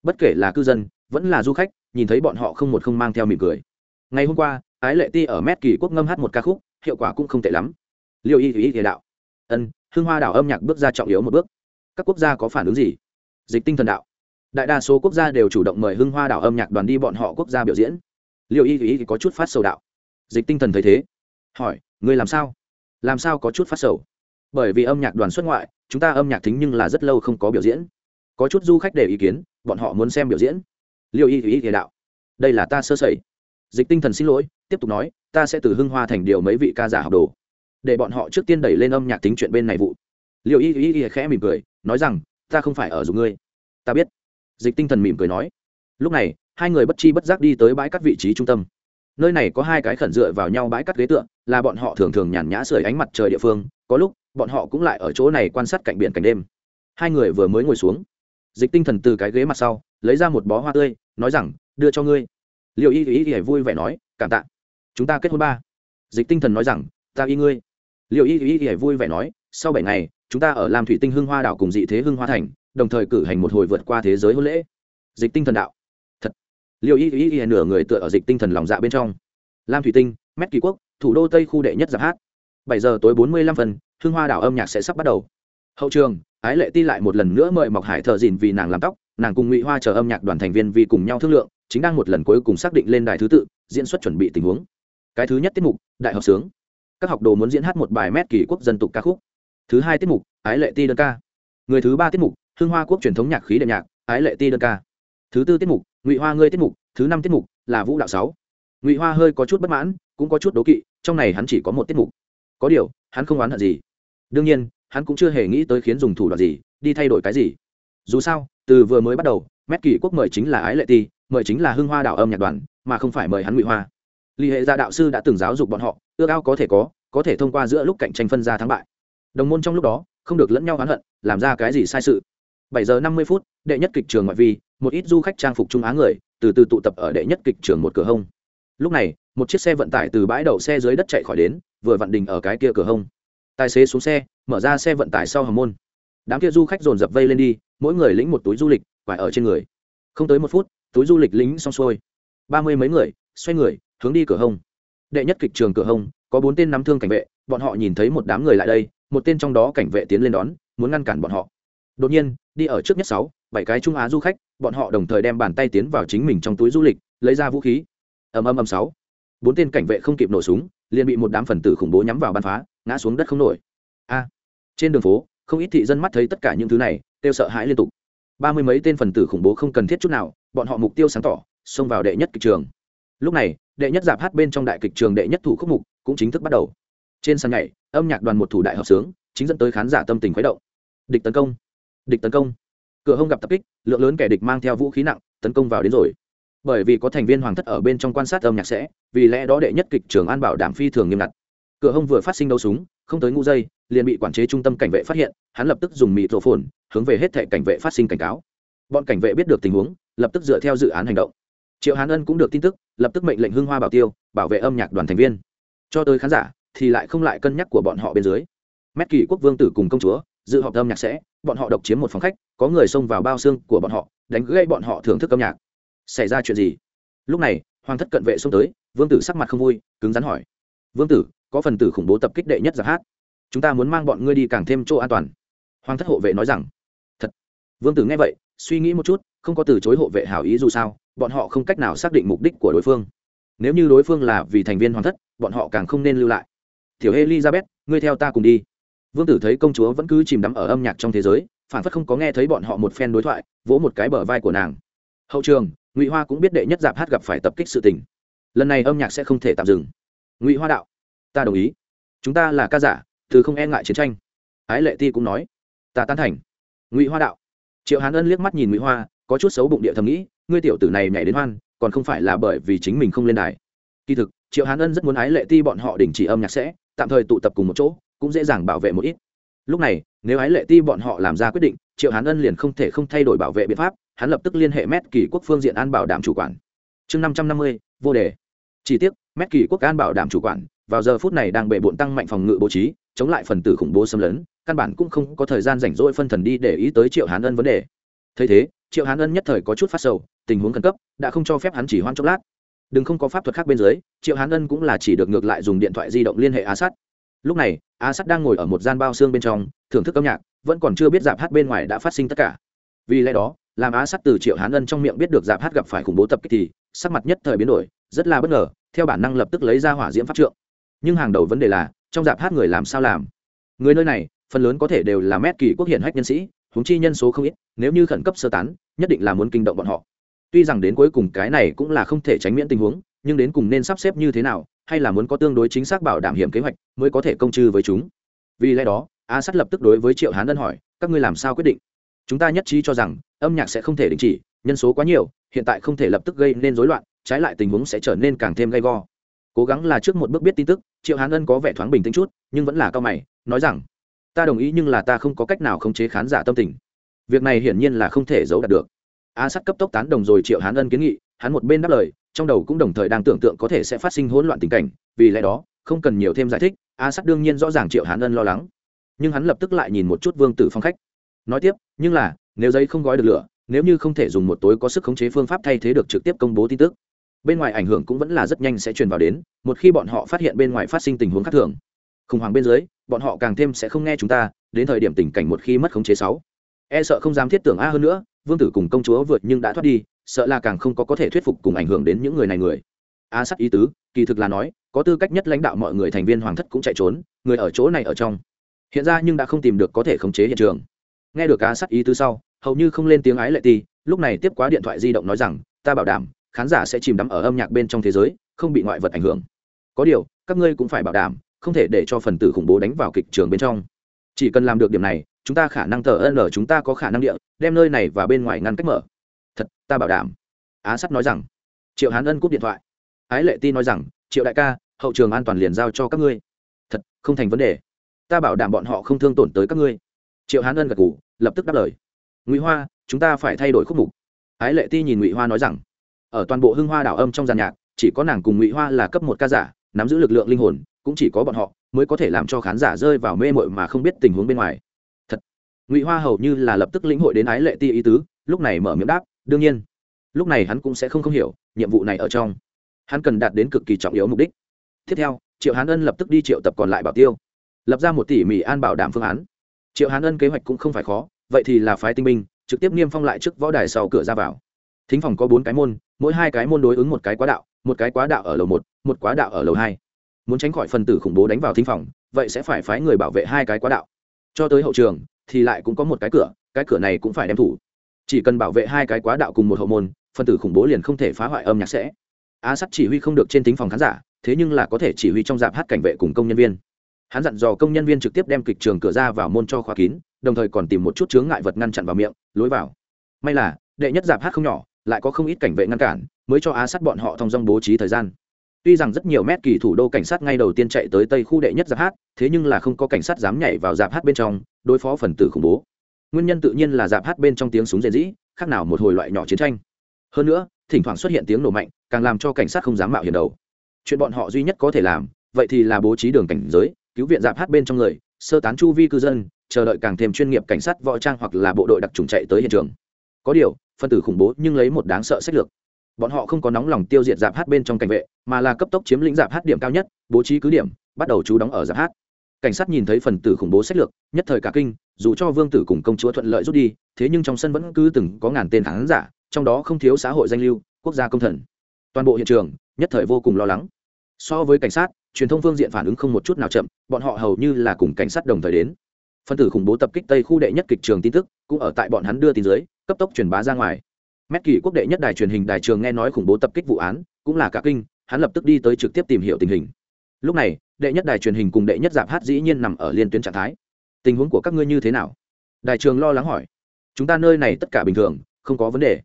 Bất kể là cư dân, vẫn là du khách nhìn thấy bọn họ không một không mang theo mỉm cười. Ngày hôm qua, ái lệ ti ở mét kỳ quốc ngâm hát một ca khúc, hiệu quả cũng không tệ lắm. Liệu y y thể đạo. Ân, hưng hoa đảo âm nhạc bước ra trọng yếu một bước. Các quốc gia có phản ứng gì? Dịch tinh thần đạo. Đại đa số quốc gia đều chủ động mời hưng hoa đảo âm nhạc đoàn đi bọn họ quốc gia biểu diễn. Liệu y y có chút phát sầu đạo. Dịch tinh thần thấy thế, hỏi người làm sao? Làm sao có chút phát sầu? Bởi vì âm nhạc đoàn xuất ngoại, chúng ta âm nhạc thính nhưng là rất lâu không có biểu diễn. Có chút du khách để ý kiến, bọn họ muốn xem biểu diễn liệu y y y đạo. Đây là ta sơ sẩy. Dịch tinh thần xin lỗi tiếp tục nói ta sẽ từ hưng hoa thành điều mấy vị ca giả học đồ. Để bọn họ trước tiên đẩy lên âm nhạc tính chuyện bên này vụ. Liệu y y y khẽ mỉm cười nói rằng ta không phải ở dùng ngươi. Ta biết. Dịch tinh thần mỉm cười nói. Lúc này hai người bất chi bất giác đi tới bãi cắt vị trí trung tâm. Nơi này có hai cái khẩn dựa vào nhau bãi cắt ghế tượng, là bọn họ thường thường nhàn nhã sưởi ánh mặt trời địa phương có lúc bọn họ cũng lại ở chỗ này quan sát cạnh biển cảnh đêm. Hai người vừa mới ngồi xuống dịch tinh thần từ cái ghế mặt sau, lấy ra một bó hoa tươi, nói rằng, đưa cho ngươi. Liệu y y y vui vẻ nói, cảm tạ. Chúng ta kết hôn ba. Dịch tinh thần nói rằng, ta y ngươi. Liệu y y y vui vẻ nói, sau bảy ngày, chúng ta ở làm thủy tinh hưng hoa đảo cùng dị thế hưng hoa thành, đồng thời cử hành một hồi vượt qua thế giới hôn lễ. Dịch tinh thần đạo. Thật. Liệu y y y nửa người tựa ở dịch tinh thần lòng dạ bên trong. Lam thủy tinh, mét kỳ quốc, thủ đô tây khu đệ nhất giáp hát. Bảy giờ tối bốn mươi lăm phần, hưng hoa đảo âm nhạc sẽ sắp bắt đầu. Hậu trường ái lệ ti lại một lần nữa mời mọc hải thợ dìn vì nàng làm tóc, nàng cùng ngụy hoa chờ âm nhạc đoàn thành viên vì cùng nhau thương lượng, chính đang một lần cuối cùng xác định lên đài thứ tự, diễn xuất chuẩn bị tình huống. Cái thứ nhất tiết mục, đại học sướng. Các học đồ muốn diễn hát một bài mét kỳ quốc dân tục ca khúc. Thứ hai tiết mục, ái lệ ti đơn ca. Người thứ ba tiết mục hương hoa quốc truyền thống nhạc khí đệm nhạc, ái lệ ti đơn ca. Thứ tư tiết mục, ngụy hoa ngươi tiết mục, thứ năm tiết mục, là vũ đạo sáu. Ngụy hoa hơi có chút bất mãn, cũng có chút đố kỵ, trong này hắn chỉ có một tiết mục. Có điều, hắn không oán hận gì. Đương nhiên hắn cũng chưa hề nghĩ tới khiến dùng thủ đoạn gì, đi thay đổi cái gì. Dù sao, từ vừa mới bắt đầu, mét kỳ quốc mời chính là ái lệ ti, mời chính là hưng hoa đạo âm nhạc đoàn, mà không phải mời hắn ngụy hoa. Lý hệ gia đạo sư đã từng giáo dục bọn họ, ước ao có thể có có thể thông qua giữa lúc cạnh tranh phân ra thắng bại. Đồng môn trong lúc đó, không được lẫn nhau oán hận, làm ra cái gì sai sự. Bảy giờ năm mươi phút, đệ nhất kịch trường ngoại vi, một ít du khách trang phục trung á người, từ từ tụ tập ở đệ nhất kịch trường một cửa hông. Lúc này, một chiếc xe vận tải từ bãi đậu xe dưới đất chạy khỏi đến, vừa vặn đình ở cái kia cửa hông. Tài xế xuống xe mở ra xe vận tải sau hầm môn. Đám kia du khách dồn dập vây lên đi, mỗi người lĩnh một túi du lịch phải ở trên người. Không tới một phút, túi du lịch lính xong xuôi. Ba mươi mấy người, xoay người, hướng đi cửa hông. Đệ nhất kịch trường cửa hông, có bốn tên nắm thương cảnh vệ, bọn họ nhìn thấy một đám người lại đây, một tên trong đó cảnh vệ tiến lên đón, muốn ngăn cản bọn họ. Đột nhiên, đi ở trước nhất sáu, bảy cái trung á du khách, bọn họ đồng thời đem bàn tay tiến vào chính mình trong túi du lịch, lấy ra vũ khí. Ầm ầm ầm sáu. Bốn tên cảnh vệ không kịp nổ súng, liền bị một đám phần tử khủng bố nhắm vào bắn phá, ngã xuống đất không nổi. A! Trên đường phố, không ít thị dân mắt thấy tất cả những thứ này, kêu sợ hãi liên tục. Ba mươi mấy tên phần tử khủng bố không cần thiết chút nào, bọn họ mục tiêu sáng tỏ, xông vào đệ nhất kịch trường. Lúc này, đệ nhất giạp hát bên trong đại kịch trường đệ nhất thủ khúc mục cũng chính thức bắt đầu. Trên sân nhảy, âm nhạc đoàn một thủ đại hợp sướng, chính dẫn tới khán giả tâm tình khuấy động. Địch tấn công, địch tấn công. Cửa hông gặp tập kích, lượng lớn kẻ địch mang theo vũ khí nặng, tấn công vào đến rồi. Bởi vì có thành viên hoàng thất ở bên trong quan sát âm nhạc sẽ, vì lẽ đó đệ nhất kịch trường an bảo đảm phi thường nghiêm ngặt. Cửa hông vừa phát sinh đấu súng, không tới ngũ giây liền bị quản chế trung tâm cảnh vệ phát hiện, hắn lập tức dùng mịt rổ phồn hướng về hết thệ cảnh vệ phát sinh cảnh cáo. Bọn cảnh vệ biết được tình huống, lập tức dựa theo dự án hành động. Triệu hán ân cũng được tin tức, lập tức mệnh lệnh hưng hoa bảo tiêu bảo vệ âm nhạc đoàn thành viên. Cho tới khán giả, thì lại không lại cân nhắc của bọn họ bên dưới. Mét kỳ quốc vương tử cùng công chúa, dự họp âm nhạc sẽ, bọn họ độc chiếm một phòng khách, có người xông vào bao xương của bọn họ, đánh gây bọn họ thưởng thức âm nhạc. Xảy ra chuyện gì? Lúc này, hoàng thất cận vệ xông tới, vương tử sắc mặt không vui, cứng rắn hỏi. Vương tử, có phần tử khủng bố tập kích đệ nhất giặc hát chúng ta muốn mang bọn ngươi đi càng thêm chỗ an toàn. Hoàng thất hộ vệ nói rằng, thật. Vương tử nghe vậy, suy nghĩ một chút, không có từ chối hộ vệ hảo ý dù sao, bọn họ không cách nào xác định mục đích của đối phương. Nếu như đối phương là vì thành viên hoàng thất, bọn họ càng không nên lưu lại. Thiểu elizabeth, ngươi theo ta cùng đi. Vương tử thấy công chúa vẫn cứ chìm đắm ở âm nhạc trong thế giới, phản phất không có nghe thấy bọn họ một phen đối thoại, vỗ một cái bờ vai của nàng. Hậu trường, ngụy hoa cũng biết đệ nhất dạp hát gặp phải tập kích sự tình. Lần này âm nhạc sẽ không thể tạm dừng. Ngụy hoa đạo, ta đồng ý. Chúng ta là ca giả thứ không e ngại chiến tranh. Ái lệ ti cũng nói, ta tán thành. Ngụy hoa đạo, triệu hán ân liếc mắt nhìn ngụy hoa, có chút xấu bụng địa thầm nghĩ, ngươi tiểu tử này nhảy đến hoan, còn không phải là bởi vì chính mình không lên đài. Kỳ thực, triệu hán ân rất muốn ái lệ ti bọn họ đình chỉ âm nhạc sẽ, tạm thời tụ tập cùng một chỗ, cũng dễ dàng bảo vệ một ít. Lúc này, nếu ái lệ ti bọn họ làm ra quyết định, triệu hán ân liền không thể không thay đổi bảo vệ biện pháp, hắn lập tức liên hệ mét kỳ quốc phương diện an bảo đảm chủ quản. Chương năm trăm năm mươi, vô đề. Chi tiết mét kỳ quốc an bảo đảm chủ quản, vào giờ phút này đang bệ bộn tăng mạnh phòng ngự bố trí chống lại phần tử khủng bố xâm lấn, căn bản cũng không có thời gian rảnh rỗi phân thần đi để ý tới triệu hán ân vấn đề. Thấy thế, triệu hán ân nhất thời có chút phát sầu, tình huống khẩn cấp, đã không cho phép hắn chỉ hoan chốc lát. Đừng không có pháp thuật khác bên dưới, triệu hán ân cũng là chỉ được ngược lại dùng điện thoại di động liên hệ á sát. Lúc này á sát đang ngồi ở một gian bao xương bên trong, thưởng thức âm nhạc, vẫn còn chưa biết dạp hát bên ngoài đã phát sinh tất cả. Vì lẽ đó, làm á sát từ triệu hán ân trong miệng biết được dạp hát gặp phải khủng bố tập kích thì, sắc mặt nhất thời biến đổi, rất là bất ngờ, theo bản năng lập tức lấy ra hỏa diễm pháp trượng. Nhưng hàng đầu vấn đề là trong dạp hát người làm sao làm. Người nơi này, phần lớn có thể đều là mét kỳ quốc hiển hách nhân sĩ, huống chi nhân số không ít, nếu như khẩn cấp sơ tán, nhất định là muốn kinh động bọn họ. Tuy rằng đến cuối cùng cái này cũng là không thể tránh miễn tình huống, nhưng đến cùng nên sắp xếp như thế nào, hay là muốn có tương đối chính xác bảo đảm hiểm kế hoạch, mới có thể công chư với chúng. Vì lẽ đó, a sắt lập tức đối với triệu hán ân hỏi, các ngươi làm sao quyết định? Chúng ta nhất trí cho rằng, âm nhạc sẽ không thể đình chỉ, nhân số quá nhiều, hiện tại không thể lập tức gây nên rối loạn, trái lại tình huống sẽ trở nên càng thêm gay go cố gắng là trước một bước biết tin tức, triệu hán ân có vẻ thoáng bình tĩnh chút, nhưng vẫn là cao mày, nói rằng, ta đồng ý nhưng là ta không có cách nào khống chế khán giả tâm tình. Việc này hiển nhiên là không thể giấu đạt được. A sắt cấp tốc tán đồng rồi triệu hán ân kiến nghị, hắn một bên đáp lời, trong đầu cũng đồng thời đang tưởng tượng có thể sẽ phát sinh hỗn loạn tình cảnh, vì lẽ đó, không cần nhiều thêm giải thích, a sắt đương nhiên rõ ràng triệu hán ân lo lắng. Nhưng hắn lập tức lại nhìn một chút vương tử phong khách. Nói tiếp, nhưng là, nếu giấy không gói được lửa, nếu như không thể dùng một tối có sức khống chế phương pháp thay thế được trực tiếp công bố tin tức bên ngoài ảnh hưởng cũng vẫn là rất nhanh sẽ truyền vào đến, một khi bọn họ phát hiện bên ngoài phát sinh tình huống khác thường, khủng hoảng bên dưới, bọn họ càng thêm sẽ không nghe chúng ta, đến thời điểm tình cảnh một khi mất khống chế sáu. E sợ không dám thiết tưởng a hơn nữa, vương tử cùng công chúa vượt nhưng đã thoát đi, sợ là càng không có có thể thuyết phục cùng ảnh hưởng đến những người này người. A sắc ý tứ, kỳ thực là nói, có tư cách nhất lãnh đạo mọi người thành viên hoàng thất cũng chạy trốn, người ở chỗ này ở trong. Hiện ra nhưng đã không tìm được có thể khống chế hiện trường. Nghe được a sắc ý tứ sau, hầu như không lên tiếng ái lệ ti lúc này tiếp quá điện thoại di động nói rằng, ta bảo đảm khán giả sẽ chìm đắm ở âm nhạc bên trong thế giới, không bị ngoại vật ảnh hưởng. Có điều, các ngươi cũng phải bảo đảm, không thể để cho phần tử khủng bố đánh vào kịch trường bên trong. Chỉ cần làm được điểm này, chúng ta khả năng tờ ân ở chúng ta có khả năng địa, đem nơi này và bên ngoài ngăn cách mở. Thật, ta bảo đảm. Á sắt nói rằng. Triệu hán ân cúp điện thoại. Ái lệ ti nói rằng, triệu đại ca, hậu trường an toàn liền giao cho các ngươi. Thật, không thành vấn đề. Ta bảo đảm bọn họ không thương tổn tới các ngươi. Triệu hán ân gật g ủ lập tức đáp lời. Ngụy hoa, chúng ta phải thay đổi khúc mục. Ái lệ ti nhìn ngụy hoa nói rằng ở toàn bộ hưng hoa đảo âm trong giàn nhạc, chỉ có nàng cùng ngụy hoa là cấp một ca giả, nắm giữ lực lượng linh hồn, cũng chỉ có bọn họ, mới có thể làm cho khán giả rơi vào mê mội mà không biết tình huống bên ngoài. Thật, ngụy hoa hầu như là lập tức lĩnh hội đến ái lệ ti ý tứ, lúc này mở miệng đáp, đương nhiên, lúc này hắn cũng sẽ không không hiểu nhiệm vụ này ở trong. Hắn cần đạt đến cực kỳ trọng yếu mục đích. Tiếp theo, triệu hán ân lập tức đi triệu tập còn lại bảo tiêu, lập ra một tỉ mỉ an bảo đảm phương án. Triệu hán ân kế hoạch cũng không phải khó, vậy thì là phái tinh binh, trực tiếp niêm phong lại trước võ đài sau cửa ra vào. Thính phòng có bốn cái môn mỗi hai cái môn đối ứng một cái quá đạo, một cái quá đạo ở lầu một một quá đạo ở lầu hai. Muốn tránh khỏi phần tử khủng bố đánh vào thính phòng, vậy sẽ phải phái người bảo vệ hai cái quá đạo. Cho tới hậu trường, thì lại cũng có một cái cửa cái cửa này cũng phải đem thủ. Chỉ cần bảo vệ hai cái quá đạo cùng một hậu môn, phần tử khủng bố liền không thể phá hoại âm nhạc sẽ. Á sắt chỉ huy không được trên tính phòng khán giả, thế nhưng là có thể chỉ huy trong dạp hát cảnh vệ cùng công nhân viên. Hắn dặn dò công nhân viên trực tiếp đem kịch trường cửa ra vào môn cho khóa kín, đồng thời còn tìm một chút chướng ngại vật ngăn chặn vào miệng, lối vào. May là, đệ nhất dạp hát không nhỏ lại có không ít cảnh vệ ngăn cản, mới cho á sát bọn họ thông dong bố trí thời gian. Tuy rằng rất nhiều mét kỳ thủ đô cảnh sát ngay đầu tiên chạy tới tây khu đệ nhất giáp hát, thế nhưng là không có cảnh sát dám nhảy vào giáp hát bên trong, đối phó phần tử khủng bố. Nguyên nhân tự nhiên là giáp hát bên trong tiếng súng rền rĩ khác nào một hồi loại nhỏ chiến tranh. Hơn nữa, thỉnh thoảng xuất hiện tiếng nổ mạnh, càng làm cho cảnh sát không dám mạo hiểm đầu. Chuyện bọn họ duy nhất có thể làm, vậy thì là bố trí đường cảnh giới, cứu viện giáp hát bên trong người, sơ tán chu vi cư dân, chờ đợi càng thêm chuyên nghiệp cảnh sát võ trang hoặc là bộ đội đặc trùng chạy tới hiện trường. Có điều phân tử khủng bố nhưng lấy một đáng sợ sách lược. Bọn họ không có nóng lòng tiêu diệt giạp hát bên trong cảnh vệ, mà là cấp tốc chiếm lĩnh giạp hát điểm cao nhất, bố trí cứ điểm, bắt đầu trú đóng ở giạp hát. Cảnh sát nhìn thấy phần tử khủng bố sách lược, nhất thời cả kinh, dù cho vương tử cùng công chúa thuận lợi rút đi, thế nhưng trong sân vẫn cứ từng có ngàn tên khán giả, trong đó không thiếu xã hội danh lưu, quốc gia công thần. Toàn bộ hiện trường, nhất thời vô cùng lo lắng. So với cảnh sát, truyền thông phương diện phản ứng không một chút nào chậm, bọn họ hầu như là cùng cảnh sát đồng thời đến. Phân tử khủng bố tập kích tây khu đệ nhất kịch trường tin tức, cũng ở tại bọn hắn đưa tin dưới cấp tốc truyền bá ra ngoài. Mét kỳ quốc đệ nhất đài truyền hình đài trường nghe nói khủng bố tập kích vụ án, cũng là cả kinh, hắn lập tức đi tới trực tiếp tìm hiểu tình hình. Lúc này, đệ nhất đài truyền hình cùng đệ nhất giảm hát dĩ nhiên nằm ở liên tuyến trạng thái. Tình huống của các ngươi như thế nào? Đài trường lo lắng hỏi. Chúng ta nơi này tất cả bình thường, không có vấn đề.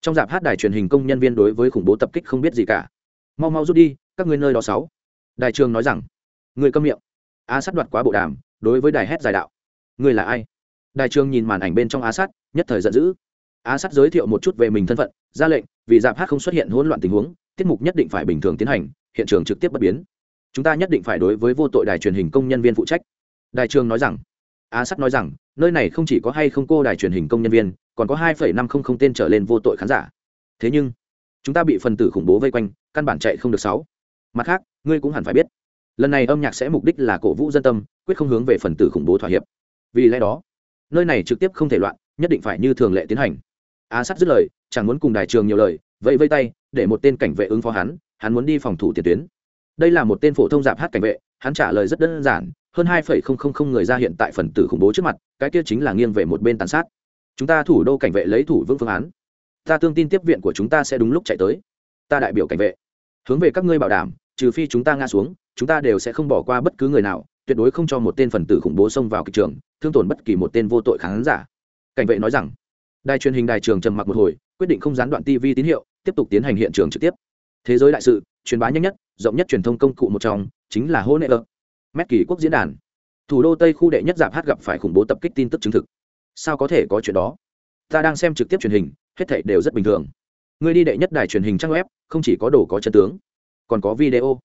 Trong dạp hát đài truyền hình công nhân viên đối với khủng bố tập kích không biết gì cả. Mau mau rút đi, các ngươi nơi đó sáu. Đài trường nói rằng. Người câm miệng. A sát đoạt quá bộ đàm, đối với đài hét giải đạo. Người là ai? Đài trường nhìn màn ảnh bên trong á sát, nhất thời giận dữ á Sắt giới thiệu một chút về mình thân phận, ra lệnh, vì dạp hát không xuất hiện hỗn loạn tình huống, tiết mục nhất định phải bình thường tiến hành, hiện trường trực tiếp bất biến. Chúng ta nhất định phải đối với vô tội đài truyền hình công nhân viên phụ trách. Đài trường nói rằng. Á Sắt nói rằng, nơi này không chỉ có hay không cô đài truyền hình công nhân viên, còn có hai năm không không tên trở lên vô tội khán giả. Thế nhưng, chúng ta bị phần tử khủng bố vây quanh, căn bản chạy không được sáu. Mặt khác, ngươi cũng hẳn phải biết, lần này âm nhạc sẽ mục đích là cổ vũ dân tâm, quyết không hướng về phần tử khủng bố thỏa hiệp. Vì lẽ đó, nơi này trực tiếp không thể loạn, nhất định phải như thường lệ tiến hành á sát dứt lời, chẳng muốn cùng đài trường nhiều lời, vẫy vây tay, để một tên cảnh vệ ứng phó hắn hắn muốn đi phòng thủ tiền tuyến. Đây là một tên phổ thông giạp hát cảnh vệ, hắn trả lời rất đơn giản, hơn hai người ra hiện tại phần tử khủng bố trước mặt, cái kia chính là nghiêng về một bên tàn sát. Chúng ta thủ đô cảnh vệ lấy thủ vững phương án. Ta tương tin tiếp viện của chúng ta sẽ đúng lúc chạy tới. Ta đại biểu cảnh vệ. Hướng về các ngươi bảo đảm, trừ phi chúng ta ngã xuống, chúng ta đều sẽ không bỏ qua bất cứ người nào, tuyệt đối không cho một tên phần tử khủng bố xông vào kịch trường, thương tổn bất kỳ một tên vô tội khán giả. Cảnh vệ nói rằng đài truyền hình đài trường trầm mặc một hồi, quyết định không gián đoạn tv tín hiệu, tiếp tục tiến hành hiện trường trực tiếp. Thế giới đại sự, truyền bá nhanh nhất, rộng nhất truyền thông công cụ một trong, chính là hô nệ ơ mét kỳ quốc diễn đàn. Thủ đô tây khu đệ nhất giảm hát gặp phải khủng bố tập kích tin tức chứng thực. Sao có thể có chuyện đó? Ta đang xem trực tiếp truyền hình, hết thảy đều rất bình thường. Người đi đệ nhất đài truyền hình trang web, không chỉ có đồ có chân tướng, còn có video.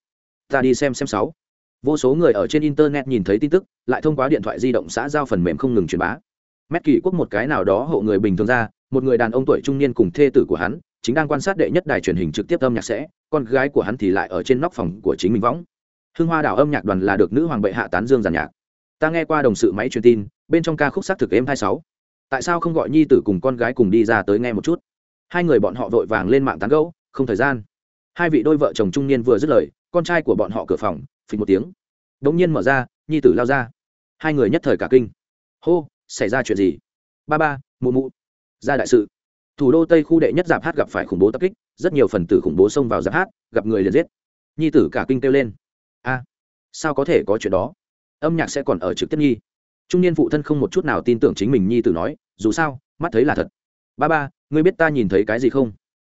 Ta đi xem xem sáu. Vô số người ở trên internet nhìn thấy tin tức, lại thông qua điện thoại di động xã giao phần mềm không ngừng truyền bá mét kỳ quốc một cái nào đó hộ người bình thường ra, một người đàn ông tuổi trung niên cùng thê tử của hắn, chính đang quan sát đệ nhất đài truyền hình trực tiếp âm nhạc sẽ, con gái của hắn thì lại ở trên nóc phòng của chính mình võng. Hưng hoa đảo âm nhạc đoàn là được nữ hoàng bệ hạ tán dương giàn nhạc. Ta nghe qua đồng sự máy truyền tin, bên trong ca khúc xác thực em hai sáu. Tại sao không gọi nhi tử cùng con gái cùng đi ra tới nghe một chút? Hai người bọn họ vội vàng lên mạng tán gẫu, không thời gian. Hai vị đôi vợ chồng trung niên vừa dứt lời, con trai của bọn họ cửa phòng, phịch một tiếng. Đ ỗ n g nhiên mở ra, nhi tử lao ra. Hai người nhất thời cả kinh. Hô xảy ra chuyện gì? Ba ba, mụ mụ. Ra đại sự. Thủ đô tây khu đệ nhất giạp hát gặp phải khủng bố tập kích, rất nhiều phần tử khủng bố xông vào giạp hát, gặp người liền giết. Nhi tử cả kinh kêu lên. A, sao có thể có chuyện đó? Âm nhạc sẽ còn ở trực tiếp nhi. Trung niên phụ thân không một chút nào tin tưởng chính mình nhi tử nói, dù sao, mắt thấy là thật. Ba ba, ngươi biết ta nhìn thấy cái gì không?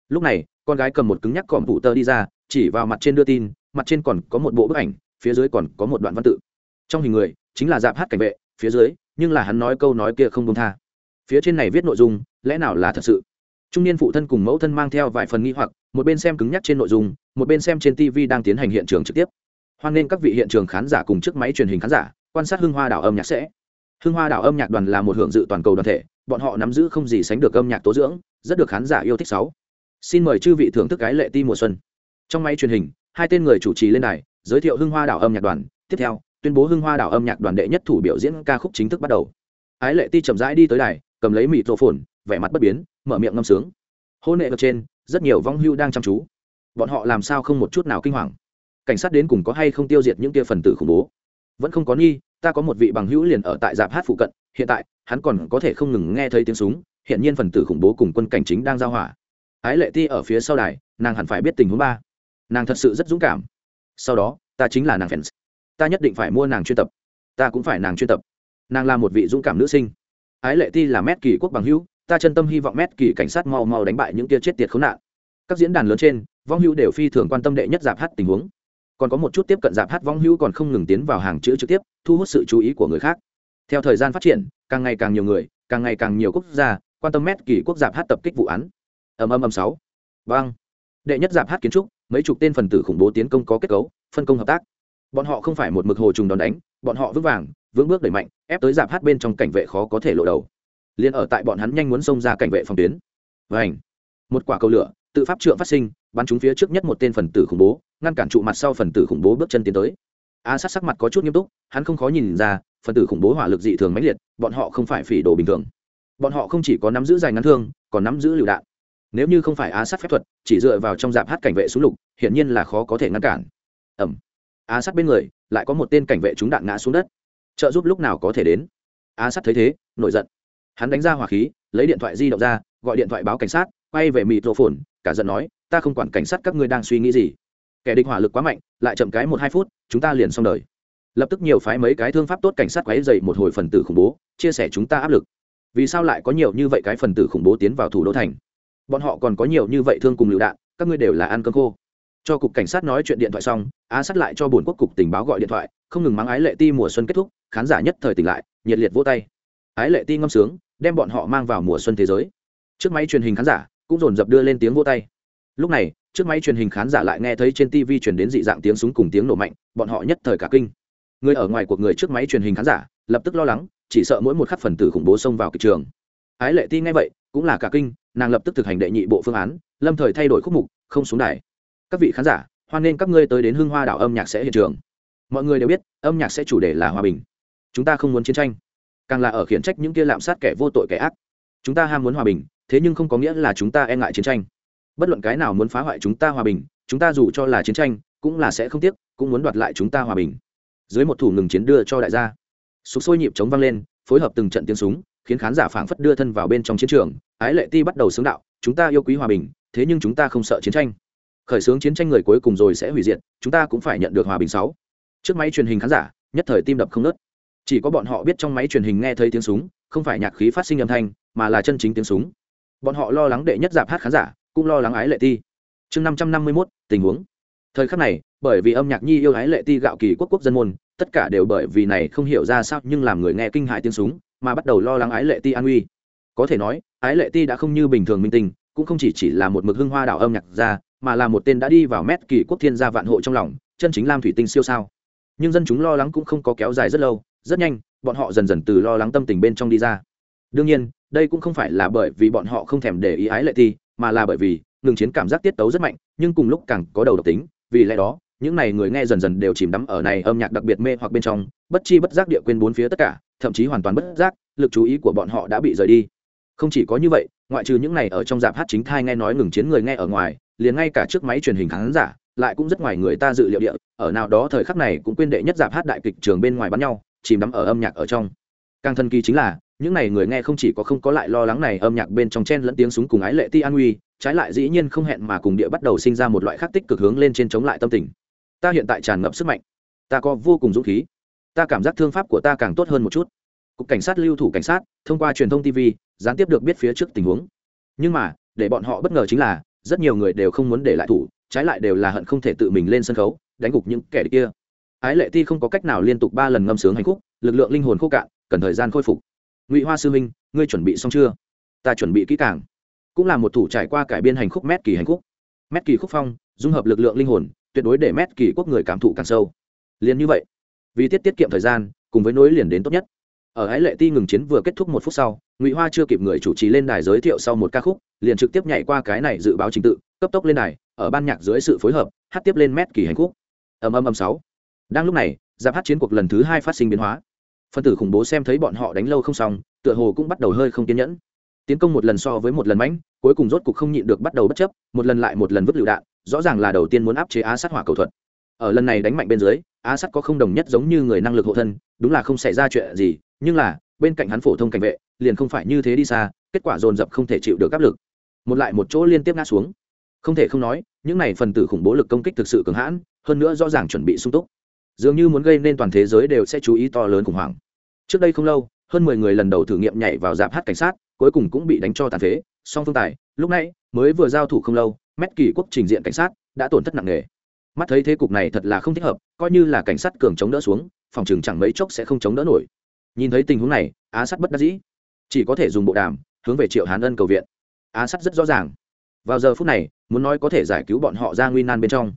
Lúc này, con gái cầm một cứng nhắc còm thủ tơ đi ra, chỉ vào mặt trên đưa tin, mặt trên còn có một bộ bức ảnh, phía dưới còn có một đoạn văn tự. Trong hình người, chính là dạp hát cảnh vệ phía dưới, nhưng là hắn nói câu nói kia không đông tha. Phía trên này viết nội dung, lẽ nào là thật sự? Trung niên phụ thân cùng mẫu thân mang theo vài phần nghi hoặc, một bên xem cứng nhắc trên nội dung, một bên xem trên tv đang tiến hành hiện trường trực tiếp. Hoan nghênh các vị hiện trường khán giả cùng chiếc máy truyền hình khán giả, quan sát hưng hoa đảo âm nhạc sẽ. Hưng hoa đảo âm nhạc đoàn là một hưởng dự toàn cầu đoàn thể, bọn họ nắm giữ không gì sánh được âm nhạc tố dưỡng, rất được khán giả yêu thích sáu. Xin mời chư vị thưởng thức cái lệ ti mùa xuân. Trong máy truyền hình, hai tên người chủ trì lên đài, giới thiệu hưng hoa đảo âm nhạc đoàn. Tiếp theo tuyên bố hưng hoa đảo âm nhạc đoàn đệ nhất thủ biểu diễn ca khúc chính thức bắt đầu. Ái lệ ti chậm rãi đi tới đài, cầm lấy mịt rộ phồn vẻ mặt bất biến, mở miệng ngâm sướng. Hôn nệ ở trên, rất nhiều vong hưu đang chăm chú. Bọn họ làm sao không một chút nào kinh hoàng? Cảnh sát đến cùng có hay không tiêu diệt những tia phần tử khủng bố? Vẫn không có nghi, ta có một vị bằng hữu liền ở tại dạp hát phụ cận, hiện tại, hắn còn có thể không ngừng nghe thấy tiếng súng, hiện nhiên phần tử khủng bố cùng quân cảnh chính đang giao hỏa ái lệ ti ở phía sau đài, nàng hẳn phải biết tình huống ba. Nàng thật sự rất dũng cảm. Sau đó, ta chính là nàng fans ta nhất định phải mua nàng chuyên tập. Ta cũng phải nàng chuyên tập. Nàng là một vị dũng cảm nữ sinh. Ái lệ ti là mét kỳ quốc bằng hữu, ta chân tâm hy vọng mét kỳ cảnh sát mau mau đánh bại những tia chết tiệt khốn nạn. Các diễn đàn lớn trên, vong hữu đều phi thường quan tâm đệ nhất giảm hát tình huống. Còn có một chút tiếp cận giảm hát vong hữu còn không ngừng tiến vào hàng chữ trực tiếp, thu hút sự chú ý của người khác. Theo thời gian phát triển, càng ngày càng nhiều người, càng ngày càng nhiều quốc gia quan tâm mét kỳ quốc giảm hát tập kích vụ án. Ầm ầm ầm sáu. Vang đệ nhất giảm hát kiến trúc, mấy chục tên phần tử khủng bố tiến công có kết cấu, phân công hợp tác bọn họ không phải một mực hồ trùng đòn đánh, bọn họ vững vàng, vững bước đẩy mạnh, ép tới giảm hát bên trong cảnh vệ khó có thể lộ đầu. Liền ở tại bọn hắn nhanh muốn xông ra cảnh vệ phòng tuyến. Vảnh một quả cầu lửa, tự pháp trượng phát sinh, bắn trúng phía trước nhất một tên phần tử khủng bố, ngăn cản trụ mặt sau phần tử khủng bố bước chân tiến tới. A sát sắc mặt có chút nghiêm túc, hắn không khó nhìn ra, phần tử khủng bố hỏa lực dị thường mãnh liệt, bọn họ không phải phỉ đồ bình thường. Bọn họ không chỉ có nắm giữ dài ngắn thương, còn nắm giữ lựu đạn. Nếu như không phải á sát phép thuật, chỉ dựa vào trong dạp hát cảnh vệ súng lục, hiển nhiên là khó có thể ngăn cản. Ẩm á sát bên người, lại có một tên cảnh vệ trúng đạn ngã xuống đất. Trợ giúp lúc nào có thể đến? Á sát thấy thế, nổi giận. Hắn đánh ra hỏa khí, lấy điện thoại di động ra, gọi điện thoại báo cảnh sát, quay về mịt rộ phồn cả giận nói, ta không quản cảnh sát các ngươi đang suy nghĩ gì. Kẻ địch hỏa lực quá mạnh, lại chậm cái một hai phút, chúng ta liền xong đời. Lập tức nhiều phái mấy cái thương pháp tốt cảnh sát quấy dậy một hồi phần tử khủng bố, chia sẻ chúng ta áp lực. Vì sao lại có nhiều như vậy cái phần tử khủng bố tiến vào thủ đô thành? Bọn họ còn có nhiều như vậy thương cùng lựu đạn, các ngươi đều là ăn cơm khô cho cục cảnh sát nói chuyện điện thoại xong á sát lại cho bổn quốc cục tình báo gọi điện thoại, không ngừng mắng ái lệ ti mùa xuân kết thúc, khán giả nhất thời tỉnh lại, nhiệt liệt vỗ tay. Ái lệ ti ngâm sướng, đem bọn họ mang vào mùa xuân thế giới. Trước máy truyền hình khán giả cũng dồn dập đưa lên tiếng vỗ tay. Lúc này, trước máy truyền hình khán giả lại nghe thấy trên tv truyền đến dị dạng tiếng súng cùng tiếng nổ mạnh, bọn họ nhất thời cả kinh. Người ở ngoài cuộc người trước máy truyền hình khán giả lập tức lo lắng, chỉ sợ mỗi một khắc phần tử khủng bố xông vào kịch trường. Ái lệ ti nghe vậy cũng là cả kinh, nàng lập tức thực hành đệ nhị bộ phương án, lâm thời thay đổi khúc mục, không xuống đài các vị khán giả, hoan nghênh các ngươi tới đến hương hoa đảo âm nhạc sẽ hiện trường. Mọi người đều biết, âm nhạc sẽ chủ đề là hòa bình. Chúng ta không muốn chiến tranh. Càng là ở khiển trách những kia lạm sát kẻ vô tội kẻ ác. Chúng ta ham muốn hòa bình, thế nhưng không có nghĩa là chúng ta e ngại chiến tranh. Bất luận cái nào muốn phá hoại chúng ta hòa bình, chúng ta dù cho là chiến tranh, cũng là sẽ không tiếc, cũng muốn đoạt lại chúng ta hòa bình. Dưới một thủ ngừng chiến đưa cho đại gia. Sục sôi nhịp chống vang lên, phối hợp từng trận tiếng súng, khiến khán giả phảng phất đưa thân vào bên trong chiến trường, ái lệ ti bắt đầu xướng đạo, chúng ta yêu quý hòa bình, thế nhưng chúng ta không sợ chiến tranh khởi xướng chiến tranh người cuối cùng rồi sẽ hủy diệt, chúng ta cũng phải nhận được hòa bình sáu. Trước máy truyền hình khán giả, nhất thời tim đập không nớt chỉ có bọn họ biết trong máy truyền hình nghe thấy tiếng súng, không phải nhạc khí phát sinh âm thanh, mà là chân chính tiếng súng. Bọn họ lo lắng đệ nhất dạp hát khán giả, cũng lo lắng ái lệ ti. Chương năm trăm năm mươi mốt, tình huống. Thời khắc này, bởi vì âm nhạc nhi yêu ái lệ ti gạo kỳ quốc quốc dân môn, tất cả đều bởi vì này không hiểu ra sao nhưng làm người nghe kinh hại tiếng súng, mà bắt đầu lo lắng ái lệ ti an uy. Có thể nói, ái lệ ti đã không như bình thường minh tinh, cũng không chỉ chỉ là một mực hưng hoa đảo âm nhạc ra mà là một tên đã đi vào mét kỳ quốc thiên gia vạn hộ trong lòng, chân chính lam thủy tinh siêu sao. Nhưng dân chúng lo lắng cũng không có kéo dài rất lâu, rất nhanh, bọn họ dần dần từ lo lắng tâm tình bên trong đi ra. Đương nhiên, đây cũng không phải là bởi vì bọn họ không thèm để ý ái lệ thi, mà là bởi vì ngừng chiến cảm giác tiết tấu rất mạnh, nhưng cùng lúc càng có đầu độc tính, vì lẽ đó, những này người nghe dần dần đều chìm đắm ở này âm nhạc đặc biệt mê hoặc bên trong, bất chi bất giác địa quên bốn phía tất cả, thậm chí hoàn toàn bất giác, lực chú ý của bọn họ đã bị rời đi. Không chỉ có như vậy, ngoại trừ những này ở trong dạp hát chính thai nghe nói ngừng chiến người nghe ở ngoài liền ngay cả trước máy truyền hình khán giả, lại cũng rất ngoài người ta dự liệu địa, ở nào đó thời khắc này cũng quên đệ nhất giạp hát đại kịch trường bên ngoài bắn nhau, chìm đắm ở âm nhạc ở trong. Càng thần kỳ chính là, những này người nghe không chỉ có không có lại lo lắng này âm nhạc bên trong chen lẫn tiếng súng cùng ái lệ ti an uy, trái lại dĩ nhiên không hẹn mà cùng địa bắt đầu sinh ra một loại khác tích cực hướng lên trên chống lại tâm tình. Ta hiện tại tràn ngập sức mạnh. Ta có vô cùng dũng khí. Ta cảm giác thương pháp của ta càng tốt hơn một chút. Cục cảnh sát lưu thủ cảnh sát, thông qua truyền thông tv gián tiếp được biết phía trước tình huống. Nhưng mà, để bọn họ bất ngờ chính là rất nhiều người đều không muốn để lại thủ, trái lại đều là hận không thể tự mình lên sân khấu, đánh gục những kẻ kia. Ái lệ ti không có cách nào liên tục ba lần ngâm sướng hành khúc, lực lượng linh hồn khô cạn, cần thời gian khôi phục. Ngụy hoa sư minh, ngươi chuẩn bị xong chưa? Ta chuẩn bị kỹ càng. Cũng là một thủ trải qua cải biên hành khúc mét kỳ hành khúc. Mét kỳ khúc phong, dung hợp lực lượng linh hồn, tuyệt đối để mét kỳ quốc người cảm thụ càng sâu. Liền như vậy, vì tiết tiết kiệm thời gian, cùng với nối liền đến tốt nhất ở ái lệ ti ngừng chiến vừa kết thúc một phút sau, ngụy hoa chưa kịp người chủ trì lên đài giới thiệu sau một ca khúc, liền trực tiếp nhảy qua cái này dự báo trình tự, cấp tốc lên đài, ở ban nhạc dưới sự phối hợp, hát tiếp lên mét kỳ hành khúc. Ầm ầm ầm sáu. Đang lúc này giáp hát chiến cuộc lần thứ hai phát sinh biến hóa. Phân tử khủng bố xem thấy bọn họ đánh lâu không xong, tựa hồ cũng bắt đầu hơi không kiên nhẫn. Tiến công một lần so với một lần mãnh, cuối cùng rốt cục không nhịn được bắt đầu bất chấp, một lần lại một lần vứt lựu đạn, rõ ràng là đầu tiên muốn áp chế á sát hỏa cầu thuật. Ở lần này đánh mạnh bên dưới, á sát có không đồng nhất giống như người năng lực hộ thân, đúng là không xảy ra chuyện gì nhưng là, bên cạnh hắn phổ thông cảnh vệ, liền không phải như thế đi xa, kết quả dồn dập không thể chịu được áp lực. Một lại một chỗ liên tiếp ngã xuống. Không thể không nói, những này phần tử khủng bố lực công kích thực sự cường hãn, hơn nữa rõ ràng chuẩn bị sung túc. Dường như muốn gây nên toàn thế giới đều sẽ chú ý to lớn khủng hoảng. Trước đây không lâu, hơn mười người lần đầu thử nghiệm nhảy vào dạp hát cảnh sát, cuối cùng cũng bị đánh cho tàn phế, song phương tài, lúc nãy, mới vừa giao thủ không lâu, mét kỳ quốc trình diện cảnh sát đã tổn thất nặng nề. Mắt thấy thế cục này thật là không thích hợp, coi như là cảnh sát cường chống đỡ xuống, phòng chừng chẳng mấy chốc sẽ không chống đỡ nổi nhìn thấy tình huống này, á sắt bất đắc dĩ. Chỉ có thể dùng bộ đàm, hướng về triệu hán ân cầu viện. Á sắt rất rõ ràng. Vào giờ phút này, muốn nói có thể giải cứu bọn họ ra nguy nan bên trong.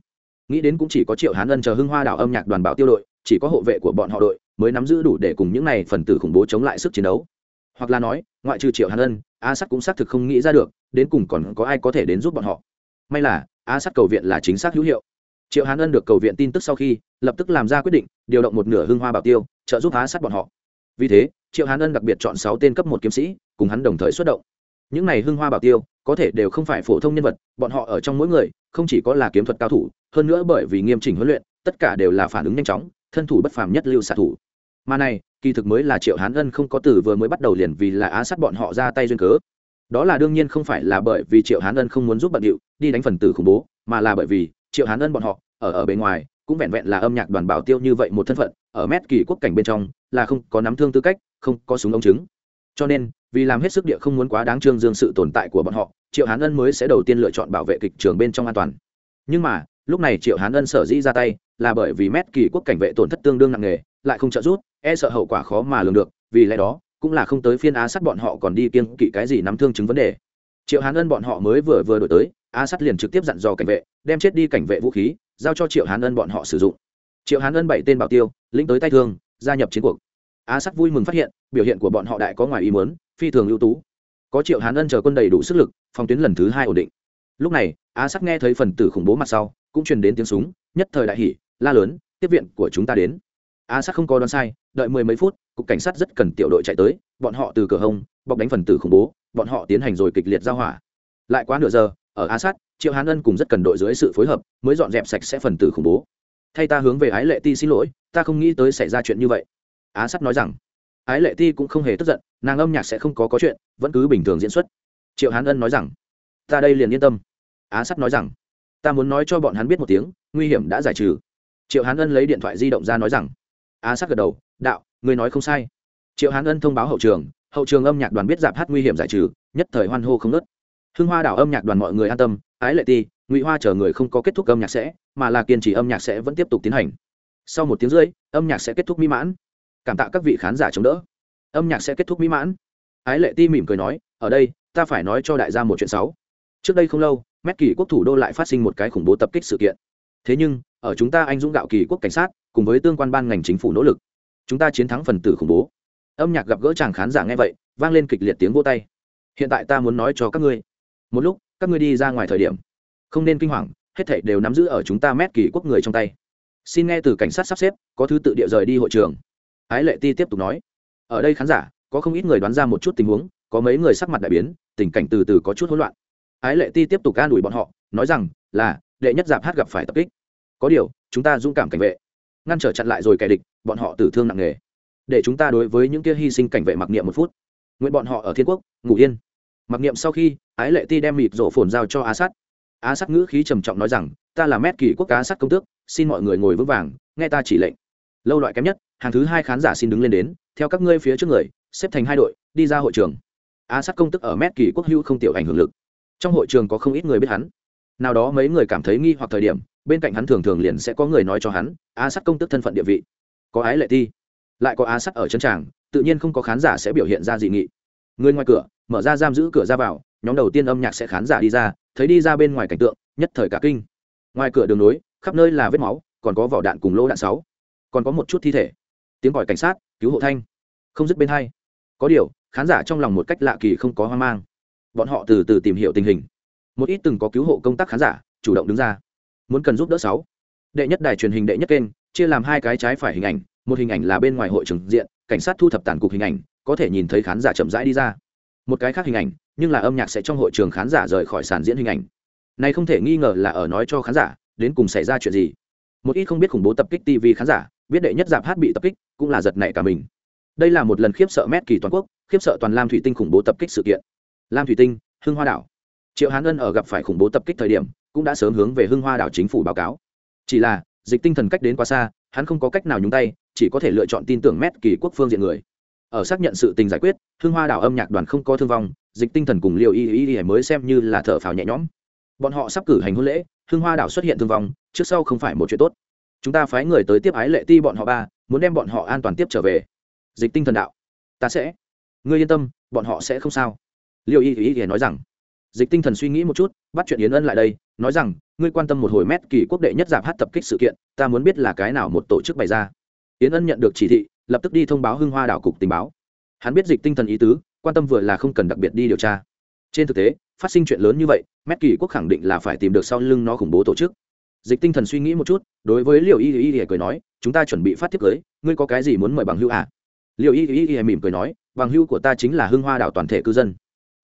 Nghĩ đến cũng chỉ có triệu hán ân chờ hưng hoa đảo âm nhạc đoàn bảo tiêu đội, chỉ có hộ vệ của bọn họ đội mới nắm giữ đủ để cùng những này phần tử khủng bố chống lại sức chiến đấu. Hoặc là nói, ngoại trừ triệu hàn ân a sắt cũng xác thực không nghĩ ra được, đến cùng còn có ai có thể đến giúp bọn họ. May là a sắt cầu viện là chính xác hữu hiệu. Triệu hàn ân được cầu viện tin tức sau khi, lập tức làm ra quyết định, điều động một nửa hưng hoa bảo tiêu, trợ giúp a sắt bọn họ vì thế, triệu hán ân đặc biệt chọn sáu tên cấp một kiếm sĩ, cùng hắn đồng thời xuất động. Những này hưng hoa bảo tiêu, có thể đều không phải phổ thông nhân vật, bọn họ ở trong mỗi người, không chỉ có là kiếm thuật cao thủ, hơn nữa bởi vì nghiêm chỉnh huấn luyện, tất cả đều là phản ứng nhanh chóng, thân thủ bất phàm nhất lưu xạ thủ. Mà này, kỳ thực mới là triệu hán ân không có từ vừa mới bắt đầu liền vì là á sát bọn họ ra tay duyên cớ. Đó là đương nhiên không phải là bởi vì triệu hán ân không muốn giúp bận điệu, đi đánh phần tử khủng bố, mà là bởi vì triệu hán ân bọn họ, ở ở bề ngoài cũng vẹn vẹn là âm nhạc đoàn bảo tiêu như vậy một thân phận, ở mét kỳ quốc cảnh bên trong, là không có nắm thương tư cách, không có súng ống chứng cho nên, vì làm hết sức địa không muốn quá đáng trương dương sự tồn tại của bọn họ, triệu hán ân mới sẽ đầu tiên lựa chọn bảo vệ kịch trường bên trong an toàn. Nhưng mà, lúc này triệu hán ân sở dĩ ra tay, là bởi vì mét kỳ quốc cảnh vệ tổn thất tương đương nặng nề, lại không trợ giúp e sợ hậu quả khó mà lường được, vì lẽ đó, cũng là không tới phiên á sắt bọn họ còn đi kiêng kỵ cái gì nắm thương chứng vấn đề. Triệu hán ân bọn họ mới vừa vừa đổi tới á sắt liền trực tiếp dặn dò cảnh vệ, đem chết đi cảnh vệ vũ khí giao cho triệu hán ân bọn họ sử dụng triệu hán ân bảy tên bảo tiêu lĩnh tới tay thương gia nhập chiến cuộc á sắc vui mừng phát hiện biểu hiện của bọn họ đại có ngoài ý muốn, phi thường ưu tú. có triệu hán ân chờ quân đầy đủ sức lực, phòng tuyến lần thứ hai ổn định. lúc này á sắc nghe thấy phần tử khủng bố mặt sau, cũng truyền đến tiếng súng, nhất thời đại hỷ la lớn, tiếp viện của chúng ta đến. á sắc không có đoán sai, đợi mười mấy phút, cục cảnh sát rất cần tiểu đội chạy tới, bọn họ từ cửa hông, bọc đánh phần tử khủng bố, bọn họ tiến hành rồi kịch liệt giao hỏa. lại quá nửa giờ, ở á sát triệu hán ân cùng rất cần đội dưới sự phối hợp, mới dọn dẹp sạch sẽ phần tử khủng bố. Thay ta hướng về ái lệ ti xin lỗi, ta không nghĩ tới xảy ra chuyện như vậy. Á sắt nói rằng, ái lệ ti cũng không hề tức giận, nàng âm nhạc sẽ không có có chuyện, vẫn cứ bình thường diễn xuất. Triệu hán ân nói rằng, ta đây liền yên tâm. Á sắt nói rằng, ta muốn nói cho bọn hắn biết một tiếng, nguy hiểm đã giải trừ. Triệu hán ân lấy điện thoại di động ra nói rằng, á sắt gật đầu, đạo người nói không sai. Triệu hán ân thông báo hậu trường hậu trường âm nhạc đoàn biết giảm hát nguy hiểm giải trừ, nhất thời hoan hô không ngớt. hưng hoa đảo âm nhạc đoàn mọi người an tâm ái lệ ti, ngụy hoa chờ người không có kết thúc âm nhạc sẽ, mà là kiên trì âm nhạc sẽ vẫn tiếp tục tiến hành. Sau một tiếng rưỡi, âm nhạc sẽ kết thúc mỹ mãn. Cảm tạ các vị khán giả chống đỡ. Âm nhạc sẽ kết thúc mỹ mãn. Ái lệ ti mỉm cười nói, ở đây, ta phải nói cho đại gia một chuyện xấu. Trước đây không lâu, mét kỳ quốc thủ đô lại phát sinh một cái khủng bố tập kích sự kiện. Thế nhưng, ở chúng ta anh dũng gạo kỳ quốc cảnh sát, cùng với tương quan ban ngành chính phủ nỗ lực, chúng ta chiến thắng phần tử khủng bố. Âm nhạc gặp gỡ chàng khán giả nghe vậy, vang lên kịch liệt tiếng vô tay. Hiện tại ta muốn nói cho các ngươi. Một lúc các ngươi đi ra ngoài thời điểm. Không nên kinh hoàng, hết thảy đều nắm giữ ở chúng ta mét kỳ quốc người trong tay. Xin nghe từ cảnh sát sắp xếp, có thứ tự địa rời đi hội trường. Ái lệ ti tiếp tục nói. Ở đây khán giả, có không ít người đoán ra một chút tình huống, có mấy người sắc mặt đại biến, tình cảnh từ từ có chút hỗn loạn. Ái lệ ti tiếp tục ca đuổi bọn họ, nói rằng, là, đệ nhất giạp hát gặp phải tập kích. Có điều, chúng ta dũng cảm cảnh vệ. Ngăn trở chặn lại rồi kẻ địch, bọn họ tử thương nặng nề. Để chúng ta đối với những kia hy sinh cảnh vệ mặc niệm một phút. Nguyện bọn họ ở thiên quốc, ngủ yên mặc niệm sau khi, ái lệ ti đem mịt rổ phồn giao cho á sát. Á sát ngữ khí trầm trọng nói rằng, ta là mét kỳ quốc cá sát công tước, xin mọi người ngồi vững vàng, nghe ta chỉ lệnh. Lâu loại kém nhất, hàng thứ hai khán giả xin đứng lên đến, theo các ngươi phía trước người, xếp thành hai đội, đi ra hội trường. Á sát công tức ở mét kỳ quốc hữu không tiểu ảnh hưởng lực. Trong hội trường có không ít người biết hắn. Nào đó mấy người cảm thấy nghi hoặc thời điểm, bên cạnh hắn thường thường liền sẽ có người nói cho hắn, á sát công tức thân phận địa vị, có ái lệ ti, lại có á sát ở chân tràng, tự nhiên không có khán giả sẽ biểu hiện ra dị nghị. Người ngoài cửa mở ra giam giữ cửa ra vào, nhóm đầu tiên âm nhạc sẽ khán giả đi ra, thấy đi ra bên ngoài cảnh tượng, nhất thời cả kinh. Ngoài cửa đường nối, khắp nơi là vết máu, còn có vỏ đạn cùng lỗ đạn sáu. Còn có một chút thi thể. Tiếng gọi cảnh sát, cứu hộ thanh. Không dứt bên hai. Có điều, khán giả trong lòng một cách lạ kỳ không có hoang mang. Bọn họ từ từ tìm hiểu tình hình. Một ít từng có cứu hộ công tác khán giả, chủ động đứng ra. Muốn cần giúp đỡ sáu. Đệ nhất đài truyền hình đệ nhất kênh, chia làm hai cái trái phải hình ảnh, một hình ảnh là bên ngoài hội trường diện, cảnh sát thu thập tàn cục hình ảnh, có thể nhìn thấy khán giả chậm rãi đi ra một cái khác hình ảnh, nhưng là âm nhạc sẽ trong hội trường khán giả rời khỏi sàn diễn hình ảnh. Này không thể nghi ngờ là ở nói cho khán giả, đến cùng xảy ra chuyện gì. Một ít không biết khủng bố tập kích tv khán giả, biết đệ nhất giảm hát bị tập kích, cũng là giật nảy cả mình. Đây là một lần khiếp sợ mét kỳ toàn quốc, khiếp sợ toàn lam thủy tinh khủng bố tập kích sự kiện. Lam thủy tinh, hưng hoa đảo. Triệu hán ân ở gặp phải khủng bố tập kích thời điểm, cũng đã sớm hướng về hưng hoa đảo chính phủ báo cáo. Chỉ là, dịch tinh thần cách đến quá xa, hắn không có cách nào nhúng tay, chỉ có thể lựa chọn tin tưởng mét kỳ quốc phương diện người ở xác nhận sự tình giải quyết thương hoa đảo âm nhạc đoàn không có thương vong, dịch tinh thần cùng liều y y y mới xem như là thở phào nhẹ nhõm. Bọn họ sắp cử hành hôn lễ thương hoa đảo xuất hiện thương vong, trước sau không phải một chuyện tốt. Chúng ta phái người tới tiếp ái lệ ti bọn họ ba, muốn đem bọn họ an toàn tiếp trở về. Dịch tinh thần đạo, ta sẽ. Ngươi yên tâm, bọn họ sẽ không sao. Liều y y y nói rằng. Dịch tinh thần suy nghĩ một chút, bắt chuyện yến ân lại đây, nói rằng, ngươi quan tâm một hồi mét kỳ quốc đệ nhất giảm hát tập kích sự kiện, ta muốn biết là cái nào một tổ chức bày ra. Yến ân nhận được chỉ thị lập tức đi thông báo hưng hoa đảo cục tình báo. Hắn biết dịch tinh thần ý tứ, quan tâm vừa là không cần đặc biệt đi điều tra. Trên thực tế, phát sinh chuyện lớn như vậy, mét kỳ quốc khẳng định là phải tìm được sau lưng nó khủng bố tổ chức. Dịch tinh thần suy nghĩ một chút, đối với liệu y y y cười nói, chúng ta chuẩn bị phát tiếp cưới, ngươi có cái gì muốn mời bằng hữu à? Liệu y y y mỉm cười nói, bằng hữu của ta chính là hưng hoa đảo toàn thể cư dân.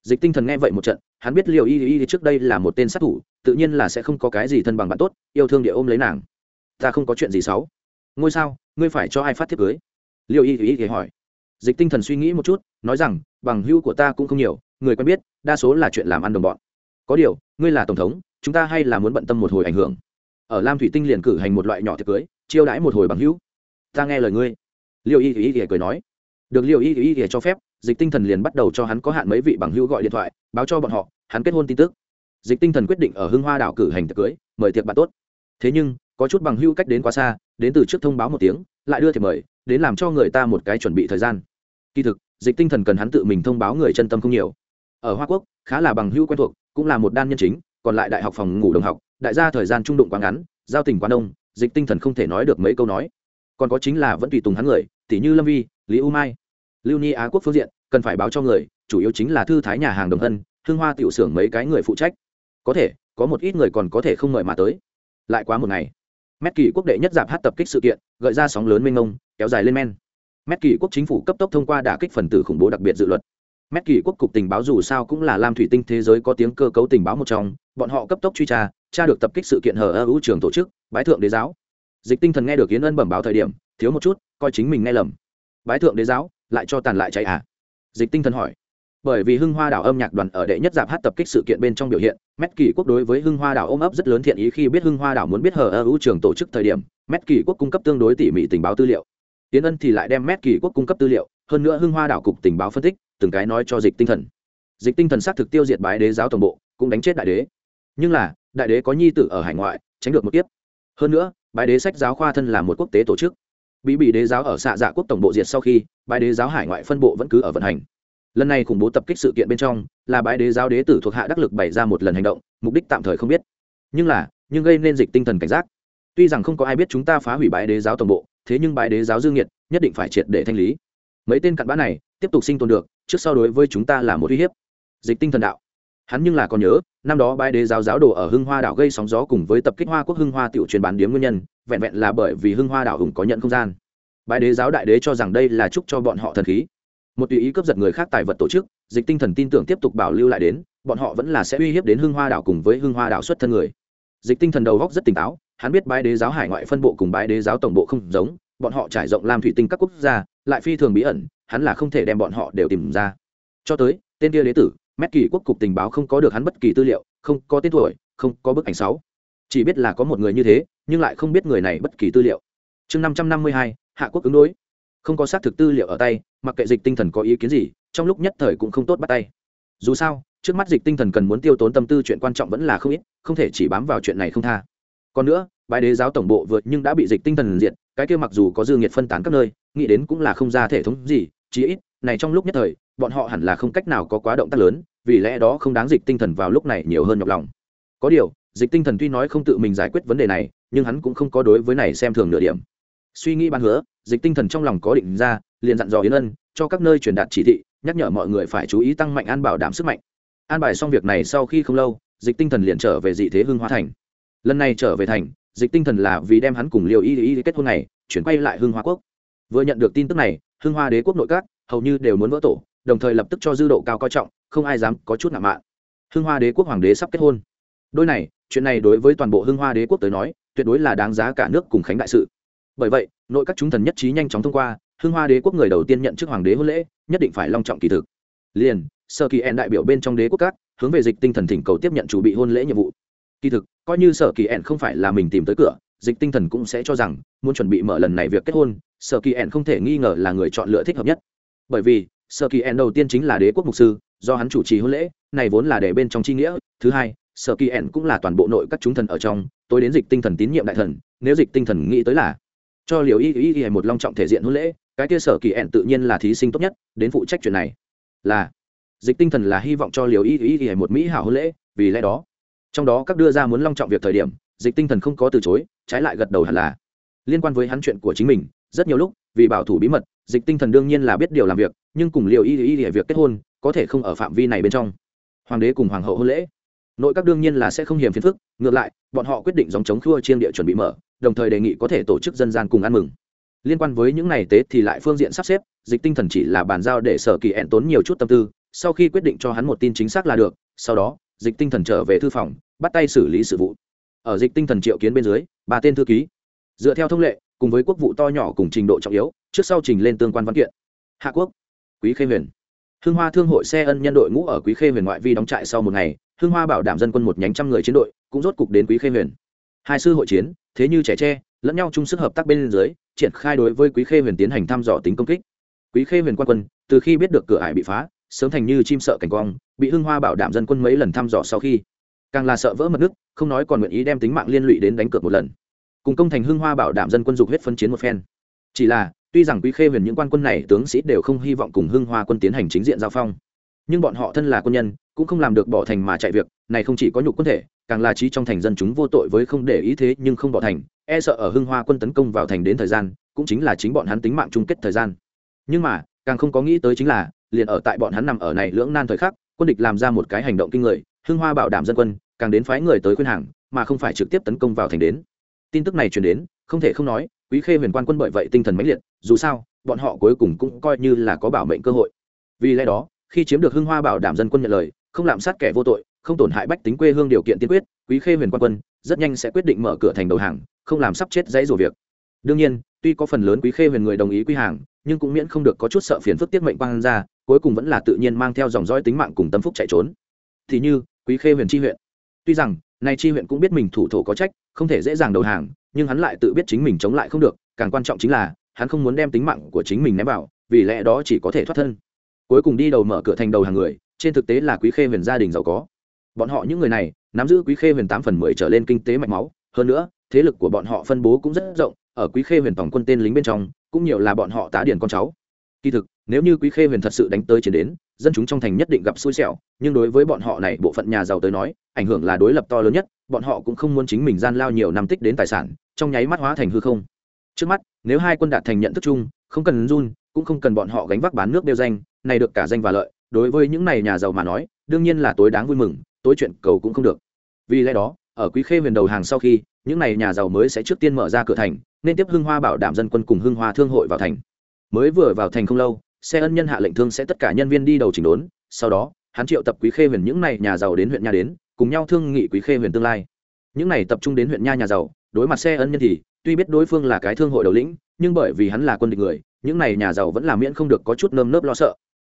Dịch tinh thần nghe vậy một trận, hắn biết liệu y y trước đây là một tên sát thủ, tự nhiên là sẽ không có cái gì thân bằng bạn tốt, yêu thương địa ôm lấy nàng. Ta không có chuyện gì xấu. Ngôi sao, ngươi phải cho ai phát tiếp cưới? Liệu y y y hỏi. Dịch tinh thần suy nghĩ một chút, nói rằng, bằng hữu của ta cũng không nhiều, người quen biết, đa số là chuyện làm ăn đồng bọn. Có điều, ngươi là tổng thống, chúng ta hay là muốn bận tâm một hồi ảnh hưởng. Ở lam thủy tinh liền cử hành một loại nhỏ tiệc cưới, chiêu đãi một hồi bằng hữu. Ta nghe lời ngươi. Liệu y y y cười nói. Được liệu y y y cho phép, dịch tinh thần liền bắt đầu cho hắn có hạn mấy vị bằng hữu gọi điện thoại, báo cho bọn họ, hắn kết hôn tin tức. Dịch tinh thần quyết định ở hưng hoa đảo cử hành tiệc cưới, mời tiệc bạn tốt. Thế nhưng, có chút bằng hữu cách đến quá xa, đến từ trước thông báo một tiếng, lại đưa thiệp mời đến làm cho người ta một cái chuẩn bị thời gian. Kỳ thực, dịch tinh thần cần hắn tự mình thông báo người chân tâm không nhiều. Ở hoa quốc, khá là bằng hữu quen thuộc, cũng là một đan nhân chính, còn lại đại học phòng ngủ đồng học, đại gia thời gian trung đụng quá ngắn, giao tình quá đông, dịch tinh thần không thể nói được mấy câu nói. Còn có chính là vẫn tùy tùng hắn người, tỷ như lâm vi, lý u mai. Lưu ni á quốc phương diện, cần phải báo cho người, chủ yếu chính là thư thái nhà hàng đồng hân hương hoa tiểu xưởng mấy cái người phụ trách. Có thể, có một ít người còn có thể không mời mà tới. Lại quá một ngày. Mét kỳ quốc đệ nhất giảm hát tập kích sự kiện, gợi ra sóng lớn mênh ngông kéo dài lên men. Mét kỳ quốc chính phủ cấp tốc thông qua đả kích phần tử khủng bố đặc biệt dự luật. Mét kỳ quốc cục tình báo dù sao cũng là lam thủy tinh thế giới có tiếng cơ cấu tình báo một trong, bọn họ cấp tốc truy tra tra được tập kích sự kiện hờ ơ ưu trường tổ chức, bái thượng đế giáo. Dịch tinh thần nghe được yến ân bẩm báo thời điểm, thiếu một chút, coi chính mình nghe lầm. Bái thượng đế giáo, lại cho tàn lại chạy à? Dịch tinh thần hỏi. Bởi vì hưng hoa đảo âm nhạc đoàn ở đệ nhất giảm hát tập kích sự kiện bên trong biểu hiện, mét kỳ quốc đối với hưng hoa đảo ôm ấp rất lớn thiện ý khi biết hưng hoa đảo muốn biết hờ ơ ưu trường tổ chức thời điểm, mét kỳ quốc cung cấp tương đối tỉ mỉ tình báo tư liệu tiến ân thì lại đem mét kỳ quốc cung cấp tư liệu, hơn nữa hưng hoa đảo cục tình báo phân tích, từng cái nói cho dịch tinh thần. Dịch tinh thần xác thực tiêu diệt bái đế giáo toàn bộ, cũng đánh chết đại đế. Nhưng là, đại đế có nhi tử ở hải ngoại, tránh được một kiếp. Hơn nữa, bái đế sách giáo khoa thân là một quốc tế tổ chức. Bị bị đế giáo ở xạ dạ quốc tổng bộ diệt sau khi, bái đế giáo hải ngoại phân bộ vẫn cứ ở vận hành. Lần này khủng bố tập kích sự kiện bên trong, là bái đế giáo đế tử thuộc hạ đắc lực bày ra một lần hành động, mục đích tạm thời không biết. Nhưng là, nhưng gây nên dịch tinh thần cảnh giác. Tuy rằng không có ai biết chúng ta phá hủy bái đế giáo tổng bộ thế nhưng bãi đế giáo dương nhiệt nhất định phải triệt để thanh lý. Mấy tên cặn bã này tiếp tục sinh tồn được, trước sau đối với chúng ta là một uy hiếp. Dịch tinh thần đạo. Hắn nhưng là còn nhớ, năm đó bãi đế giáo giáo đồ ở hưng hoa đảo gây sóng gió cùng với tập kích hoa quốc hưng hoa tiểu truyền bán điếm nguyên nhân, vẹn vẹn là bởi vì hưng hoa đảo hùng có nhận không gian. Bãi đế giáo đại đế cho rằng đây là chúc cho bọn họ thần khí. Một tùy ý cướp giật người khác tài vật tổ chức, dịch tinh thần tin tưởng tiếp tục bảo lưu lại đến, bọn họ vẫn là sẽ uy hiếp đến hưng hoa đảo cùng với hưng hoa đảo xuất thân người. Dịch tinh thần đầu góc rất tỉnh táo hắn biết bái đế giáo hải ngoại phân bộ cùng bái đế giáo tổng bộ không giống, bọn họ trải rộng làm thủy tinh các quốc gia, lại phi thường bí ẩn, hắn là không thể đem bọn họ đều tìm ra. Cho tới, tên kia đế tử, mét kỳ quốc cục tình báo không có được hắn bất kỳ tư liệu, không có tên tuổi, không có bức ảnh sáu. Chỉ biết là có một người như thế, nhưng lại không biết người này bất kỳ tư liệu. Chương năm trăm năm mươi hai, hạ quốc ứng đối. Không có xác thực tư liệu ở tay, mặc kệ dịch tinh thần có ý kiến gì, trong lúc nhất thời cũng không tốt bắt tay. Dù sao, trước mắt dịch tinh thần cần muốn tiêu tốn tâm tư chuyện quan trọng vẫn là không ít, không thể chỉ bám vào chuyện này không tha còn nữa bài đế giáo tổng bộ vượt nhưng đã bị dịch tinh thần diệt, cái kia mặc dù có dư nghiệt phân tán các nơi, nghĩ đến cũng là không ra thể thống gì, chí ít, này trong lúc nhất thời, bọn họ hẳn là không cách nào có quá động tác lớn, vì lẽ đó không đáng dịch tinh thần vào lúc này nhiều hơn nhọc lòng. Có điều, dịch tinh thần tuy nói không tự mình giải quyết vấn đề này, nhưng hắn cũng không có đối với này xem thường nửa điểm. Suy nghĩ ban hứa, dịch tinh thần trong lòng có định ra, liền dặn dò yến ân, cho các nơi truyền đạt chỉ thị, nhắc nhở mọi người phải chú ý tăng mạnh an bảo đảm sức mạnh. An bài xong việc này sau khi không lâu, dịch tinh thần liền trở về dị thế hưng hóa thành lần này trở về thành, dịch tinh thần là vì đem hắn cùng liều y y kết hôn này chuyển quay lại hưng hoa quốc. Vừa nhận được tin tức này, hưng hoa đế quốc nội các hầu như đều muốn vỡ tổ, đồng thời lập tức cho dư độ cao coi trọng, không ai dám có chút ngạo mạn. Hưng hoa đế quốc hoàng đế sắp kết hôn. Đôi này, chuyện này đối với toàn bộ hưng hoa đế quốc tới nói, tuyệt đối là đáng giá cả nước cùng khánh đại sự. Bởi vậy, nội các chúng thần nhất trí nhanh chóng thông qua, hưng hoa đế quốc người đầu tiên nhận chức hoàng đế hôn lễ, nhất định phải long trọng kỳ thực. Liền, sơ kỳ en đại biểu bên trong đế quốc các, hướng về dịch tinh thần thỉnh cầu tiếp nhận chủ bị hôn lễ nhiệm vụ kỳ thực, coi như sở kỳ ẹn không phải là mình tìm tới cửa, dịch tinh thần cũng sẽ cho rằng, muốn chuẩn bị mở lần này việc kết hôn, sở kỳ ẹn không thể nghi ngờ là người chọn lựa thích hợp nhất. Bởi vì, sở kỳ ẹn đầu tiên chính là đế quốc mục sư, do hắn chủ trì hôn lễ, này vốn là để bên trong chi nghĩa. Thứ hai, sở kỳ ẹn cũng là toàn bộ nội các chúng thần ở trong tôi đến dịch tinh thần tín nhiệm đại thần, nếu dịch tinh thần nghĩ tới là cho liều y y y một long trọng thể diện hôn lễ, cái kia sở kỳ ẹn tự nhiên là thí sinh tốt nhất, đến phụ trách chuyện này. Là, dịch tinh thần là hy vọng cho liều y y y một mỹ hảo hôn lễ, vì lẽ đó trong đó các đưa ra muốn long trọng việc thời điểm, dịch tinh thần không có từ chối, trái lại gật đầu hẳn là. Liên quan với hắn chuyện của chính mình, rất nhiều lúc, vì bảo thủ bí mật, dịch tinh thần đương nhiên là biết điều làm việc, nhưng cùng liệu y y y việc kết hôn, có thể không ở phạm vi này bên trong. Hoàng đế cùng hoàng hậu hôn lễ. Nội các đương nhiên là sẽ không hiểm phiền phức, ngược lại, bọn họ quyết định dòng chống khua chiên địa chuẩn bị mở, đồng thời đề nghị có thể tổ chức dân gian cùng ăn mừng. Liên quan với những ngày tết thì lại phương diện sắp xếp, dịch tinh thần chỉ là bàn giao để sở kỳ ẹn tốn nhiều chút tâm tư, sau khi quyết định cho hắn một tin chính xác là được, sau đó dịch tinh thần trở về thư phòng, bắt tay xử lý sự vụ. Ở dịch tinh thần triệu kiến bên dưới, ba tên thư ký, dựa theo thông lệ, cùng với quốc vụ to nhỏ cùng trình độ trọng yếu, trước sau trình lên tương quan văn kiện. Hạ quốc, quý khê huyền. Hương hoa thương hội xe ân nhân đội ngũ ở quý khê huyền ngoại vi đóng trại sau một ngày Hương hoa bảo đảm dân quân một nhánh trăm người chiến đội, cũng rốt cục đến quý khê huyền. Hai sư hội chiến, thế như trẻ tre, lẫn nhau chung sức hợp tác bên dưới, triển khai đối với quý khê huyền tiến hành thăm dò tính công kích. Quý khê huyền quan quân, từ khi biết được cửa ải bị phá sớm thành như chim sợ cảnh quang, bị hưng hoa bảo đảm dân quân mấy lần thăm dò sau khi. Càng là sợ vỡ mật nước, không nói còn nguyện ý đem tính mạng liên lụy đến đánh cược một lần. Cùng công thành hưng hoa bảo đảm dân quân dục huyết phân chiến một phen. Chỉ là, tuy rằng quý khê huyền những quan quân này tướng sĩ đều không hy vọng cùng hưng hoa quân tiến hành chính diện giao phong. Nhưng bọn họ thân là quân nhân, cũng không làm được bỏ thành mà chạy việc, này không chỉ có nhục quân thể, càng là trí trong thành dân chúng vô tội với không để ý thế nhưng không bỏ thành e sợ ở hưng hoa quân tấn công vào thành đến thời gian, cũng chính là chính bọn hắn tính mạng chung kết thời gian. Nhưng mà, càng không có nghĩ tới chính là liền ở tại bọn hắn nằm ở này lưỡng nan thời khắc, quân địch làm ra một cái hành động kinh người, hưng hoa bảo đảm dân quân, càng đến phái người tới khuyên hàng, mà không phải trực tiếp tấn công vào thành đến. Tin tức này truyền đến, không thể không nói, quý khê huyền quan quân bởi vậy tinh thần mãnh liệt, dù sao, bọn họ cuối cùng cũng coi như là có bảo mệnh cơ hội. Vì lẽ đó, khi chiếm được hưng hoa bảo đảm dân quân nhận lời, không làm sát kẻ vô tội, không tổn hại bách tính quê hương điều kiện tiên quyết, quý khê huyền quan quân rất nhanh sẽ quyết định mở cửa thành đầu hàng, không làm sắp chết dãy rủa việc. Đương nhiên, tuy có phần lớn quý khê huyền người đồng ý quy hàng, nhưng cũng miễn không được có chút sợ phiền phức tiết mệnh quang ra cuối cùng vẫn là tự nhiên mang theo dòng dõi tính mạng cùng tâm phúc chạy trốn. Thì như, quý khê huyền tri huyện. Tuy rằng, nay tri huyện cũng biết mình thủ thổ có trách, không thể dễ dàng đầu hàng, nhưng hắn lại tự biết chính mình chống lại không được, càng quan trọng chính là, hắn không muốn đem tính mạng của chính mình ném vào, vì lẽ đó chỉ có thể thoát thân. Cuối cùng đi đầu mở cửa thành đầu hàng người, trên thực tế là quý khê huyền gia đình giàu có. Bọn họ những người này, nắm giữ quý khê huyền tám phần mười trở lên kinh tế mạch máu, hơn nữa, thế lực của bọn họ phân bố cũng rất rộng, ở quý khê huyền tổng quân tên lính bên trong, cũng nhiều là bọn họ tá điển con cháu. Kỳ thực nếu như quý khê huyền thật sự đánh tới chiến đến, dân chúng trong thành nhất định gặp xui xẻo, nhưng đối với bọn họ này, bộ phận nhà giàu tới nói, ảnh hưởng là đối lập to lớn nhất, bọn họ cũng không muốn chính mình gian lao nhiều năm tích đến tài sản, trong nháy mắt hóa thành hư không. Trước mắt, nếu hai quân đạt thành nhận thức chung, không cần run, cũng không cần bọn họ gánh vác bán nước đeo danh, này được cả danh và lợi, đối với những này nhà giàu mà nói, đương nhiên là tối đáng vui mừng, tối chuyện cầu cũng không được. Vì lẽ đó, ở quý khê huyền đầu hàng sau khi, những này nhà giàu mới sẽ trước tiên mở ra cửa thành, nên tiếp hưng hoa bảo đảm dân quân cùng hưng hoa thương hội vào thành. Mới vừa vào thành không lâu xe ân nhân hạ lệnh thương sẽ tất cả nhân viên đi đầu chỉnh đốn, sau đó, hắn triệu tập quý khê huyền những này nhà giàu đến huyện nha đến, cùng nhau thương nghị quý khê huyền tương lai. Những này tập trung đến huyện nha nhà giàu, đối mặt xe ân nhân thì, tuy biết đối phương là cái thương hội đầu lĩnh, nhưng bởi vì hắn là quân địch người, những này nhà giàu vẫn là miễn không được có chút nơm nớp lo sợ.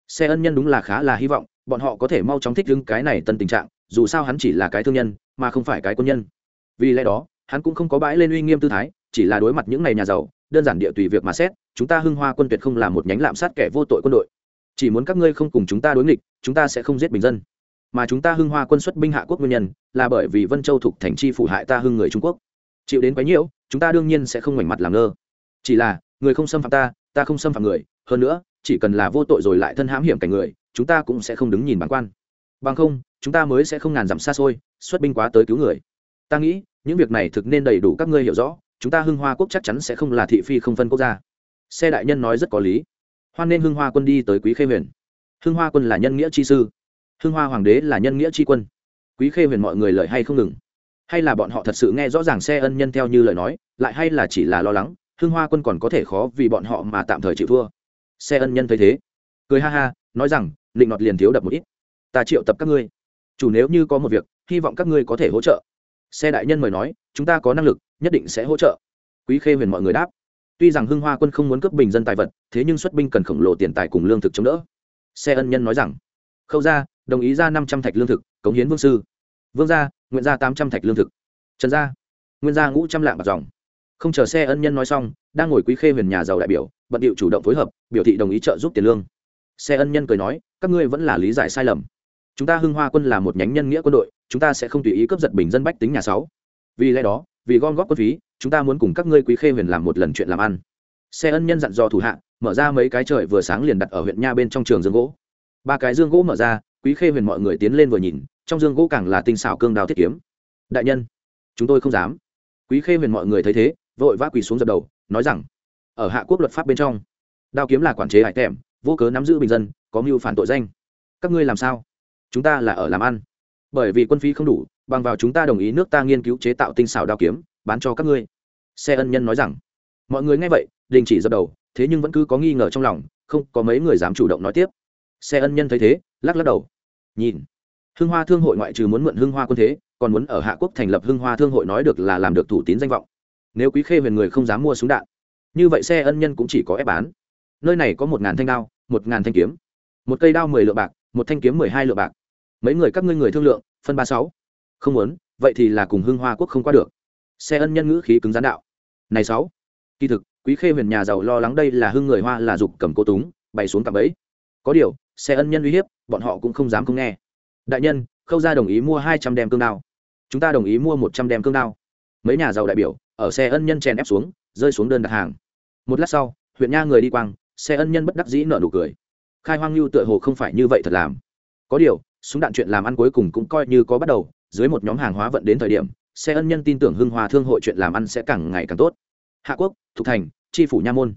Xe ân nhân đúng là khá là hy vọng, bọn họ có thể mau chóng thích ứng cái này tân tình trạng, dù sao hắn chỉ là cái thương nhân, mà không phải cái quân nhân. Vì lẽ đó, hắn cũng không có bãi lên uy nghiêm tư thái, chỉ là đối mặt những này nhà giàu, đơn giản địa tùy việc mà xét chúng ta hưng hoa quân tuyệt không là một nhánh lạm sát kẻ vô tội quân đội. Chỉ muốn các ngươi không cùng chúng ta đối nghịch, chúng ta sẽ không giết bình dân. Mà chúng ta hưng hoa quân xuất binh hạ quốc nguyên nhân, là bởi vì vân châu thuộc thành chi phủ hại ta hưng người trung quốc. Chịu đến quấy nhiễu, chúng ta đương nhiên sẽ không ngoảnh mặt làm ngơ. Chỉ là, người không xâm phạm ta ta không xâm phạm người, hơn nữa, chỉ cần là vô tội rồi lại thân hãm hiểm cảnh người, chúng ta cũng sẽ không đứng nhìn bản quan. Bằng không, chúng ta mới sẽ không ngàn dặm xa xôi, xuất binh quá tới cứu người. Ta nghĩ, những việc này thực nên đầy đủ các ngươi hiểu rõ, chúng ta hưng hoa quốc chắc chắn sẽ không là thị phi không phân quốc gia xe đại nhân nói rất có lý. Hoan nên hưng hoa quân đi tới quý khê huyền. Hưng hoa quân là nhân nghĩa chi sư. Hưng hoa hoàng đế là nhân nghĩa chi quân. Quý khê huyền mọi người lời hay không ngừng. Hay là bọn họ thật sự nghe rõ ràng xe ân nhân theo như lời nói, lại hay là chỉ là lo lắng, hưng hoa quân còn có thể khó vì bọn họ mà tạm thời chịu thua. Xe ân nhân thấy thế, cười ha ha, nói rằng định nọt liền thiếu đập một ít. Ta triệu tập các ngươi. Chủ nếu như có một việc, hy vọng các ngươi có thể hỗ trợ. Xe đại nhân mời nói, chúng ta có năng lực, nhất định sẽ hỗ trợ. Quý khê huyền mọi người đáp tuy rằng hưng hoa quân không muốn cướp bình dân tài vật, thế nhưng xuất binh cần khổng lồ tiền tài cùng lương thực chống đỡ. Xe ân nhân nói rằng, khâu ra đồng ý ra năm trăm thạch lương thực, cống hiến vương sư. Vương gia, nguyện ra tám trăm thạch lương thực. Trần gia, nguyên gia ngũ trăm lạng bạc dòng. Không chờ xe ân nhân nói xong, đang ngồi quý khê huyền nhà giàu đại biểu, bận điệu chủ động phối hợp, biểu thị đồng ý trợ giúp tiền lương. Xe ân nhân cười nói, các ngươi vẫn là lý giải sai lầm. Chúng ta hưng hoa quân là một nhánh nhân nghĩa quân đội, chúng ta sẽ không tùy ý cướp giật bình dân bách tính nhà sáu. Vì lẽ đó vì gom góp quân phí, chúng ta muốn cùng các ngươi quý khê huyền làm một lần chuyện làm ăn. Xe ân nhân dặn dò thủ hạ, mở ra mấy cái trời vừa sáng liền đặt ở huyện nha bên trong trường dương gỗ. Ba cái dương gỗ mở ra, quý khê huyền mọi người tiến lên vừa nhìn, trong dương gỗ càng là tinh xảo cương đào thiết kiếm. Đại nhân, chúng tôi không dám. Quý khê huyền mọi người thấy thế, vội vã quỳ xuống dập đầu, nói rằng, ở hạ quốc luật pháp bên trong, đao kiếm là quản chế hải thèm vô cớ nắm giữ bình dân, có mưu phản tội danh. Các ngươi làm sao? Chúng ta là ở làm ăn. Bởi vì quân phí không đủ bằng vào chúng ta đồng ý nước ta nghiên cứu chế tạo tinh xảo đao kiếm, bán cho các ngươi. Xe ân nhân nói rằng. Mọi người nghe vậy, đình chỉ dập đầu, thế nhưng vẫn cứ có nghi ngờ trong lòng, không có mấy người dám chủ động nói tiếp. Xe ân nhân thấy thế, lắc lắc đầu. Nhìn. Hưng hoa thương hội ngoại trừ muốn mượn hưng hoa quân thế, còn muốn ở hạ quốc thành lập hưng hoa thương hội nói được là làm được thủ tín danh vọng. Nếu quý khê huyền người không dám mua súng đạn. Như vậy xe ân nhân cũng chỉ có ép bán. Nơi này có một ngàn thanh đao, một ngàn thanh kiếm. Một cây đao mười lượng bạc, một thanh kiếm mười hai lượng bạc. Mấy người các ngươi người thương lượng, phân ba sáu không muốn, vậy thì là cùng hưng hoa quốc không qua được. Xe ân nhân ngữ khí cứng gián đạo. Này sáu, kỳ thực, quý khê huyền nhà giàu lo lắng đây là hưng người hoa là dục cầm cô túng, bày xuống cặp ấy có điều, xe ân nhân uy hiếp, bọn họ cũng không dám không nghe. Đại nhân, khâu gia đồng ý mua hai trăm đem cương đao. Chúng ta đồng ý mua một trăm đem cương đao. Mấy nhà giàu đại biểu, ở xe ân nhân chèn ép xuống, rơi xuống đơn đặt hàng. Một lát sau, huyện nha người đi quang, xe ân nhân bất đắc dĩ nở nụ cười. Khai hoang lưu tựa hồ không phải như vậy thật làm. Có điều, súng đạn chuyện làm ăn cuối cùng cũng coi như có bắt đầu dưới một nhóm hàng hóa vận đến thời điểm, xe ân nhân tin tưởng hưng hòa thương hội chuyện làm ăn sẽ càng ngày càng tốt. Hạ quốc, thục thành tri phủ nha môn.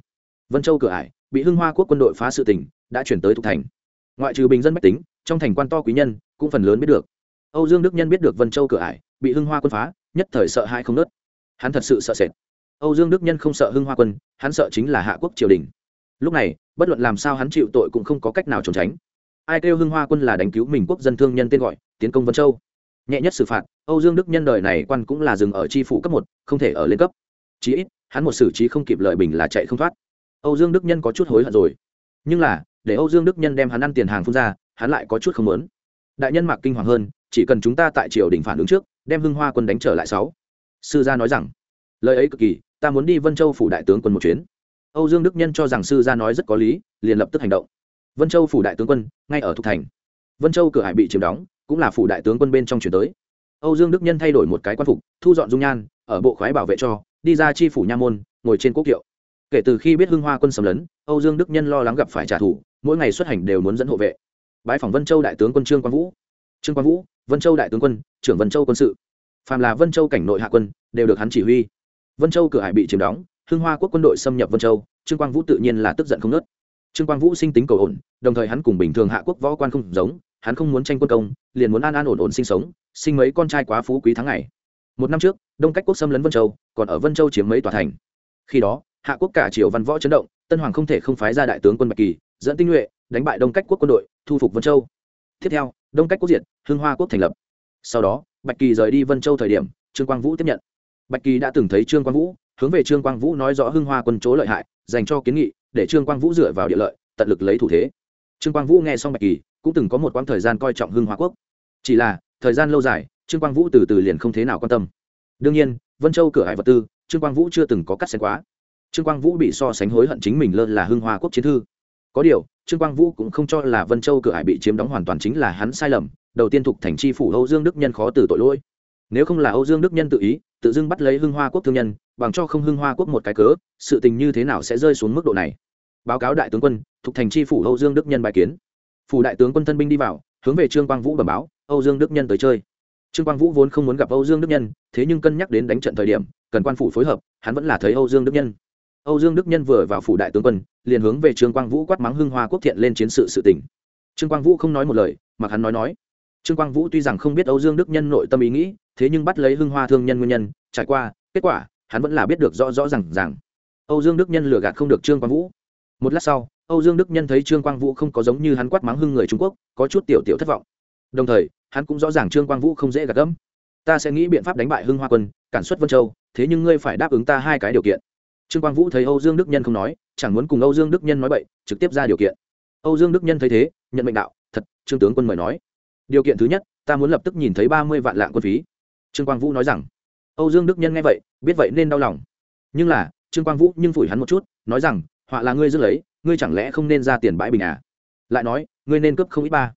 Vân châu cửa ải, bị hưng hoa quốc quân đội phá sự tỉnh đã chuyển tới thục thành. Ngoại trừ bình dân mách tính, trong thành quan to quý nhân, cũng phần lớn biết được. Âu dương đức nhân biết được vân châu cửa ải, bị hưng hoa quân phá, nhất thời sợ hai không nớt. Hắn thật sự sợ sệt. Âu dương đức nhân không sợ hưng hoa quân, hắn sợ chính là hạ quốc triều đình. Lúc này, bất luận làm sao hắn chịu tội cũng không có cách nào trốn tránh. Ai kêu hưng hoa quân là đánh cứu mình quốc dân thương nhân tên gọi, tiến công vân châu nhẹ nhất xử phạt, âu dương đức nhân đời này quan cũng là dừng ở tri phủ cấp một, không thể ở lên cấp. Chí ít, hắn một xử trí không kịp lợi bình là chạy không thoát. Âu dương đức nhân có chút hối hận rồi. Nhưng là, để âu dương đức nhân đem hắn ăn tiền hàng phun ra, hắn lại có chút không lớn đại nhân mạc kinh hoàng hơn, chỉ cần chúng ta tại triều đình phản ứng trước, đem hưng hoa quân đánh trở lại sáu. Sư gia nói rằng, lời ấy cực kỳ, ta muốn đi vân châu phủ đại tướng quân một chuyến. Âu dương đức nhân cho rằng sư gia nói rất có lý, liền lập tức hành động. Vân châu phủ đại tướng quân, ngay ở thục thành. Vân châu cửa hải bị chiếm đóng cũng là phủ đại tướng quân bên trong chuyển tới. Âu dương đức nhân thay đổi một cái quan phục, thu dọn dung nhan, ở bộ khoái bảo vệ cho, đi ra chi phủ nha môn, ngồi trên quốc kiệu. Kể từ khi biết hưng hoa quân xâm lấn, âu dương đức nhân lo lắng gặp phải trả thù, mỗi ngày xuất hành đều muốn dẫn hộ vệ. Bãi phòng vân châu đại tướng quân trương quang vũ. Trương quang vũ, vân châu đại tướng quân, trưởng vân châu quân sự. Phàm là vân châu cảnh nội hạ quân, đều được hắn chỉ huy. Vân châu cửa hải bị chiếm đóng, hưng hoa quốc quân đội xâm nhập vân châu, trương quang vũ tự nhiên là tức giận không nớt. Trương quang vũ sinh tính cầu ổn, đồng thời hắn cùng bình thường hạ quốc võ quan không giống hắn không muốn tranh quân công, liền muốn an an ổn ổn sinh sống, sinh mấy con trai quá phú quý tháng ngày. Một năm trước, đông cách quốc xâm lấn vân châu, còn ở vân châu chiếm mấy tòa thành. Khi đó, hạ quốc cả triều văn võ chấn động, tân hoàng không thể không phái ra đại tướng quân bạch kỳ, dẫn tinh nhuệ, đánh bại đông cách quốc quân đội, thu phục vân châu. Tiếp theo, đông cách quốc diện hưng hoa quốc thành lập. Sau đó, bạch kỳ rời đi vân châu thời điểm, trương quang vũ tiếp nhận. Bạch kỳ đã từng thấy trương quang vũ, hướng về trương quang vũ nói rõ hưng hoa quân chỗ lợi hại, dành cho kiến nghị, để trương quang vũ dựa vào địa lợi, tận lực lấy thủ thế. Trương quang vũ nghe xong bạch kỳ cũng từng có một quãng thời gian coi trọng hưng hoa quốc. Chỉ là, thời gian lâu dài, trương quang vũ từ từ liền không thế nào quan tâm. Đương nhiên, vân châu cửa hải vật tư, trương quang vũ chưa từng có cắt xén quá. Trương quang vũ bị so sánh hối hận chính mình lơ là hưng hoa quốc chiến thư. Có điều, trương quang vũ cũng không cho là vân châu cửa hải bị chiếm đóng hoàn toàn chính là hắn sai lầm, đầu tiên thuộc thành tri phủ âu dương đức nhân khó từ tội lỗi. Nếu không là âu dương đức nhân tự ý, tự dưng bắt lấy hưng hoa quốc thương nhân, bằng cho không hưng hoa quốc một cái cớ, sự tình như thế nào sẽ rơi xuống mức độ này? Báo cáo đại tướng quân, thuộc thành tri phủ âu dương đức nhân bài kiến phủ đại tướng quân thân binh đi vào, hướng về trương quang vũ bẩm báo, âu dương đức nhân tới chơi. Trương quang vũ vốn không muốn gặp âu dương đức nhân, thế nhưng cân nhắc đến đánh trận thời điểm, cần quan phủ phối hợp, hắn vẫn là thấy âu dương đức nhân. Âu dương đức nhân vừa vào phủ đại tướng quân, liền hướng về trương quang vũ quát mắng hưng hoa quốc thiện lên chiến sự sự tỉnh trương quang vũ không nói một lời mà hắn nói nói. Trương quang vũ tuy rằng không biết âu dương đức nhân nội tâm ý nghĩ, thế nhưng bắt lấy hưng hoa thương nhân nguyên nhân, trải qua, kết quả, hắn vẫn là biết được rõ rõ r à n g rằng âu dương đức nhân lừa gạt không được trương quang vũ. Một lát sau âu dương đức nhân thấy trương quang vũ không có giống như hắn quát mắng hưng người trung quốc, có chút tiểu tiểu thất vọng. Đồng thời, hắn cũng rõ ràng trương quang vũ không dễ gạt gẫm. Ta sẽ nghĩ biện pháp đánh bại hưng hoa quân, cản xuất vân châu, thế nhưng ngươi phải đáp ứng ta hai cái điều kiện. Trương quang vũ thấy âu dương đức nhân không nói, chẳng muốn cùng âu dương đức nhân nói bậy, trực tiếp ra điều kiện. Âu dương đức nhân thấy thế, nhận mệnh đạo, thật, trương tướng quân mời nói. Điều kiện thứ nhất, ta muốn lập tức nhìn thấy ba mươi vạn lạng quân phí. Trương quang vũ nói rằng. Âu dương đức nhân nghe vậy, biết vậy nên đau lòng. Nhưng là, trương quang vũ nhưng phủi hắn một chút, nói rằng, họa là ngươi giữ lấy ngươi chẳng lẽ không nên ra tiền bãi bình à? Lại nói, ngươi nên cướp không ít ba.